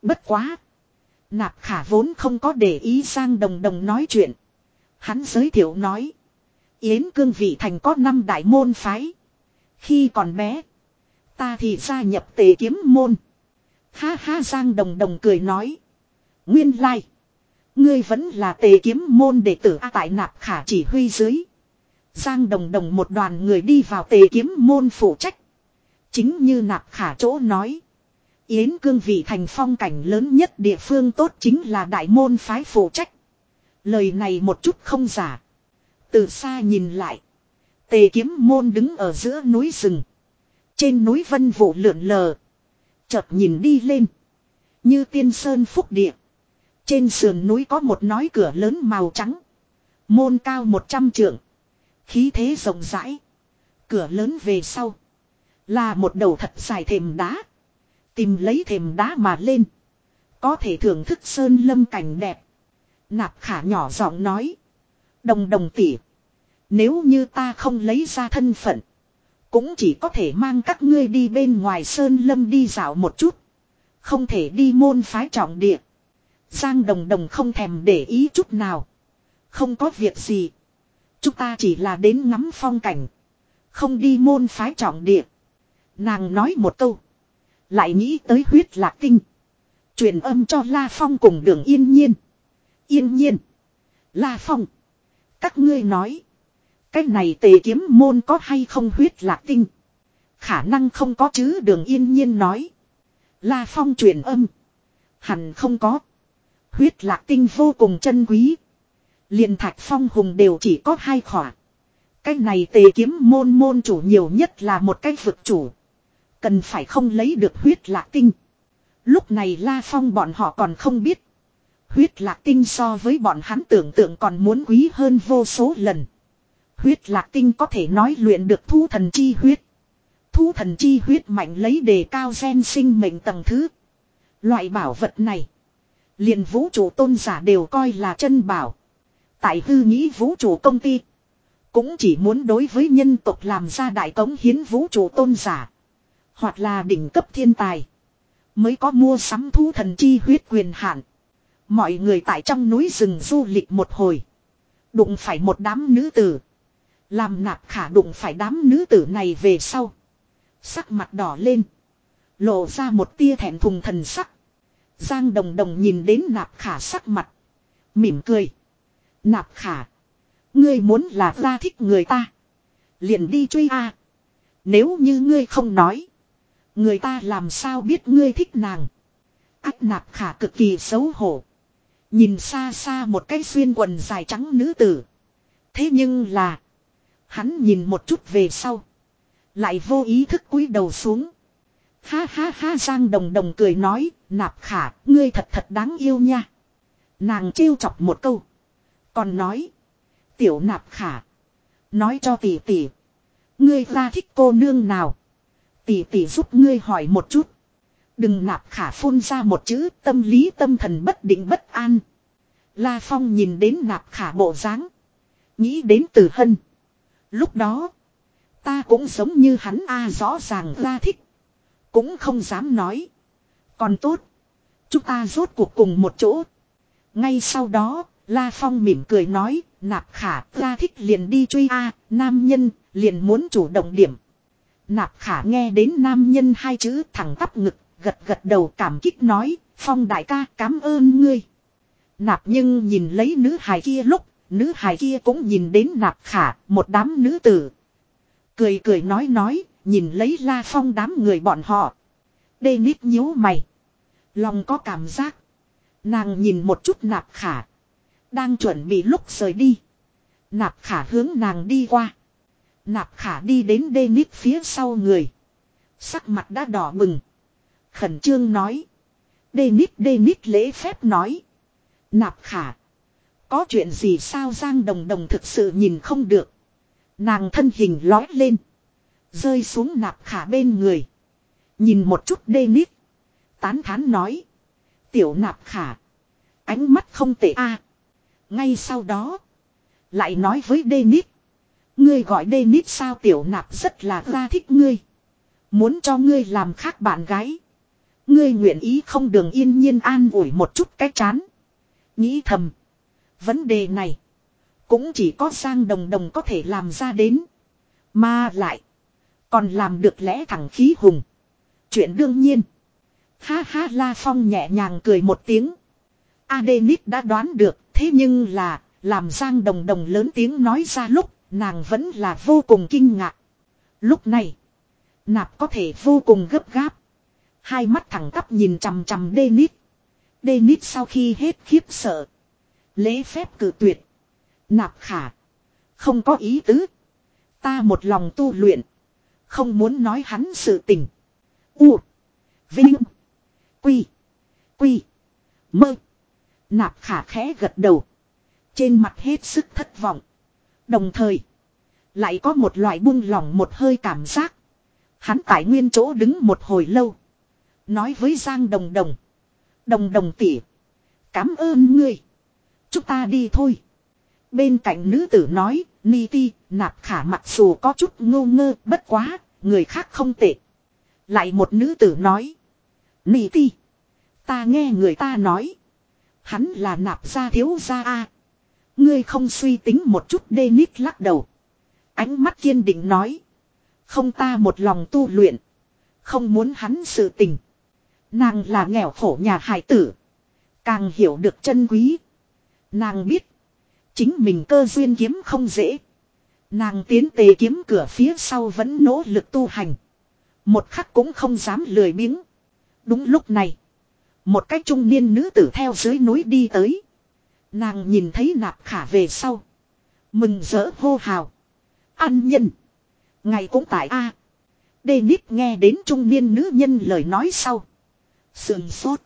Bất quá. Nạp khả vốn không có để ý Giang Đồng Đồng nói chuyện. Hắn giới thiệu nói. Yến cương vị thành có năm đại môn phái. Khi còn bé. Ta thì gia nhập tề kiếm môn. Ha ha, Giang Đồng Đồng cười nói. Nguyên lai. Ngươi vẫn là tề kiếm môn đệ tử A tại nạp khả chỉ huy dưới. Giang Đồng Đồng một đoàn người đi vào tề kiếm môn phụ trách. Chính như nạp khả chỗ nói. Yến cương vị thành phong cảnh lớn nhất địa phương tốt chính là đại môn phái phụ trách. Lời này một chút không giả. Từ xa nhìn lại. Tề kiếm môn đứng ở giữa núi rừng. Trên núi vân vụ lượn lờ. Chợt nhìn đi lên. Như tiên sơn phúc địa. Trên sườn núi có một nói cửa lớn màu trắng. Môn cao một trăm trượng. Khí thế rộng rãi. Cửa lớn về sau. Là một đầu thật dài thềm đá. Tìm lấy thềm đá mà lên. Có thể thưởng thức sơn lâm cảnh đẹp. Nạp khả nhỏ giọng nói. Đồng đồng tỉ. Nếu như ta không lấy ra thân phận. Cũng chỉ có thể mang các ngươi đi bên ngoài sơn lâm đi dạo một chút. Không thể đi môn phái trọng địa. Giang đồng đồng không thèm để ý chút nào. Không có việc gì. Chúng ta chỉ là đến ngắm phong cảnh. Không đi môn phái trọng địa. Nàng nói một câu. Lại nghĩ tới huyết lạc tinh. Truyền âm cho La Phong cùng đường yên nhiên. Yên nhiên. La Phong. Các ngươi nói. Cái này tề kiếm môn có hay không huyết lạc tinh. Khả năng không có chứ, đường yên nhiên nói. La Phong truyền âm. Hẳn không có. Huyết lạc tinh vô cùng chân quý. liền thạch phong hùng đều chỉ có hai khỏa. Cái này tề kiếm môn môn chủ nhiều nhất là một cái vực chủ. Cần phải không lấy được huyết lạc tinh. Lúc này La Phong bọn họ còn không biết. Huyết lạc tinh so với bọn hắn tưởng tượng còn muốn quý hơn vô số lần. Huyết lạc tinh có thể nói luyện được thu thần chi huyết. Thu thần chi huyết mạnh lấy đề cao gen sinh mệnh tầng thứ. Loại bảo vật này. liền vũ trụ tôn giả đều coi là chân bảo. Tại hư nghĩ vũ trụ công ty. Cũng chỉ muốn đối với nhân tộc làm ra đại tống hiến vũ trụ tôn giả. Hoặc là đỉnh cấp thiên tài. Mới có mua sắm thu thần chi huyết quyền hạn. Mọi người tại trong núi rừng du lịch một hồi. Đụng phải một đám nữ tử. Làm nạp khả đụng phải đám nữ tử này về sau. Sắc mặt đỏ lên. Lộ ra một tia thẹn thùng thần sắc. Giang đồng đồng nhìn đến nạp khả sắc mặt. Mỉm cười. Nạp khả. Ngươi muốn là ra thích người ta. Liền đi truy a. Nếu như ngươi không nói. Người ta làm sao biết ngươi thích nàng. ác nạp khả cực kỳ xấu hổ. Nhìn xa xa một cái xuyên quần dài trắng nữ tử. Thế nhưng là. Hắn nhìn một chút về sau. Lại vô ý thức cúi đầu xuống. Ha ha ha Giang Đồng Đồng cười nói, nạp khả, ngươi thật thật đáng yêu nha. Nàng trêu chọc một câu. Còn nói, tiểu nạp khả. Nói cho tỷ tỷ. Ngươi ra thích cô nương nào. Tỷ tỷ giúp ngươi hỏi một chút. Đừng nạp khả phun ra một chữ tâm lý tâm thần bất định bất an. La Phong nhìn đến nạp khả bộ dáng Nghĩ đến từ hân. Lúc đó. Ta cũng giống như hắn a rõ ràng ra thích. Cũng không dám nói. Còn tốt. Chúng ta rốt cuộc cùng một chỗ. Ngay sau đó, La Phong mỉm cười nói, nạp khả ra thích liền đi truy a nam nhân, liền muốn chủ động điểm. Nạp khả nghe đến nam nhân hai chữ thẳng tắp ngực, gật gật đầu cảm kích nói, Phong đại ca cảm ơn ngươi. Nạp nhưng nhìn lấy nữ hài kia lúc, nữ hài kia cũng nhìn đến nạp khả, một đám nữ tử. Cười cười nói nói, nhìn lấy La Phong đám người bọn họ. Đê nít nhíu mày. Lòng có cảm giác. Nàng nhìn một chút nạp khả. Đang chuẩn bị lúc rời đi. Nạp khả hướng nàng đi qua. Nạp khả đi đến đê nít phía sau người. Sắc mặt đã đỏ bừng. Khẩn trương nói. Đê nít đê nít lễ phép nói. Nạp khả. Có chuyện gì sao Giang Đồng Đồng thực sự nhìn không được. Nàng thân hình lói lên. Rơi xuống nạp khả bên người. Nhìn một chút đê nít. Tán thán nói. Tiểu nạp khả. Ánh mắt không tệ a. Ngay sau đó. Lại nói với đê nít. Ngươi gọi đê nít sao tiểu nạp rất là ra thích ngươi. Muốn cho ngươi làm khác bạn gái. Ngươi nguyện ý không đường yên nhiên an ủi một chút cái chán. Nghĩ thầm. Vấn đề này. Cũng chỉ có sang đồng đồng có thể làm ra đến. Mà lại. Còn làm được lẽ thẳng khí hùng. Chuyện đương nhiên. Ha ha La Phong nhẹ nhàng cười một tiếng. Adenit đã đoán được. Thế nhưng là. Làm Giang Đồng Đồng lớn tiếng nói ra lúc. Nàng vẫn là vô cùng kinh ngạc. Lúc này. Nạp có thể vô cùng gấp gáp. Hai mắt thẳng tắp nhìn chằm chằm Denit. Denit sau khi hết khiếp sợ. Lễ phép cử tuyệt. Nạp khả. Không có ý tứ. Ta một lòng tu luyện. Không muốn nói hắn sự tình. U. Vinh. Quy. Quy. Mơ. Nạp khả khẽ gật đầu. Trên mặt hết sức thất vọng. Đồng thời. Lại có một loại buông lỏng một hơi cảm giác. Hắn tại nguyên chỗ đứng một hồi lâu. Nói với Giang Đồng Đồng. Đồng Đồng tỉ. Cảm ơn ngươi. Chúng ta đi thôi. Bên cạnh nữ tử nói, Ni Ti, nạp khả mặc dù có chút ngô ngơ, bất quá, người khác không tệ. Lại một nữ tử nói, Ni Ti, ta nghe người ta nói, hắn là nạp gia thiếu gia a. Ngươi không suy tính một chút đê nít lắc đầu. Ánh mắt kiên định nói, không ta một lòng tu luyện, không muốn hắn sự tình. Nàng là nghèo khổ nhà hải tử, càng hiểu được chân quý. Nàng biết. Chính mình cơ duyên kiếm không dễ. Nàng tiến tề kiếm cửa phía sau vẫn nỗ lực tu hành. Một khắc cũng không dám lười biếng. Đúng lúc này. Một cách trung niên nữ tử theo dưới núi đi tới. Nàng nhìn thấy nạp khả về sau. Mừng rỡ hô hào. an nhân. Ngày cũng tại A. Đê nít nghe đến trung niên nữ nhân lời nói sau. Sườn sốt.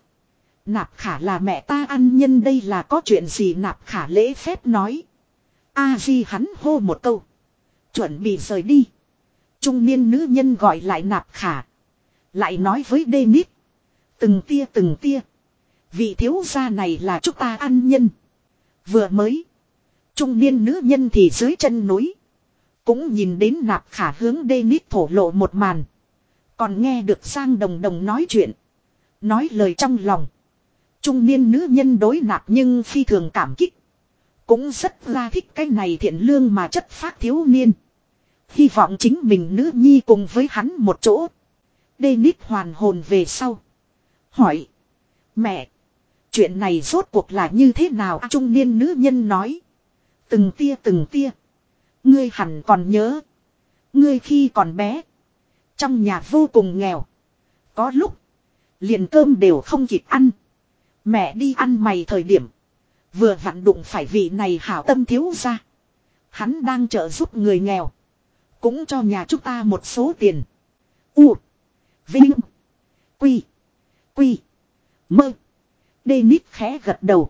Nạp khả là mẹ ta ăn nhân đây là có chuyện gì nạp khả lễ phép nói. A di hắn hô một câu. Chuẩn bị rời đi. Trung niên nữ nhân gọi lại nạp khả. Lại nói với Dennis. Từng tia từng tia. Vị thiếu gia này là chúng ta ăn nhân. Vừa mới. Trung niên nữ nhân thì dưới chân núi. Cũng nhìn đến nạp khả hướng đê nít thổ lộ một màn. Còn nghe được sang đồng đồng nói chuyện. Nói lời trong lòng. Trung niên nữ nhân đối nạp nhưng phi thường cảm kích. Cũng rất ra thích cái này thiện lương mà chất phát thiếu niên. Hy vọng chính mình nữ nhi cùng với hắn một chỗ. Đê nít hoàn hồn về sau. Hỏi. Mẹ. Chuyện này rốt cuộc là như thế nào trung niên nữ nhân nói. Từng tia từng tia. Ngươi hẳn còn nhớ. Ngươi khi còn bé. Trong nhà vô cùng nghèo. Có lúc. Liền cơm đều không kịp ăn. Mẹ đi ăn mày thời điểm. Vừa vặn đụng phải vị này hảo tâm thiếu ra. Hắn đang trợ giúp người nghèo. Cũng cho nhà chúng ta một số tiền. U. Vinh. Quy. Quy. Mơ. Đê nít khẽ gật đầu.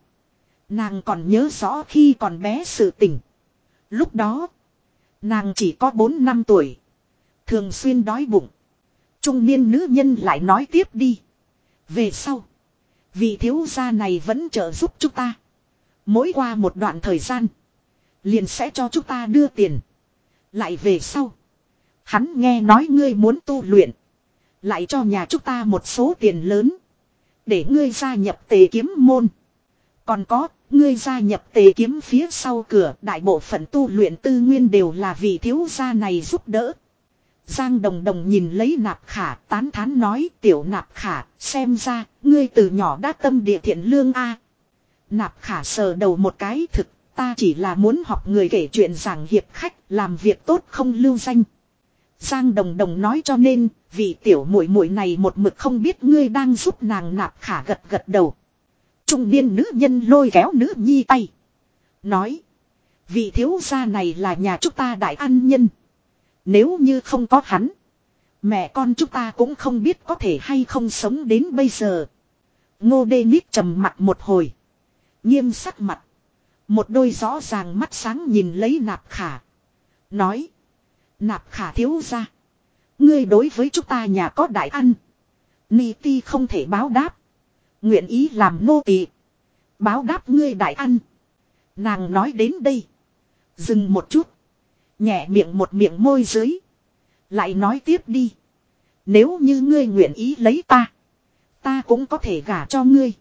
Nàng còn nhớ rõ khi còn bé sự tình. Lúc đó. Nàng chỉ có 4 năm tuổi. Thường xuyên đói bụng. Trung niên nữ nhân lại nói tiếp đi. Về sau. Vị thiếu gia này vẫn trợ giúp chúng ta. Mỗi qua một đoạn thời gian. Liền sẽ cho chúng ta đưa tiền. Lại về sau. Hắn nghe nói ngươi muốn tu luyện. Lại cho nhà chúng ta một số tiền lớn. Để ngươi gia nhập tề kiếm môn. Còn có, ngươi gia nhập tề kiếm phía sau cửa. Đại bộ phận tu luyện tư nguyên đều là vì thiếu gia này giúp đỡ. Giang Đồng Đồng nhìn lấy nạp khả, tán thán nói, tiểu nạp khả, xem ra, ngươi từ nhỏ đã tâm địa thiện lương a Nạp khả sờ đầu một cái, thực, ta chỉ là muốn học người kể chuyện giảng hiệp khách, làm việc tốt không lưu danh. Giang Đồng Đồng nói cho nên, vị tiểu muội muội này một mực không biết ngươi đang giúp nàng nạp khả gật gật đầu. Trung niên nữ nhân lôi kéo nữ nhi tay. Nói. Vị thiếu gia này là nhà chúng ta đại an nhân. Nếu như không có hắn. Mẹ con chúng ta cũng không biết có thể hay không sống đến bây giờ. Ngô đê nít trầm mặt một hồi. Nghiêm sắc mặt. Một đôi rõ ràng mắt sáng nhìn lấy nạp khả. Nói. Nạp khả thiếu ra. Ngươi đối với chúng ta nhà có đại ăn. Ni ti không thể báo đáp. Nguyện ý làm nô tỳ, Báo đáp ngươi đại ăn. Nàng nói đến đây. Dừng một chút. Nhẹ miệng một miệng môi dưới. Lại nói tiếp đi. Nếu như ngươi nguyện ý lấy ta. Ta cũng có thể gả cho ngươi.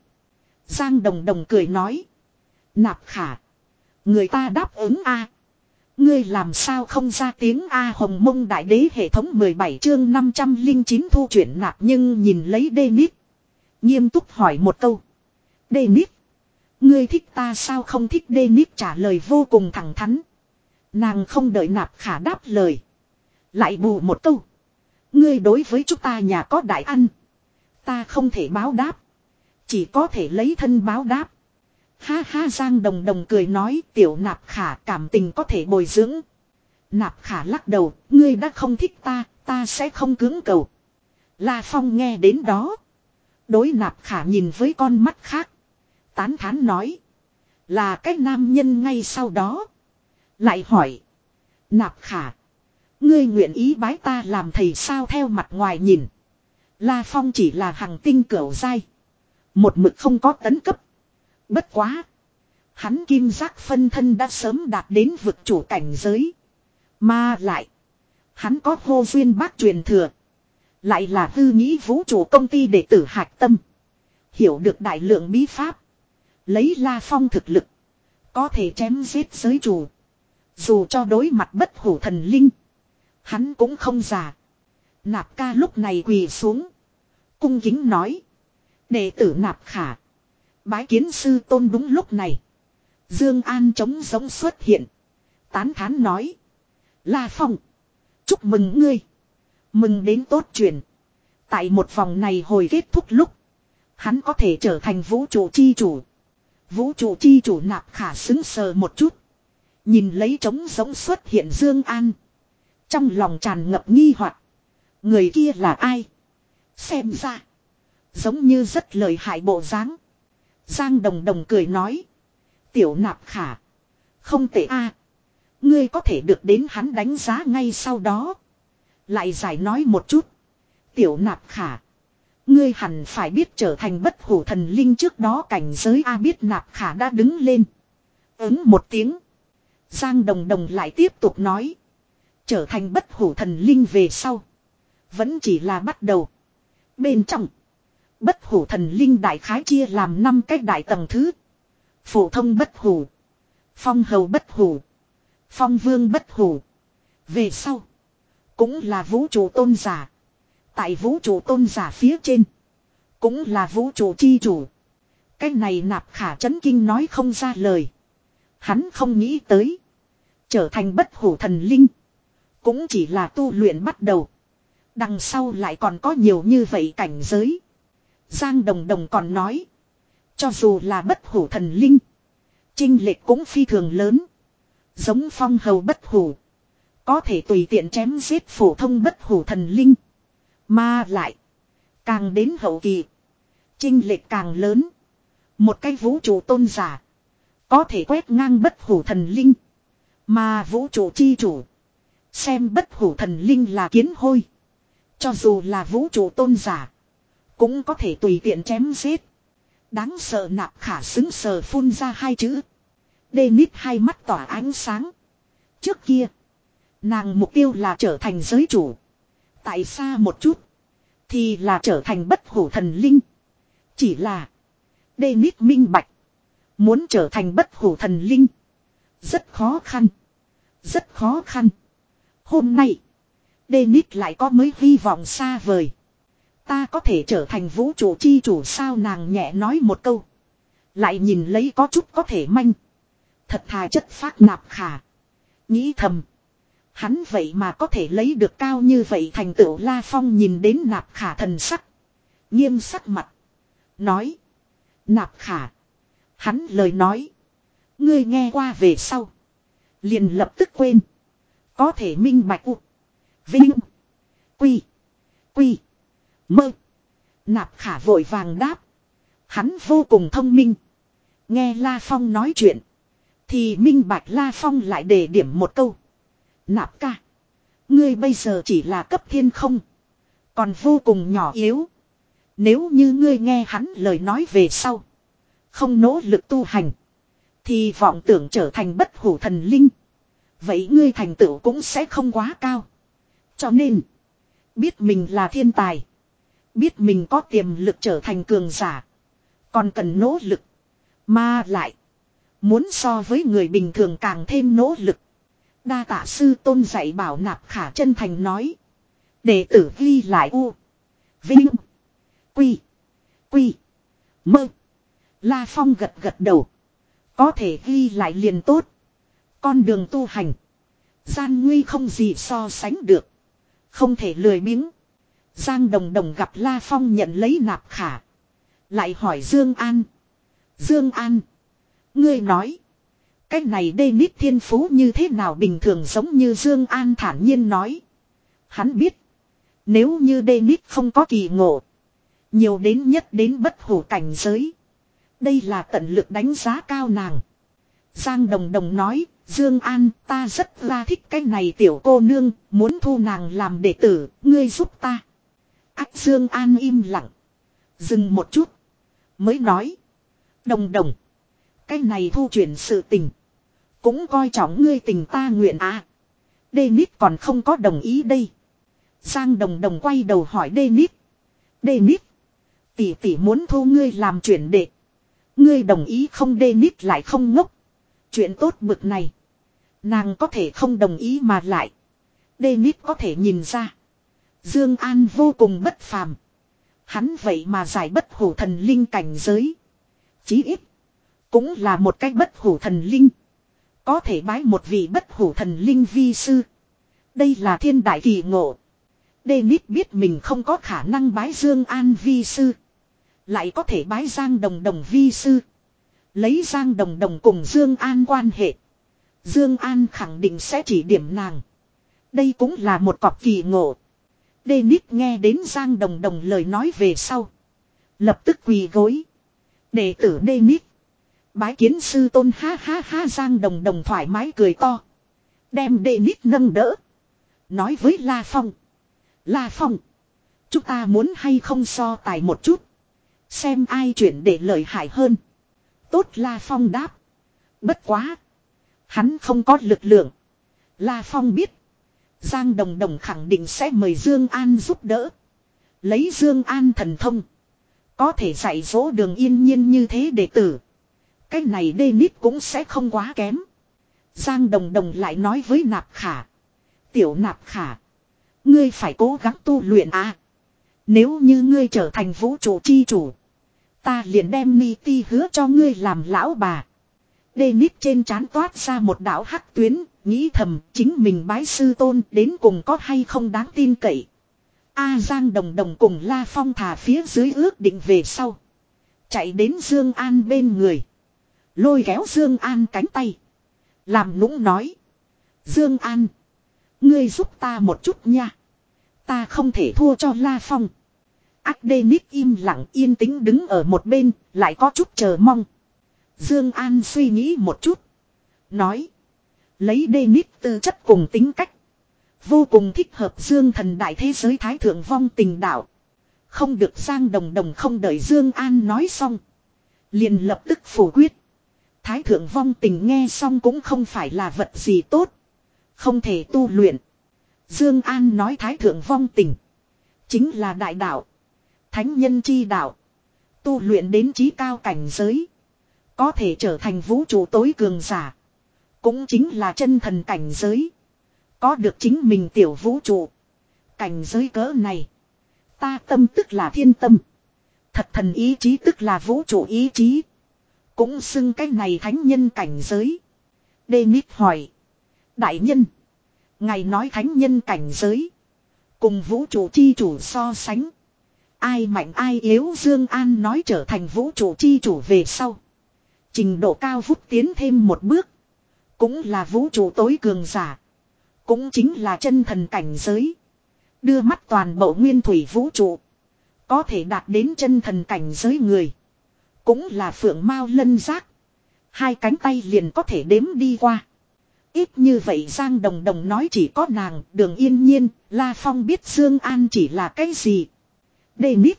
Giang đồng đồng cười nói. Nạp khả. Người ta đáp ứng a Ngươi làm sao không ra tiếng A hồng mông đại đế hệ thống 17 chương 509 thu chuyển nạp nhưng nhìn lấy đê nít. Nghiêm túc hỏi một câu. Đê nít. Ngươi thích ta sao không thích đê nít trả lời vô cùng thẳng thắn. Nàng không đợi nạp khả đáp lời. Lại bù một câu. Ngươi đối với chúng ta nhà có đại ăn. Ta không thể báo đáp. Chỉ có thể lấy thân báo đáp. Ha ha Giang Đồng Đồng cười nói tiểu nạp khả cảm tình có thể bồi dưỡng. Nạp khả lắc đầu, ngươi đã không thích ta, ta sẽ không cưỡng cầu. La Phong nghe đến đó. Đối nạp khả nhìn với con mắt khác. Tán thán nói. Là cái nam nhân ngay sau đó. Lại hỏi. Nạp khả. Ngươi nguyện ý bái ta làm thầy sao theo mặt ngoài nhìn. La Phong chỉ là hàng tinh cửu dai. Một mực không có tấn cấp. Bất quá. Hắn kim giác phân thân đã sớm đạt đến vực chủ cảnh giới. Mà lại. Hắn có hô duyên bác truyền thừa. Lại là hư nghĩ vũ trụ công ty đệ tử hạch tâm. Hiểu được đại lượng bí pháp. Lấy la phong thực lực. Có thể chém giết giới chủ. Dù cho đối mặt bất hủ thần linh. Hắn cũng không già. Nạp ca lúc này quỳ xuống. Cung kính nói. Đệ tử nạp khả. Bái kiến sư tôn đúng lúc này. Dương An trống giống xuất hiện. Tán thán nói. La Phong. Chúc mừng ngươi. Mừng đến tốt chuyện Tại một vòng này hồi kết thúc lúc. Hắn có thể trở thành vũ trụ chi chủ. Vũ trụ chi chủ nạp khả xứng sờ một chút. Nhìn lấy trống giống xuất hiện Dương An. Trong lòng tràn ngập nghi hoặc Người kia là ai? Xem ra. Giống như rất lời hại bộ dáng. Giang Đồng Đồng cười nói. Tiểu nạp khả. Không tệ a Ngươi có thể được đến hắn đánh giá ngay sau đó. Lại giải nói một chút. Tiểu nạp khả. Ngươi hẳn phải biết trở thành bất hủ thần linh trước đó cảnh giới A biết nạp khả đã đứng lên. Ứng một tiếng. Giang Đồng Đồng lại tiếp tục nói. Trở thành bất hủ thần linh về sau. Vẫn chỉ là bắt đầu. Bên trong. Bất hủ thần linh đại khái chia làm năm cách đại tầng thứ. Phổ thông bất hủ. Phong hầu bất hủ. Phong vương bất hủ. Về sau. Cũng là vũ trụ tôn giả. Tại vũ trụ tôn giả phía trên. Cũng là vũ trụ chi chủ. Cái này nạp khả chấn kinh nói không ra lời. Hắn không nghĩ tới. Trở thành bất hủ thần linh. Cũng chỉ là tu luyện bắt đầu. Đằng sau lại còn có nhiều như vậy cảnh giới. Giang Đồng Đồng còn nói. Cho dù là bất hủ thần linh. Trinh lệch cũng phi thường lớn. Giống phong hầu bất hủ. Có thể tùy tiện chém giết phổ thông bất hủ thần linh. Mà lại. Càng đến hậu kỳ. Trinh lệch càng lớn. Một cái vũ trụ tôn giả. Có thể quét ngang bất hủ thần linh. Mà vũ trụ chi chủ. Xem bất hủ thần linh là kiến hôi. Cho dù là vũ trụ tôn giả. Cũng có thể tùy tiện chém giết. Đáng sợ nạp khả xứng sờ phun ra hai chữ. Đê nít hai mắt tỏa ánh sáng. Trước kia. Nàng mục tiêu là trở thành giới chủ. Tại xa một chút. Thì là trở thành bất hủ thần linh. Chỉ là. Đê nít minh bạch. Muốn trở thành bất hủ thần linh. Rất khó khăn. Rất khó khăn. Hôm nay. Dennis lại có mới hy vọng xa vời. Ta có thể trở thành vũ trụ chi chủ sao nàng nhẹ nói một câu. Lại nhìn lấy có chút có thể manh. Thật thà chất phát nạp khả. Nghĩ thầm. Hắn vậy mà có thể lấy được cao như vậy thành tựu La Phong nhìn đến nạp khả thần sắc. Nghiêm sắc mặt. Nói. Nạp khả. Hắn lời nói. Ngươi nghe qua về sau. Liền lập tức quên. Có thể minh bạch u. Vinh. Quy. Quy. Mơ. Nạp khả vội vàng đáp. Hắn vô cùng thông minh. Nghe La Phong nói chuyện. Thì minh bạch La Phong lại đề điểm một câu. Nạp ca. Ngươi bây giờ chỉ là cấp thiên không. Còn vô cùng nhỏ yếu. Nếu như ngươi nghe hắn lời nói về sau. Không nỗ lực tu hành. Thì vọng tưởng trở thành bất hủ thần linh. Vậy ngươi thành tựu cũng sẽ không quá cao. Cho nên. Biết mình là thiên tài. Biết mình có tiềm lực trở thành cường giả. Còn cần nỗ lực. Mà lại. Muốn so với người bình thường càng thêm nỗ lực. Đa tạ sư tôn dạy bảo nạp khả chân thành nói. Đệ tử ghi lại u. Vinh. Quy. Quy. Mơ. La Phong gật gật đầu. Có thể ghi lại liền tốt. Con đường tu hành. Gian nguy không gì so sánh được. Không thể lười biếng. Giang Đồng Đồng gặp La Phong nhận lấy nạp khả. Lại hỏi Dương An. Dương An. Ngươi nói. Cái này đê nít thiên phú như thế nào bình thường giống như Dương An thản nhiên nói. Hắn biết. Nếu như đê nít không có kỳ ngộ. Nhiều đến nhất đến bất hủ cảnh giới. Đây là tận lực đánh giá cao nàng. Giang Đồng Đồng nói, Dương An, ta rất là thích cái này tiểu cô nương, muốn thu nàng làm đệ tử, ngươi giúp ta. Ác Dương An im lặng. Dừng một chút. Mới nói. Đồng đồng. Cái này thu chuyển sự tình. Cũng coi trọng ngươi tình ta nguyện à. Dennis còn không có đồng ý đây. Giang đồng đồng quay đầu hỏi Dennis. Dennis. Tỷ tỷ muốn thu ngươi làm chuyển đệ. Ngươi đồng ý không Dennis lại không ngốc. Chuyện tốt bực này. Nàng có thể không đồng ý mà lại. Dennis có thể nhìn ra. Dương An vô cùng bất phàm. Hắn vậy mà giải bất hủ thần linh cảnh giới. Chí ít. Cũng là một cách bất hủ thần linh. Có thể bái một vị bất hủ thần linh vi sư. Đây là thiên đại kỳ ngộ. Dennis biết mình không có khả năng bái Dương An vi sư. Lại có thể bái Giang Đồng Đồng vi sư. Lấy Giang Đồng Đồng cùng Dương An quan hệ. Dương An khẳng định sẽ chỉ điểm nàng. Đây cũng là một cọc kỳ ngộ. Dennis nghe đến Giang Đồng Đồng lời nói về sau. Lập tức quỳ gối. Đệ tử Dennis. Bái kiến sư tôn ha ha ha Giang Đồng Đồng thoải mái cười to. Đem Dennis nâng đỡ. Nói với La Phong. La Phong. Chúng ta muốn hay không so tài một chút. Xem ai chuyển để lợi hại hơn. Tốt La Phong đáp. Bất quá. Hắn không có lực lượng. La Phong biết. Giang Đồng Đồng khẳng định sẽ mời Dương An giúp đỡ. Lấy Dương An thần thông. Có thể dạy dỗ đường yên nhiên như thế đệ tử. Cái này đê nít cũng sẽ không quá kém. Giang Đồng Đồng lại nói với Nạp Khả. Tiểu Nạp Khả. Ngươi phải cố gắng tu luyện à. Nếu như ngươi trở thành vũ trụ chi chủ. Ta liền đem ni ti hứa cho ngươi làm lão bà. Đê nít trên trán toát ra một đạo hắc tuyến, nghĩ thầm chính mình bái sư tôn đến cùng có hay không đáng tin cậy. A Giang Đồng Đồng cùng La Phong thả phía dưới ước định về sau. Chạy đến Dương An bên người. Lôi kéo Dương An cánh tay. Làm nũng nói. Dương An. Ngươi giúp ta một chút nha. Ta không thể thua cho La Phong. Ác đê nít im lặng yên tĩnh đứng ở một bên, lại có chút chờ mong. Dương An suy nghĩ một chút. Nói. Lấy đê nít tư chất cùng tính cách. Vô cùng thích hợp Dương thần đại thế giới thái thượng vong tình đạo. Không được sang Đồng Đồng không đợi Dương An nói xong. Liền lập tức phủ quyết. Thái thượng vong tình nghe xong cũng không phải là vật gì tốt. Không thể tu luyện. Dương An nói thái thượng vong tình. Chính là đại đạo. Thánh nhân chi đạo. Tu luyện đến trí cao cảnh giới. Có thể trở thành vũ trụ tối cường giả. Cũng chính là chân thần cảnh giới. Có được chính mình tiểu vũ trụ. Cảnh giới cỡ này. Ta tâm tức là thiên tâm. Thật thần ý chí tức là vũ trụ ý chí. Cũng xưng cái này thánh nhân cảnh giới. Đê Nít hỏi. Đại nhân. Ngài nói thánh nhân cảnh giới. Cùng vũ trụ chi chủ so sánh. Ai mạnh ai yếu Dương An nói trở thành vũ trụ chi chủ về sau. Trình độ cao vút tiến thêm một bước. Cũng là vũ trụ tối cường giả. Cũng chính là chân thần cảnh giới. Đưa mắt toàn bộ nguyên thủy vũ trụ. Có thể đạt đến chân thần cảnh giới người. Cũng là phượng mao lân giác. Hai cánh tay liền có thể đếm đi qua. Ít như vậy Giang Đồng Đồng nói chỉ có nàng, đường yên nhiên, La Phong biết Dương An chỉ là cái gì. Đê nít.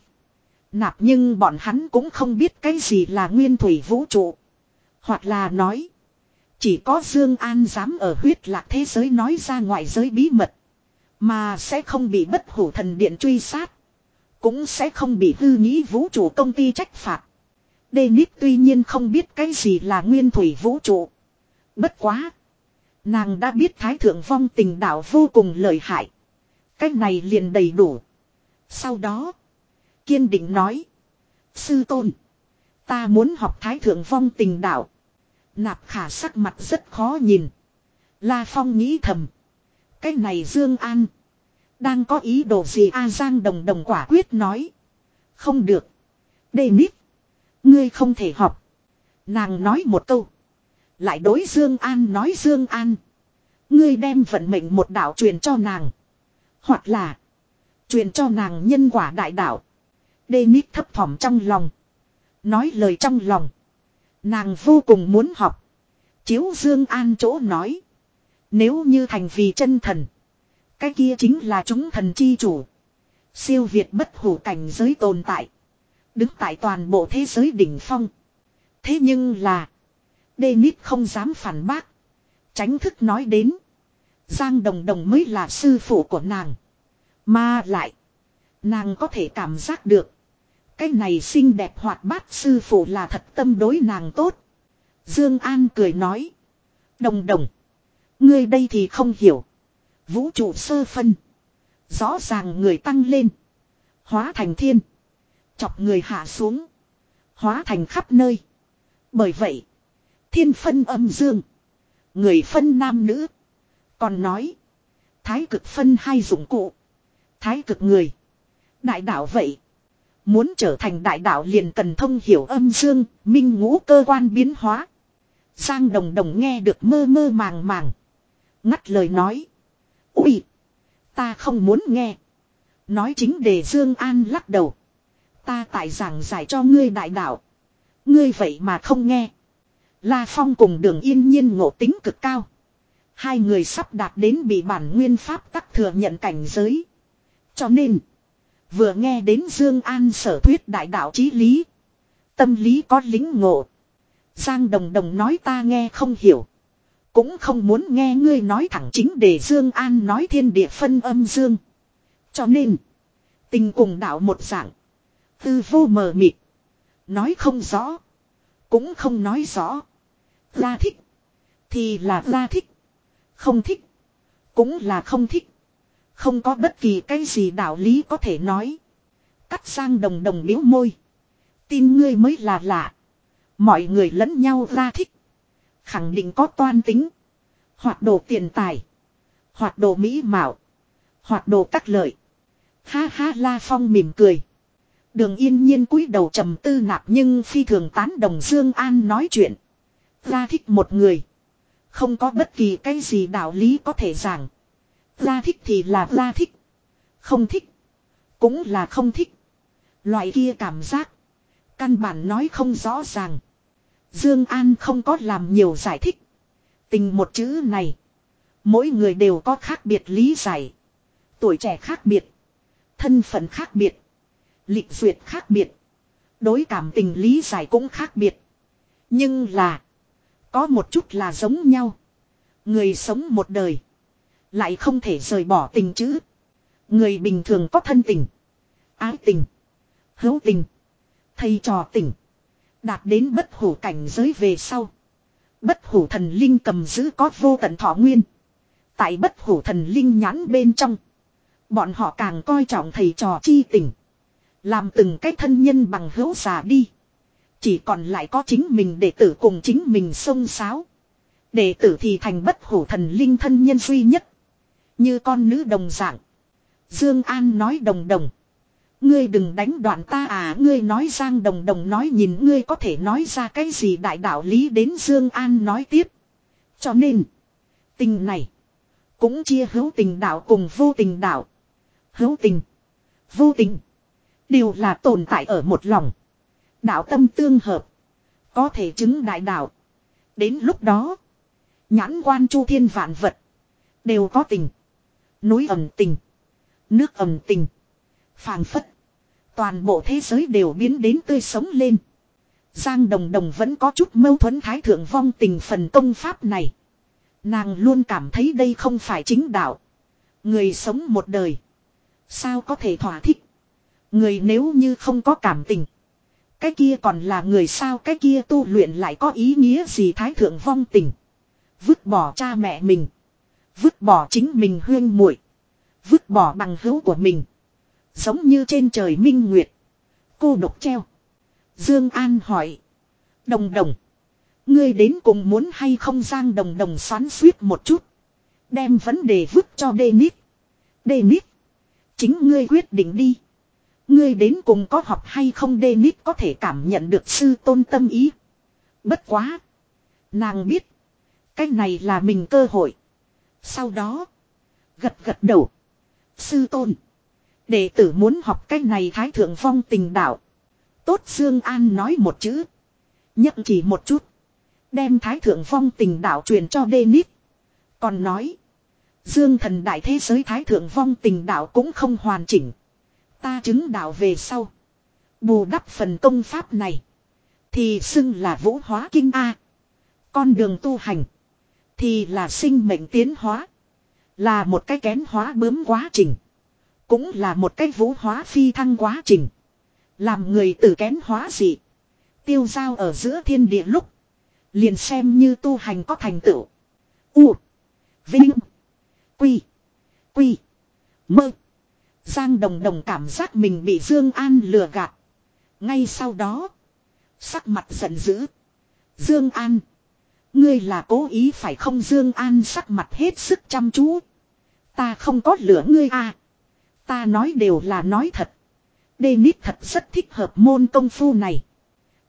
Nạp nhưng bọn hắn cũng không biết cái gì là nguyên thủy vũ trụ. Hoặc là nói. Chỉ có Dương An dám ở huyết lạc thế giới nói ra ngoại giới bí mật. Mà sẽ không bị bất hủ thần điện truy sát. Cũng sẽ không bị hư nghĩ vũ trụ công ty trách phạt. Dennis tuy nhiên không biết cái gì là nguyên thủy vũ trụ. Bất quá. Nàng đã biết thái thượng vong tình đạo vô cùng lợi hại. cách này liền đầy đủ. Sau đó. Kiên định nói. Sư tôn. Ta muốn học thái thượng vong tình đạo. Nạp khả sắc mặt rất khó nhìn. La Phong nghĩ thầm. Cái này Dương An. Đang có ý đồ gì A Giang đồng đồng quả quyết nói. Không được. Đề nít. Ngươi không thể học. Nàng nói một câu. Lại đối Dương An nói, Dương An. Ngươi đem vận mệnh một đạo truyền cho nàng. Hoặc là. Truyền cho nàng nhân quả đại đạo. Đê nít thấp thỏm trong lòng. Nói lời trong lòng. Nàng vô cùng muốn học. Chiếu Dương An chỗ nói. Nếu như thành vì chân thần. Cái kia chính là chúng thần chi chủ. Siêu việt bất hủ cảnh giới tồn tại. Đứng tại toàn bộ thế giới đỉnh phong. Thế nhưng là. Dennis không dám phản bác. Tránh thức nói đến. Giang Đồng Đồng mới là sư phụ của nàng. Mà lại. Nàng có thể cảm giác được. Cái này xinh đẹp hoạt bát sư phụ là thật tâm đối nàng tốt. Dương An cười nói. Đồng đồng. Ngươi đây thì không hiểu. Vũ trụ sơ phân. Rõ ràng người tăng lên. Hóa thành thiên. Chọc người hạ xuống. Hóa thành khắp nơi. Bởi vậy. Thiên phân âm dương. Người phân nam nữ. Còn nói. Thái cực phân hai dụng cụ. Thái cực người. Đại đạo vậy. Muốn trở thành đại đạo liền cần thông hiểu âm dương, minh ngũ cơ quan biến hóa. Giang đồng đồng nghe được mơ mơ màng màng. Ngắt lời nói. Ui! Ta không muốn nghe. Nói chính để Dương An lắc đầu. Ta tại giảng giải cho ngươi đại đạo. Ngươi vậy mà không nghe. La Phong cùng đường yên nhiên ngộ tính cực cao. Hai người sắp đạt đến bị bản nguyên pháp tắc thừa nhận cảnh giới. Cho nên. Vừa nghe đến Dương An sở thuyết đại đạo chí lý. Tâm lý có lính ngộ. Giang Đồng Đồng nói ta nghe không hiểu. Cũng không muốn nghe ngươi nói thẳng chính để Dương An nói thiên địa phân âm dương. Cho nên. Tình cùng đạo một dạng. Tư vô mờ mịt. Nói không rõ. Cũng không nói rõ. Ra thích. Thì là ra thích. Không thích. Cũng là không thích. Không có bất kỳ cái gì đạo lý có thể nói. Cắt sang đồng đồng biếu môi. Tin ngươi mới là lạ. Mọi người lẫn nhau ra thích. Khẳng định có toan tính. Hoặc đồ tiền tài. Hoặc đồ mỹ mạo. Hoặc đồ các lợi. Ha ha la phong mỉm cười. Đường yên nhiên cúi đầu trầm tư nạp nhưng phi thường tán đồng Dương An nói chuyện. Ra thích một người. Không có bất kỳ cái gì đạo lý có thể giảng. Ra thích thì là ra thích. Không thích. Cũng là không thích. Loại kia cảm giác. Căn bản nói không rõ ràng. Dương An không có làm nhiều giải thích. Tình một chữ này. Mỗi người đều có khác biệt lý giải. Tuổi trẻ khác biệt. Thân phận khác biệt. Lịch duyệt khác biệt. Đối cảm tình lý giải cũng khác biệt. Nhưng là. Có một chút là giống nhau. Người sống một đời. Lại không thể rời bỏ tình chữ. Người bình thường có thân tình. Ái tình. Hữu tình. Thầy trò tình. Đạt đến bất hủ cảnh giới về sau. Bất hủ thần linh cầm giữ có vô tận thọ nguyên. Tại bất hủ thần linh nhãn bên trong. Bọn họ càng coi trọng thầy trò chi tình. Làm từng cái thân nhân bằng hữu già đi. Chỉ còn lại có chính mình đệ tử cùng chính mình xông xáo. Đệ tử thì thành bất hủ thần linh thân nhân duy nhất. Như con nữ đồng dạng. Dương An nói đồng đồng. Ngươi đừng đánh đoạn ta à ngươi nói Giang Đồng Đồng nói nhìn ngươi có thể nói ra cái gì đại đạo lý đến Dương An nói tiếp. Cho nên. Tình này. Cũng chia hữu tình đạo cùng vô tình đạo. Hữu tình. Vô tình. Đều là tồn tại ở một lòng. Đạo tâm tương hợp. Có thể chứng đại đạo. Đến lúc đó. Nhãn quan chu thiên vạn vật. Đều có tình. Núi ẩm tình. Nước ẩm tình. phảng phất. Toàn bộ thế giới đều biến đến tươi sống lên. Giang Đồng Đồng vẫn có chút mâu thuẫn thái thượng vong tình phần công pháp này. Nàng luôn cảm thấy đây không phải chính đạo. Người sống một đời. Sao có thể thỏa thích. Người nếu như không có cảm tình. Cái kia còn là người sao cái kia tu luyện lại có ý nghĩa gì thái thượng vong tình. Vứt bỏ cha mẹ mình. Vứt bỏ chính mình huyên muội Vứt bỏ bằng hữu của mình. Giống như trên trời minh nguyệt. Cô độc treo. Dương An hỏi. Đồng đồng. Ngươi đến cùng muốn hay không giang đồng đồng xoắn suýt một chút. Đem vấn đề vứt cho Dennis. Dennis. Chính ngươi quyết định đi. Ngươi đến cùng có học hay không Dennis có thể cảm nhận được sư tôn tâm ý. Bất quá. Nàng biết. Cái này là mình cơ hội. Sau đó. Gật gật đầu. Sư tôn. Đệ tử muốn học cái này thái thượng phong tình đạo. Tốt Dương An nói một chữ. Nhắc chỉ một chút. Đem thái thượng phong tình đạo truyền cho Dennis. Còn nói. Dương thần đại thế giới thái thượng phong tình đạo cũng không hoàn chỉnh. Ta chứng đạo về sau. Bù đắp phần công pháp này. Thì xưng là vũ hóa kinh A. Con đường tu hành. Thì là sinh mệnh tiến hóa. Là một cái kén hóa bướm quá trình. Cũng là một cái vũ hóa phi thăng quá trình. Làm người từ kén hóa dị. Tiêu giao ở giữa thiên địa lúc. Liền xem như tu hành có thành tựu. U. Vinh. Quy. Quy. Mơ. Giang đồng đồng cảm giác mình bị Dương An lừa gạt. Ngay sau đó. Sắc mặt giận dữ. Dương An. Ngươi là cố ý phải không Dương An sắc mặt hết sức chăm chú. Ta không có lừa ngươi à. Ta nói đều là nói thật. Dennis thật rất thích hợp môn công phu này.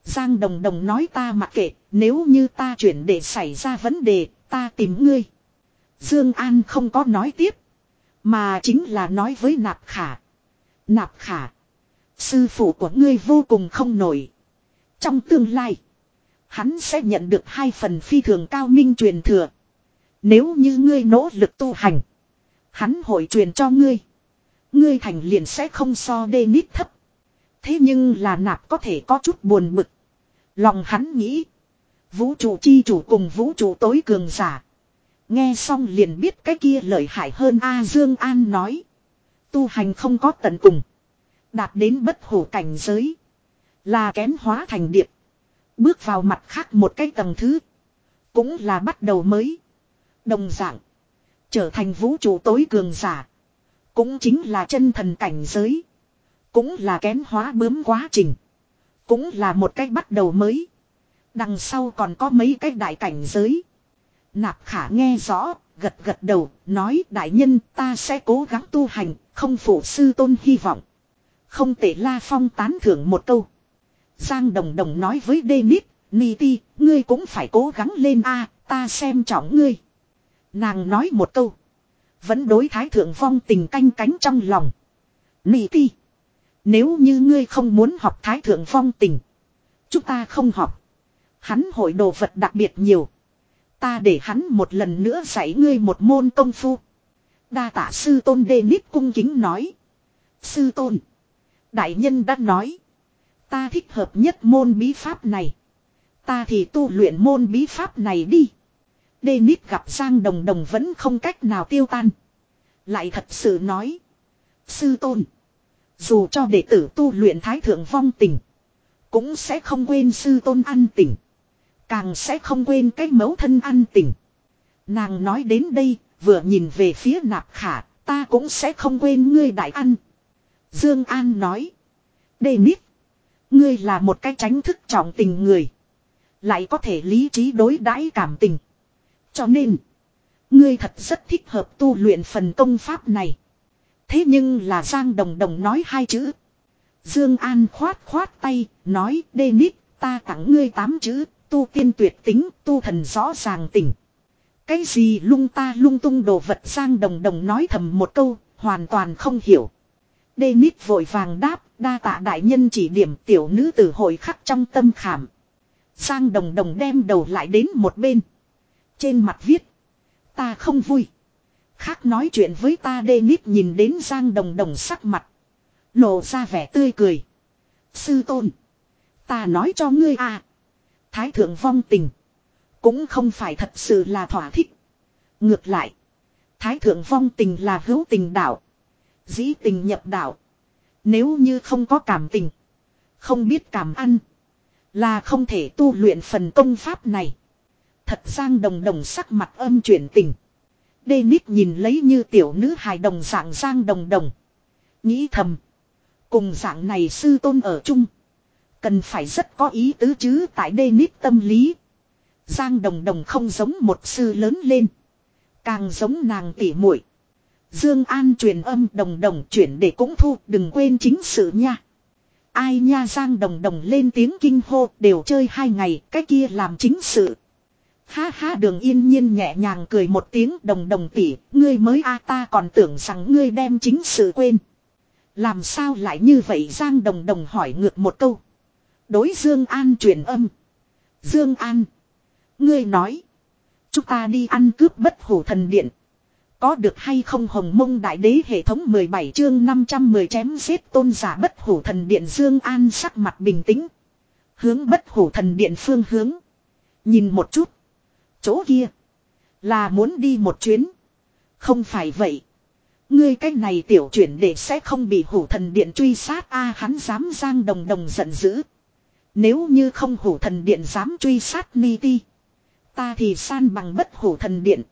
Giang Đồng Đồng nói ta mặc kệ, nếu như ta chuyển để xảy ra vấn đề, ta tìm ngươi. Dương An không có nói tiếp. Mà chính là nói với Nạp Khả. Nạp Khả. Sư phụ của ngươi vô cùng không nổi. Trong tương lai. Hắn sẽ nhận được hai phần phi thường cao minh truyền thừa. Nếu như ngươi nỗ lực tu hành. Hắn hội truyền cho ngươi. Ngươi thành liền sẽ không so đê nít thấp. Thế nhưng là nạp có thể có chút buồn bực. Lòng hắn nghĩ. Vũ trụ chi chủ cùng vũ trụ tối cường giả. Nghe xong liền biết cái kia lợi hại hơn A Dương An nói. Tu hành không có tận cùng. Đạt đến bất hủ cảnh giới. Là kém hóa thành điệp. Bước vào mặt khác một cái tầng thứ. Cũng là bắt đầu mới. Đồng dạng. Trở thành vũ trụ tối cường giả. Cũng chính là chân thần cảnh giới. Cũng là kém hóa bướm quá trình. Cũng là một cách bắt đầu mới. Đằng sau còn có mấy cái đại cảnh giới. Nạp khả nghe rõ, gật gật đầu, nói đại nhân ta sẽ cố gắng tu hành, không phụ sư tôn hy vọng. Không tệ La Phong tán thưởng một câu. Giang Đồng Đồng nói với Dennis, Niti, ngươi cũng phải cố gắng lên a, ta xem trọng ngươi. Nàng nói một câu. Vẫn đối thái thượng phong tình canh cánh trong lòng. Niti. Nếu như ngươi không muốn học thái thượng phong tình. Chúng ta không học. Hắn hội đồ vật đặc biệt nhiều. Ta để hắn một lần nữa dạy ngươi một môn công phu. Đa tạ sư tôn đê nít cung kính nói. Sư tôn. Đại nhân đã nói. Ta thích hợp nhất môn bí pháp này. Ta thì tu luyện môn bí pháp này đi. Đê nít gặp Giang Đồng Đồng vẫn không cách nào tiêu tan. Lại thật sự nói. Sư tôn. Dù cho đệ tử tu luyện thái thượng vong tình. Cũng sẽ không quên sư tôn ăn tình. Càng sẽ không quên cái mấu thân ăn tình. Nàng nói đến đây, vừa nhìn về phía nạp khả, ta cũng sẽ không quên ngươi đại ăn. Dương An nói. Đề nít. Ngươi là một cái tránh thức trọng tình người. Lại có thể lý trí đối đãi cảm tình. Cho nên. Ngươi thật rất thích hợp tu luyện phần công pháp này. Thế nhưng là Giang Đồng Đồng nói hai chữ. Dương An khoát khoát tay, nói đê nít, ta tặng ngươi tám chữ, tu tiên tuyệt tính, tu thần rõ ràng tỉnh Cái gì lung ta lung tung đồ vật sang Đồng Đồng nói thầm một câu, hoàn toàn không hiểu. Đê nít vội vàng đáp, đa tạ đại nhân chỉ điểm tiểu nữ tử hồi khắc trong tâm khảm. sang Đồng Đồng đem đầu lại đến một bên. Trên mặt viết. Ta không vui. Khác nói chuyện với ta đê nít nhìn đến Giang Đồng Đồng sắc mặt. Lộ ra vẻ tươi cười. Sư tôn. Ta nói cho ngươi à. Thái thượng vong tình. Cũng không phải thật sự là thỏa thích. Ngược lại. Thái thượng vong tình là hữu tình đạo. Dĩ tình nhập đạo. Nếu như không có cảm tình. Không biết cảm ăn. Là không thể tu luyện phần công pháp này. Thật Giang Đồng Đồng sắc mặt âm chuyển tình. Đê nít nhìn lấy như tiểu nữ hài đồng dạng Giang Đồng Đồng. Nghĩ thầm. Cùng dạng này sư tôn ở chung. Cần phải rất có ý tứ chứ tại đê nít tâm lý. Giang Đồng Đồng không giống một sư lớn lên. Càng giống nàng tỉ muội. Dương An truyền âm Đồng Đồng chuyển để cũng thu đừng quên chính sự nha. Ai nha Giang Đồng Đồng lên tiếng kinh hô đều chơi hai ngày cái kia làm chính sự. Ha ha đường yên nhiên nhẹ nhàng cười một tiếng đồng đồng tỉ, ngươi mới a ta còn tưởng rằng ngươi đem chính sự quên. Làm sao lại như vậy Giang đồng đồng hỏi ngược một câu. Đối Dương An truyền âm. Dương An. Ngươi nói. Chúng ta đi ăn cướp bất hủ thần điện. Có được hay không hồng mông đại đế hệ thống 17 chương 510 chém giết tôn giả bất hủ thần điện Dương An sắc mặt bình tĩnh. Hướng bất hủ thần điện phương hướng. Nhìn một chút. Chỗ kia. Là muốn đi một chuyến. Không phải vậy. Ngươi cái này tiểu chuyển để sẽ không bị hủ thần điện truy sát a à, hắn dám giang đồng đồng giận dữ. Nếu như không hủ thần điện dám truy sát ni ti. Ta thì san bằng bất hủ thần điện.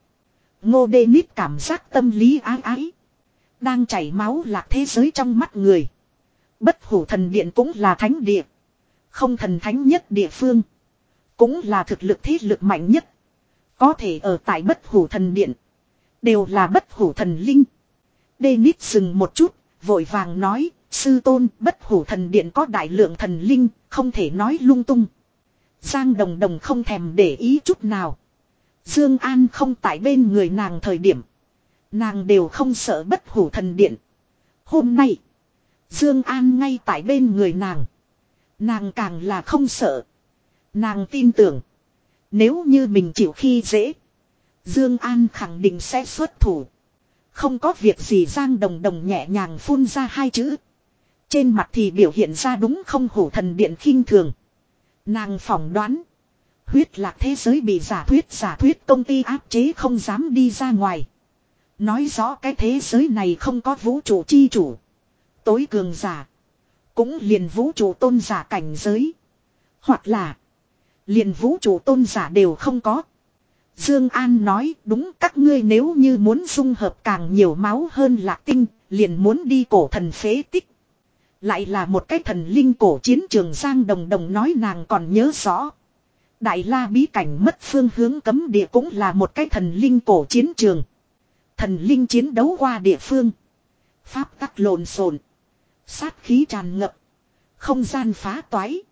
Ngô đê nít cảm giác tâm lý ái ái. Đang chảy máu lạc thế giới trong mắt người. Bất hủ thần điện cũng là thánh địa. Không thần thánh nhất địa phương. Cũng là thực lực thế lực mạnh nhất. Có thể ở tại bất hủ thần điện. Đều là bất hủ thần linh. Đê nít dừng một chút, vội vàng nói, sư tôn bất hủ thần điện có đại lượng thần linh, không thể nói lung tung. Giang đồng đồng không thèm để ý chút nào. Dương An không tại bên người nàng thời điểm. Nàng đều không sợ bất hủ thần điện. Hôm nay, Dương An ngay tại bên người nàng. Nàng càng là không sợ. Nàng tin tưởng. Nếu như mình chịu khi dễ. Dương An khẳng định sẽ xuất thủ. Không có việc gì Giang Đồng Đồng nhẹ nhàng phun ra hai chữ. Trên mặt thì biểu hiện ra đúng không hổ thần điện khinh thường. Nàng phỏng đoán. Huyết lạc thế giới bị giả thuyết giả thuyết công ty áp chế không dám đi ra ngoài. Nói rõ cái thế giới này không có vũ trụ chi chủ. Tối cường giả. Cũng liền vũ trụ tôn giả cảnh giới. Hoặc là. Liền vũ trụ tôn giả đều không có. Dương An nói, đúng, các ngươi nếu như muốn dung hợp càng nhiều máu hơn lạc tinh. Liền muốn đi cổ thần phế tích. Lại là một cái thần linh cổ chiến trường Giang Đồng Đồng nói nàng còn nhớ rõ. Đại la bí cảnh mất phương hướng cấm địa cũng là một cái thần linh cổ chiến trường. Thần linh chiến đấu qua địa phương. Pháp tắc lộn xộn. Sát khí tràn ngập. Không gian phá toái.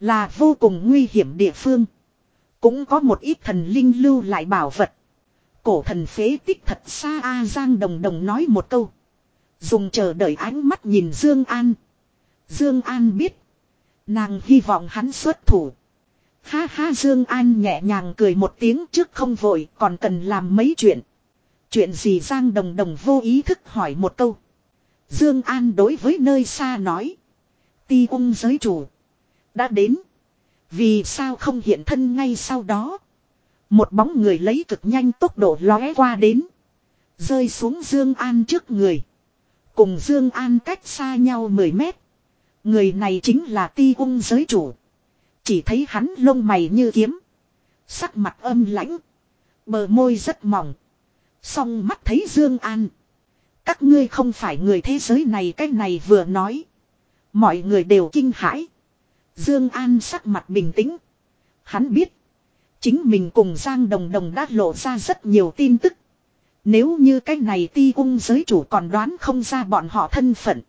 Là vô cùng nguy hiểm địa phương. Cũng có một ít thần linh lưu lại bảo vật. Cổ thần phế tích thật xa A Giang Đồng Đồng nói một câu. Dùng chờ đợi ánh mắt nhìn Dương An. Dương An biết. Nàng hy vọng hắn xuất thủ. Ha ha, Dương An nhẹ nhàng cười một tiếng trước không vội, còn cần làm mấy chuyện. Chuyện gì Giang Đồng Đồng vô ý thức hỏi một câu. Dương An đối với nơi xa nói. Ti ung giới chủ. Đã đến. Vì sao không hiện thân ngay sau đó. Một bóng người lấy cực nhanh tốc độ lóe qua đến. Rơi xuống Dương An trước người. Cùng Dương An cách xa nhau 10 mét. Người này chính là ti ung giới chủ. Chỉ thấy hắn lông mày như kiếm. Sắc mặt âm lãnh. Bờ môi rất mỏng. Song mắt thấy Dương An. Các ngươi không phải người thế giới này, cái này vừa nói. Mọi người đều kinh hãi. Dương An sắc mặt bình tĩnh. Hắn biết. Chính mình cùng Giang Đồng Đồng đã lộ ra rất nhiều tin tức. Nếu như cái này ti ung giới chủ còn đoán không ra bọn họ thân phận.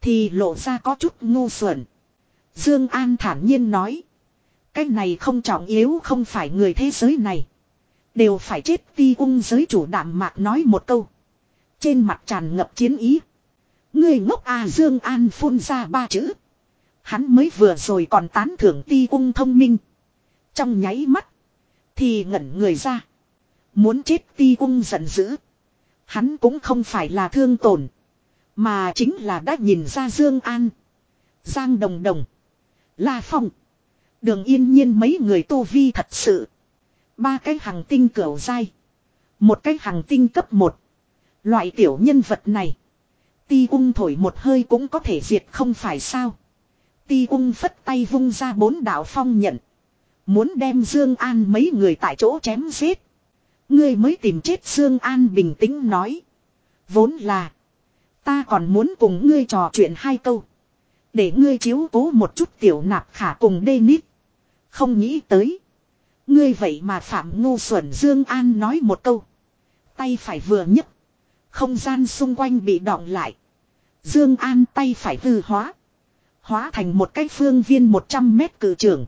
Thì lộ ra có chút ngu xuẩn. Dương An thản nhiên nói. Cái này không trọng yếu, không phải người thế giới này. Đều phải chết ti ung giới chủ đạm mạc nói một câu. Trên mặt tràn ngập chiến ý. Người ngốc à Dương An phun ra ba chữ. Hắn mới vừa rồi còn tán thưởng ti ung thông minh. Trong nháy mắt. Thì ngẩn người ra. Muốn chết ti cung giận dữ. Hắn cũng không phải là thương tổn. Mà chính là đã nhìn ra Dương An. Giang Đồng Đồng. La Phong. Đường yên nhiên mấy người tu vi thật sự. Ba cái hàng tinh cửu dai. Một cái hàng tinh cấp một. Loại tiểu nhân vật này. Ti ung thổi một hơi cũng có thể diệt không phải sao. Ti ung phất tay vung ra bốn đạo phong nhận. Muốn đem Dương An mấy người tại chỗ chém giết. Ngươi mới tìm chết Dương An bình tĩnh nói. Vốn là. Ta còn muốn cùng ngươi trò chuyện hai câu. Để ngươi chiếu cố một chút tiểu nạp khả cùng đê nít. Không nghĩ tới. Ngươi vậy mà phạm ngu xuẩn Dương An nói một câu. Tay phải vừa nhấc. Không gian xung quanh bị đọng lại. Dương An tay phải hư hóa. Hóa thành một cái phương viên 100 mét cử trường.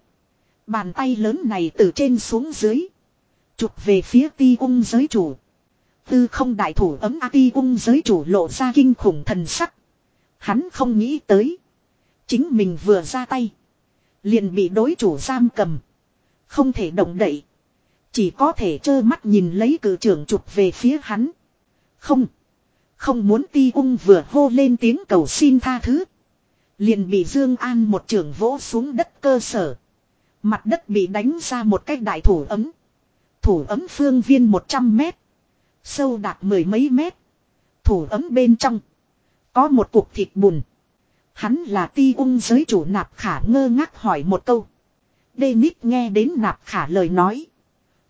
Bàn tay lớn này từ trên xuống dưới. Chụp về phía ti ung giới chủ. Tư không đại thủ ấm A ti ung giới chủ lộ ra kinh khủng thần sắc. Hắn không nghĩ tới. Chính mình vừa ra tay. Liền bị đối chủ giam cầm. Không thể động đậy. Chỉ có thể trơ mắt nhìn lấy cử trưởng chụp về phía hắn. Không. Không muốn ti ung vừa hô lên tiếng cầu xin tha thứ. Liền bị Dương An một trưởng vỗ xuống đất cơ sở. Mặt đất bị đánh ra một cái đại thủ ấm. Thủ ấm phương viên 100 mét. Sâu đạt mười mấy mét. Thủ ấm bên trong. Có một cục thịt bùn. Hắn là ti ung giới chủ nạp khả ngơ ngác hỏi một câu. Dennis nghe đến nạp khả lời nói.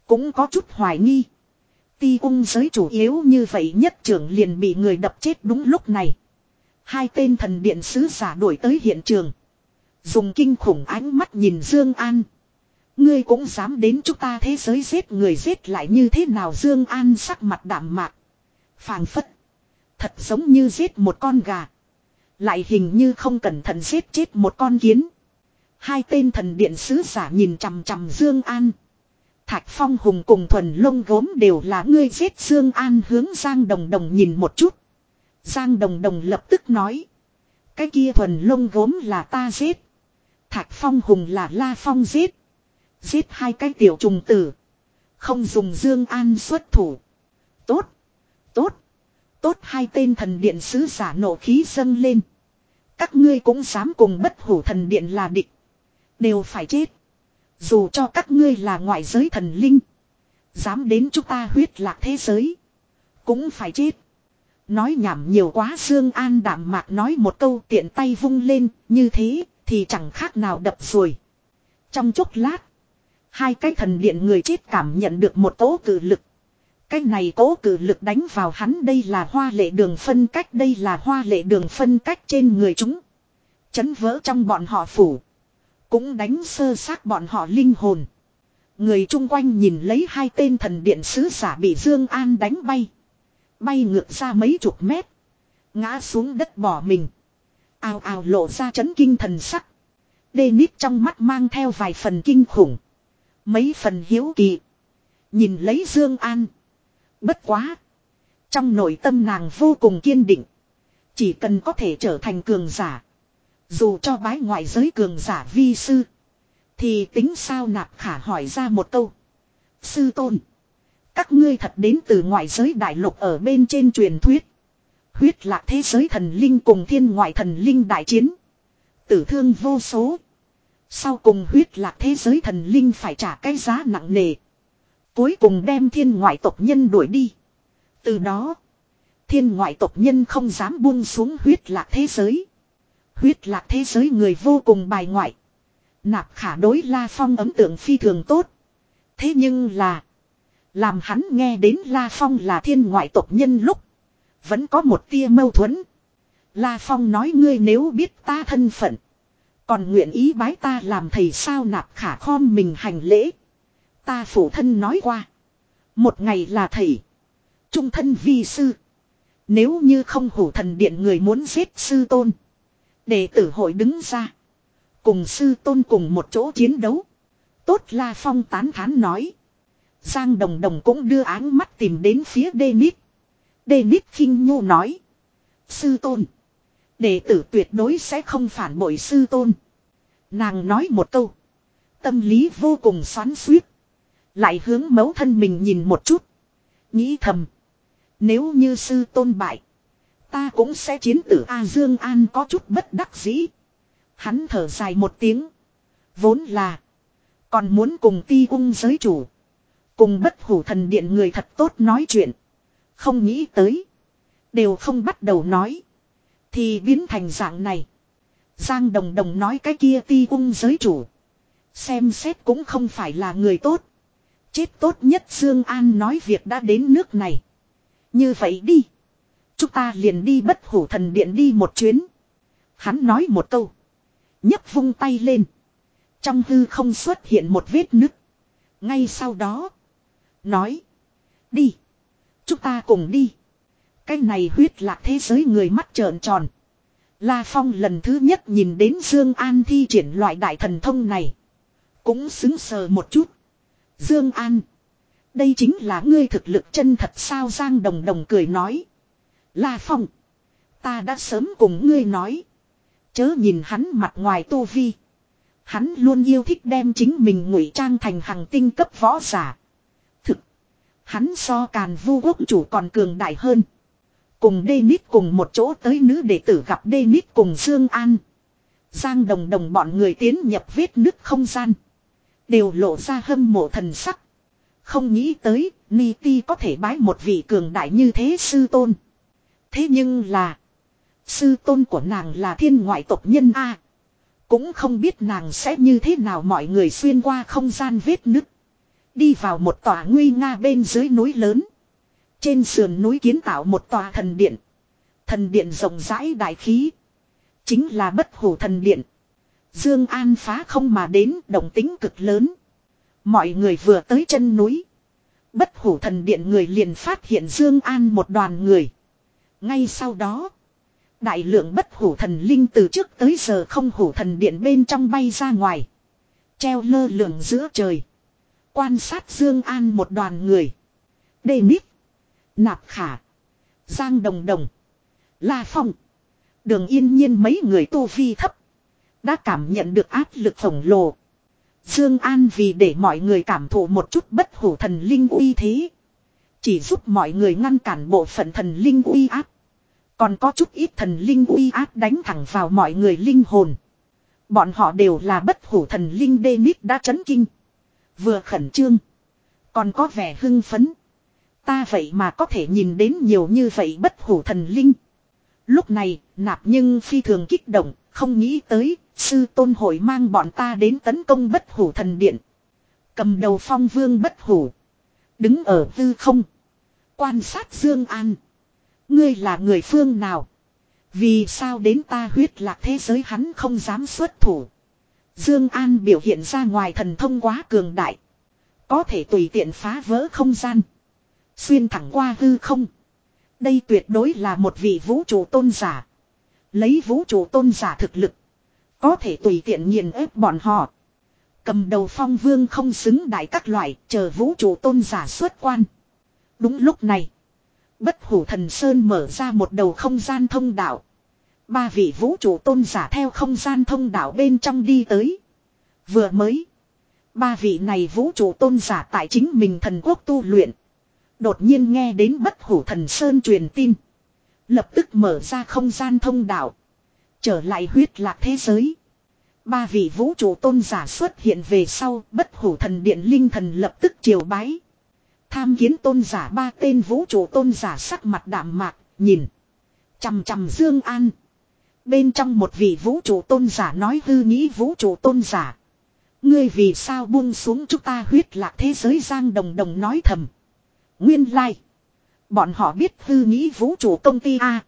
Cũng có chút hoài nghi. Ti ung giới chủ yếu như vậy nhất trưởng liền bị người đập chết đúng lúc này. Hai tên thần điện sứ giả đuổi tới hiện trường. Dùng kinh khủng ánh mắt nhìn Dương An. Ngươi cũng dám đến chúng ta thế giới giết người giết lại như thế nào Dương An sắc mặt đạm mạc. phảng phất. Thật giống như giết một con gà. Lại hình như không cẩn thận giết chết một con kiến. Hai tên thần điện sứ giả nhìn chằm chằm Dương An. Thạch Phong Hùng cùng thuần lông gốm đều là ngươi giết Dương An hướng Giang Đồng Đồng nhìn một chút. Giang Đồng Đồng lập tức nói. Cái kia thuần lông gốm là ta giết. Thạch Phong Hùng là La Phong giết. Giết hai cái tiểu trùng tử. Không dùng Dương An xuất thủ. Tốt. Tốt. Tốt hai tên thần điện sứ giả nộ khí dâng lên. Các ngươi cũng dám cùng bất hủ thần điện là địch. Đều phải chết. Dù cho các ngươi là ngoại giới thần linh. Dám đến chúng ta huyết lạc thế giới. Cũng phải chết. Nói nhảm nhiều quá Dương An đạm mạc nói một câu tiện tay vung lên. Như thế thì chẳng khác nào đập rồi. Trong chốc lát. Hai cái thần điện người chết cảm nhận được một tố cử lực. Cái này cố cử lực đánh vào hắn đây là hoa lệ đường phân cách, đây là hoa lệ đường phân cách trên người chúng. Chấn vỡ trong bọn họ phủ. Cũng đánh sơ xác bọn họ linh hồn. Người chung quanh nhìn lấy hai tên thần điện sứ giả bị Dương An đánh bay. Bay ngược ra mấy chục mét. Ngã xuống đất bỏ mình. Ao ao lộ ra chấn kinh thần sắc. Đê nít trong mắt mang theo vài phần kinh khủng. Mấy phần hiếu kỳ. Nhìn lấy Dương An. Bất quá. Trong nội tâm nàng vô cùng kiên định. Chỉ cần có thể trở thành cường giả. Dù cho bái ngoại giới cường giả vi sư. Thì tính sao nạp khả hỏi ra một câu. Sư tôn. Các ngươi thật đến từ ngoại giới đại lục ở bên trên truyền thuyết. Huyết lạc thế giới thần linh cùng thiên ngoại thần linh đại chiến. Tử thương vô số. Sau cùng huyết lạc thế giới thần linh phải trả cái giá nặng nề. Cuối cùng đem thiên ngoại tộc nhân đuổi đi. Từ đó, thiên ngoại tộc nhân không dám buông xuống huyết lạc thế giới. Huyết lạc thế giới người vô cùng bài ngoại. Nạp khả đối La Phong ấm tượng phi thường tốt. Thế nhưng là, làm hắn nghe đến La Phong là thiên ngoại tộc nhân lúc, vẫn có một tia mâu thuẫn. La Phong nói ngươi nếu biết ta thân phận, còn nguyện ý bái ta làm thầy sao nạp khả khom mình hành lễ. Ta phụ thân nói qua. Một ngày là thầy. Trung thân vi sư. Nếu như không hủ thần điện người muốn giết sư tôn. Đệ tử hội đứng ra. Cùng sư tôn cùng một chỗ chiến đấu. Tốt La Phong tán thán nói. Giang Đồng Đồng cũng đưa áng mắt tìm đến phía Đê Nít. Đê Nít khinh nhu nói. Sư tôn. Đệ tử tuyệt đối sẽ không phản bội sư tôn. Nàng nói một câu. Tâm lý vô cùng xoắn suýt. Lại hướng mấu thân mình nhìn một chút. Nghĩ thầm. Nếu như sư tôn bại. Ta cũng sẽ chiến tử A Dương An có chút bất đắc dĩ. Hắn thở dài một tiếng. Vốn là. Còn muốn cùng ti ung giới chủ. Cùng bất hủ thần điện người thật tốt nói chuyện. Không nghĩ tới. Đều không bắt đầu nói. Thì biến thành dạng này. Giang Đồng Đồng nói cái kia ti ung giới chủ. Xem xét cũng không phải là người tốt. Chết tốt nhất Dương An nói việc đã đến nước này. Như vậy đi. Chúng ta liền đi bất hủ thần điện đi một chuyến. Hắn nói một câu. nhấc vung tay lên. Trong hư không xuất hiện một vết nứt. Ngay sau đó. Nói. Đi. Chúng ta cùng đi. Cái này huyết lạc thế giới người mắt trợn tròn. La Phong lần thứ nhất nhìn đến Dương An thi triển loại đại thần thông này. Cũng xứng sờ một chút. Dương An. Đây chính là ngươi thực lực chân thật sao Giang Đồng Đồng cười nói. La Phong. Ta đã sớm cùng ngươi nói. Chớ nhìn hắn mặt ngoài tô vi. Hắn luôn yêu thích đem chính mình ngụy trang thành hàng tinh cấp võ giả. Thực. Hắn so càn vu quốc chủ còn cường đại hơn. Cùng Dennis cùng một chỗ tới nữ đệ tử gặp Dennis cùng Dương An. Giang đồng đồng bọn người tiến nhập vết nứt không gian. Đều lộ ra hâm mộ thần sắc. Không nghĩ tới, Ni Ti có thể bái một vị cường đại như thế sư tôn. Thế nhưng là, sư tôn của nàng là thiên ngoại tộc nhân A. Cũng không biết nàng sẽ như thế nào mọi người xuyên qua không gian vết nứt. Đi vào một tòa nguy nga bên dưới núi lớn. Trên sườn núi kiến tạo một tòa thần điện. Thần điện rộng rãi đại khí. Chính là bất hủ thần điện. Dương An phá không mà đến, động tính cực lớn. Mọi người vừa tới chân núi. Bất hủ thần điện người liền phát hiện Dương An một đoàn người. Ngay sau đó. Đại lượng bất hủ thần linh từ trước tới giờ không hủ thần điện bên trong bay ra ngoài. Treo lơ lửng giữa trời. Quan sát Dương An một đoàn người. Đề nít. Nạp khả. Giang đồng đồng. La phong. Đường yên nhiên mấy người tu vi thấp. Đã cảm nhận được áp lực khổng lồ. Dương An vì để mọi người cảm thụ một chút bất hủ thần linh uy thế. Chỉ giúp mọi người ngăn cản bộ phận thần linh uy áp. Còn có chút ít thần linh uy áp đánh thẳng vào mọi người linh hồn. Bọn họ đều là bất hủ thần linh đê nít đã chấn kinh. Vừa khẩn trương. Còn có vẻ hưng phấn. Ta vậy mà có thể nhìn đến nhiều như vậy bất hủ thần linh. Lúc này, nạp nhưng phi thường kích động, không nghĩ tới, sư tôn hội mang bọn ta đến tấn công bất hủ thần điện. Cầm đầu phong vương bất hủ. Đứng ở tư không. Quan sát Dương An. Ngươi là người phương nào? Vì sao đến ta huyết lạc thế giới hắn không dám xuất thủ. Dương An biểu hiện ra ngoài thần thông quá cường đại. Có thể tùy tiện phá vỡ không gian. Xuyên thẳng qua hư không. Đây tuyệt đối là một vị vũ trụ tôn giả. Lấy vũ trụ tôn giả thực lực. Có thể tùy tiện nghiền ép bọn họ. Cầm đầu phong vương không xứng đại các loại, chờ vũ trụ tôn giả xuất quan. Đúng lúc này. Bất hủ thần sơn mở ra một đầu không gian thông đạo. Ba vị vũ trụ tôn giả theo không gian thông đạo bên trong đi tới. Vừa mới. Ba vị này vũ trụ tôn giả tại chính mình thần quốc tu luyện. Đột nhiên nghe đến bất hủ thần sơn truyền tin. Lập tức mở ra không gian thông đạo. Trở lại huyết lạc thế giới. Ba vị vũ trụ tôn giả xuất hiện về sau, bất hủ thần điện linh thần lập tức triều bái. Tham kiến tôn giả ba tên vũ trụ tôn giả sắc mặt đạm mạc, nhìn. Chầm chầm Dương An. Bên trong một vị vũ trụ tôn giả nói hư nghĩ vũ trụ tôn giả. Ngươi vì sao buông xuống chúng ta huyết lạc thế giới giang đồng đồng nói thầm. Nguyên lai. Like. Bọn họ biết hư nghĩ vũ trụ công ty A.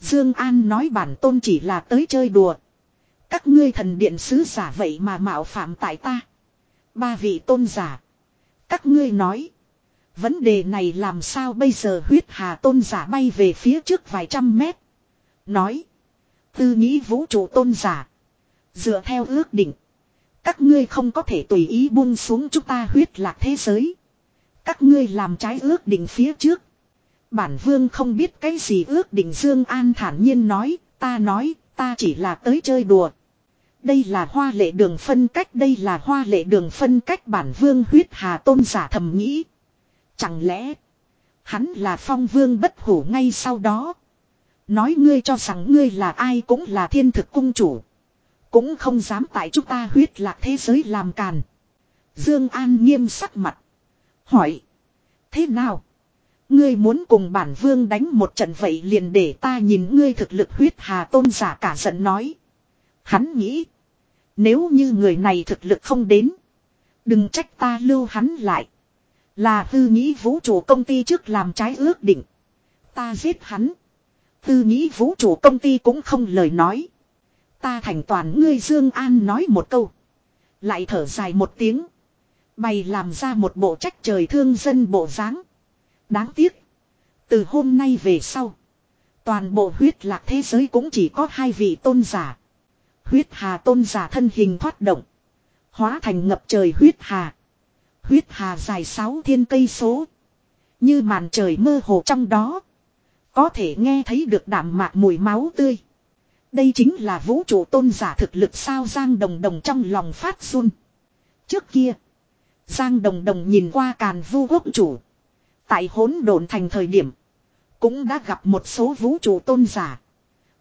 Dương An nói bản tôn chỉ là tới chơi đùa. Các ngươi thần điện sứ giả vậy mà mạo phạm tại ta. Ba vị tôn giả. Các ngươi nói. Vấn đề này làm sao bây giờ huyết hà tôn giả bay về phía trước vài trăm mét. Nói. Tư nghĩ vũ trụ tôn giả. Dựa theo ước định. Các ngươi không có thể tùy ý buông xuống chúng ta huyết lạc thế giới. Các ngươi làm trái ước định phía trước. Bản vương không biết cái gì ước định Dương An thản nhiên nói, ta nói, ta chỉ là tới chơi đùa. Đây là hoa lệ đường phân cách, đây là hoa lệ đường phân cách bản vương huyết hà tôn giả thầm nghĩ. Chẳng lẽ, hắn là phong vương bất hủ ngay sau đó. Nói ngươi cho rằng ngươi là ai cũng là thiên thực cung chủ. Cũng không dám tại chúng ta huyết lạc thế giới làm càn. Dương An nghiêm sắc mặt. Hỏi. Thế nào? Ngươi muốn cùng bản vương đánh một trận vậy liền để ta nhìn ngươi thực lực huyết hà tôn giả cả giận nói. Hắn nghĩ. Nếu như người này thực lực không đến. Đừng trách ta lưu hắn lại. Là tư nghĩ vũ trụ công ty trước làm trái ước định. Ta giết hắn. Tư nghĩ vũ trụ công ty cũng không lời nói. Ta thành toàn ngươi Dương An nói một câu. Lại thở dài một tiếng. Bày làm ra một bộ trách trời thương dân bộ dáng. Đáng tiếc. Từ hôm nay về sau. Toàn bộ huyết lạc thế giới cũng chỉ có hai vị tôn giả. Huyết hà tôn giả thân hình thoát động. Hóa thành ngập trời huyết hà. Huyết hà dài sáu thiên cây số. Như màn trời mơ hồ trong đó. Có thể nghe thấy được đảm mạc mùi máu tươi. Đây chính là vũ trụ tôn giả thực lực sao Giang Đồng Đồng trong lòng phát run. Trước kia. Giang Đồng Đồng nhìn qua càn vu quốc chủ. Tại hỗn độn thành thời điểm. Cũng đã gặp một số vũ trụ tôn giả.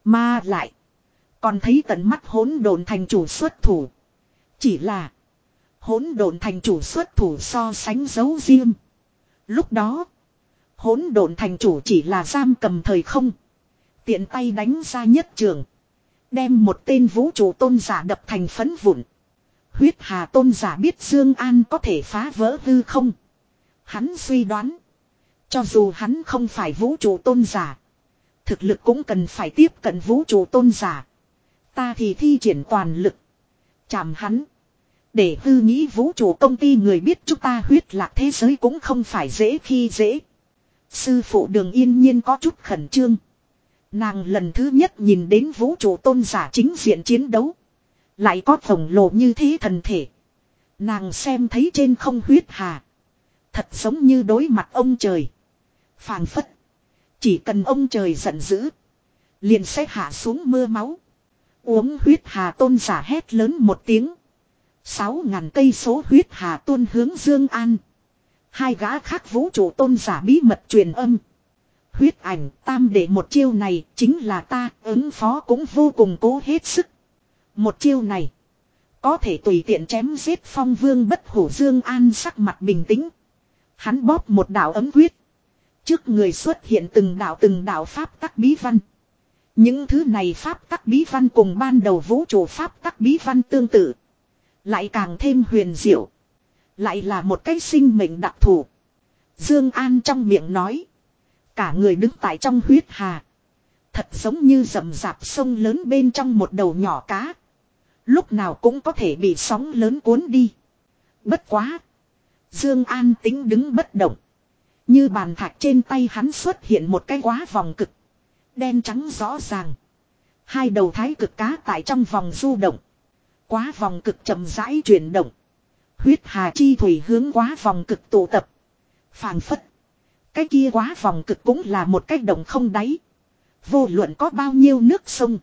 Mà lại. Còn thấy tận mắt hỗn độn thành chủ xuất thủ. Chỉ là. Hỗn độn thành chủ xuất thủ so sánh dấu riêng. Lúc đó. Hỗn độn thành chủ chỉ là giam cầm thời không. Tiện tay đánh ra nhất trường. Đem một tên vũ trụ tôn giả đập thành phấn vụn. Huyết hà tôn giả biết Dương An có thể phá vỡ hư không. Hắn suy đoán. Cho dù hắn không phải vũ trụ tôn giả. Thực lực cũng cần phải tiếp cận vũ trụ tôn giả. Ta thì thi triển toàn lực. Chạm hắn. Để hư nghĩ vũ trụ công ty người biết chúng ta huyết lạc thế giới cũng không phải dễ khi dễ. Sư phụ đường yên nhiên có chút khẩn trương. Nàng lần thứ nhất nhìn đến vũ trụ tôn giả chính diện chiến đấu. Lại có khổng lồ như thế thần thể. Nàng xem thấy trên không huyết hà. Thật giống như đối mặt ông trời. Phàng phất. Chỉ cần ông trời giận dữ. Liền sẽ hạ xuống mưa máu. Uống huyết hà tôn giả hét lớn một tiếng. Sáu ngàn cây số huyết hà tuôn hướng Dương An. Hai gã khác vũ trụ tôn giả bí mật truyền âm. Huyết ảnh tam để một chiêu này chính là ta, ứng phó cũng vô cùng cố hết sức. Một chiêu này. Có thể tùy tiện chém giết phong vương bất hủ dương an sắc mặt bình tĩnh. Hắn bóp một đạo ấm quyết. Trước người xuất hiện từng đạo từng đạo pháp tắc bí văn. Những thứ này pháp tắc bí văn cùng ban đầu vũ trụ pháp tắc bí văn tương tự. Lại càng thêm huyền diệu. Lại là một cái sinh mệnh đặc thù. Dương An trong miệng nói. Cả người đứng tại trong huyết hà. Thật giống như rậm rạp sông lớn bên trong một đầu nhỏ cá. Lúc nào cũng có thể bị sóng lớn cuốn đi. Bất quá. Dương An tính đứng bất động. Như bàn thạch trên tay hắn xuất hiện một cái quá vòng cực. Đen trắng rõ ràng. Hai đầu thái cực cá tại trong vòng du động. Quá vòng cực chậm rãi chuyển động. Huyết hà chi thủy hướng quá vòng cực tụ tập. phảng phất. Cái kia quá vòng cực cũng là một cái động không đáy. Vô luận có bao nhiêu nước sông.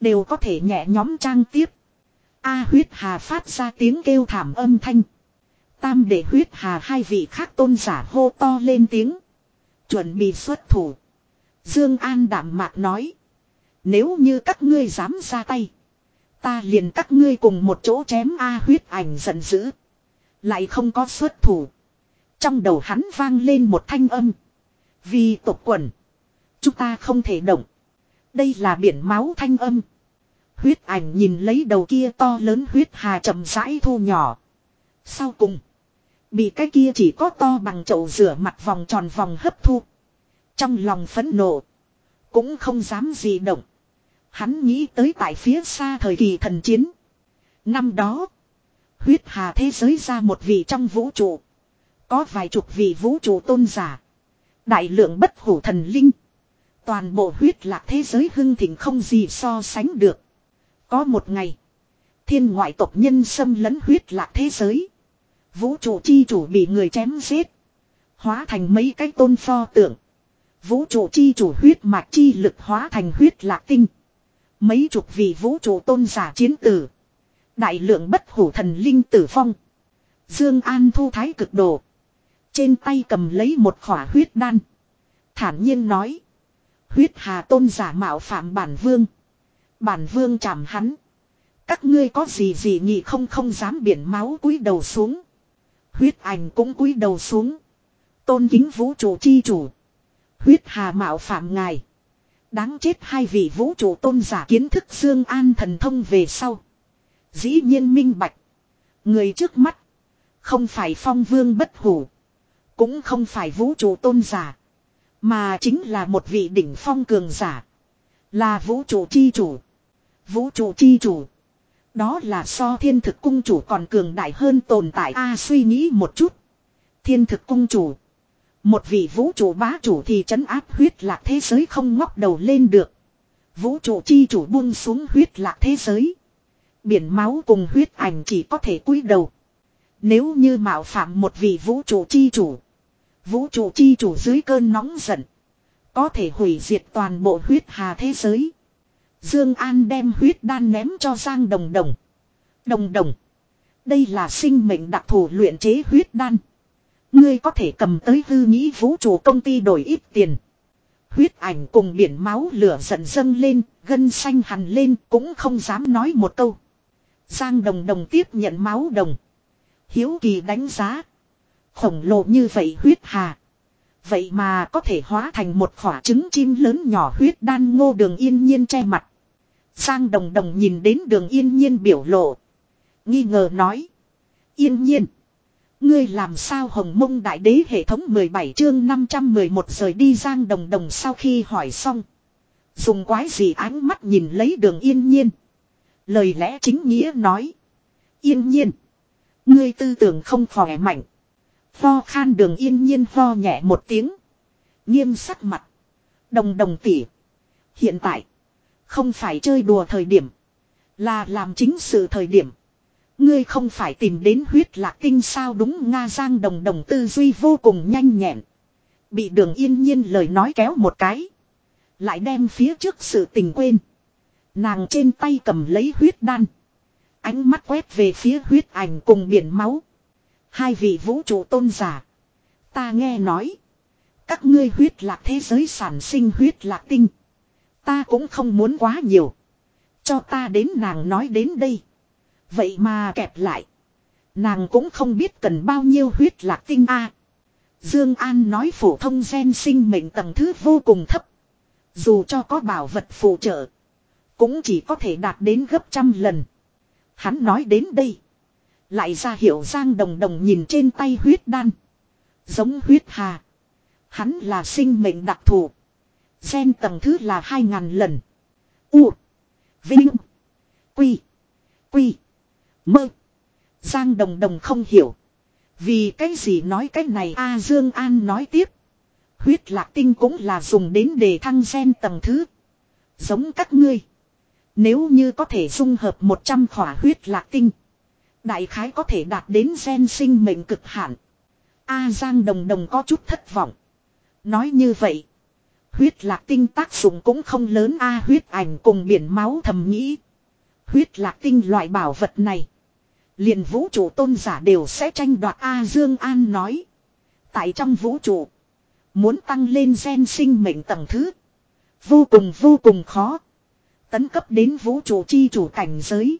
Đều có thể nhẹ nhóm trang tiếp. A huyết hà phát ra tiếng kêu thảm âm thanh. Tam để huyết hà hai vị khác tôn giả hô to lên tiếng. Chuẩn bị xuất thủ. Dương An đảm mạc nói. Nếu như các ngươi dám ra tay. Ta liền các ngươi cùng một chỗ chém A huyết ảnh giận dữ. Lại không có xuất thủ. Trong đầu hắn vang lên một thanh âm. Vì tộc quần. Chúng ta không thể động. Đây là biển máu thanh âm. Huyết ảnh nhìn lấy đầu kia to lớn huyết hà chậm rãi thu nhỏ. Sau cùng. Bị cái kia chỉ có to bằng chậu rửa mặt vòng tròn vòng hấp thu. Trong lòng phẫn nộ. Cũng không dám gì động. Hắn nghĩ tới tại phía xa thời kỳ thần chiến. Năm đó. Huyết hà thế giới ra một vị trong vũ trụ. Có vài chục vị vũ trụ tôn giả. Đại lượng bất hủ thần linh. Toàn bộ huyết lạc thế giới hưng thịnh không gì so sánh được. Có một ngày. Thiên ngoại tộc nhân xâm lấn huyết lạc thế giới. Vũ trụ chi chủ bị người chém giết. Hóa thành mấy cái tôn pho tượng. Vũ trụ chi chủ huyết mạch chi lực hóa thành huyết lạc tinh. Mấy chục vị vũ trụ tôn giả chiến tử. Đại lượng bất hủ thần linh tử phong. Dương An thu thái cực độ. Trên tay cầm lấy một khỏa huyết đan. Thản nhiên nói. Huyết hà tôn giả mạo phạm bản vương. Bản vương chạm hắn. Các ngươi có gì gì nhị không không dám biển máu cúi đầu xuống. Huyết ảnh cũng cúi đầu xuống. Tôn kính vũ trụ chi chủ. Huyết hà mạo phạm ngài. Đáng chết hai vị vũ trụ tôn giả kiến thức Dương An thần thông về sau. Dĩ nhiên minh bạch. Người trước mắt. Không phải phong vương bất hủ. Cũng không phải vũ trụ tôn giả. Mà chính là một vị đỉnh phong cường giả. Là vũ trụ chi chủ. Vũ trụ chi chủ. Đó là so thiên thực cung chủ còn cường đại hơn tồn tại A, suy nghĩ một chút. Thiên thực cung chủ. Một vị vũ trụ bá chủ thì trấn áp huyết lạc thế giới không ngóc đầu lên được. Vũ trụ chi chủ buông xuống huyết lạc thế giới. Biển máu cùng huyết ảnh chỉ có thể cúi đầu. Nếu như mạo phạm một vị vũ trụ chi chủ. Vũ trụ chi chủ dưới cơn nóng giận. Có thể hủy diệt toàn bộ huyết hà thế giới. Dương An đem huyết đan ném cho Giang Đồng Đồng. Đồng Đồng. Đây là sinh mệnh đặc thù luyện chế huyết đan. Ngươi có thể cầm tới hư nghĩ vũ trụ công ty đổi ít tiền. Huyết ảnh cùng biển máu lửa giận dâng lên, gân xanh hằn lên cũng không dám nói một câu. Giang đồng đồng tiếp nhận máu đồng. Hiếu kỳ đánh giá. Khổng lồ như vậy huyết hà. Vậy mà có thể hóa thành một khỏa trứng chim lớn nhỏ huyết đan ngô đường yên nhiên che mặt. Giang đồng đồng nhìn đến đường yên nhiên biểu lộ. Nghi ngờ nói. Yên nhiên. Ngươi làm sao hồng mông đại đế hệ thống 17 chương 511 rời đi giang đồng đồng sau khi hỏi xong. Dùng quái gì ánh mắt nhìn lấy đường yên nhiên. Lời lẽ chính nghĩa nói. Yên nhiên. Ngươi tư tưởng không khỏe mạnh. Pho khan đường yên nhiên pho nhẹ một tiếng. Nghiêm sắc mặt. Đồng đồng tỉ. Hiện tại. Không phải chơi đùa thời điểm. Là làm chính sự thời điểm. Ngươi không phải tìm đến huyết lạc tinh sao đúng Nga Giang đồng đồng tư duy vô cùng nhanh nhẹn. Bị đường yên nhiên lời nói kéo một cái. Lại đem phía trước sự tình quên. Nàng trên tay cầm lấy huyết đan. Ánh mắt quét về phía huyết ảnh cùng biển máu. Hai vị vũ trụ tôn giả. Ta nghe nói. Các ngươi huyết lạc thế giới sản sinh huyết lạc tinh. Ta cũng không muốn quá nhiều. Cho ta đến nàng nói đến đây. Vậy mà kẹp lại. Nàng cũng không biết cần bao nhiêu huyết lạc tinh a. Dương An nói phổ thông gen sinh mệnh tầng thứ vô cùng thấp. Dù cho có bảo vật phụ trợ. Cũng chỉ có thể đạt đến gấp trăm lần. Hắn nói đến đây. Lại ra hiệu Giang Đồng Đồng nhìn trên tay huyết đan. Giống huyết hà. Hắn là sinh mệnh đặc thù. Gen tầng thứ là hai ngàn lần. U. Vinh. Quy. Quy. Mơ. Giang Đồng Đồng không hiểu. Vì cái gì nói cái này A Dương An nói tiếp. Huyết lạc tinh cũng là dùng đến để thăng gen tầng thứ. Giống các ngươi. Nếu như có thể dung hợp 100 khỏa huyết lạc tinh. Đại khái có thể đạt đến gen sinh mệnh cực hạn. A Giang Đồng Đồng có chút thất vọng. Nói như vậy. Huyết lạc tinh tác dụng cũng không lớn A, huyết ảnh cùng biển máu thầm nghĩ. Huyết lạc tinh loại bảo vật này. liền vũ trụ tôn giả đều sẽ tranh đoạt A, Dương An nói. Tại trong vũ trụ. Muốn tăng lên gen sinh mệnh tầng thứ. Vô cùng vô cùng khó. Tấn cấp đến vũ trụ chi chủ cảnh giới.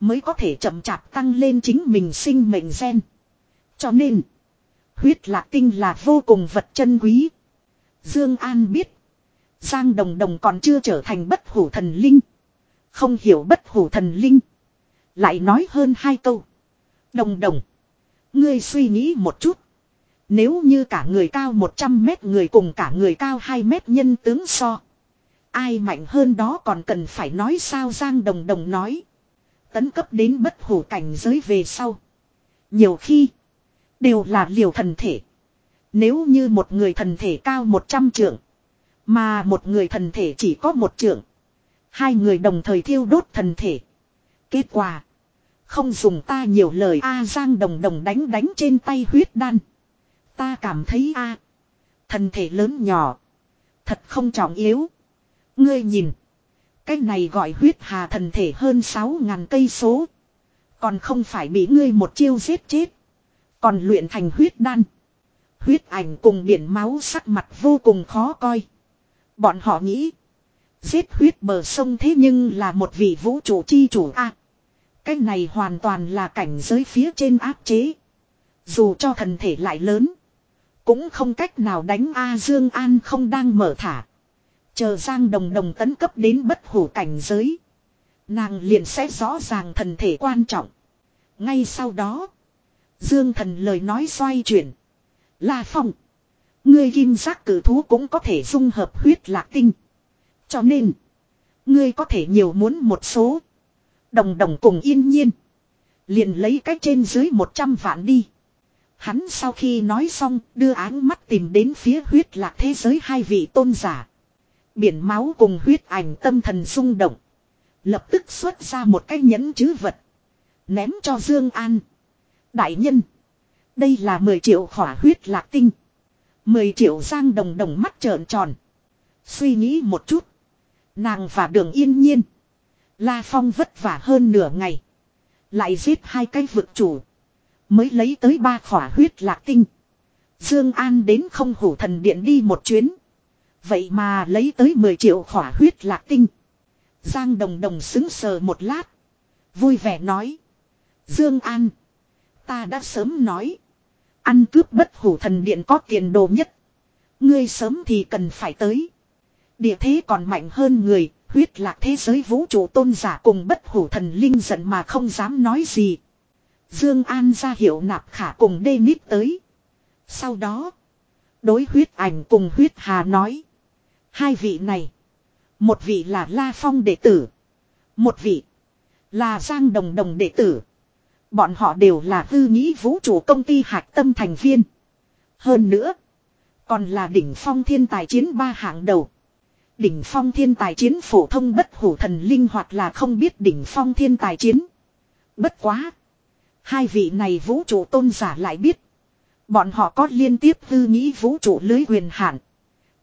Mới có thể chậm chạp tăng lên chính mình sinh mệnh gen. Cho nên. Huyết lạc tinh là vô cùng vật chân quý. Dương An biết. Giang Đồng Đồng còn chưa trở thành bất hủ thần linh. Không hiểu bất hủ thần linh. Lại nói hơn hai câu. Đồng đồng. Ngươi suy nghĩ một chút. Nếu như cả người cao 100 mét, người cùng cả người cao 2 mét nhân tướng so. Ai mạnh hơn đó còn cần phải nói sao Giang Đồng Đồng nói. Tấn cấp đến bất hủ cảnh giới về sau. Nhiều khi. Đều là liều thần thể. Nếu như một người thần thể cao 100 trượng. Mà một người thần thể chỉ có một trượng. Hai người đồng thời thiêu đốt thần thể. Kết quả. Không dùng ta nhiều lời A Giang đồng đồng đánh đánh trên tay huyết đan. Ta cảm thấy A. thần thể lớn nhỏ. Thật không trọng yếu. Ngươi nhìn. Cái này gọi huyết hà thần thể hơn 6 ngàn cây số. Còn không phải bị ngươi một chiêu giết chết. Còn luyện thành huyết đan. Huyết ảnh cùng biển máu sắc mặt vô cùng khó coi. Bọn họ nghĩ. Giết huyết bờ sông thế nhưng là một vị vũ trụ chi chủ a. cái này hoàn toàn là cảnh giới phía trên áp chế. Dù cho thần thể lại lớn. Cũng không cách nào đánh A Dương An không đang mở thả. Chờ Giang Đồng Đồng tấn cấp đến bất hủ cảnh giới. Nàng liền sẽ rõ ràng thần thể quan trọng. Ngay sau đó. Dương thần lời nói xoay chuyển. La Phong. Ngươi kim giác cử thú cũng có thể dung hợp huyết lạc tinh. Cho nên. Ngươi có thể nhiều muốn một số. Đồng đồng cùng yên nhiên. Liền lấy cách trên dưới 100 vạn đi. Hắn sau khi nói xong, đưa áng mắt tìm đến phía huyết lạc thế giới hai vị tôn giả. Biển máu cùng huyết ảnh tâm thần rung động. Lập tức xuất ra một cái nhẫn chứ vật. Ném cho Dương An. Đại nhân. Đây là 10 triệu khỏa huyết lạc tinh. 10 triệu giang đồng đồng mắt trợn tròn. Suy nghĩ một chút. Nàng và đường yên nhiên. La Phong vất vả hơn nửa ngày. Lại giết hai cái vực chủ. Mới lấy tới ba khỏa huyết lạc tinh. Dương An đến không hủ thần điện đi một chuyến. Vậy mà lấy tới 10 triệu khỏa huyết lạc tinh. Giang Đồng Đồng xứng sờ một lát. Vui vẻ nói. Dương An. Ta đã sớm nói. Ăn cướp bất hủ thần điện có tiền đồ nhất. Ngươi sớm thì cần phải tới. Địa thế còn mạnh hơn người, huyết lạc thế giới vũ trụ tôn giả cùng bất hủ thần linh giận mà không dám nói gì. Dương An ra hiệu nạp khả cùng đê nít tới. Sau đó, đối huyết ảnh cùng huyết hà nói. Hai vị này, một vị là La Phong đệ tử, một vị là Giang Đồng Đồng đệ tử. Bọn họ đều là tư nghĩ vũ trụ công ty hạt tâm thành viên. Hơn nữa, còn là đỉnh phong thiên tài chiến ba hạng đầu. Đỉnh phong thiên tài chiến phổ thông bất hủ thần linh hoặc là không biết đỉnh phong thiên tài chiến. Bất quá. Hai vị này vũ trụ tôn giả lại biết. Bọn họ có liên tiếp tư nghĩ vũ trụ lưới quyền hạn.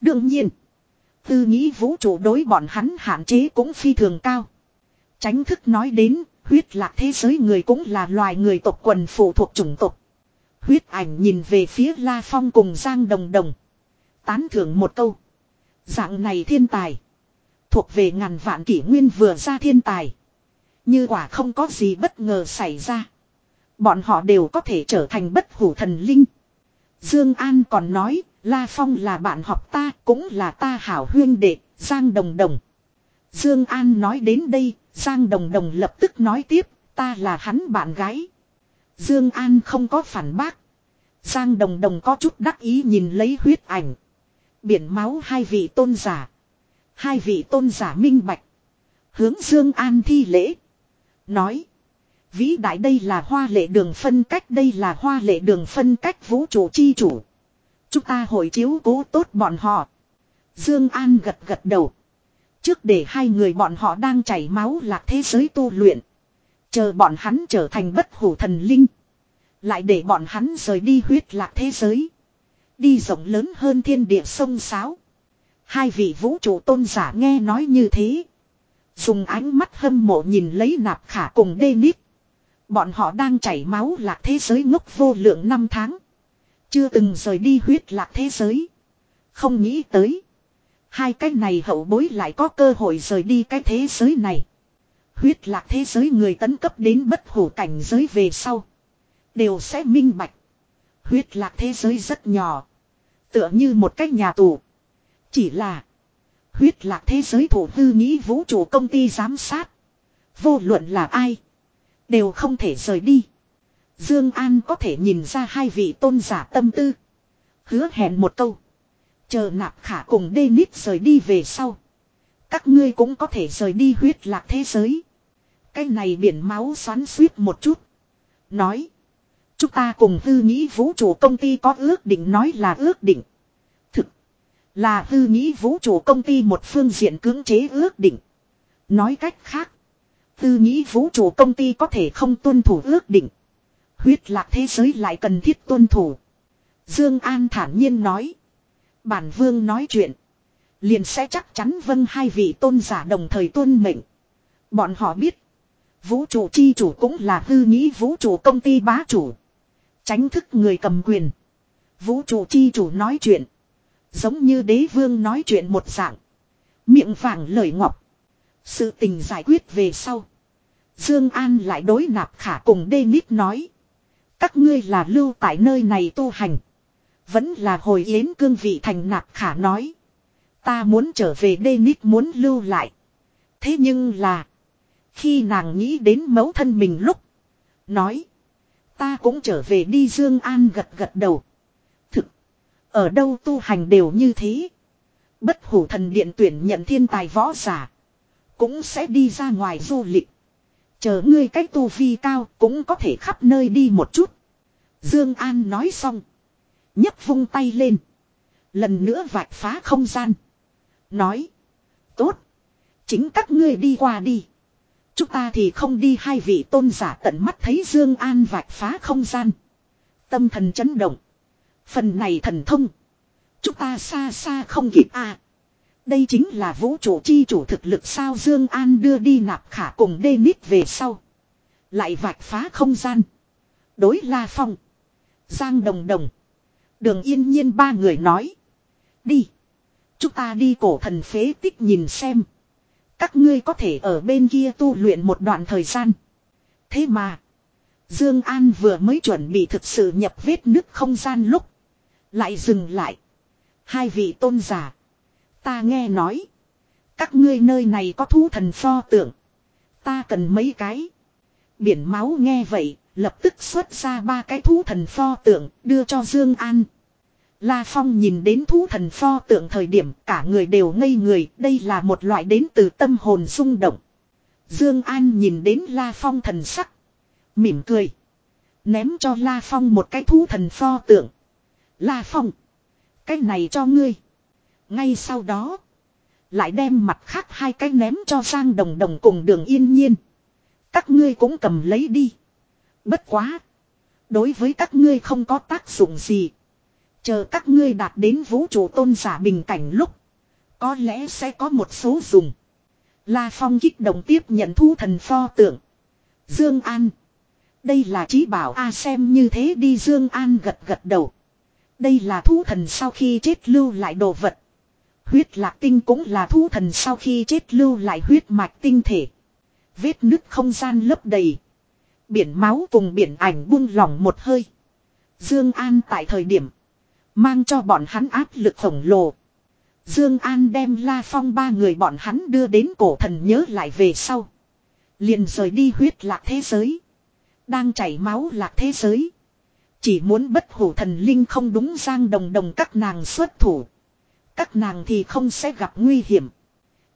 Đương nhiên. Tư nghĩ vũ trụ đối bọn hắn hạn chế cũng phi thường cao. Tránh thức nói đến, huyết lạc thế giới người cũng là loài người tộc quần phụ thuộc chủng tộc. Huyết ảnh nhìn về phía La Phong cùng Giang Đồng Đồng. Tán thưởng một câu. Dạng này thiên tài. Thuộc về ngàn vạn kỷ nguyên vừa ra thiên tài. Như quả không có gì bất ngờ xảy ra. Bọn họ đều có thể trở thành bất hủ thần linh. Dương An còn nói, La Phong là bạn học ta, cũng là ta hảo huyên đệ, Giang Đồng Đồng. Dương An nói đến đây, Giang Đồng Đồng lập tức nói tiếp, ta là hắn bạn gái. Dương An không có phản bác. Giang Đồng Đồng có chút đắc ý nhìn lấy huyết ảnh. Biển máu hai vị tôn giả. Hai vị tôn giả minh bạch. Hướng Dương An thi lễ. Nói. Vĩ đại đây là hoa lệ đường phân cách đây là hoa lệ đường phân cách vũ trụ chi chủ. Chúng ta hội chiếu cố tốt bọn họ. Dương An gật gật đầu. Trước để hai người bọn họ đang chảy máu lạc thế giới tu luyện. Chờ bọn hắn trở thành bất hủ thần linh. Lại để bọn hắn rời đi huyết lạc thế giới. Đi rộng lớn hơn thiên địa sông sáo. Hai vị vũ trụ tôn giả nghe nói như thế. Dùng ánh mắt hâm mộ nhìn lấy nạp khả cùng đê nít. Bọn họ đang chảy máu lạc thế giới ngốc vô lượng năm tháng. Chưa từng rời đi huyết lạc thế giới. Không nghĩ tới. Hai cái này hậu bối lại có cơ hội rời đi cái thế giới này. Huyết lạc thế giới người tấn cấp đến bất hủ cảnh giới về sau. Đều sẽ minh bạch. Huyết lạc thế giới rất nhỏ. Tựa như một cái nhà tù. Chỉ là. Huyết lạc thế giới thủ hư nghĩ vũ trụ công ty giám sát. Vô luận là ai. Đều không thể rời đi. Dương An có thể nhìn ra hai vị tôn giả tâm tư. Hứa hẹn một câu. Chờ nạp khả cùng đê nít rời đi về sau. Các ngươi cũng có thể rời đi huyết lạc thế giới. Cái này biển máu xoắn suýt một chút. Nói. Chúng ta cùng hư nghĩ vũ trụ công ty có ước định nói là ước định. Thực. Là hư nghĩ vũ trụ công ty một phương diện cưỡng chế ước định. Nói cách khác. Hư nghĩ vũ trụ công ty có thể không tuân thủ ước định. Huyết lạc thế giới lại cần thiết tuân thủ. Dương An thản nhiên nói. Bản vương nói chuyện. Liền sẽ chắc chắn vâng hai vị tôn giả đồng thời tuân mệnh. Bọn họ biết. Vũ trụ chi chủ cũng là hư nghĩ vũ trụ công ty bá chủ. Tránh thức người cầm quyền. Vũ trụ chi chủ nói chuyện. Giống như đế vương nói chuyện một dạng. Miệng vàng lời ngọc. Sự tình giải quyết về sau. Dương An lại đối nạp khả cùng Đê Nít nói. Các ngươi là lưu tại nơi này tu hành. Vẫn là hồi yến cương vị thành nạp khả nói. Ta muốn trở về Đê Nít muốn lưu lại. Thế nhưng là. Khi nàng nghĩ đến mẫu thân mình lúc. Nói. Ta cũng trở về đi Dương An gật gật đầu. Thực. Ở đâu tu hành đều như thế. Bất hủ thần điện tuyển nhận thiên tài võ giả. Cũng sẽ đi ra ngoài du lịch. Chờ ngươi cách tu vi cao cũng có thể khắp nơi đi một chút. Dương An nói xong nhấc vung tay lên. Lần nữa vạch phá không gian. Nói. Tốt. Chính các ngươi đi qua đi. Chúng ta thì không đi hai vị tôn giả tận mắt thấy Dương An vạch phá không gian. Tâm thần chấn động. Phần này thần thông. Chúng ta xa xa không kịp a. Đây chính là vũ trụ chi chủ thực lực sao Dương An đưa đi nạp khả cùng đê nít về sau. Lại vạch phá không gian. Đối La Phong. Giang Đồng Đồng. Đường yên nhiên ba người nói. Đi. Chúng ta đi cổ thần phế tích nhìn xem. Các ngươi có thể ở bên kia tu luyện một đoạn thời gian. Thế mà. Dương An vừa mới chuẩn bị thực sự nhập vết nứt không gian lúc. Lại dừng lại. Hai vị tôn giả. Ta nghe nói. Các ngươi nơi này có thú thần pho tượng. Ta cần mấy cái. Biển máu nghe vậy. Lập tức xuất ra ba cái thú thần pho tượng. Đưa cho Dương An. La Phong nhìn đến thú thần pho tượng thời điểm cả người đều ngây người, đây là một loại đến từ tâm hồn rung động. Dương An nhìn đến La Phong thần sắc, mỉm cười, ném cho La Phong một cái thú thần pho tượng. La Phong, cái này cho ngươi. Ngay sau đó, lại đem mặt khác hai cái ném cho Giang Đồng Đồng cùng Đường Yên Nhiên. Các ngươi cũng cầm lấy đi. Bất quá, đối với các ngươi không có tác dụng gì. Chờ các ngươi đạt đến vũ trụ tôn giả bình cảnh lúc. Có lẽ sẽ có một số dùng. La Phong kích động tiếp nhận thu thần pho tượng. Dương An. Đây là trí bảo A xem như thế đi Dương An gật gật đầu. Đây là thú thần sau khi chết lưu lại đồ vật. Huyết lạc tinh cũng là thú thần sau khi chết lưu lại huyết mạch tinh thể. Vết nứt không gian lấp đầy. Biển máu cùng biển ảnh buông lỏng một hơi. Dương An tại thời điểm. Mang cho bọn hắn áp lực khổng lồ. Dương An đem La Phong ba người bọn hắn đưa đến cổ thần nhớ lại về sau. Liền rời đi huyết lạc thế giới. Đang chảy máu lạc thế giới. Chỉ muốn bất hủ thần linh không đúng giang đồng đồng các nàng xuất thủ. Các nàng thì không sẽ gặp nguy hiểm.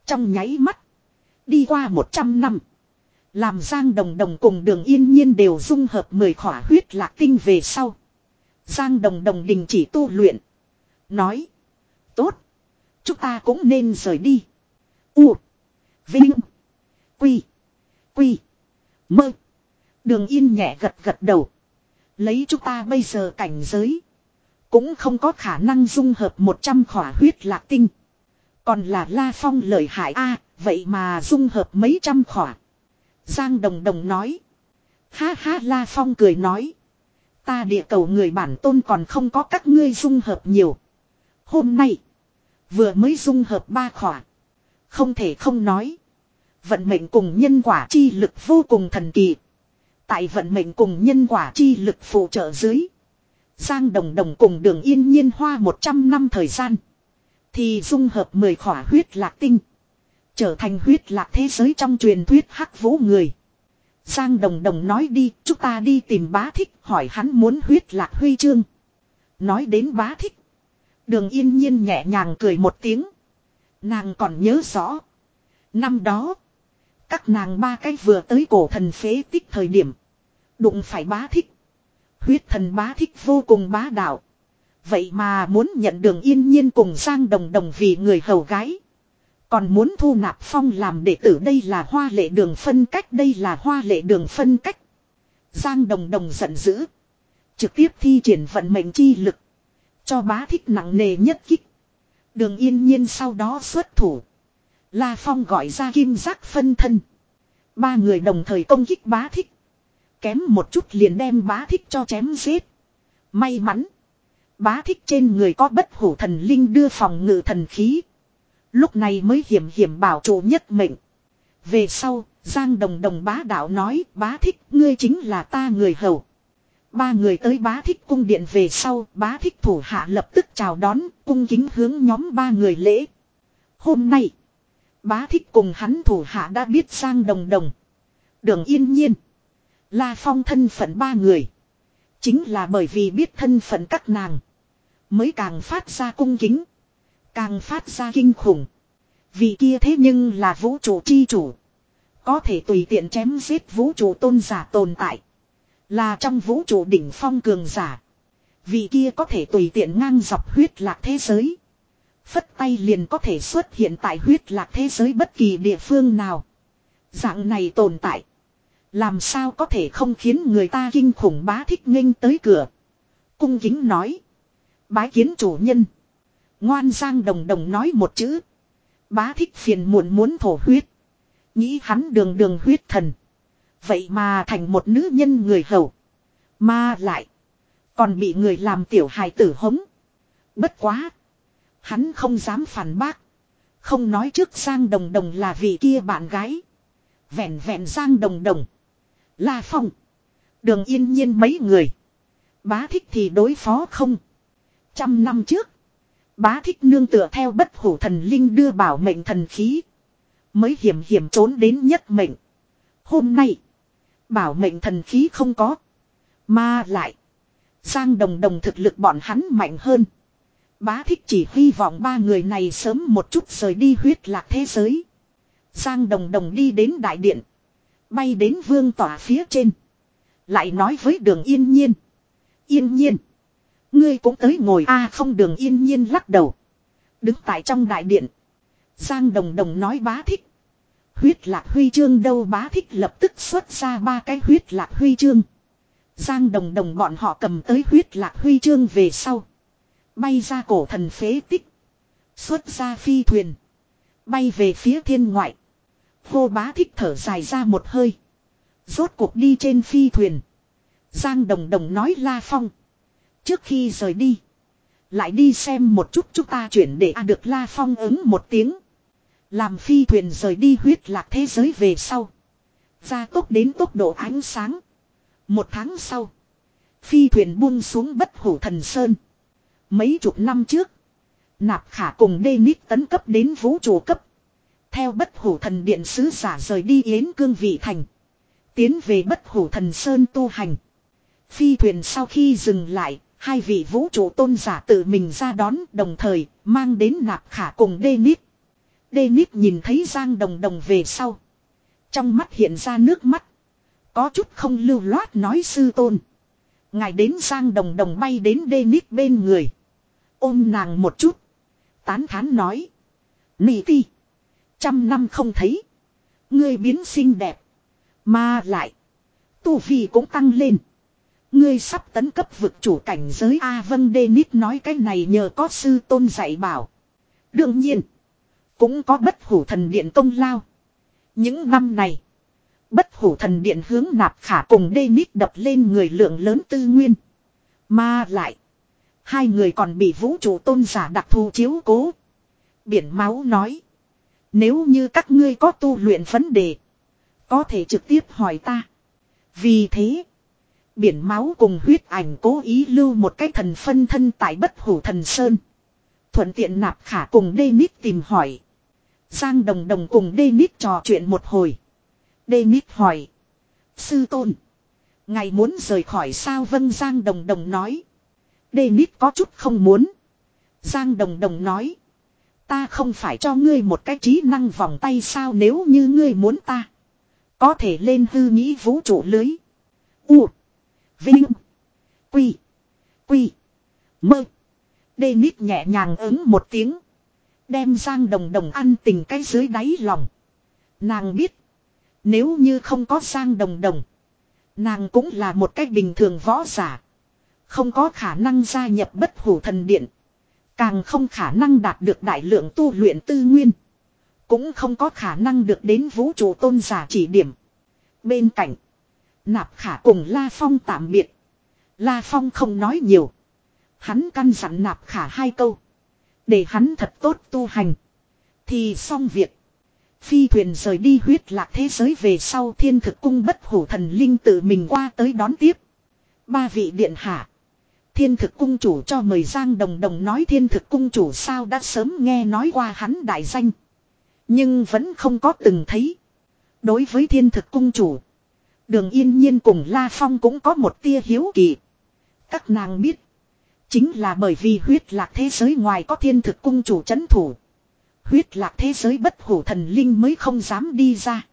Trong nháy mắt. Đi qua 100 năm. Làm Giang Đồng Đồng cùng đường yên nhiên đều dung hợp mười khỏa huyết lạc tinh về sau. Giang Đồng Đồng đình chỉ tu luyện. Nói. Tốt. Chúng ta cũng nên rời đi. U. Vinh. Quy. Quy. Mơ. Đường yên nhẹ gật gật đầu. Lấy chúng ta bây giờ cảnh giới. Cũng không có khả năng dung hợp 100 khỏa huyết lạc tinh. Còn là La Phong lợi hại a, vậy mà dung hợp mấy trăm khỏa. Giang Đồng Đồng nói. Ha ha, La Phong cười nói. Ta địa cầu người bản tôn còn không có các ngươi dung hợp nhiều. Hôm nay. Vừa mới dung hợp ba khỏa. Không thể không nói. Vận mệnh cùng nhân quả chi lực vô cùng thần kỳ. Tại vận mệnh cùng nhân quả chi lực phụ trợ dưới. Giang Đồng Đồng cùng đường yên nhiên hoa 100 năm thời gian. Thì dung hợp 10 khỏa huyết lạc tinh. Trở thành huyết lạc thế giới trong truyền thuyết hắc vũ người. Giang Đồng Đồng nói đi, chúng ta đi tìm bá thích, hỏi hắn muốn huyết lạc huy chương. Nói đến bá thích. Đường yên nhiên nhẹ nhàng cười một tiếng. Nàng còn nhớ rõ. Năm đó. Các nàng ba cái vừa tới cổ thần phế tích thời điểm. Đụng phải bá thích. Huyết thần bá thích vô cùng bá đạo. Vậy mà muốn nhận đường yên nhiên cùng Giang Đồng Đồng vì người hầu gái. Còn muốn thu nạp phong làm đệ tử đây là hoa lệ đường phân cách, đây là hoa lệ đường phân cách. Giang Đồng Đồng giận dữ. Trực tiếp thi triển vận mệnh chi lực. Cho bá thích nặng nề nhất kích. Đường yên nhiên sau đó xuất thủ. La Phong gọi ra kim giác phân thân. Ba người đồng thời công kích bá thích. Kém một chút liền đem bá thích cho chém giết. May mắn. Bá thích trên người có bất hủ thần linh đưa phòng ngự thần khí. Lúc này mới hiểm hiểm bảo chủ nhất mệnh. Về sau, Giang Đồng Đồng bá đạo nói bá thích ngươi chính là ta người hầu. Ba người tới bá thích cung điện về sau, bá thích thủ hạ lập tức chào đón, cung kính hướng nhóm ba người lễ. Hôm nay, bá thích cùng hắn thủ hạ đã biết Giang Đồng Đồng. Đường yên nhiên. La Phong thân phận ba người. Chính là bởi vì biết thân phận các nàng. Mới càng phát ra cung kính. Càng phát ra kinh khủng. Vì kia thế nhưng là vũ trụ chi chủ. Có thể tùy tiện chém giết vũ trụ tôn giả tồn tại. Là trong vũ trụ đỉnh phong cường giả. Vì kia có thể tùy tiện ngang dọc huyết lạc thế giới. Phất tay liền có thể xuất hiện tại huyết lạc thế giới bất kỳ địa phương nào. Dạng này tồn tại. Làm sao có thể không khiến người ta kinh khủng bá thích nghênh tới cửa. Cung kính nói. Bái kiến chủ nhân. Ngoan giang đồng đồng nói một chữ. Bá thích phiền muộn muốn thổ huyết. Nghĩ hắn đường đường huyết thần. Vậy mà thành một nữ nhân người hầu. Mà lại. Còn bị người làm tiểu hài tử hống. Bất quá. Hắn không dám phản bác. Không nói trước Giang Đồng Đồng là vị kia bạn gái. Vẹn vẹn Giang Đồng Đồng. La Phong. Đường yên nhiên mấy người. Bá thích thì đối phó không. Trăm năm trước. Bá thích nương tựa theo bất hủ thần linh đưa bảo mệnh thần khí. Mới hiểm hiểm trốn đến nhất mệnh. Hôm nay. Bảo mệnh thần khí không có. Mà lại. Giang đồng đồng thực lực bọn hắn mạnh hơn. Bá thích chỉ hy vọng ba người này sớm một chút rời đi huyết lạc thế giới. Giang đồng đồng đi đến đại điện. Bay đến vương tỏa phía trên. Lại nói với đường yên nhiên. Yên nhiên. Ngươi cũng tới ngồi a, không đường yên nhiên lắc đầu. Đứng tại trong đại điện. Giang đồng đồng nói bá thích. Huyết lạc huy chương đâu bá thích lập tức xuất ra ba cái huyết lạc huy chương. Giang đồng đồng bọn họ cầm tới huyết lạc huy chương về sau. Bay ra cổ thần phế tích. Xuất ra phi thuyền. Bay về phía thiên ngoại. Hô bá thích thở dài ra một hơi. Rốt cuộc đi trên phi thuyền. Giang Đồng Đồng nói La Phong. Trước khi rời đi. Lại đi xem một chút chúng ta chuyển để à được La Phong ứng một tiếng. Làm phi thuyền rời đi huyết lạc thế giới về sau. Ra tốc đến tốc độ ánh sáng. Một tháng sau. Phi thuyền buông xuống bất hủ thần sơn. Mấy chục năm trước. Nạp khả cùng đê nít tấn cấp đến vũ trụ cấp. Theo bất hủ thần điện sứ giả rời đi yến cương vị thành. Tiến về bất hủ thần sơn tu hành. Phi thuyền sau khi dừng lại, hai vị vũ trụ tôn giả tự mình ra đón đồng thời mang đến nạp khả cùng đê nít. Đê nít nhìn thấy Giang Đồng Đồng về sau. Trong mắt hiện ra nước mắt. Có chút không lưu loát nói sư tôn. Ngài đến Giang Đồng Đồng bay đến đê nít bên người. Ôm nàng một chút. Tán thán nói. Nị ti. Trăm năm không thấy. Ngươi biến xinh đẹp. Mà lại. Tu vi cũng tăng lên. Ngươi sắp tấn cấp vực chủ cảnh giới A Vân Đê Nít nói cái này nhờ có sư tôn dạy bảo. Đương nhiên. Cũng có bất hủ thần điện công lao. Những năm này. Bất hủ thần điện hướng nạp khả cùng Đê Nít đập lên người lượng lớn tư nguyên. Mà lại. Hai người còn bị vũ trụ tôn giả đặc thù chiếu cố. Biển máu nói. Nếu như các ngươi có tu luyện vấn đề. Có thể trực tiếp hỏi ta. Vì thế. Biển máu cùng huyết ảnh cố ý lưu một cái thần phân thân tại bất hủ thần sơn. Thuận tiện nạp khả cùng Dennis tìm hỏi. Giang đồng đồng cùng Dennis trò chuyện một hồi. Dennis hỏi. Sư tôn. Ngài muốn rời khỏi sao vân Giang đồng đồng nói. Dennis có chút không muốn. Giang đồng đồng nói. Ta không phải cho ngươi một cái trí năng vòng tay sao nếu như ngươi muốn ta. Có thể lên hư nghĩ vũ trụ lưới. U. Vinh. Quy. Quy. Mơ. Dennis nhẹ nhàng ứng một tiếng. Đem Giang Đồng Đồng ăn tình cái dưới đáy lòng. Nàng biết. Nếu như không có Giang Đồng Đồng. Nàng cũng là một cách bình thường võ giả. Không có khả năng gia nhập bất hủ thần điện. Càng không khả năng đạt được đại lượng tu luyện tư nguyên. Cũng không có khả năng được đến vũ trụ tôn giả chỉ điểm. Bên cạnh. Nạp khả cùng La Phong tạm biệt. La Phong không nói nhiều. Hắn căn dặn nạp khả hai câu. Để hắn thật tốt tu hành. Thì xong việc. Phi thuyền rời đi huyết lạc thế giới về sau thiên thực cung bất hủ thần linh tự mình qua tới đón tiếp. Ba vị điện hạ. Thiên thực cung chủ cho mời Giang Đồng Đồng nói thiên thực cung chủ sao đã sớm nghe nói qua hắn đại danh. Nhưng vẫn không có từng thấy. Đối với thiên thực cung chủ. Đường yên nhiên cùng La Phong cũng có một tia hiếu kỳ. Các nàng biết. Chính là bởi vì huyết lạc thế giới ngoài có thiên thực cung chủ chấn thủ. Huyết lạc thế giới bất hủ thần linh mới không dám đi ra.